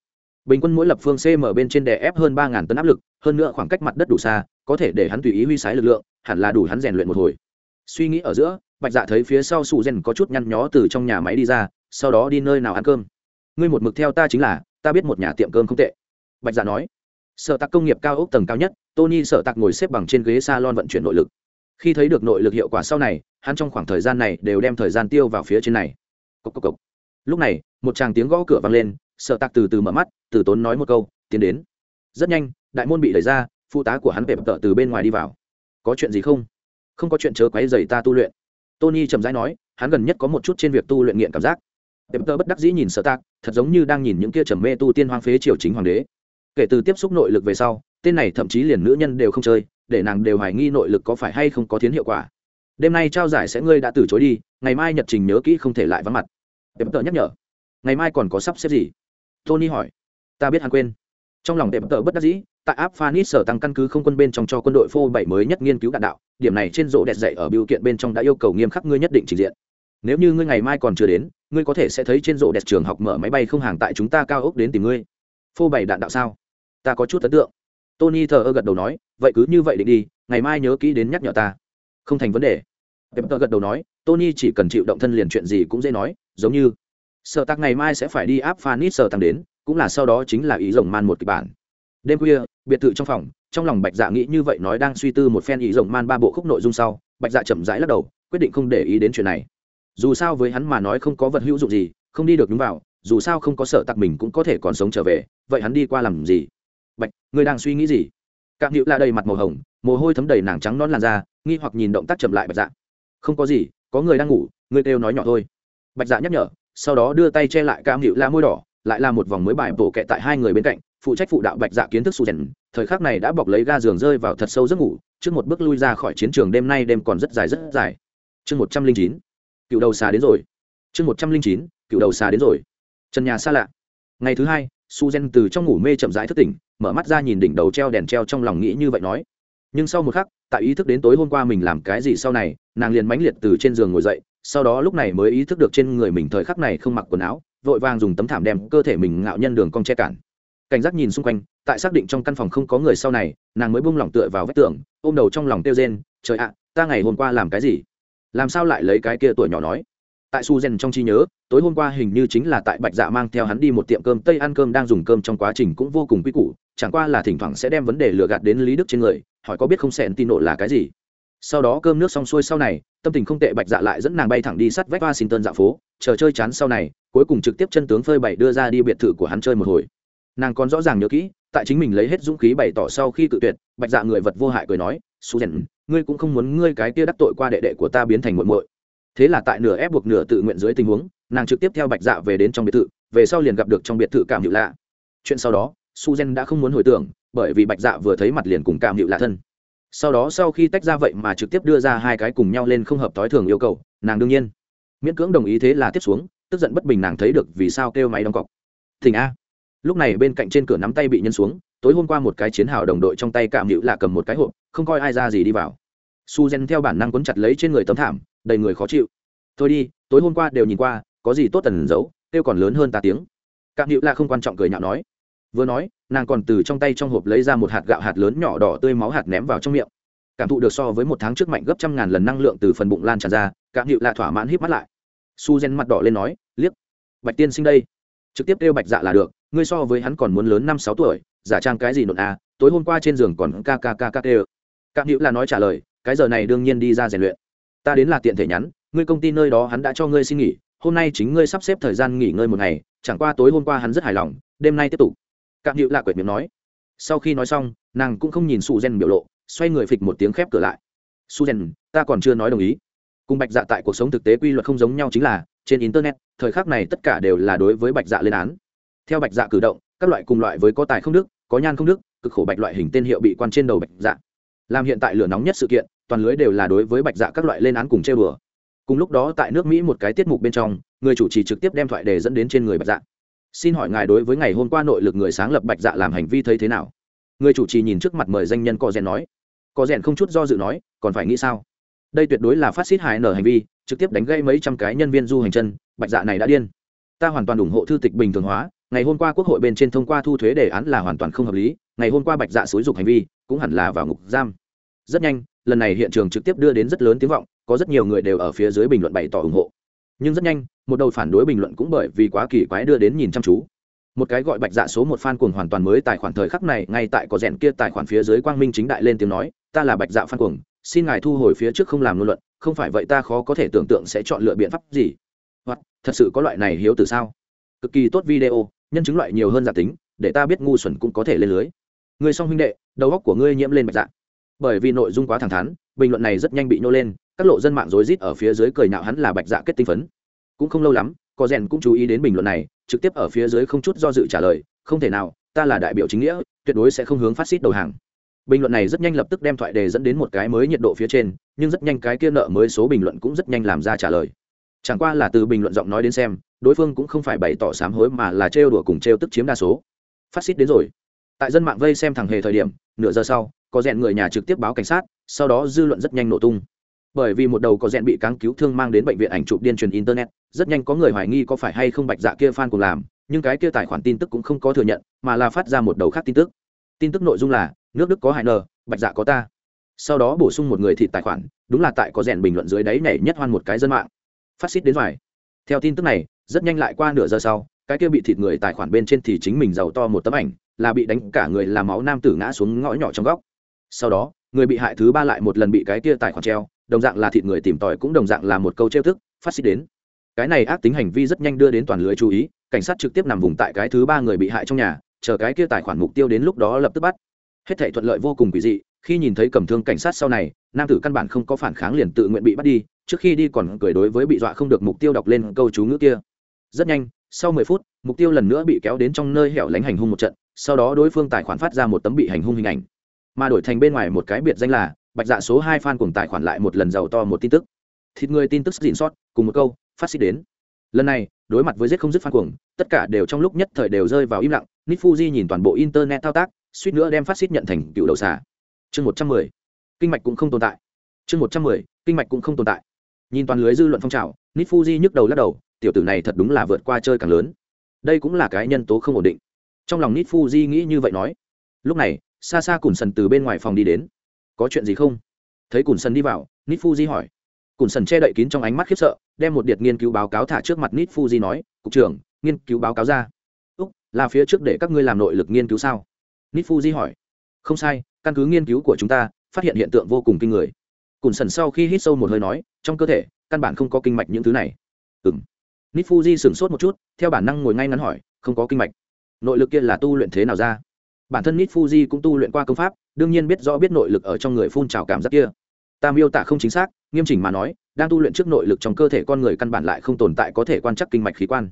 Bình quân mỗi lập phương cm bên trên đè ép hơn ba tấn áp lực, hơn nữa khoảng cách mặt đất đủ xa, có thể để hắn tùy ý huy sái lực lượng, hẳn là đủ hắn rèn luyện một hồi. Suy nghĩ ở giữa, bạch dạ thấy phía sau sù rèn có chút nhăn nhó từ trong nhà máy đi ra, sau đó đi nơi nào ăn cơm. Ngươi một mực theo ta chính là, ta biết một nhà tiệm cơm không tệ. Bạch dạ nói sở tạc công nghiệp cao ốc tầng cao nhất, tony sở tạc ngồi xếp bằng trên ghế s a lon vận chuyển nội lực. Khi thấy được nội lực hiệu quả sau này, hắn trong khoảng thời gian này đều đem thời gian tiêu vào phía trên này. Cốc cốc cốc. lúc này, một chàng tiếng gõ cửa vang lên, sở tạc từ từ mở mắt, từ tốn nói một câu, tiến đến. Rất nhanh, đại môn bị đẩy ra, phụ tá của hắn vẹp tợ từ bên ngoài đi vào. Có chuyện gì không? Không có chuyện chớ quấy dày ta tu luyện. Tony chậm rãi nói, hắn gần nhất có một chút trên việc tu luyện nghiện cảm giác. Vẹp tợ bất đắc dĩ nhìn sở tạc, thật giống như đang nhìn những kia trầm mê tu tiên hoang phế triều chính hoàng đế kể từ tiếp xúc nội lực về sau, tên này thậm chí liền nữ nhân đều không chơi, để nàng đều hoài nghi nội lực có phải hay không có tiến hiệu quả. Đêm nay trao giải sẽ ngươi đã từ chối đi, ngày mai nhật trình nhớ kỹ không thể lại vắng mặt. Đẹp tợ nhắc nhở. Ngày mai còn có sắp xếp gì? Tony hỏi. Ta biết hắn quên. Trong lòng đẹp tợ bất đắc dĩ, tại áp phanis sở tăng căn cứ không quân bên trong cho quân đội phô bảy mới nhất nghiên cứu đạn đạo, điểm này trên rộ đẹp dạy ở biểu kiện bên trong đã yêu cầu nghiêm khắc ngươi nhất định trình diện. Nếu như ngươi ngày mai còn chưa đến, ngươi có thể sẽ thấy trên rộ đẹp trường học mở máy bay không hàng tại chúng ta cao ốc đến tìm ngươi. Phô bảy đạn đạo sao? Ta có chút ấn tượng. Tony thờ ơ gật đầu nói, vậy cứ như vậy định đi, ngày mai nhớ kỹ đến nhắc nhở ta. Không thành vấn đề. Pep gật đầu nói, tony chỉ cần chịu động thân liền chuyện gì cũng dễ nói, giống như sợ tắc ngày mai sẽ phải đi áp phanit sợ tăng đến, cũng là sau đó chính là ý rồng man một kịch bản. Đêm khuya, biệt thự trong phòng, trong lòng bạch dạ nghĩ như vậy nói đang suy tư một phen ý rồng man ba bộ khúc nội dung sau, bạch dạ chậm rãi lắc đầu, quyết định không để ý đến chuyện này. Dù sao với hắn mà nói không có vật hữu dụng gì, không đi được đúng vào, dù sao không có sợ tặc mình cũng có thể còn sống trở về, vậy hắn đi qua làm gì? Bạch người đang suy nghĩ gì? Cạm hữu là đầy mặt màu hồng, mồ hôi thấm đầy nàng trắng non làn da, nghi hoặc nhìn động tác chậm lại bạch dạ. Không có gì, có người đang ngủ người kêu nói nhỏ thôi. Bạch dạ nhắc nhở, sau đó đưa tay che lại cam hữu la môi đỏ, lại là một vòng mới bài bổ kẹ tại hai người bên cạnh, phụ trách phụ đạo bạch dạ kiến thức su rèn. Thời khắc này đã bọc lấy ga giường rơi vào thật sâu giấc ngủ, trước một bước lui ra khỏi chiến trường đêm nay đêm còn rất dài rất dài. Chương một trăm linh chín, cựu đầu xà đến rồi. Chương một trăm linh chín, cựu đầu xà đến rồi. Trần nhà xa lạ. Ngày thứ hai su gen từ trong ngủ mê chậm rãi thức tỉnh, mở mắt ra nhìn đỉnh đầu treo đèn treo trong lòng nghĩ như vậy nói. Nhưng sau một khắc, tại ý thức đến tối hôm qua mình làm cái gì sau này, nàng liền mãnh liệt từ trên giường ngồi dậy, sau đó lúc này mới ý thức được trên người mình thời khắc này không mặc quần áo, vội vàng dùng tấm thảm đem cơ thể mình ngạo nhân đường cong che cản. Cảnh giác nhìn xung quanh, tại xác định trong căn phòng không có người sau này, nàng mới buông lỏng tựa vào vách tường, ôm đầu trong lòng tiêu rên, trời ạ, ta ngày hôm qua làm cái gì? Làm sao lại lấy cái kia tuổi nhỏ nói? Tại su gen trong trí nhớ, tối hôm qua hình như chính là tại bạch dạ mang theo hắn đi một tiệm cơm tây ăn cơm đang dùng cơm trong quá trình cũng vô cùng quy củ, chẳng qua là thỉnh thoảng sẽ đem vấn đề lừa gạt đến lý đức trên người, hỏi có biết không xẹn tin nộ là cái gì. Sau đó cơm nước xong xuôi sau này, tâm tình không tệ bạch dạ lại dẫn nàng bay thẳng đi sắt vách washington dạ phố, chờ chơi chán sau này, cuối cùng trực tiếp chân tướng phơi bày đưa ra đi biệt thự của hắn chơi một hồi. Nàng còn rõ ràng nhớ kỹ, tại chính mình lấy hết dũng khí bày tỏ sau khi tự tuyệt, bạch dạ người vật vô hại cười nói, su rèn ngươi cũng không muốn ngươi cái kia đắc tội qua đệ đệ của ta biến thành muội muội thế là tại nửa ép buộc nửa tự nguyện dưới tình huống, nàng trực tiếp theo bạch dạ về đến trong biệt thự, về sau liền gặp được trong biệt thự cảm hiệu lạ. Chuyện sau đó, su gen đã không muốn hồi tưởng, bởi vì bạch dạ vừa thấy mặt liền cùng cảm hiệu lạ thân. Sau đó sau khi tách ra vậy mà trực tiếp đưa ra hai cái cùng nhau lên không hợp thói thường yêu cầu, nàng đương nhiên miễn cưỡng đồng ý thế là tiếp xuống, tức giận bất bình nàng thấy được vì sao kêu máy đóng cọc. Thỉnh a. Lúc này bên cạnh trên cửa nắm tay bị nhân xuống, tối hôm qua một cái chiến hào đồng đội trong tay cảm hữu lạ cầm một cái hộp, không coi ai ra gì đi vào. Su gen theo bản năng quấn chặt lấy trên người tấm thảm đầy người khó chịu. Thôi đi, tối hôm qua đều nhìn qua, có gì tốt tần giấu, kêu còn lớn hơn ta tiếng. Cạm hữu là không quan trọng cười nhạo nói. Vừa nói, nàng còn từ trong tay trong hộp lấy ra một hạt gạo hạt lớn nhỏ đỏ tươi máu hạt ném vào trong miệng. Cảm thụ được so với một tháng trước mạnh gấp trăm ngàn lần năng lượng từ phần bụng lan tràn ra, cạm hữu là thỏa mãn híp mắt lại. Su gen mặt đỏ lên nói, liếc, bạch tiên sinh đây. Trực tiếp kêu bạch dạ là được, ngươi so với hắn còn muốn lớn năm sáu tuổi, giả trang cái gì nộn à tối hôm qua trên giường còn ca cạm hữu là nói trả lời, cái giờ này đương nhiên đi ra rèn luyện ta đến là tiện thể nhắn, ngươi công ty nơi đó hắn đã cho ngươi xin nghỉ, hôm nay chính ngươi sắp xếp thời gian nghỉ ngơi một ngày, chẳng qua tối hôm qua hắn rất hài lòng, đêm nay tiếp tục. Cạm hữu lạ quệt miệng nói. Sau khi nói xong, nàng cũng không nhìn su gen biểu lộ, xoay người phịch một tiếng khép cửa lại. Su gen, ta còn chưa nói đồng ý. Cùng bạch dạ tại cuộc sống thực tế quy luật không giống nhau chính là, trên internet, thời khắc này tất cả đều là đối với bạch dạ lên án. Theo bạch dạ cử động, các loại cùng loại với có tài không đức, có nhan không đức, cực khổ bạch loại hình tên hiệu bị quan trên đầu bạch dạ. Làm hiện tại lửa nóng nhất sự kiện toàn lưới đều là đối với bạch dạ các loại lên án cùng chơi bừa cùng lúc đó tại nước mỹ một cái tiết mục bên trong, người chủ trì trực tiếp đem thoại đề dẫn đến trên người bạch dạ. Xin hỏi ngài đối với ngày hôm qua nội lực người sáng lập bạch dạ làm hành vi thấy thế nào? Người chủ trì nhìn trước mặt mời danh nhân co rèn nói. Co rèn không chút do dự nói, còn phải nghĩ sao? Đây tuyệt đối là phát xít hài nở hành vi, trực tiếp đánh gây mấy trăm cái nhân viên du hành chân, bạch dạ này đã điên. Ta hoàn toàn ủng hộ thư tịch bình thường hóa, ngày hôm qua quốc hội bên trên thông qua thu thuế đề án là hoàn toàn không hợp lý, ngày hôm qua bạch dạ xúi dục hành vi, cũng hẳn là vào ngục giam. Rất nhanh lần này hiện trường trực tiếp đưa đến rất lớn tiếng vọng, có rất nhiều người đều ở phía dưới bình luận bày tỏ ủng hộ. Nhưng rất nhanh, một đầu phản đối bình luận cũng bởi vì quá kỳ quái đưa đến nhìn chăm chú. Một cái gọi bạch dạ số một fan cuồng hoàn toàn mới tài khoản thời khắc này, ngay tại có rèn kia tài khoản phía dưới quang minh chính đại lên tiếng nói, ta là bạch dạ fan cuồng, xin ngài thu hồi phía trước không làm ngôn luận, không phải vậy ta khó có thể tưởng tượng sẽ chọn lựa biện pháp gì. Hoặc, thật sự có loại này hiếu từ sao? Cực kỳ tốt video, nhân chứng loại nhiều hơn giả tính, để ta biết ngu xuẩn cũng có thể lên lưới. Người song huynh đệ, đầu góc của ngươi nhiễm lên bạch dạ bởi vì nội dung quá thẳng thắn, bình luận này rất nhanh bị nhô lên, các lộ dân mạng rối rít ở phía dưới cười nhạo hắn là bạch dạ kết tinh phấn. Cũng không lâu lắm, có rèn cũng chú ý đến bình luận này, trực tiếp ở phía dưới không chút do dự trả lời, không thể nào, ta là đại biểu chính nghĩa, tuyệt đối sẽ không hướng phát xít đầu hàng. Bình luận này rất nhanh lập tức đem thoại đề dẫn đến một cái mới nhiệt độ phía trên, nhưng rất nhanh cái kia nợ mới số bình luận cũng rất nhanh làm ra trả lời. Chẳng qua là từ bình luận giọng nói đến xem, đối phương cũng không phải bày tỏ sám hối mà là trêu đùa cùng trêu tức chiếm đa số. Phát xít đến rồi. Tại dân mạng vây xem thằng hề thời điểm, nửa giờ sau có rèn người nhà trực tiếp báo cảnh sát, sau đó dư luận rất nhanh nổ tung. Bởi vì một đầu có rèn bị cáng cứu thương mang đến bệnh viện ảnh chụp điên truyền internet, rất nhanh có người hoài nghi có phải hay không bạch dạ kia fan cùng làm, nhưng cái kia tài khoản tin tức cũng không có thừa nhận, mà là phát ra một đầu khác tin tức. Tin tức nội dung là, nước đức có hải nờ, bạch dạ có ta. Sau đó bổ sung một người thịt tài khoản, đúng là tại có rèn bình luận dưới đáy nhảy nhất hoan một cái dân mạng. Phát xít đến ngoài. theo tin tức này, rất nhanh lại qua nửa giờ sau, cái kia bị thịt người tài khoản bên trên thì chính mình giàu to một tấm ảnh, là bị đánh cả người làm máu nam tử ngã xuống ngõ nhỏ trong góc sau đó, người bị hại thứ ba lại một lần bị cái kia tài khoản treo, đồng dạng là thịt người tìm tòi cũng đồng dạng là một câu trêu thức phát xít đến. Cái này ác tính hành vi rất nhanh đưa đến toàn lưới chú ý, cảnh sát trực tiếp nằm vùng tại cái thứ ba người bị hại trong nhà, chờ cái kia tài khoản mục tiêu đến lúc đó lập tức bắt. Hết thể thuận lợi vô cùng quỷ dị, khi nhìn thấy cầm thương cảnh sát sau này, nam tử căn bản không có phản kháng liền tự nguyện bị bắt đi, trước khi đi còn cười đối với bị dọa không được mục tiêu đọc lên câu chú ngữ kia. Rất nhanh, sau mười phút, mục tiêu lần nữa bị kéo đến trong nơi hẻo lánh hành hung một trận, sau đó đối phương tài khoản phát ra một tấm bị hành hung hình ảnh mà đổi thành bên ngoài một cái biệt danh là, bạch dạ số hai fan cùng tài khoản lại một lần giàu to một tin tức. Thịt người tin tức dịn sót, cùng một câu, phát xít đến. Lần này, đối mặt với giết không dứt fan cuồng, tất cả đều trong lúc nhất thời đều rơi vào im lặng nít fuji nhìn toàn bộ internet thao tác, suýt nữa đem phát xít nhận thành cựu đầu xà. Chương một trăm mười, kinh mạch cũng không tồn tại. Chương một trăm mười, kinh mạch cũng không tồn tại. Nhìn toàn lưới dư luận phong trào nít fuji nhức đầu lắc đầu, tiểu tử này thật đúng là vượt qua chơi càng lớn. Đây cũng là cái nhân tố không ổn định. Trong lòng nít fuji nghĩ như vậy nói. Lúc này xa xa cùn sần từ bên ngoài phòng đi đến. Có chuyện gì không? Thấy cùn sần đi vào nít fuji hỏi. Cùn sần che đậy kín trong ánh mắt khiếp sợ, đem một điệt nghiên cứu báo cáo thả trước mặt nít fuji nói, cục trưởng, nghiên cứu báo cáo ra. Úc, là phía trước để các ngươi làm nội lực nghiên cứu sao? Nít fuji hỏi. Không sai, căn cứ nghiên cứu của chúng ta, phát hiện hiện tượng vô cùng kinh người. Cùn sần sau khi hít sâu một hơi nói, trong cơ thể, căn bản không có kinh mạch những thứ này. Ừ m nít fuji sửng sốt một chút, theo bản năng ngồi ngay ngắn hỏi, không có kinh mạch. Nội lực kia là tu luyện thế nào ra? Bản thân nít fuji cũng tu luyện qua công pháp, đương nhiên biết rõ biết nội lực ở trong người phun trào cảm giác kia. Ta miêu tả không chính xác, nghiêm chỉnh mà nói, đang tu luyện trước nội lực trong cơ thể con người căn bản lại không tồn tại có thể quan trắc kinh mạch khí quan.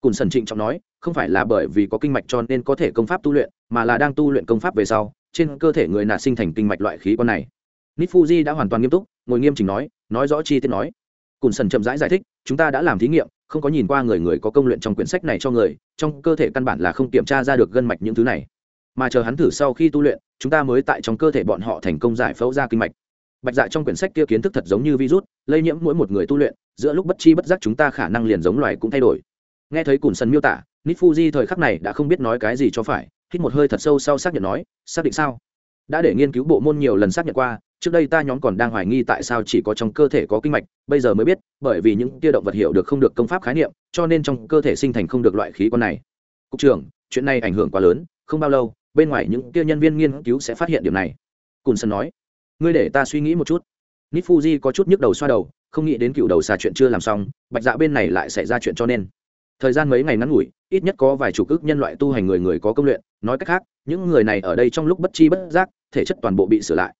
Cùn sần trịnh trọng nói, không phải là bởi vì có kinh mạch cho nên có thể công pháp tu luyện, mà là đang tu luyện công pháp về sau, trên cơ thể người nạ sinh thành kinh mạch loại khí quan này. Nít fuji đã hoàn toàn nghiêm túc, ngồi nghiêm chỉnh nói nói rõ chi tiết nói. Cùn sần chậm rãi giải thích, chúng ta đã làm thí nghiệm, không có nhìn qua người người có công luyện trong quyển sách này cho người, trong cơ thể căn bản là không kiểm tra ra được gân mạch những thứ này mà chờ hắn thử sau khi tu luyện, chúng ta mới tại trong cơ thể bọn họ thành công giải phẫu ra kinh mạch. Bạch dạ trong quyển sách kia kiến thức thật giống như virus, lây nhiễm mỗi một người tu luyện, giữa lúc bất chi bất giác chúng ta khả năng liền giống loài cũng thay đổi. Nghe thấy cùn sân miêu tả nít fuji thời khắc này đã không biết nói cái gì cho phải, hít một hơi thật sâu sau xác nhận nói, xác định sao? Đã để nghiên cứu bộ môn nhiều lần xác nhận qua, trước đây ta nhóm còn đang hoài nghi tại sao chỉ có trong cơ thể có kinh mạch, bây giờ mới biết, bởi vì những tia động vật hiểu được không được công pháp khái niệm, cho nên trong cơ thể sinh thành không được loại khí quan này. Cục trưởng, chuyện này ảnh hưởng quá lớn, không bao lâu bên ngoài những kia nhân viên nghiên cứu sẽ phát hiện điểm này. Cùn sân nói, ngươi để ta suy nghĩ một chút. Nít fuji có chút nhức đầu xoa đầu, không nghĩ đến cựu đầu xà chuyện chưa làm xong, bạch dạ bên này lại xảy ra chuyện cho nên. Thời gian mấy ngày ngắn ngủi, ít nhất có vài chục ức nhân loại tu hành người người có công luyện, nói cách khác, những người này ở đây trong lúc bất chi bất giác, thể chất toàn bộ bị sửa lại.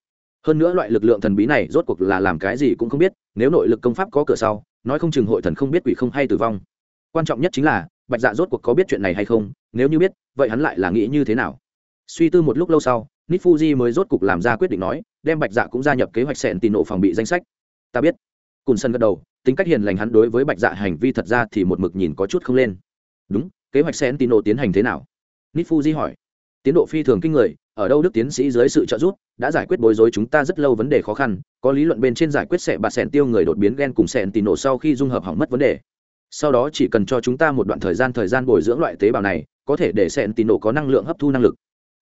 Hơn nữa loại lực lượng thần bí này rốt cuộc là làm cái gì cũng không biết, nếu nội lực công pháp có cửa sau, nói không chừng hội thần không biết quỷ không hay tử vong. Quan trọng nhất chính là, bạch dạ rốt cuộc có biết chuyện này hay không, nếu như biết, vậy hắn lại là nghĩ như thế nào? Suy tư một lúc lâu sau nít fuji mới rốt cục làm ra quyết định nói, đem bạch dạ cũng gia nhập kế hoạch sẹn tì nộ phòng bị danh sách. Ta biết. Cùn sân gật đầu, tính cách hiền lành hắn đối với bạch dạ hành vi thật ra thì một mực nhìn có chút không lên. Đúng, kế hoạch sẹn tì nộ tiến hành thế nào? Nít fuji hỏi. Tiến độ phi thường kinh người, ở đâu đức tiến sĩ dưới sự trợ giúp, đã giải quyết bối rối chúng ta rất lâu vấn đề khó khăn, có lý luận bên trên giải quyết sẽ bạt sẹn tiêu người đột biến gen cùng sẹn tì nổ sau khi dung hợp hỏng mất vấn đề. Sau đó chỉ cần cho chúng ta một đoạn thời gian thời gian bồi dưỡng loại tế bào này, có thể để sẹn tì nổ có năng lượng hấp thu năng lực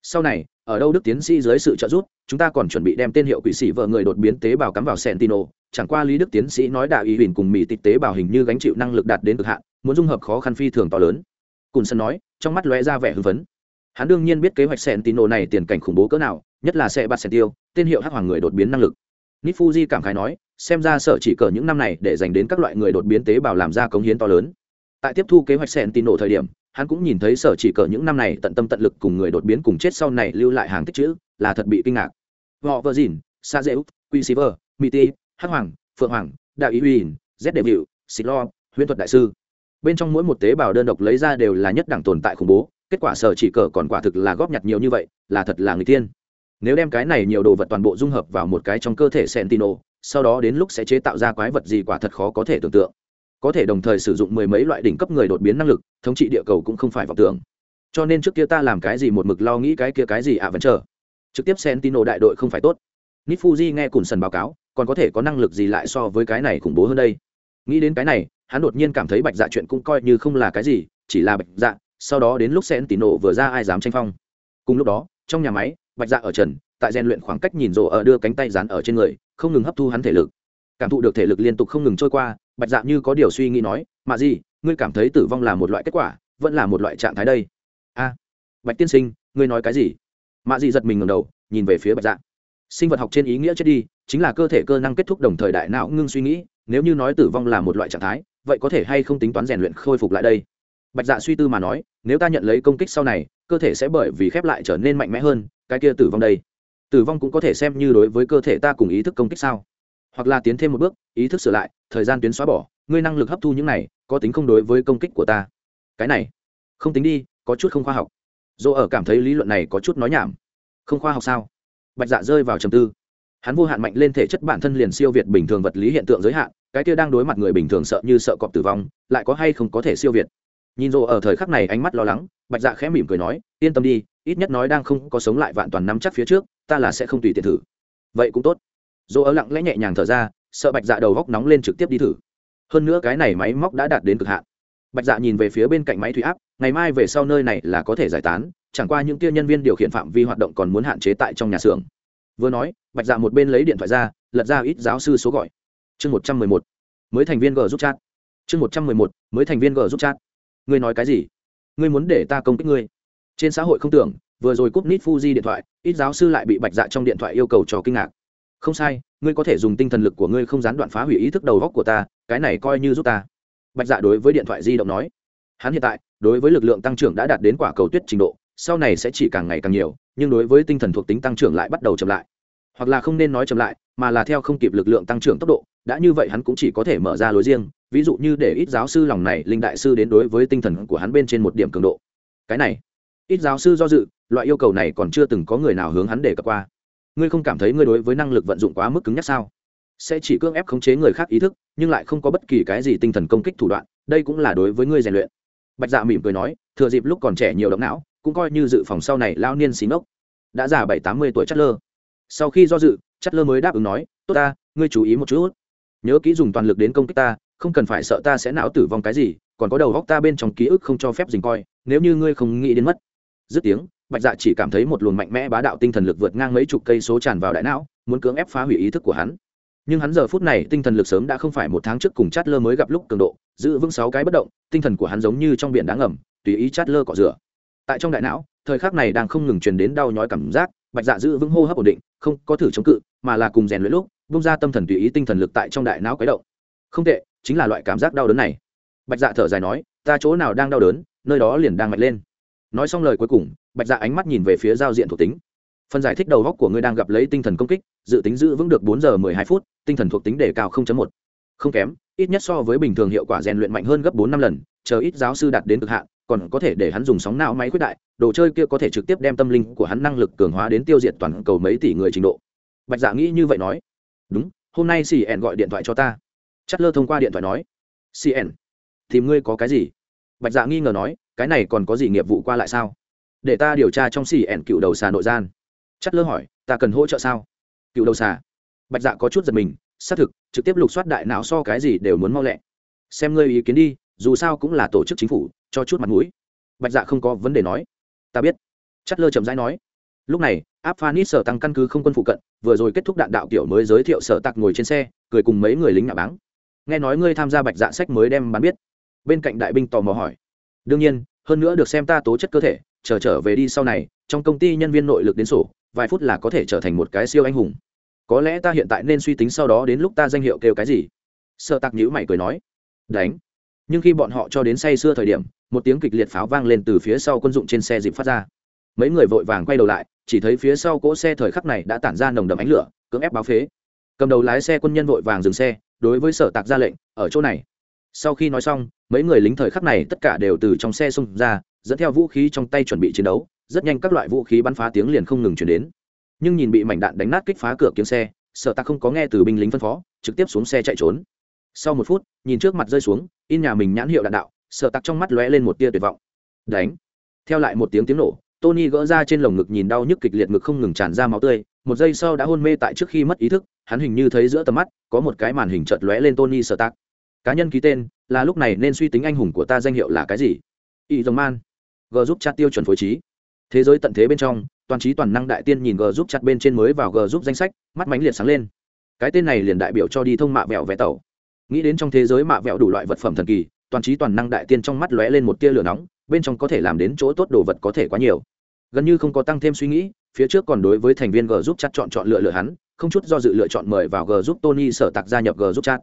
sau này, ở đâu đức tiến sĩ dưới sự trợ giúp, chúng ta còn chuẩn bị đem tên hiệu quỷ sĩ vợ người đột biến tế bào cắm vào sentino chẳng qua lý đức tiến sĩ nói đạo ý huỳnh cùng mỹ tịch tế bào hình như gánh chịu năng lực đạt đến cực hạn, muốn dung hợp khó khăn phi thường to lớn. Cùn sân nói, trong mắt lóe ra vẻ hưng phấn. Hắn đương nhiên biết kế hoạch sentino này tiền cảnh khủng bố cỡ nào, nhất là sẽ bắt sentio tên hiệu hắc hoàng người đột biến năng lực. Nifuji cảm khái nói, xem ra sợ chỉ cờ những năm này để dành đến các loại người đột biến tế bào làm ra cống hiến to lớn. Tại tiếp thu kế hoạch sentino thời điểm hắn cũng nhìn thấy sở chỉ cờ những năm này tận tâm tận lực cùng người đột biến cùng chết sau này lưu lại hàng tích chữ, là thật bị kinh ngạc. Họ vợ dìn, sa dễ úc, quy sĩ vơ mỹ ti, hắc hoàng, phượng hoàng đạo ý uy z đệ vịu xịt lo, huyễn thuật đại sư. Bên trong mỗi một tế bào đơn độc lấy ra đều là nhất đẳng tồn tại khủng bố, kết quả sở chỉ cờ còn quả thực là góp nhặt nhiều như vậy, là thật là người tiên nếu đem cái này nhiều đồ vật toàn bộ dung hợp vào một cái trong cơ thể sentino, sau đó đến lúc sẽ chế tạo ra quái vật gì quả thật khó có thể tưởng tượng có thể đồng thời sử dụng mười mấy loại đỉnh cấp người đột biến năng lực, thống trị địa cầu cũng không phải vọng tưởng. Cho nên trước kia ta làm cái gì một mực lo nghĩ cái kia cái gì ạ vẫn chờ. Trực tiếp sentino đại đội không phải tốt. Nít fuji nghe cùn sần báo cáo, còn có thể có năng lực gì lại so với cái này khủng bố hơn đây? Nghĩ đến cái này, hắn đột nhiên cảm thấy bạch dạ chuyện cũng coi như không là cái gì, chỉ là bạch dạ sau đó đến lúc sentino vừa ra ai dám tranh phong. Cùng lúc đó, trong nhà máy, bạch dạ ở trần, tại rèn luyện khoảng cách nhìn rộ ở đưa cánh tay dán ở trên người, không ngừng hấp thu hắn thể lực. Cảm thụ được thể lực liên tục không ngừng trôi qua bạch dạ như có điều suy nghĩ nói mà gì ngươi cảm thấy tử vong là một loại kết quả, vẫn là một loại trạng thái đây? A. Bạch tiên sinh, ngươi nói cái gì? Mạ dị giật mình ngầm đầu, nhìn về phía bạch dạ. Sinh vật học trên ý nghĩa chết đi, chính là cơ thể cơ năng kết thúc đồng thời đại não ngưng suy nghĩ, nếu như nói tử vong là một loại trạng thái, vậy có thể hay không tính toán rèn luyện khôi phục lại đây? Bạch dạ suy tư mà nói, nếu ta nhận lấy công kích sau này, cơ thể sẽ bởi vì khép lại trở nên mạnh mẽ hơn, cái kia tử vong đây. Tử vong cũng có thể xem như đối với cơ thể ta cùng ý thức công kích sao? Hoặc là tiến thêm một bước, ý thức sửa lại, thời gian tuyến xóa bỏ, ngươi năng lực hấp thu những này, có tính không đối với công kích của ta. Cái này, không tính đi, có chút không khoa học. Dỗ ở cảm thấy lý luận này có chút nói nhảm. Không khoa học sao? Bạch dạ rơi vào trầm tư. Hắn vô hạn mạnh lên thể chất bản thân liền siêu việt bình thường vật lý hiện tượng giới hạn, cái kia đang đối mặt người bình thường sợ như sợ cọp tử vong, lại có hay không có thể siêu việt? Nhìn rộ ở thời khắc này ánh mắt lo lắng, bạch dạ khẽ mỉm cười nói, yên tâm đi, ít nhất nói đang không có sống lại vạn toàn nắm chắc phía trước, ta là sẽ không tùy tiện thử. Vậy cũng tốt dỗ ở lặng lẽ nhẹ nhàng thở ra, sợ bạch dạ đầu góc nóng lên trực tiếp đi thử. Hơn nữa cái này máy móc đã đạt đến cực hạn. Bạch dạ nhìn về phía bên cạnh máy thủy áp, ngày mai về sau nơi này là có thể giải tán, chẳng qua những kia nhân viên điều khiển phạm vi hoạt động còn muốn hạn chế tại trong nhà xưởng. Vừa nói, bạch dạ một bên lấy điện thoại ra, lật ra ít giáo sư số gọi. Chương một trăm mười một, mới thành viên g giúp chat. Chương một trăm mười một, mới thành viên g giúp chat. Ngươi nói cái gì? Ngươi muốn để ta công kích ngươi? Trên xã hội không tưởng, vừa rồi cúp nít fuji điện thoại, ít giáo sư lại bị bạch dạ trong điện thoại yêu cầu cho kinh ngạc không sai, ngươi có thể dùng tinh thần lực của ngươi không gián đoạn phá hủy ý thức đầu góc của ta, cái này coi như giúp ta. Bạch dạ đối với điện thoại di động nói. Hắn hiện tại, đối với lực lượng tăng trưởng đã đạt đến quả cầu tuyết trình độ, sau này sẽ chỉ càng ngày càng nhiều, nhưng đối với tinh thần thuộc tính tăng trưởng lại bắt đầu chậm lại. Hoặc là không nên nói chậm lại, mà là theo không kịp lực lượng tăng trưởng tốc độ, đã như vậy hắn cũng chỉ có thể mở ra lối riêng, ví dụ như để ít giáo sư lòng này, linh đại sư đến đối với tinh thần của hắn bên trên một điểm cường độ. Cái này, ít giáo sư do dự, loại yêu cầu này còn chưa từng có người nào hướng hắn để cập qua ngươi không cảm thấy ngươi đối với năng lực vận dụng quá mức cứng nhắc sao? Sẽ chỉ cưỡng ép khống chế người khác ý thức, nhưng lại không có bất kỳ cái gì tinh thần công kích thủ đoạn, đây cũng là đối với ngươi rèn luyện. Bạch dạ mỉm cười nói, thừa dịp lúc còn trẻ nhiều động não, cũng coi như dự phòng sau này lao niên xí ngốc đã già bảy, tám mươi tuổi chất lơ. Sau khi do dự, chất lơ mới đáp ứng nói, tốt ta, ngươi chú ý một chút. Nhớ kỹ dùng toàn lực đến công kích ta, không cần phải sợ ta sẽ não tử vong cái gì, còn có đầu góc ta bên trong ký ức không cho phép dình coi, nếu như ngươi không nghĩ đến mất. Dứt tiếng bạch dạ chỉ cảm thấy một luồng mạnh mẽ bá đạo tinh thần lực vượt ngang mấy chục cây số tràn vào đại não, muốn cưỡng ép phá hủy ý thức của hắn. Nhưng hắn giờ phút này tinh thần lực sớm đã không phải một tháng trước cùng chát lơ mới gặp lúc cường độ, giữ vững sáu cái bất động, tinh thần của hắn giống như trong biển đá ngầm, tùy ý chát lơ cọ rửa. Tại trong đại não, thời khắc này đang không ngừng truyền đến đau nhói cảm giác, bạch dạ giữ vững hô hấp ổn định, không có thử chống cự, mà là cùng rèn luyện lúc, bung ra tâm thần tùy ý tinh thần lực tại trong đại não quấy động. Không tệ, chính là loại cảm giác đau đớn này. Bạch dạ thở dài nói, ta chỗ nào đang đau đớn, nơi đó liền đang mạnh lên nói xong lời cuối cùng, bạch dạ ánh mắt nhìn về phía giao diện thuộc tính. Phần giải thích đầu góc của ngươi đang gặp lấy tinh thần công kích, dự tính giữ vững được bốn giờ mười hai phút, tinh thần thuộc tính đề cao một. Không kém, ít nhất so với bình thường hiệu quả rèn luyện mạnh hơn gấp bốn năm lần, chờ ít giáo sư đạt đến cực hạn, còn có thể để hắn dùng sóng não máy quyết đại, đồ chơi kia có thể trực tiếp đem tâm linh của hắn năng lực cường hóa đến tiêu diệt toàn cầu mấy tỷ người trình độ. Bạch dạ nghĩ như vậy nói. Đúng, hôm nay cn gọi điện thoại cho ta. Chất lơ thông qua điện thoại nói. Cn tìm ngươi có cái gì? Bạch dạ nghi ngờ nói cái này còn có gì nghiệp vụ qua lại sao? Để ta điều tra trong cn cựu đầu xà nội gian. Chất lơ hỏi, ta cần hỗ trợ sao? Cựu đầu xà. Bạch dạ có chút giật mình, xác thực, trực tiếp lục soát đại não so cái gì đều muốn mau lẹ. Xem ngươi ý kiến đi, dù sao cũng là tổ chức chính phủ, cho chút mặt mũi. Bạch dạ không có vấn đề nói. Ta biết. Chất lơ chậm rãi nói. Lúc này, áp phanis sở tăng căn cứ không quân phụ cận, vừa rồi kết thúc đạn đạo kiểu mới giới thiệu sở tặc ngồi trên xe, cười cùng mấy người lính nạ báng. Nghe nói ngươi tham gia bạch dạ sách mới đem bán biết. Bên cạnh đại binh tò mò hỏi đương nhiên hơn nữa được xem ta tố chất cơ thể chờ trở, trở về đi sau này trong công ty nhân viên nội lực đến sổ vài phút là có thể trở thành một cái siêu anh hùng. Có lẽ ta hiện tại nên suy tính sau đó đến lúc ta danh hiệu kêu cái gì? Sợ tặc nhữ mày cười nói. Đánh. Nhưng khi bọn họ cho đến say xưa thời điểm một tiếng kịch liệt pháo vang lên từ phía sau quân dụng trên xe dịp phát ra. Mấy người vội vàng quay đầu lại chỉ thấy phía sau cỗ xe thời khắc này đã tản ra nồng đậm ánh lửa cưỡng ép báo phế. Cầm đầu lái xe quân nhân vội vàng dừng xe đối với sở tạc ra lệnh ở chỗ này sau khi nói xong, mấy người lính thời khắc này tất cả đều từ trong xe xông ra, dẫn theo vũ khí trong tay chuẩn bị chiến đấu, rất nhanh các loại vũ khí bắn phá tiếng liền không ngừng chuyển đến. Nhưng nhìn bị mảnh đạn đánh nát kích phá cửa kiếm xe, sợ ta không có nghe từ binh lính phân phó, trực tiếp xuống xe chạy trốn. Sau một phút, nhìn trước mặt rơi xuống, in nhà mình nhãn hiệu đạn đạo, Sợ Tặc trong mắt lóe lên một tia tuyệt vọng. Đánh. Theo lại một tiếng tiếng nổ, tony gỡ ra trên lồng ngực nhìn đau nhức kịch liệt ngực không ngừng tràn ra máu tươi, một giây sau đã hôn mê tại trước khi mất ý thức, hắn hình như thấy giữa tầm mắt, có một cái màn hình chợt lóe lên tony Sợ Tặc cá nhân ký tên, là lúc này nên suy tính anh hùng của ta danh hiệu là cái gì? Y dòng man. G giúp chat tiêu chuẩn phối trí. Thế giới tận thế bên trong, toàn trí toàn năng đại tiên nhìn g giúp chặt bên trên mới vào g giúp danh sách, mắt mánh liệt sáng lên. Cái tên này liền đại biểu cho đi thông mạ vẹo vẽ tàu nghĩ đến trong thế giới mạ vẹo đủ loại vật phẩm thần kỳ, toàn trí toàn năng đại tiên trong mắt lóe lên một tia lửa nóng, bên trong có thể làm đến chỗ tốt đồ vật có thể quá nhiều. Gần như không có tăng thêm suy nghĩ, phía trước còn đối với thành viên g giúp chặt chọn chọn lựa lựa hắn, không chút do dự lựa chọn mời vào g giúp tony sở tạc gia nhập g giúp chặt.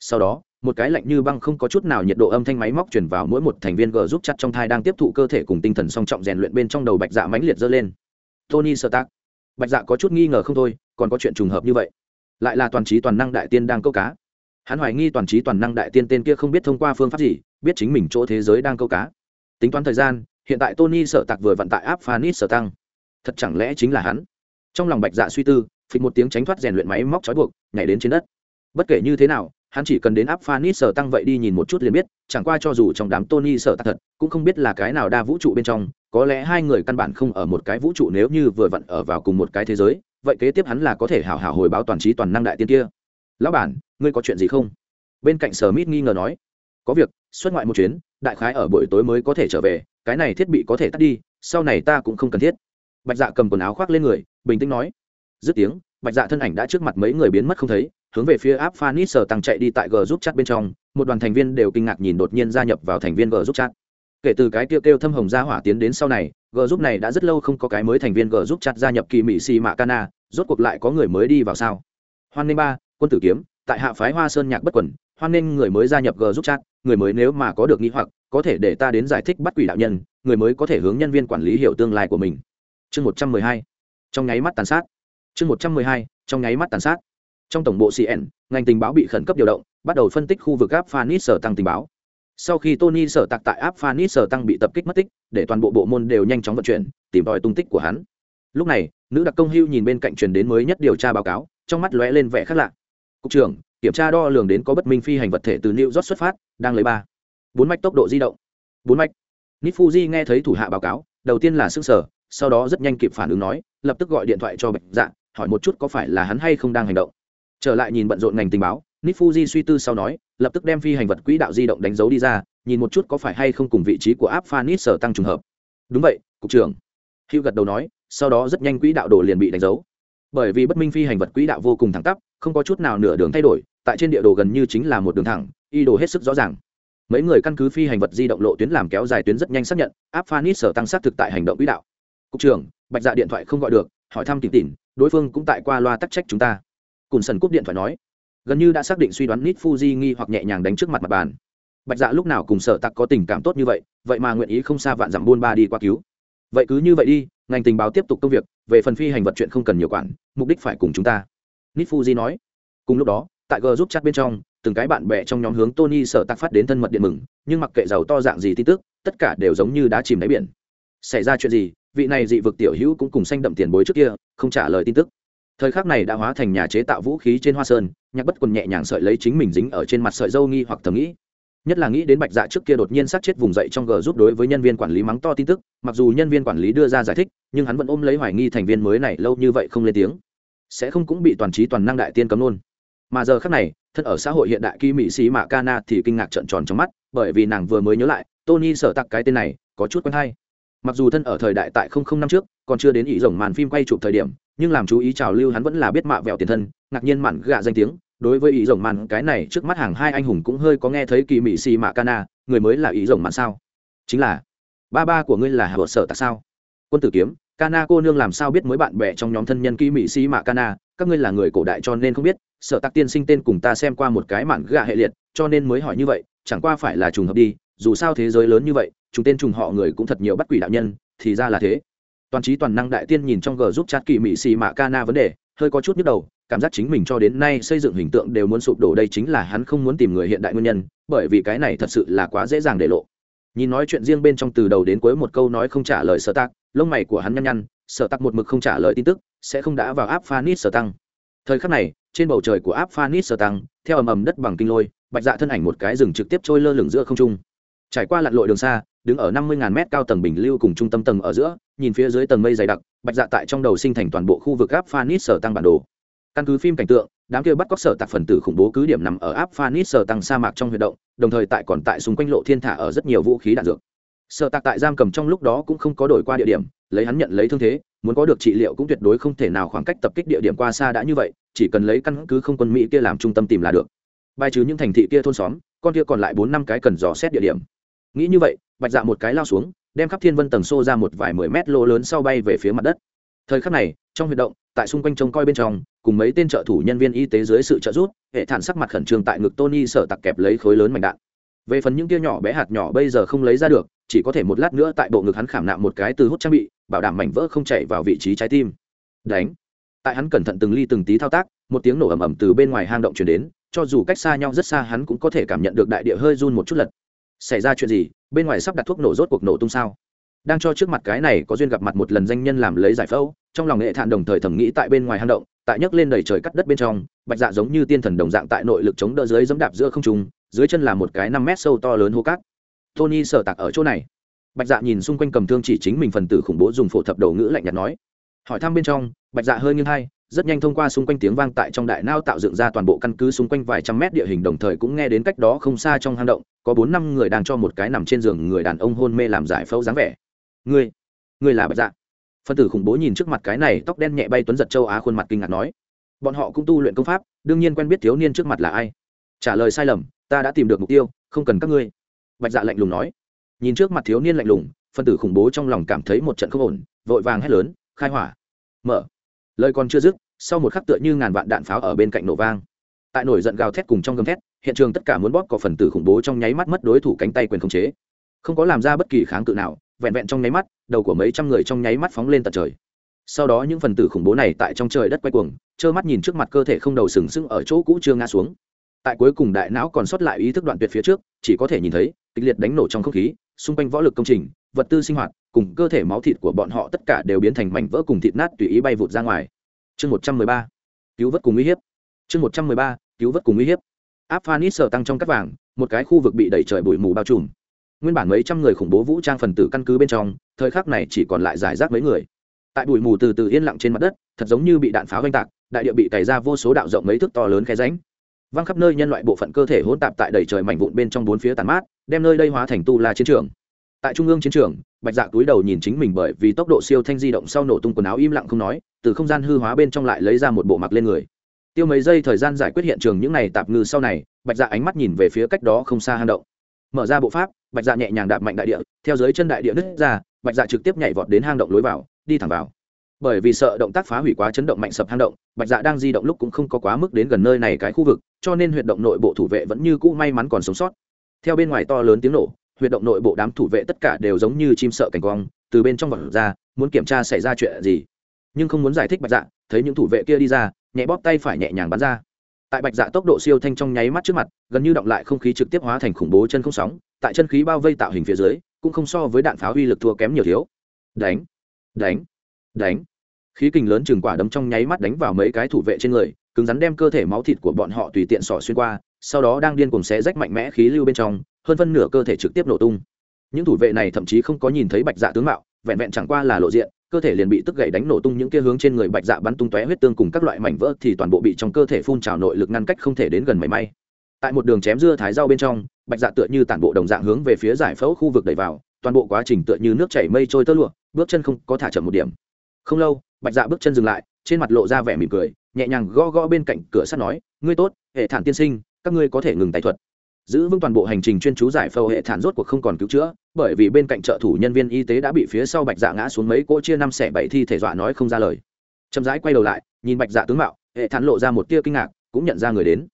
sau đó một cái lạnh như băng không có chút nào nhiệt độ âm thanh máy móc chuyển vào mỗi một thành viên g giúp chặt trong thai đang tiếp thụ cơ thể cùng tinh thần song trọng rèn luyện bên trong đầu bạch dạ mãnh liệt dơ lên. Tony sơ tác bạch dạ có chút nghi ngờ không thôi, còn có chuyện trùng hợp như vậy. Lại là toàn trí toàn năng đại tiên đang câu cá. Hắn hoài nghi toàn trí toàn năng đại tiên tên kia không biết thông qua phương pháp gì, biết chính mình chỗ thế giới đang câu cá. Tính toán thời gian, hiện tại tony sợ tặc vừa vận tại áp phanit sở tăng. Thật chẳng lẽ chính là hắn? Trong lòng bạch dạ suy tư, phịch một tiếng tránh thoát rèn luyện máy móc trói buộc, nhảy đến trên đất. Bất kể như thế nào hắn chỉ cần đến áp phanit sở tăng vậy đi nhìn một chút liền biết, chẳng qua cho dù trong đám tony sở tặc thật, cũng không biết là cái nào đa vũ trụ bên trong, có lẽ hai người căn bản không ở một cái vũ trụ nếu như vừa vặn ở vào cùng một cái thế giới, vậy kế tiếp hắn là có thể hảo hảo hồi báo toàn trí toàn năng đại tiên kia. Lão bản, ngươi có chuyện gì không? Bên cạnh sở mít nghi ngờ nói. Có việc, xuất ngoại một chuyến, đại khái ở buổi tối mới có thể trở về, cái này thiết bị có thể tắt đi, sau này ta cũng không cần thiết. Bạch dạ cầm quần áo khoác lên người, bình tĩnh nói. Dứt tiếng, bạch dạ thân ảnh đã trước mặt mấy người biến mất không thấy hướng về phía áp phanis sở tăng chạy đi tại g giúp chat bên trong, một đoàn thành viên đều kinh ngạc nhìn đột nhiên gia nhập vào thành viên g giúp chat. Kể từ cái kêu kêu thâm hồng gia hỏa tiến đến sau này g giúp này đã rất lâu không có cái mới thành viên g giúp chat gia nhập kỳ mỹ xì mạ cana rốt cuộc lại có người mới đi vào sao? Hoan nghênh ba, quân tử kiếm, tại hạ phái hoa sơn nhạc bất quẩn hoan nghênh người mới gia nhập g giúp chat, người mới nếu mà có được nghĩ hoặc, có thể để ta đến giải thích bắt quỷ đạo nhân, người mới có thể hướng nhân viên quản lý hiểu tương lai của mình. Chương một trăm mười hai, trong nháy mắt tàn sát. Chương một trăm mười hai, trong nháy mắt tàn sát trong tổng bộ cn ngành tình báo bị khẩn cấp điều động, bắt đầu phân tích khu vực áp phanis sở tăng tình báo. Sau khi tony sở tặc tại áp phanis sở tăng bị tập kích mất tích, để toàn bộ bộ môn đều nhanh chóng vận chuyển, tìm tòi tung tích của hắn. Lúc này, nữ đặc công hưu nhìn bên cạnh truyền đến mới nhất điều tra báo cáo, trong mắt lóe lên vẻ khác lạ. Cục trưởng, kiểm tra đo lường đến có bất minh phi hành vật thể từ new york xuất phát, đang lấy ba. Bốn mạch tốc độ di động. Bốn mạch. Nít fuji nghe thấy thủ hạ báo cáo, đầu tiên là s ư sở sau đó rất nhanh kịp phản ứng nói, lập tức gọi điện thoại cho bệnh dạ hỏi một chút có phải là hắn hay không đang hành động trở lại nhìn bận rộn ngành tình báo nít fuji suy tư sau nói, lập tức đem phi hành vật quỹ đạo di động đánh dấu đi ra, nhìn một chút có phải hay không cùng vị trí của áp phanit sở tăng trùng hợp. Đúng vậy, cục trưởng. Hữu gật đầu nói, sau đó rất nhanh quỹ đạo đồ liền bị đánh dấu. Bởi vì bất minh phi hành vật quỹ đạo vô cùng thẳng tắp, không có chút nào nửa đường thay đổi, tại trên địa đồ gần như chính là một đường thẳng, y đồ hết sức rõ ràng. Mấy người căn cứ phi hành vật di động lộ tuyến làm kéo dài tuyến rất nhanh xác nhận áp phanit sở tăng xác thực tại hành động quỹ đạo. Cục trưởng, bạch dạ điện thoại không gọi được, hỏi thăm tìm tìm, đối phương cũng tại qua loa tắc trách chúng ta cùn sần cúp điện thoại nói, gần như đã xác định suy đoán nít fuji nghi hoặc nhẹ nhàng đánh trước mặt mặt bàn. Bạch dạ lúc nào cùng sở tặc có tình cảm tốt như vậy vậy mà nguyện ý không xa vạn dặm buôn ba đi qua cứu. Vậy cứ như vậy đi, ngành tình báo tiếp tục công việc, về phần phi hành vật chuyện không cần nhiều quản, mục đích phải cùng chúng ta. Nít fuji nói. Cùng lúc đó, tại g giúp chat bên trong, từng cái bạn bè trong nhóm hướng tony sở tặc phát đến thân mật điện mừng, nhưng mặc kệ giàu to dạng gì tin tức, tất cả đều giống như đã chìm đáy biển. Xảy ra chuyện gì, vị này dị vực tiểu hữu cũng cùng xanh đậm tiền bối trước kia, không trả lời tin tức thời khắc này đã hóa thành nhà chế tạo vũ khí trên hoa sơn, nhạc bất quần nhẹ nhàng sợi lấy chính mình dính ở trên mặt sợi dâu nghi hoặc thầm nghĩ. Nhất là nghĩ đến bạch dạ trước kia đột nhiên sát chết vùng dậy trong g giúp đối với nhân viên quản lý mắng to tin tức, mặc dù nhân viên quản lý đưa ra giải thích, nhưng hắn vẫn ôm lấy hoài nghi thành viên mới này lâu như vậy không lên tiếng. Sẽ không cũng bị toàn trí toàn năng đại tiên cấm luôn. Mà giờ khác này, thân ở xã hội hiện đại kỳ mỹ sĩ mạ Kana thì kinh ngạc trợn tròn trong mắt, bởi vì nàng vừa mới nhớ lại, tony sở tặc cái tên này, có chút quen hay. Mặc dù thân ở thời đại tại không không năm trước, còn chưa đến ý rồng màn phim quay chụp thời điểm nhưng làm chú ý trào lưu hắn vẫn là biết mạ vẹo tiền thân, ngạc nhiên mặn gạ danh tiếng. Đối với ý rồng màn cái này trước mắt hàng hai anh hùng cũng hơi có nghe thấy kỳ mỹ xì mạ cana người mới là ý rồng màn sao? Chính là, ba ba của ngươi là hà vợ sở tặc sao? Quân tử kiếm cana cô nương làm sao biết mới bạn bè trong nhóm thân nhân kỳ mỹ xì mạ cana? các ngươi là người cổ đại cho nên không biết sở tặc tiên sinh tên cùng ta xem qua một cái mạn gạ hệ liệt, cho nên mới hỏi như vậy, chẳng qua phải là trùng hợp đi, dù sao thế giới lớn như vậy, chúng tên trùng họ người cũng thật nhiều bắt quỷ đạo nhân, thì ra là thế toàn trí toàn năng đại tiên nhìn trong g giúp chat kỳ mỹ xì mạ Kana vấn đề, hơi có chút nhức đầu, cảm giác chính mình cho đến nay xây dựng hình tượng đều muốn sụp đổ đây chính là hắn không muốn tìm người hiện đại nguyên nhân, bởi vì cái này thật sự là quá dễ dàng để lộ. Nhìn nói chuyện riêng bên trong từ đầu đến cuối một câu nói không trả lời sở tạc, lông mày của hắn nhăn nhăn, sở tạc một mực không trả lời tin tức, sẽ không đã vào áp phanit sở tăng. Thời khắc này, trên bầu trời của áp phanit sở tăng, theo ầm ầm đất bằng kinh lôi, bạch dạ thân ảnh một cái rừng trực tiếp trôi lơ lửng giữa không trung. Trải qua lặn lội đường xa đứng ở năm mươi ngàn mét cao tầng bình lưu cùng trung tâm tầng ở giữa, nhìn phía dưới tầng mây dày đặc, bạch dạ tại trong đầu sinh thành toàn bộ khu vực áp phanit sở tăng bản đồ. Căn cứ phim cảnh tượng, đám kia bắt cóc sở tạc phần tử khủng bố cứ điểm nằm ở áp phanit sở tăng sa mạc trong huy động, đồng thời tại còn tại xung quanh lộ thiên thả ở rất nhiều vũ khí đạn dược. Sở tạc tại giam cầm trong lúc đó cũng không có đổi qua địa điểm, lấy hắn nhận lấy thương thế, muốn có được trị liệu cũng tuyệt đối không thể nào khoảng cách tập kích địa điểm qua xa đã như vậy, chỉ cần lấy căn cứ không quân mỹ kia làm trung tâm tìm là được. Bài trừ những thành thị kia thôn xóm, con kia còn lại bốn năm cái cần dò xét địa điểm nghĩ như vậy, bạch dạ một cái lao xuống, đem khắp thiên vân tầng xô ra một vài mười mét lô lớn sau bay về phía mặt đất. Thời khắc này, trong huy động, tại xung quanh trông coi bên trong, cùng mấy tên trợ thủ nhân viên y tế dưới sự trợ giúp, hệ thản sắc mặt khẩn trương tại ngực tony sở tặc kẹp lấy khối lớn mảnh đạn. Về phần những kia nhỏ bé hạt nhỏ bây giờ không lấy ra được, chỉ có thể một lát nữa tại bộ ngực hắn khảm nạm một cái từ hút trang bị, bảo đảm mảnh vỡ không chảy vào vị trí trái tim. Đánh. Tại hắn cẩn thận từng ly từng tí thao tác, một tiếng nổ ầm ầm từ bên ngoài hang động chuyển đến, cho dù cách xa nhau rất xa hắn cũng có thể cảm nhận được đại địa hơi run một chút lật xảy ra chuyện gì? Bên ngoài sắp đặt thuốc nổ rốt cuộc nổ tung sao? Đang cho trước mặt cái này có duyên gặp mặt một lần danh nhân làm lấy giải phẫu, trong lòng nghệ thản đồng thời thẩm nghĩ tại bên ngoài hang động, tại nhấc lên đầy trời cắt đất bên trong, bạch dạ giống như tiên thần đồng dạng tại nội lực chống đỡ dưới dẫm đạp giữa không trung, dưới chân là một cái năm mét sâu to lớn hô cát. Tony sở tạc ở chỗ này. Bạch dạ nhìn xung quanh cầm thương chỉ chính mình phần tử khủng bố dùng phổ thập đầu ngữ lạnh nhạt nói. Hỏi thăm bên trong, bạch dạ hơi nghiêng hay rất nhanh thông qua xung quanh tiếng vang tại trong đại nao tạo dựng ra toàn bộ căn cứ xung quanh vài trăm mét địa hình, đồng thời cũng nghe đến cách đó không xa trong hang động, có bốn năm người đang cho một cái nằm trên giường người đàn ông hôn mê làm giải phẫu dáng vẻ. Ngươi ngươi là bạch dạ. Phân tử khủng bố nhìn trước mặt cái này tóc đen nhẹ bay tuấn giật châu á khuôn mặt kinh ngạc nói. Bọn họ cũng tu luyện công pháp, đương nhiên quen biết thiếu niên trước mặt là ai. Trả lời sai lầm, ta đã tìm được mục tiêu, không cần các ngươi. Bạch dạ lạnh lùng nói. Nhìn trước mặt thiếu niên lạnh lùng, phân tử khủng bố trong lòng cảm thấy một trận không ổn, vội vàng hét lớn, khai hỏa, mở lời còn chưa dứt, sau một khắc tựa như ngàn vạn đạn pháo ở bên cạnh nổ vang. Tại nổi giận gào thét cùng trong gầm thét, hiện trường tất cả muốn bóp có phần tử khủng bố trong nháy mắt mất đối thủ cánh tay quyền khống chế. Không có làm ra bất kỳ kháng cự nào, vẹn vẹn trong nháy mắt, đầu của mấy trăm người trong nháy mắt phóng lên tận trời. Sau đó những phần tử khủng bố này tại trong trời đất quay cuồng, trơ mắt nhìn trước mặt cơ thể không đầu sừng sững ở chỗ cũ chưa ngã xuống. Tại cuối cùng đại não còn sót lại ý thức đoạn tuyệt phía trước, chỉ có thể nhìn thấy kịch liệt đánh nổ trong không khí, xung quanh võ lực công trình, vật tư sinh hoạt cùng cơ thể máu thịt của bọn họ tất cả đều biến thành mảnh vỡ cùng thịt nát tùy ý bay vụt ra ngoài. Chương một trăm mười ba, cứu vớt cùng uy hiếp. Chương một trăm mười ba, cứu vớt cùng uy hiếp. Áp phanit sở tăng trong cắt vàng, một cái khu vực bị đẩy trời bụi mù bao trùm. Nguyên bản mấy trăm người khủng bố vũ trang phần tử căn cứ bên trong, thời khắc này chỉ còn lại giải rác mấy người. Tại bụi mù từ từ yên lặng trên mặt đất, thật giống như bị đạn pháo oanh tạc, đại địa bị cày ra vô số đạo rộng mấy thước to lớn khe ránh văng khắp nơi nhân loại bộ phận cơ thể hỗn tạp tại đầy trời mảnh vụn bên trong bốn phía tàn mát, đem nơi đây hóa thành tu la chiến trường tại trung ương chiến trường, bạch dạ cúi đầu nhìn chính mình bởi vì tốc độ siêu thanh di động sau nổ tung quần áo im lặng không nói, từ không gian hư hóa bên trong lại lấy ra một bộ mặc lên người. Tiêu mấy giây thời gian giải quyết hiện trường những n à y tạp ngư sau này, bạch dạ ánh mắt nhìn về phía cách đó không xa hang động. Mở ra bộ pháp, bạch dạ nhẹ nhàng đạp mạnh đại địa, theo dưới chân đại địa nứt ra, bạch dạ trực tiếp nhảy vọt đến hang động lối vào, đi thẳng vào. Bởi vì sợ động tác phá hủy quá chấn động mạnh sập hang động, bạch dạ đang di động lúc cũng không có quá mức đến gần nơi này cái khu vực, cho nên huyệt động nội bộ thủ vệ vẫn như cũ may mắn còn sống sót. Theo bên ngoài to lớn tiếng nổ huyệt động nội bộ đám thủ vệ tất cả đều giống như chim sợ cảnh quang, từ bên trong vật ra, muốn kiểm tra xảy ra chuyện gì. Nhưng không muốn giải thích bạch dạ thấy những thủ vệ kia đi ra, nhẹ bóp tay phải nhẹ nhàng bắn ra. Tại bạch dạ tốc độ siêu thanh trong nháy mắt trước mặt, gần như động lại không khí trực tiếp hóa thành khủng bố chân không sóng, tại chân khí bao vây tạo hình phía dưới, cũng không so với đạn pháo uy lực thua kém nhiều thiếu. Đánh đánh đánh. Khí kình lớn chừng quả đấm trong nháy mắt đánh vào mấy cái thủ vệ trên người, cứng rắn đem cơ thể máu thịt của bọn họ tùy tiện sỏ xuyên qua, sau đó đang điên cùng xé rách mạnh mẽ khí lưu bên trong hơn phân nửa cơ thể trực tiếp nổ tung. Những thủ vệ này thậm chí không có nhìn thấy bạch dạ tướng mạo, vẹn vẹn chẳng qua là lộ diện, cơ thể liền bị tức gậy đánh nổ tung những kia hướng trên người bạch dạ bắn tung tóe huyết tương cùng các loại mảnh vỡ thì toàn bộ bị trong cơ thể phun trào nội lực ngăn cách không thể đến gần mảy may. Tại một đường chém dưa thái rau bên trong, bạch dạ tựa như tản bộ đồng dạng hướng về phía giải phẫu khu vực đẩy vào, toàn bộ quá trình tựa như nước chảy mây trôi tơ lụa, bước chân không có thả chậm một điểm. Không lâu, bạch dạ bước chân dừng lại, trên mặt lộ ra vẻ mỉm cười, nhẹ nhàng gõ gõ bên cạnh cửa sắt nói, ngươi tốt, hệ thản tiên sinh, các ngươi có thể ngừng tài thuật giữ vững toàn bộ hành trình chuyên chú giải phẫu hệ thản rốt cuộc không còn cứu chữa, bởi vì bên cạnh trợ thủ nhân viên y tế đã bị phía sau bạch dạ ngã xuống mấy cỗ chia năm xẻ bảy thi thể dọa nói không ra lời. Chậm rãi quay đầu lại, nhìn bạch dạ tướng mạo, hệ thản lộ ra một tia kinh ngạc, cũng nhận ra người đến.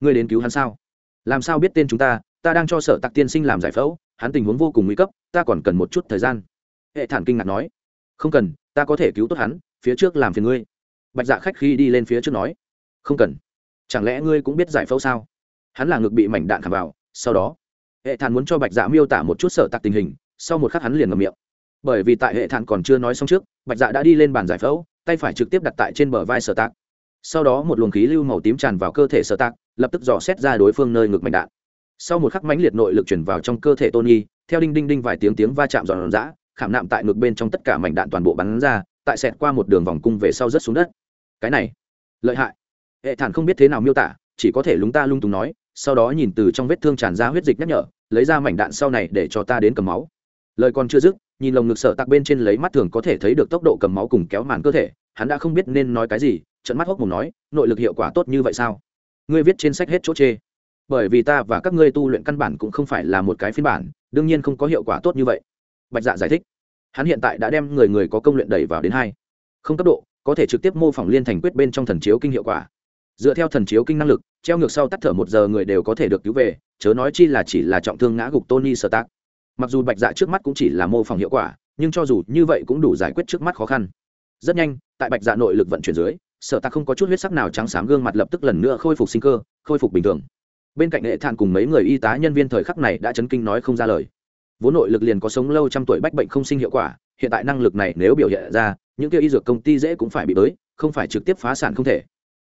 Người đến cứu hắn sao? Làm sao biết tên chúng ta? Ta đang cho sở tặc tiên sinh làm giải phẫu, hắn tình huống vô cùng nguy cấp, ta còn cần một chút thời gian. Hệ thản kinh ngạc nói. Không cần, ta có thể cứu tốt hắn, phía trước làm phiền ngươi. Bạch dạ khách khi đi lên phía trước nói. Không cần. Chẳng lẽ ngươi cũng biết giải phẫu sao? Hắn là ngực bị mảnh đạn khảm vào, sau đó, hệ thản muốn cho bạch dạ miêu tả một chút sở tặc tình hình, sau một khắc hắn liền ngầm miệng. Bởi vì tại hệ thản còn chưa nói xong trước, bạch dạ đã đi lên bàn giải phẫu, tay phải trực tiếp đặt tại trên bờ vai sở tạc. Sau đó một luồng khí lưu màu tím tràn vào cơ thể sở tạc, lập tức dò xét ra đối phương nơi ngực mảnh đạn. Sau một khắc mãnh liệt nội lực chuyển vào trong cơ thể tony, theo đinh đinh đinh vài tiếng tiếng va chạm giòn giã, khảm nạm tại ngực bên trong tất cả mảnh đạn toàn bộ bắn ra, tại xẹt qua một đường vòng cung về sau rất xuống đất. Cái này, lợi hại. Hệ thản không biết thế nào miêu tả, chỉ có thể lúng ta lung túng nói sau đó nhìn từ trong vết thương tràn ra huyết dịch nhắc nhở, lấy ra mảnh đạn sau này để cho ta đến cầm máu. Lời còn chưa dứt, nhìn lồng ngực sợ tạc bên trên lấy mắt thường có thể thấy được tốc độ cầm máu cùng kéo màn cơ thể, hắn đã không biết nên nói cái gì trận mắt hốc mùng nói, nội lực hiệu quả tốt như vậy sao? Ngươi viết trên sách hết chỗ chê. Bởi vì ta và các ngươi tu luyện căn bản cũng không phải là một cái phiên bản, đương nhiên không có hiệu quả tốt như vậy. Bạch dạ giải thích. Hắn hiện tại đã đem người người có công luyện đẩy vào đến hai. Không cấp độ, có thể trực tiếp mô phỏng liên thành quyết bên trong thần chiếu kinh hiệu quả. Dựa theo thần chiếu kinh năng lực treo ngược sau tắt thở một giờ người đều có thể được cứu về, chớ nói chi là chỉ là trọng thương ngã gục tony sơ tác mặc dù bạch dạ trước mắt cũng chỉ là mô phỏng hiệu quả, nhưng cho dù như vậy cũng đủ giải quyết trước mắt khó khăn. Rất nhanh, tại bạch dạ nội lực vận chuyển dưới sở tạc không có chút huyết sắc nào trắng xám gương mặt lập tức lần nữa khôi phục sinh cơ, khôi phục bình thường. Bên cạnh hệ thản cùng mấy người y tá nhân viên thời khắc này đã chấn kinh nói không ra lời. Vốn nội lực liền có sống lâu trăm tuổi bách bệnh không sinh hiệu quả, hiện tại năng lực này nếu biểu hiện ra, những kia y dược công ty dễ cũng phải bị tới không phải trực tiếp phá sản không thể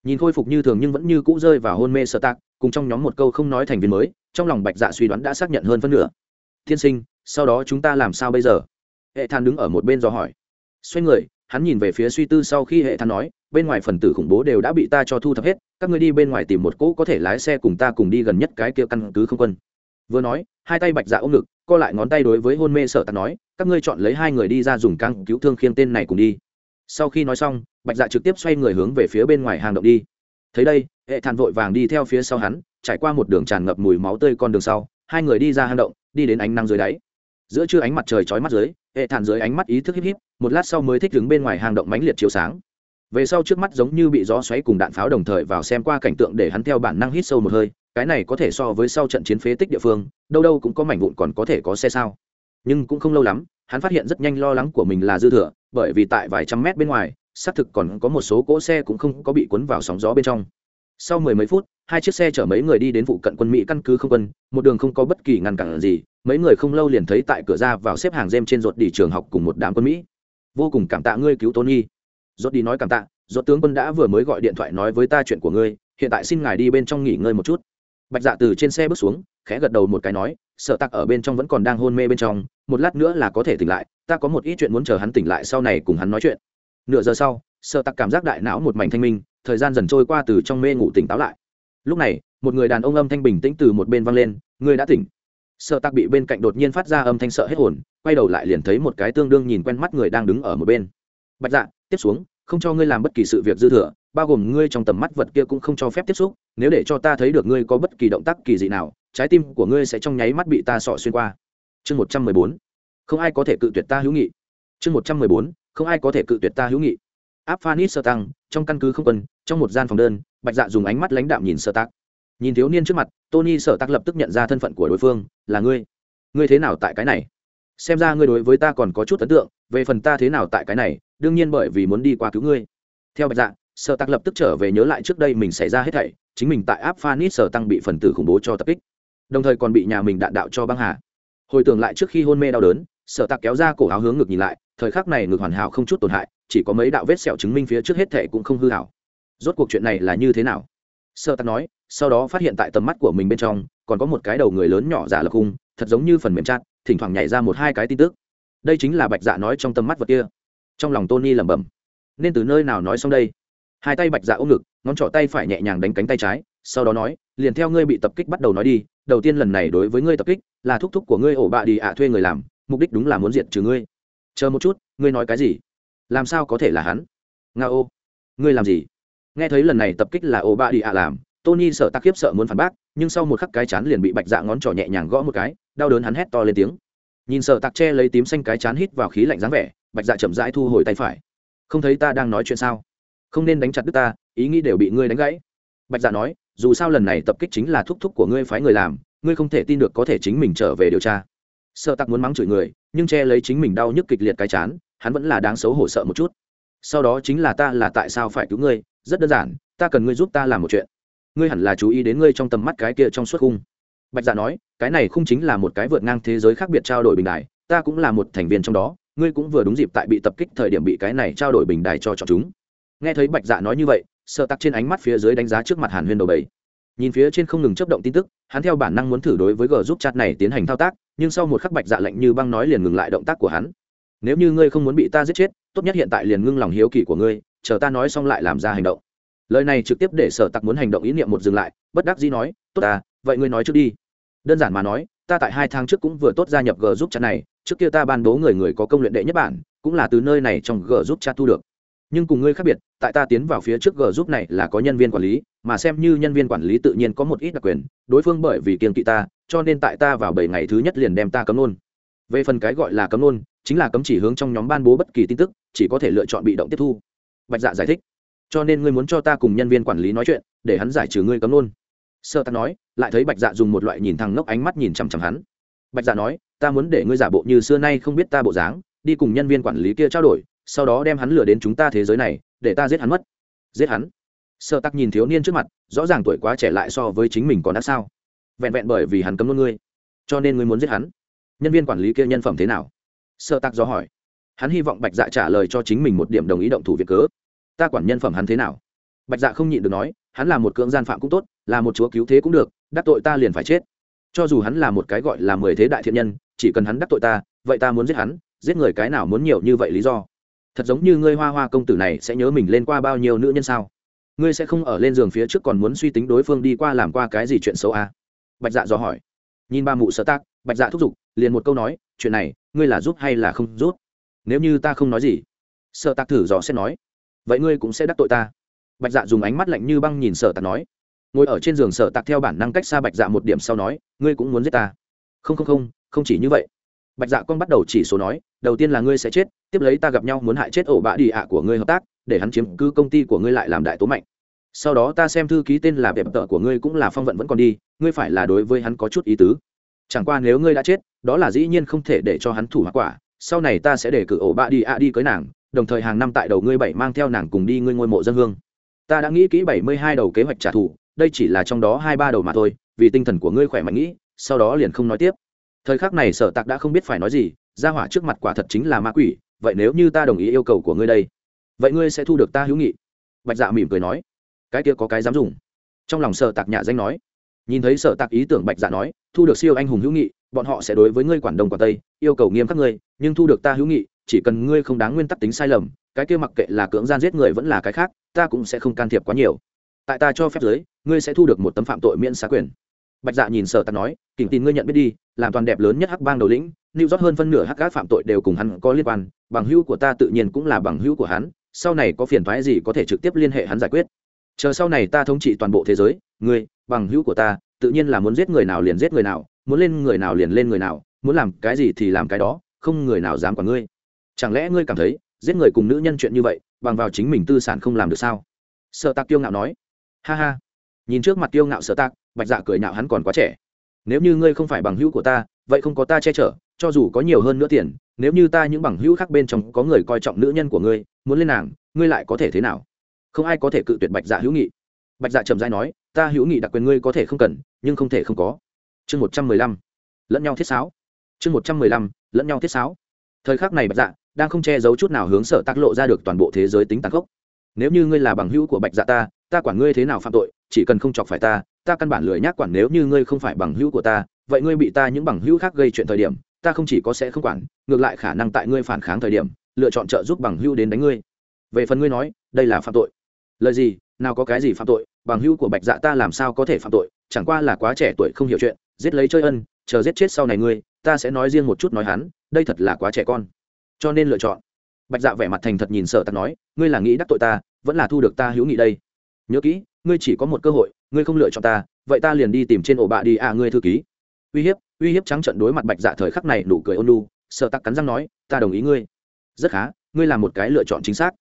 nhìn khôi phục như thường nhưng vẫn như cũ rơi vào hôn mê sợ tạc, cùng trong nhóm một câu không nói thành viên mới, trong lòng bạch dạ suy đoán đã xác nhận hơn phân nửa. Tiên sinh, sau đó chúng ta làm sao bây giờ? Hệ than đứng ở một bên dò hỏi. Xoay người, hắn nhìn về phía suy tư sau khi hệ than nói, bên ngoài phần tử khủng bố đều đã bị ta cho thu thập hết, các ngươi đi bên ngoài tìm một cỗ có thể lái xe cùng ta cùng đi gần nhất cái kia căn cứ không quân. Vừa nói, hai tay bạch dạ ôm ngực, co lại ngón tay đối với hôn mê sợ tạc nói, các ngươi chọn lấy hai người đi ra dùng căng cứu thương khiêng tên này cùng đi sau khi nói xong, bạch dạ trực tiếp xoay người hướng về phía bên ngoài hang động đi. Thấy đây, hệ thản vội vàng đi theo phía sau hắn, trải qua một đường tràn ngập mùi máu tươi con đường sau, hai người đi ra hang động, đi đến ánh nắng dưới đáy. Giữa trưa ánh mặt trời chói mắt dưới, hệ thản dưới ánh mắt ý thức híp híp, một lát sau mới thích đứng bên ngoài hang động mãnh liệt chiếu sáng. Về sau trước mắt giống như bị gió xoáy cùng đạn pháo đồng thời vào xem qua cảnh tượng để hắn theo bản năng hít sâu một hơi, cái này có thể so với sau trận chiến phế tích địa phương, đâu đâu cũng có mảnh vụn còn có thể có xe sao. Nhưng cũng không lâu lắm, hắn phát hiện rất nhanh lo lắng của mình là dư thừa bởi vì tại vài trăm mét bên ngoài, xác thực còn có một số cỗ xe cũng không có bị cuốn vào sóng gió bên trong. Sau mười mấy phút, hai chiếc xe chở mấy người đi đến vụ cận quân mỹ căn cứ không quân, một đường không có bất kỳ ngăn cản gì, mấy người không lâu liền thấy tại cửa ra vào xếp hàng rêm trên ruột đi trường học cùng một đám quân mỹ. Vô cùng cảm tạ ngươi cứu tony. Ruột đi nói cảm tạ, ruột tướng quân đã vừa mới gọi điện thoại nói với ta chuyện của ngươi, hiện tại xin ngài đi bên trong nghỉ ngơi một chút. Bạch dạ từ trên xe bước xuống, khẽ gật đầu một cái nói sợ tặc ở bên trong vẫn còn đang hôn mê bên trong, một lát nữa là có thể tỉnh lại ta có một ít chuyện muốn chờ hắn tỉnh lại sau này cùng hắn nói chuyện. Nửa giờ sau sợ tặc cảm giác đại não một mảnh thanh minh, thời gian dần trôi qua từ trong mê ngủ tỉnh táo lại. Lúc này, một người đàn ông âm thanh bình tĩnh từ một bên vang lên người đã tỉnh. Sợ tặc bị bên cạnh đột nhiên phát ra âm thanh sợ hết hồn, quay đầu lại liền thấy một cái tương đương nhìn quen mắt người đang đứng ở một bên. Bạch dạ tiếp xuống, không cho ngươi làm bất kỳ sự việc dư thừa, bao gồm ngươi trong tầm mắt vật kia cũng không cho phép tiếp xúc, nếu để cho ta thấy được ngươi có bất kỳ động tác kỳ dị nào, trái tim của ngươi sẽ trong nháy mắt bị ta sọ xuyên qua. Chương một trăm mười bốn không ai có thể cự tuyệt ta hữu nghị. Chương một trăm mười bốn, không ai có thể cự tuyệt ta hữu nghị. Áp phanit sơ tăng, trong căn cứ không quân, trong một gian phòng đơn, bạch dạ dùng ánh mắt lãnh đạm nhìn sơ tác nhìn thiếu niên trước mặt, tony sở tác lập tức nhận ra thân phận của đối phương, là ngươi. Ngươi thế nào tại cái này? Xem ra ngươi đối với ta còn có chút ấn tượng, về phần ta thế nào tại cái này, đương nhiên bởi vì muốn đi qua cứu ngươi. Theo bạch dạ sở tác lập tức trở về nhớ lại trước đây mình xảy ra hết thảy, chính mình tại áp phanit sở tăng bị phần tử khủng bố cho tập kích, đồng thời còn bị nhà mình đạn đạo cho băng hà. Hồi tưởng lại trước khi hôn mê đau đớn sở tạc kéo ra cổ áo hướng ngực nhìn lại, thời khắc này ngực hoàn hảo không chút tổn hại, chỉ có mấy đạo vết sẹo chứng minh phía trước hết thệ cũng không hư hảo. Rốt cuộc chuyện này là như thế nào? Sở tạc nói, sau đó phát hiện tại tầm mắt của mình bên trong, còn có một cái đầu người lớn nhỏ giả lập khung, thật giống như phần mềm chát thỉnh thoảng nhảy ra một hai cái tin tức. Đây chính là bạch dạ nói trong tầm mắt vật kia. Trong lòng tony lẩm bẩm, nên từ nơi nào nói xong đây? Hai tay bạch dạ ôm ngực, ngón trỏ tay phải nhẹ nhàng đánh cánh tay trái, sau đó nói, liền theo ngươi bị tập kích bắt đầu nói đi, đầu tiên lần này đối với ngươi tập kích là thúc thúc của ngươi ổ bạ đi ạ thuê người làm mục đích đúng là muốn diệt trừ ngươi. Chờ một chút, ngươi nói cái gì? Làm sao có thể là hắn? Nga ô, ngươi làm gì? Nghe thấy lần này tập kích là ô ba đi ạ làm, tony sợ tắc khiếp sợ muốn phản bác, nhưng sau một khắc cái chán liền bị bạch dạ ngón trỏ nhẹ nhàng gõ một cái, đau đớn hắn hét to lên tiếng. Nhìn sợ tặc che lấy tím xanh cái chán hít vào khí lạnh dáng vẻ, bạch dạ chậm rãi thu hồi tay phải. Không thấy ta đang nói chuyện sao? Không nên đánh chặt đứt ta, ý nghĩ đều bị ngươi đánh gãy. Bạch dạ nói, dù sao lần này tập kích chính là thúc thúc của ngươi phái người làm, ngươi không thể tin được có thể chính mình trở về điều tra sợ tặc muốn mắng chửi người, nhưng che lấy chính mình đau nhức kịch liệt cái chán, hắn vẫn là đáng xấu hổ sợ một chút. Sau đó chính là ta là tại sao phải cứu ngươi? Rất đơn giản, ta cần ngươi giúp ta làm một chuyện. Ngươi hẳn là chú ý đến ngươi trong tầm mắt cái kia trong suốt khung. Bạch dạ nói, cái này không chính là một cái vượt ngang thế giới khác biệt trao đổi bình đài, ta cũng là một thành viên trong đó, ngươi cũng vừa đúng dịp tại bị tập kích thời điểm bị cái này trao đổi bình đài cho chọn chúng. Nghe thấy bạch dạ nói như vậy, sợ tặc trên ánh mắt phía dưới đánh giá trước mặt hàn huyên đầu bầy nhìn phía trên không ngừng chấp động tin tức, hắn theo bản năng muốn thử đối với g giúp chat này tiến hành thao tác, nhưng sau một khắc bạch dạ lạnh như băng nói liền ngừng lại động tác của hắn. Nếu như ngươi không muốn bị ta giết chết, tốt nhất hiện tại liền ngưng lòng hiếu kỳ của ngươi, chờ ta nói xong lại làm ra hành động. Lời này trực tiếp để sở tặc muốn hành động ý niệm một dừng lại, bất đắc dĩ nói, tốt ta, vậy ngươi nói trước đi. Đơn giản mà nói, ta tại hai tháng trước cũng vừa tốt gia nhập g giúp chat này, trước kia ta ban bố người người có công luyện đệ nhất bản, cũng là từ nơi này trong g giúp chat thu được. Nhưng cùng ngươi khác biệt, tại ta tiến vào phía trước g giúp này là có nhân viên quản lý mà xem như nhân viên quản lý tự nhiên có một ít đặc quyền, đối phương bởi vì kiên kỵ ta, cho nên tại ta vào bảy ngày thứ nhất liền đem ta cấm nôn về phần cái gọi là cấm nôn chính là cấm chỉ hướng trong nhóm ban bố bất kỳ tin tức, chỉ có thể lựa chọn bị động tiếp thu. Bạch dạ giải thích. Cho nên ngươi muốn cho ta cùng nhân viên quản lý nói chuyện, để hắn giải trừ ngươi cấm nôn sơ ta nói, lại thấy bạch dạ dùng một loại nhìn thằng ngốc ánh mắt nhìn chằm chằm hắn. Bạch dạ nói, ta muốn để ngươi giả bộ như xưa nay không biết ta bộ dáng, đi cùng nhân viên quản lý kia trao đổi, sau đó đem hắn lừa đến chúng ta thế giới này, để ta giết hắn mất. Giết hắn? Sơ tắc nhìn thiếu niên trước mặt, rõ ràng tuổi quá trẻ lại so với chính mình còn đã sao. Vẹn vẹn bởi vì hắn cấm luôn ngươi, cho nên ngươi muốn giết hắn. Nhân viên quản lý kia nhân phẩm thế nào? Sơ tắc do hỏi. Hắn hy vọng bạch dạ trả lời cho chính mình một điểm đồng ý động thủ việc cớ. Ta quản nhân phẩm hắn thế nào? Bạch dạ không nhịn được nói, hắn là một cưỡng gian phạm cũng tốt, là một chúa cứu thế cũng được, đắc tội ta liền phải chết. Cho dù hắn là một cái gọi là mười thế đại thiện nhân, chỉ cần hắn đắc tội ta, vậy ta muốn giết hắn, giết người cái nào muốn nhiều như vậy lý do? Thật giống như ngươi hoa hoa công tử này sẽ nhớ mình lên qua bao nhiêu nữ nhân sao? Ngươi sẽ không ở lên giường phía trước còn muốn suy tính đối phương đi qua làm qua cái gì chuyện xấu à? bạch dạ dò hỏi. Nhìn ba mụ sợ tác bạch dạ thúc giục, liền một câu nói, chuyện này, ngươi là giúp hay là không giúp? Nếu như ta không nói gì. Sợ tạc thử dò sẽ nói, vậy ngươi cũng sẽ đắc tội ta. Bạch dạ dùng ánh mắt lạnh như băng nhìn sợ tạc nói, ngồi ở trên giường sợ tạc theo bản năng cách xa bạch dạ một điểm sau nói, ngươi cũng muốn giết ta. Không không không không chỉ như vậy. Bạch dạ con bắt đầu chỉ số nói, đầu tiên là ngươi sẽ chết, tiếp lấy ta gặp nhau muốn hại chết ổ bạ đi ạ của ngươi hợp tác để hắn chiếm cứ công ty của ngươi lại làm đại tố mạnh. Sau đó ta xem thư ký tên là đẹp tợ của ngươi cũng là phong vận vẫn còn đi, ngươi phải là đối với hắn có chút ý tứ. Chẳng qua nếu ngươi đã chết, đó là dĩ nhiên không thể để cho hắn thủ hoa quả, sau này ta sẽ để cử ổ bạ đi ạ đi cưới nàng, đồng thời hàng năm tại đầu ngươi bảy mang theo nàng cùng đi ngươi ngôi mộ dân hương. Ta đã nghĩ kỹ bảy mươi hai đầu kế hoạch trả thù, đây chỉ là trong đó hai ba đầu mà thôi, vì tinh thần của ngươi khỏe mạnh nghĩ, sau đó liền không nói tiếp. Thời khắc này sở tạc đã không biết phải nói gì ra hỏa trước mặt quả thật chính là ma quỷ, vậy nếu như ta đồng ý yêu cầu của ngươi đây vậy ngươi sẽ thu được ta hữu nghị? Bạch dạ mỉm cười nói. Cái kia có cái dám dùng. Trong lòng sở tạc nhà danh nói. Nhìn thấy sở tạc ý tưởng bạch dạ nói, thu được siêu anh hùng hữu nghị, bọn họ sẽ đối với ngươi quản đông quản tây, yêu cầu nghiêm khắc ngươi, nhưng thu được ta hữu nghị, chỉ cần ngươi không đáng nguyên tắc tính sai lầm, cái kia mặc kệ là cưỡng gian giết người vẫn là cái khác, ta cũng sẽ không can thiệp quá nhiều. Tại ta cho phép giới, ngươi sẽ thu được một tấm phạm tội miễn xá quyền. Bạch dạ nhìn sở tạc nói kỉnh tin ngươi nhận biết đi, làm toàn đẹp lớn nhất hắc bang đầu lĩnh lưu rót hơn phân nửa hắc gác phạm tội đều cùng hắn có liên quan, bằng hữu của ta tự nhiên cũng là bằng hữu của hắn sau này có phiền thoái gì có thể trực tiếp liên hệ hắn giải quyết. Chờ sau này ta thống trị toàn bộ thế giới, ngươi, bằng hữu của ta, tự nhiên là muốn giết người nào liền giết người nào, muốn lên người nào liền lên người nào, muốn làm cái gì thì làm cái đó, không người nào dám quản ngươi. Chẳng lẽ ngươi cảm thấy, giết người cùng nữ nhân chuyện như vậy, bằng vào chính mình tư sản không làm được sao? Sợ tạc kiêu ngạo nói. Ha ha. Nhìn trước mặt kiêu ngạo sợ tạc, bạch dạ cười nhạo hắn còn quá trẻ. Nếu như ngươi không phải bằng hữu của ta, vậy không có ta che chở, cho dù có nhiều hơn nữa tiền, nếu như ta những bằng hữu khác bên trong có người coi trọng nữ nhân của ngươi muốn lên nàng, ngươi lại có thể thế nào? Không ai có thể cự tuyệt bạch dạ hữu nghị. Bạch dạ trầm dai nói, ta hữu nghị đặc quyền ngươi có thể không cần, nhưng không thể không có. Chương một trăm mười lăm, lẫn nhau thiết sáo. Chương một trăm mười lăm, lẫn nhau thiết sáo. Thời khắc này bạch dạ đang không che giấu chút nào hướng sở tác lộ ra được toàn bộ thế giới tính tàn khốc. Nếu như ngươi là bằng hữu của bạch dạ ta ta quản ngươi thế nào phạm tội, chỉ cần không chọc phải ta ta căn bản lười nhác quản nếu như ngươi không phải bằng hữu của ta, vậy ngươi bị ta những bằng hữu khác gây chuyện thời điểm, ta không chỉ có sẽ không quản, ngược lại khả năng tại ngươi phản kháng thời điểm lựa chọn trợ giúp bằng hữu đến đánh ngươi. Về phần ngươi nói, đây là phạm tội. Lời gì? Nào có cái gì phạm tội? Bằng hữu của bạch dạ ta làm sao có thể phạm tội? Chẳng qua là quá trẻ tuổi không hiểu chuyện, giết lấy chơi ân, chờ giết chết sau này ngươi, ta sẽ nói riêng một chút nói hắn, đây thật là quá trẻ con. Cho nên lựa chọn. Bạch dạ vẻ mặt thành thật nhìn sợ tặc nói, ngươi là nghĩ đắc tội ta, vẫn là thu được ta hữu nghị đây? Nhớ kỹ, ngươi chỉ có một cơ hội, ngươi không lựa chọn ta, vậy ta liền đi tìm trên ổ bạ đi. À ngươi thư ký. Uy hiếp uy hiếp trắng trận đối mặt bạch dạ thời khắc này nụ cười ôn lu sợ tặc cắn răng nói, ta đồng ý ngươi rất khá, ngươi là một cái lựa chọn chính xác.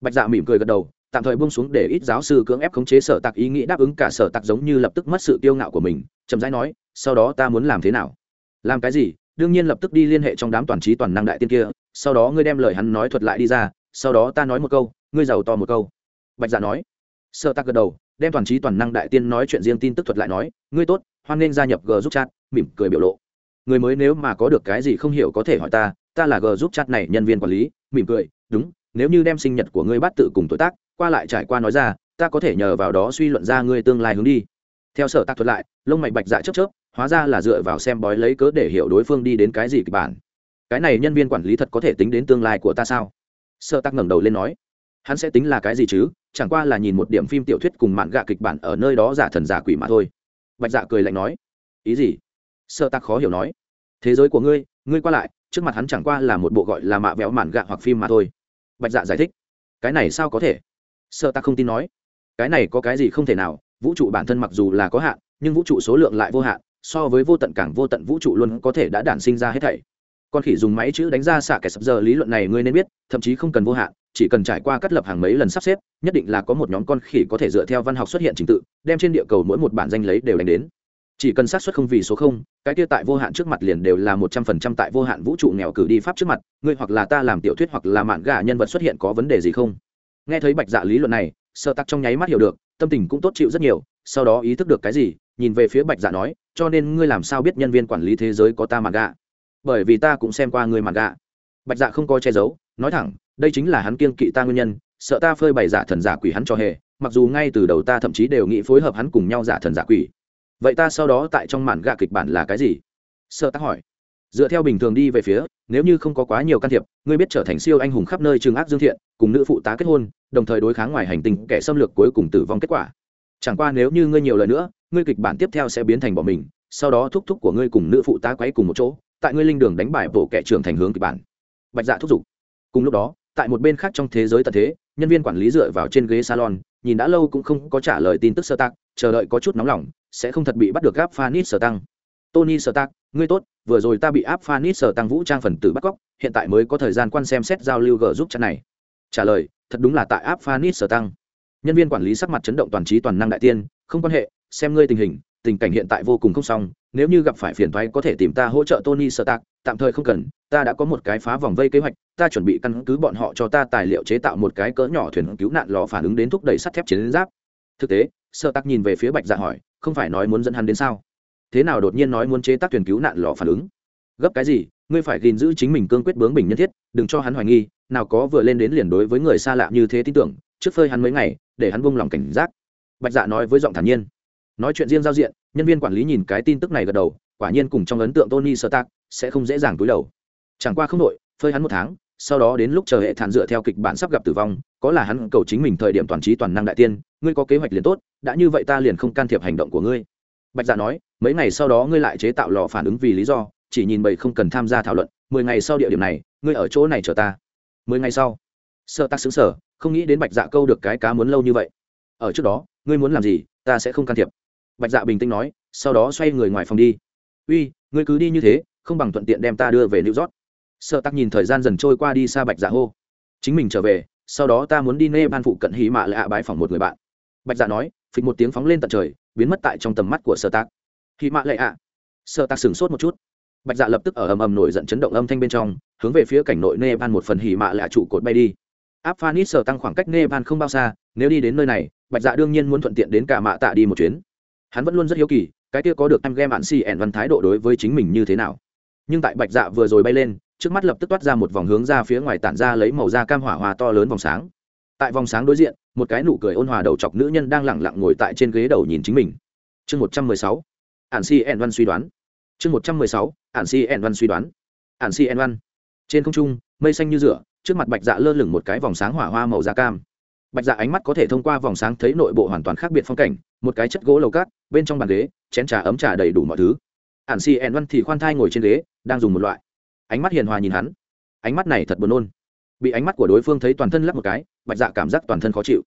Bạch dạ mỉm cười gật đầu, tạm thời buông xuống để ít giáo sư cưỡng ép khống chế sở tặc ý nghĩ đáp ứng cả sở tặc giống như lập tức mất sự tiêu ngạo của mình, chậm rãi nói, sau đó ta muốn làm thế nào? Làm cái gì? Đương nhiên lập tức đi liên hệ trong đám toàn trí toàn năng đại tiên kia, sau đó ngươi đem lời hắn nói thuật lại đi ra, sau đó ta nói một câu, ngươi giàu to một câu. Bạch dạ nói. Sợ tặc gật đầu, đem toàn trí toàn năng đại tiên nói chuyện riêng tin tức thuật lại nói, ngươi tốt, hoan nghênh gia nhập g giúp chat, mỉm cười biểu lộ. Người mới nếu mà có được cái gì không hiểu có thể hỏi ta ta là g giúp chat này nhân viên quản lý, mỉm cười, đúng, nếu như đem sinh nhật của ngươi bắt tự cùng tuổi tác, qua lại trải qua nói ra, ta có thể nhờ vào đó suy luận ra ngươi tương lai hướng đi. Theo sở tạc thuật lại, lông mạch bạch dạ chớp chớp, hóa ra là dựa vào xem bói lấy cớ để hiểu đối phương đi đến cái gì kịch bản. Cái này nhân viên quản lý thật có thể tính đến tương lai của ta sao? Sở tác ngẩng đầu lên nói. Hắn sẽ tính là cái gì chứ? Chẳng qua là nhìn một điểm phim tiểu thuyết cùng mạn gạ kịch bản ở nơi đó giả thần giả quỷ mà thôi. Bạch dạ cười lạnh nói. Ý gì? Sợ tắc khó hiểu nói. Thế giới của ngươi ngươi qua lại trước mặt hắn chẳng qua là một bộ gọi là mạ vẹo mản gạ hoặc phim mà thôi. Bạch dạ giải thích, cái này sao có thể? Sợ ta không tin nói, cái này có cái gì không thể nào, vũ trụ bản thân mặc dù là có hạn, nhưng vũ trụ số lượng lại vô hạn, so với vô tận càng vô tận vũ trụ luôn có thể đã đản sinh ra hết thảy. Con khỉ dùng máy chữ đánh ra xạ kẻ sập giờ, lý luận này ngươi nên biết, thậm chí không cần vô hạn, chỉ cần trải qua cắt lập hàng mấy lần sắp xếp, nhất định là có một nhóm con khỉ có thể dựa theo văn học xuất hiện trình tự, đem trên địa cầu mỗi một bản danh lấy đều đánh đến chỉ cần xác suất không vì số không, cái kia tại vô hạn trước mặt liền đều là một trăm phần trăm tại vô hạn vũ trụ nghèo cử đi pháp trước mặt, ngươi hoặc là ta làm tiểu thuyết hoặc là mạn gà nhân vật xuất hiện có vấn đề gì không? Nghe thấy bạch dạ lý luận này sợ tắc trong nháy mắt hiểu được, tâm tình cũng tốt chịu rất nhiều, sau đó ý thức được cái gì, nhìn về phía bạch dạ nói, cho nên ngươi làm sao biết nhân viên quản lý thế giới có ta mạn gà? Bởi vì ta cũng xem qua ngươi mạn gà. Bạch dạ không có che giấu, nói thẳng, đây chính là hắn kiên kỵ ta nguyên nhân, sợ ta phơi bày giả thần giả quỷ hắn cho hề, mặc dù ngay từ đầu ta thậm chí đều nghĩ phối hợp hắn cùng nhau giả thần giả quỷ vậy ta sau đó tại trong màn gạ kịch bản là cái gì? Sợ tác hỏi. Dựa theo bình thường đi về phía, nếu như không có quá nhiều can thiệp, ngươi biết trở thành siêu anh hùng khắp nơi trường ác dương thiện, cùng nữ phụ tá kết hôn, đồng thời đối kháng ngoài hành tinh kẻ xâm lược cuối cùng tử vong kết quả. Chẳng qua nếu như ngươi nhiều lời nữa, ngươi kịch bản tiếp theo sẽ biến thành bỏ mình, sau đó thúc thúc của ngươi cùng nữ phụ tá quấy cùng một chỗ, tại ngươi linh đường đánh bại bộ kẻ trưởng thành hướng kịch bản. Bạch dạ thúc giục. Cùng lúc đó, tại một bên khác trong thế giới tận thế, nhân viên quản lý dựa vào trên ghế salon, nhìn đã lâu cũng không có trả lời tin tức sơ tạc, chờ đợi có chút nóng lòng sẽ không thật bị bắt được áp phanit sở tăng. Tony sở tăng, ngươi tốt vừa rồi ta bị áp phanit sở tăng vũ trang phần tử bắt cóc hiện tại mới có thời gian quan xem xét giao lưu g giúp chặt này. Trả lời thật đúng là tại áp phanit sở tăng. Nhân viên quản lý sắc mặt chấn động toàn trí toàn năng đại tiên không quan hệ xem ngươi tình hình tình cảnh hiện tại vô cùng không xong nếu như gặp phải phiền thoái có thể tìm ta hỗ trợ tony sở tạc tạm thời không cần ta đã có một cái phá vòng vây kế hoạch ta chuẩn bị căn cứ bọn họ cho ta tài liệu chế tạo một cái cỡ nhỏ thuyền cứu nạn lò phản ứng đến thúc đẩy sắt thép chiến giáp. Thực tế sở tạc nhìn về phía bạch dạ hỏi không phải nói muốn dẫn hắn đến sao? Thế nào đột nhiên nói muốn chế tác thuyền cứu nạn lò phản ứng? Gấp cái gì? Ngươi phải gìn giữ chính mình cương quyết bướng bình nhân thiết, đừng cho hắn hoài nghi, nào có vừa lên đến liền đối với người xa lạ như thế tin tưởng, trước phơi hắn mấy ngày, để hắn buông lòng cảnh giác. Bạch dạ nói với giọng thản nhiên. Nói chuyện riêng giao diện, nhân viên quản lý nhìn cái tin tức này gật đầu, quả nhiên cùng trong ấn tượng tony sơ tác sẽ không dễ dàng túi đầu. Chẳng qua không đội phơi hắn một tháng sau đó đến lúc chờ hệ thản dựa theo kịch bản sắp gặp tử vong, có là hắn cầu chính mình thời điểm toàn trí toàn năng đại tiên, ngươi có kế hoạch liền tốt, đã như vậy ta liền không can thiệp hành động của ngươi. Bạch dạ nói, mấy ngày sau đó ngươi lại chế tạo lò phản ứng vì lý do, chỉ nhìn bầy không cần tham gia thảo luận, mười ngày sau địa điểm này, ngươi ở chỗ này chờ ta. Mười ngày sau, sợ ta xứng sở không nghĩ đến bạch dạ câu được cái cá muốn lâu như vậy. Ở trước đó, ngươi muốn làm gì, ta sẽ không can thiệp. Bạch dạ bình tĩnh nói, sau đó xoay người ngoài phòng đi. Uy, ngươi cứ đi như thế, không bằng thuận tiện đem ta đưa về new york sợ tắc nhìn thời gian dần trôi qua đi xa bạch dạ hô, chính mình trở về, sau đó ta muốn đi nê ban phụ cận hí mạ lạ bái phòng một người bạn. Bạch dạ nói, phịch một tiếng phóng lên tận trời, biến mất tại trong tầm mắt của sợ tắc. Hí mạ lại ạ. Sợ tắc sửng sốt một chút. Bạch dạ lập tức ở ầm ầm nổi giận chấn động âm thanh bên trong, hướng về phía cảnh nội nepal một phần hỉ mạ lạ trụ cột bay đi. Áp phanis sở tăng khoảng cách nepal không bao xa, nếu đi đến nơi này, bạch dạ đương nhiên muốn thuận tiện đến cả mạ tạ đi một chuyến. Hắn vẫn luôn rất hiếu kỳ, cái kia có được em game bạn si ẻn văn thái độ đối với chính mình như thế nào. Nhưng tại bạch dạ vừa rồi bay lên trước mắt lập tức toát ra một vòng hướng ra phía ngoài tản ra lấy màu da cam hỏa hoa to lớn vòng sáng. Tại vòng sáng đối diện, một cái nụ cười ôn hòa đầu chọc nữ nhân đang lẳng lặng ngồi tại trên ghế đầu nhìn chính mình. Chương một trăm mười sáu, ản si ẻn văn suy đoán. Chương một trăm mười sáu, ản si ẻn văn suy đoán. Ản si ẻn văn. Trên không trung, mây xanh như rửa, trước mặt bạch dạ lơ lửng một cái vòng sáng hỏa hoa màu da cam. Bạch dạ ánh mắt có thể thông qua vòng sáng thấy nội bộ hoàn toàn khác biệt phong cảnh, một cái chất gỗ lầu cát, bên trong bàn ghế, chén trà ấm trà đầy đủ mọi thứ. Ản si ẻn văn thì khoan thai ngồi trên ghế, đang dùng một loại ánh mắt hiền hòa nhìn hắn. Ánh mắt này thật buồn nôn. Bị ánh mắt của đối phương thấy toàn thân lắp một cái, bạch dạ cảm giác toàn thân khó chịu.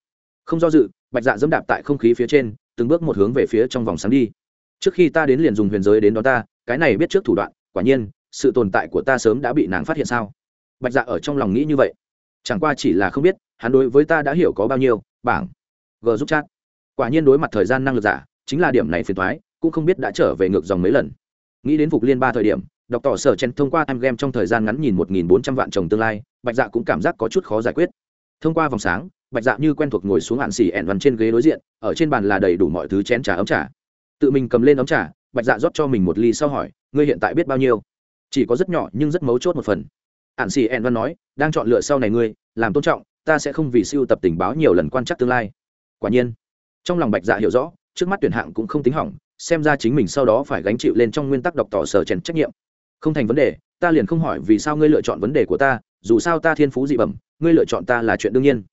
Không do dự, bạch dạ dẫm đạp tại không khí phía trên, từng bước một hướng về phía trong vòng sáng đi. Trước khi ta đến liền dùng huyền giới đến đó ta, cái này biết trước thủ đoạn, quả nhiên, sự tồn tại của ta sớm đã bị nàng phát hiện sao? Bạch dạ ở trong lòng nghĩ như vậy. Chẳng qua chỉ là không biết, hắn đối với ta đã hiểu có bao nhiêu, bảng g giúp chat. Quả nhiên đối mặt thời gian năng lực giả, chính là điểm này phiền thoái cũng không biết đã trở về ngược dòng mấy lần. Nghĩ đến phục liên ba thời điểm đọc tỏ sở chen thông qua em game trong thời gian ngắn nhìn một nghìn bốn trăm vạn chồng tương lai, bạch dạ cũng cảm giác có chút khó giải quyết. Thông qua vòng sáng, bạch dạ như quen thuộc ngồi xuống hạn xì ẻn văn trên ghế đối diện, ở trên bàn là đầy đủ mọi thứ chén trà ấm trà. Tự mình cầm lên ấm trà, bạch dạ rót cho mình một ly sau hỏi, ngươi hiện tại biết bao nhiêu? Chỉ có rất nhỏ nhưng rất mấu chốt một phần. Hạn xì ẻn văn nói, đang chọn lựa sau này ngươi, làm tôn trọng, ta sẽ không vì siêu tập tình báo nhiều lần quan trắc tương lai. Quả nhiên, trong lòng bạch dạ hiểu rõ, trước mắt tuyển hạng cũng không tính hỏng, xem ra chính mình sau đó phải gánh chịu lên trong nguyên tắc đọc tỏ sở chèn trách nhiệm không thành vấn đề, ta liền không hỏi vì sao ngươi lựa chọn vấn đề của ta, dù sao ta thiên phú dị bẩm, ngươi lựa chọn ta là chuyện đương nhiên.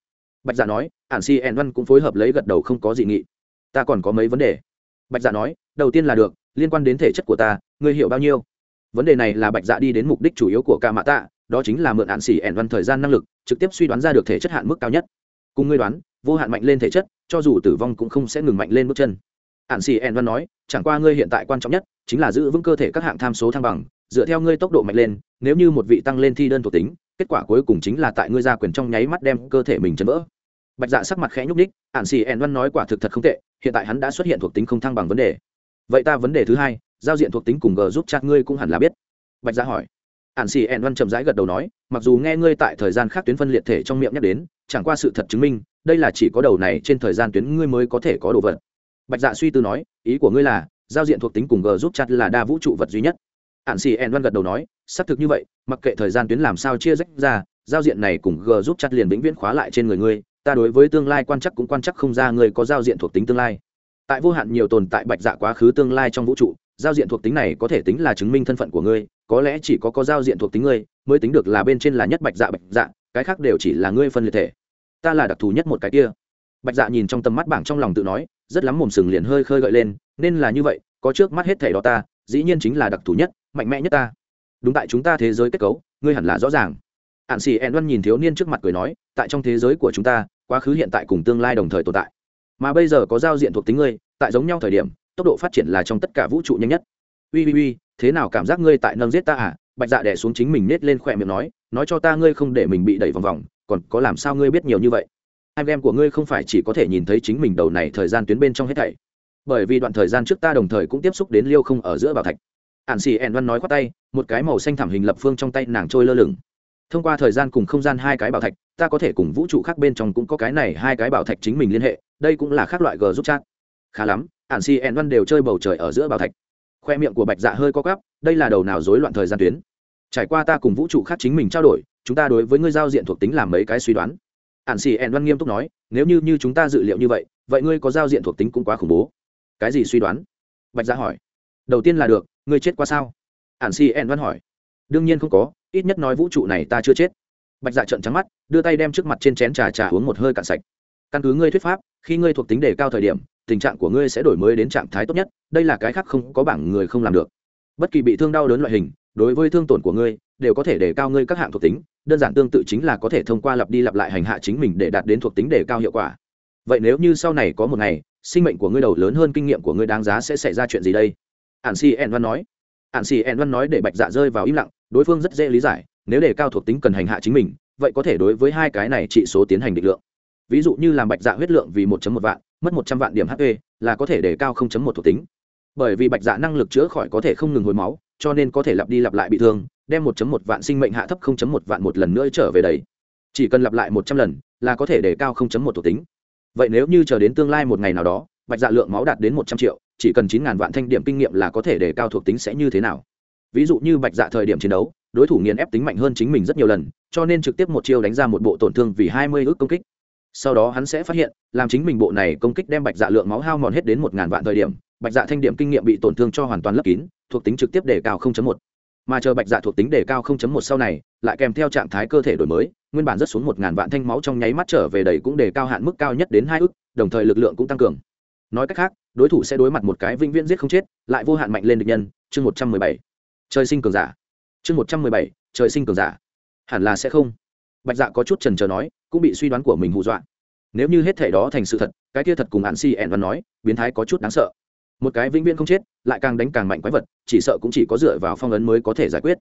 Bạch dạ nói, ản si ẻn văn cũng phối hợp lấy gật đầu không có dị nghị. Ta còn có mấy vấn đề. Bạch dạ nói, đầu tiên là được, liên quan đến thể chất của ta, ngươi hiểu bao nhiêu? Vấn đề này là bạch dạ đi đến mục đích chủ yếu của ca mạ tạ, đó chính là mượn ạn xỉ ẻn văn thời gian năng lực, trực tiếp suy đoán ra được thể chất hạn mức cao nhất. Cùng ngươi đoán, vô hạn mạnh lên thể chất, cho dù tử vong cũng không sẽ ngừng mạnh lên bước chân. Ạn xỉ ẻn văn nói, chẳng qua ngươi hiện tại quan trọng nhất, chính là giữ vững cơ thể các hạng tham số thăng bằng dựa theo ngươi tốc độ mạnh lên, nếu như một vị tăng lên thi đơn thuộc tính, kết quả cuối cùng chính là tại ngươi ra quyền trong nháy mắt đem cơ thể mình chấn vỡ. Bạch dạ sắc mặt khẽ nhúc ních ạn xì ẻn văn nói quả thực thật không tệ, hiện tại hắn đã xuất hiện thuộc tính không thăng bằng vấn đề. Vậy ta vấn đề thứ hai, giao diện thuộc tính cùng g giúp chặt ngươi cũng hẳn là biết. Bạch dạ hỏi. Ạn xì ẻn văn chậm rãi gật đầu nói, mặc dù nghe ngươi tại thời gian khác tuyến phân liệt thể trong miệng nhắc đến, chẳng qua sự thật chứng minh, đây là chỉ có đầu này trên thời gian tuyến ngươi mới có thể có đồ vật. Bạch dạ suy tư nói, ý của ngươi là, giao diện thuộc tính cùng g giúp chặt là đa vũ trụ vật duy nhất ạn xì ẹn văn gật đầu nói, xác thực như vậy, mặc kệ thời gian tuyến làm sao chia rách ra, giao diện này cùng g giúp chặt liền vĩnh viễn khóa lại trên người ngươi, ta đối với tương lai quan chắc cũng quan chắc không ra ngươi có giao diện thuộc tính tương lai. Tại vô hạn nhiều tồn tại bạch dạ quá khứ tương lai trong vũ trụ, giao diện thuộc tính này có thể tính là chứng minh thân phận của ngươi, có lẽ chỉ có có giao diện thuộc tính ngươi, mới tính được là bên trên là nhất bạch dạ bạch dạ cái khác đều chỉ là ngươi phân liệt thể. Ta là đặc thù nhất một cái kia. Bạch dạ nhìn trong tầm mắt bảng trong lòng tự nói, rất lắm mồm sừng liền hơi khơi gợi lên, nên là như vậy, có trước mắt hết thể đó ta, dĩ nhiên chính là đặc thù nhất mạnh mẽ nhất ta. Đúng tại chúng ta thế giới kết cấu, ngươi hẳn là rõ ràng. Hạn xì ẹn văn nhìn thiếu niên trước mặt cười nói, tại trong thế giới của chúng ta, quá khứ hiện tại cùng tương lai đồng thời tồn tại. Mà bây giờ có giao diện thuộc tính ngươi, tại giống nhau thời điểm, tốc độ phát triển là trong tất cả vũ trụ nhanh nhất. Ui ui ui, thế nào cảm giác ngươi tại nâng giết ta à? Bạch dạ đẻ xuống chính mình nết lên khỏe miệng nói nói cho ta ngươi không để mình bị đẩy vòng vòng, còn có làm sao ngươi biết nhiều như vậy? Hai em của ngươi không phải chỉ có thể nhìn thấy chính mình đầu này thời gian tuyến bên trong hết thảy. Bởi vì đoạn thời gian trước ta đồng thời cũng tiếp xúc đến liêu không ở giữa bảo thạch ạn xì ẹn văn nói khoác tay một cái màu xanh thảm hình lập phương trong tay nàng trôi lơ lửng. Thông qua thời gian cùng không gian hai cái bảo thạch ta có thể cùng vũ trụ khác bên trong cũng có cái này hai cái bảo thạch chính mình liên hệ đây cũng là khác loại g giúp chat. Khá lắm ạn xì, ẹn văn đều chơi bầu trời ở giữa bảo thạch. Khoe miệng của bạch dạ hơi co cắp đây là đầu nào rối loạn thời gian tuyến. Trải qua ta cùng vũ trụ khác chính mình trao đổi chúng ta đối với ngươi giao diện thuộc tính làm mấy cái suy đoán. Ạn xì ẹn văn nghiêm túc nói nếu như như chúng ta dự liệu như vậy vậy ngươi có giao diện thuộc tính cũng quá khủng bố. Cái gì suy đoán? Bạch dạ hỏi đầu tiên là được, ngươi chết qua sao? Ả n si en văn hỏi. Đương nhiên không có, ít nhất nói vũ trụ này ta chưa chết. Bạch dạ Trận trắng mắt, đưa tay đem trước mặt trên chén trà trà uống một hơi cạn sạch. Căn cứ ngươi thuyết pháp, khi ngươi thuộc tính đề cao thời điểm, tình trạng của ngươi sẽ đổi mới đến trạng thái tốt nhất, đây là cái khác không có bảng người không làm được. Bất kỳ bị thương đau đớn loại hình, đối với thương tổn của ngươi, đều có thể đề cao ngươi các hạng thuộc tính, đơn giản tương tự chính là có thể thông qua lặp đi lặp lại hành hạ chính mình để đạt đến thuộc tính đề cao hiệu quả. Vậy nếu như sau này có một ngày, sinh mệnh của ngươi đầu lớn hơn kinh nghiệm của ngươi đáng giá sẽ xảy ra chuyện gì đây? Ản xì, en văn nói. Ản xì, en văn nói để bạch dạ rơi vào im lặng đối phương rất dễ lý giải nếu để cao thuộc tính cần hành hạ chính mình vậy có thể đối với hai cái này trị số tiến hành định lượng. Ví dụ như làm bạch dạ huyết lượng vì 1 một vạn mất một trăm vạn điểm hp là có thể để cao 0 một thuộc tính. Bởi vì bạch dạ năng lực chữa khỏi có thể không ngừng hồi máu cho nên có thể lặp đi lặp lại bị thương đem 1.1 vạn sinh mệnh hạ thấp 0.1 vạn một lần nữa trở về đấy chỉ cần lặp lại 100 lần là có thể để cao 0.1 thuộc tính. Vậy nếu như chờ đến tương lai một ngày nào đó bạch dạ lượng máu đạt đến 100 triệu chỉ cần 9.000 vạn thanh điểm kinh nghiệm là có thể đề cao thuộc tính sẽ như thế nào. Ví dụ như bạch dạ thời điểm chiến đấu, đối thủ nghiền ép tính mạnh hơn chính mình rất nhiều lần, cho nên trực tiếp một chiêu đánh ra một bộ tổn thương vì 20 ước công kích. Sau đó hắn sẽ phát hiện, làm chính mình bộ này công kích đem bạch dạ lượng máu hao mòn hết đến một ngàn vạn thời điểm, bạch dạ thanh điểm kinh nghiệm bị tổn thương cho hoàn toàn lấp kín, thuộc tính trực tiếp đề cao 0.1. mà chờ bạch dạ thuộc tính đề cao 0.1 sau này, lại kèm theo trạng thái cơ thể đổi mới, nguyên bản rất xuống một ngàn vạn thanh máu trong nháy mắt trở về đầy cũng đề cao hạn mức cao nhất đến hai ức đồng thời lực lượng cũng tăng cường nói cách khác, đối thủ sẽ đối mặt một cái vĩnh viễn giết không chết, lại vô hạn mạnh lên địch nhân, chương một trăm mười bảy. Trời sinh cường giả. Chương một trăm mười bảy, trời sinh cường giả. Hẳn là sẽ không. Bạch dạ có chút trần trờ nói, cũng bị suy đoán của mình hù dọa. Nếu như hết thể đó thành sự thật, cái kia thật cùng hạn si ẹn văn nói, biến thái có chút đáng sợ. Một cái vĩnh viễn không chết, lại càng đánh càng mạnh quái vật, chỉ sợ cũng chỉ có dựa vào phong ấn mới có thể giải quyết.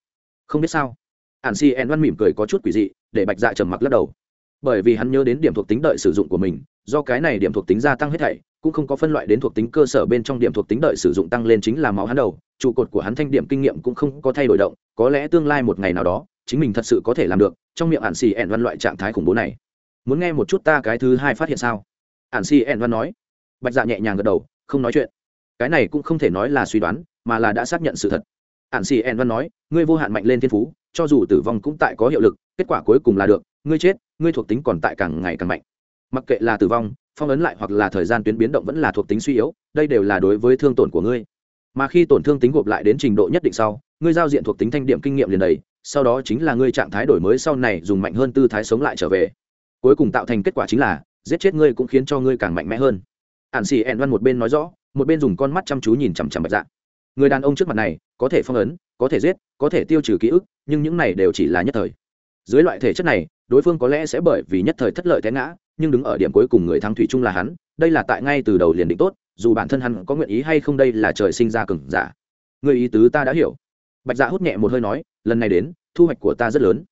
Không biết sao. Hạn si ẹn văn mỉm cười có chút quỷ dị, để bạch dạ trầm mặc lắc đầu. Bởi vì hắn nhớ đến điểm thuộc tính đợi sử dụng của mình, do cái này điểm thuộc tính gia tăng hết thảy cũng không có phân loại đến thuộc tính cơ sở bên trong điểm thuộc tính đợi sử dụng tăng lên chính là máu hắn đầu, trụ cột của hắn thanh điểm kinh nghiệm cũng không có thay đổi động, có lẽ tương lai một ngày nào đó, chính mình thật sự có thể làm được, trong miệng ạn xì ẹn văn loại trạng thái khủng bố này. Muốn nghe một chút ta cái thứ hai phát hiện sao? Ạn xì ẹn văn nói. Bạch dạ nhẹ nhàng gật đầu, không nói chuyện. Cái này cũng không thể nói là suy đoán, mà là đã xác nhận sự thật. Ạn xì ẹn văn nói, ngươi vô hạn mạnh lên thiên phú, cho dù tử vong cũng tại có hiệu lực, kết quả cuối cùng là được, ngươi chết, ngươi thuộc tính còn tại càng ngày càng mạnh. Mặc kệ là tử vong phong ấn lại hoặc là thời gian tuyến biến động vẫn là thuộc tính suy yếu, đây đều là đối với thương tổn của ngươi. Mà khi tổn thương tính gộp lại đến trình độ nhất định sau, ngươi giao diện thuộc tính thanh điểm kinh nghiệm liền đầy, sau đó chính là ngươi trạng thái đổi mới sau này dùng mạnh hơn tư thái sống lại trở về. Cuối cùng tạo thành kết quả chính là, giết chết ngươi cũng khiến cho ngươi càng mạnh mẽ hơn. Ản xì ẹn văn một bên nói rõ, một bên dùng con mắt chăm chú nhìn chằm chằm bạch dạ. Người đàn ông trước mặt này, có thể phong ấn, có thể giết, có thể tiêu trừ ký ức, nhưng những này đều chỉ là nhất thời. Dưới loại thể chất này, đối phương có lẽ sẽ bởi vì nhất thời thất lợi té ngã nhưng đứng ở điểm cuối cùng người thắng thủy chung là hắn, đây là tại ngay từ đầu liền định tốt, dù bản thân hắn có nguyện ý hay không đây là trời sinh ra cừng giả. Người ý tứ ta đã hiểu. Bạch dạ hút nhẹ một hơi nói, lần này đến, thu hoạch của ta rất lớn.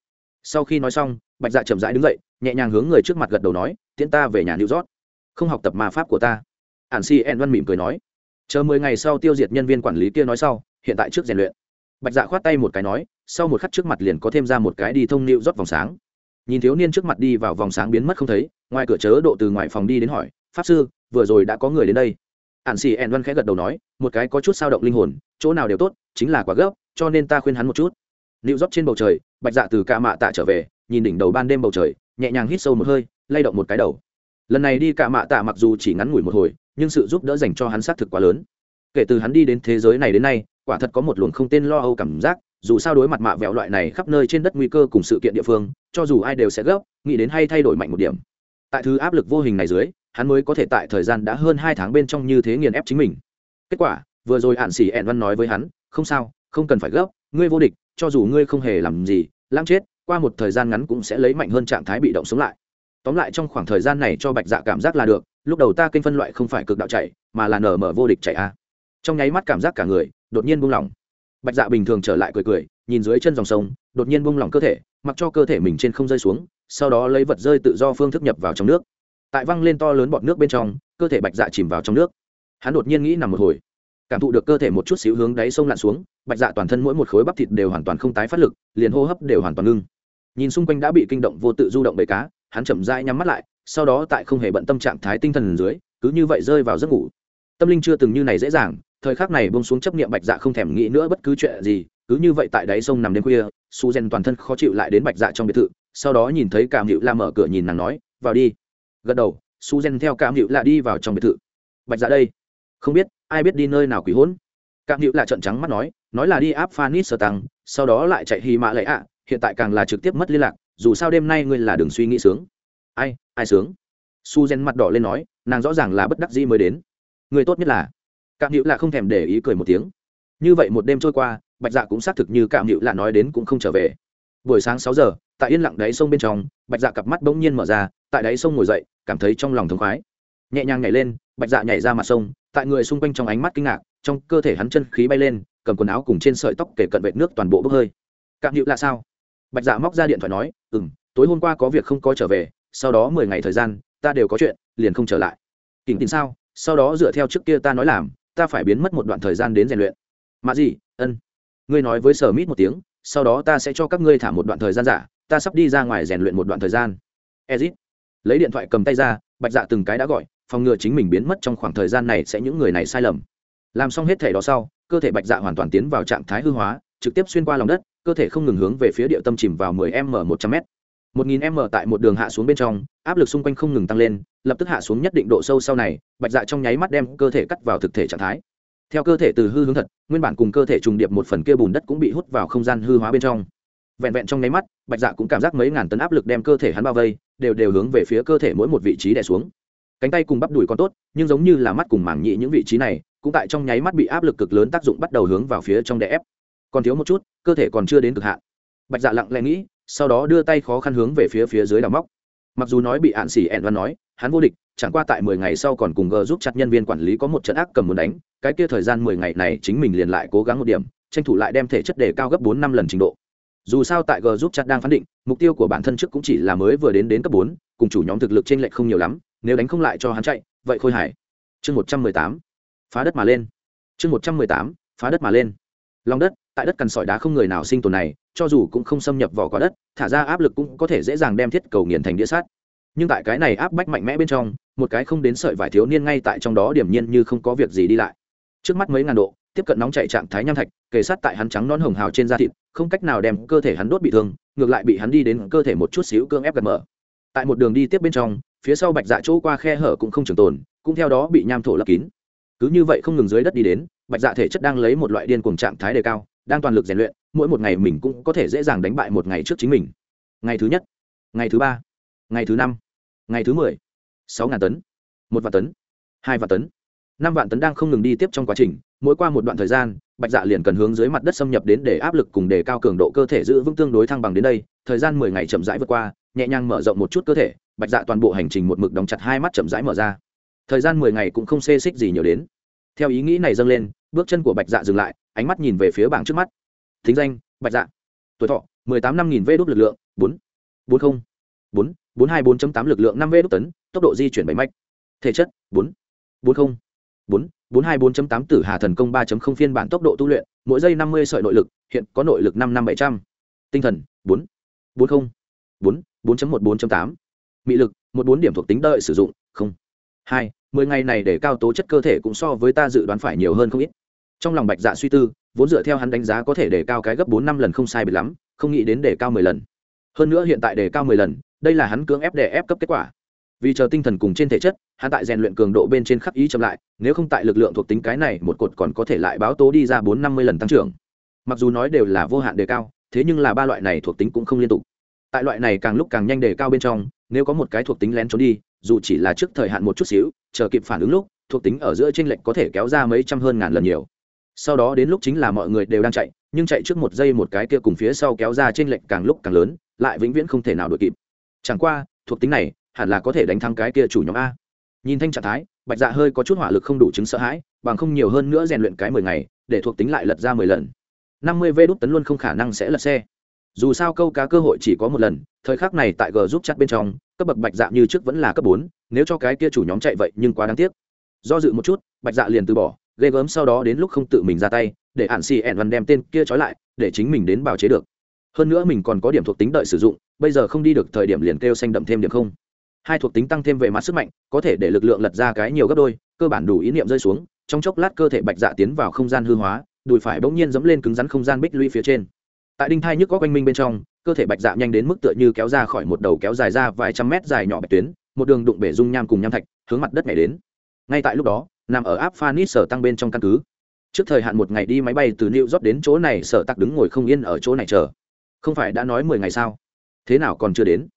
Sau khi nói xong, bạch dạ chậm rãi đứng dậy, nhẹ nhàng hướng người trước mặt gật đầu nói, tiễn ta về nhà new york. Không học tập ma pháp của ta. Ản si en văn mỉm cười nói. Chờ mười ngày sau tiêu diệt nhân viên quản lý kia nói sau, hiện tại trước rèn luyện. Bạch dạ khoát tay một cái nói, sau một khắc trước mặt liền có thêm ra một cái đi thông nịu rót vòng sáng. Nhìn thiếu niên trước mặt đi vào vòng sáng biến mất không thấy ngoài cửa chớ độ từ ngoài phòng đi đến hỏi, pháp sư, vừa rồi đã có người đến đây. Ạn xì ẹn văn khẽ gật đầu nói, một cái có chút sao động linh hồn, chỗ nào đều tốt, chính là quá gấp, cho nên ta khuyên hắn một chút. Nịu rót trên bầu trời, bạch dạ từ ca mạ tạ trở về, nhìn đỉnh đầu ban đêm bầu trời, nhẹ nhàng hít sâu một hơi, lay động một cái đầu. Lần này đi ca mạ tạ mặc dù chỉ ngắn ngủi một hồi, nhưng sự giúp đỡ dành cho hắn xác thực quá lớn. Kể từ hắn đi đến thế giới này đến nay, quả thật có một luồng không tên lo âu cảm giác, dù sao đối mặt mạ vẹo loại này khắp nơi trên đất nguy cơ cùng sự kiện địa phương, cho dù ai đều sẽ gấp, nghĩ đến hay thay đổi mạnh một điểm tại thứ áp lực vô hình này dưới, hắn mới có thể tại thời gian đã hơn hai tháng bên trong như thế nghiền ép chính mình. Kết quả, vừa rồi hạn xỉ ẹn văn nói với hắn, không sao, không cần phải gấp, ngươi vô địch, cho dù ngươi không hề làm gì, lãng chết, qua một thời gian ngắn cũng sẽ lấy mạnh hơn trạng thái bị động sống lại. Tóm lại trong khoảng thời gian này cho bạch dạ cảm giác là được, lúc đầu ta kênh phân loại không phải cực đạo chạy, mà là nở mở vô địch chạy a. Trong nháy mắt cảm giác cả người đột nhiên buông lỏng. Bạch dạ bình thường trở lại cười cười, nhìn dưới chân dòng sông, đột nhiên buông lỏng cơ thể, mặc cho cơ thể mình trên không rơi xuống sau đó lấy vật rơi tự do phương thức nhập vào trong nước. Tại văng lên to lớn bọt nước bên trong, cơ thể bạch dạ chìm vào trong nước. Hắn đột nhiên nghĩ nằm một hồi, cảm thụ được cơ thể một chút xíu hướng đáy sông lặn xuống, bạch dạ toàn thân mỗi một khối bắp thịt đều hoàn toàn không tái phát lực, liền hô hấp đều hoàn toàn ngưng. Nhìn xung quanh đã bị kinh động vô tự du động bầy cá, hắn chậm rãi nhắm mắt lại, sau đó tại không hề bận tâm trạng thái tinh thần dưới, cứ như vậy rơi vào giấc ngủ. Tâm linh chưa từng như này dễ dàng, thời khắc này bông xuống chấp niệm bạch dạ không thèm nghĩ nữa bất cứ chuyện gì, cứ như vậy tại đáy sông nằm đêm khuya, su gen toàn thân khó chịu lại đến bạch dạ trong biệt thự sau đó nhìn thấy cảm hữu la mở cửa nhìn nàng nói, vào đi. Gật đầu, su gen theo cảm hữu la đi vào trong biệt thự. Bạch dạ đây. Không biết, ai biết đi nơi nào quỷ hỗn cảm hữu la trận trắng mắt nói nói là đi áp phanis sơ tăng sau đó lại chạy hy mạ lệ ạ, hiện tại càng là trực tiếp mất liên lạc, dù sao đêm nay ngươi là đừng suy nghĩ sướng. Ai ai sướng? Su gen mặt đỏ lên nói, nàng rõ ràng là bất đắc dĩ mới đến. Người tốt nhất là. Cảm hữu là không thèm để ý cười một tiếng. Như vậy một đêm trôi qua, bạch dạ cũng xác thực như cảm hữu là nói đến cũng không trở về. Buổi sáng sáu giờ tại yên lặng đáy sông bên trong, bạch dạ cặp mắt bỗng nhiên mở ra, tại đáy sông ngồi dậy, cảm thấy trong lòng thống khoái. Nhẹ nhàng nhảy lên, bạch dạ nhảy ra mặt sông, tại người xung quanh trong ánh mắt kinh ngạc, trong cơ thể hắn chân khí bay lên, cầm quần áo cùng trên sợi tóc kể cận vệt nước toàn bộ bốc hơi. Cảm hữu là sao? Bạch dạ móc ra điện thoại nói ừ m tối hôm qua có việc không có trở về, sau đó mười ngày thời gian, ta đều có chuyện, liền không trở lại. Kỉnh tin sao? Sau đó dựa theo trước kia ta nói làm, ta phải biến mất một đoạn thời gian đến rèn luyện. Mà gì, ân. Ngươi nói với sở mít một tiếng, sau đó ta sẽ cho các ngươi thả một đoạn thời gian giả ta sắp đi ra ngoài rèn luyện một đoạn thời gian. Ezit, lấy điện thoại cầm tay ra, bạch dạ từng cái đã gọi, phòng ngừa chính mình biến mất trong khoảng thời gian này sẽ những người này sai lầm. Làm xong hết thể đó sau, cơ thể bạch dạ hoàn toàn tiến vào trạng thái hư hóa, trực tiếp xuyên qua lòng đất, cơ thể không ngừng hướng về phía địa tâm chìm vào 10 m 100 m. 1000 m tại một đường hạ xuống bên trong, áp lực xung quanh không ngừng tăng lên, lập tức hạ xuống nhất định độ sâu sau này, bạch dạ trong nháy mắt đem cơ thể cắt vào thực thể trạng thái. Theo cơ thể từ hư hướng thật, nguyên bản cùng cơ thể trùng điệp một phần kia bùn đất cũng bị hút vào không gian hư hóa bên trong vẹn vẹn trong nháy mắt, bạch dạ cũng cảm giác mấy ngàn tấn áp lực đem cơ thể hắn bao vây, đều đều hướng về phía cơ thể mỗi một vị trí đè xuống. Cánh tay cùng bắp đùi còn tốt, nhưng giống như là mắt cùng mảng nhị những vị trí này, cũng tại trong nháy mắt bị áp lực cực lớn tác dụng bắt đầu hướng vào phía trong đè ép. Còn thiếu một chút, cơ thể còn chưa đến cực hạn. Bạch dạ lặng lẽ nghĩ, sau đó đưa tay khó khăn hướng về phía phía dưới đào móc. Mặc dù nói bị ạn xỉ ẹn văn nói, hắn vô địch, chẳng qua tại mười ngày sau còn cùng g giúp chặt nhân viên quản lý có một trận ác cầm muốn đánh, cái kia thời gian mười ngày này chính mình liền lại cố gắng một điểm, tranh thủ lại đem thể chất đề cao gấp bốn năm lần trình độ dù sao tại g giúp chặt đang phán định, mục tiêu của bản thân trước cũng chỉ là mới vừa đến đến cấp bốn, cùng chủ nhóm thực lực trên lệch không nhiều lắm, nếu đánh không lại cho hắn chạy, vậy khôi hải chương một trăm mười tám, phá đất mà lên. Chương một trăm mười tám, phá đất mà lên. Lòng đất, tại đất cằn sỏi đá không người nào sinh tồn này, cho dù cũng không xâm nhập vào quả đất, thả ra áp lực cũng có thể dễ dàng đem thiết cầu nghiền thành đĩa sát nhưng tại cái này áp bách mạnh mẽ bên trong, một cái không đến sợi vải thiếu niên ngay tại trong đó điểm nhiên như không có việc gì đi lại. Trước mắt mấy ngàn độ tiếp cận nóng chạy trạng thái nham thạch, kề sát tại hắn trắng non hồng hào trên da thịt, không cách nào đem cơ thể hắn đốt bị thương, ngược lại bị hắn đi đến cơ thể một chút xíu cương ép gần mở. Tại một đường đi tiếp bên trong, phía sau bạch dạ chỗ qua khe hở cũng không trường tồn, cũng theo đó bị nham thổ lấp kín. Cứ như vậy không ngừng dưới đất đi đến, bạch dạ thể chất đang lấy một loại điên cuồng trạng thái đề cao, đang toàn lực rèn luyện, mỗi một ngày mình cũng có thể dễ dàng đánh bại một ngày trước chính mình. Ngày thứ nhất, ngày thứ ba, ngày thứ năm, ngày thứ mười, sáu ngàn tấn, một vạn tấn, hai vạn tấn. Năm vạn tấn đang không ngừng đi tiếp trong quá trình mỗi qua một đoạn thời gian, bạch dạ liền cần hướng dưới mặt đất xâm nhập đến để áp lực cùng đề cao cường độ cơ thể giữ vững tương đối thăng bằng đến đây. Thời gian mười ngày chậm rãi vượt qua, nhẹ nhàng mở rộng một chút cơ thể, bạch dạ toàn bộ hành trình một mực đóng chặt hai mắt chậm rãi mở ra. Thời gian mười ngày cũng không xê xích gì nhiều đến. Theo ý nghĩ này dâng lên, bước chân của bạch dạ dừng lại, ánh mắt nhìn về phía bảng trước mắt. Thính danh, bạch dạ. Tuổi thọ, mười tám năm nghìn vê đốt lực lượng, bốn. Bốn không. Bốn bốn hai bốn tám lực lượng năm vê đốt tấn, tốc độ di chuyển bảy mạch. Thể chất, bốn. Bốn không. Bốn 424.8 tử hà thần công 3.0 phiên bản tốc độ tu luyện, mỗi giây 50 sợi nội lực, hiện có nội lực 55700. Tinh thần 4. 40. 4.14.8. Mị lực 14 điểm thuộc tính đợi sử dụng, không. 2, 10 ngày này để cao tố chất cơ thể cũng so với ta dự đoán phải nhiều hơn không ít. Trong lòng Bạch Dạ suy tư, vốn dựa theo hắn đánh giá có thể để cao cái gấp 4 năm lần không sai biệt lắm, không nghĩ đến để cao 10 lần. Hơn nữa hiện tại để cao 10 lần, đây là hắn cưỡng ép để ép cấp kết quả vì chờ tinh thần cùng trên thể chất, hắn tại rèn luyện cường độ bên trên khắc ý chậm lại, nếu không tại lực lượng thuộc tính cái này một cột còn có thể lại báo tố đi ra bốn năm mươi lần tăng trưởng. Mặc dù nói đều là vô hạn đề cao, thế nhưng là ba loại này thuộc tính cũng không liên tục. Tại loại này càng lúc càng nhanh đề cao bên trong, nếu có một cái thuộc tính lén trốn đi, dù chỉ là trước thời hạn một chút xíu, chờ kịp phản ứng lúc, thuộc tính ở giữa t r ê n lệch có thể kéo ra mấy trăm hơn ngàn lần nhiều. Sau đó đến lúc chính là mọi người đều đang chạy, nhưng chạy trước một giây một cái kia cùng phía sau kéo ra t r ê n lệch càng lúc càng lớn, lại vĩnh viễn không thể nào đ ổ i kịp. Chẳng qua, thuộc tính này hẳn là có thể đánh thắng cái kia chủ nhóm a. Nhìn thanh trạng thái, bạch dạ hơi có chút hỏa lực không đủ chứng sợ hãi, bằng không nhiều hơn nữa rèn luyện cái mười ngày, để thuộc tính lại lật ra mười lần. Năm mươi vê đút tấn luôn không khả năng sẽ lật xe. Dù sao câu cá cơ hội chỉ có một lần, thời khắc này tại g giúp chặt bên trong, cấp bậc bạch dạ như trước vẫn là cấp bốn, nếu cho cái kia chủ nhóm chạy vậy nhưng quá đáng tiếc. Do dự một chút, bạch dạ liền từ bỏ, ghê gớm sau đó đến lúc không tự mình ra tay, để hạn xì ẹn văn đem tên kia trói lại, để chính mình đến bào chế được. Hơn nữa mình còn có điểm thuộc tính đợi sử dụng, bây giờ không đi được thời điểm liền kêu xanh đậm thêm điểm không hai thuộc tính tăng thêm về mặt sức mạnh, có thể để lực lượng lật ra cái nhiều gấp đôi, cơ bản đủ ý niệm rơi xuống, trong chốc lát cơ thể bạch dạ tiến vào không gian hư hóa, đùi phải bỗng nhiên dẫm lên cứng rắn không gian bích lũy phía trên. Tại đinh thai nhức có quanh minh bên trong, cơ thể bạch dạ nhanh đến mức tựa như kéo ra khỏi một đầu kéo dài ra vài trăm mét dài nhỏ bạch tuyến, một đường đụng bể dung nham cùng nham thạch, hướng mặt đất nhảy đến. Ngay tại lúc đó, nằm ở áp phanis sở tăng bên trong căn cứ. Trước thời hạn một ngày đi máy bay từ new york đến chỗ này, sở tặc đứng ngồi không yên ở chỗ này chờ. Không phải đã nói mười ngày sao? Thế nào còn chưa đến?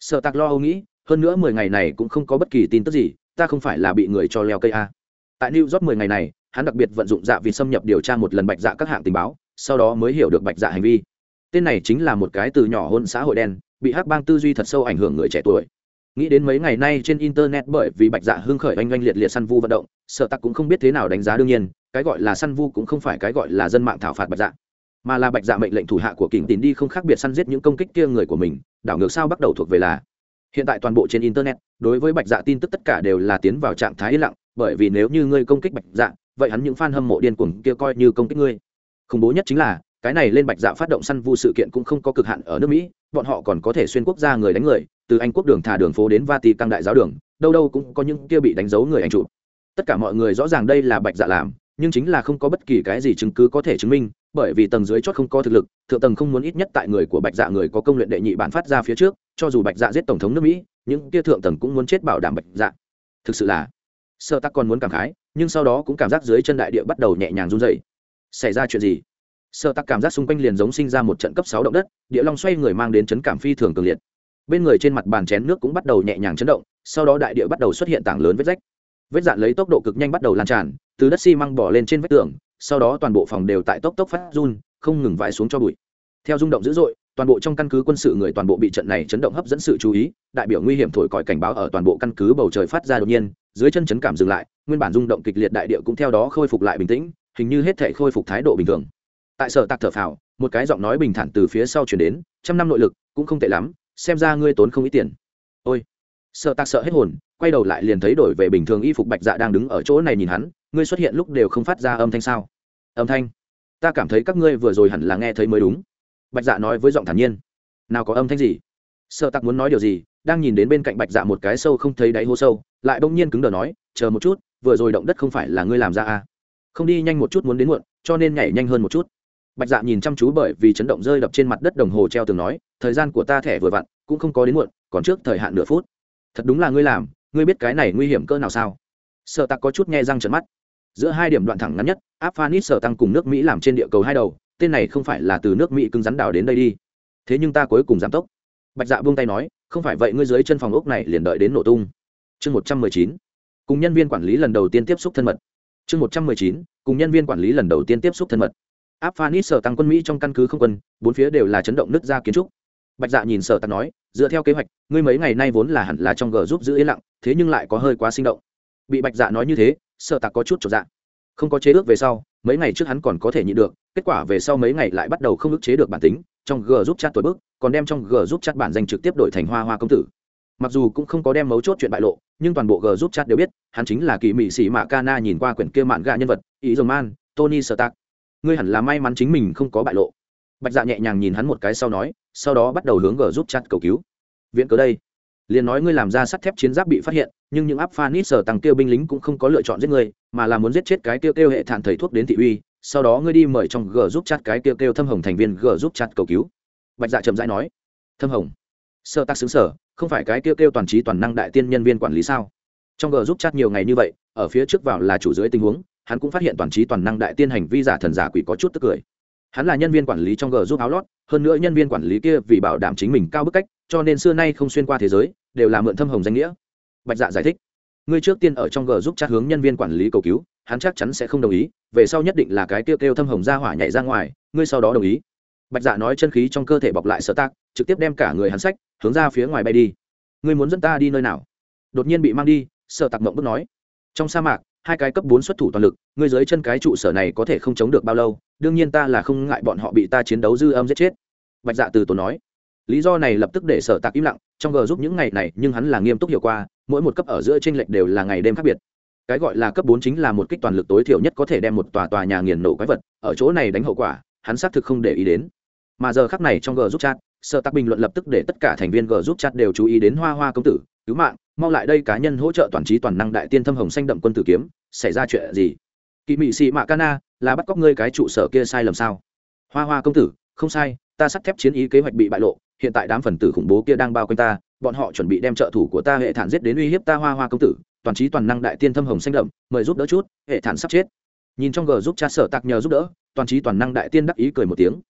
Sở tặc lo âu nghĩ hơn nữa mười ngày này cũng không có bất kỳ tin tức gì, ta không phải là bị người cho leo cây a. Tại new york mười ngày này, hắn đặc biệt vận dụng dạ vì xâm nhập điều tra một lần bạch dạ các hạng tình báo, sau đó mới hiểu được bạch dạ hành vi. Tên này chính là một cái từ nhỏ hôn xã hội đen, bị hắc bang tư duy thật sâu ảnh hưởng người trẻ tuổi. Nghĩ đến mấy ngày nay trên internet bởi vì bạch dạ hưng khởi oanh oanh liệt liệt săn vu vận động, sợ tặc cũng không biết thế nào đánh giá đương nhiên, cái gọi là săn vu cũng không phải cái gọi là dân mạng thảo phạt bạch dạ mà là bạch dạ mệnh lệnh thủ hạ của kình tín đi không khác biệt săn giết những công kích kia người của mình, đảo ngược sao bắt đầu thuộc về là hiện tại toàn bộ trên internet, đối với bạch dạ tin tức tất cả đều là tiến vào trạng thái yên lặng, bởi vì nếu như ngươi công kích bạch dạ vậy hắn những fan hâm mộ điên cuồng kia coi như công kích ngươi. Khủng bố nhất chính là, cái này lên bạch dạ phát động săn vu sự kiện cũng không có cực hạn ở nước mỹ, bọn họ còn có thể xuyên quốc gia người đánh người, từ anh quốc đường thả đường phố đến vati căng đại giáo đường, đâu đâu cũng có những kia bị đánh dấu người anh chụp. Tất cả mọi người rõ ràng đây là bạch dạ làm nhưng chính là không có bất kỳ cái gì chứng cứ có thể chứng minh, bởi vì tầng dưới chót không có thực lực, thượng tầng không muốn ít nhất tại người của bạch dạ người có công luyện đệ nhị bản phát ra phía trước, cho dù bạch dạ giết tổng thống nước mỹ, những kia thượng tầng cũng muốn chết bảo đảm bạch dạ. Thực sự là, sợ tắc còn muốn cảm khái, nhưng sau đó cũng cảm giác dưới chân đại địa bắt đầu nhẹ nhàng run dày xảy ra chuyện gì? Sợ tắc cảm giác xung quanh liền giống sinh ra một trận cấp sáu động đất, địa long xoay người mang đến chấn cảm phi thường cường liệt. Bên người trên mặt bàn chén nước cũng bắt đầu nhẹ nhàng chấn động, sau đó đại địa bắt đầu xuất hiện tảng lớn vết rách. Vết dạn lấy tốc độ cực nhanh bắt đầu lan tràn từ đất xi măng bỏ lên trên vách tường, sau đó toàn bộ phòng đều tại tốc tốc phát run, không ngừng vãi xuống cho bụi. Theo rung động dữ dội, toàn bộ trong căn cứ quân sự người toàn bộ bị trận này chấn động hấp dẫn sự chú ý, đại biểu nguy hiểm thổi còi cảnh báo ở toàn bộ căn cứ bầu trời phát ra đột nhiên, dưới chân chấn cảm dừng lại, nguyên bản rung động kịch liệt đại địa cũng theo đó khôi phục lại bình tĩnh, hình như hết thể khôi phục thái độ bình thường. Tại sở tạc thở phào, một cái giọng nói bình thản từ phía sau chuyển đến, trăm năm nội lực, cũng không tệ lắm, xem ra ngươi tốn không ít tiền. Ôi! Sợ tạc sợ hết hồn, quay đầu lại liền thấy đổi về bình thường y phục bạch dạ đang đứng ở chỗ này nhìn hắn ngươi xuất hiện lúc đều không phát ra âm thanh sao? Âm thanh? Ta cảm thấy các ngươi vừa rồi hẳn là nghe thấy mới đúng. Bạch dạ nói với giọng thản nhiên. Nào có âm thanh gì? Sợ Tặc muốn nói điều gì, đang nhìn đến bên cạnh bạch dạ một cái sâu không thấy đáy hố sâu, lại bỗng nhiên cứng đờ nói, chờ một chút, vừa rồi động đất không phải là ngươi làm ra à? Không đi nhanh một chút muốn đến muộn, cho nên nhảy nhanh hơn một chút. Bạch dạ nhìn chăm chú bởi vì chấn động rơi đập trên mặt đất đồng hồ treo tường nói, thời gian của ta thẻ vừa vặn, cũng không có đến muộn, còn trước thời hạn nửa phút. Thật đúng là ngươi làm, ngươi biết cái này nguy hiểm cỡ nào sao? Sợ tặc có chút nghe răng trợn mắt giữa hai điểm đoạn thẳng ngắn nhất, áp phanit sở tăng cùng nước mỹ làm trên địa cầu hai đầu, tên này không phải là từ nước mỹ cứng rắn đào đến đây đi. Thế nhưng ta cuối cùng giảm tốc. Bạch dạ buông tay nói, không phải vậy ngươi dưới chân phòng ốc này liền đợi đến nổ tung. Chương một trăm mười chín, cùng nhân viên quản lý lần đầu tiên tiếp xúc thân mật. Chương một trăm mười chín, cùng nhân viên quản lý lần đầu tiên tiếp xúc thân mật. Áp phanit sở tăng quân mỹ trong căn cứ không quân, bốn phía đều là chấn động nứt ra kiến trúc. Bạch dạ nhìn sở tăng nói, dựa theo kế hoạch, ngươi mấy ngày nay vốn là hẳn là trong g giúp giữ yên lặng, thế nhưng lại có hơi quá sinh động. Bị bạch dạ nói như thế Sợ tặc có chút trọn dạ không có chế ước về sau, mấy ngày trước hắn còn có thể nhịn được, kết quả về sau mấy ngày lại bắt đầu không ức chế được bản tính, trong g giúp chat tuổi bước còn đem trong g giúp chat bản danh trực tiếp đổi thành hoa hoa công tử. Mặc dù cũng không có đem mấu chốt chuyện bại lộ, nhưng toàn bộ g giúp chat đều biết, hắn chính là kỳ mỹ sĩ mạ kana nhìn qua quyển kia mạn gạ nhân vật ý dầu man tony sợ tạc ngươi hẳn là may mắn chính mình không có bại lộ. Bạch dạ nhẹ nhàng nhìn hắn một cái sau nói, sau đó bắt đầu hướng gờ giúp chặt cầu cứu. Viện cớ đây? Liền nói ngươi làm ra sắt thép chiến giáp bị phát hiện nhưng những áp phanit sở tăng kêu binh lính cũng không có lựa chọn giết ngươi mà là muốn giết chết cái kêu kêu hệ thản thầy thuốc đến thị uy. Sau đó ngươi đi mời trong g giúp chặt cái kêu kêu thâm hồng thành viên g giúp chặt cầu cứu. Bạch dạ chậm rãi nói. Thâm hồng? Sơ tác xứng sở, không phải cái kêu kêu toàn trí toàn năng đại tiên nhân viên quản lý sao? Trong g giúp chặt nhiều ngày như vậy, ở phía trước vào là chủ dưới tình huống, hắn cũng phát hiện toàn trí toàn năng đại tiên hành vi giả thần giả quỷ có chút tức cười. Hắn là nhân viên quản lý trong g giúp áo lót, hơn nữa nhân viên quản lý kia vì bảo đảm chính mình cao bức cách, cho nên xưa nay không xuyên qua thế giới, đều là mượn thâm hồng danh nghĩa bạch dạ giải thích. Ngươi trước tiên ở trong g giúp chat hướng nhân viên quản lý cầu cứu, hắn chắc chắn sẽ không đồng ý, về sau nhất định là cái kêu kêu thâm hồng ra hỏa nhảy ra ngoài, ngươi sau đó đồng ý. Bạch dạ nói chân khí trong cơ thể bọc lại sợ tác trực tiếp đem cả người hắn sách, hướng ra phía ngoài bay đi. Ngươi muốn dẫn ta đi nơi nào? Đột nhiên bị mang đi, sợ tặc mộng bước nói. Trong sa mạc, hai cái cấp bốn xuất thủ toàn lực, ngươi dưới chân cái trụ sở này có thể không chống được bao lâu, đương nhiên ta là không ngại bọn họ bị ta chiến đấu dư âm giết chết. Bạch dạ từ tốn nói. Lý do này lập tức để sở tạc im lặng, trong g giúp những ngày này, nhưng hắn là nghiêm túc hiểu qua mỗi một cấp ở giữa tranh lệch đều là ngày đêm khác biệt. Cái gọi là cấp bốn chính là một kích toàn lực tối thiểu nhất có thể đem một tòa tòa nhà nghiền nổ quái vật, ở chỗ này đánh hậu quả, hắn xác thực không để ý đến. Mà giờ khắc này trong g giúp chat, sở tạc bình luận lập tức để tất cả thành viên g giúp chat đều chú ý đến hoa hoa công tử, cứu mạng, mau lại đây cá nhân hỗ trợ toàn trí toàn năng đại tiên thâm hồng xanh đậm quân tử kiếm, xảy ra chuyện gì? Kỵ mị sĩ mạ cana là bắt cóc ngươi cái trụ sở kia sai lầm sao? Hoa hoa công tử, không sai, ta sắt thép chiến ý kế hoạch bị bại lộ, hiện tại đám phần tử khủng bố kia đang bao quanh ta bọn họ chuẩn bị đem trợ thủ của ta hệ thản giết đến uy hiếp ta hoa hoa công tử, toàn trí toàn năng đại tiên thâm hồng xanh đậm, mời giúp đỡ chút, hệ thản sắp chết. Nhìn trong g giúp cha sở tạc nhờ giúp đỡ, toàn trí toàn năng đại tiên đắc ý cười một tiếng.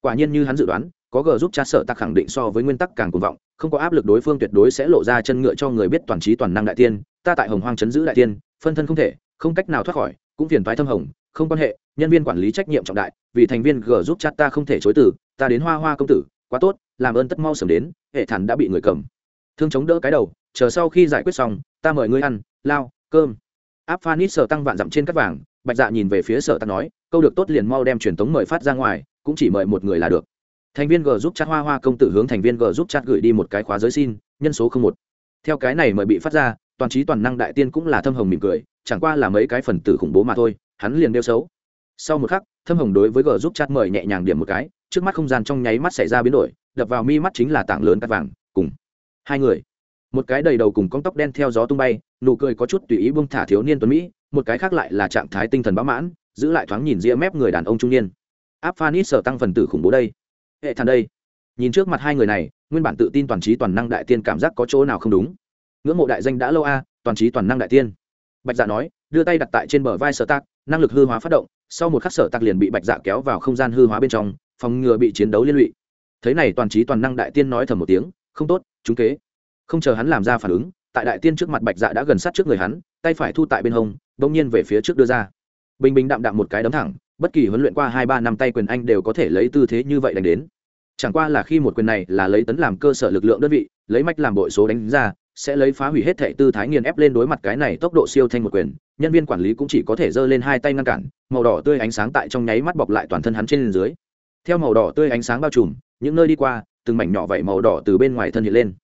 Quả nhiên như hắn dự đoán, có g giúp cha sở tạc khẳng định so với nguyên tắc càng cuồng vọng, không có áp lực đối phương tuyệt đối sẽ lộ ra chân ngựa cho người biết toàn trí toàn năng đại tiên, ta tại hồng hoang chấn giữ đại tiên, phân thân không thể, không cách nào thoát khỏi, cũng phiền thoái thâm hồng, không quan hệ, nhân viên quản lý trách nhiệm trọng đại, vì thành viên g giúp chat ta không thể chối từ, ta đến hoa hoa công tử, quá tốt, làm ơn tất mau sớm đến, hệ thản đã bị người cầm thương chống đỡ cái đầu, chờ sau khi giải quyết xong, ta mời ngươi ăn, lao, cơm. Áp phanit sở tăng vạn dặm trên cắt vàng, bạch dạ nhìn về phía sở tăng nói, câu được tốt liền mau đem truyền tống mời phát ra ngoài, cũng chỉ mời một người là được. Thành viên g giúp chat hoa hoa công tử hướng thành viên g giúp chat gửi đi một cái khóa giới xin, nhân số không một. Theo cái này mời bị phát ra, toàn trí toàn năng đại tiên cũng là thâm hồng mỉm cười, chẳng qua là mấy cái phần tử khủng bố mà thôi, hắn liền đeo xấu. Sau một khắc, thâm hồng đối với g giúp chat mời nhẹ nhàng điểm một cái, trước mắt không gian trong nháy mắt xảy ra biến đổi, đập vào mi mắt chính là tảng lớn cắt vàng, cùng hai người. Một cái đầy đầu cùng con tóc đen theo gió tung bay, nụ cười có chút tùy ý buông thả thiếu niên tuấn mỹ, một cái khác lại là trạng thái tinh thần bão mãn, giữ lại thoáng nhìn ria mép người đàn ông trung niên. Áp phan ít sở tăng phần tử khủng bố đây. Hệ thàn đây. Nhìn trước mặt hai người này, nguyên bản tự tin toàn trí toàn năng đại tiên cảm giác có chỗ nào không đúng. Ngưỡng mộ đại danh đã lâu a, toàn trí toàn năng đại tiên. Bạch dạ nói, đưa tay đặt tại trên bờ vai sở tạc, năng lực hư hóa phát động, sau một khắc sở tạc liền bị bạch dạ kéo vào không gian hư hóa bên trong, phòng ngừa bị chiến đấu liên lụy. Thế này toàn trí toàn năng đại tiên nói thầm một tiếng, không tốt chúng kế. Không chờ hắn làm ra phản ứng, tại đại tiên trước mặt bạch dạ đã gần sát trước người hắn, tay phải thu tại bên hông, bỗng nhiên về phía trước đưa ra. Bình bình đạm đạm một cái đấm thẳng, bất kỳ huấn luyện qua hai ba năm tay quyền anh đều có thể lấy tư thế như vậy đánh đến. Chẳng qua là khi một quyền này là lấy tấn làm cơ sở lực lượng đơn vị, lấy mách làm bội số đánh ra, sẽ lấy phá hủy hết thệ tư thái nghiền ép lên đối mặt cái này tốc độ siêu thanh một quyền, nhân viên quản lý cũng chỉ có thể giơ lên hai tay ngăn cản, màu đỏ tươi ánh sáng tại trong nháy mắt bọc lại toàn thân hắn trên dưới. Theo màu đỏ tươi ánh sáng bao trùm, những nơi đi qua từng mảnh nhỏ vảy màu đỏ từ bên ngoài thân hiện lên.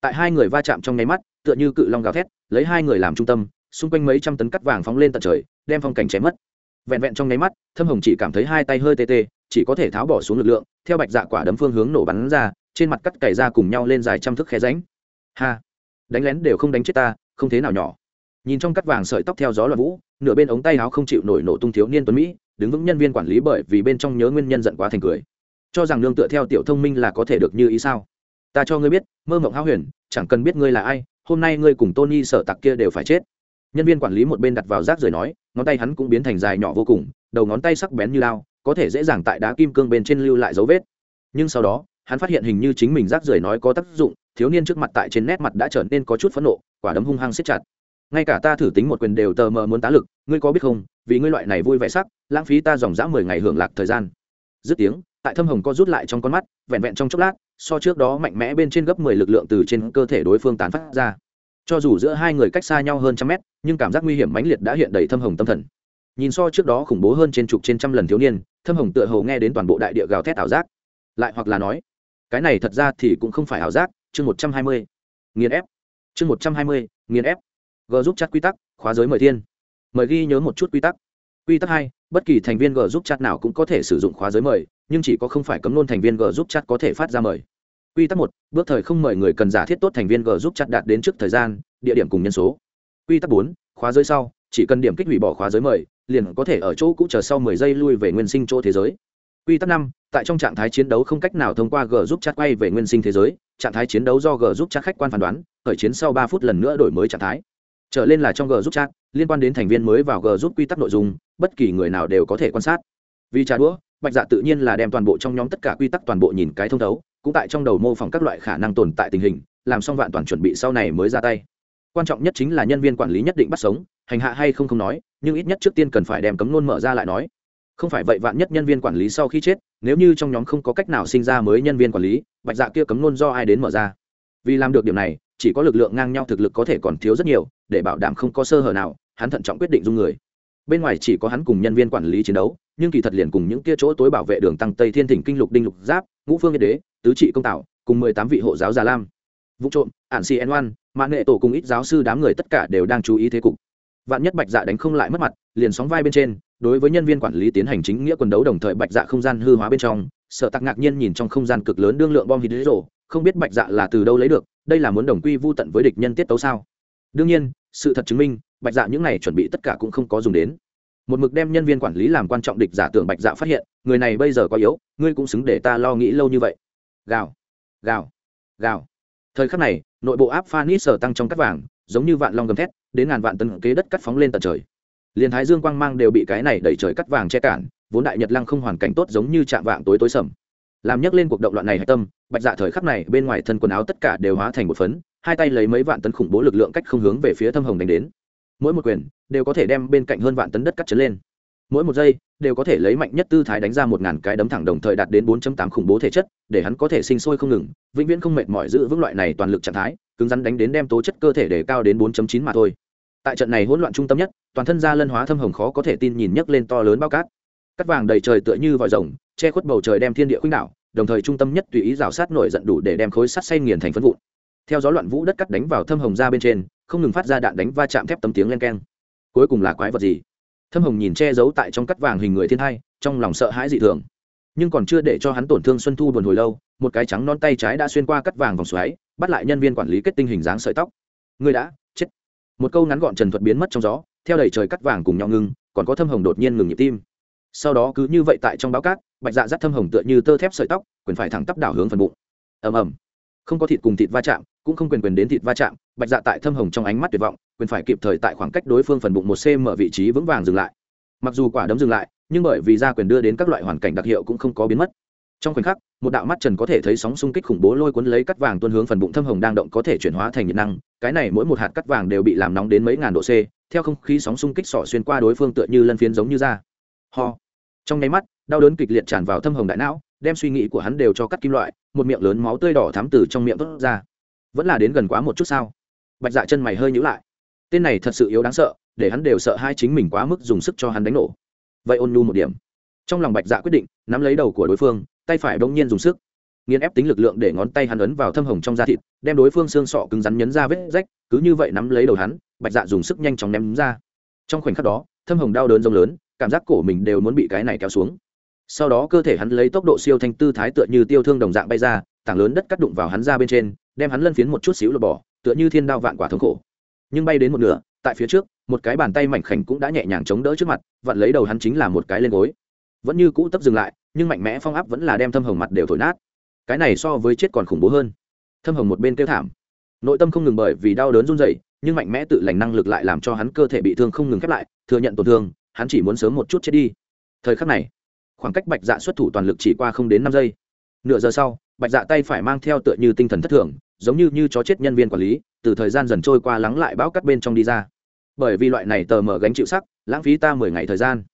Tại hai người va chạm trong nháy mắt, tựa như cự long gào thét, lấy hai người làm trung tâm, xung quanh mấy trăm tấn cắt vàng phóng lên tận trời, đem phong cảnh chém mất. Vẹn vẹn trong nháy mắt, thâm hồng chỉ cảm thấy hai tay hơi tê tê, chỉ có thể tháo bỏ xuống lực lượng, theo bạch dạ quả đấm phương hướng nổ bắn ra, trên mặt cắt cày ra cùng nhau lên dài trăm thước khe ránh ha! Đánh lén đều không đánh chết ta, không thế nào nhỏ. Nhìn trong cắt vàng sợi tóc theo gió loạn vũ, nửa bên ống tay áo không chịu nổi nổ tung thiếu niên tuấn mỹ, đứng vững nhân viên quản lý bởi vì bên trong nhớ nguyên nhân giận quá thành cười cho rằng nương tựa theo tiểu thông minh là có thể được như ý sao? Ta cho ngươi biết, mơ mộng háo huyền, chẳng cần biết ngươi là ai, hôm nay ngươi cùng tony sở tặc kia đều phải chết. Nhân viên quản lý một bên đặt vào rác rời nói, ngón tay hắn cũng biến thành dài nhỏ vô cùng, đầu ngón tay sắc bén như lao, có thể dễ dàng tại đá kim cương bên trên lưu lại dấu vết. Nhưng sau đó, hắn phát hiện hình như chính mình rác rời nói có tác dụng, thiếu niên trước mặt tại trên nét mặt đã trở nên có chút phẫn nộ, quả đấm hung hăng siết chặt. Ngay cả ta thử tính một quyền đều tờ mờ muốn tá lực, ngươi có biết không, vì ngươi loại này vui vẻ sắc, lãng phí ta dòng dã mười ngày hưởng lạc thời gian. Dứt tiếng tại thâm hồng co rút lại trong con mắt, vẹn vẹn trong chốc lát, so trước đó mạnh mẽ bên trên gấp mười lực lượng từ trên cơ thể đối phương tán phát ra. Cho dù giữa hai người cách xa nhau hơn trăm mét, nhưng cảm giác nguy hiểm mãnh liệt đã hiện đầy thâm hồng tâm thần. Nhìn so trước đó khủng bố hơn trên chục trên trăm lần thiếu niên, thâm hồng tựa hồ nghe đến toàn bộ đại địa gào thét ảo giác. Lại hoặc là nói, cái này thật ra thì cũng không phải ảo giác, chương một trăm hai mươi, nghiền ép. Chương một trăm hai mươi, nghiền ép. G giúp chắc quy tắc, khóa giới mời thiên. Mời ghi nhớ một chút quy tắc quy tắc hai, bất kỳ thành viên g giúp chat nào cũng có thể sử dụng khóa giới mời, nhưng chỉ có không phải cấm nôn thành viên g giúp chat có thể phát ra mời. Quy tắc một, bước thời không mời người cần giả thiết tốt thành viên g giúp chặt đạt đến trước thời gian, địa điểm cùng nhân số. Quy tắc bốn, khóa giới sau, chỉ cần điểm kích hủy bỏ khóa giới mời, liền có thể ở chỗ cũ chờ sau mười giây lui về nguyên sinh chỗ thế giới. Quy tắc năm, tại trong trạng thái chiến đấu không cách nào thông qua g giúp chat quay về nguyên sinh thế giới, trạng thái chiến đấu do g giúp chat khách quan phán đoán, khởi chiến sau ba phút lần nữa đổi mới trạng thái. Trở lên là trong g giúp chat liên quan đến thành viên mới vào g giúp quy tắc nội dung, bất kỳ người nào đều có thể quan sát. Vì trà đũa, bạch dạ tự nhiên là đem toàn bộ trong nhóm tất cả quy tắc toàn bộ nhìn cái thông thấu, cũng tại trong đầu mô phỏng các loại khả năng tồn tại tình hình, làm xong vạn toàn chuẩn bị sau này mới ra tay. Quan trọng nhất chính là nhân viên quản lý nhất định bắt sống, hành hạ hay không không nói, nhưng ít nhất trước tiên cần phải đem cấm nôn mở ra lại nói. Không phải vậy vạn nhất nhân viên quản lý sau khi chết, nếu như trong nhóm không có cách nào sinh ra mới nhân viên quản lý, bạch dạ kia cấm nôn do ai đến mở ra? Vì làm được điểm này, chỉ có lực lượng ngang nhau thực lực có thể còn thiếu rất nhiều để bảo đảm không có sơ hở nào, hắn thận trọng quyết định dung người. Bên ngoài chỉ có hắn cùng nhân viên quản lý chiến đấu, nhưng kỳ thật liền cùng những kia chỗ tối bảo vệ đường tăng tây thiên thỉnh kinh lục đinh lục giáp, ngũ phương yên đế, tứ trị công tạo cùng mười tám vị hộ giáo già lam vụ trộm, ản cn oan mạng nghệ tổ cùng ít giáo sư đám người tất cả đều đang chú ý thế cục. Vạn nhất bạch dạ đánh không lại mất mặt, liền sóng vai bên trên, đối với nhân viên quản lý tiến hành chính nghĩa quần đấu đồng thời bạch dạ không gian hư hóa bên trong, sợ tặc ngạc nhiên nhìn trong không gian cực lớn đương lượng bom hít rổ không biết bạch dạ là từ đâu lấy được, đây là muốn đồng quy vô tận với địch nhân tiết tấu sao? Đương nhiên, sự thật chứng minh, bạch dạ những này chuẩn bị tất cả cũng không có dùng đến. Một mực đem nhân viên quản lý làm quan trọng địch giả tưởng bạch dạ phát hiện, người này bây giờ có yếu, ngươi cũng xứng để ta lo nghĩ lâu như vậy. Gào gào gào. Thời khắc này, nội bộ áp phanit sở tăng trong cắt vàng, giống như vạn long gầm thét, đến ngàn vạn tấn kế đất cắt phóng lên tận trời. Liền thái dương quang mang đều bị cái này đẩy trời cắt vàng che cản, vốn đại nhật lăng không hoàn cảnh tốt giống như chạm vạng tối tối sầm. Làm nhấc lên cuộc động loạn này hạch tâm, bạch dạ thời khắc này bên ngoài thân quần áo tất cả đều hóa thành một phấn hai tay lấy mấy vạn tấn khủng bố lực lượng cách không hướng về phía thâm hồng đánh đến. Mỗi một quyền đều có thể đem bên cạnh hơn vạn tấn đất cắt chấn lên. Mỗi một giây đều có thể lấy mạnh nhất tư thái đánh ra một ngàn cái đấm thẳng đồng thời đạt đến 4.8 khủng bố thể chất, để hắn có thể sinh sôi không ngừng, vĩnh viễn không mệt mỏi giữ vững loại này toàn lực trạng thái, cứng rắn đánh đến đem tố chất cơ thể để cao đến 4.9 mà thôi. Tại trận này hỗn loạn trung tâm nhất, toàn thân da lân hóa thâm hồng khó có thể tin nhìn nhấc lên to lớn bao cát. Cắt vàng đầy trời tựa như vòi rồng, che khuất bầu trời đem thiên địa khuynh đảo, đồng thời trung tâm nhất tùy ý rào sát nổi giận đủ để đem khối sắt xay nghiền thành phân vụn theo gió loạn vũ đất cắt đánh vào thâm hồng ra bên trên, không ngừng phát ra đạn đánh va chạm thép tấm tiếng len keng. Cuối cùng là quái vật gì? Thâm hồng nhìn che giấu tại trong cắt vàng hình người thiên hai trong lòng sợ hãi dị thường. Nhưng còn chưa để cho hắn tổn thương xuân thu buồn hồi lâu, một cái trắng non tay trái đã xuyên qua cắt vàng vòng xoáy, bắt lại nhân viên quản lý kết tinh hình dáng sợi tóc. Người đã, chết. Một câu ngắn gọn trần thuật biến mất trong gió, theo đầy trời cắt vàng cùng nhau ngưng, còn có thâm hồng đột nhiên ngừng nhịp tim. Sau đó cứ như vậy tại trong báo cát, bạch dạ dắt thâm hồng tựa như tơ thép sợi tóc, quyền phải thẳng tắp đảo hướng phần bụng. Ầm ầm. Không có thịt cùng thịt va chạm cũng không quyền quyền đến thịt va chạm, bạch dạ tại thâm hồng trong ánh mắt tuyệt vọng, quyền phải kịp thời tại khoảng cách đối phương phần bụng một cm vị trí vững vàng dừng lại. Mặc dù quả đấm dừng lại, nhưng bởi vì ra quyền đưa đến các loại hoàn cảnh đặc hiệu cũng không có biến mất. Trong khoảnh khắc, một đạo mắt trần có thể thấy sóng xung kích khủng bố lôi cuốn lấy cắt vàng tuôn hướng phần bụng thâm hồng đang động có thể chuyển hóa thành nhiệt năng, cái này mỗi một hạt cắt vàng đều bị làm nóng đến mấy ngàn độ c, theo không khí sóng xung kích sỏ xuyên qua đối phương tựa như lân phiến giống như da. Ho. Trong nháy mắt, đau đớn kịch liệt tràn vào thâm hồng đại não, đem suy nghĩ của hắn đều cho cắt kim loại, một miệng lớn máu tươi đỏ thám từ trong miệng vớt ra vẫn là đến gần quá một chút sao? Bạch dạ chân mày hơi nhữ lại. Tên này thật sự yếu đáng sợ, để hắn đều sợ hai chính mình quá mức dùng sức cho hắn đánh nổ. Vậy ôn nhu một điểm. Trong lòng bạch dạ quyết định, nắm lấy đầu của đối phương, tay phải bỗng nhiên dùng sức. Nghiền ép tính lực lượng để ngón tay hắn ấn vào thâm hồng trong da thịt, đem đối phương xương sọ cứng rắn nhấn ra vết rách, cứ như vậy nắm lấy đầu hắn, bạch dạ dùng sức nhanh chóng ném ra. Trong khoảnh khắc đó, thâm hồng đau đớn rông lớn, cảm giác cổ mình đều muốn bị cái này kéo xuống. Sau đó cơ thể hắn lấy tốc độ siêu thanh tư thái tựa như tiêu thương đồng dạng bay ra, tảng lớn đất cắt đụng vào hắn ra bên trên đem hắn lân phiến một chút xíu lột bỏ, tựa như thiên đao vạn quả thống khổ. Nhưng bay đến một nửa, tại phía trước, một cái bàn tay mảnh khảnh cũng đã nhẹ nhàng chống đỡ trước mặt, vặn lấy đầu hắn chính là một cái lên gối. Vẫn như cũ tấp dừng lại, nhưng mạnh mẽ phong áp vẫn là đem thâm hồng mặt đều thổi nát. Cái này so với chết còn khủng bố hơn. Thâm hồng một bên kêu thảm. Nội tâm không ngừng bởi vì đau đớn run dậy nhưng mạnh mẽ tự lành năng lực lại làm cho hắn cơ thể bị thương không ngừng khép lại, thừa nhận tổn thương, hắn chỉ muốn sớm một chút chết đi. Thời khắc này, khoảng cách bạch dạ xuất thủ toàn lực chỉ qua không đến năm giây. Nửa giờ sau bạch dạ tay phải mang theo tựa như tinh thần thất thường, giống như như chó chết nhân viên quản lý, từ thời gian dần trôi qua lắng lại bão cắt bên trong đi ra. Bởi vì loại này tờ mở gánh chịu sắc, lãng phí ta mười ngày thời gian.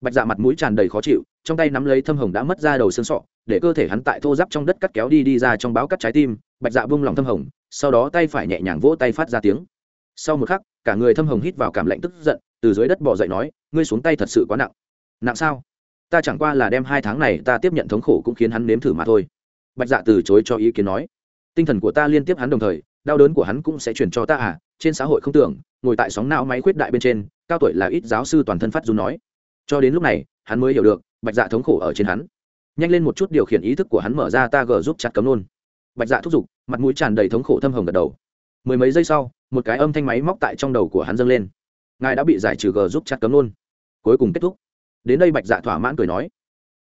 Bạch dạ mặt mũi tràn đầy khó chịu, trong tay nắm lấy thâm hồng đã mất ra đầu xương sọ, để cơ thể hắn tại thô giáp trong đất cắt kéo đi đi ra trong báo cắt trái tim, bạch dạ vung lòng thâm hồng, sau đó tay phải nhẹ nhàng vỗ tay phát ra tiếng. Sau một khắc, cả người thâm hồng hít vào cảm lạnh tức giận, từ dưới đất bỏ dậy nói, ngươi xuống tay thật sự quá nặng. Nặng sao? Ta chẳng qua là đem hai tháng này ta tiếp nhận thống khổ cũng khiến hắn nếm thử mà thôi bạch dạ từ chối cho ý kiến nói, tinh thần của ta liên tiếp hắn đồng thời, đau đớn của hắn cũng sẽ chuyển cho ta à? Trên xã hội không tưởng, ngồi tại sóng não máy khuyết đại bên trên, cao tuổi là ít giáo sư toàn thân phát dù nói. Cho đến lúc này, hắn mới hiểu được, bạch dạ thống khổ ở trên hắn. Nhanh lên một chút điều khiển ý thức của hắn mở ra ta gờ giúp chặt cấm nôn bạch dạ thúc giục, mặt mũi tràn đầy thống khổ thâm hồng gật đầu. Mười mấy giây sau, một cái âm thanh máy móc tại trong đầu của hắn dâng lên. Ngài đã bị giải trừ gờ giúp chặt cấm nôn cuối cùng kết thúc. Đến đây bạch dạ thỏa mãn cười nói